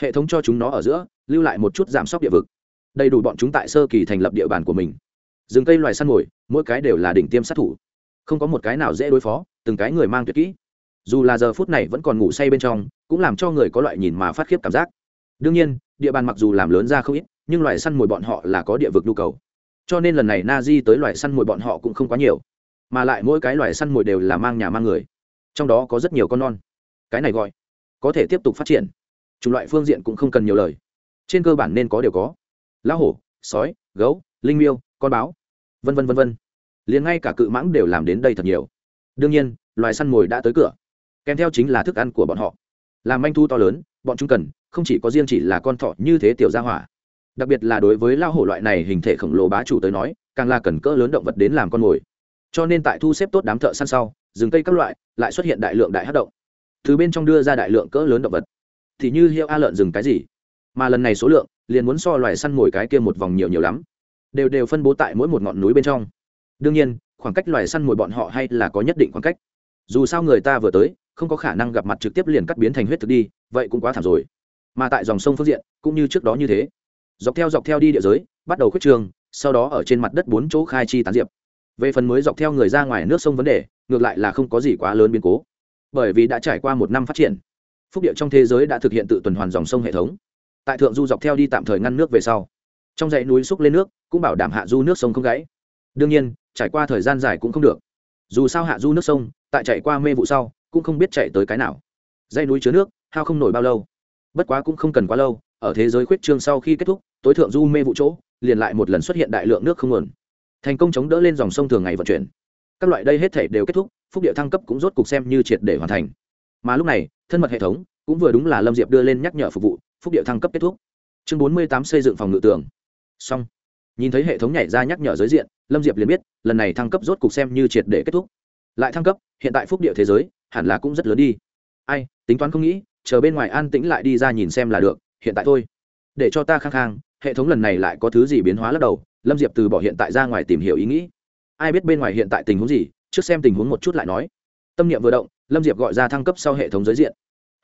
Hệ thống cho chúng nó ở giữa, lưu lại một chút giảm sóc địa vực. Đầy đủ bọn chúng tại sơ kỳ thành lập địa bàn của mình. Rừng cây loài săn mồi, mỗi cái đều là đỉnh tiêm sát thủ. Không có một cái nào dễ đối phó, từng cái người mang tuyệt kỹ. Dù là giờ phút này vẫn còn ngủ say bên trong, cũng làm cho người có loại nhìn mà phát khiếp cảm giác. Đương nhiên địa bàn mặc dù làm lớn ra không ít, nhưng loài săn mồi bọn họ là có địa vực nhu cầu. Cho nên lần này na di tới loài săn mồi bọn họ cũng không quá nhiều, mà lại mỗi cái loài săn mồi đều là mang nhà mang người. Trong đó có rất nhiều con non. Cái này gọi, có thể tiếp tục phát triển. Chủng loại phương diện cũng không cần nhiều lời. Trên cơ bản nên có đều có. Lão hổ, sói, gấu, linh miêu, con báo, vân vân vân vân. Liền ngay cả cự mãng đều làm đến đây thật nhiều. Đương nhiên, loài săn mồi đã tới cửa. Kèm theo chính là thức ăn của bọn họ. Làm manh thu to lớn, bọn chúng cần không chỉ có riêng chỉ là con thọ như thế tiểu gia hỏa. Đặc biệt là đối với lao hổ loại này hình thể khổng lồ bá chủ tới nói, càng là cần cỡ lớn động vật đến làm con mồi. Cho nên tại thu xếp tốt đám thợ săn sau, rừng cây các loại lại xuất hiện đại lượng đại hát động. Từ bên trong đưa ra đại lượng cỡ lớn động vật. Thì như hiệu a lợn rừng cái gì? Mà lần này số lượng, liền muốn so loài săn mồi cái kia một vòng nhiều nhiều lắm. Đều đều phân bố tại mỗi một ngọn núi bên trong. Đương nhiên, khoảng cách loài săn mồi bọn họ hay là có nhất định khoảng cách. Dù sao người ta vừa tới, không có khả năng gặp mặt trực tiếp liền cắt biến thành huyết thực đi, vậy cũng quá thảm rồi mà tại dòng sông phương diện, cũng như trước đó như thế. Dọc theo dọc theo đi địa giới, bắt đầu khuyết trường, sau đó ở trên mặt đất bốn chỗ khai chi tán diệp. Về phần mới dọc theo người ra ngoài nước sông vấn đề, ngược lại là không có gì quá lớn biến cố. Bởi vì đã trải qua một năm phát triển, phúc địa trong thế giới đã thực hiện tự tuần hoàn dòng sông hệ thống. Tại thượng du dọc theo đi tạm thời ngăn nước về sau, trong dãy núi xúc lên nước, cũng bảo đảm hạ du nước sông không gãy. Đương nhiên, trải qua thời gian dài cũng không được. Dù sao hạ du nước sông, tại chạy qua mê vụ sau, cũng không biết chạy tới cái nào. Dãy núi chứa nước, hao không nổi bao lâu bất quá cũng không cần quá lâu, ở thế giới khuyết trương sau khi kết thúc, tối thượng du mê vụ chỗ, liền lại một lần xuất hiện đại lượng nước không nguồn. Thành công chống đỡ lên dòng sông thường ngày vận chuyển. Các loại đây hết thể đều kết thúc, phúc địa thăng cấp cũng rốt cục xem như triệt để hoàn thành. Mà lúc này, thân mật hệ thống cũng vừa đúng là lâm diệp đưa lên nhắc nhở phục vụ, phúc địa thăng cấp kết thúc. Chương bốn mươi tám xây dựng phòng ngự tường. Xong. Nhìn thấy hệ thống nhảy ra nhắc nhở giới diện, lâm diệp liền biết, lần này thăng cấp rốt cục xem như triệt để kết thúc. Lại thăng cấp, hiện tại phúc địa thế giới hẳn là cũng rất lớn đi. Ai, tính toán không nghĩ chờ bên ngoài an tĩnh lại đi ra nhìn xem là được, hiện tại thôi. Để cho ta khăng khăng, hệ thống lần này lại có thứ gì biến hóa lắc đầu, lâm diệp từ bỏ hiện tại ra ngoài tìm hiểu ý nghĩ. Ai biết bên ngoài hiện tại tình huống gì, trước xem tình huống một chút lại nói. Tâm niệm vừa động, lâm diệp gọi ra thăng cấp sau hệ thống giới diện.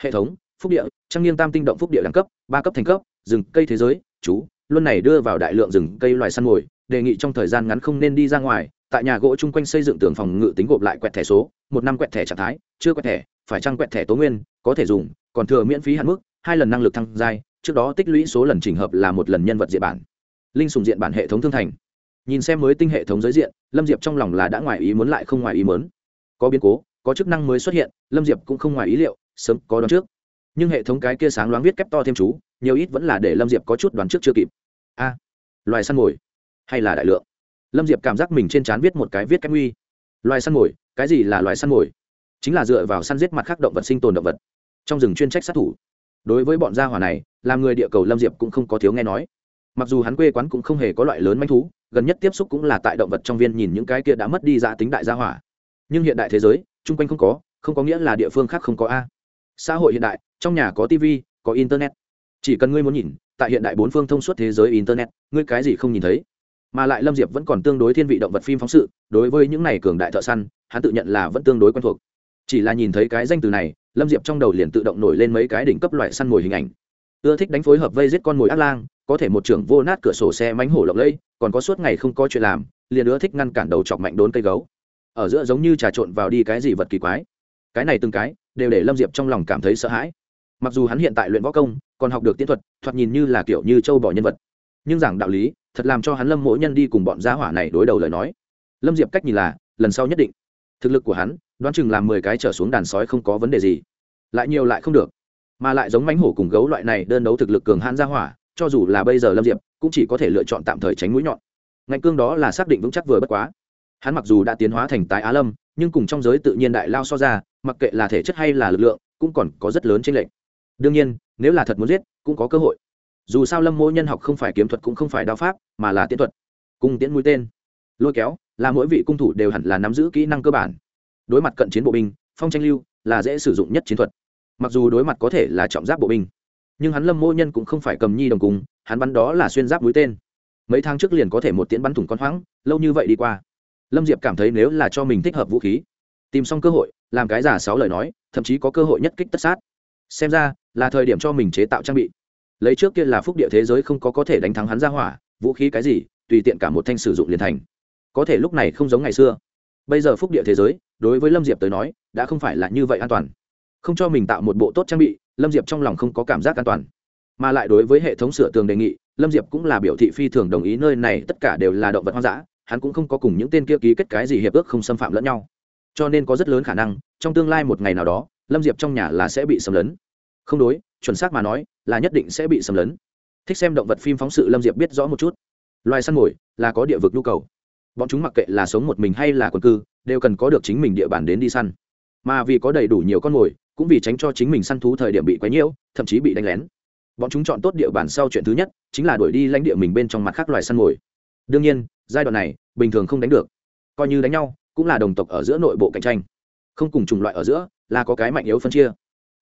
Hệ thống, phúc địa trang nghiêng tam tinh động phúc địa đẳng cấp, ba cấp thành cấp, rừng, cây thế giới, chú, luân này đưa vào đại lượng rừng, cây loài săn mồi, đề nghị trong thời gian ngắn không nên đi ra ngoài, tại nhà gỗ chung quanh xây dựng tường phòng ngự tính gộp lại quẹt thẻ số, một năm quẹt thẻ trạng thái, chưa quẹt thẻ, phải trăng quẹt thẻ tố nguyên, có thể dùng còn thừa miễn phí hạn mức, hai lần năng lực thăng giai, trước đó tích lũy số lần trình hợp là một lần nhân vật diện bản. Linh sùng diện bản hệ thống thương thành. Nhìn xem mới tinh hệ thống giới diện, lâm diệp trong lòng là đã ngoài ý muốn lại không ngoài ý mớn có biến cố, có chức năng mới xuất hiện, lâm diệp cũng không ngoài ý liệu, sớm có đoán trước. Nhưng hệ thống cái kia sáng loáng viết kép to thêm chú, nhiều ít vẫn là để lâm diệp có chút đoán trước chưa kịp. A, loài săn mồi, hay là đại lượng? Lâm diệp cảm giác mình trên trán viết một cái viết kép nguy. Loài săn mồi, cái gì là loài săn mồi? Chính là dựa vào săn giết mặt khác động vật sinh tồn động vật trong rừng chuyên trách sát thủ. Đối với bọn gia hỏa này, làm người địa cầu lâm diệp cũng không có thiếu nghe nói. Mặc dù hắn quê quán cũng không hề có loại lớn manh thú, gần nhất tiếp xúc cũng là tại động vật trong viên nhìn những cái kia đã mất đi giá tính đại gia hỏa. Nhưng hiện đại thế giới, chung quanh không có không có nghĩa là địa phương khác không có a. Xã hội hiện đại, trong nhà có tv có internet. Chỉ cần ngươi muốn nhìn, tại hiện đại bốn phương thông suốt thế giới internet, ngươi cái gì không nhìn thấy. Mà lại lâm diệp vẫn còn tương đối thiên vị động vật phim phóng sự, đối với những này cường đại thợ săn, hắn tự nhận là vẫn tương đối quen thuộc. Chỉ là nhìn thấy cái danh từ này lâm diệp trong đầu liền tự động nổi lên mấy cái đỉnh cấp loại săn mồi hình ảnh. Ưa thích đánh phối hợp vây giết con mồi ác lang, có thể một trưởng vô nát cửa sổ xe mánh hổ lộng lẫy, còn có suốt ngày không có chuyện làm, liền ưa thích ngăn cản đầu chọc mạnh đốn cây gấu. Ở giữa giống như trà trộn vào đi cái gì vật kỳ quái. Cái này từng cái, đều để lâm diệp trong lòng cảm thấy sợ hãi. Mặc dù hắn hiện tại luyện võ công, còn học được tiến thuật, thoạt nhìn như là kiểu như châu bỏ nhân vật. Nhưng giảng đạo lý, thật làm cho hắn lâm mỗi nhân đi cùng bọn gia hỏa này đối đầu lời nói. Lâm diệp cách nhìn là, lần sau nhất định. Thực lực của hắn đoán chừng làm mười cái trở xuống đàn sói không có vấn đề gì. Lại nhiều lại không được. Mà lại giống mánh hổ cùng gấu loại này đơn đấu thực lực cường hãn gia hỏa, cho dù là bây giờ lâm diệp, cũng chỉ có thể lựa chọn tạm thời tránh mũi nhọn. Ngạnh cương đó là xác định vững chắc vừa bất quá. Hắn mặc dù đã tiến hóa thành tái á lâm, nhưng cùng trong giới tự nhiên đại lao so ra, mặc kệ là thể chất hay là lực lượng, cũng còn có rất lớn trên lệnh đương nhiên, nếu là thật muốn giết, cũng có cơ hội. Dù sao lâm mỗi nhân học không phải kiếm thuật cũng không phải đao pháp, mà là tiễn thuật. Cung tiễn mũi tên. Lôi kéo, là mỗi vị cung thủ đều hẳn là nắm giữ kỹ năng cơ bản đối mặt cận chiến bộ binh, phong tranh lưu là dễ sử dụng nhất chiến thuật. Mặc dù đối mặt có thể là trọng giáp bộ binh, nhưng hắn lâm mô nhân cũng không phải cầm nhi đồng cung hắn bắn đó là xuyên giáp mũi tên. Mấy tháng trước liền có thể một tiễn bắn thủng con hoáng, lâu như vậy đi qua. Lâm diệp cảm thấy nếu là cho mình thích hợp vũ khí, tìm xong cơ hội, làm cái giả sáu lời nói, thậm chí có cơ hội nhất kích tất sát. Xem ra, là thời điểm cho mình chế tạo trang bị. Lấy trước kia là phúc địa thế giới không có có thể đánh thắng hắn ra hỏa, vũ khí cái gì, tùy tiện cả một thanh sử dụng liền thành. Có thể lúc này không giống ngày xưa bây giờ phúc địa thế giới, đối với lâm diệp tới nói, đã không phải là như vậy an toàn. Không cho mình tạo một bộ tốt trang bị, lâm diệp trong lòng không có cảm giác an toàn. Mà lại đối với hệ thống sửa tường đề nghị, lâm diệp cũng là biểu thị phi thường đồng ý nơi này tất cả đều là động vật hoang dã, hắn cũng không có cùng những tên kia ký kết cái gì hiệp ước không xâm phạm lẫn nhau. Cho nên có rất lớn khả năng, trong tương lai một ngày nào đó, lâm diệp trong nhà là sẽ bị xâm lấn. Không đối, chuẩn xác mà nói, là nhất định sẽ bị xâm lấn. Thích xem động vật phim phóng sự lâm diệp biết rõ một chút. Loài săn mồi là có địa vực nhu cầu bọn chúng mặc kệ là sống một mình hay là quần cư, đều cần có được chính mình địa bàn đến đi săn. Mà vì có đầy đủ nhiều con mồi, cũng vì tránh cho chính mình săn thú thời điểm bị quấy nhiễu, thậm chí bị đánh lén. Bọn chúng chọn tốt địa bàn sau chuyện thứ nhất, chính là đuổi đi lãnh địa mình bên trong mặt khác loài săn mồi. Đương nhiên, giai đoạn này, bình thường không đánh được. Coi như đánh nhau, cũng là đồng tộc ở giữa nội bộ cạnh tranh. Không cùng chủng loại ở giữa, là có cái mạnh yếu phân chia.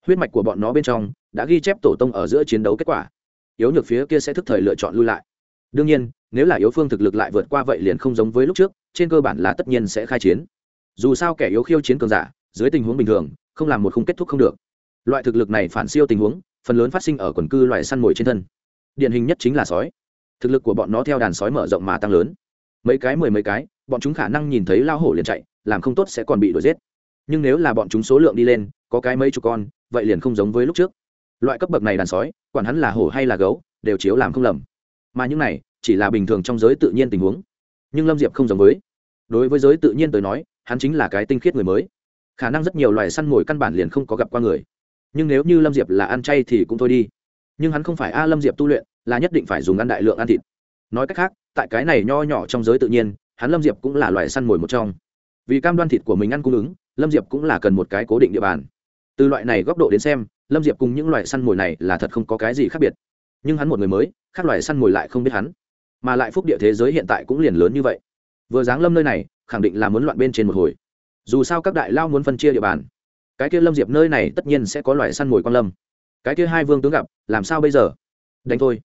Huyết mạch của bọn nó bên trong, đã ghi chép tổ tông ở giữa chiến đấu kết quả. Yếu nhược phía kia sẽ thức thời lựa chọn lui lại. Đương nhiên nếu là yếu phương thực lực lại vượt qua vậy liền không giống với lúc trước, trên cơ bản là tất nhiên sẽ khai chiến. Dù sao kẻ yếu khiêu chiến cường giả, dưới tình huống bình thường, không làm một khung kết thúc không được. Loại thực lực này phản siêu tình huống, phần lớn phát sinh ở quần cư loại săn mồi trên thân. Điển hình nhất chính là sói. Thực lực của bọn nó theo đàn sói mở rộng mà tăng lớn. Mấy cái mười mấy cái, bọn chúng khả năng nhìn thấy lao hổ liền chạy, làm không tốt sẽ còn bị đuổi giết. Nhưng nếu là bọn chúng số lượng đi lên, có cái mấy chục con, vậy liền không giống với lúc trước. Loại cấp bậc này đàn sói, quản hắn là hổ hay là gấu, đều chiếu làm không lầm. Mà những này chỉ là bình thường trong giới tự nhiên tình huống. Nhưng lâm diệp không giống với. Đối với giới tự nhiên tới nói, hắn chính là cái tinh khiết người mới. Khả năng rất nhiều loài săn mồi căn bản liền không có gặp qua người. Nhưng nếu như lâm diệp là ăn chay thì cũng thôi đi. Nhưng hắn không phải a lâm diệp tu luyện, là nhất định phải dùng ăn đại lượng ăn thịt. Nói cách khác, tại cái này nho nhỏ trong giới tự nhiên, hắn lâm diệp cũng là loài săn mồi một trong. Vì cam đoan thịt của mình ăn cung ứng, lâm diệp cũng là cần một cái cố định địa bàn. Từ loại này góc độ đến xem, lâm diệp cùng những loài săn mồi này là thật không có cái gì khác biệt. Nhưng hắn một người mới, khác loài săn mồi lại không biết hắn mà lại phúc địa thế giới hiện tại cũng liền lớn như vậy. Vừa giáng lâm nơi này, khẳng định là muốn loạn bên trên một hồi. Dù sao các đại lao muốn phân chia địa bàn, cái kia lâm diệp nơi này tất nhiên sẽ có loại săn mồi quan lâm. Cái kia hai vương tướng gặp, làm sao bây giờ? Đánh thôi.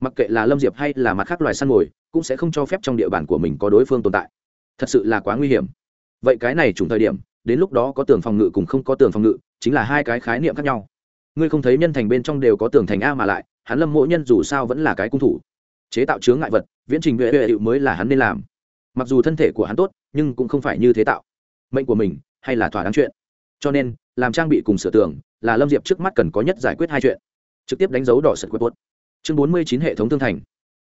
Mặc kệ là lâm diệp hay là mặt khác loài săn mồi, cũng sẽ không cho phép trong địa bàn của mình có đối phương tồn tại. Thật sự là quá nguy hiểm. Vậy cái này trùng thời điểm, đến lúc đó có tường phòng ngự cùng không có tường phòng ngự, chính là hai cái khái niệm khác nhau. Ngươi không thấy nhân thành bên trong đều có tường thành a mà lại, hắn lâm mỗi nhân dù sao vẫn là cái cung thủ chế tạo chướng ngại vật, viễn trình vệ huệ hiệu mới là hắn nên làm. Mặc dù thân thể của hắn tốt, nhưng cũng không phải như thế tạo. Mệnh của mình, hay là thỏa đáng chuyện. Cho nên, làm trang bị cùng sửa tường, là lâm diệp trước mắt cần có nhất giải quyết hai chuyện. Trực tiếp đánh dấu đỏ sật quất bốt chương bốn mươi chín hệ thống thương thành.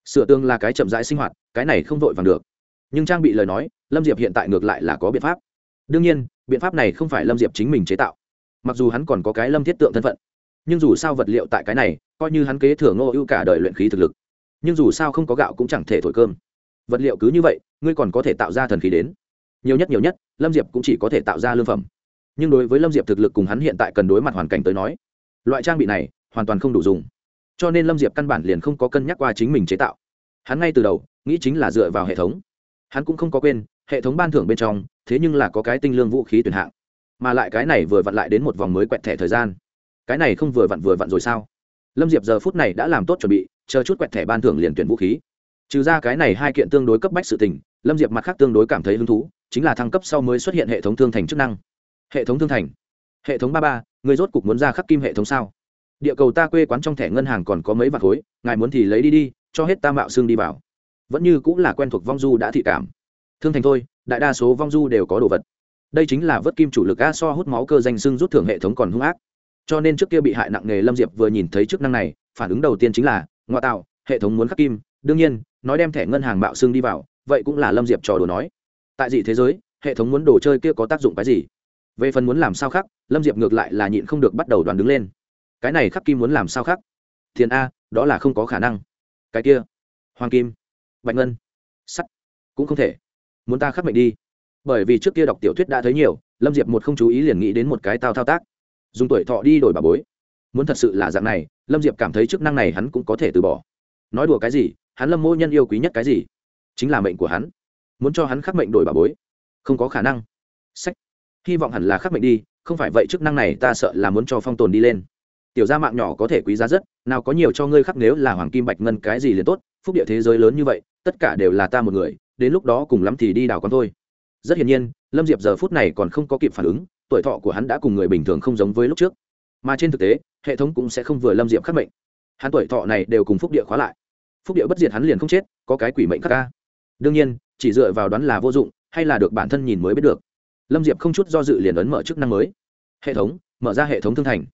Sửa tường là cái chậm rãi sinh hoạt, cái này không vội vàng được. Nhưng trang bị lời nói, lâm diệp hiện tại ngược lại là có biện pháp. Đương nhiên, biện pháp này không phải lâm diệp chính mình chế tạo. Mặc dù hắn còn có cái lâm thiết tượng thân phận, nhưng dù sao vật liệu tại cái này, coi như hắn kế thừa ngô ưu cả đời luyện khí thực lực nhưng dù sao không có gạo cũng chẳng thể thổi cơm. Vật liệu cứ như vậy, ngươi còn có thể tạo ra thần khí đến. Nhiều nhất nhiều nhất, lâm diệp cũng chỉ có thể tạo ra lương phẩm. Nhưng đối với lâm diệp thực lực cùng hắn hiện tại cần đối mặt hoàn cảnh tới nói, loại trang bị này hoàn toàn không đủ dùng. Cho nên lâm diệp căn bản liền không có cân nhắc qua chính mình chế tạo. Hắn ngay từ đầu nghĩ chính là dựa vào hệ thống. Hắn cũng không có quên, hệ thống ban thưởng bên trong, thế nhưng là có cái tinh lương vũ khí tuyển hạng. Mà lại cái này vừa vặn lại đến một vòng mới quẹt thẻ thời gian. Cái này không vừa vặn vừa vặn rồi sao? Lâm diệp giờ phút này đã làm tốt chuẩn bị chờ chút quẹt thẻ ban thưởng liền tuyển vũ khí. Trừ ra cái này hai kiện tương đối cấp bách sự tình, lâm diệp mặt khác tương đối cảm thấy hứng thú, chính là thăng cấp sau mới xuất hiện hệ thống thương thành chức năng. Hệ thống thương thành. Hệ thống ba ba, người rốt cục muốn ra khắc kim hệ thống sao? Địa cầu ta quê quán trong thẻ ngân hàng còn có mấy vạt khối, ngài muốn thì lấy đi đi, cho hết ta mạo xương đi vào. Vẫn như cũng là quen thuộc vong du đã thị cảm. Thương thành thôi, đại đa số vong du đều có đồ vật. Đây chính là vớt kim chủ lực a so hút máu cơ danh xưng rút thưởng hệ thống còn hung ác. Cho nên trước kia bị hại nặng nề lâm diệp vừa nhìn thấy chức năng này, phản ứng đầu tiên chính là ngoại tạo, hệ thống muốn khắc kim, đương nhiên, nói đem thẻ ngân hàng bạo xương đi vào, vậy cũng là lâm diệp trò đùa nói. Tại dị thế giới, hệ thống muốn đồ chơi kia có tác dụng cái gì? Về phần muốn làm sao khác lâm diệp ngược lại là nhịn không được bắt đầu đoàn đứng lên. Cái này khắc kim muốn làm sao khác thiền a, đó là không có khả năng. Cái kia, hoàng kim, bạch ngân, sắt, cũng không thể. Muốn ta khắc mệnh đi. Bởi vì trước kia đọc tiểu thuyết đã thấy nhiều, lâm diệp một không chú ý liền nghĩ đến một cái tao thao tác. Dùng tuổi thọ đi đổi bà bối muốn thật sự là dạng này, lâm diệp cảm thấy chức năng này hắn cũng có thể từ bỏ. Nói đùa cái gì, hắn lâm mô nhân yêu quý nhất cái gì? Chính là mệnh của hắn. Muốn cho hắn khắc mệnh đổi bà bối. Không có khả năng. Sách. Hy vọng hẳn là khắc mệnh đi, không phải vậy chức năng này ta sợ là muốn cho phong tồn đi lên. Tiểu gia mạng nhỏ có thể quý giá rất, nào có nhiều cho ngươi khắc nếu là hoàng kim bạch ngân cái gì liền tốt, phúc địa thế giới lớn như vậy, tất cả đều là ta một người, đến lúc đó cùng lắm thì đi đào con thôi. Rất hiển nhiên, lâm diệp giờ phút này còn không có kịp phản ứng, tuổi thọ của hắn đã cùng người bình thường không giống với lúc trước mà trên thực tế, hệ thống cũng sẽ không vừa lâm diệp khắc mệnh. Hắn tuổi thọ này đều cùng phúc địa khóa lại. Phúc địa bất diệt hắn liền không chết, có cái quỷ mệnh khắc ca. Đương nhiên, chỉ dựa vào đoán là vô dụng, hay là được bản thân nhìn mới biết được. Lâm diệp không chút do dự liền ấn mở chức năng mới. Hệ thống, mở ra hệ thống thương thành.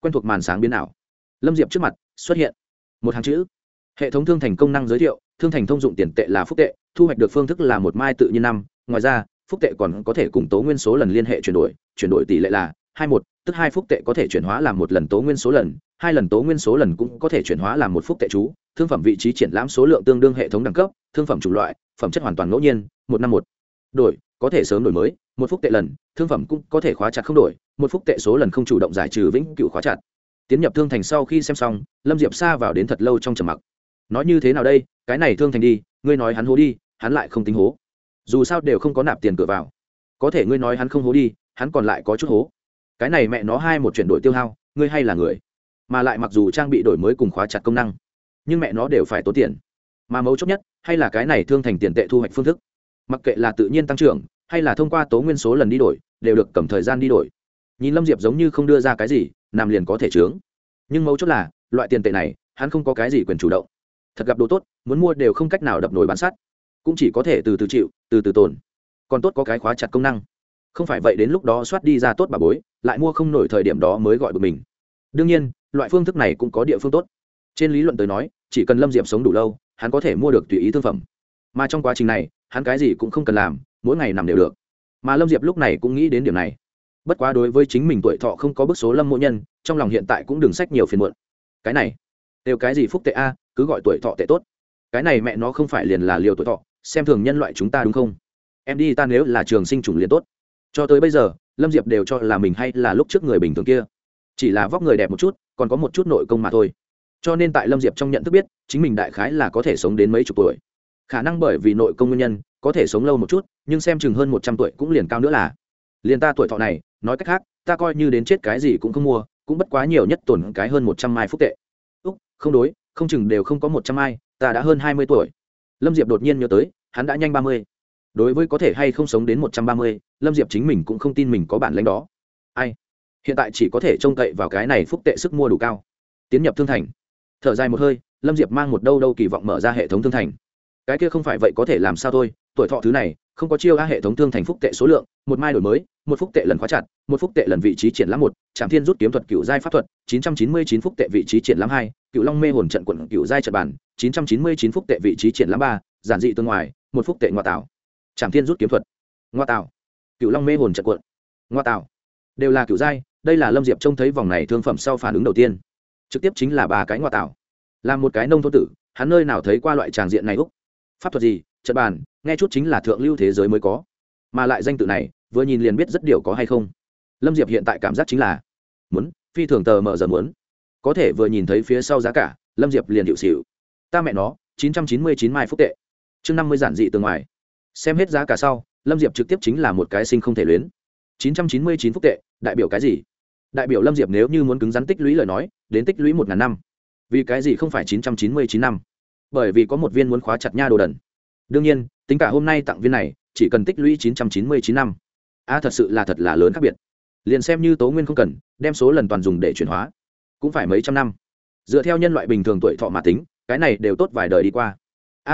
Quen thuộc màn sáng biến ảo. Lâm diệp trước mặt, xuất hiện. Một hàng chữ. Hệ thống thương thành công năng giới thiệu, thương thành thông dụng tiền tệ là phúc tệ, thu hoạch được phương thức là một mai tự nhiên năm. Ngoài ra, phúc tệ còn có thể cùng tố nguyên số lần liên hệ chuyển đổi chuyển đổi tỷ lệ là hai một, tức hai phúc tệ có thể chuyển hóa làm một lần tố nguyên số lần, hai lần tố nguyên số lần cũng có thể chuyển hóa làm một phúc tệ chú, thương phẩm vị trí triển lãm số lượng tương đương hệ thống đẳng cấp, thương phẩm chủng loại, phẩm chất hoàn toàn ngẫu nhiên, một năm một. Đổi, có thể sớm đổi mới, một phúc tệ lần, thương phẩm cũng có thể khóa chặt không đổi, một phúc tệ số lần không chủ động giải trừ vĩnh cựu khóa chặt. Tiến nhập thương thành sau khi xem xong, lâm diệp xa vào đến thật lâu trong trầm mặc. Nói như thế nào đây, cái này thương thành đi, ngươi nói hắn hố đi, hắn lại không tính hố. Dù sao đều không có nạp tiền cửa vào. Có thể ngươi nói hắn không hố đi, hắn còn lại có chút hố cái này mẹ nó hai một chuyển đổi tiêu hao, ngươi hay là người. Mà lại mặc dù trang bị đổi mới cùng khóa chặt công năng, nhưng mẹ nó đều phải tốn tiền. Mà mấu chốt nhất, hay là cái này thương thành tiền tệ thu hoạch phương thức. Mặc kệ là tự nhiên tăng trưởng, hay là thông qua tố nguyên số lần đi đổi, đều được cầm thời gian đi đổi. Nhìn lâm diệp giống như không đưa ra cái gì, nằm liền có thể chướng. Nhưng mấu chốt là, loại tiền tệ này, hắn không có cái gì quyền chủ động. Thật gặp đồ tốt, muốn mua đều không cách nào đập nổi bán sắt. Cũng chỉ có thể từ từ chịu, từ từ tồn. Còn tốt có cái khóa chặt công năng không phải vậy đến lúc đó soát đi ra tốt bà bối, lại mua không nổi thời điểm đó mới gọi bực mình. Đương nhiên, loại phương thức này cũng có địa phương tốt. Trên lý luận tới nói, chỉ cần lâm diệp sống đủ lâu, hắn có thể mua được tùy ý thương phẩm. Mà trong quá trình này, hắn cái gì cũng không cần làm, mỗi ngày nằm đều được. Mà lâm diệp lúc này cũng nghĩ đến điểm này. Bất quá đối với chính mình tuổi thọ không có bức số lâm mộ nhân, trong lòng hiện tại cũng đừng sách nhiều phiền muộn. Cái này, đều cái gì phúc tệ a, cứ gọi tuổi thọ tệ tốt. Cái này mẹ nó không phải liền là liều tuổi thọ, xem thường nhân loại chúng ta đúng không? Em đi, ta nếu là trường sinh chủng liền tốt cho tới bây giờ, lâm diệp đều cho là mình hay là lúc trước người bình thường kia. Chỉ là vóc người đẹp một chút, còn có một chút nội công mà thôi. Cho nên tại lâm diệp trong nhận thức biết, chính mình đại khái là có thể sống đến mấy chục tuổi. Khả năng bởi vì nội công nguyên nhân, có thể sống lâu một chút, nhưng xem chừng hơn một trăm tuổi cũng liền cao nữa là. Liền ta tuổi thọ này, nói cách khác, ta coi như đến chết cái gì cũng không mua, cũng bất quá nhiều nhất tổn cái hơn một trăm mai phúc tệ. Úc, không đối, không chừng đều không có một trăm mai, ta đã hơn hai mươi tuổi. Lâm diệp đột nhiên nhớ tới, hắn đã nhanh ba mươi đối với có thể hay không sống đến một trăm ba mươi, lâm diệp chính mình cũng không tin mình có bản lãnh đó. Ai? Hiện tại chỉ có thể trông cậy vào cái này phúc tệ sức mua đủ cao. Tiến nhập thương thành. Thở dài một hơi, lâm diệp mang một đâu đâu kỳ vọng mở ra hệ thống thương thành. Cái kia không phải vậy có thể làm sao thôi, tuổi thọ thứ này, không có chiêu a hệ thống thương thành phúc tệ số lượng, một mai đổi mới, một phúc tệ lần khóa chặt, một phúc tệ lần vị trí triển lãm một, trạm thiên rút kiếm thuật cựu giai pháp thuật, chín trăm chín mươi chín phúc tệ vị trí triển lãm hai, cựu long mê hồn trận quận cựu giai trận bản chín trăm chín mươi chín phúc tệ vị trí triển lãm ba, giản dị tương ngoài, một phúc tệ ngoại tạo trảm thiên rút kiếm thuật. Ngoa tảo cựu long mê hồn trận cuộn. Ngoa tảo đều là cựu giai, đây là lâm diệp trông thấy vòng này thương phẩm sau phản ứng đầu tiên. Trực tiếp chính là ba cái ngoa tảo là một cái nông thôn tử, hắn nơi nào thấy qua loại tràng diện này úc? Pháp thuật gì? Trận bàn, nghe chút chính là thượng lưu thế giới mới có. Mà lại danh tự này, vừa nhìn liền biết rất điều có hay không. Lâm diệp hiện tại cảm giác chính là muốn, phi thường tờ mở giờ muốn. Có thể vừa nhìn thấy phía sau giá cả, lâm diệp liền hiệu xịu ta mẹ nó, chín trăm chín mươi chín mai phúc tệ. Chương năm mươi giản dị từ ngoài xem hết giá cả sau, lâm diệp trực tiếp chính là một cái sinh không thể luyến. Chín trăm chín mươi chín phúc tệ, đại biểu cái gì? Đại biểu lâm diệp nếu như muốn cứng rắn tích lũy lời nói, đến tích lũy một ngàn năm. Vì cái gì không phải chín trăm chín mươi chín năm? Bởi vì có một viên muốn khóa chặt nha đồ đần. Đương nhiên, tính cả hôm nay tặng viên này, chỉ cần tích lũy chín trăm chín mươi chín năm. A, thật sự là thật là lớn khác biệt. Liền xem như tố nguyên không cần, đem số lần toàn dùng để chuyển hóa. Cũng phải mấy trăm năm. Dựa theo nhân loại bình thường tuổi thọ mà tính, cái này đều tốt vài đời đi qua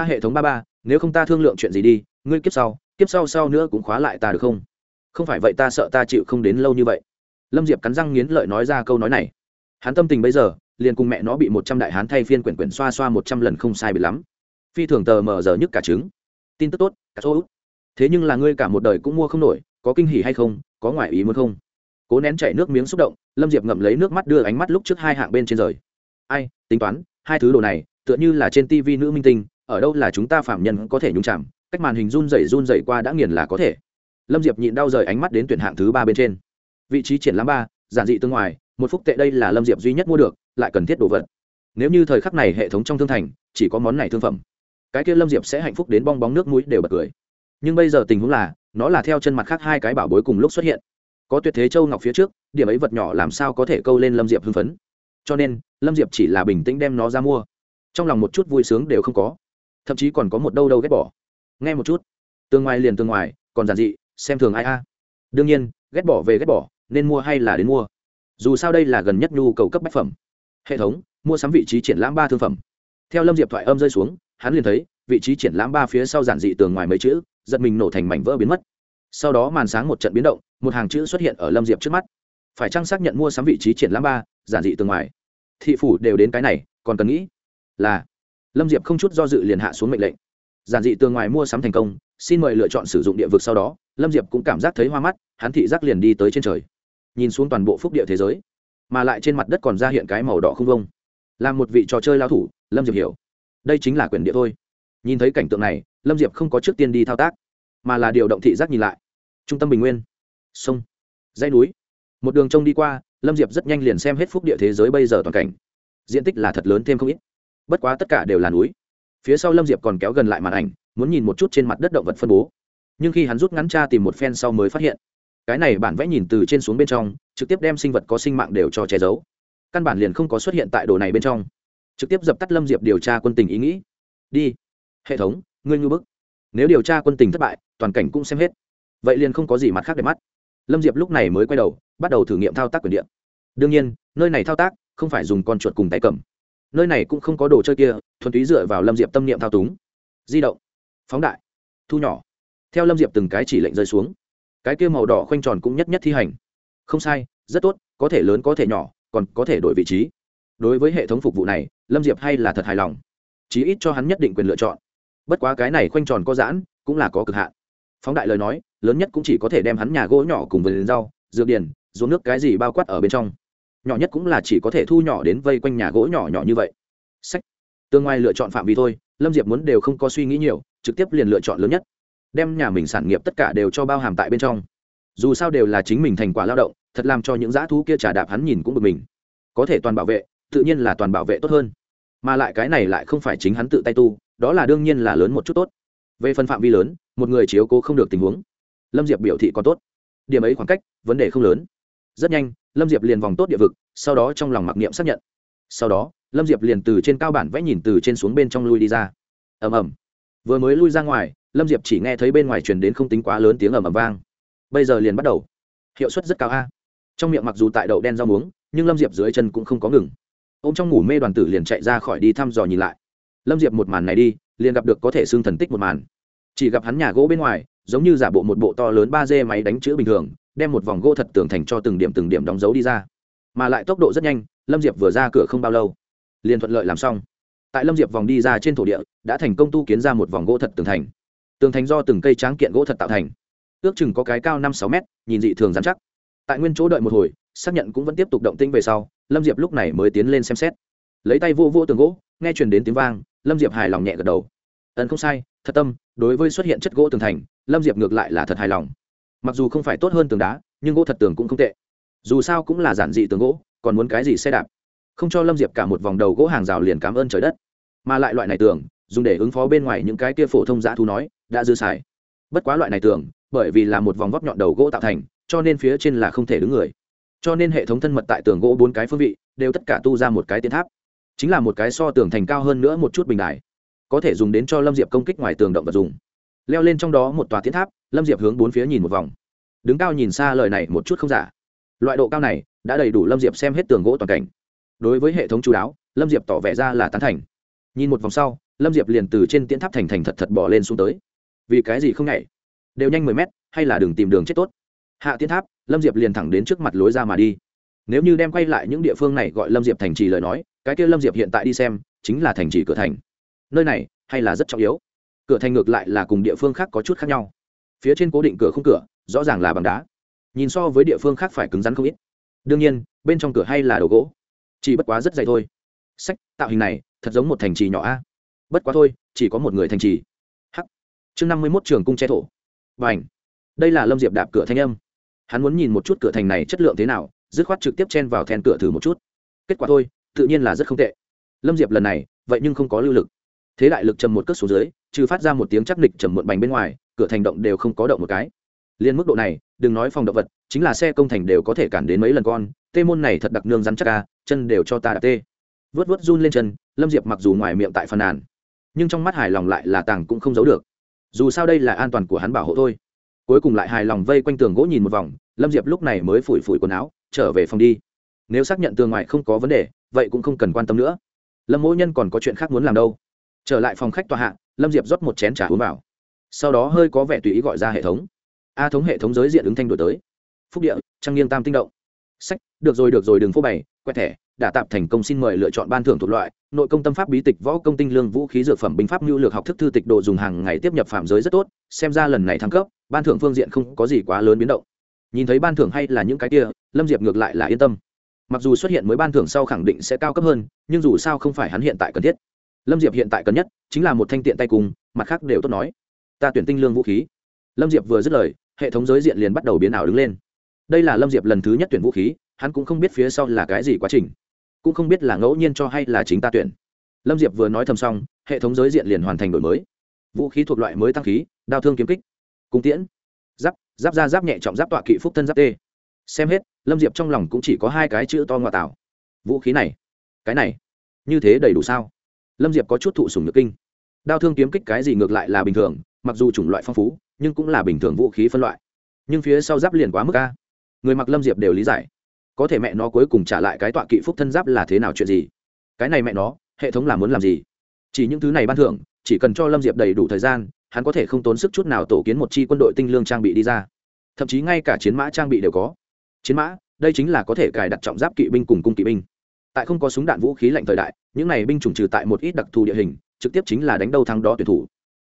a, hệ thống ba ba, nếu không ta thương lượng chuyện gì đi, ngươi kiếp sau kiếp sau sau nữa cũng khóa lại ta được không? Không phải vậy ta sợ ta chịu không đến lâu như vậy. Lâm diệp cắn răng nghiến lợi nói ra câu nói này. Hắn tâm tình bây giờ, liền cùng mẹ nó bị một trăm đại hán thay phiên quyển quyển xoa xoa một trăm lần không sai bị lắm. Phi thường tờ mờ giờ nhức cả trứng. Tin tức tốt, cả số thế nhưng là ngươi cả một đời cũng mua không nổi, có kinh hỉ hay không, có ngoại ý muốn không? Cố nén chảy nước miếng xúc động, lâm diệp ngậm lấy nước mắt đưa ánh mắt lúc trước hai hạng bên trên rời. Ai, tính toán, hai thứ đồ này, tựa như là trên tv nữ minh tinh ở đâu là chúng ta phạm nhân có thể nhúng chạm cách màn hình run rẩy run rẩy qua đã nghiền là có thể. Lâm diệp nhịn đau rời ánh mắt đến tuyển hạng thứ ba bên trên. Vị trí triển lãm ba, giản dị tương ngoài, một phúc tệ đây là lâm diệp duy nhất mua được, lại cần thiết đồ vật. Nếu như thời khắc này hệ thống trong thương thành, chỉ có món này thương phẩm, cái kia lâm diệp sẽ hạnh phúc đến bong bóng nước mũi đều bật cười. Nhưng bây giờ tình huống là, nó là theo chân mặt khác hai cái bảo bối cùng lúc xuất hiện. Có tuyệt thế châu ngọc phía trước, điểm ấy vật nhỏ làm sao có thể câu lên lâm diệp hưng phấn. Cho nên, lâm diệp chỉ là bình tĩnh đem nó ra mua. Trong lòng một chút vui sướng đều không có thậm chí còn có một đâu đâu ghét bỏ. Nghe một chút. Tương ngoài liền tương ngoài, còn giản dị, xem thường ai a. Đương nhiên, ghét bỏ về ghét bỏ, nên mua hay là đến mua. Dù sao đây là gần nhất nhu cầu cấp bách phẩm. Hệ thống, mua sắm vị trí triển lãm ba thương phẩm. Theo lâm diệp thoại âm rơi xuống, hắn liền thấy, vị trí triển lãm ba phía sau giản dị tường ngoài mấy chữ, giật mình nổ thành mảnh vỡ biến mất. Sau đó màn sáng một trận biến động, một hàng chữ xuất hiện ở lâm diệp trước mắt. Phải chăng xác nhận mua sắm vị trí triển lãm ba, giản dị tường ngoài? Thị phủ đều đến cái này, còn cần nghĩ? Là lâm diệp không chút do dự liền hạ xuống mệnh lệnh. Giản dị tường ngoài mua sắm thành công, xin mời lựa chọn sử dụng địa vực sau đó, lâm diệp cũng cảm giác thấy hoa mắt, hắn thị giác liền đi tới trên trời. Nhìn xuống toàn bộ phúc địa thế giới, mà lại trên mặt đất còn ra hiện cái màu đỏ không vông. Là một vị trò chơi lao thủ, lâm diệp hiểu. Đây chính là quyền địa thôi. Nhìn thấy cảnh tượng này, lâm diệp không có trước tiên đi thao tác, mà là điều động thị giác nhìn lại. Trung tâm bình nguyên. Sông. Dãy núi. Một đường trông đi qua, lâm diệp rất nhanh liền xem hết phúc địa thế giới bây giờ toàn cảnh. Diện tích là thật lớn thêm không ít bất quá tất cả đều là núi. Phía sau lâm diệp còn kéo gần lại màn ảnh, muốn nhìn một chút trên mặt đất động vật phân bố. Nhưng khi hắn rút ngắn tra tìm một phen sau mới phát hiện, cái này bản vẽ nhìn từ trên xuống bên trong, trực tiếp đem sinh vật có sinh mạng đều cho che giấu. Căn bản liền không có xuất hiện tại đồ này bên trong. Trực tiếp dập tắt lâm diệp điều tra quân tình ý nghĩ. Đi. Hệ thống, ngươi ngư bức. Nếu điều tra quân tình thất bại, toàn cảnh cũng xem hết. Vậy liền không có gì mặt khác để mắt. Lâm diệp lúc này mới quay đầu, bắt đầu thử nghiệm thao tác quyền điện đương nhiên, nơi này thao tác không phải dùng con chuột cùng tay cầm nơi này cũng không có đồ chơi kia, thuần túy dựa vào lâm diệp tâm niệm thao túng. Di động. Phóng đại. Thu nhỏ. Theo lâm diệp từng cái chỉ lệnh rơi xuống. Cái kia màu đỏ khoanh tròn cũng nhất nhất thi hành. Không sai, rất tốt, có thể lớn có thể nhỏ, còn có thể đổi vị trí. Đối với hệ thống phục vụ này, lâm diệp hay là thật hài lòng. Chí ít cho hắn nhất định quyền lựa chọn. Bất quá cái này khoanh tròn có giãn, cũng là có cực hạn. Phóng đại lời nói, lớn nhất cũng chỉ có thể đem hắn nhà gỗ nhỏ cùng vườn rau, dược điền, ruộng nước cái gì bao quát ở bên trong nhỏ nhất cũng là chỉ có thể thu nhỏ đến vây quanh nhà gỗ nhỏ nhỏ như vậy. Sách. Tương ngoài lựa chọn phạm vi thôi, lâm diệp muốn đều không có suy nghĩ nhiều, trực tiếp liền lựa chọn lớn nhất. Đem nhà mình sản nghiệp tất cả đều cho bao hàm tại bên trong. Dù sao đều là chính mình thành quả lao động, thật làm cho những dã thú kia trả đạp hắn nhìn cũng bực mình. Có thể toàn bảo vệ, tự nhiên là toàn bảo vệ tốt hơn. Mà lại cái này lại không phải chính hắn tự tay tu, đó là đương nhiên là lớn một chút tốt. Về phần phạm vi lớn, một người chiếu cố không được tình huống. Lâm diệp biểu thị còn tốt. Điểm ấy khoảng cách, vấn đề không lớn. Rất nhanh lâm diệp liền vòng tốt địa vực, sau đó trong lòng mặc niệm xác nhận. Sau đó, lâm diệp liền từ trên cao bản vẽ nhìn từ trên xuống bên trong lui đi ra. Ầm ầm. Vừa mới lui ra ngoài, lâm diệp chỉ nghe thấy bên ngoài truyền đến không tính quá lớn tiếng ầm ầm vang. Bây giờ liền bắt đầu. Hiệu suất rất cao a. Trong miệng mặc dù tại đậu đen rau muống, nhưng lâm diệp dưới chân cũng không có ngừng. Ô m trong ngủ mê đoàn tử liền chạy ra khỏi đi thăm dò nhìn lại. Lâm diệp một màn này đi, liền gặp được có thể xương thần tích một màn. Chỉ gặp hắn nhà gỗ bên ngoài, giống như giả bộ một bộ to lớn ba d máy đánh chữ bình thường đem một vòng gỗ thật tường thành cho từng điểm từng điểm đóng dấu đi ra. Mà lại tốc độ rất nhanh, lâm diệp vừa ra cửa không bao lâu, liền thuận lợi làm xong. Tại lâm diệp vòng đi ra trên thổ địa, đã thành công tu kiến ra một vòng gỗ thật tường thành. Tường thành do từng cây tráng kiện gỗ thật tạo thành. Ước chừng có cái cao năm sáu mét, nhìn dị thường dán chắc. Tại nguyên chỗ đợi một hồi, xác nhận cũng vẫn tiếp tục động tinh về sau, lâm diệp lúc này mới tiến lên xem xét. Lấy tay vô vô tường gỗ, nghe truyền đến tiếng vang, lâm diệp hài lòng nhẹ gật đầu. Ấn không sai, thật tâm, đối với xuất hiện chất gỗ tường thành, lâm diệp ngược lại là thật hài lòng mặc dù không phải tốt hơn tường đá, nhưng gỗ thật tường cũng không tệ. Dù sao cũng là giản dị tường gỗ, còn muốn cái gì xe đạp? Không cho lâm diệp cả một vòng đầu gỗ hàng rào liền cảm ơn trời đất. Mà lại loại này tường, dùng để ứng phó bên ngoài những cái kia phổ thông giã thu nói, đã dư xài. Bất quá loại này tường, bởi vì là một vòng vóc nhọn đầu gỗ tạo thành, cho nên phía trên là không thể đứng người. Cho nên hệ thống thân mật tại tường gỗ bốn cái phương vị, đều tất cả tu ra một cái tiến tháp. Chính là một cái so tường thành cao hơn nữa một chút bình đài. Có thể dùng đến cho lâm diệp công kích ngoài tường động vật dùng leo lên trong đó một tòa tiến tháp, lâm diệp hướng bốn phía nhìn một vòng. Đứng cao nhìn xa lời này một chút không giả. Loại độ cao này đã đầy đủ lâm diệp xem hết tường gỗ toàn cảnh. Đối với hệ thống chú đáo, lâm diệp tỏ vẻ ra là tán thành. Nhìn một vòng sau, lâm diệp liền từ trên tiến tháp thành thành thật thật bỏ lên xuống tới. Vì cái gì không nhảy? Đều nhanh mười mét, hay là đừng tìm đường chết tốt? Hạ tiến tháp, lâm diệp liền thẳng đến trước mặt lối ra mà đi. Nếu như đem quay lại những địa phương này gọi lâm diệp thành trì lời nói, cái kia lâm diệp hiện tại đi xem, chính là thành trì cửa thành. Nơi này hay là rất trọng yếu? Cửa thành ngược lại là cùng địa phương khác có chút khác nhau. Phía trên cố định cửa không cửa, rõ ràng là bằng đá. Nhìn so với địa phương khác phải cứng rắn không ít. Đương nhiên, bên trong cửa hay là đồ gỗ. Chỉ bất quá rất dày thôi. Sách, tạo hình này, thật giống một thành trì nhỏ a. Bất quá thôi, chỉ có một người thành trì. Hắc. Chương năm mươi mốt trường cung che thổ. Và ảnh đây là lâm diệp đạp cửa thanh âm. Hắn muốn nhìn một chút cửa thành này chất lượng thế nào, dứt khoát trực tiếp chen vào then cửa thử một chút. Kết quả thôi, tự nhiên là rất không tệ. Lâm diệp lần này, vậy nhưng không có lưu lực thế đại lực trầm một cất xuống dưới, trừ phát ra một tiếng chắc nịch trầm muộn bành bên ngoài, cửa thành động đều không có động một cái. Liên mức độ này, đừng nói phòng động vật, chính là xe công thành đều có thể cản đến mấy lần con, tê môn này thật đặc nương rắn chắc ca chân đều cho ta đạp tê. Vớt vớt run lên chân, lâm diệp mặc dù ngoài miệng tại phần nàn, nhưng trong mắt hài lòng lại là tàng cũng không giấu được. Dù sao đây là an toàn của hắn bảo hộ thôi. Cuối cùng lại hài lòng vây quanh tường gỗ nhìn một vòng, lâm diệp lúc này mới phủi phủi quần áo, trở về phòng đi. Nếu xác nhận tường ngoài không có vấn đề, vậy cũng không cần quan tâm nữa. Lâm mỗi nhân còn có chuyện khác muốn làm đâu? Trở lại phòng khách tòa hạ, lâm diệp rót một chén t r à uống vào. Sau đó hơi có vẻ tùy ý gọi ra hệ thống. A thống hệ thống giới diện ứng thanh đổi tới. Phúc địa trang nghiêng tam tinh động. Sách, được rồi được rồi, đừng phô bày, quẹt thẻ đã tạp thành công xin mời lựa chọn ban thưởng thuộc loại, nội công tâm pháp bí tịch võ công tinh lương vũ khí dược phẩm binh pháp mưu lược học thức thư tịch đồ dùng hàng ngày tiếp nhập phạm giới rất tốt, xem ra lần này thăng cấp, ban thưởng phương diện không có gì quá lớn biến động. Nhìn thấy ban thưởng hay là những cái kia, lâm diệp ngược lại là yên tâm. Mặc dù xuất hiện mới ban thưởng sau khẳng định sẽ cao cấp hơn, nhưng dù sao không phải hắn hiện tại cần thiết lâm diệp hiện tại cần nhất chính là một thanh tiện tay cùng, mặt khác đều tốt nói. Ta tuyển tinh lương vũ khí. Lâm diệp vừa dứt lời, hệ thống giới diện liền bắt đầu biến ảo đứng lên. Đây là lâm diệp lần thứ nhất tuyển vũ khí, hắn cũng không biết phía sau là cái gì quá trình. Cũng không biết là ngẫu nhiên cho hay là chính ta tuyển. Lâm diệp vừa nói thầm xong, hệ thống giới diện liền hoàn thành đổi mới. Vũ khí thuộc loại mới tăng khí, đao thương kiếm kích, cung tiễn, giáp giáp ra giáp nhẹ trọng giáp tọa kỵ phúc thân giáp tê. Xem hết, lâm diệp trong lòng cũng chỉ có hai cái chữ to ngoại tảo vũ khí này, cái này, như thế đầy đủ sao? Lâm diệp có chút thụ sùng nhược kinh. Đao thương kiếm kích cái gì ngược lại là bình thường, mặc dù chủng loại phong phú, nhưng cũng là bình thường vũ khí phân loại. Nhưng phía sau giáp liền quá mức ca người mặc lâm diệp đều lý giải. Có thể mẹ nó cuối cùng trả lại cái tọa kỵ phúc thân giáp là thế nào chuyện gì? Cái này mẹ nó, hệ thống là muốn làm gì? Chỉ những thứ này ban thưởng, chỉ cần cho lâm diệp đầy đủ thời gian, hắn có thể không tốn sức chút nào tổ kiến một chi quân đội tinh lương trang bị đi ra. Thậm chí ngay cả chiến mã trang bị đều có. Chiến mã, đây chính là có thể cài đặt trọng giáp kỵ binh cùng cung kỵ binh tại không có súng đạn vũ khí lạnh thời đại, những này binh chủng trừ tại một ít đặc thù địa hình, trực tiếp chính là đánh đâu thắng đó tuyển thủ.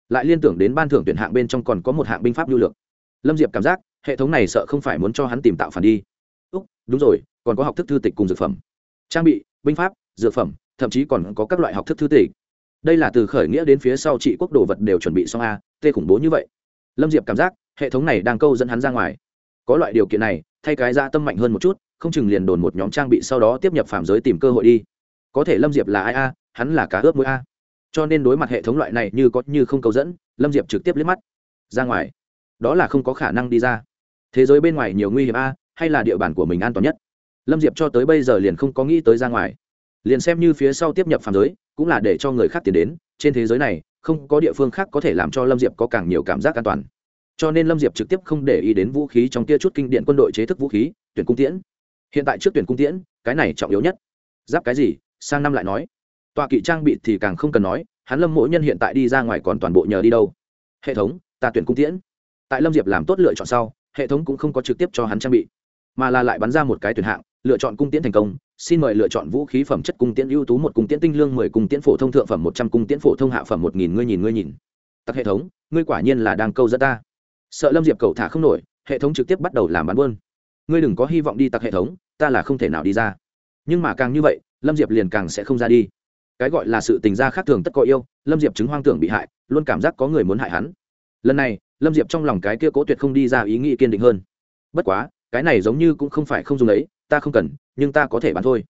Lại liên tưởng đến ban thưởng tuyển hạng bên trong còn có một hạng binh pháp lưu lược lâm diệp cảm giác, hệ thống này sợ không phải muốn cho hắn tìm tạo phản đi. Úc, đúng rồi, còn có học thức thư tịch cùng dược phẩm. Trang bị, binh pháp, dược phẩm, thậm chí còn có các loại học thức thư tịch. Đây là từ khởi nghĩa đến phía sau trị quốc đồ vật đều chuẩn bị xong a, tê khủng bố như vậy. Lâm diệp cảm giác, hệ thống này đang câu dẫn hắn ra ngoài. Có loại điều kiện này thay cái ra tâm mạnh hơn một chút, không chừng liền đồn một nhóm trang bị sau đó tiếp nhập phạm giới tìm cơ hội đi. Có thể lâm diệp là ai a? Hắn là cá ướp mũi a. Cho nên đối mặt hệ thống loại này như có như không câu dẫn, lâm diệp trực tiếp liếc mắt. Ra ngoài. Đó là không có khả năng đi ra. Thế giới bên ngoài nhiều nguy hiểm a, hay là địa bàn của mình an toàn nhất? Lâm diệp cho tới bây giờ liền không có nghĩ tới ra ngoài. Liền xem như phía sau tiếp nhập phạm giới, cũng là để cho người khác tiến đến. Trên thế giới này, không có địa phương khác có thể làm cho lâm diệp có càng nhiều cảm giác an toàn cho nên lâm diệp trực tiếp không để ý đến vũ khí trong kia chút kinh điện quân đội chế thức vũ khí, tuyển cung tiễn. Hiện tại trước tuyển cung tiễn, cái này trọng yếu nhất. Giáp cái gì? Sang năm lại nói. Tọa kỵ trang bị thì càng không cần nói, hắn lâm mỗi nhân hiện tại đi ra ngoài còn toàn bộ nhờ đi đâu. Hệ thống, ta tuyển cung tiễn. Tại lâm diệp làm tốt lựa chọn sau, hệ thống cũng không có trực tiếp cho hắn trang bị, mà là lại bắn ra một cái tuyển hạng, lựa chọn cung tiễn thành công. Xin mời lựa chọn vũ khí phẩm chất cung tiễn ưu tú một cung tiễn tinh lương mười cung tiễn phổ thông thượng phẩm một trăm cung tiễn phổ thông hạ phẩm một nghìn, ngươi nhìn ngươi nhìn. Tặc hệ thống, ngươi quả nhiên là đang câu dẫn ta sợ lâm diệp cầu thả không nổi, hệ thống trực tiếp bắt đầu làm bán buôn. Ngươi đừng có hy vọng đi tặc hệ thống, ta là không thể nào đi ra. Nhưng mà càng như vậy, lâm diệp liền càng sẽ không ra đi. Cái gọi là sự tình gia khác thường tất có yêu, lâm diệp chứng hoang tưởng bị hại, luôn cảm giác có người muốn hại hắn. Lần này, lâm diệp trong lòng cái kia cố tuyệt không đi ra ý nghĩ kiên định hơn. Bất quá, cái này giống như cũng không phải không dùng đấy ta không cần, nhưng ta có thể bán thôi.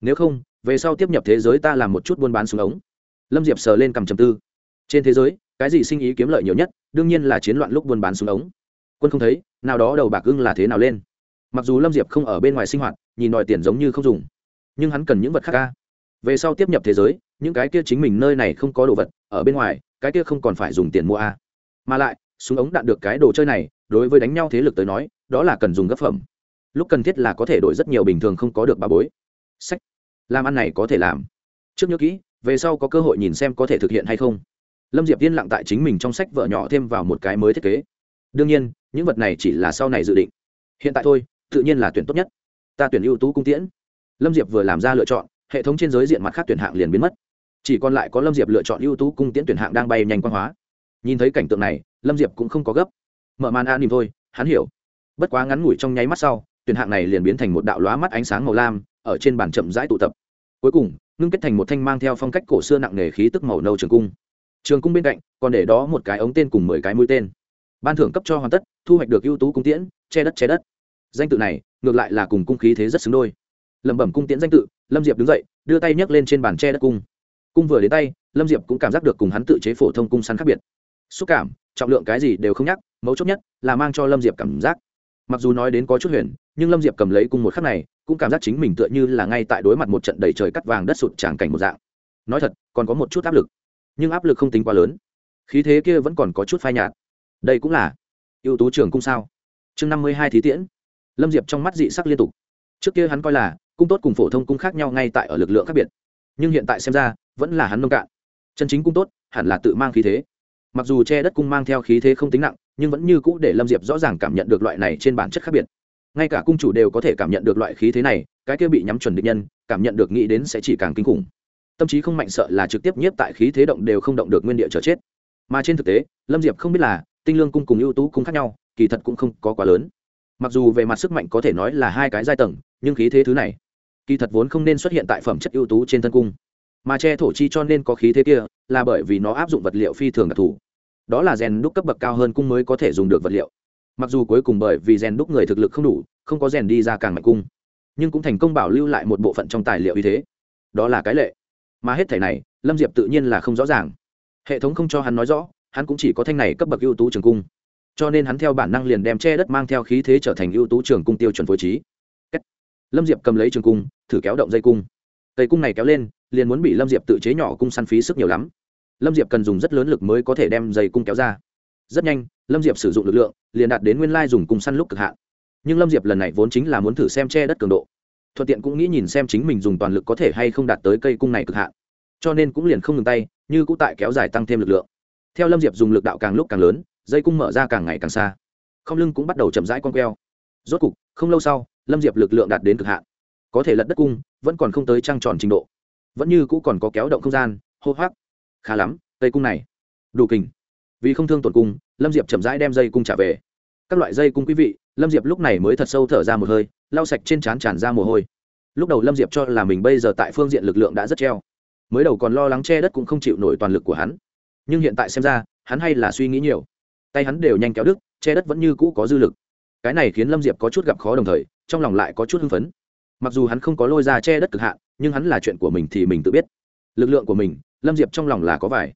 Nếu không, về sau tiếp nhập thế giới ta làm một chút buôn bán xuống ống. Lâm diệp sờ lên cầm trầm tư. Trên thế giới, cái gì sinh ý kiếm lợi nhiều nhất? Đương nhiên là chiến loạn lúc buôn bán súng ống. Quân không thấy, nào đó đầu bạc ưng là thế nào lên. Mặc dù lâm diệp không ở bên ngoài sinh hoạt, nhìn đòi tiền giống như không dùng. Nhưng hắn cần những vật khác ca về sau tiếp nhập thế giới, những cái kia chính mình nơi này không có đồ vật, ở bên ngoài, cái kia không còn phải dùng tiền mua a. Mà lại, súng ống đạn được cái đồ chơi này, đối với đánh nhau thế lực tới nói, đó là cần dùng gấp phẩm. Lúc cần thiết là có thể đổi rất nhiều bình thường không có được bà bối. Sách. Làm ăn này có thể làm. Trước nhớ kỹ, về sau có cơ hội nhìn xem có thể thực hiện hay không lâm diệp yên lặng tại chính mình trong sách vợ nhỏ thêm vào một cái mới thiết kế. Đương nhiên, những vật này chỉ là sau này dự định. Hiện tại thôi, tự nhiên là tuyển tốt nhất. Ta tuyển ưu tú cung tiễn. Lâm diệp vừa làm ra lựa chọn, hệ thống trên giới diện mặt khác tuyển hạng liền biến mất. Chỉ còn lại có lâm diệp lựa chọn ưu tú cung tiễn tuyển hạng đang bay nhanh quan hóa. Nhìn thấy cảnh tượng này, lâm diệp cũng không có gấp. Mở màn an nỉm thôi, hắn hiểu. Bất quá ngắn ngủi trong nháy mắt sau, tuyển hạng này liền biến thành một đạo lóa mắt ánh sáng màu lam, ở trên bàn chậm rãi tụ tập. Cuối cùng, ngưng kết thành một thanh mang theo phong cách cổ xưa nặng nề khí tức màu nâu trường cung trường cung bên cạnh, còn để đó một cái ống tên cùng mười cái mũi tên. Ban thưởng cấp cho hoàn tất, thu hoạch được ưu tú cung tiễn, che đất che đất. Danh tự này, ngược lại là cùng cung khí thế rất xứng đôi. Lẩm bẩm cung tiễn danh tự, lâm diệp đứng dậy, đưa tay nhấc lên trên bàn che đất cung. Cung vừa đến tay, lâm diệp cũng cảm giác được cùng hắn tự chế phổ thông cung săn khác biệt. Xúc cảm, trọng lượng cái gì đều không nhắc, mấu chốt nhất là mang cho lâm diệp cảm giác. Mặc dù nói đến có chút huyền, nhưng lâm diệp cầm lấy cung một khắc này, cũng cảm giác chính mình tựa như là ngay tại đối mặt một trận đầy trời cắt vàng đất sụt tràng cảnh một dạng. Nói thật, còn có một chút áp lực nhưng áp lực không tính quá lớn. Khí thế kia vẫn còn có chút phai nhạt. Đây cũng là ưu tú trường cung sao? Chương năm mươi hai thí tiễn. Lâm diệp trong mắt dị sắc liên tục. Trước kia hắn coi là cung tốt cùng phổ thông cung khác nhau ngay tại ở lực lượng khác biệt. Nhưng hiện tại xem ra, vẫn là hắn nông cạn. Chân chính cung tốt, hẳn là tự mang khí thế. Mặc dù che đất cung mang theo khí thế không tính nặng, nhưng vẫn như cũ để lâm diệp rõ ràng cảm nhận được loại này trên bản chất khác biệt. Ngay cả cung chủ đều có thể cảm nhận được loại khí thế này, cái kia bị nhắm chuẩn định nhân, cảm nhận được nghĩ đến sẽ chỉ càng kinh khủng tâm trí không mạnh sợ là trực tiếp nhiếp tại khí thế động đều không động được nguyên địa trở chết. Mà trên thực tế, lâm diệp không biết là, tinh lương cung cùng ưu tú cung khác nhau, kỳ thật cũng không có quá lớn. Mặc dù về mặt sức mạnh có thể nói là hai cái giai tầng, nhưng khí thế thứ này, kỳ thật vốn không nên xuất hiện tại phẩm chất ưu tú trên thân cung. Mà che thổ chi cho nên có khí thế kia, là bởi vì nó áp dụng vật liệu phi thường đặc thù. Đó là rèn đúc cấp bậc cao hơn cung mới có thể dùng được vật liệu. Mặc dù cuối cùng bởi vì rèn đúc người thực lực không đủ, không có rèn đi ra càng mạnh cung, nhưng cũng thành công bảo lưu lại một bộ phận trong tài liệu như thế. Đó là cái lệ mà hết thể này, lâm diệp tự nhiên là không rõ ràng. Hệ thống không cho hắn nói rõ, hắn cũng chỉ có thanh này cấp bậc ưu tú trường cung. Cho nên hắn theo bản năng liền đem che đất mang theo khí thế trở thành ưu tú trường cung tiêu chuẩn phối trí. Lâm diệp cầm lấy trường cung, thử kéo động dây cung. Dây cung này kéo lên, liền muốn bị lâm diệp tự chế nhỏ cung săn phí sức nhiều lắm. Lâm diệp cần dùng rất lớn lực mới có thể đem dây cung kéo ra. Rất nhanh, lâm diệp sử dụng lực lượng, liền đạt đến nguyên lai dùng cung săn lúc cực hạn. Nhưng lâm diệp lần này vốn chính là muốn thử xem che đất cường độ thuận tiện cũng nghĩ nhìn xem chính mình dùng toàn lực có thể hay không đạt tới cây cung này cực hạn. Cho nên cũng liền không ngừng tay, như cũng tại kéo dài tăng thêm lực lượng. Theo lâm diệp dùng lực đạo càng lúc càng lớn, dây cung mở ra càng ngày càng xa. Không lưng cũng bắt đầu chậm rãi con queo. Rốt cục, không lâu sau, lâm diệp lực lượng đạt đến cực hạn. Có thể lật đất cung, vẫn còn không tới trăng tròn trình độ. Vẫn như cũ còn có kéo động không gian, hô hoác khá lắm, cây cung này. Đủ kình. Vì không thương tổn cung, lâm diệp chậm rãi đem dây cung trả về. Các loại dây cung quý vị lâm diệp lúc này mới thật sâu thở ra một hơi, lau sạch trên trán tràn ra mồ hôi. Lúc đầu lâm diệp cho là mình bây giờ tại phương diện lực lượng đã rất treo. Mới đầu còn lo lắng che đất cũng không chịu nổi toàn lực của hắn. Nhưng hiện tại xem ra, hắn hay là suy nghĩ nhiều. Tay hắn đều nhanh kéo đứt, che đất vẫn như cũ có dư lực. Cái này khiến lâm diệp có chút gặp khó đồng thời, trong lòng lại có chút hưng phấn. Mặc dù hắn không có lôi ra che đất cực hạn, nhưng hắn là chuyện của mình thì mình tự biết. Lực lượng của mình, lâm diệp trong lòng là có vài.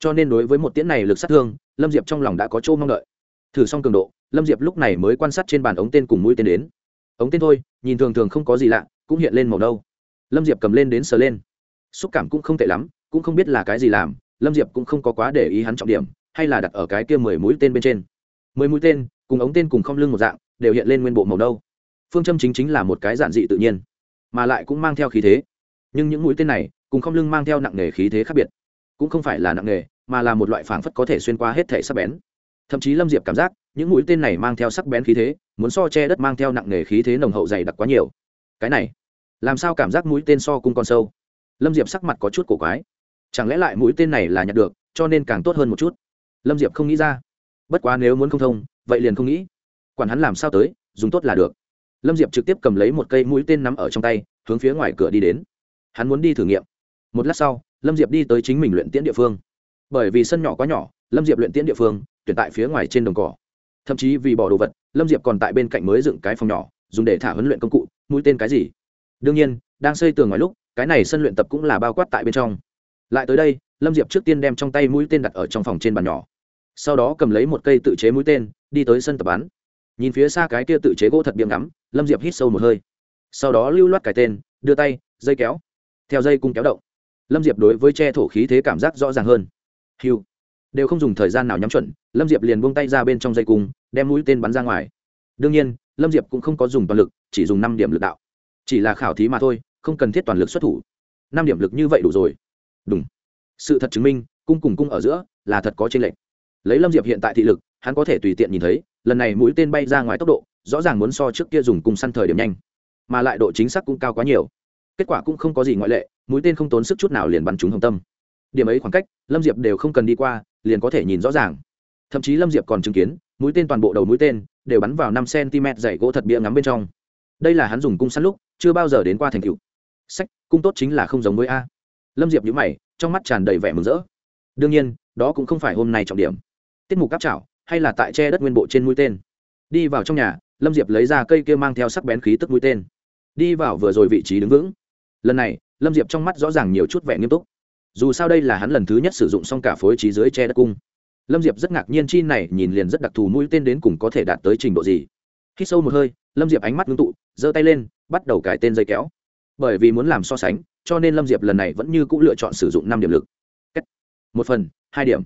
Cho nên đối với một tiễn này lực sát thương, lâm diệp trong lòng đã có chỗ mong đợi. Thử xong cường độ lâm diệp lúc này mới quan sát trên bàn ống tên cùng mũi tên đến. Ống tên thôi, nhìn thường thường không có gì lạ, cũng hiện lên màu đâu lâm diệp cầm lên đến sờ lên. Xúc cảm cũng không tệ lắm, cũng không biết là cái gì làm, lâm diệp cũng không có quá để ý hắn trọng điểm, hay là đặt ở cái kia mười mũi tên bên trên. Mười mũi tên, cùng ống tên cùng không lưng một dạng, đều hiện lên nguyên bộ màu đâu phương châm chính chính là một cái giản dị tự nhiên, mà lại cũng mang theo khí thế. Nhưng những mũi tên này, cùng không lưng mang theo nặng nghề khí thế khác biệt. Cũng không phải là nặng nghề mà là một loại phảng phất có thể xuyên qua hết thể sắc bén. Thậm chí lâm diệp cảm giác những mũi tên này mang theo sắc bén khí thế, muốn so che đất mang theo nặng nghề khí thế nồng hậu dày đặc quá nhiều. Cái này, làm sao cảm giác mũi tên so cung còn sâu? Lâm diệp sắc mặt có chút cổ quái. Chẳng lẽ lại mũi tên này là nhặt được, cho nên càng tốt hơn một chút? Lâm diệp không nghĩ ra. Bất quá nếu muốn không thông, vậy liền không nghĩ. Quản hắn làm sao tới, dùng tốt là được. Lâm diệp trực tiếp cầm lấy một cây mũi tên nắm ở trong tay, hướng phía ngoài cửa đi đến. Hắn muốn đi thử nghiệm. Một lát sau, lâm diệp đi tới chính mình luyện tiễn địa phương. Bởi vì sân nhỏ quá nhỏ, lâm diệp luyện tiễn địa phương, tuyển tại phía ngoài trên đồng cỏ thậm chí vì bỏ đồ vật, lâm diệp còn tại bên cạnh mới dựng cái phòng nhỏ, dùng để thả huấn luyện công cụ, mũi tên cái gì. Đương nhiên, đang xây tường ngoài lúc, cái này sân luyện tập cũng là bao quát tại bên trong. Lại tới đây, lâm diệp trước tiên đem trong tay mũi tên đặt ở trong phòng trên bàn nhỏ. Sau đó cầm lấy một cây tự chế mũi tên, đi tới sân tập bắn. Nhìn phía xa cái kia tự chế gỗ thật biếng ngắm, lâm diệp hít sâu một hơi. Sau đó lưu loát cái tên, đưa tay, dây kéo. Theo dây cung kéo động. Lâm diệp đối với che thổ khí thế cảm giác rõ ràng hơn. Hiu đều không dùng thời gian nào nhắm chuẩn, lâm diệp liền buông tay ra bên trong dây cung, đem mũi tên bắn ra ngoài. Đương nhiên, lâm diệp cũng không có dùng toàn lực, chỉ dùng năm điểm lực đạo. Chỉ là khảo thí mà thôi, không cần thiết toàn lực xuất thủ. Năm điểm lực như vậy đủ rồi. Đúng sự thật chứng minh, cung cùng cung ở giữa là thật có tranh lệch. Lấy lâm diệp hiện tại thị lực, hắn có thể tùy tiện nhìn thấy, lần này mũi tên bay ra ngoài tốc độ, rõ ràng muốn so trước kia dùng cung săn thời điểm nhanh. Mà lại độ chính xác cũng cao quá nhiều. Kết quả cũng không có gì ngoại lệ, mũi tên không tốn sức chút nào liền bắn trúng hồng tâm. Điểm ấy khoảng cách, lâm diệp đều không cần đi qua liền có thể nhìn rõ ràng. Thậm chí lâm diệp còn chứng kiến, mũi tên toàn bộ đầu mũi tên đều bắn vào năm cm dày gỗ thật bia ngắm bên trong. Đây là hắn dùng cung săn lúc, chưa bao giờ đến qua thành cựu sách, cung tốt chính là không giống với a. Lâm diệp nhữ mày, trong mắt tràn đầy vẻ mừng rỡ. Đương nhiên, đó cũng không phải hôm nay trọng điểm. Tiết mục cáp trảo hay là tại che đất nguyên bộ trên mũi tên. Đi vào trong nhà, lâm diệp lấy ra cây kia mang theo sắc bén khí tức mũi tên. Đi vào vừa rồi vị trí đứng vững. Lần này, lâm diệp trong mắt rõ ràng nhiều chút vẻ nghiêm túc dù sao đây là hắn lần thứ nhất sử dụng xong cả phối trí dưới che đất cung. Lâm diệp rất ngạc nhiên chi này nhìn liền rất đặc thù mũi tên đến cùng có thể đạt tới trình độ gì. Khi sâu một hơi, lâm diệp ánh mắt ngưng tụ, giơ tay lên, bắt đầu cải tên dây kéo. Bởi vì muốn làm so sánh, cho nên lâm diệp lần này vẫn như c ũ lựa chọn sử dụng năm điểm lực. Một phần, hai điểm.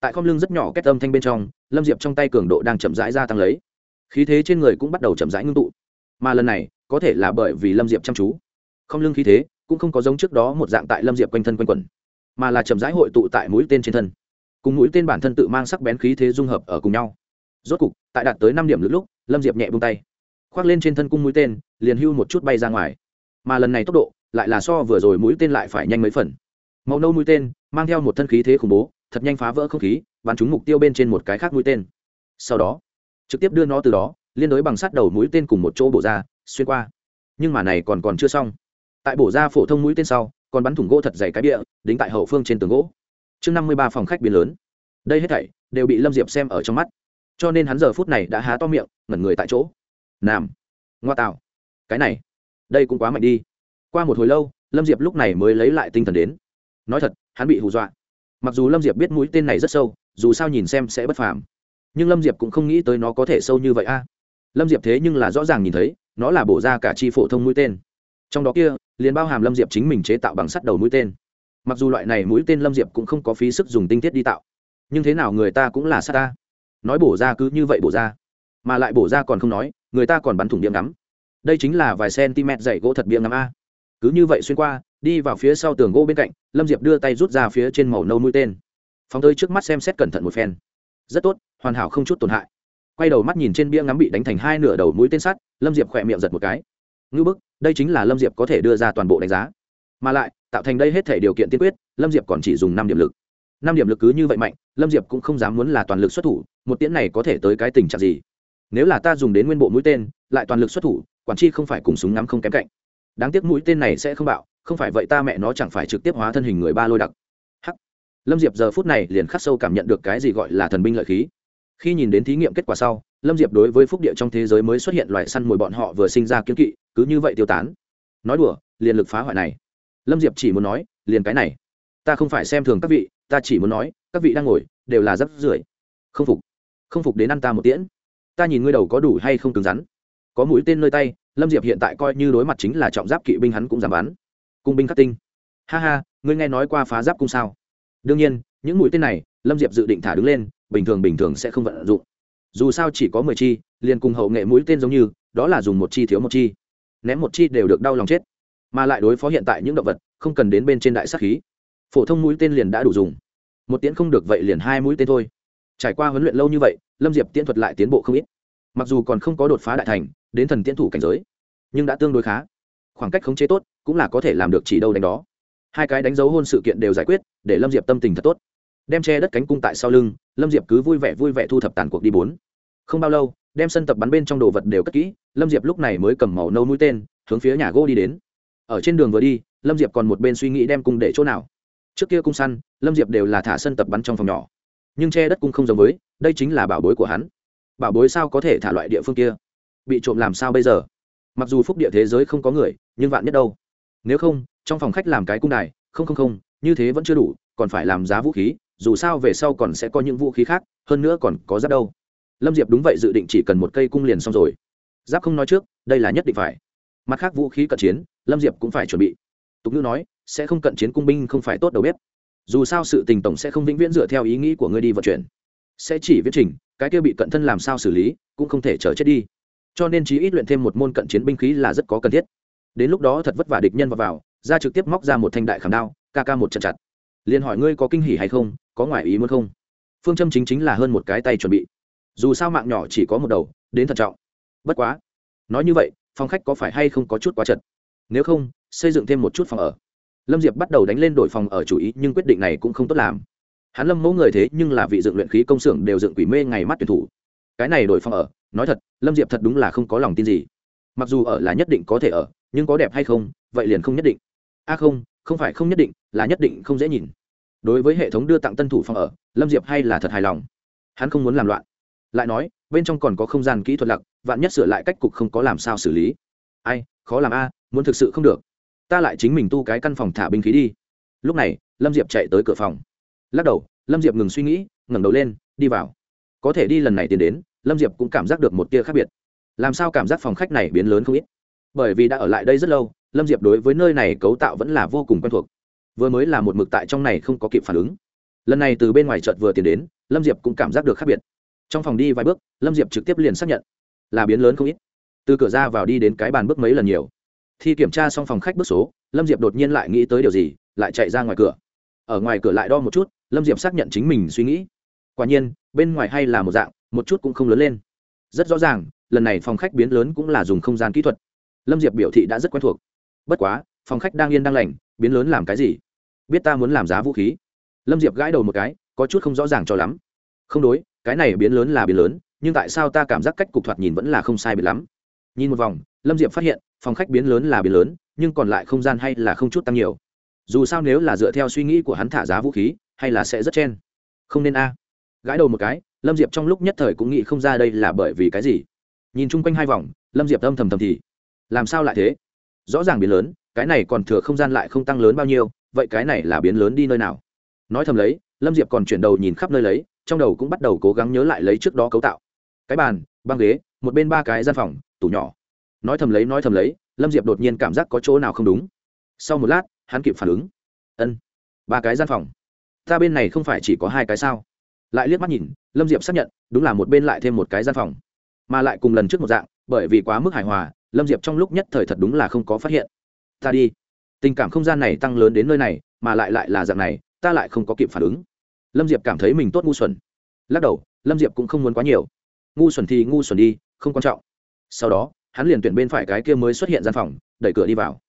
Tại khom lưng rất nhỏ kết âm thanh bên trong, lâm diệp trong tay cường độ đang chậm rãi gia tăng lấy. Khí thế trên người cũng bắt đầu chậm rãi ngưng tụ. Mà lần này, có thể là bởi vì lâm diệp chăm chú. Không lưng khí thế cũng không có giống trước đó một dạng tại lâm diệp quanh thân quanh quẩn mà là chậm rãi hội tụ tại mũi tên trên thân. Cùng mũi tên bản thân tự mang sắc bén khí thế dung hợp ở cùng nhau. Rốt cục, tại đạt tới năm điểm lực lúc, lâm diệp nhẹ bung tay. Khoác lên trên thân cung mũi tên, liền hưu một chút bay ra ngoài. Mà lần này tốc độ, lại là so vừa rồi mũi tên lại phải nhanh mấy phần. Màu nâu mũi tên, mang theo một thân khí thế khủng bố, thật nhanh phá vỡ không khí, bắn trúng mục tiêu bên trên một cái khác mũi tên. Sau đó, trực tiếp đưa nó từ đó, liên đối bằng sát đầu mũi tên cùng một chỗ bổ ra, xuyên qua. Nhưng mà này còn còn chưa xong. Tại bổ ra phổ thông mũi tên sau còn bắn thủng gỗ thật dày cái địa đính tại hậu phương trên tường gỗ. Chương năm mươi ba phòng khách biến lớn. Đây hết thảy đều bị lâm diệp xem ở trong mắt. Cho nên hắn giờ phút này đã há to miệng, ngẩn người tại chỗ. Nam. Ngoa tạo. Cái này, đây cũng quá mạnh đi. Qua một hồi lâu, lâm diệp lúc này mới lấy lại tinh thần đến. Nói thật, hắn bị hù dọa. Mặc dù lâm diệp biết mũi tên này rất sâu, dù sao nhìn xem sẽ bất phàm. Nhưng lâm diệp cũng không nghĩ tới nó có thể sâu như vậy a. Lâm diệp thế nhưng là rõ ràng nhìn thấy, nó là bổ ra cả chi phổ thông mũi tên. Trong đó kia liền bao hàm lâm diệp chính mình chế tạo bằng sắt đầu mũi tên. Mặc dù loại này mũi tên lâm diệp cũng không có phí sức dùng tinh thiết đi tạo. Nhưng thế nào người ta cũng là sắt ta. Nói bổ ra cứ như vậy bổ ra. Mà lại bổ ra còn không nói, người ta còn bắn thủng điểm ngắm. Đây chính là vài cm dày gỗ thật bia ngắm a. Cứ như vậy xuyên qua, đi vào phía sau tường gỗ bên cạnh, lâm diệp đưa tay rút ra phía trên màu nâu mũi tên. Phóng tới trước mắt xem xét cẩn thận một phen. Rất tốt, hoàn hảo không chút tổn hại. Quay đầu mắt nhìn trên bia ngắm bị đánh thành hai nửa đầu mũi tên sắt, lâm diệp khỏe miệng giật một cái. Ngư bức đây chính là lâm diệp có thể đưa ra toàn bộ đánh giá. Mà lại, tạo thành đây hết thể điều kiện tiên quyết, lâm diệp còn chỉ dùng năm điểm lực. Năm điểm lực cứ như vậy mạnh, lâm diệp cũng không dám muốn là toàn lực xuất thủ, một tiễn này có thể tới cái tình trạng gì? Nếu là ta dùng đến nguyên bộ mũi tên, lại toàn lực xuất thủ, quản chi không phải cùng súng ngắm không kém cạnh. Đáng tiếc mũi tên này sẽ không bạo, không phải vậy ta mẹ nó chẳng phải trực tiếp hóa thân hình người ba lôi đặc. Hắc. Lâm diệp giờ phút này liền khắc sâu cảm nhận được cái gì gọi là thần binh lợi khí. Khi nhìn đến thí nghiệm kết quả sau lâm diệp đối với phúc địa trong thế giới mới xuất hiện loại săn mồi bọn họ vừa sinh ra kiếm kỵ, cứ như vậy tiêu tán. Nói đùa, liền lực phá hoại này. Lâm diệp chỉ muốn nói, liền cái này. Ta không phải xem thường các vị, ta chỉ muốn nói, các vị đang ngồi, đều là rất rưởi. Không phục. Không phục đến ăn ta một tiễn. Ta nhìn ngươi đầu có đủ hay không cứng rắn. Có mũi tên nơi tay, lâm diệp hiện tại coi như đối mặt chính là trọng giáp kỵ binh hắn cũng giảm bắn. Cung binh khắc tinh. Ha ha, ngươi nghe nói qua phá giáp cung sao? Đương nhiên, những mũi tên này, lâm diệp dự định thả đứng lên, bình thường bình thường sẽ không vận dụng dù sao chỉ có mười chi, liền cùng hậu nghệ mũi tên giống như, đó là dùng một chi thiếu một chi. Ném một chi đều được đau lòng chết. Mà lại đối phó hiện tại những động vật, không cần đến bên trên đại sắc khí. Phổ thông mũi tên liền đã đủ dùng. Một tiễn không được vậy liền hai mũi tên thôi. Trải qua huấn luyện lâu như vậy, lâm diệp tiễn thuật lại tiến bộ không ít. Mặc dù còn không có đột phá đại thành, đến thần tiễn thủ cảnh giới, nhưng đã tương đối khá. Khoảng cách khống chế tốt cũng là có thể làm được chỉ đâu đánh đó. Hai cái đánh dấu hôn sự kiện đều giải quyết, để lâm diệp tâm tình thật tốt. Đem che đất cánh cung tại sau lưng, lâm diệp cứ vui vẻ vui vẻ thu thập tàn cuộc đi bốn không bao lâu, đem sân tập bắn bên trong đồ vật đều cất kỹ, lâm diệp lúc này mới cầm màu nâu mũi tên, hướng phía nhà gỗ đi đến. Ở trên đường vừa đi, lâm diệp còn một bên suy nghĩ đem cung để chỗ nào. Trước kia cung săn, lâm diệp đều là thả sân tập bắn trong phòng nhỏ. Nhưng che đất cung không giống với, đây chính là bảo bối của hắn. Bảo bối sao có thể thả loại địa phương kia? Bị trộm làm sao bây giờ? Mặc dù phúc địa thế giới không có người, nhưng vạn nhất đâu? Nếu không, trong phòng khách làm cái cung đài, không không không, như thế vẫn chưa đủ, còn phải làm giá vũ khí, dù sao về sau còn sẽ có những vũ khí khác, hơn nữa còn có giáp đâu lâm diệp đúng vậy dự định chỉ cần một cây cung liền xong rồi. Giáp không nói trước đây là nhất định phải. Mặt khác vũ khí cận chiến lâm diệp cũng phải chuẩn bị. Tục ngữ nói sẽ không cận chiến cung binh không phải tốt đầu bếp. Dù sao sự tình tổng sẽ không vĩnh viễn dựa theo ý nghĩ của ngươi đi vận chuyển. Sẽ chỉ viết trình cái kia bị cận thân làm sao xử lý cũng không thể chờ chết đi. Cho nên chí ít luyện thêm một môn cận chiến binh khí là rất có cần thiết. Đến lúc đó thật vất vả địch nhân vào, vào ra trực tiếp móc ra một thanh đại khảm đao ca ca một trận chặt. Liền hỏi ngươi có kinh hỉ hay không có ngoại ý muốn không? Phương châm chính chính là hơn một cái tay chuẩn bị dù sao mạng nhỏ chỉ có một đầu, đến thận trọng. Bất quá, nói như vậy, phòng khách có phải hay không có chút quá chật? Nếu không, xây dựng thêm một chút phòng ở. Lâm diệp bắt đầu đánh lên đổi phòng ở chủ ý, nhưng quyết định này cũng không tốt làm. Hắn lâm mẫu người thế nhưng là vị dựng luyện khí công xưởng đều dựng quỷ mê ngày mắt tuyển thủ. Cái này đổi phòng ở, nói thật, lâm diệp thật đúng là không có lòng tin gì. Mặc dù ở là nhất định có thể ở, nhưng có đẹp hay không, vậy liền không nhất định. A à không không phải không nhất định, là nhất định không dễ nhìn. Đối với hệ thống đưa tặng tân thủ phòng ở, lâm diệp hay là thật hài lòng. Hắn không muốn làm loạn lại nói, bên trong còn có không gian kỹ thuật lặc vạn nhất sửa lại cách cục không có làm sao xử lý. Ai, khó làm a, muốn thực sự không được. Ta lại chính mình tu cái căn phòng thả binh khí đi. Lúc này, lâm diệp chạy tới cửa phòng. Lắc đầu, lâm diệp ngừng suy nghĩ, ngẩng đầu lên, đi vào. Có thể đi lần này tiến đến, lâm diệp cũng cảm giác được một tia khác biệt. Làm sao cảm giác phòng khách này biến lớn không ít? Bởi vì đã ở lại đây rất lâu, lâm diệp đối với nơi này cấu tạo vẫn là vô cùng quen thuộc. Vừa mới là một mực tại trong này không có kịp phản ứng. Lần này từ bên ngoài chợt vừa tiến đến, lâm diệp cũng cảm giác được khác biệt trong phòng đi vài bước, lâm diệp trực tiếp liền xác nhận, là biến lớn không ít. Từ cửa ra vào đi đến cái bàn bước mấy lần nhiều. Thì kiểm tra xong phòng khách bước số, lâm diệp đột nhiên lại nghĩ tới điều gì, lại chạy ra ngoài cửa. Ở ngoài cửa lại đo một chút, lâm diệp xác nhận chính mình suy nghĩ. Quả nhiên, bên ngoài hay là một dạng, một chút cũng không lớn lên. Rất rõ ràng, lần này phòng khách biến lớn cũng là dùng không gian kỹ thuật. Lâm diệp biểu thị đã rất quen thuộc. Bất quá, phòng khách đang yên đang lành, biến lớn làm cái gì? Biết ta muốn làm giá vũ khí. Lâm diệp gãi đầu một cái, có chút không rõ ràng cho lắm. Không đối cái này biến lớn là biến lớn, nhưng tại sao ta cảm giác cách cục thoạt nhìn vẫn là không sai biệt lắm? Nhìn một vòng, lâm diệp phát hiện, phòng khách biến lớn là biến lớn, nhưng còn lại không gian hay là không chút tăng nhiều. Dù sao nếu là dựa theo suy nghĩ của hắn thả giá vũ khí, hay là sẽ rất chen. Không nên a. Gãi đầu một cái, lâm diệp trong lúc nhất thời cũng nghĩ không ra đây là bởi vì cái gì. Nhìn chung quanh hai vòng, lâm diệp âm thầm thầm thì, làm sao lại thế? Rõ ràng biến lớn, cái này còn thừa không gian lại không tăng lớn bao nhiêu, vậy cái này là biến lớn đi nơi nào? Nói thầm lấy, lâm diệp còn chuyển đầu nhìn khắp nơi lấy trong đầu cũng bắt đầu cố gắng nhớ lại lấy trước đó cấu tạo. Cái bàn, băng ghế, một bên ba cái gian phòng, tủ nhỏ. Nói thầm lấy, nói thầm lấy, lâm diệp đột nhiên cảm giác có chỗ nào không đúng. Sau một lát, hắn kịp phản ứng. Ân, ba cái gian phòng. Ta bên này không phải chỉ có hai cái sao? Lại liếc mắt nhìn, lâm diệp xác nhận, đúng là một bên lại thêm một cái gian phòng. Mà lại cùng lần trước một dạng, bởi vì quá mức hài hòa, lâm diệp trong lúc nhất thời thật đúng là không có phát hiện. Ta đi. Tình cảm không gian này tăng lớn đến nơi này, mà lại lại là dạng này, ta lại không có kịp phản ứng lâm diệp cảm thấy mình tốt ngu xuẩn. Lắc đầu, lâm diệp cũng không muốn quá nhiều. Ngu xuẩn thì ngu xuẩn đi, không quan trọng. Sau đó, hắn liền tuyển bên phải cái kia mới xuất hiện gian phòng, đẩy cửa đi vào.